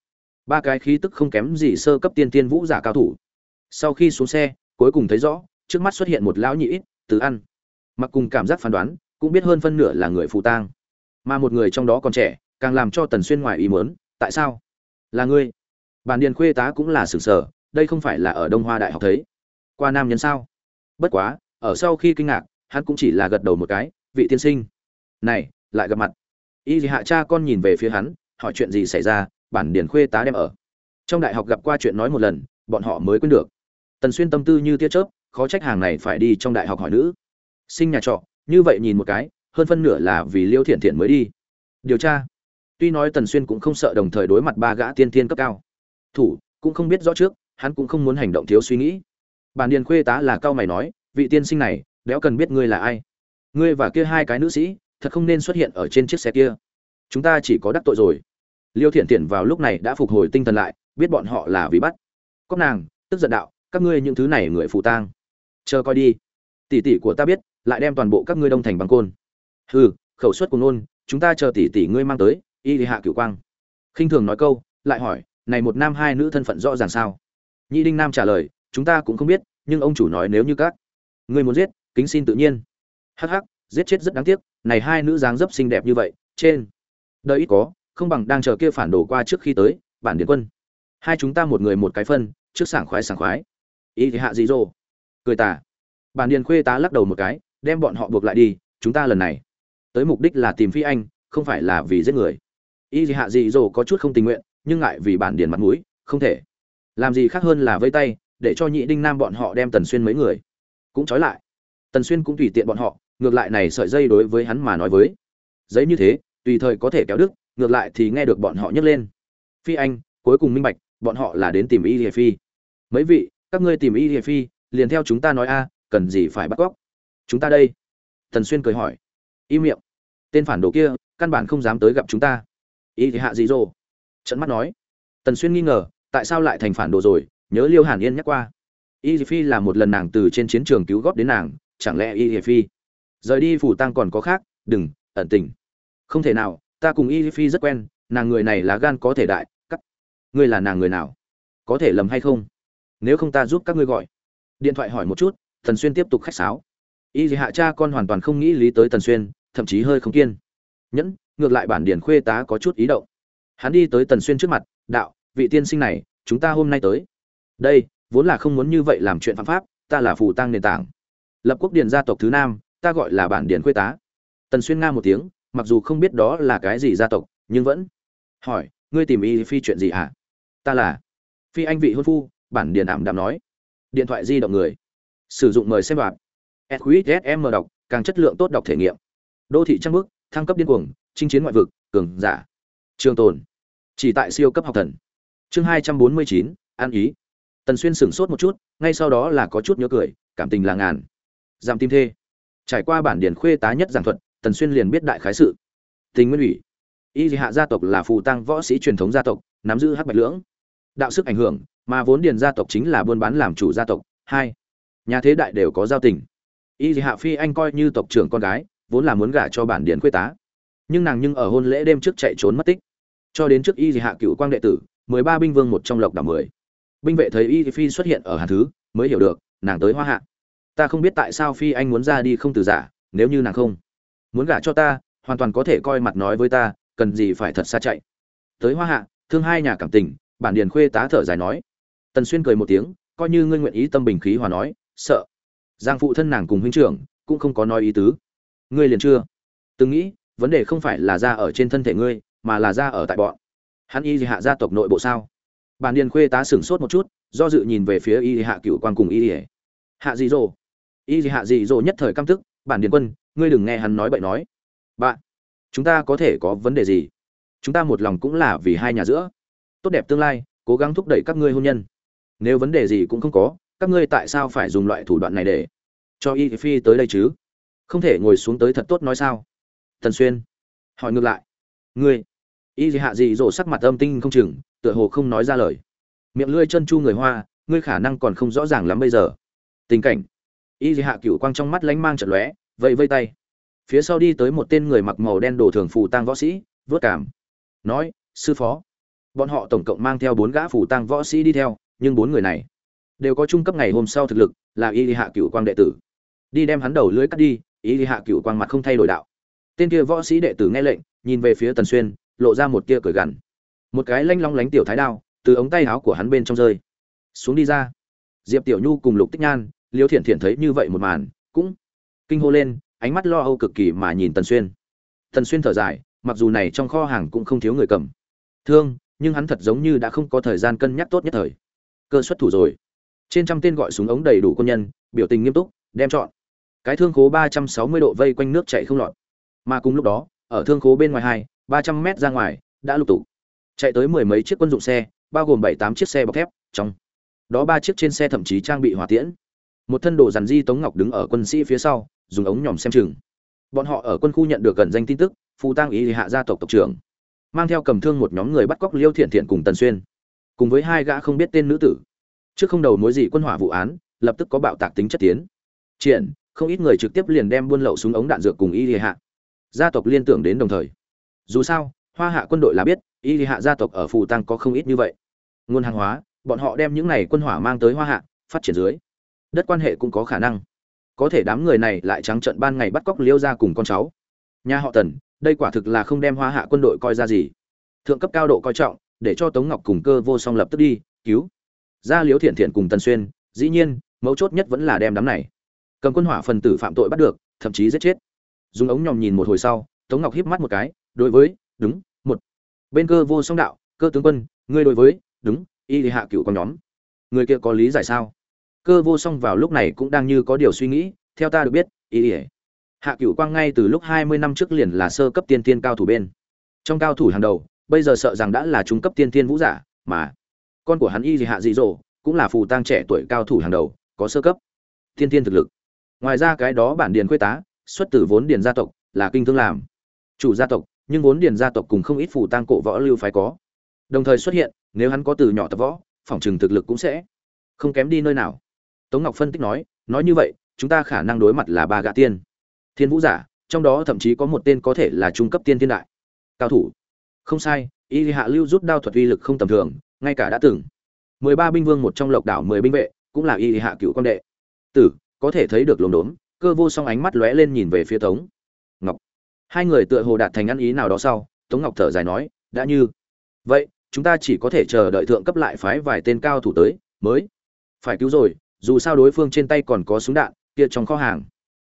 ba cái khí tức không kém gì sơ cấp tiên tiên vũ giả cao thủ. Sau khi xuống xe, cuối cùng thấy rõ, trước mắt xuất hiện một lão nhị ít từ ăn. Mặc cùng cảm giác phán đoán, cũng biết hơn phân nửa là người phụ tang. Mà một người trong đó còn trẻ, càng làm cho tần xuyên ngoài ý muốn, tại sao? Là ngươi. Bản điền khuê tá cũng là sừng sở đây không phải là ở đông hoa đại học thấy. Qua nam nhân sao? Bất quá, ở sau khi kinh ngạc, hắn cũng chỉ là gật đầu một cái, vị tiên sinh. Này, lại gặp mặt. Y hạ cha con nhìn về phía hắn, hỏi chuyện gì xảy ra, bản điển khuê tá đem ở. Trong đại học gặp qua chuyện nói một lần, bọn họ mới quên được. Tần xuyên tâm tư như tia chớp khó trách hàng này phải đi trong đại học hỏi nữ. Sinh nhà trọ, như vậy nhìn một cái, hơn phân nửa là vì liêu thiện thiện mới đi. Điều tra. Tuy nói tần xuyên cũng không sợ đồng thời đối mặt ba gã tiên tiên cấp cao. Thủ, cũng không biết rõ trước, hắn cũng không muốn hành động thiếu suy nghĩ. Bản điền khuê tá là cao mày nói, vị tiên sinh này, đéo cần biết ngươi là ai. Ngươi và kia hai cái nữ sĩ, thật không nên xuất hiện ở trên chiếc xe kia. Chúng ta chỉ có đắc tội rồi. Liêu thiện thiện vào lúc này đã phục hồi tinh thần lại, biết bọn họ là vì bắt. Cóc nàng, tức giận đạo, các ngươi những thứ này người phụ tang chờ coi đi. Tỷ tỷ của ta biết, lại đem toàn bộ các ngươi đông thành bằng côn. Hừ, khẩu suất của nôn, chúng ta chờ tỷ tỷ ngươi mang tới, y hạ cửu quang. Khinh thường nói câu, lại hỏi, này một nam hai nữ thân phận rõ ràng sao? Nhị đinh nam trả lời, chúng ta cũng không biết, nhưng ông chủ nói nếu như các ngươi muốn giết, kính xin tự nhiên. Hắc hắc, giết chết rất đáng tiếc, này hai nữ dáng dấp xinh đẹp như vậy, trên đời ít có, không bằng đang chờ kia phản đồ qua trước khi tới, bản điện quân. Hai chúng ta một người một cái phân, trước sảng khoái sảng khoái. Ý thì hạ gì rồ cười tà. Bản điện khuê tá lắc đầu một cái, đem bọn họ buộc lại đi, chúng ta lần này. Tới mục đích là tìm phi anh, không phải là vì giết người. Y gì hạ dị dỗ có chút không tình nguyện, nhưng ngại vì bản điền mặt mũi, không thể. Làm gì khác hơn là vây tay, để cho nhị đinh nam bọn họ đem tần xuyên mấy người. Cũng trói lại. Tần xuyên cũng tùy tiện bọn họ, ngược lại này sợi dây đối với hắn mà nói với. Giấy như thế, tùy thời có thể kéo đức ngược lại thì nghe được bọn họ nhấc lên. Phi anh, cuối cùng minh bạch, bọn họ là đến tìm y hiệp phi. Mấy vị, các ngươi tìm y hiệp phi liền theo chúng ta nói a, cần gì phải bắt cóc? Chúng ta đây. Tần xuyên cười hỏi. Y miệng. Tên phản đồ kia, căn bản không dám tới gặp chúng ta. Y thì hạ gì rồ trận mắt nói. Tần xuyên nghi ngờ, tại sao lại thành phản đồ rồi? Nhớ liêu hàn yên nhắc qua. Y phi là một lần nàng từ trên chiến trường cứu góp đến nàng, chẳng lẽ y phi? Rời đi phủ tăng còn có khác, đừng, ẩn tình. Không thể nào, ta cùng y phi rất quen, nàng người này là gan có thể đại cắt ngươi là nàng người nào? Có thể lầm hay không? Nếu không ta giúp các ngươi gọi điện thoại hỏi một chút, tần xuyên tiếp tục khách sáo. Y hạ cha con hoàn toàn không nghĩ lý tới tần xuyên, thậm chí hơi không kiên. Nhẫn, ngược lại bản điển khuê tá có chút ý động. Hắn đi tới tần xuyên trước mặt, đạo, vị tiên sinh này, chúng ta hôm nay tới. Đây, vốn là không muốn như vậy làm chuyện phạm pháp, ta là phù tăng nền tảng. Lập quốc điền gia tộc thứ nam, ta gọi là bản điển khuê tá. Tần xuyên nga một tiếng, mặc dù không biết đó là cái gì gia tộc, nhưng vẫn hỏi, ngươi tìm y phi chuyện gì hả? À? ta là phi anh vị hôn phu, bản điền ảm đạm nói điện thoại di động người. Sử dụng mời xem đoạn sqsm đọc, càng chất lượng tốt đọc thể nghiệm. Đô thị trang bước thăng cấp điên cuồng, chinh chiến ngoại vực, cường giả. Trường tồn. Chỉ tại siêu cấp học thần. Chương hai trăm bốn mươi chín an ý. Tần xuyên sửng sốt một chút, ngay sau đó là có chút nhớ cười, cảm tình là ngàn. Giảm tim thê. Trải qua bản điển khuê tá nhất giảng thuật, tần xuyên liền biết đại khái sự. Tình nguyên ủy. Y hạ gia tộc là phù tăng võ sĩ truyền thống gia tộc, nắm giữ hắc bạch lưỡng. Đạo sức ảnh hưởng mà vốn điền gia tộc chính là buôn bán làm chủ gia tộc. Hai, nhà thế đại đều có giao tình. Y hạ phi anh coi như tộc trưởng con gái, vốn là muốn gả cho bản điền khuê tá. Nhưng nàng nhưng ở hôn lễ đêm trước chạy trốn mất tích. Cho đến trước y hạ cựu quang đệ tử, mười ba binh vương một trong lộc đảo mười. Binh vệ thấy y phi xuất hiện ở hàn thứ, mới hiểu được, nàng tới hoa hạ. Ta không biết tại sao phi anh muốn ra đi không từ giả, nếu như nàng không muốn gả cho ta, hoàn toàn có thể coi mặt nói với ta, cần gì phải thật xa chạy. Tới hoa hạ, thương hai nhà cảm tình, bản điền khuê tá thở dài nói tần xuyên cười một tiếng, coi như ngươi nguyện ý tâm bình khí hòa nói, sợ. Giang phụ thân nàng cùng huynh trưởng cũng không có nói ý tứ. Ngươi liền chưa? Từng nghĩ, vấn đề không phải là ra ở trên thân thể ngươi, mà là ra ở tại bọn. Hắn y hạ gia tộc nội bộ sao? Bản điền khuê tá sửng sốt một chút, do dự nhìn về phía y hạ cựu quan cùng y hạ dị dỗ. Y hạ dị dỗ nhất thời căm tức, bản điền quân, ngươi đừng nghe hắn nói bậy nói. Bạn, chúng ta có thể có vấn đề gì? Chúng ta một lòng cũng là vì hai nhà giữa. Tốt đẹp tương lai, cố gắng thúc đẩy các ngươi hôn nhân nếu vấn đề gì cũng không có, các ngươi tại sao phải dùng loại thủ đoạn này để cho y phi tới đây chứ? Không thể ngồi xuống tới thật tốt nói sao? Thần xuyên, hỏi ngược lại. Ngươi, y hạ dị dỗ sắc mặt âm tinh không chừng, tựa hồ không nói ra lời. Miệng lưỡi chân chu người hoa, ngươi khả năng còn không rõ ràng lắm bây giờ. Tình cảnh. Y hạ cựu quang trong mắt lánh mang trận lóe vậy vây tay. Phía sau đi tới một tên người mặc màu đen đồ thường phù tang võ sĩ, vớt cảm. Nói, sư phó. Bọn họ tổng cộng mang theo bốn gã phù tang võ sĩ đi theo nhưng bốn người này đều có trung cấp ngày hôm sau thực lực, là y hạ cựu quang đệ tử. Đi đem hắn đầu lưới cắt đi, y hạ cựu quang mặt không thay đổi đạo. Tên kia võ sĩ đệ tử nghe lệnh, nhìn về phía tần xuyên, lộ ra một tia cười gằn. Một cái lanh long lánh tiểu thái đao, từ ống tay áo của hắn bên trong rơi. Xuống đi ra. Diệp tiểu nhu cùng lục tích nhan, liêu thiện thiện thấy như vậy một màn, cũng kinh hô lên, ánh mắt lo âu cực kỳ mà nhìn tần xuyên. Tần xuyên thở dài, mặc dù này trong kho hàng cũng không thiếu người cầm. Thương, nhưng hắn thật giống như đã không có thời gian cân nhắc tốt nhất thời cơ xuất thủ rồi. Trên trăm tên gọi súng ống đầy đủ quân nhân biểu tình nghiêm túc đem chọn. Cái thương khố ba trăm sáu mươi độ vây quanh nước chạy không lọt. Mà cùng lúc đó ở thương khố bên ngoài hai ba trăm mét ra ngoài đã lục tụ, chạy tới mười mấy chiếc quân dụng xe bao gồm bảy tám chiếc xe bọc thép trong đó ba chiếc trên xe thậm chí trang bị hỏa tiễn. Một thân đồ dàn di tống ngọc đứng ở quân sĩ phía sau dùng ống nhòm xem chừng. Bọn họ ở quân khu nhận được gần danh tin tức phù tăng ý hạ gia tộc tộc trưởng mang theo cầm thương một nhóm người bắt cóc liêu thiện thiện cùng tần xuyên cùng với hai gã không biết tên nữ tử. Trước không đầu mối gì quân hỏa vụ án, lập tức có bạo tạc tính chất tiến. Triển, không ít người trực tiếp liền đem buôn lậu súng ống đạn dược cùng y hạ. Gia tộc liên tưởng đến đồng thời. Dù sao, hoa hạ quân đội là biết, y hạ gia tộc ở phù tăng có không ít như vậy. Nguồn hàng hóa, bọn họ đem những này quân hỏa mang tới hoa hạ, phát triển dưới. Đất quan hệ cũng có khả năng. Có thể đám người này lại trắng trận ban ngày bắt cóc liêu ra cùng con cháu. Nhà họ tần, đây quả thực là không đem hoa hạ quân đội coi ra gì. Thượng cấp cao độ coi trọng để cho tống ngọc cùng cơ vô song lập tức đi, cứu. Ra liếu thiện thiện cùng tần xuyên, dĩ nhiên, mấu chốt nhất vẫn là đem đám này cầm quân hỏa phần tử phạm tội bắt được, thậm chí giết chết. Dùng ống nhòm nhìn một hồi sau, tống ngọc híp mắt một cái, đối với, đúng, một. Bên cơ vô song đạo, cơ tướng quân, ngươi đối với, đúng, y thì hạ cựu con nhóm. Người kia có lý giải sao? Cơ vô song vào lúc này cũng đang như có điều suy nghĩ, theo ta được biết, y ỉa hạ cựu quang ngay từ lúc hai mươi năm trước liền là sơ cấp tiên tiên cao thủ bên. Trong cao thủ hàng đầu bây giờ sợ rằng đã là trung cấp tiên tiên vũ giả, mà con của hắn y gì hạ dị dỗ cũng là phù tăng trẻ tuổi cao thủ hàng đầu, có sơ cấp. Tiên tiên thực lực. Ngoài ra cái đó bản điền khuê tá, xuất từ vốn điền gia tộc, là kinh thương làm. Chủ gia tộc, nhưng vốn điền gia tộc cùng không ít phù tăng cổ võ lưu phái có. Đồng thời xuất hiện, nếu hắn có từ nhỏ tập võ, phỏng chừng thực lực cũng sẽ không kém đi nơi nào. Tống ngọc phân tích nói nói như vậy, chúng ta khả năng đối mặt là ba gã tiên. Thiên vũ giả, trong đó thậm chí có một tên có thể là trung cấp tiên thiên đại. Cao thủ không sai, y hạ lưu rút đao thuật uy lực không tầm thường, ngay cả đã từng. Mười ba binh vương một trong lộc đảo mười binh vệ, cũng là y hạ cựu quan đệ. Tử, có thể thấy được lồn đốn cơ vô song ánh mắt lóe lên nhìn về phía tống ngọc. Hai người tựa hồ đạt thành ăn ý nào đó sau, tống ngọc thở dài nói, đã như. Vậy, chúng ta chỉ có thể chờ đợi thượng cấp lại phái vài tên cao thủ tới, mới. Phải cứu rồi, dù sao đối phương trên tay còn có súng đạn, kia trong kho hàng.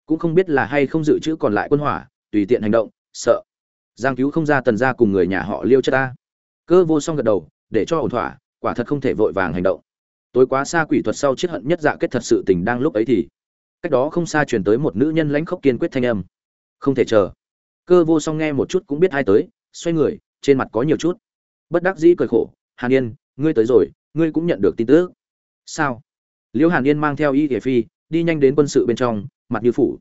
Cũng không biết là hay không dự trữ còn lại quân hỏa, tùy tiện hành động, sợ giang cứu không ra tần ra cùng người nhà họ liêu chất ta cơ vô song gật đầu, để cho ổn thỏa, quả thật không thể vội vàng hành động. Tối quá xa quỷ thuật sau chết hận nhất dạ kết thật sự tình đang lúc ấy thì, cách đó không xa truyền tới một nữ nhân lãnh khốc kiên quyết thanh âm. Không thể chờ. Cơ vô song nghe một chút cũng biết ai tới, xoay người, trên mặt có nhiều chút. Bất đắc dĩ cười khổ, hàn yên, ngươi tới rồi, ngươi cũng nhận được tin tức. Sao? Liễu hàn yên mang theo y thể phi, đi nhanh đến quân sự bên trong, mặt như phủ.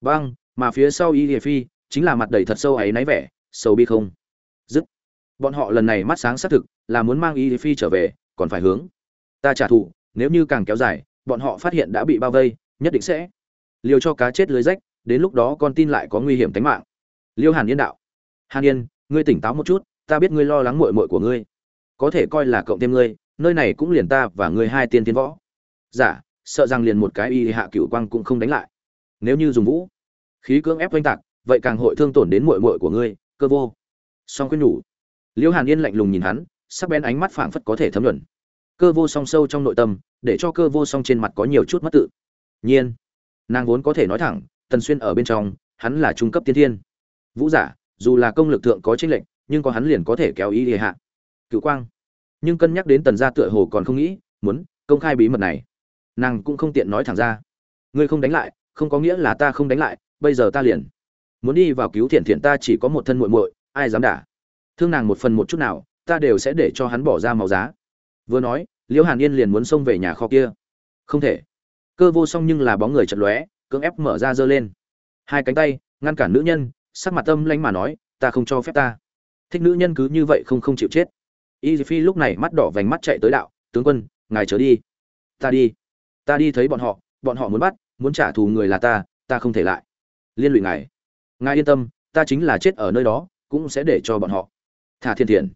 Băng, mà phía sau y thể phi, chính là mặt đầy thật sâu ấy náy vẻ Sầu bi không? Dứt. Bọn họ lần này mắt sáng xác thực là muốn mang y phi trở về còn phải hướng. Ta trả thù nếu như càng kéo dài bọn họ phát hiện đã bị bao vây nhất định sẽ liều cho cá chết lưới rách đến lúc đó con tin lại có nguy hiểm tính mạng. Liêu hàn yên đạo. Hàn yên ngươi tỉnh táo một chút ta biết ngươi lo lắng muội muội của ngươi. Có thể coi là cộng thêm ngươi nơi này cũng liền ta và ngươi hai tiên tiến võ. Giả dạ, sợ rằng liền một cái y hạ cửu quang cũng không đánh lại. Nếu như dùng vũ khí cưỡng ép oanh tạc vậy càng hội thương tổn đến muội muội của ngươi cơ vô. Song khuyên nhủ. Liễu hàn yên lạnh lùng nhìn hắn, sắc bén ánh mắt phảng phất có thể thấm nhuận. cơ vô song sâu trong nội tâm, để cho cơ vô song trên mặt có nhiều chút mất tự. Nhiên. Nàng vốn có thể nói thẳng, tần xuyên ở bên trong, hắn là trung cấp tiên thiên. Vũ giả, dù là công lực thượng có chênh lệnh nhưng có hắn liền có thể kéo ý địa hạ. Cựu quang. Nhưng cân nhắc đến tần gia tựa hồ còn không nghĩ, muốn công khai bí mật này. Nàng cũng không tiện nói thẳng ra. Ngươi không đánh lại, không có nghĩa là ta không đánh lại, bây giờ ta liền muốn đi vào cứu thiện thiện ta chỉ có một thân muội muội, ai dám đả? Thương nàng một phần một chút nào, ta đều sẽ để cho hắn bỏ ra màu giá. Vừa nói, liễu hàn yên liền muốn xông về nhà kho kia. Không thể. Cơ vô song nhưng là bóng người chật lóe, cưỡng ép mở ra giơ lên. Hai cánh tay, ngăn cản nữ nhân, sắc mặt tâm lanh mà nói, ta không cho phép ta. Thích nữ nhân cứ như vậy không không chịu chết. Y phi lúc này mắt đỏ vành mắt chạy tới đạo, tướng quân, ngài trở đi. Ta đi. Ta đi thấy bọn họ bọn họ muốn bắt, muốn trả thù người là ta ta không thể lại. Liên lụy ngài ngài yên tâm, ta chính là chết ở nơi đó, cũng sẽ để cho bọn họ. Thả thiên thiện.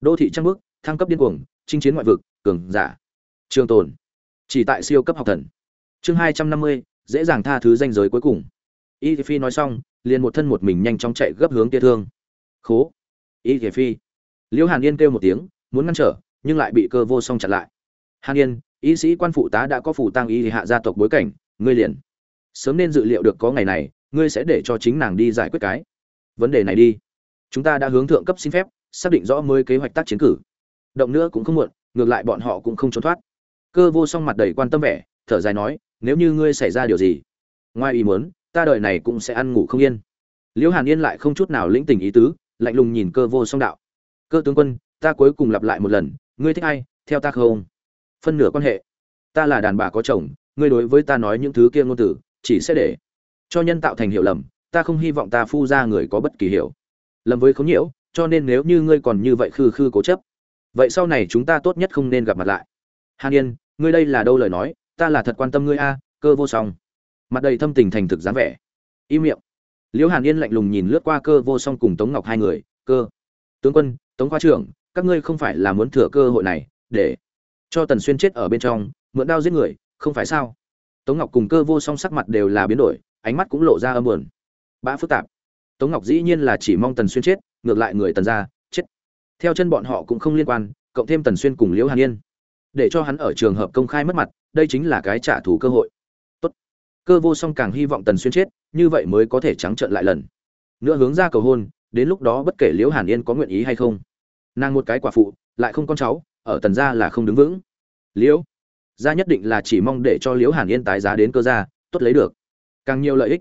Đô thị trăng bước thăng cấp điên cuồng, chinh chiến ngoại vực, cường giả. Trường tồn. Chỉ tại siêu cấp học thần. Chương hai trăm năm mươi, dễ dàng tha thứ danh giới cuối cùng. Y phi nói xong, liền một thân một mình nhanh chóng chạy gấp hướng kia thương. Khố. Y phi. Liễu hàn yên kêu một tiếng, muốn ngăn trở, nhưng lại bị cơ vô song chặn lại. Hàn yên, y sĩ quan phụ tá đã có phủ tăng y hạ gia tộc bối cảnh, ngươi liền. Sớm nên dự liệu được có ngày này ngươi sẽ để cho chính nàng đi giải quyết cái vấn đề này đi. Chúng ta đã hướng thượng cấp xin phép xác định rõ mới kế hoạch tác chiến cử. Động nữa cũng không muộn ngược lại bọn họ cũng không trốn thoát. Cơ vô song mặt đầy quan tâm vẻ thở dài nói nếu như ngươi xảy ra điều gì ngoài ý muốn ta đời này cũng sẽ ăn ngủ không yên. Liễu hàn yên lại không chút nào lĩnh tình ý tứ lạnh lùng nhìn cơ vô song đạo. Cơ tướng quân ta cuối cùng lặp lại một lần ngươi thích ai theo ta không? Phân nửa quan hệ. Ta là đàn bà có chồng ngươi đối với ta nói những thứ kia ngôn tử, chỉ sẽ để cho nhân tạo thành hiểu lầm, ta không hy vọng ta phu ra người có bất kỳ hiểu lầm với khốn nhiễu, cho nên nếu như ngươi còn như vậy khư khư cố chấp, vậy sau này chúng ta tốt nhất không nên gặp mặt lại. Hàn yên, ngươi đây là đâu lời nói, ta là thật quan tâm ngươi a, cơ vô song. Mặt đầy thâm tình thành thực dáng vẻ. Im miệng. Liễu hàn yên lạnh lùng nhìn lướt qua cơ vô song cùng tống ngọc hai người, cơ. Tướng quân, tống khoa trưởng, các ngươi không phải là muốn thừa cơ hội này, để cho tần xuyên chết ở bên trong, mượn đao giết người, không phải sao? Tống ngọc cùng cơ vô song sắc mặt đều là biến đổi ánh mắt cũng lộ ra âm buồn. Bã phức tạp. Tống ngọc dĩ nhiên là chỉ mong tần xuyên chết, ngược lại người tần ra chết. Theo chân bọn họ cũng không liên quan, cộng thêm tần xuyên cùng liễu hàn yên. Để cho hắn ở trường hợp công khai mất mặt, đây chính là cái trả thù cơ hội. Tốt. Cơ vô song càng hy vọng tần xuyên chết, như vậy mới có thể trắng trợn lại lần. Nữa hướng ra cầu hôn, đến lúc đó bất kể liễu hàn yên có nguyện ý hay không. Nàng một cái quả phụ, lại không con cháu, ở tần gia là không đứng vững. Liễu, gia nhất định là chỉ mong để cho liễu hàn yên tái giá đến cơ gia, tốt lấy được càng nhiều lợi ích.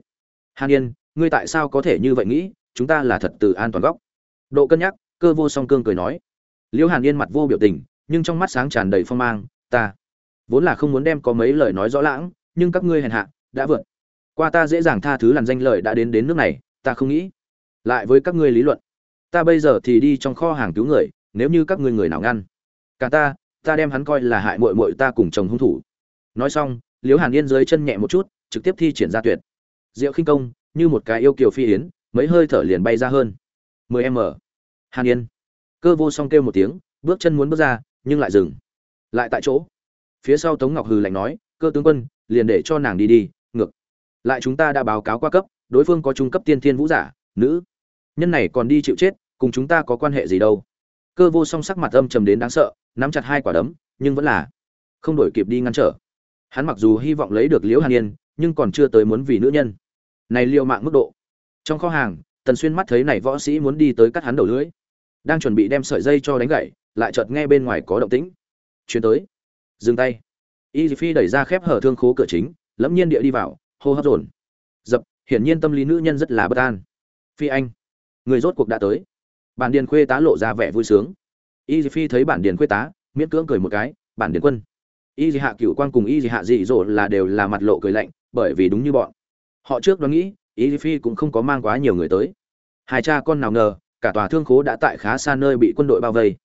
Hàn yên, ngươi tại sao có thể như vậy nghĩ? Chúng ta là thật từ an toàn góc. Độ cân nhắc, cơ vô song cương cười nói. Liễu hàn yên mặt vô biểu tình, nhưng trong mắt sáng tràn đầy phong mang, ta vốn là không muốn đem có mấy lời nói rõ lãng, nhưng các ngươi hèn hạ, đã vượt. Qua ta dễ dàng tha thứ làn danh lợi đã đến đến nước này, ta không nghĩ lại với các ngươi lý luận. Ta bây giờ thì đi trong kho hàng cứu người, nếu như các ngươi người nào ngăn. Cả ta ta đem hắn coi là hại mội mội ta cùng chồng hung thủ. Nói xong liễu hàn yên dưới chân nhẹ một chút trực tiếp thi triển ra tuyệt. Diệu khinh công, như một cái yêu kiều phi yến, mấy hơi thở liền bay ra hơn. 10 m. Hàn yên. Cơ vô song kêu một tiếng, bước chân muốn bước ra, nhưng lại dừng. Lại tại chỗ. Phía sau tống ngọc hừ lạnh nói, cơ tướng quân, liền để cho nàng đi đi, ngược. Lại chúng ta đã báo cáo qua cấp, đối phương có trung cấp tiên thiên vũ giả, nữ. Nhân này còn đi chịu chết, cùng chúng ta có quan hệ gì đâu. Cơ vô song sắc mặt âm trầm đến đáng sợ, nắm chặt hai quả đấm, nhưng vẫn là không đổi kịp đi ngăn trở. Hắn mặc dù hy vọng lấy được liễu hàn yên nhưng còn chưa tới muốn vì nữ nhân. Này liều mạng mức độ. Trong kho hàng, tần xuyên mắt thấy này võ sĩ muốn đi tới cắt hắn đầu lưỡi. Đang chuẩn bị đem sợi dây cho đánh gãy lại chợt nghe bên ngoài có động tĩnh. Chuyến tới. Dừng tay. Y phi đẩy ra khép hở thương khố cửa chính, lẫm nhiên địa đi vào, hô hấp dồn. Dập, hiển nhiên tâm lý nữ nhân rất là bất an. Phi anh, người rốt cuộc đã tới. Bản điền khuê tá lộ ra vẻ vui sướng. Y phi thấy bản điền khuê tá, miễn cưỡng cười một cái, bản điền quân. Y hạ cựu quan cùng y hạ dị dỗ là đều là mặt lộ cười lạnh bởi vì đúng như bọn. Họ trước đoán nghĩ, ý phi cũng không có mang quá nhiều người tới. Hai cha con nào ngờ, cả tòa thương khố đã tại khá xa nơi bị quân đội bao vây.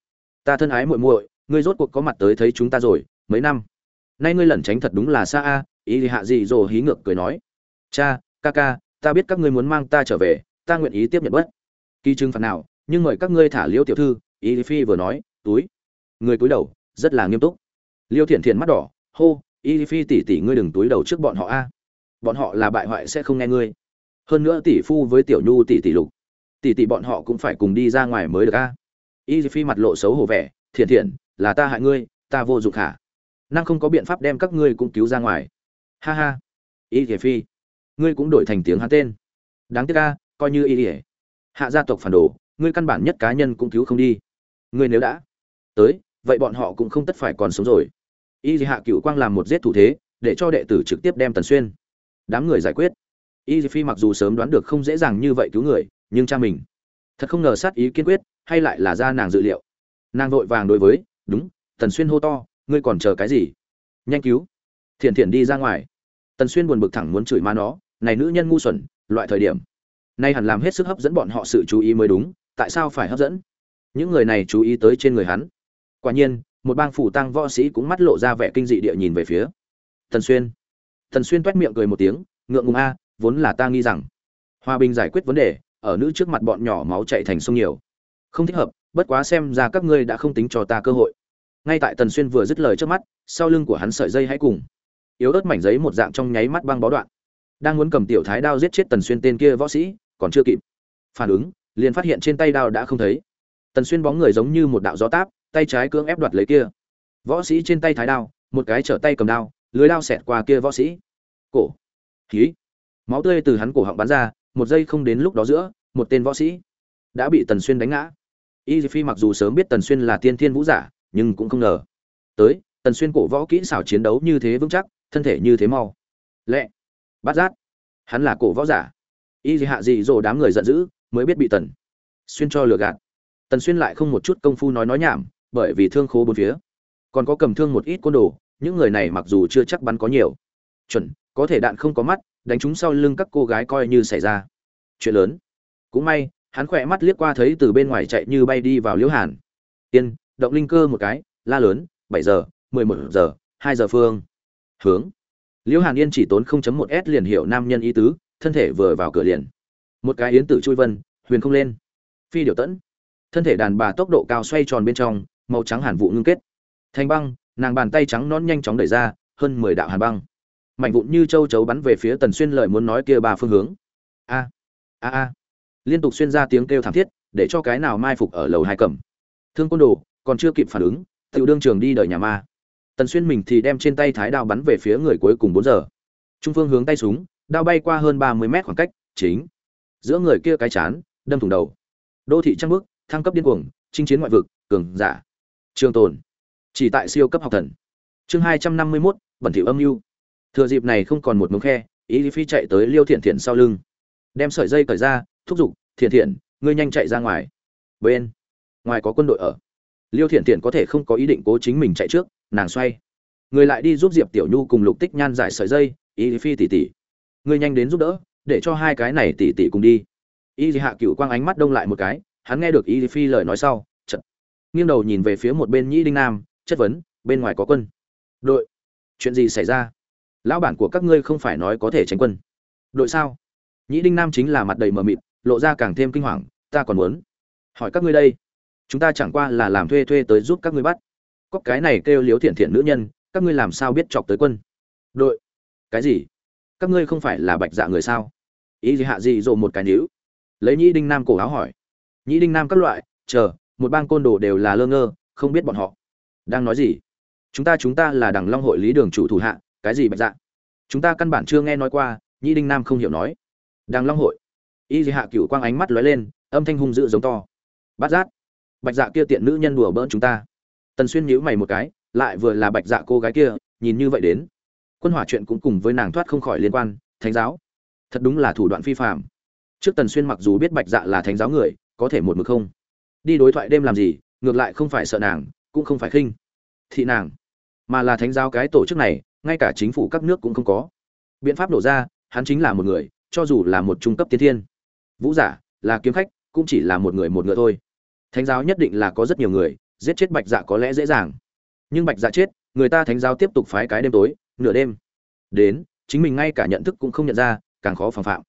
Ta thân ái muội muội, ngươi rốt cuộc có mặt tới thấy chúng ta rồi, mấy năm? Nay ngươi lẩn tránh thật đúng là xa a, ý hạ gì rồi hí ngược cười nói. Cha, ca ca, ta biết các ngươi muốn mang ta trở về, ta nguyện ý tiếp nhận bất kỳ chứng phạt nào, nhưng mời các ngươi thả liêu tiểu thư, ý phi vừa nói, túi. Người cúi đầu, rất là nghiêm túc. Liêu thiện thiện mắt đỏ, hô y phi tỉ tỉ ngươi đừng túi đầu trước bọn họ a bọn họ là bại hoại sẽ không nghe ngươi. Hơn nữa tỷ phu với tiểu nhu tỷ tỷ lục. Tỷ tỷ bọn họ cũng phải cùng đi ra ngoài mới được a. Y phi mặt lộ xấu hổ vẻ, thiện thiện, là ta hại ngươi, ta vô dụng khả năng không có biện pháp đem các ngươi cũng cứu ra ngoài. Ha ha. Y phi, ngươi cũng đổi thành tiếng hắn tên. Đáng tiếc a, coi như y hạ gia tộc phản đồ, ngươi căn bản nhất cá nhân cũng cứu không đi. Ngươi nếu đã tới, vậy bọn họ cũng không tất phải còn sống rồi. Y hạ cựu quang làm một giết thủ thế, để cho đệ tử trực tiếp đem tần xuyên đám người giải quyết. Y phi mặc dù sớm đoán được không dễ dàng như vậy cứu người, nhưng cha mình thật không ngờ sát ý kiên quyết, hay lại là ra nàng dự liệu. Nàng vội vàng đối với, đúng, tần xuyên hô to, ngươi còn chờ cái gì? Nhanh cứu. Thiện thiện đi ra ngoài. Tần xuyên buồn bực thẳng muốn chửi ma nó, này nữ nhân ngu xuẩn, loại thời điểm, nay hẳn làm hết sức hấp dẫn bọn họ sự chú ý mới đúng, tại sao phải hấp dẫn? Những người này chú ý tới trên người hắn. Quả nhiên, một bang phủ tăng võ sĩ cũng mắt lộ ra vẻ kinh dị địa nhìn về phía tần xuyên tần xuyên toét miệng cười một tiếng, ngượng ngùng a, vốn là ta nghi rằng hòa bình giải quyết vấn đề, ở nữ trước mặt bọn nhỏ máu chạy thành sông nhiều. Không thích hợp, bất quá xem ra các ngươi đã không tính cho ta cơ hội. Ngay tại tần xuyên vừa dứt lời trước mắt, sau lưng của hắn sợi dây hãy cùng yếu ớt mảnh giấy một dạng trong nháy mắt băng bó đoạn. Đang muốn cầm tiểu thái đao giết chết tần xuyên tên kia võ sĩ, còn chưa kịp phản ứng, liền phát hiện trên tay đao đã không thấy. Tần xuyên bóng người giống như một đạo gió táp, tay trái cưỡng ép đoạt lấy kia. Võ sĩ trên tay thái đao, một cái trở tay cầm đao lưới lao xẹt qua kia võ sĩ. Cổ. Khí máu tươi từ hắn cổ họng bắn ra, một giây không đến lúc đó giữa, một tên võ sĩ đã bị tần xuyên đánh ngã. Y phi mặc dù sớm biết tần xuyên là tiên thiên vũ giả, nhưng cũng không ngờ. Tới, tần xuyên cổ võ kỹ xảo chiến đấu như thế vững chắc, thân thể như thế mau. Lẹ. Bát giác. Hắn là cổ võ giả. Y hạ dị dỗ đám người giận dữ, mới biết bị tần xuyên cho lừa gạt. Tần xuyên lại không một chút công phu nói nói nhảm, bởi vì thương khố bốn phía. Còn có cầm thương một ít côn đồ những người này mặc dù chưa chắc bắn có nhiều. Chuẩn, có thể đạn không có mắt, đánh chúng sau lưng các cô gái coi như xảy ra. Chuyện lớn. Cũng may, hắn khỏe mắt liếc qua thấy từ bên ngoài chạy như bay đi vào liễu hàn. Yên, động linh cơ một cái, la lớn, bảy giờ, mười một giờ, hai giờ phương. Hướng. Liễu hàn yên chỉ tốn 0.1 s liền hiểu nam nhân ý tứ, thân thể vừa vào cửa liền. Một cái yến tử chui vân, huyền không lên. Phi điều tẫn. Thân thể đàn bà tốc độ cao xoay tròn bên trong, màu trắng hàn vụ ngưng kết. Thành băng nàng bàn tay trắng nón nhanh chóng đẩy ra, hơn mười đạo hàn băng. Mạnh vụn như châu chấu bắn về phía tần xuyên lợi muốn nói kia ba phương hướng. A a a. Liên tục xuyên ra tiếng kêu thảm thiết, để cho cái nào mai phục ở lầu hai cầm. Thương côn đồ, còn chưa kịp phản ứng tự đương trường đi đợi nhà ma. Tần xuyên mình thì đem trên tay thái đao bắn về phía người cuối cùng bốn giờ. Trung phương hướng tay súng, đao bay qua hơn ba mươi mét khoảng cách, chính. Giữa người kia cái chán, đâm thủng đầu. Đô thị trăng bước, thăng cấp điên cuồng, chinh chiến ngoại vực, cường giả. Trường tồn chỉ tại siêu cấp học thần. Chương hai trăm năm mươi mốt, bẩn thỉu âm mưu. Thừa dịp này không còn một mống khe, ý phi chạy tới liêu thiện thiện sau lưng. Đem sợi dây cởi ra, thúc giục, thiện thiện, ngươi nhanh chạy ra ngoài. Bên, ngoài có quân đội ở. Liêu thiện thiện có thể không có ý định cố chính mình chạy trước, nàng xoay. Người lại đi giúp diệp tiểu nhu cùng lục tích nhan giải sợi dây, ý phi tỉ tỉ. Ngươi nhanh đến giúp đỡ, để cho hai cái này tỉ tỉ cùng đi. Y hạ cựu quang ánh mắt đông lại một cái, hắn nghe được y phi lời nói sau chật nghiêng đầu nhìn về phía một bên nhĩ đinh nam chất vấn, bên ngoài có quân. Đội, chuyện gì xảy ra? Lão bản của các ngươi không phải nói có thể tránh quân. Đội sao? Nhĩ đinh nam chính là mặt đầy mờ mịt, lộ ra càng thêm kinh hoàng, ta còn muốn hỏi các ngươi đây. Chúng ta chẳng qua là làm thuê thuê tới giúp các ngươi bắt. Có cái này kêu liếu thiện thiện nữ nhân, các ngươi làm sao biết chọc tới quân? Đội, cái gì? Các ngươi không phải là bạch dạ người sao? Ý gì hạ gì dồ một cái níu? Lấy nhĩ đinh nam cổ áo hỏi. Nhĩ đinh nam các loại, chờ, một bang côn đồ đều là lơ ngơ, không biết bọn họ đang nói gì? Chúng ta chúng ta là đằng long hội lý đường chủ thủ hạ, cái gì bạch dạ? Chúng ta căn bản chưa nghe nói qua, nhĩ đinh nam không hiểu nói. Đằng long hội. Y hạ cựu quang ánh mắt lóe lên, âm thanh hung dữ giống to. Bát giác. Bạch dạ kia tiện nữ nhân đùa bỡn chúng ta. Tần xuyên nhíu mày một cái, lại vừa là bạch dạ cô gái kia, nhìn như vậy đến. Quân hỏa chuyện cũng cùng với nàng thoát không khỏi liên quan, thánh giáo. Thật đúng là thủ đoạn phi phạm trước tần xuyên mặc dù biết bạch dạ là thánh giáo người, có thể một mực không. Đi đối thoại đêm làm gì, ngược lại không phải sợ nàng cũng không phải khinh. Thị nàng, mà là thánh giáo cái tổ chức này, ngay cả chính phủ các nước cũng không có. Biện pháp nổ ra, hắn chính là một người, cho dù là một trung cấp tiên thiên. Vũ giả, là kiếm khách, cũng chỉ là một người một ngựa thôi. Thánh giáo nhất định là có rất nhiều người, giết chết bạch dạ có lẽ dễ dàng. Nhưng bạch dạ chết, người ta thánh giáo tiếp tục phái cái đêm tối, nửa đêm. Đến, chính mình ngay cả nhận thức cũng không nhận ra, càng khó phòng phạm.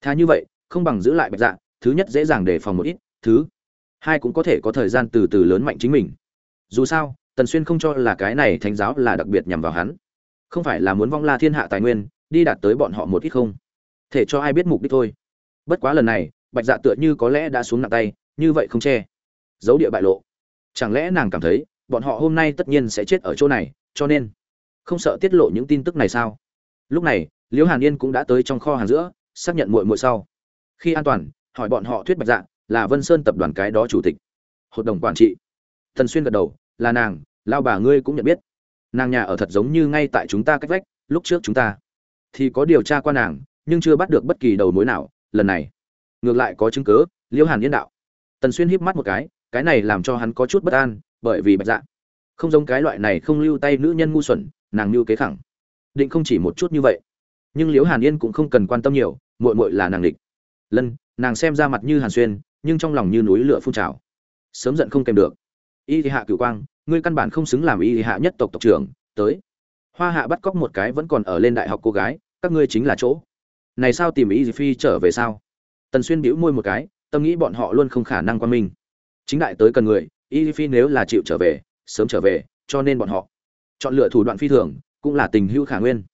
Thà như vậy, không bằng giữ lại bạch dạ thứ nhất dễ dàng đề phòng một ít, thứ hai cũng có thể có thời gian từ từ lớn mạnh chính mình dù sao, tần xuyên không cho là cái này thánh giáo là đặc biệt nhằm vào hắn. Không phải là muốn vong la thiên hạ tài nguyên, đi đạt tới bọn họ một ít không? Thể cho ai biết mục đích thôi. Bất quá lần này, bạch dạ tựa như có lẽ đã xuống nặng tay, như vậy không che. Giấu địa bại lộ. Chẳng lẽ nàng cảm thấy, bọn họ hôm nay tất nhiên sẽ chết ở chỗ này, cho nên không sợ tiết lộ những tin tức này sao? Lúc này, liễu hàn yên cũng đã tới trong kho hàng giữa, xác nhận muội muội sau. Khi an toàn, hỏi bọn họ thuyết bạch dạ là vân sơn tập đoàn cái đó chủ tịch. Hội đồng quản trị thần xuyên gật đầu, là nàng, lao bà ngươi cũng nhận biết. Nàng nhà ở thật giống như ngay tại chúng ta cách vách, lúc trước chúng ta thì có điều tra qua nàng, nhưng chưa bắt được bất kỳ đầu mối nào, lần này ngược lại có chứng cớ liễu hàn yên đạo. Tần xuyên híp mắt một cái cái này làm cho hắn có chút bất an, bởi vì bạch dạ không giống cái loại này không lưu tay nữ nhân ngu xuẩn, nàng lưu kế khẳng. Định không chỉ một chút như vậy, nhưng liễu hàn yên cũng không cần quan tâm nhiều, muội muội là nàng địch. Lân, nàng xem ra mặt như hàn xuyên, nhưng trong lòng như núi lửa phun trào. Sớm giận không kèm được y thì hạ cửu quang, ngươi căn bản không xứng làm y thì hạ nhất tộc tộc trưởng, tới. Hoa hạ bắt cóc một cái vẫn còn ở lên đại học cô gái, các ngươi chính là chỗ. Này sao tìm y phi trở về sao? Tần xuyên bĩu môi một cái, tâm nghĩ bọn họ luôn không khả năng quan minh chính đại tới cần người, y phi nếu là chịu trở về, sớm trở về, cho nên bọn họ. Chọn lựa thủ đoạn phi thường, cũng là tình hữu khả nguyên.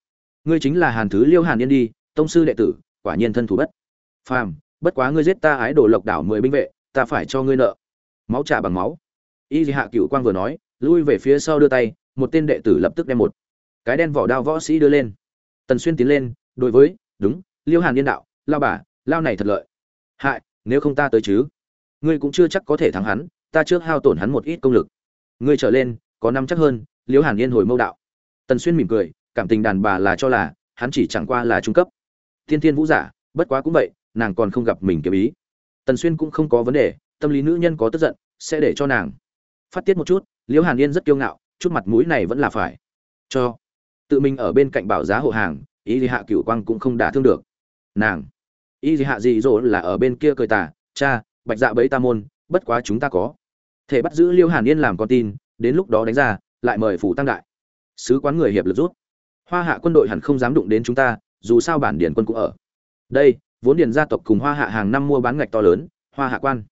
Ngươi chính là hàn thứ liêu hàn yên đi, tông sư đệ tử, quả nhiên thân thủ bất phàm. Bất quá ngươi giết ta ái đồ lộc đảo mười binh vệ, ta phải cho ngươi nợ. Máu trả bằng máu y hạ cựu quang vừa nói, lui về phía sau đưa tay, một tên đệ tử lập tức đem một cái đen vỏ đao võ sĩ đưa lên. Tần xuyên tiến lên, đối với, đúng, liêu hàn yên đạo, lao bà, lao này thật lợi. Hại, nếu không ta tới chứ? Ngươi cũng chưa chắc có thể thắng hắn, ta trước hao tổn hắn một ít công lực. Ngươi trở lên, có năm chắc hơn, liêu hàn yên hồi mâu đạo. Tần xuyên mỉm cười, cảm tình đàn bà là cho là, hắn chỉ chẳng qua là trung cấp. Thiên thiên vũ giả, bất quá cũng vậy, nàng còn không gặp mình kiếm ý. Tần xuyên cũng không có vấn đề, tâm lý nữ nhân có tức giận, sẽ để cho nàng phát tiết một chút, liễu hàn yên rất kiêu ngạo, chút mặt mũi này vẫn là phải cho. Tự mình ở bên cạnh bảo giá hộ hàng, ý gì hạ cửu quang cũng không đả thương được. Nàng, ý gì hạ gì rồi là ở bên kia cười tà, cha, bạch dạ bấy ta môn, bất quá chúng ta có. Thể bắt giữ liễu hàn yên làm con tin, đến lúc đó đánh ra, lại mời phủ tăng đại. Sứ quán người hiệp lực rút. Hoa hạ quân đội hẳn không dám đụng đến chúng ta, dù sao bản điển quân cũng ở. Đây, vốn điền gia tộc cùng hoa hạ hàng năm mua bán ngạch to lớn, hoa hạ quan.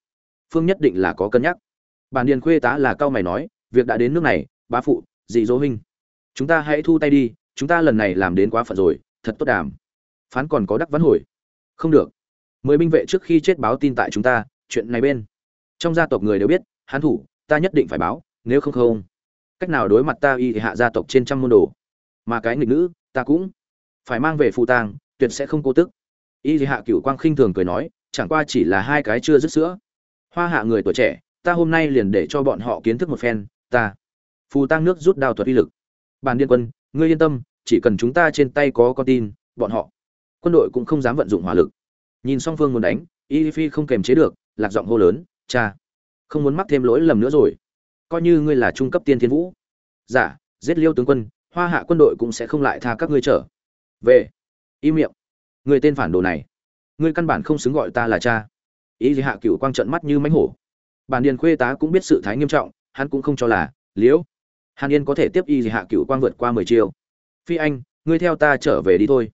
Phương nhất định là có cân nhắc bản điền khuê tá là cao mày nói, việc đã đến nước này, bá phụ dị dỗ huynh. Chúng ta hãy thu tay đi, chúng ta lần này làm đến quá phận rồi, thật tốt đàm. Phán còn có đắc vấn hồi. Không được. Mười binh vệ trước khi chết báo tin tại chúng ta, chuyện này bên. Trong gia tộc người đều biết, hán thủ, ta nhất định phải báo, nếu không không. Cách nào đối mặt ta y hạ gia tộc trên trăm môn đồ. Mà cái nghịch nữ, ta cũng phải mang về phụ tang, tuyệt sẽ không cố tức. Y hạ cửu quang khinh thường cười nói, chẳng qua chỉ là hai cái chưa dứt sữa. Hoa hạ người tuổi trẻ ta hôm nay liền để cho bọn họ kiến thức một phen ta phù tăng nước rút đao thuật uy lực. Bàn điên quân ngươi yên tâm chỉ cần chúng ta trên tay có con tin bọn họ quân đội cũng không dám vận dụng hỏa lực. Nhìn song phương muốn đánh y phi không kềm chế được lạc giọng hô lớn cha không muốn mắc thêm lỗi lầm nữa rồi. Coi như ngươi là trung cấp tiên thiên vũ. Giả dạ, giết liêu tướng quân hoa hạ quân đội cũng sẽ không lại tha các ngươi trở. Về y miệng người tên phản đồ này ngươi căn bản không xứng gọi ta là cha. Ý gì hạ cựu quang trận mắt như mánh hổ bản điền khuê tá cũng biết sự thái nghiêm trọng, hắn cũng không cho là, liễu, hàn yên có thể tiếp y gì hạ cựu quang vượt qua mười chiều phi anh, ngươi theo ta trở về đi thôi.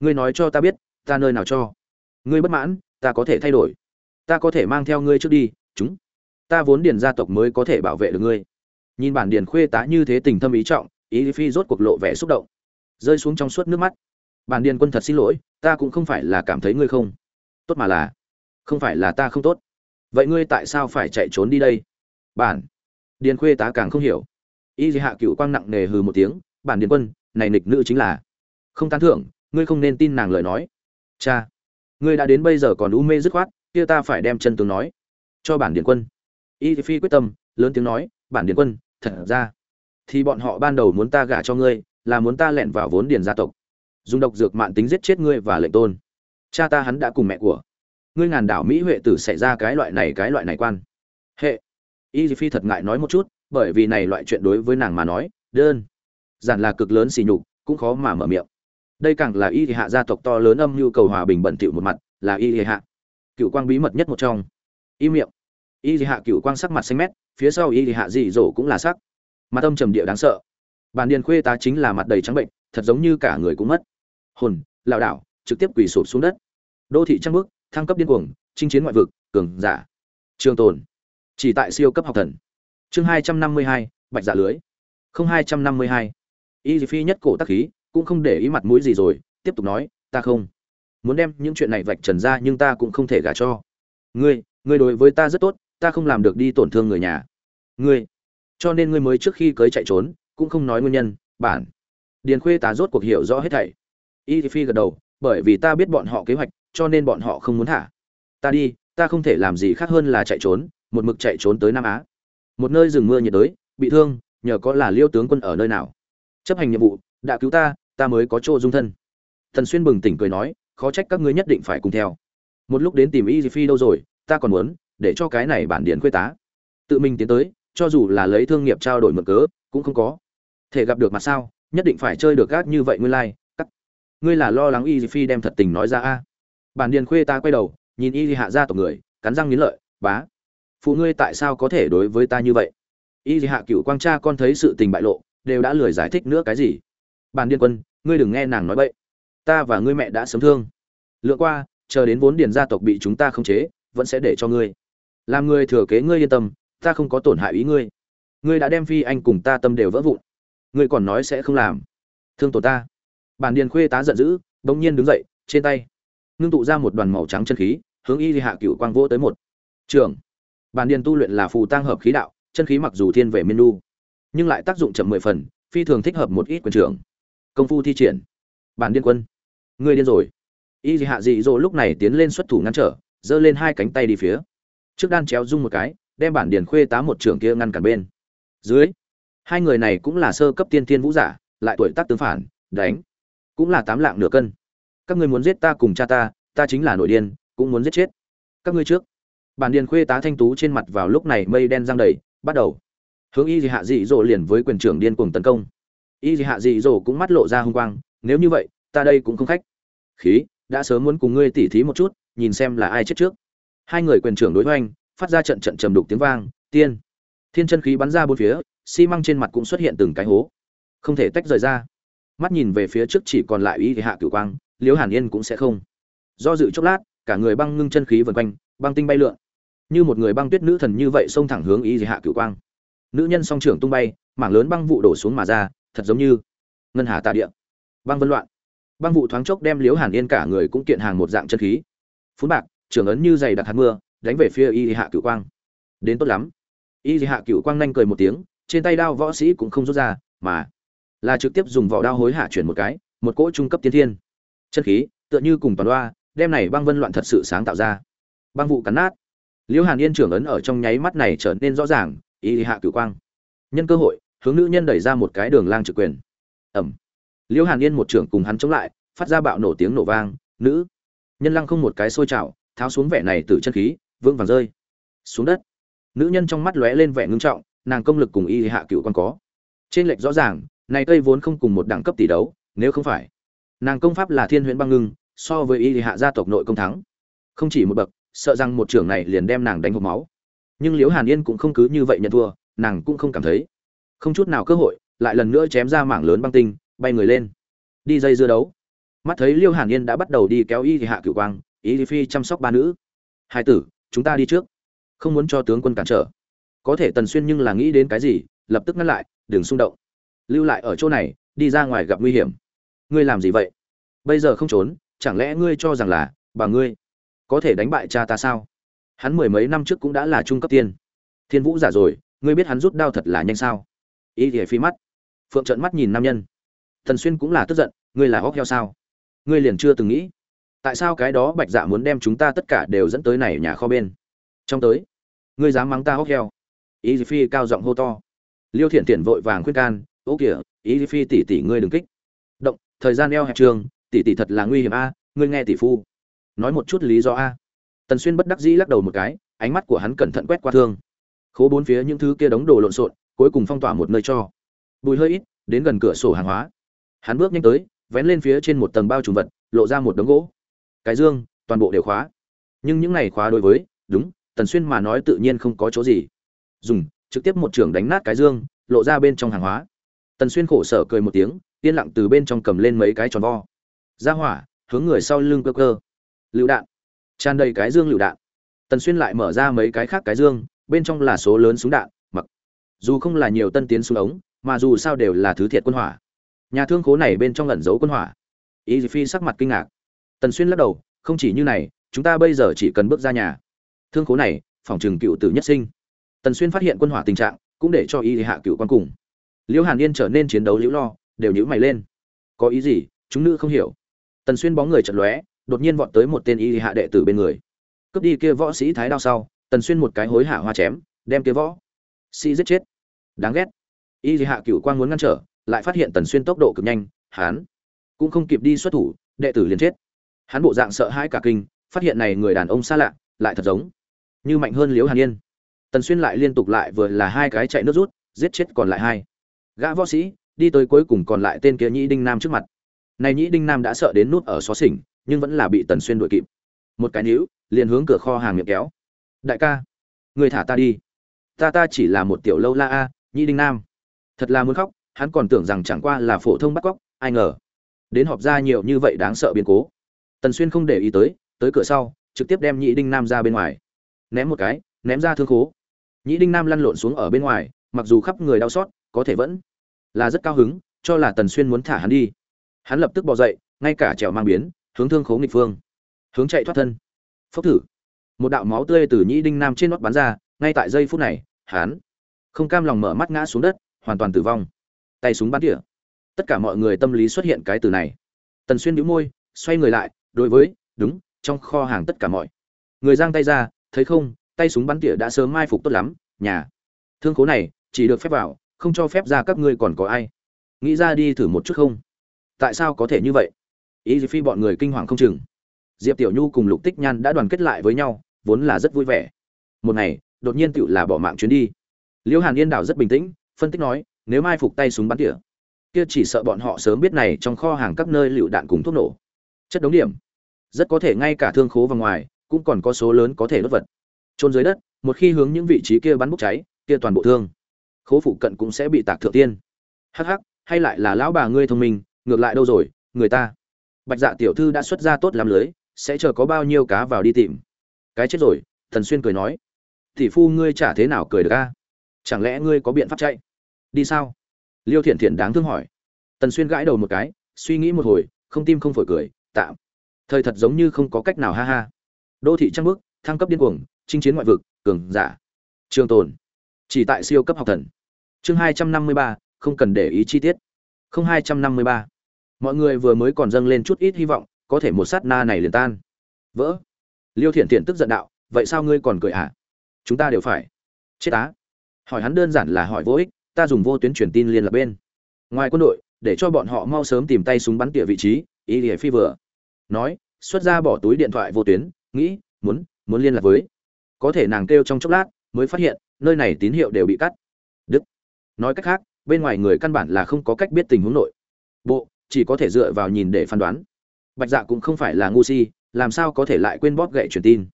Ngươi nói cho ta biết, ta nơi nào cho. Ngươi bất mãn, ta có thể thay đổi. Ta có thể mang theo ngươi trước đi, chúng. Ta vốn điền gia tộc mới có thể bảo vệ được ngươi. Nhìn bản điền khuê tá như thế tình thâm ý trọng ý phi rốt cuộc lộ vẻ xúc động. Rơi xuống trong suốt nước mắt. Bản điền quân thật xin lỗi, ta cũng không phải là cảm thấy ngươi không tốt mà là, không phải là ta không tốt vậy ngươi tại sao phải chạy trốn đi đây? Bản điền khuê tá càng không hiểu. Y hạ cựu quang nặng nề hừ một tiếng, bản điền quân, này nịch nữ chính là không tán thưởng, ngươi không nên tin nàng lời nói. Cha, ngươi đã đến bây giờ còn u mê dứt khoát, kia ta phải đem chân tướng nói cho bản điền quân. Y phi quyết tâm, lớn tiếng nói, bản điền quân, thật ra thì bọn họ ban đầu muốn ta gả cho ngươi, là muốn ta lẹn vào vốn điền gia tộc, dùng độc dược mạng tính giết chết ngươi và lệnh tôn. Cha ta hắn đã cùng mẹ của ngươi ngàn đảo mỹ huệ tử xảy ra cái loại này cái loại này quan. Hệ. Y phi thật ngại nói một chút, bởi vì này loại chuyện đối với nàng mà nói, đơn giản là cực lớn xỉ nhục, cũng khó mà mở miệng. Đây càng là y hạ gia tộc to lớn âm nhu cầu hòa bình bẩn thỉu một mặt, là y hạ cựu quang bí mật nhất một trong. Y miệng. Y hạ cựu quang sắc mặt xanh mét, phía sau y hạ dị dỗ cũng là sắc. Mặt âm trầm địa đáng sợ. Bản điền khuê tá chính là mặt đầy trắng bệnh, thật giống như cả người cũng mất. Hồn, lảo đảo, trực tiếp quỳ sụp xuống đất. Đô thị trăng bước thăng cấp điên cuồng, chinh chiến ngoại vực, cường giả. Trường tồn. Chỉ tại siêu cấp học thần. Chương hai trăm năm mươi hai, bạch dạ lưới. Không hai trăm năm mươi hai. Y phi nhất cổ tắc khí, cũng không để ý mặt mũi gì rồi, tiếp tục nói, ta không. Muốn đem những chuyện này vạch trần ra nhưng ta cũng không thể gả cho. Ngươi ngươi đối với ta rất tốt, ta không làm được đi tổn thương người nhà. Ngươi. Cho nên ngươi mới trước khi cưới chạy trốn, cũng không nói nguyên nhân, bản. Điền khuê tá rốt cuộc hiểu rõ hết thảy. Y phi gật đầu, bởi vì ta biết bọn họ kế hoạch cho nên bọn họ không muốn thả. Ta đi ta không thể làm gì khác hơn là chạy trốn một mực chạy trốn tới nam á. Một nơi rừng mưa nhiệt đới bị thương nhờ có là liêu tướng quân ở nơi nào. Chấp hành nhiệm vụ đã cứu ta ta mới có chỗ dung thân. Thần xuyên bừng tỉnh cười nói khó trách các ngươi nhất định phải cùng theo. Một lúc đến tìm y phi đâu rồi ta còn muốn để cho cái này bản điển khuê tá. Tự mình tiến tới cho dù là lấy thương nghiệp trao đổi mực cớ cũng không có. Thể gặp được mặt sao nhất định phải chơi được gác như vậy nguyên lai、like, cắt. Ngươi là lo lắng y phi đem thật tình nói ra a bản điền khuê ta quay đầu, nhìn y hạ ra tộc người, cắn răng nghiến lợi, bá, phụ ngươi tại sao có thể đối với ta như vậy? Y hạ cựu quang cha con thấy sự tình bại lộ, đều đã lười giải thích nữa cái gì. Bản điền quân, ngươi đừng nghe nàng nói bậy. Ta và ngươi mẹ đã sớm thương. Lựa qua, chờ đến vốn điền gia tộc bị chúng ta khống chế, vẫn sẽ để cho ngươi. Làm ngươi thừa kế ngươi yên tâm, ta không có tổn hại ý ngươi. Ngươi đã đem phi anh cùng ta tâm đều vỡ vụn. Ngươi còn nói sẽ không làm. Thương tổ ta. Bản điền khuê tá giận dữ, bỗng nhiên đứng dậy, trên tay ngưng tụ ra một đoàn màu trắng chân khí, hướng y hạ cựu quang vỗ tới một trường. Bản điền tu luyện là phù tăng hợp khí đạo, chân khí mặc dù thiên về miên nu, nhưng lại tác dụng chậm mười phần, phi thường thích hợp một ít quyền trưởng. Công phu thi triển. Bản điên quân, ngươi điên rồi. Y hạ dị dỗ lúc này tiến lên xuất thủ ngăn trở, giơ lên hai cánh tay đi phía. Trước đan chéo rung một cái, đem bản điền khuê tá một trưởng kia ngăn cản bên. Dưới, hai người này cũng là sơ cấp tiên thiên vũ giả, lại tuổi tác tướng phản, đánh. Cũng là tám lạng nửa cân các ngươi muốn giết ta cùng cha ta ta chính là nội điên, cũng muốn giết chết. Các ngươi trước. Bản điền khuê tá thanh tú trên mặt vào lúc này mây đen giang đầy, bắt đầu. Hướng y hạ dị dỗ liền với quyền trưởng điên cuồng tấn công. Y hạ dị dỗ cũng mắt lộ ra hung quang, nếu như vậy, ta đây cũng không khách. Khí, đã sớm muốn cùng ngươi tỉ thí một chút, nhìn xem là ai chết trước. Hai người quyền trưởng đối hoành, phát ra trận trận trầm đục tiếng vang, tiên. Thiên chân khí bắn ra bốn phía, xi măng trên mặt cũng xuất hiện từng cái hố. Không thể tách rời ra. Mắt nhìn về phía trước chỉ còn lại y dị hạ cửu quang liễu hàn yên cũng sẽ không. Do dự chốc lát, cả người băng ngưng chân khí vần quanh, băng tinh bay lượn. Như một người băng tuyết nữ thần như vậy xông thẳng hướng ý Dị hạ cửu quang. Nữ nhân song trưởng tung bay, mảng lớn băng vụ đổ xuống mà ra, thật giống như ngân hà tạ địa. Băng vân loạn. Băng vụ thoáng chốc đem liễu hàn yên cả người cũng kiện hàng một dạng chân khí. Phú bạc, trưởng ấn như dày đặc hạt mưa, đánh về phía y hạ cửu quang. Đến tốt lắm. Y hạ cửu quang nhanh cười một tiếng, trên tay đao võ sĩ cũng không rút ra, mà là trực tiếp dùng vỏ đao hối hạ chuyển một cái, một cỗ trung cấp tiên thiên chân khí, tựa như cùng toàn đoa đem này băng vân loạn thật sự sáng tạo ra. Băng vụ cắn nát. Liễu hàn yên trưởng ấn ở trong nháy mắt này trở nên rõ ràng, y hạ cửu quang. Nhân cơ hội, hướng nữ nhân đẩy ra một cái đường lang trực quyền. Ẩm. Liễu hàn yên một trưởng cùng hắn chống lại, phát ra bạo nổ tiếng nổ vang, nữ. Nhân lăng không một cái sôi trào, tháo xuống vẻ này từ chân khí, vững vàng rơi. Xuống đất. Nữ nhân trong mắt lóe lên vẻ ngưng trọng, nàng công lực cùng y hạ cựu còn có. Trên lệch rõ ràng, này cây vốn không cùng một đẳng cấp tỷ đấu, nếu không phải nàng công pháp là thiên huyễn băng ngưng, so với y hạ gia tộc nội công thắng. Không chỉ một bậc, sợ rằng một trưởng này liền đem nàng đánh hộp máu. Nhưng liễu hàn yên cũng không cứ như vậy nhận thua, nàng cũng không cảm thấy. Không chút nào cơ hội, lại lần nữa chém ra mảng lớn băng tinh, bay người lên. Đi dây dưa đấu. Mắt thấy liêu hàn yên đã bắt đầu đi kéo y thì hạ cửu quang, y phi chăm sóc ba nữ. Hai tử, chúng ta đi trước. Không muốn cho tướng quân cản trở. Có thể tần xuyên nhưng là nghĩ đến cái gì, lập tức ngăn lại, đừng xung động. Lưu lại ở chỗ này, đi ra ngoài gặp nguy hiểm ngươi làm gì vậy? Bây giờ không trốn, chẳng lẽ ngươi cho rằng là, bà ngươi có thể đánh bại cha ta sao? Hắn mười mấy năm trước cũng đã là trung cấp tiên. Thiên vũ giả rồi, ngươi biết hắn rút đao thật là nhanh sao? Y thì phi mắt. Phượng trợn mắt nhìn nam nhân. Thần xuyên cũng là tức giận, ngươi là hóc heo sao? Ngươi liền chưa từng nghĩ. Tại sao cái đó bạch dạ muốn đem chúng ta tất cả đều dẫn tới này nhà kho bên? Trong tới, ngươi dám mắng ta hóc heo? Y phi cao giọng hô to. Liêu thiện thiện vội vàng khuyên can, ô kìa y phi tỷ tỷ ngươi đừng kích thời gian eo hẹp trường, tỷ tỷ thật là nguy hiểm a, ngươi nghe tỷ phu. Nói một chút lý do a. Tần xuyên bất đắc dĩ lắc đầu một cái, ánh mắt của hắn cẩn thận quét qua thương. Khố bốn phía những thứ kia đống đồ lộn xộn, cuối cùng phong tỏa một nơi cho. Bùi hơi ít, đến gần cửa sổ hàng hóa. Hắn bước nhanh tới, vén lên phía trên một tầng bao trùm vật, lộ ra một đống gỗ. Cái dương, toàn bộ đều khóa. Nhưng những này khóa đối với, đúng, tần xuyên mà nói tự nhiên không có chỗ gì. Dùng, trực tiếp một trường đánh nát cái dương, lộ ra bên trong hàng hóa. Tần xuyên khổ sở cười một tiếng yên lặng từ bên trong cầm lên mấy cái tròn vo. Ra hỏa, hướng người sau lưng cơ cơ. Lựu đạn. Tràn đầy cái dương lựu đạn. Tần xuyên lại mở ra mấy cái khác cái dương, bên trong là số lớn súng đạn, mặc. Dù không là nhiều tân tiến súng ống, mà dù sao đều là thứ thiệt quân hỏa. Nhà thương khố này bên trong lẩn giấu quân hỏa. Y phi sắc mặt kinh ngạc. Tần xuyên lắc đầu, không chỉ như này, chúng ta bây giờ chỉ cần bước ra nhà. Thương khố này, phòng trừng cựu tử nhất sinh. Tần xuyên phát hiện quân hỏa tình trạng, cũng để cho y hạ cựu quan cùng. Liễu hàn yên trở nên chiến đấu liễu lo đều nhíu mày lên. Có ý gì? Chúng nữ không hiểu. Tần xuyên bóng người chật lóe, đột nhiên vọt tới một tên y hạ đệ tử bên người. Cướp đi kia võ sĩ thái đao sau, tần xuyên một cái hối hạ hoa chém, đem kia võ sĩ giết chết. Đáng ghét. Y hạ cựu quang muốn ngăn trở, lại phát hiện tần xuyên tốc độ cực nhanh hán cũng không kịp đi xuất thủ, đệ tử liền chết. Hắn bộ dạng sợ hãi cả kinh, phát hiện này người đàn ông xa lạ, lại thật giống như mạnh hơn liễu hàn yên. Tần xuyên lại liên tục lại vừa là hai cái chạy nước rút, giết chết còn lại hai. Gã võ sĩ đi tới cuối cùng còn lại tên kia nhĩ đinh nam trước mặt. Này nhĩ đinh nam đã sợ đến nút ở xó xỉnh, nhưng vẫn là bị tần xuyên đuổi kịp. Một cái níu, liền hướng cửa kho hàng miệng kéo. Đại ca, người thả ta đi. Ta ta chỉ là một tiểu lâu la a, nhĩ đinh nam. Thật là muốn khóc, hắn còn tưởng rằng chẳng qua là phổ thông bắt cóc, ai ngờ, đến họp ra nhiều như vậy đáng sợ biến cố. Tần xuyên không để ý tới tới cửa sau, trực tiếp đem nhĩ đinh nam ra bên ngoài. Ném một cái, ném ra thương khố. Nhĩ đinh nam lăn lộn xuống ở bên ngoài, mặc dù khắp người đau xót, có thể vẫn là rất cao hứng, cho là tần xuyên muốn thả hắn đi. Hắn lập tức bỏ dậy, ngay cả trèo mang biến, hướng thương khố nghịch phương. Hướng chạy thoát thân. Phốc thử. Một đạo máu tươi từ nhĩ đinh nam trên nót bắn ra, ngay tại giây phút này, hắn không cam lòng mở mắt ngã xuống đất, hoàn toàn tử vong. Tay súng bắn tỉa. Tất cả mọi người tâm lý xuất hiện cái từ này. Tần xuyên đĩu môi, xoay người lại, đối với, đúng, trong kho hàng tất cả mọi người giang tay ra, thấy không, tay súng bắn tỉa đã sớm mai phục tốt lắm, nhà thương khố này chỉ được phép vào không cho phép ra các ngươi còn có ai. Nghĩ ra đi thử một chút không? Tại sao có thể như vậy? Ý phi bọn người kinh hoàng không chừng. Diệp tiểu nhu cùng lục tích nhan đã đoàn kết lại với nhau, vốn là rất vui vẻ. Một ngày, đột nhiên tựu là bỏ mạng chuyến đi. Liễu hàn yên đảo rất bình tĩnh, phân tích nói, nếu mai phục tay súng bắn tỉa, kia chỉ sợ bọn họ sớm biết này trong kho hàng các nơi lựu đạn cùng thuốc nổ. Chất đống điểm. Rất có thể ngay cả thương khố và ngoài, cũng còn có số lớn có thể đốt vật. Trôn dưới đất, một khi hướng những vị trí kia bắn bốc cháy, kia toàn bộ thương khố phụ cận cũng sẽ bị tạc thượng tiên. Hắc hắc, hay lại là lão bà ngươi thông minh, ngược lại đâu rồi, người ta. Bạch dạ tiểu thư đã xuất ra tốt làm lưới, sẽ chờ có bao nhiêu cá vào đi tìm. Cái chết rồi, thần xuyên cười nói. Tỷ phu ngươi chả thế nào cười được a? Chẳng lẽ ngươi có biện pháp chạy? Đi sao? Liêu thiện thiện đáng thương hỏi. Tần xuyên gãi đầu một cái, suy nghĩ một hồi, không tim không phổi cười, tạm. Thời thật giống như không có cách nào ha ha. Đô thị trăng bước, thăng cấp điên cuồng, chinh chiến ngoại vực, cường giả. Trường tồn. Chỉ tại siêu cấp học thần chương hai trăm năm mươi ba, không cần để ý chi tiết. Không hai trăm năm mươi ba. Mọi người vừa mới còn dâng lên chút ít hy vọng, có thể một sát na này liền tan. Vỡ. Liêu thiện thiện tức giận đạo, vậy sao ngươi còn cười hả? Chúng ta đều phải chết á. Hỏi hắn đơn giản là hỏi vô ích, ta dùng vô tuyến truyền tin liên lạc bên. Ngoài quân đội, để cho bọn họ mau sớm tìm tay súng bắn tỉa vị trí, ý ỉa phi vừa. Nói, xuất ra bỏ túi điện thoại vô tuyến, nghĩ, muốn muốn liên lạc với. Có thể nàng kêu trong chốc lát, mới phát hiện, nơi này tín hiệu đều bị cắt nói cách khác, bên ngoài người căn bản là không có cách biết tình huống nội. Bộ, chỉ có thể dựa vào nhìn để phán đoán. Bạch dạ cũng không phải là ngu si, làm sao có thể lại quên bóp gậy truyền tin?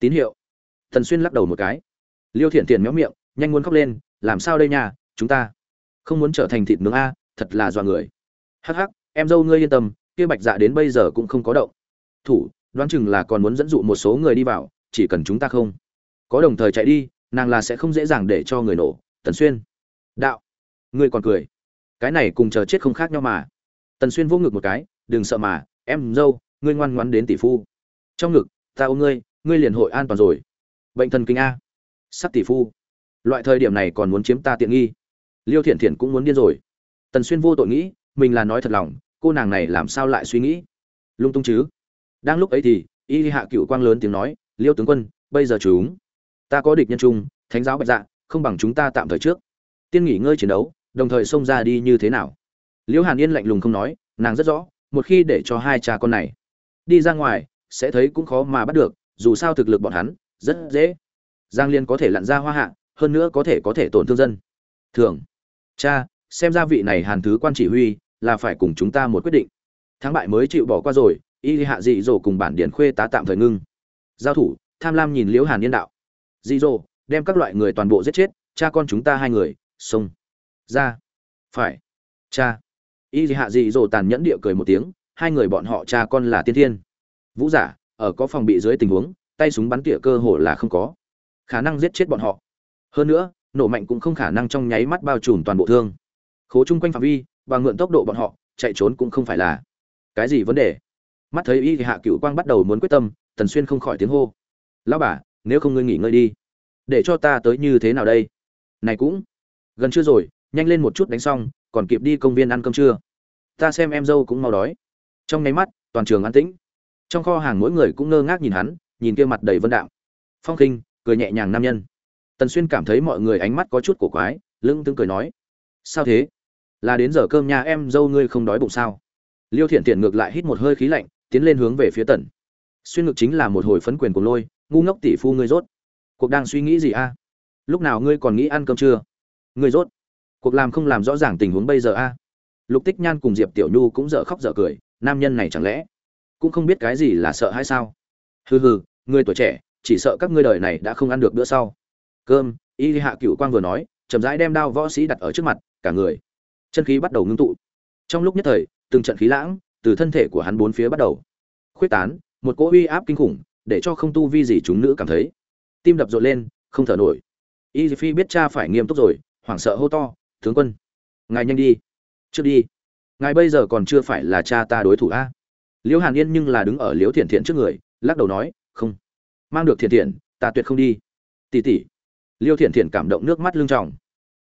Tín hiệu. Thần xuyên lắc đầu một cái. Liêu thiện thiện méo miệng, nhanh muốn khóc lên, làm sao đây nha, chúng ta không muốn trở thành thịt nướng a, thật là dọa người. Hắc hắc, em dâu ngươi yên tâm, kia bạch dạ đến bây giờ cũng không có động. Thủ, đoán chừng là còn muốn dẫn dụ một số người đi vào, chỉ cần chúng ta không có đồng thời chạy đi, nàng là sẽ không dễ dàng để cho người nổ. Tần xuyên đạo. Ngươi còn cười. Cái này cùng chờ chết không khác nhau mà. Tần xuyên vô ngực một cái, đừng sợ mà, em dâu, ngươi ngoan ngoãn đến tỷ phu. Trong ngực, ta ôm ngươi ngươi liền hội an toàn rồi. Bệnh thần kinh a. Sắc tỷ phu. Loại thời điểm này còn muốn chiếm ta tiện nghi. Liêu thiện thiện cũng muốn điên rồi. Tần xuyên vô tội nghĩ, mình là nói thật lòng, cô nàng này làm sao lại suy nghĩ? Lung tung chứ. Đang lúc ấy thì, y hạ cựu quang lớn tiếng nói, liêu tướng quân, bây giờ chúng ta có địch nhân trung thánh giáo bạch dạ không bằng chúng ta tạm thời trước tiên nghỉ ngơi chiến đấu, đồng thời xông ra đi như thế nào? Liễu hàn yên lạnh lùng không nói, nàng rất rõ, một khi để cho hai cha con này đi ra ngoài, sẽ thấy cũng khó mà bắt được, dù sao thực lực bọn hắn rất dễ. Giang liên có thể lặn ra hoa hạ, hơn nữa có thể có thể tổn thương dân. Thường, cha, xem ra vị này hàn thứ quan chỉ huy là phải cùng chúng ta một quyết định. Thắng bại mới chịu bỏ qua rồi, y hạ dị dỗ cùng bản điển khuê tá tạm thời ngưng. Giao thủ, tham lam nhìn liễu hàn yên đạo. Dị dỗ, đem các loại người toàn bộ giết chết, cha con chúng ta hai người sông ra. Phải. Cha. Y hạ dị dỗ tàn nhẫn địa cười một tiếng, hai người bọn họ cha con là tiên thiên. Vũ giả, ở có phòng bị dưới tình huống, tay súng bắn tỉa cơ hồ là không có. Khả năng giết chết bọn họ. Hơn nữa, nổ mạnh cũng không khả năng trong nháy mắt bao trùm toàn bộ thương. Khố chung quanh phạm vi, và ngượn tốc độ bọn họ, chạy trốn cũng không phải là cái gì vấn đề. Mắt thấy y thì hạ cựu quang bắt đầu muốn quyết tâm, tần xuyên không khỏi tiếng hô. Lão bà, nếu không ngươi nghỉ ngơi đi, để cho ta tới như thế nào đây? Này cũng gần chưa rồi, nhanh lên một chút đánh xong, còn kịp đi công viên ăn cơm trưa. Ta xem em dâu cũng mau đói. Trong nháy mắt, toàn trường an tĩnh. Trong kho hàng mỗi người cũng ngơ ngác nhìn hắn, nhìn kia mặt đầy vân đạo phong khinh cười nhẹ nhàng nam nhân. Tần xuyên cảm thấy mọi người ánh mắt có chút cổ quái lưng tương cười nói. Sao thế? Là đến giờ cơm nhà em dâu ngươi không đói bụng sao? Liêu thiện tiện ngược lại hít một hơi khí lạnh, tiến lên hướng về phía tần. Xuyên ngực chính là một hồi phấn quyền của lôi, ngu ngốc tỷ phu ngươi rốt. Cuộc đang suy nghĩ gì a? Lúc nào ngươi còn nghĩ ăn cơm chưa ngươi rốt. Cuộc làm không làm rõ ràng tình huống bây giờ a. Lục tích nhan cùng diệp tiểu nhu cũng dở khóc dở cười, nam nhân này chẳng lẽ cũng không biết cái gì là sợ hay sao? Hừ hừ, người tuổi trẻ, chỉ sợ các ngươi đời này đã không ăn được bữa sau. Cơm, y hạ cựu quang vừa nói, chậm rãi đem đao võ sĩ đặt ở trước mặt, cả người, chân khí bắt đầu ngưng tụ. Trong lúc nhất thời, từng trận khí lãng từ thân thể của hắn bốn phía bắt đầu. Khuyết tán, một cỗ uy áp kinh khủng, để cho không tu vi gì chúng nữ cảm thấy. Tim đập rộn lên, không thở nổi. Y phi biết cha phải nghiêm túc rồi hoảng sợ hô to, tướng quân, ngài nhanh đi, trước đi. Ngài bây giờ còn chưa phải là cha ta đối thủ a. Liễu hàn yên nhưng là đứng ở liễu thiện thiện trước người, lắc đầu nói, không, mang được thiện thiện ta tuyệt không đi. Tỉ tỉ liêu thiện thiện cảm động nước mắt lưng tròng.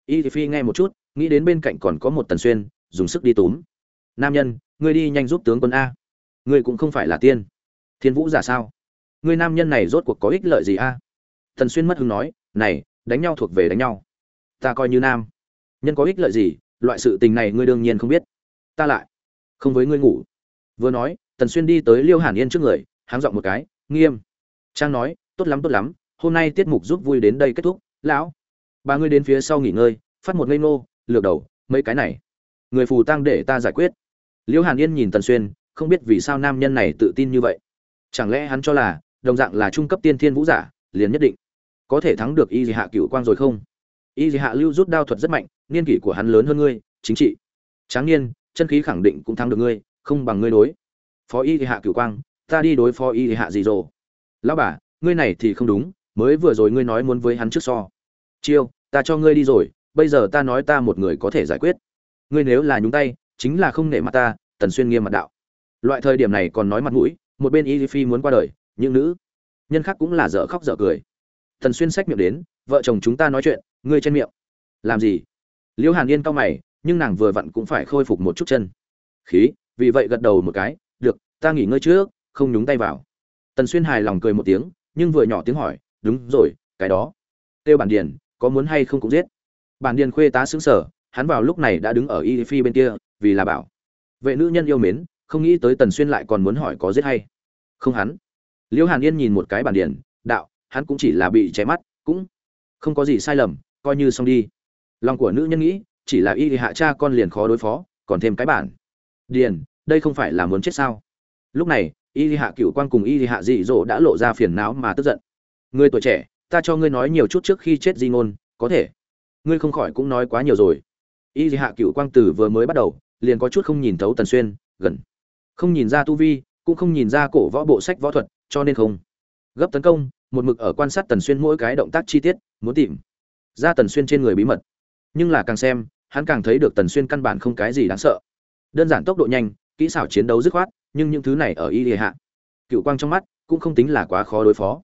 Y phi nghe một chút, nghĩ đến bên cạnh còn có một tần xuyên, dùng sức đi túm. Nam nhân, ngươi đi nhanh giúp tướng quân a. Ngươi cũng không phải là tiên. Thiên vũ giả sao? Ngươi nam nhân này rốt cuộc có ích lợi gì a? Tần xuyên mất hứng nói, này, đánh nhau thuộc về đánh nhau ta coi như nam. Nhân có ích lợi gì, loại sự tình này ngươi đương nhiên không biết. Ta lại không với ngươi ngủ. Vừa nói, tần xuyên đi tới liêu hàn yên trước người, háng giọng một cái, nghiêm. Trang nói, tốt lắm tốt lắm, hôm nay tiết mục giúp vui đến đây kết thúc, lão. Ba ngươi đến phía sau nghỉ ngơi, phát một ngây nô lược đầu, mấy cái này. Người phù tăng để ta giải quyết. Liêu hàn yên nhìn tần xuyên, không biết vì sao nam nhân này tự tin như vậy. Chẳng lẽ hắn cho là, đồng dạng là trung cấp tiên thiên vũ giả, liền nhất định có thể thắng được y hạ cựu quang rồi không? Y dị hạ lưu rút đao thuật rất mạnh, niên kỷ của hắn lớn hơn ngươi, chính trị. Tráng niên, chân khí khẳng định cũng thắng được ngươi, không bằng ngươi đối. Phó y dị hạ Cửu quang, ta đi đối phó y dị hạ gì rồi? Lão bà, ngươi này thì không đúng, mới vừa rồi ngươi nói muốn với hắn trước so. Chiêu, ta cho ngươi đi rồi, bây giờ ta nói ta một người có thể giải quyết. Ngươi nếu là nhúng tay, chính là không nể mặt ta, tần xuyên nghiêm mặt đạo. Loại thời điểm này còn nói mặt mũi, một bên y phi muốn qua đời, những nữ nhân khác cũng là dở khóc dở cười. Tần xuyên xách miệng đến, vợ chồng chúng ta nói chuyện ngươi chen miệng. Làm gì? Liễu hàn yên cau mày, nhưng nàng vừa vặn cũng phải khôi phục một chút chân. Khí, vì vậy gật đầu một cái, được, ta nghỉ ngơi trước, không nhúng tay vào. Tần xuyên hài lòng cười một tiếng, nhưng vừa nhỏ tiếng hỏi, đúng rồi, cái đó. Kêu bản điền, có muốn hay không cũng giết. Bản điền khuê tá xứng sở, hắn vào lúc này đã đứng ở y phi bên kia, vì là bảo. Vệ nữ nhân yêu mến, không nghĩ tới tần xuyên lại còn muốn hỏi có giết hay. Không hắn. Liễu hàn yên nhìn một cái bản điền, đạo, hắn cũng chỉ là bị cháy mắt, cũng không có gì sai lầm coi như xong đi. Lòng của nữ nhân nghĩ, chỉ là y hạ cha con liền khó đối phó, còn thêm cái bản. Điền, đây không phải là muốn chết sao? Lúc này, y hạ cựu quan cùng y hạ dị dỗ đã lộ ra phiền não mà tức giận. Người tuổi trẻ, ta cho ngươi nói nhiều chút trước khi chết di ngôn, có thể. Ngươi không khỏi cũng nói quá nhiều rồi. Y hạ cựu quang tử vừa mới bắt đầu, liền có chút không nhìn thấu tần xuyên, gần. Không nhìn ra tu vi, cũng không nhìn ra cổ võ bộ sách võ thuật, cho nên không. Gấp tấn công, một mực ở quan sát tần xuyên mỗi cái động tác chi tiết, muốn tìm ra tần xuyên trên người bí mật. Nhưng là càng xem, hắn càng thấy được tần xuyên căn bản không cái gì đáng sợ. Đơn giản tốc độ nhanh, kỹ xảo chiến đấu dứt khoát, nhưng những thứ này ở y địa hạ, cựu quang trong mắt cũng không tính là quá khó đối phó.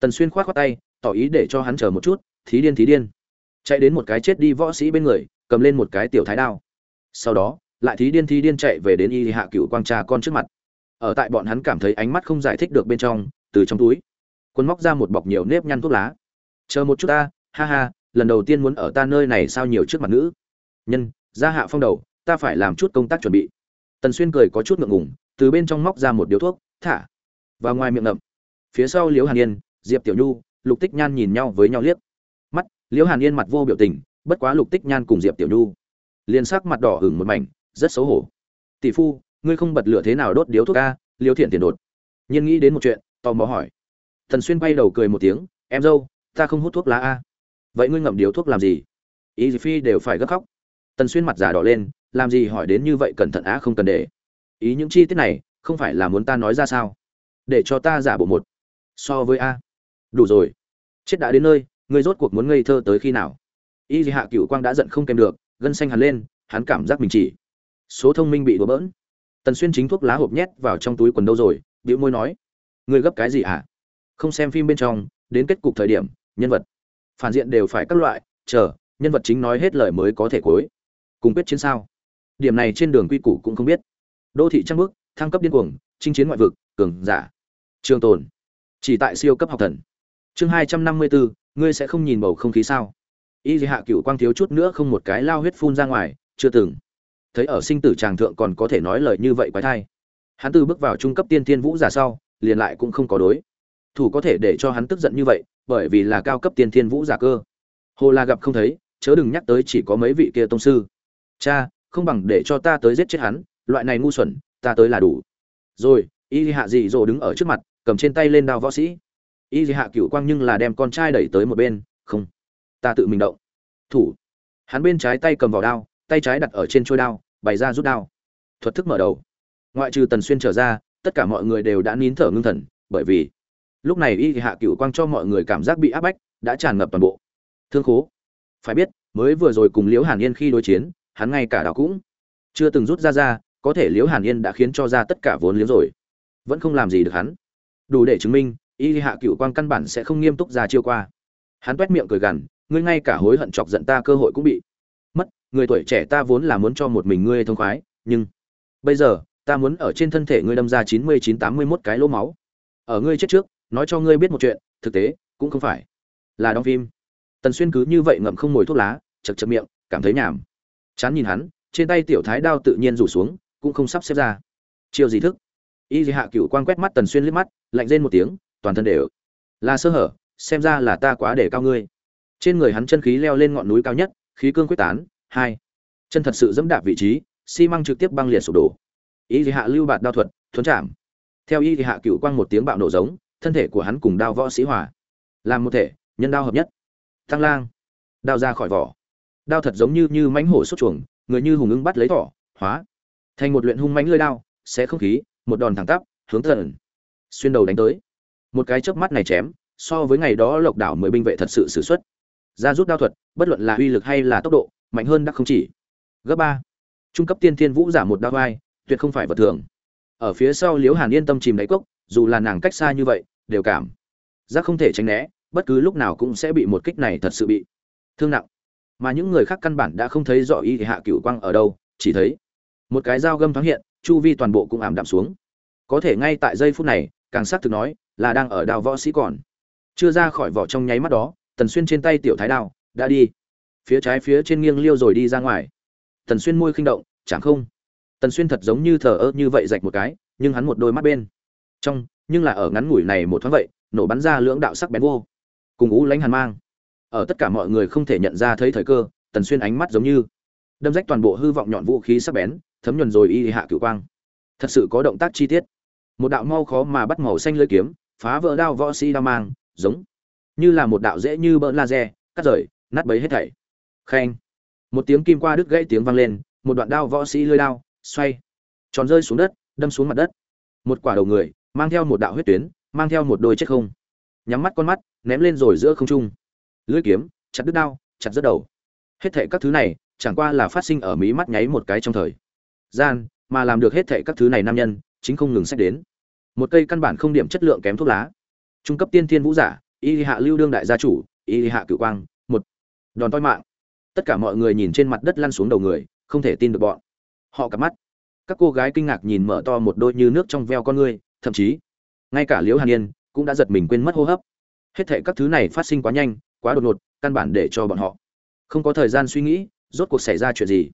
Tần xuyên khoát khoát tay, tỏ ý để cho hắn chờ một chút, thí điên thí điên. Chạy đến một cái chết đi võ sĩ bên người, cầm lên một cái tiểu thái đao. Sau đó, lại thí điên thí điên chạy về đến y hạ cựu quang cha con trước mặt. Ở tại bọn hắn cảm thấy ánh mắt không giải thích được bên trong, từ trong túi quân móc ra một bọc nhiều nếp nhăn thuốc lá. Chờ một chút ta, ha ha lần đầu tiên muốn ở ta nơi này sao nhiều trước mặt nữ. Nhân gia hạ phong đầu, ta phải làm chút công tác chuẩn bị. Tần xuyên cười có chút ngượng ngùng, từ bên trong móc ra một điếu thuốc, thả và ngoài miệng ngậm. Phía sau liễu hàn yên, diệp tiểu nhu, lục tích nhan nhìn nhau với nhau liếc. Mắt, liễu hàn yên mặt vô biểu tình, bất quá lục tích nhan cùng diệp tiểu nhu. Liền sắc mặt đỏ hửng một mảnh, rất xấu hổ. Tỷ phu, ngươi không bật lửa thế nào đốt điếu thuốc ca liễu thiện tiền đột nhiên nghĩ đến một chuyện, tò mò hỏi. Tần xuyên bay đầu cười một tiếng, em dâu, ta không hút thuốc lá a vậy ngươi ngậm điếu thuốc làm gì? Ý phi đều phải gấp khóc. Tần xuyên mặt già đỏ lên, làm gì hỏi đến như vậy cẩn thận á không cần để. Ý những chi tiết này, không phải là muốn ta nói ra sao? Để cho ta giả bộ một. So với a. Đủ rồi. Chết đã đến nơi, ngươi rốt cuộc muốn ngây thơ tới khi nào? Y hạ cựu quang đã giận không kèm được, gân xanh hẳn lên, hắn cảm giác mình chỉ. Số thông minh bị đổ bỡn. Tần xuyên chính thuốc lá hộp nhét vào trong túi quần đâu rồi, bĩu môi nói. Ngươi gấp cái gì hả? À? không xem phim bên trong, đến kết cục thời điểm, nhân vật phản diện đều phải các loại, chờ, nhân vật chính nói hết lời mới có thể cuối. Cùng quyết chiến sao? Điểm này trên đường quy củ cũng không biết. Đô thị trăng bước thăng cấp điên cuồng, chinh chiến ngoại vực, cường giả. Trường tồn. Chỉ tại siêu cấp học thần. Chương hai trăm năm mươi bốn ngươi sẽ không nhìn bầu không khí sao? Y hạ cựu quang thiếu chút nữa không một cái lao huyết phun ra ngoài, chưa từng thấy ở sinh tử tràng thượng còn có thể nói lời như vậy quái thai. Hắn từ bước vào trung cấp tiên thiên vũ giả sau, liền lại cũng không có đối. Thủ có thể để cho hắn tức giận như vậy bởi vì là cao cấp tiên thiên vũ giả cơ. Hồ là gặp không thấy, chớ đừng nhắc tới chỉ có mấy vị kia tông sư. Cha, không bằng để cho ta tới giết chết hắn, loại này ngu xuẩn, ta tới là đủ. Rồi, y hạ dị dỗ đứng ở trước mặt, cầm trên tay lên đao võ sĩ. Y hạ cựu quang nhưng là đem con trai đẩy tới một bên, không, ta tự mình động. Thủ, hắn bên trái tay cầm vào đao, tay trái đặt ở trên trôi đao, bày ra rút đao. Thuật thức mở đầu. Ngoại trừ tần xuyên trở ra, tất cả mọi người đều đã nín thở ngưng thần, bởi vì lúc này y hạ cựu quang cho mọi người cảm giác bị áp bách, đã tràn ngập toàn bộ. Thương khố. Phải biết, mới vừa rồi cùng liễu hàn yên khi đối chiến, hắn ngay cả đạo cũng chưa từng rút ra ra, có thể liễu hàn yên đã khiến cho ra tất cả vốn liếng rồi. Vẫn không làm gì được hắn. Đủ để chứng minh, y hạ cựu quang căn bản sẽ không nghiêm túc ra chiêu qua. Hắn toét miệng cười gằn, ngươi ngay cả hối hận chọc giận ta cơ hội cũng bị mất. Người tuổi trẻ ta vốn là muốn cho một mình ngươi thông khoái, nhưng bây giờ, ta muốn ở trên thân thể ngươi đâm ra chín mươi chín tám mươi mốt cái lỗ máu. Ở ngươi chết trước nói cho ngươi biết một chuyện thực tế cũng không phải. Là đóng phim. Tần xuyên cứ như vậy ngậm không mồi thuốc lá chật chật miệng cảm thấy nhảm, chán nhìn hắn trên tay tiểu thái đao tự nhiên rủ xuống cũng không sắp xếp ra. Chiều gì thức? Y hạ cựu quan quét mắt tần xuyên liếc mắt lạnh rên một tiếng toàn thân đều là sơ hở xem ra là ta quá để cao ngươi. Trên người hắn chân khí leo lên ngọn núi cao nhất khí cương quyết tán hai. Chân thật sự dẫm đạp vị trí xi măng trực tiếp băng liệt sụp đổ. Y hạ lưu bạt đao thuật thuấn chạm. Theo y hạ cựu quang một tiếng bạo nổ giống thân thể của hắn cùng đao võ sĩ hòa. Làm một thể, nhân đao hợp nhất. Tăng lang. Đao ra khỏi vỏ. Đao thật giống như như mãnh hổ xuất chuồng, người như hùng ưng bắt lấy thỏ, hóa. Thành một luyện hung mãnh lưỡi đao sẽ không khí, một đòn thẳng tắp, hướng thần. Xuyên đầu đánh tới. Một cái chớp mắt này chém, so với ngày đó lộc đảo mười binh vệ thật sự sử xuất. Ra rút đao thuật, bất luận là uy lực hay là tốc độ, mạnh hơn đắc không chỉ. Gấp ba. Trung cấp tiên thiên vũ giả một đao vai, tuyệt không phải vật thường. Ở phía sau liễu hàn yên tâm chìm đáy cốc, dù là nàng cách xa như vậy đều cảm. Giác không thể tránh né, bất cứ lúc nào cũng sẽ bị một kích này thật sự bị thương nặng. Mà những người khác căn bản đã không thấy rõ y thì hạ cửu quang ở đâu, chỉ thấy một cái dao găm thoáng hiện, chu vi toàn bộ cũng ảm đạm xuống. Có thể ngay tại giây phút này, càng xác thực nói là đang ở đào võ sĩ còn. Chưa ra khỏi vỏ trong nháy mắt đó, tần xuyên trên tay tiểu thái đao đã đi. Phía trái phía trên nghiêng liêu rồi đi ra ngoài. Tần xuyên môi khinh động, chẳng không. Tần xuyên thật giống như thờ ơ như vậy rạch một cái, nhưng hắn một đôi mắt bên trong nhưng là ở ngắn ngủi này một thoáng vậy, nổ bắn ra lưỡng đạo sắc bén vô. Cùng ú lánh hàn mang. Ở tất cả mọi người không thể nhận ra thấy thời cơ, tần xuyên ánh mắt giống như đâm rách toàn bộ hư vọng nhọn vũ khí sắc bén, thấm nhuần rồi y hạ cửu quang. Thật sự có động tác chi tiết. Một đạo mau khó mà bắt màu xanh lưỡi kiếm, phá vỡ đao võ sĩ đao mang, giống như là một đạo dễ như bỡn laser, cắt rời, nát bấy hết thảy. Khen. Một tiếng kim qua đứt gãy tiếng vang lên, một đoạn đao võ sĩ lưỡi đao, xoay, tròn rơi xuống đất, đâm xuống mặt đất. Một quả đầu người mang theo một đạo huyết tuyến, mang theo một đôi chết không. Nhắm mắt con mắt, ném lên rồi giữa không trung. Lưỡi kiếm, chặt đứt đao chặt rất đầu. Hết thệ các thứ này, chẳng qua là phát sinh ở mí mắt nháy một cái trong thời gian, mà làm được hết thệ các thứ này nam nhân, chính không ngừng xét đến. Một cây căn bản không điểm chất lượng kém thuốc lá. Trung cấp tiên thiên vũ giả, y hạ lưu đương đại gia chủ, y hạ cửu quang, một đòn toi mạng. Tất cả mọi người nhìn trên mặt đất lăn xuống đầu người, không thể tin được bọn họ cặp mắt. Các cô gái kinh ngạc nhìn mở to một đôi như nước trong veo con ngươi thậm chí ngay cả liễu hàn yên cũng đã giật mình quên mất hô hấp. Hết thệ các thứ này phát sinh quá nhanh, quá đột ngột, căn bản để cho bọn họ không có thời gian suy nghĩ rốt cuộc xảy ra chuyện gì.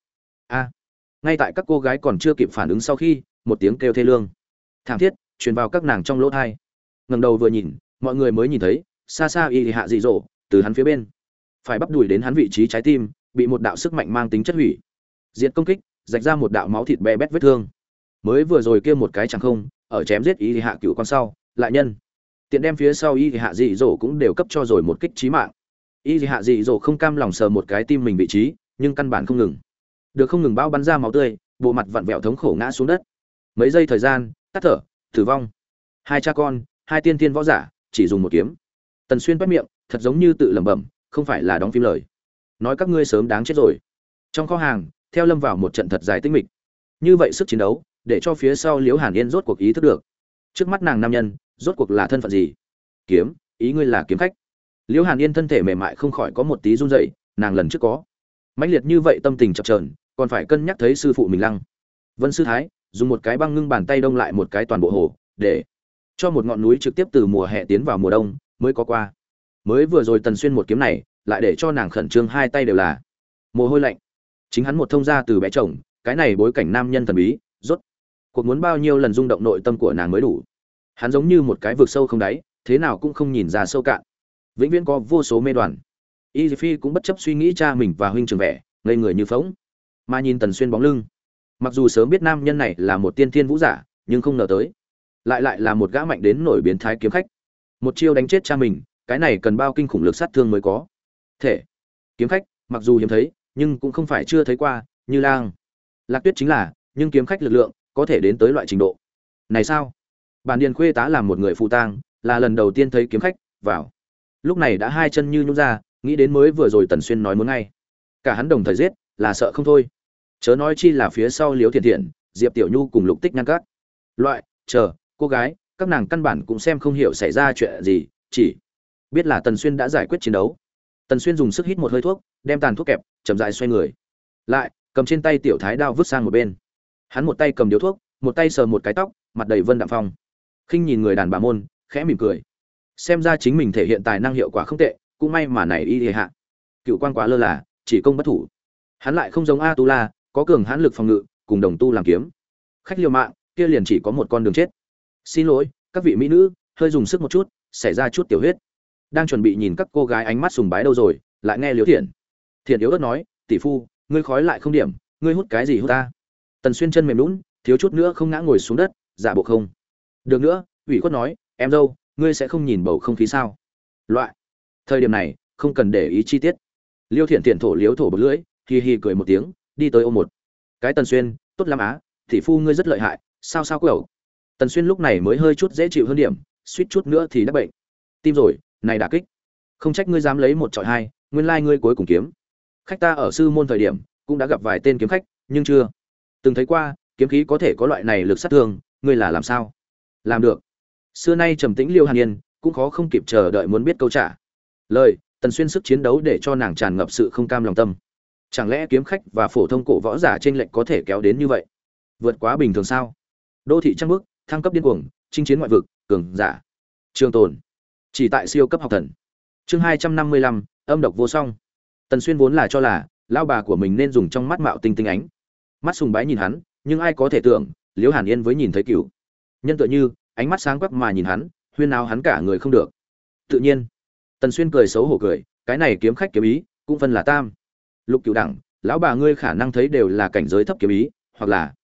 A, ngay tại các cô gái còn chưa kịp phản ứng sau khi một tiếng kêu thê lương, thảm thiết, truyền vào các nàng trong lỗ thai. Ngầm đầu vừa nhìn, mọi người mới nhìn thấy, xa xa y hạ dị dỗ, từ hắn phía bên, phải bắp đùi đến hắn vị trí trái tim, bị một đạo sức mạnh mang tính chất hủy. Diệt công kích, rạch ra một đạo máu thịt bé bét vết thương. Mới vừa rồi kia một cái chẳng không ở chém giết y hạ cựu con sau, lại nhân. Tiện đem phía sau y hạ dị dỗ cũng đều cấp cho rồi một kích trí mạng. Y hạ dị dỗ không cam lòng sờ một cái tim mình vị trí, nhưng căn bản không ngừng. Được không ngừng bao bắn ra máu tươi, bộ mặt vặn vẹo thống khổ ngã xuống đất. Mấy giây thời gian, tắt thở, tử vong. Hai cha con, hai tiên tiên võ giả, chỉ dùng một kiếm. Tần xuyên bắt miệng, thật giống như tự lẩm bẩm, không phải là đóng phim lời. Nói các ngươi sớm đáng chết rồi. Trong kho hàng, theo lâm vào một trận thật dài tinh mịch. Như vậy sức chiến đấu để cho phía sau liễu hàn yên rốt cuộc ý thức được. Trước mắt nàng nam nhân, rốt cuộc là thân phận gì? Kiếm, ý ngươi là kiếm khách. Liễu hàn yên thân thể mềm mại không khỏi có một tí run rẩy, nàng lần trước có. Mãnh liệt như vậy tâm tình chập trờn còn phải cân nhắc thấy sư phụ mình lăng. Vân sư thái, dùng một cái băng ngưng bàn tay đông lại một cái toàn bộ hồ, để cho một ngọn núi trực tiếp từ mùa hè tiến vào mùa đông, mới có qua. Mới vừa rồi tần xuyên một kiếm này, lại để cho nàng khẩn trương hai tay đều là mồ hôi lạnh. Chính hắn một thông gia từ bé chồng, cái này bối cảnh nam nhân thần bí, rốt cuộc muốn bao nhiêu lần rung động nội tâm của nàng mới đủ. Hắn giống như một cái vực sâu không đáy, thế nào cũng không nhìn ra sâu cạn. Vĩnh viễn có vô số mê đoàn. Y phi cũng bất chấp suy nghĩ cha mình và huynh trường vẻ, ngây người như phóng mà nhìn tần xuyên bóng lưng. Mặc dù sớm biết nam nhân này là một tiên thiên vũ giả, nhưng không ngờ tới. Lại lại là một gã mạnh đến nổi biến thái kiếm khách. Một chiêu đánh chết cha mình, cái này cần bao kinh khủng lực sát thương mới có. Thể, kiếm khách, mặc dù hiếm thấy, nhưng cũng không phải chưa thấy qua, như lang. Lạc tuyết chính là, nhưng kiếm khách lực lượng có thể đến tới loại trình độ. Này sao? Bản điền khuê tá làm một người phụ tang, là lần đầu tiên thấy kiếm khách, vào. Lúc này đã hai chân như nhún ra, nghĩ đến mới vừa rồi tần xuyên nói muốn ngay. Cả hắn đồng thời giết, là sợ không thôi. Chớ nói chi là phía sau liếu thiện thiện, diệp tiểu nhu cùng lục tích ngăn cắt loại, chờ, cô gái, các nàng căn bản cũng xem không hiểu xảy ra chuyện gì, chỉ biết là tần xuyên đã giải quyết chiến đấu. Tần xuyên dùng sức hít một hơi thuốc, đem tàn thuốc kẹp, chậm dại xoay người. Lại, cầm trên tay tiểu thái đao vứt sang một bên hắn một tay cầm điếu thuốc, một tay sờ một cái tóc, mặt đầy vân đạm phong. Khinh nhìn người đàn bà môn, khẽ mỉm cười. Xem ra chính mình thể hiện tài năng hiệu quả không tệ, cũng may mà này y hệ hạ. Cựu quan quá lơ là, chỉ công bất thủ. Hắn lại không giống a tu la có cường hãn lực phòng ngự, cùng đồng tu làm kiếm. Khách liều mạng, kia liền chỉ có một con đường chết. Xin lỗi, các vị mỹ nữ, hơi dùng sức một chút, xảy ra chút tiểu huyết. Đang chuẩn bị nhìn các cô gái ánh mắt sùng bái đâu rồi, lại nghe liếu thiện. Thiện yếu ớt nói, tỷ phu, ngươi khói lại không điểm, ngươi hút cái gì hút ta? Tần xuyên chân mềm lún, thiếu chút nữa không ngã ngồi xuống đất, giả bộ không. Được nữa, ủy khuất nói, em dâu, ngươi sẽ không nhìn bầu không khí sao? Loại. Thời điểm này, không cần để ý chi tiết. Liêu thiện thiện thổ liếu thổ bật lưỡi, hì hì cười một tiếng, đi tới ô một. Cái tần xuyên, tốt lắm á thì phu ngươi rất lợi hại, sao sao quẩu? Tần xuyên lúc này mới hơi chút dễ chịu hơn điểm, suýt chút nữa thì đã bệnh. Tim rồi, này đả kích. Không trách ngươi dám lấy một trọi hai, nguyên lai ngươi cuối cùng kiếm. Khách ta ở sư môn thời điểm, cũng đã gặp vài tên kiếm khách, nhưng chưa từng thấy qua, kiếm khí có thể có loại này lực sát thương, ngươi là làm sao? Làm được. Xưa nay trầm tĩnh liêu hàn yên, cũng khó không kịp chờ đợi muốn biết câu trả lời, tần xuyên sức chiến đấu để cho nàng tràn ngập sự không cam lòng tâm. Chẳng lẽ kiếm khách và phổ thông cổ võ giả trên lệnh có thể kéo đến như vậy? Vượt quá bình thường sao? Đô thị trăng bước thăng cấp điên cuồng, chinh chiến ngoại vực, cường giả. Trường tồn. Chỉ tại siêu cấp học thần. Chương hai trăm năm mươi lăm, âm độc vô song. Tần xuyên vốn là cho là lao bà của mình nên dùng trong mắt mạo tinh tinh ánh mắt sùng bái nhìn hắn, nhưng ai có thể tưởng, liễu hàn yên với nhìn thấy cựu nhân tựa như, ánh mắt sáng quắc mà nhìn hắn, huyên nào hắn cả người không được. Tự nhiên, tần xuyên cười xấu hổ cười, cái này kiếm khách kiếm ý, cũng phân là tam. Lục cựu đẳng, lão bà ngươi khả năng thấy đều là cảnh giới thấp kiếm ý, hoặc là,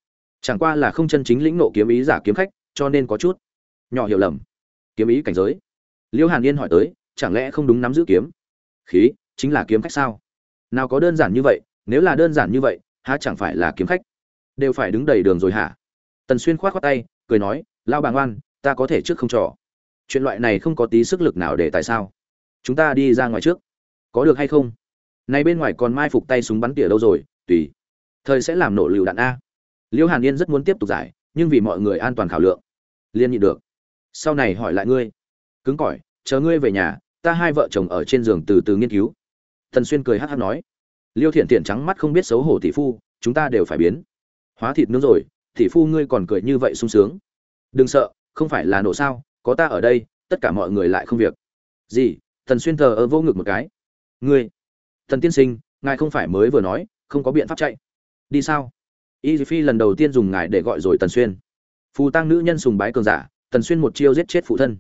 chẳng qua là không chân chính lĩnh nộ kiếm ý giả kiếm khách, cho nên có chút nhỏ hiểu lầm. Kiếm ý cảnh giới. Liễu hàn yên hỏi tới, chẳng lẽ không đúng nắm giữ kiếm? Khí, chính là kiếm khách sao? Nào có đơn giản như vậy, nếu là đơn giản như vậy há chẳng phải là kiếm khách? Đều phải đứng đầy đường rồi hả? Tần xuyên khoát khoát tay, cười nói lao bà ngoan, ta có thể trước không trò. Chuyện loại này không có tí sức lực nào để tại sao? Chúng ta đi ra ngoài trước. Có được hay không? Này bên ngoài còn mai phục tay súng bắn tỉa đâu rồi, tùy. Thời sẽ làm nổ lựu đạn a. Liêu hàn yên rất muốn tiếp tục giải, nhưng vì mọi người an toàn khảo lượng liên nhị được. Sau này hỏi lại ngươi. Cứng cỏi, chờ ngươi về nhà, ta hai vợ chồng ở trên giường từ từ nghiên cứu. Thần xuyên cười hát hát nói liêu thiện thiện trắng mắt không biết xấu hổ tỷ phu, chúng ta đều phải biến. Hóa thịt nướng rồi, tỷ phu ngươi còn cười như vậy sung sướng. Đừng sợ, không phải là nổ sao, có ta ở đây, tất cả mọi người lại không việc. Gì thần xuyên thờ ơ vô ngực một cái. Ngươi thần tiên sinh, ngài không phải mới vừa nói, không có biện pháp chạy. Đi sao? Y phi lần đầu tiên dùng ngài để gọi rồi tần xuyên. Phù tăng nữ nhân sùng bái cường giả, tần xuyên một chiêu giết chết phụ thân.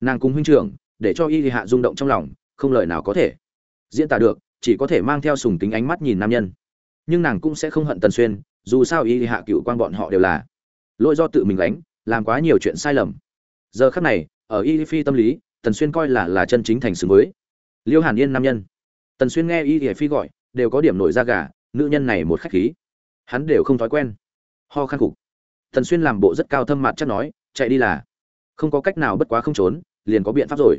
Nàng cùng huynh trưởng, để cho y hạ rung động trong lòng, không lời nào có thể. Diễn tả được chỉ có thể mang theo sùng kính ánh mắt nhìn nam nhân. Nhưng nàng cũng sẽ không hận tần xuyên, dù sao y hạ cựu quan bọn họ đều là. Lỗi do tự mình gánh, làm quá nhiều chuyện sai lầm. Giờ khắc này, ở y phi tâm lý, tần xuyên coi là là chân chính thành xứng với liêu hàn yên nam nhân. Tần xuyên nghe y phi gọi, đều có điểm nổi da gà, nữ nhân này một khách khí. Hắn đều không thói quen. Ho khăn cục. Tần xuyên làm bộ rất cao thâm mặt chắc nói, chạy đi là. Không có cách nào bất quá không trốn, liền có biện pháp rồi.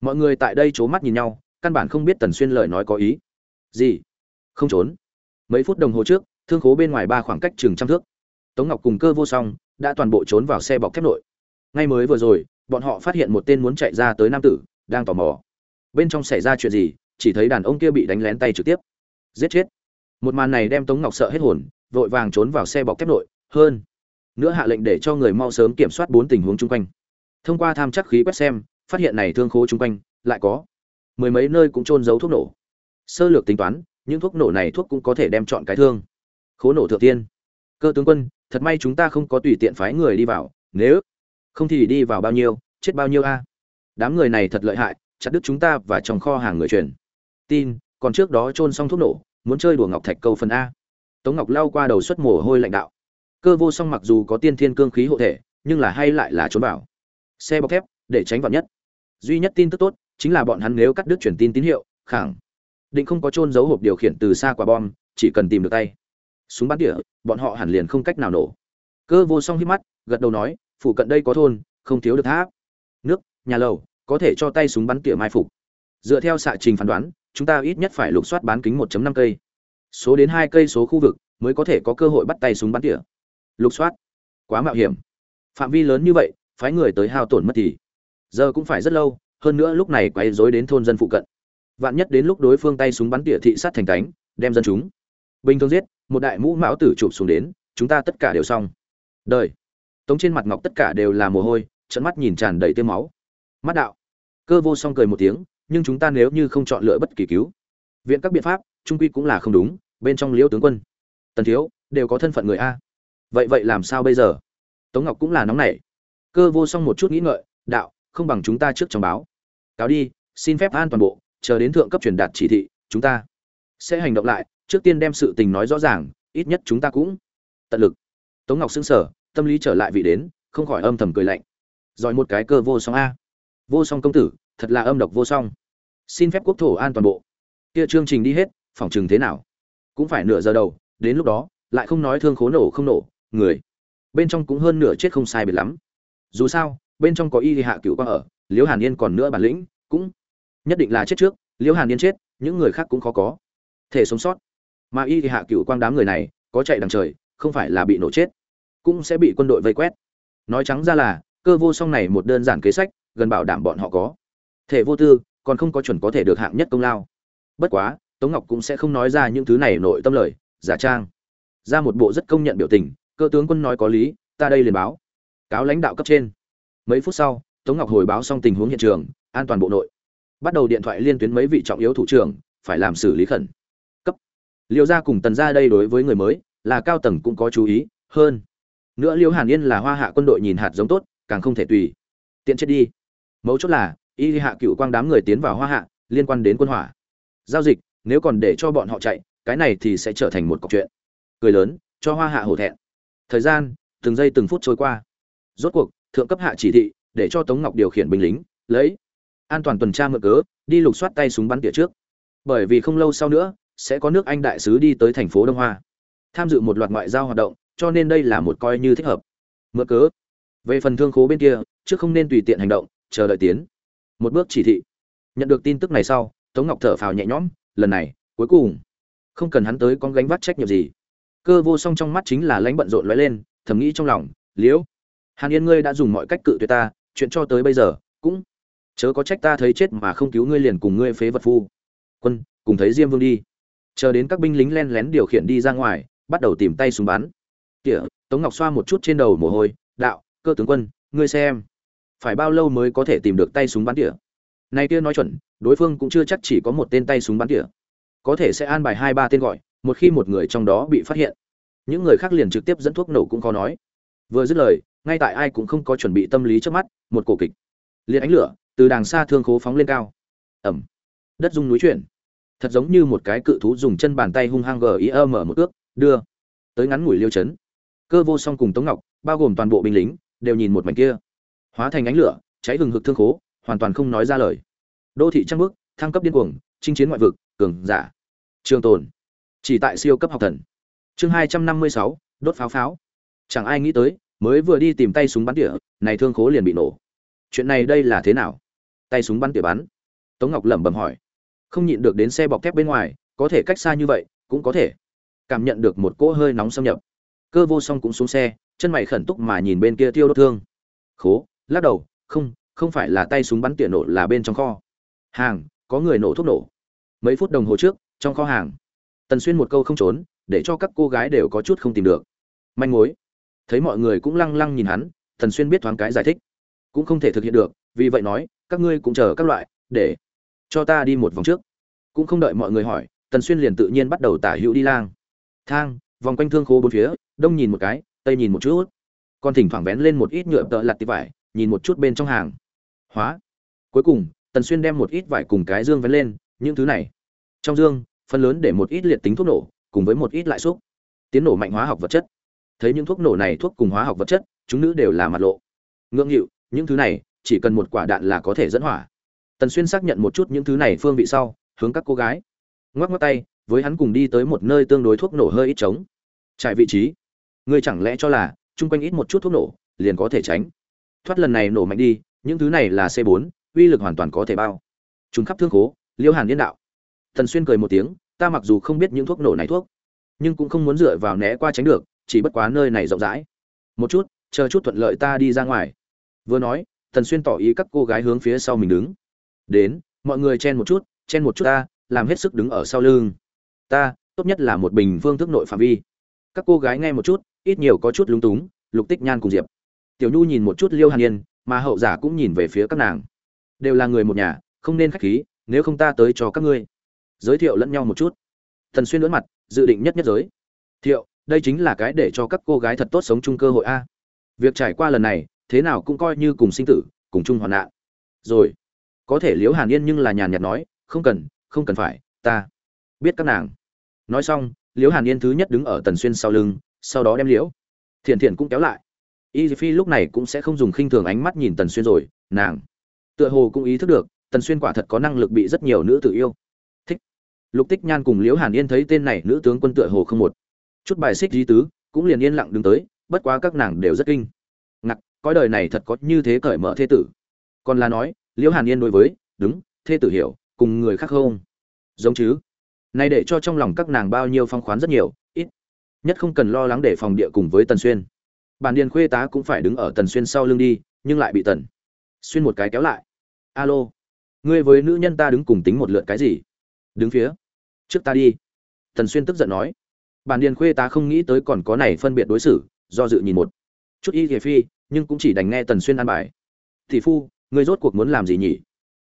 Mọi người tại đây c mắt nhìn nhau căn bản không biết tần xuyên lời nói có ý. Gì? Không trốn. Mấy phút đồng hồ trước, thương khố bên ngoài ba khoảng cách chừng trăm thước. Tống ngọc cùng cơ vô song đã toàn bộ trốn vào xe bọc thép nội. Ngay mới vừa rồi, bọn họ phát hiện một tên muốn chạy ra tới nam tử, đang tò mò. Bên trong xảy ra chuyện gì, chỉ thấy đàn ông kia bị đánh lén tay trực tiếp. Giết chết. Một màn này đem tống ngọc sợ hết hồn, vội vàng trốn vào xe bọc thép nội. Hơn nữa hạ lệnh để cho người mau sớm kiểm soát bốn tình huống chung quanh. Thông qua tham chắc khí quét xem, phát hiện này thương khố chung quanh lại có mười mấy nơi cũng trôn giấu thuốc nổ. Sơ lược tính toán, những thuốc nổ này thuốc cũng có thể đem chọn cái thương. Khố nổ thượng tiên. Cơ tướng quân, thật may chúng ta không có tùy tiện phái người đi vào, nếu không thì đi vào bao nhiêu, chết bao nhiêu a? Đám người này thật lợi hại, chặt đứt chúng ta và trong kho hàng người truyền. Tin, còn trước đó trôn xong thuốc nổ, muốn chơi đùa ngọc thạch câu phần a. Tống ngọc lao qua đầu xuất mồ hôi lãnh đạo. Cơ vô song mặc dù có tiên thiên cương khí hộ thể, nhưng là hay lại là trốn bảo xe bọc thép, để tránh vạn nhất. Duy nhất tin tức tốt chính là bọn hắn nếu cắt đứt truyền tin tín hiệu, khẳng định không có trôn giấu hộp điều khiển từ xa quả bom, chỉ cần tìm được tay. Súng bắn tỉa, bọn họ hẳn liền không cách nào nổ. Cơ vô song hít mắt, gật đầu nói, phụ cận đây có thôn, không thiếu được tháp. Nước, nhà lầu, có thể cho tay súng bắn tỉa mai phục. Dựa theo xạ trình phán đoán, chúng ta ít nhất phải lục soát bán kính 1.5 cây. Số đến hai cây số khu vực mới có thể có cơ hội bắt tay súng bắn tỉa. Lục soát. Quá mạo hiểm. Phạm vi lớn như vậy, phái người tới hao tổn mất thì giờ cũng phải rất lâu hơn nữa lúc này quay rối đến thôn dân phụ cận. Vạn nhất đến lúc đối phương tay súng bắn tỉa thị sát thành cánh, đem dân chúng. Bình thường giết, một đại mũ mão tử chụp xuống đến, chúng ta tất cả đều xong. Đời. Tống trên mặt ngọc tất cả đều là mồ hôi trận mắt nhìn tràn đầy tiêm máu. Mắt đạo. Cơ vô song cười một tiếng, nhưng chúng ta nếu như không chọn lựa bất kỳ cứu. Viện các biện pháp, trung quy cũng là không đúng, bên trong liễu tướng quân. Tần thiếu, đều có thân phận người a. Vậy vậy làm sao bây giờ? Tống ngọc cũng là nóng nảy. Cơ vô song một chút nghĩ ngợi, đạo không bằng chúng ta trước trong báo. Cáo đi, xin phép an toàn bộ, chờ đến thượng cấp truyền đạt chỉ thị, chúng ta sẽ hành động lại, trước tiên đem sự tình nói rõ ràng, ít nhất chúng ta cũng tận lực. Tống ngọc xứng sở tâm lý trở lại vị đến, không khỏi âm thầm cười lạnh. Giỏi một cái cơ vô song a. Vô song công tử, thật là âm độc vô song. Xin phép quốc thổ an toàn bộ. Kia chương trình đi hết, phòng chừng thế nào? Cũng phải nửa giờ đầu, đến lúc đó, lại không nói thương khố nổ không nổ, người bên trong cũng hơn nửa chết không sai biệt lắm. Dù sao bên trong có y hạ cựu quang ở, liễu hàn yên còn nữa bản lĩnh cũng nhất định là chết trước, liễu hàn yên chết, những người khác cũng khó có thể sống sót. Mà y hạ cựu quang đám người này có chạy đằng trời, không phải là bị nổ chết, cũng sẽ bị quân đội vây quét. Nói trắng ra là, cơ vô song này một đơn giản kế sách, gần bảo đảm bọn họ có thể vô tư, còn không có chuẩn có thể được hạng nhất công lao. Bất quá, tống ngọc cũng sẽ không nói ra những thứ này nội tâm lời, giả trang. Ra một bộ rất công nhận biểu tình, cơ tướng quân nói có lý, ta đây liền báo. Cáo lãnh đạo cấp trên mấy phút sau, tống ngọc hồi báo xong tình huống hiện trường, an toàn bộ nội. Bắt đầu điện thoại liên tuyến mấy vị trọng yếu thủ trưởng, phải làm xử lý khẩn. Cấp. Liệu gia cùng tần gia đây đối với người mới, là cao tầng cũng có chú ý, hơn. Nữa liêu hàn yên là hoa hạ quân đội nhìn hạt giống tốt, càng không thể tùy. Tiện chết đi. Mấu chốt là, y hạ cựu quang đám người tiến vào hoa hạ, liên quan đến quân hỏa. Giao dịch, nếu còn để cho bọn họ chạy, cái này thì sẽ trở thành một cọc chuyện. Cười lớn, cho hoa hạ hổ thẹn. Thời gian, từng giây từng phút trôi qua. Rốt cuộc thượng cấp hạ chỉ thị, để cho tống ngọc điều khiển binh lính, lấy an toàn tuần tra mượn cớ, đi lục soát tay súng bắn tỉa trước. Bởi vì không lâu sau nữa, sẽ có nước anh đại sứ đi tới thành phố đông hoa, tham dự một loạt ngoại giao hoạt động, cho nên đây là một coi như thích hợp. Mượn cớ, về phần thương khố bên kia trước không nên tùy tiện hành động, chờ đợi tiến. Một bước chỉ thị. Nhận được tin tức này sau, tống ngọc thở phào nhẹ nhõm, lần này, cuối cùng, không cần hắn tới con gánh vác trách nhiệm gì. Cơ vô song trong mắt chính là lãnh bận rộn lóe lên, thầm nghĩ trong lòng, liễu hàn yên ngươi đã dùng mọi cách cự tuyệt ta, chuyện cho tới bây giờ, cũng chớ có trách ta thấy chết mà không cứu ngươi liền cùng ngươi phế vật phu. Quân, cùng thấy diêm vương đi. Chờ đến các binh lính len lén điều khiển đi ra ngoài, bắt đầu tìm tay súng bắn. Kìa, tống ngọc xoa một chút trên đầu mồ hôi, đạo, cơ tướng quân, ngươi xem, phải bao lâu mới có thể tìm được tay súng bắn tỉa này kia nói chuẩn, đối phương cũng chưa chắc chỉ có một tên tay súng bắn tỉa có thể sẽ an bài hai ba tên gọi, một khi một người trong đó bị phát hiện, những người khác liền trực tiếp dẫn thuốc nổ cũng khó nói. Vừa dứt lời ngay tại ai cũng không có chuẩn bị tâm lý trước mắt, một cổ kịch. Liệt ánh lửa từ đàng xa thương khố phóng lên cao. Ẩm. Đất rung núi chuyển. Thật giống như một cái cự thú dùng chân bàn tay hung hăng gờ mở một ước, đưa tới ngắn ngủi liêu chấn. Cơ vô song cùng tống ngọc, bao gồm toàn bộ binh lính, đều nhìn một mảnh kia. Hóa thành ánh lửa, cháy hừng hực thương khố, hoàn toàn không nói ra lời. Đô thị trăng bước, thăng cấp điên cuồng, chinh chiến ngoại vực, cường giả. Trường tồn. Chỉ tại siêu cấp học thần. Chương hai trăm năm mươi sáu, đốt pháo pháo. Chẳng ai nghĩ tới mới vừa đi tìm tay súng bắn tỉa, này thương khố liền bị nổ. Chuyện này đây là thế nào? Tay súng bắn tỉa bắn? Tống ngọc lẩm bẩm hỏi. Không nhịn được đến xe bọc thép bên ngoài, có thể cách xa như vậy, cũng có thể. Cảm nhận được một cỗ hơi nóng xâm nhập. Cơ vô song cũng xuống xe, chân mày khẩn túc mà nhìn bên kia tiêu đốt thương. Khố, lắc đầu, không không phải là tay súng bắn tỉa nổ là bên trong kho. Hàng, có người nổ thuốc nổ. Mấy phút đồng hồ trước, trong kho hàng. Tần xuyên một câu không trốn, để cho các cô gái đều có chút không tìm được. Manh mối thấy mọi người cũng lăng lăng nhìn hắn, thần xuyên biết thoáng cái giải thích. Cũng không thể thực hiện được, vì vậy nói, các ngươi cũng chờ các loại, để cho ta đi một vòng trước. Cũng không đợi mọi người hỏi tần xuyên liền tự nhiên bắt đầu tả hữu đi lang. Thang, vòng quanh thương khố bốn phía, đông nhìn một cái, tây nhìn một chút. Còn thỉnh thoảng vén lên một ít nhựa tợ lặt tí vải, nhìn một chút bên trong hàng. Hóa. Cuối cùng tần xuyên đem một ít vải cùng cái dương vén lên, những thứ này. Trong dương, phần lớn để một ít liệt tính thuốc nổ, cùng với một ít lại xúc. Tiến nổ mạnh hóa học vật chất thấy những thuốc nổ này thuốc cùng hóa học vật chất, chúng nữ đều là mặt lộ. Ngưỡng hiệu những thứ này, chỉ cần một quả đạn là có thể dẫn hỏa. Tần xuyên xác nhận một chút những thứ này phương vị sau, hướng các cô gái. Ngoắc ngoắc tay, với hắn cùng đi tới một nơi tương đối thuốc nổ hơi ít trống. Trại vị trí. Ngươi chẳng lẽ cho là, chung quanh ít một chút thuốc nổ, liền có thể tránh? Thoát lần này nổ mạnh đi, những thứ này là c 4 uy lực hoàn toàn có thể bao. Chúng khắp thương khố, liêu hàn yên đạo. Tần xuyên cười một tiếng, ta mặc dù không biết những thuốc nổ này thuốc, nhưng cũng không muốn dựa vào né qua tránh được chỉ bất quá nơi này rộng rãi. Một chút, chờ chút thuận lợi ta đi ra ngoài. Vừa nói, tần xuyên tỏ ý các cô gái hướng phía sau mình đứng. Đến, mọi người chen một chút, chen một chút ta, làm hết sức đứng ở sau lưng. Ta, tốt nhất là một bình phương thức nội phạm vi. Các cô gái nghe một chút, ít nhiều có chút lúng túng, lục tích nhan cùng diệp. Tiểu nhu nhìn một chút liêu hàn yên, mà hậu giả cũng nhìn về phía các nàng. Đều là người một nhà, không nên khách khí, nếu không ta tới cho các ngươi. Giới thiệu lẫn nhau một chút. Thần xuyên lưỡn mặt, dự định nhất nhất giới. Thiệu đây chính là cái để cho các cô gái thật tốt sống chung cơ hội a. Việc trải qua lần này, thế nào cũng coi như cùng sinh tử, cùng chung hoạn nạn. Rồi, có thể liễu hàn yên nhưng là nhàn nhạt nói, không cần không cần phải, ta biết các nàng. Nói xong, liễu hàn yên thứ nhất đứng ở tần xuyên sau lưng, sau đó đem liễu thiện thiện cũng kéo lại. Y phi lúc này cũng sẽ không dùng khinh thường ánh mắt nhìn tần xuyên rồi, nàng. Tựa hồ cũng ý thức được, tần xuyên quả thật có năng lực bị rất nhiều nữ tử yêu. Thích. Lục tích nhan cùng liễu hàn yên thấy tên này nữ tướng quân tựa hồ không một chút bài xích di tứ, cũng liền yên lặng đứng tới, bất quá các nàng đều rất kinh. Ngặt coi đời này thật có như thế cởi mở thế tử. Còn là nói, liễu hàn yên đối với, đúng thế tử hiểu, cùng người khác không? Giống chứ. Này để cho trong lòng các nàng bao nhiêu phong khoán rất nhiều, ít. Nhất không cần lo lắng để phòng địa cùng với tần xuyên. Bản điền khuê tá cũng phải đứng ở tần xuyên sau lưng đi, nhưng lại bị tần xuyên một cái kéo lại. Alo, ngươi với nữ nhân ta đứng cùng tính một lượt cái gì? Đứng phía trước ta đi. Tần xuyên tức giận nói bản điền khuê tá không nghĩ tới còn có này phân biệt đối xử, do dự nhìn một chút y kề phi, nhưng cũng chỉ đành nghe tần xuyên an bài. Tỷ phu, người rốt cuộc muốn làm gì nhỉ?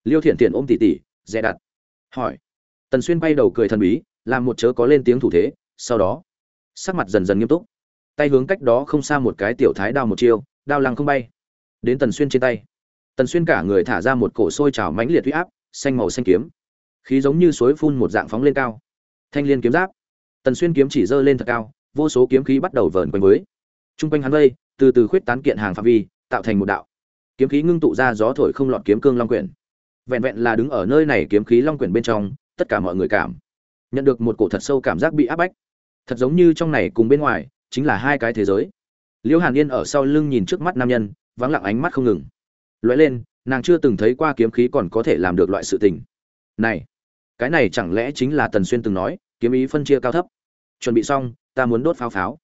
Liêu thiện thiện ôm tỷ tỷ, dè đặt. Hỏi. Tần xuyên bay đầu cười thần bí, làm một chớ có lên tiếng thủ thế, sau đó, sắc mặt dần dần nghiêm túc. Tay hướng cách đó không xa một cái tiểu thái đao một chiêu, đao lăng không bay. Đến tần xuyên trên tay. Tần xuyên cả người thả ra một cổ sôi trào mãnh liệt huy áp, xanh màu xanh kiếm. Khí giống như suối phun một dạng phóng lên cao. Thanh liên kiếm giáp tần xuyên kiếm chỉ dơ lên thật cao, vô số kiếm khí bắt đầu vờn quanh với. Trung quanh hắn vây, từ từ khuyết tán kiện hàng phạm vi, tạo thành một đạo. Kiếm khí ngưng tụ ra gió thổi không lọt kiếm cương long quyển. Vẹn vẹn là đứng ở nơi này kiếm khí long quyển bên trong, tất cả mọi người cảm nhận được một cổ thật sâu cảm giác bị áp bách. Thật giống như trong này cùng bên ngoài, chính là hai cái thế giới. Liễu hàn yên ở sau lưng nhìn trước mắt nam nhân, vắng lặng ánh mắt không ngừng. Lóe lên, nàng chưa từng thấy qua kiếm khí còn có thể làm được loại sự tình. Này, cái này chẳng lẽ chính là tần xuyên từng nói, kiếm ý phân chia cao thấp? Chuẩn bị xong, ta muốn đốt pháo pháo.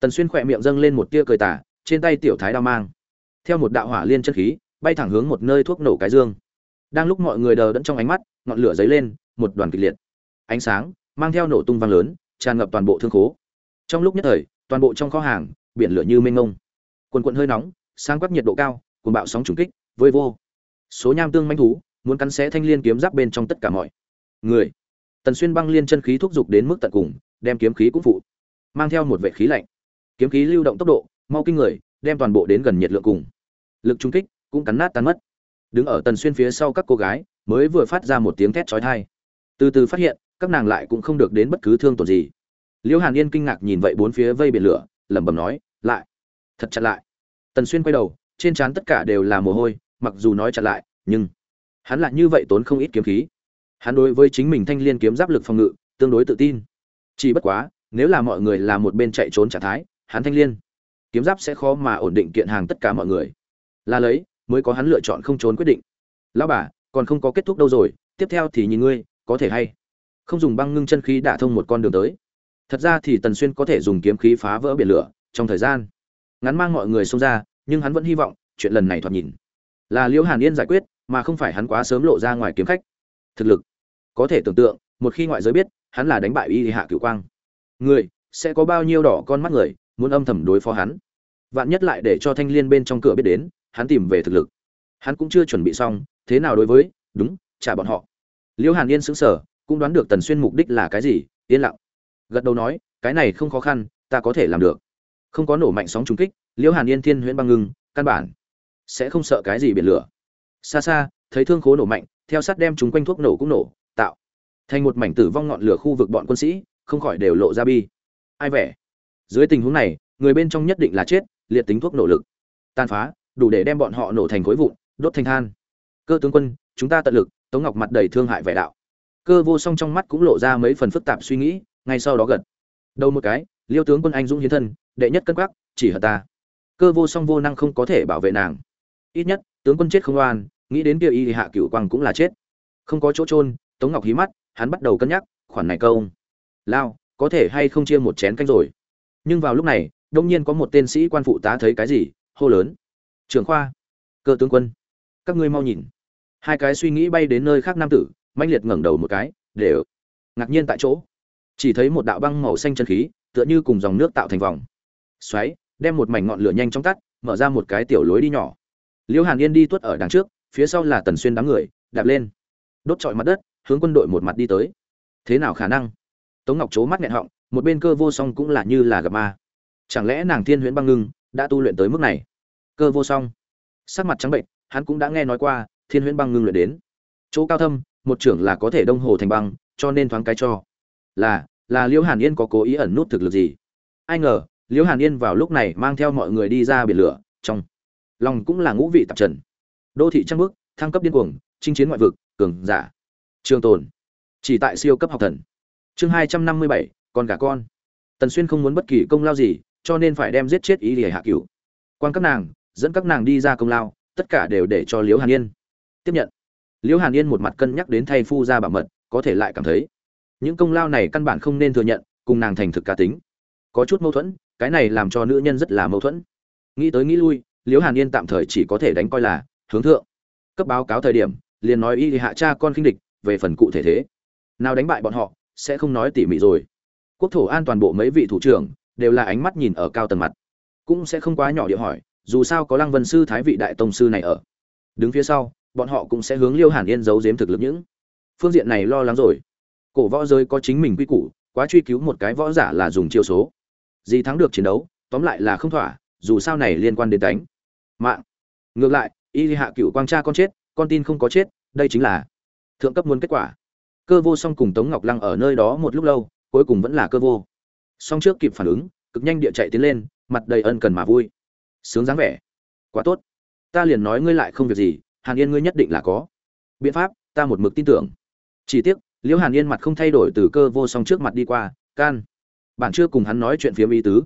Tần xuyên khỏe miệng dâng lên một tia cười tả trên tay tiểu thái đao mang. Theo một đạo hỏa liên chân khí, bay thẳng hướng một nơi thuốc nổ cái dương. Đang lúc mọi người đờ đẫn trong ánh mắt, ngọn lửa dấy lên, một đoàn kịch liệt. Ánh sáng mang theo nổ tung vang lớn, tràn ngập toàn bộ thương khố. Trong lúc nhất thời, toàn bộ trong kho hàng, biển lửa như mênh ngông quần quận hơi nóng, sáng quắc nhiệt độ cao, cuồng bạo sóng trùng kích vơi vô. Số nham tương manh thú, muốn cắn xé thanh liên kiếm giáp bên trong tất cả mọi người. Tần xuyên băng liên chân khí thúc giục đến mức tận cùng đem kiếm khí cũng phụ, mang theo một vệ khí lạnh. Kiếm khí lưu động tốc độ, mau kinh người, đem toàn bộ đến gần nhiệt lượng cùng. Lực trung kích cũng cắn nát tan mất. Đứng ở tần xuyên phía sau các cô gái, mới vừa phát ra một tiếng thét chói tai. Từ từ phát hiện, các nàng lại cũng không được đến bất cứ thương tổn gì. Liễu hàn yên kinh ngạc nhìn vậy bốn phía vây biển lửa, lẩm bẩm nói, lại, thật chặt lại. Tần xuyên quay đầu, trên trán tất cả đều là mồ hôi, mặc dù nói chặt lại, nhưng hắn lại như vậy tốn không ít kiếm khí. Hắn đối với chính mình thanh liên kiếm giáp lực phòng ngự tương đối tự tin chỉ bất quá, nếu là mọi người là một bên chạy trốn trạng thái, hắn thanh liên, kiếm giáp sẽ khó mà ổn định kiện hàng tất cả mọi người. Là lấy, mới có hắn lựa chọn không trốn quyết định. Lão bà, còn không có kết thúc đâu rồi, tiếp theo thì nhìn ngươi, có thể hay không dùng băng ngưng chân khí đả thông một con đường tới. Thật ra thì tần xuyên có thể dùng kiếm khí phá vỡ biển lửa trong thời gian ngắn mang mọi người xông ra, nhưng hắn vẫn hy vọng chuyện lần này thoạt nhìn là liễu hàn yên giải quyết, mà không phải hắn quá sớm lộ ra ngoài kiếm khách. Thực lực, có thể tưởng tượng, một khi ngoại giới biết hắn là đánh bại y hạ cửu quang. Người, sẽ có bao nhiêu đỏ con mắt người, muốn âm thầm đối phó hắn. Vạn nhất lại để cho thanh liên bên trong cửa biết đến, hắn tìm về thực lực. Hắn cũng chưa chuẩn bị xong, thế nào đối với? Đúng, trả bọn họ. Liễu hàn yên sững sờ, cũng đoán được tần xuyên mục đích là cái gì, yên lặng. Gật đầu nói, cái này không khó khăn, ta có thể làm được. Không có nổ mạnh sóng trúng kích liễu hàn yên thiên huyễn băng ngưng, căn bản sẽ không sợ cái gì biển lửa. Xa xa, thấy thương khố nổ mạnh, theo sát đem chúng quanh thuốc nổ cũng nổ, tạo thành một mảnh tử vong ngọn lửa khu vực bọn quân sĩ, không khỏi đều lộ ra bi. Ai vẻ? Dưới tình huống này, người bên trong nhất định là chết, liệt tính thuốc nổ lực. Tàn phá, đủ để đem bọn họ nổ thành khối vụn, đốt thành than. Cơ tướng quân, chúng ta tận lực, tống ngọc mặt đầy thương hại vẻ đạo. Cơ vô song trong mắt cũng lộ ra mấy phần phức tạp suy nghĩ, ngay sau đó gật. Đầu một cái, liêu tướng quân anh dũng hiến thân, đệ nhất cân quắc, chỉ hận ta. Cơ vô song vô năng không có thể bảo vệ nàng. Ít nhất, tướng quân chết không oan, nghĩ đến kia y hạ cửu quang cũng là chết. Không có chỗ trôn tống ngọc hí mắt hắn bắt đầu cân nhắc, khoản này câu. Lao, có thể hay không chia một chén canh rồi? Nhưng vào lúc này, đông nhiên có một tên sĩ quan phụ tá thấy cái gì, hô lớn. Trưởng khoa, cơ tướng quân, các ngươi mau nhìn. Hai cái suy nghĩ bay đến nơi khác nam tử manh liệt ngẩng đầu một cái để ngạc nhiên tại chỗ. Chỉ thấy một đạo băng màu xanh chân khí, tựa như cùng dòng nước tạo thành vòng. Xoáy, đem một mảnh ngọn lửa nhanh chóng tắt, mở ra một cái tiểu lối đi nhỏ. Liễu hàn yên đi tuất ở đằng trước, phía sau là tần xuyên đám người, đạp lên. Đốt trọi mặt đất hướng quân đội một mặt đi tới. Thế nào khả năng? Tống ngọc c mắt nghẹn họng, một bên cơ vô song cũng là như là gặp ma. Chẳng lẽ nàng thiên huyễn băng ngưng đã tu luyện tới mức này? Cơ vô song, sắc mặt trắng bệnh, hắn cũng đã nghe nói qua, thiên huyễn băng ngưng luyện đến. Chỗ cao thâm, một trưởng là có thể đông hồ thành băng, cho nên thoáng cái cho. Là là liễu hàn yên có cố ý ẩn nút thực lực gì? Ai ngờ, liễu hàn yên vào lúc này mang theo mọi người đi ra biển lửa, trong lòng cũng là ngũ vị tạp trần. Đô thị trăng bước, thăng cấp điên cuồng, chinh chiến ngoại vực, cường giả trường tồn. Chỉ tại siêu cấp học thần. Chương hai trăm năm mươi bảy, con gà con. Tần xuyên không muốn bất kỳ công lao gì, cho nên phải đem giết chết ý để hạ cửu. Quan các nàng, dẫn các nàng đi ra công lao, tất cả đều để cho liễu hàn yên. Tiếp nhận. Liễu hàn yên một mặt cân nhắc đến thay phu ra bảo mật, có thể lại cảm thấy, những công lao này căn bản không nên thừa nhận, cùng nàng thành thực cá tính. Có chút mâu thuẫn, cái này làm cho nữ nhân rất là mâu thuẫn. Nghĩ tới nghĩ lui, liễu hàn yên tạm thời chỉ có thể đánh coi là hướng thượng. Cấp báo cáo thời điểm, liền nói y hạ cha con khinh địch về phần cụ thể thế. Nào đánh bại bọn họ, sẽ không nói tỉ mỉ rồi. Quốc thổ an toàn bộ mấy vị thủ trưởng đều là ánh mắt nhìn ở cao tầng mặt. Cũng sẽ không quá nhỏ địa hỏi, dù sao có lăng vân sư thái vị đại tông sư này ở. Đứng phía sau, bọn họ cũng sẽ hướng liêu hàn yên giấu giếm thực lực những phương diện này lo lắng rồi. Cổ võ giới có chính mình quy củ, quá truy cứu một cái võ giả là dùng chiêu số. Gì thắng được chiến đấu, tóm lại là không thỏa, dù sao này liên quan đến đánh mạng. Ngược lại, y hạ cựu quang cha con chết, con tin không có chết, đây chính là thượng cấp muốn kết quả. Cơ vô song cùng tống ngọc lăng ở nơi đó một lúc lâu, cuối cùng vẫn là cơ vô. Song trước kịp phản ứng, cực nhanh địa chạy tiến lên, mặt đầy ân cần mà vui. Sướng dáng vẻ. Quá tốt. Ta liền nói ngươi lại không việc gì, hàn yên ngươi nhất định là có. Biện pháp, ta một mực tin tưởng. Chỉ tiếc, liễu hàn yên mặt không thay đổi từ cơ vô song trước mặt đi qua, can. Bạn chưa cùng hắn nói chuyện phiếm ý tứ.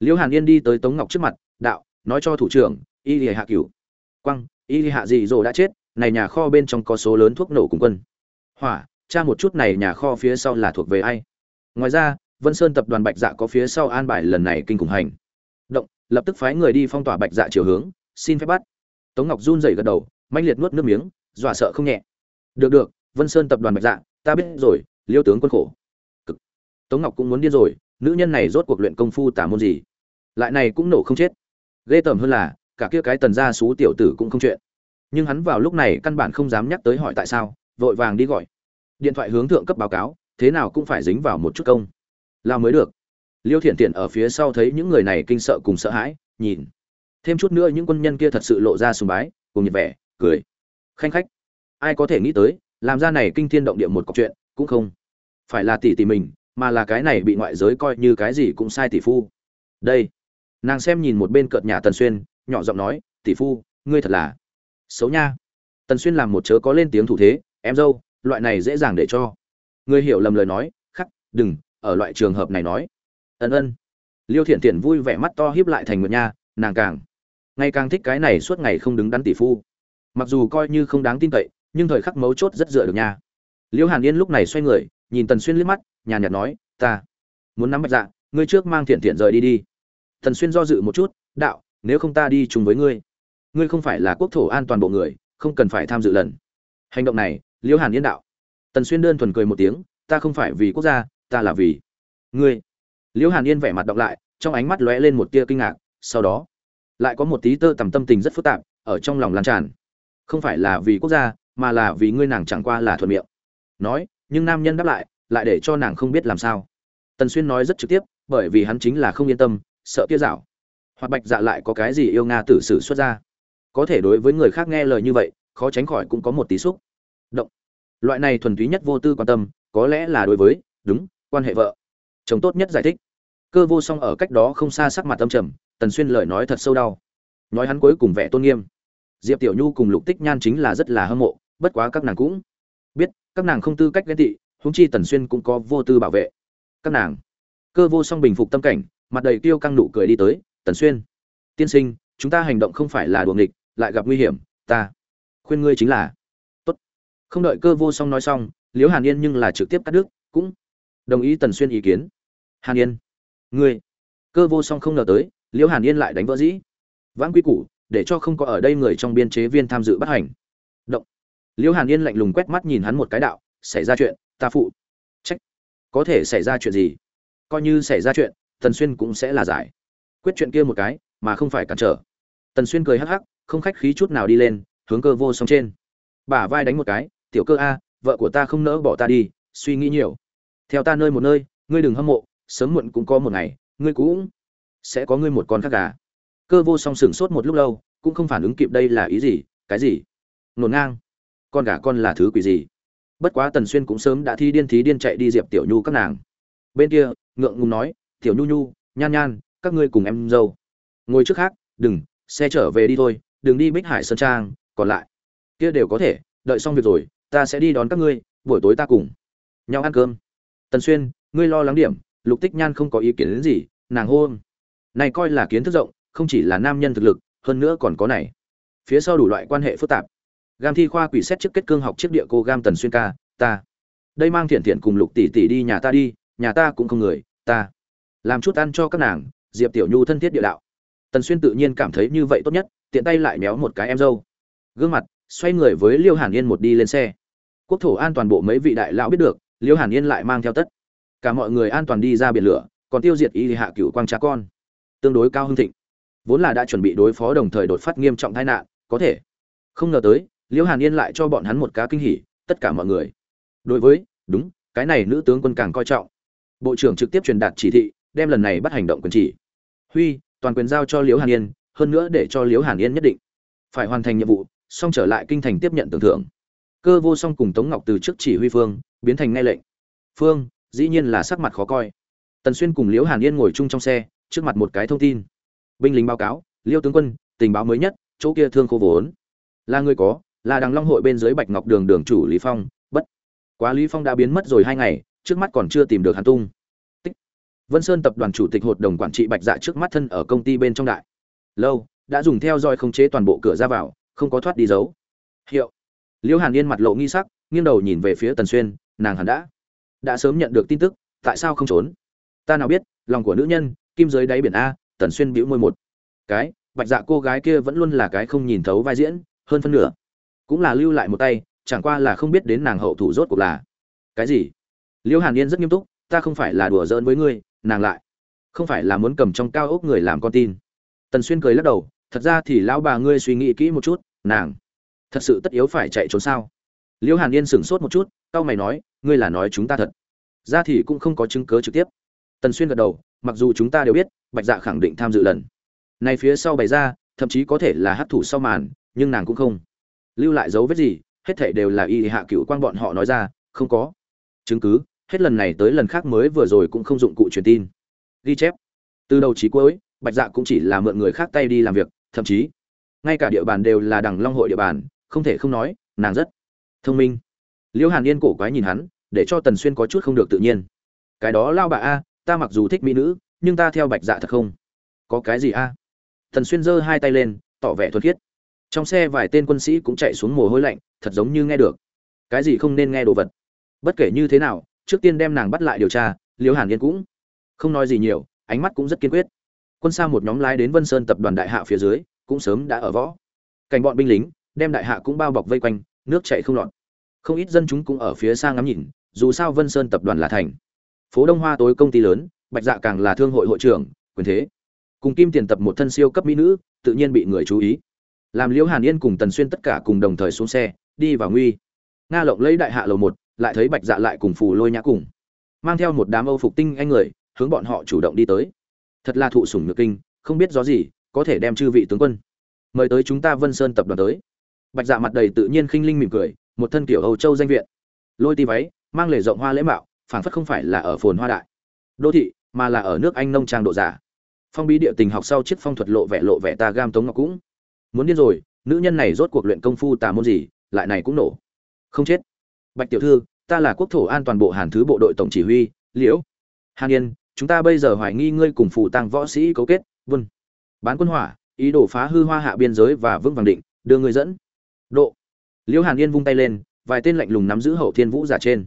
Liễu hàn yên đi tới tống ngọc trước mặt, đạo, nói cho thủ trưởng, y lìa hạ cửu. Quăng, y hạ gì rồi đã chết này nhà kho bên trong có số lớn thuốc nổ cùng quân. Hỏa, tra một chút này nhà kho phía sau là thuộc về ai? Ngoài ra, vân sơn tập đoàn bạch dạ có phía sau an bài lần này kinh khủng hành. Động, lập tức phái người đi phong tỏa bạch dạ chiều hướng, xin phép bắt. Tống ngọc run rẩy gật đầu manh liệt nuốt nước miếng, dọa sợ không nhẹ. Được được, vân sơn tập đoàn bạch dạ ta biết rồi, liêu tướng quân khổ. Cực. Tống ngọc cũng muốn điên rồi, nữ nhân này rốt cuộc luyện công phu tả môn gì? Lại này cũng nổ không chết. Ghê tởm hơn là, cả kia cái tần gia xú tiểu tử cũng không chuyện nhưng hắn vào lúc này căn bản không dám nhắc tới hỏi tại sao, vội vàng đi gọi. Điện thoại hướng thượng cấp báo cáo, thế nào cũng phải dính vào một chút công. Lao mới được. Liêu thiện thiện ở phía sau thấy những người này kinh sợ cùng sợ hãi, nhìn. Thêm chút nữa những quân nhân kia thật sự lộ ra sùng bái, cùng nhiệt vẻ, cười. Khanh khách. Ai có thể nghĩ tới, làm ra này kinh thiên động địa một cọc chuyện, cũng không phải là tỷ tỷ mình, mà là cái này bị ngoại giới coi như cái gì cũng sai tỷ phu. Đây. Nàng xem nhìn một bên cợt nhà tần xuyên, nhỏ giọng nói, tỷ phu, ngươi thật là xấu nha. Tần xuyên làm một chớ có lên tiếng thủ thế, em dâu, loại này dễ dàng để cho. Người hiểu lầm lời nói, khắc, đừng, ở loại trường hợp này nói. Ân ân. Liêu thiện thiện vui vẻ mắt to hiếp lại thành nguyệt nha, nàng càng, ngày càng thích cái này suốt ngày không đứng đắn tỷ phu. Mặc dù coi như không đáng tin cậy, nhưng thời khắc mấu chốt rất dựa được nha. Liêu hàn yên lúc này xoay người, nhìn tần xuyên liếc mắt, nhàn nhạt nói, ta muốn nắm bạch dạ ngươi trước mang thiện thiện rời đi đi. Tần xuyên do dự một chút, đạo, nếu không ta đi chung với ngươi ngươi không phải là quốc thổ an toàn bộ người, không cần phải tham dự lần. Hành động này, liêu hàn yên đạo. Tần xuyên đơn thuần cười một tiếng, ta không phải vì quốc gia, ta là vì ngươi. Liêu hàn yên vẻ mặt đọc lại, trong ánh mắt lóe lên một tia kinh ngạc, sau đó, lại có một tí tơ tầm tâm tình rất phức tạp, ở trong lòng lan tràn. Không phải là vì quốc gia, mà là vì ngươi nàng chẳng qua là thuận miệng. Nói, nhưng nam nhân đáp lại lại để cho nàng không biết làm sao. Tần xuyên nói rất trực tiếp, bởi vì hắn chính là không yên tâm, sợ kia dạo. Hoặc bạch dạ lại có cái gì yêu nga tử sử xuất ra? Có thể đối với người khác nghe lời như vậy, khó tránh khỏi cũng có một tí xúc. Động. Loại này thuần túy nhất vô tư quan tâm, có lẽ là đối với, đúng, quan hệ vợ. Chồng tốt nhất giải thích. Cơ vô song ở cách đó không xa sắc mặt tâm trầm, tần xuyên lời nói thật sâu đau. Nói hắn cuối cùng vẻ tôn nghiêm. Diệp tiểu nhu cùng lục tích nhan chính là rất là hâm mộ, bất quá các nàng cũng biết, các nàng không tư cách ghen tị húng chi tần xuyên cũng có vô tư bảo vệ. Các nàng. Cơ vô song bình phục tâm cảnh, mặt đầy tiêu căng nụ cười đi tới, tần xuyên, tiên sinh, chúng ta hành động không phải là đùa địch lại gặp nguy hiểm, ta khuyên ngươi chính là, tốt. Không đợi cơ vô song nói xong, liễu hàn yên nhưng là trực tiếp cắt đứt, cũng đồng ý tần xuyên ý kiến. Hàn yên, ngươi, cơ vô song không ngờ tới, liễu hàn yên lại đánh vỡ dĩ. Vãng quy củ, để cho không có ở đây người trong biên chế viên tham dự bắt hành. Động. Liễu hàn yên lạnh lùng quét mắt nhìn hắn một cái đạo, xảy ra chuyện, ta phụ. Trách. Có thể xảy ra chuyện gì? Coi như xảy ra chuyện, tần xuyên cũng sẽ là giải. Quyết chuyện kia một cái, mà không phải cản trở. Tần xuyên cười hắc hắc không khách khí chút nào đi lên, hướng cơ vô song trên. Bả vai đánh một cái, tiểu cơ a, vợ của ta không nỡ bỏ ta đi, suy nghĩ nhiều. Theo ta nơi một nơi, ngươi đừng hâm mộ, sớm muộn cũng có một ngày, ngươi cũng sẽ có ngươi một con khác gà. Cơ vô song sửng sốt một lúc lâu, cũng không phản ứng kịp đây là ý gì, cái gì? Nổn ngang. Con gà con là thứ quỷ gì? Bất quá tần xuyên cũng sớm đã thi điên thí điên chạy đi diệp tiểu nhu các nàng. Bên kia, ngượng ngùng nói, tiểu nhu nhu, nhan nhan, các ngươi cùng em dâu. Ngồi trước khác, đừng, xe trở về đi thôi đừng đi bích hải sơn trang, còn lại. Kia đều có thể, đợi xong việc rồi, ta sẽ đi đón các ngươi, buổi tối ta cùng nhau ăn cơm. Tần xuyên, ngươi lo lắng điểm, lục tích nhan không có ý kiến đến gì, nàng hôn này coi là kiến thức rộng, không chỉ là nam nhân thực lực, hơn nữa còn có này. Phía sau đủ loại quan hệ phức tạp. Gam thi khoa quỷ xét trước kết cương học trước địa cô gam tần xuyên ca, ta. Đây mang thiện thiện cùng lục tỷ tỷ đi nhà ta đi, nhà ta cũng không người, ta. Làm chút ăn cho các nàng, diệp tiểu nhu thân thiết địa đạo. Tần xuyên tự nhiên cảm thấy như vậy tốt nhất tiện tay lại méo một cái em dâu. Gương mặt, xoay người với liêu hàn yên một đi lên xe. Quốc thổ an toàn bộ mấy vị đại lão biết được, liêu hàn yên lại mang theo tất. Cả mọi người an toàn đi ra biển lửa, còn tiêu diệt y hạ cựu quang trá con. Tương đối cao hưng thịnh. Vốn là đã chuẩn bị đối phó đồng thời đột phát nghiêm trọng tai nạn, có thể. Không ngờ tới, liêu hàn yên lại cho bọn hắn một cá kinh hỉ, tất cả mọi người. Đối với, đúng, cái này nữ tướng quân càng coi trọng. Bộ trưởng trực tiếp truyền đạt chỉ thị, đem lần này bắt hành động quân chỉ. Huy, toàn quyền giao cho liễu hàn yên hơn nữa để cho liễu hàn yên nhất định. Phải hoàn thành nhiệm vụ, xong trở lại kinh thành tiếp nhận tưởng thưởng. Cơ vô song cùng tống ngọc từ trước chỉ huy phương, biến thành ngay lệnh. Phương, dĩ nhiên là sắc mặt khó coi. Tần xuyên cùng liễu hàn yên ngồi chung trong xe, trước mặt một cái thông tin. Binh lính báo cáo, liêu tướng quân, tình báo mới nhất, chỗ kia thương khô vốn. Là người có, là đằng long hội bên dưới bạch ngọc đường đường chủ lý phong, bất. Quá lý phong đã biến mất rồi hai ngày, trước mắt còn chưa tìm được Hàn tung. Tích. Vân sơn tập đoàn chủ tịch hội đồng quản trị bạch dạ trước mắt thân ở công ty bên trong đại lâu, đã dùng theo dõi khống chế toàn bộ cửa ra vào, không có thoát đi dấu. Hiệu. Liêu hàn yên mặt lộ nghi sắc, nghiêng đầu nhìn về phía tần xuyên, nàng hẳn đã đã sớm nhận được tin tức, tại sao không trốn? Ta nào biết, lòng của nữ nhân, kim giới đáy biển a, tần xuyên bĩu môi một cái, bạch dạ cô gái kia vẫn luôn là cái không nhìn thấu vai diễn, hơn phân nửa. Cũng là lưu lại một tay, chẳng qua là không biết đến nàng hậu thủ rốt cuộc là cái gì. Liêu hàn yên rất nghiêm túc, ta không phải là đùa giỡn với ngươi, nàng lại không phải là muốn cầm trong cao ốc người làm con tin tần xuyên cười lắc đầu, thật ra thì lão bà ngươi suy nghĩ kỹ một chút, nàng thật sự tất yếu phải chạy trốn sao? Liễu hàn yên sửng sốt một chút, cau mày nói, ngươi là nói chúng ta thật. Ra thì cũng không có chứng cớ trực tiếp. Tần xuyên gật đầu, mặc dù chúng ta đều biết, bạch dạ khẳng định tham dự lần này phía sau bày ra, thậm chí có thể là hát thủ sau màn, nhưng nàng cũng không lưu lại dấu vết gì, hết thảy đều là y hạ cựu quan bọn họ nói ra, không có chứng cứ. Hết lần này tới lần khác mới vừa rồi cũng không dụng cụ truyền tin. Ghi chép. Từ đầu chí cuối bạch dạ cũng chỉ là mượn người khác tay đi làm việc, thậm chí, ngay cả địa bàn đều là đằng long hội địa bàn, không thể không nói, nàng rất thông minh. Liễu hàn yên cổ quái nhìn hắn, để cho tần xuyên có chút không được tự nhiên. Cái đó lao bà a, ta mặc dù thích mỹ nữ, nhưng ta theo bạch dạ thật không? Có cái gì a? Tần xuyên giơ hai tay lên, tỏ vẻ thuần khiết. Trong xe vài tên quân sĩ cũng chạy xuống mồ hôi lạnh, thật giống như nghe được. Cái gì không nên nghe đồ vật? Bất kể như thế nào, trước tiên đem nàng bắt lại điều tra liễu hàn yên cũng không nói gì nhiều, ánh mắt cũng rất kiên quyết quân xa một nhóm lái đến vân sơn tập đoàn đại hạ phía dưới, cũng sớm đã ở võ. Cảnh bọn binh lính, đem đại hạ cũng bao bọc vây quanh, nước chạy không lọt. Không ít dân chúng cũng ở phía xa ngắm nhìn, dù sao vân sơn tập đoàn là thành. Phố đông hoa tối công ty lớn, bạch dạ càng là thương hội hội trưởng, quyền thế. Cùng kim tiền tập một thân siêu cấp mỹ nữ, tự nhiên bị người chú ý. Làm liễu hàn yên cùng tần xuyên tất cả cùng đồng thời xuống xe, đi vào nguy. Nga lộng lấy đại hạ lầu một, lại thấy bạch dạ lại cùng phù lôi nhã cùng. Mang theo một đám âu phục tinh anh người, hướng bọn họ chủ động đi tới thật là thụ sủng nhược kinh, không biết gió gì, có thể đem chư vị tướng quân. Mời tới chúng ta vân sơn tập đoàn tới. Bạch dạ mặt đầy tự nhiên khinh linh mỉm cười, một thân kiểu âu châu danh viện. Lôi ti váy, mang lề rộng hoa lễ mạo, phảng phất không phải là ở phồn hoa đại. Đô thị, mà là ở nước anh nông trang độ giả. Phong bí địa tình học sau chiếc phong thuật lộ vẻ lộ vẻ ta gam tống ngọc cũng. Muốn điên rồi, nữ nhân này rốt cuộc luyện công phu tà môn gì, lại này cũng nổ. Không chết. Bạch tiểu thư, ta là quốc thổ an toàn bộ hàn thứ bộ đội tổng chỉ huy, liễu. Hàn yên chúng ta bây giờ hoài nghi ngươi cùng phụ tăng võ sĩ cấu kết, vân. Bán quân hỏa, ý đồ phá hư hoa hạ biên giới và vững vàng định, đưa người dẫn. Độ. Liễu hàn yên vung tay lên, vài tên lạnh lùng nắm giữ hậu thiên vũ giả trên.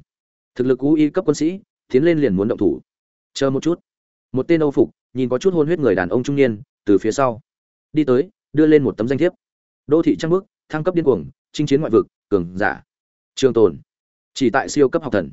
Thực lực cú y cấp quân sĩ, tiến lên liền muốn động thủ. Chờ một chút. Một tên âu phục, nhìn có chút hôn huyết người đàn ông trung niên, từ phía sau. Đi tới, đưa lên một tấm danh thiếp. Đô thị trăng bước thăng cấp điên cuồng, chinh chiến ngoại vực, cường giả. Trường tồn. Chỉ tại siêu cấp học thần.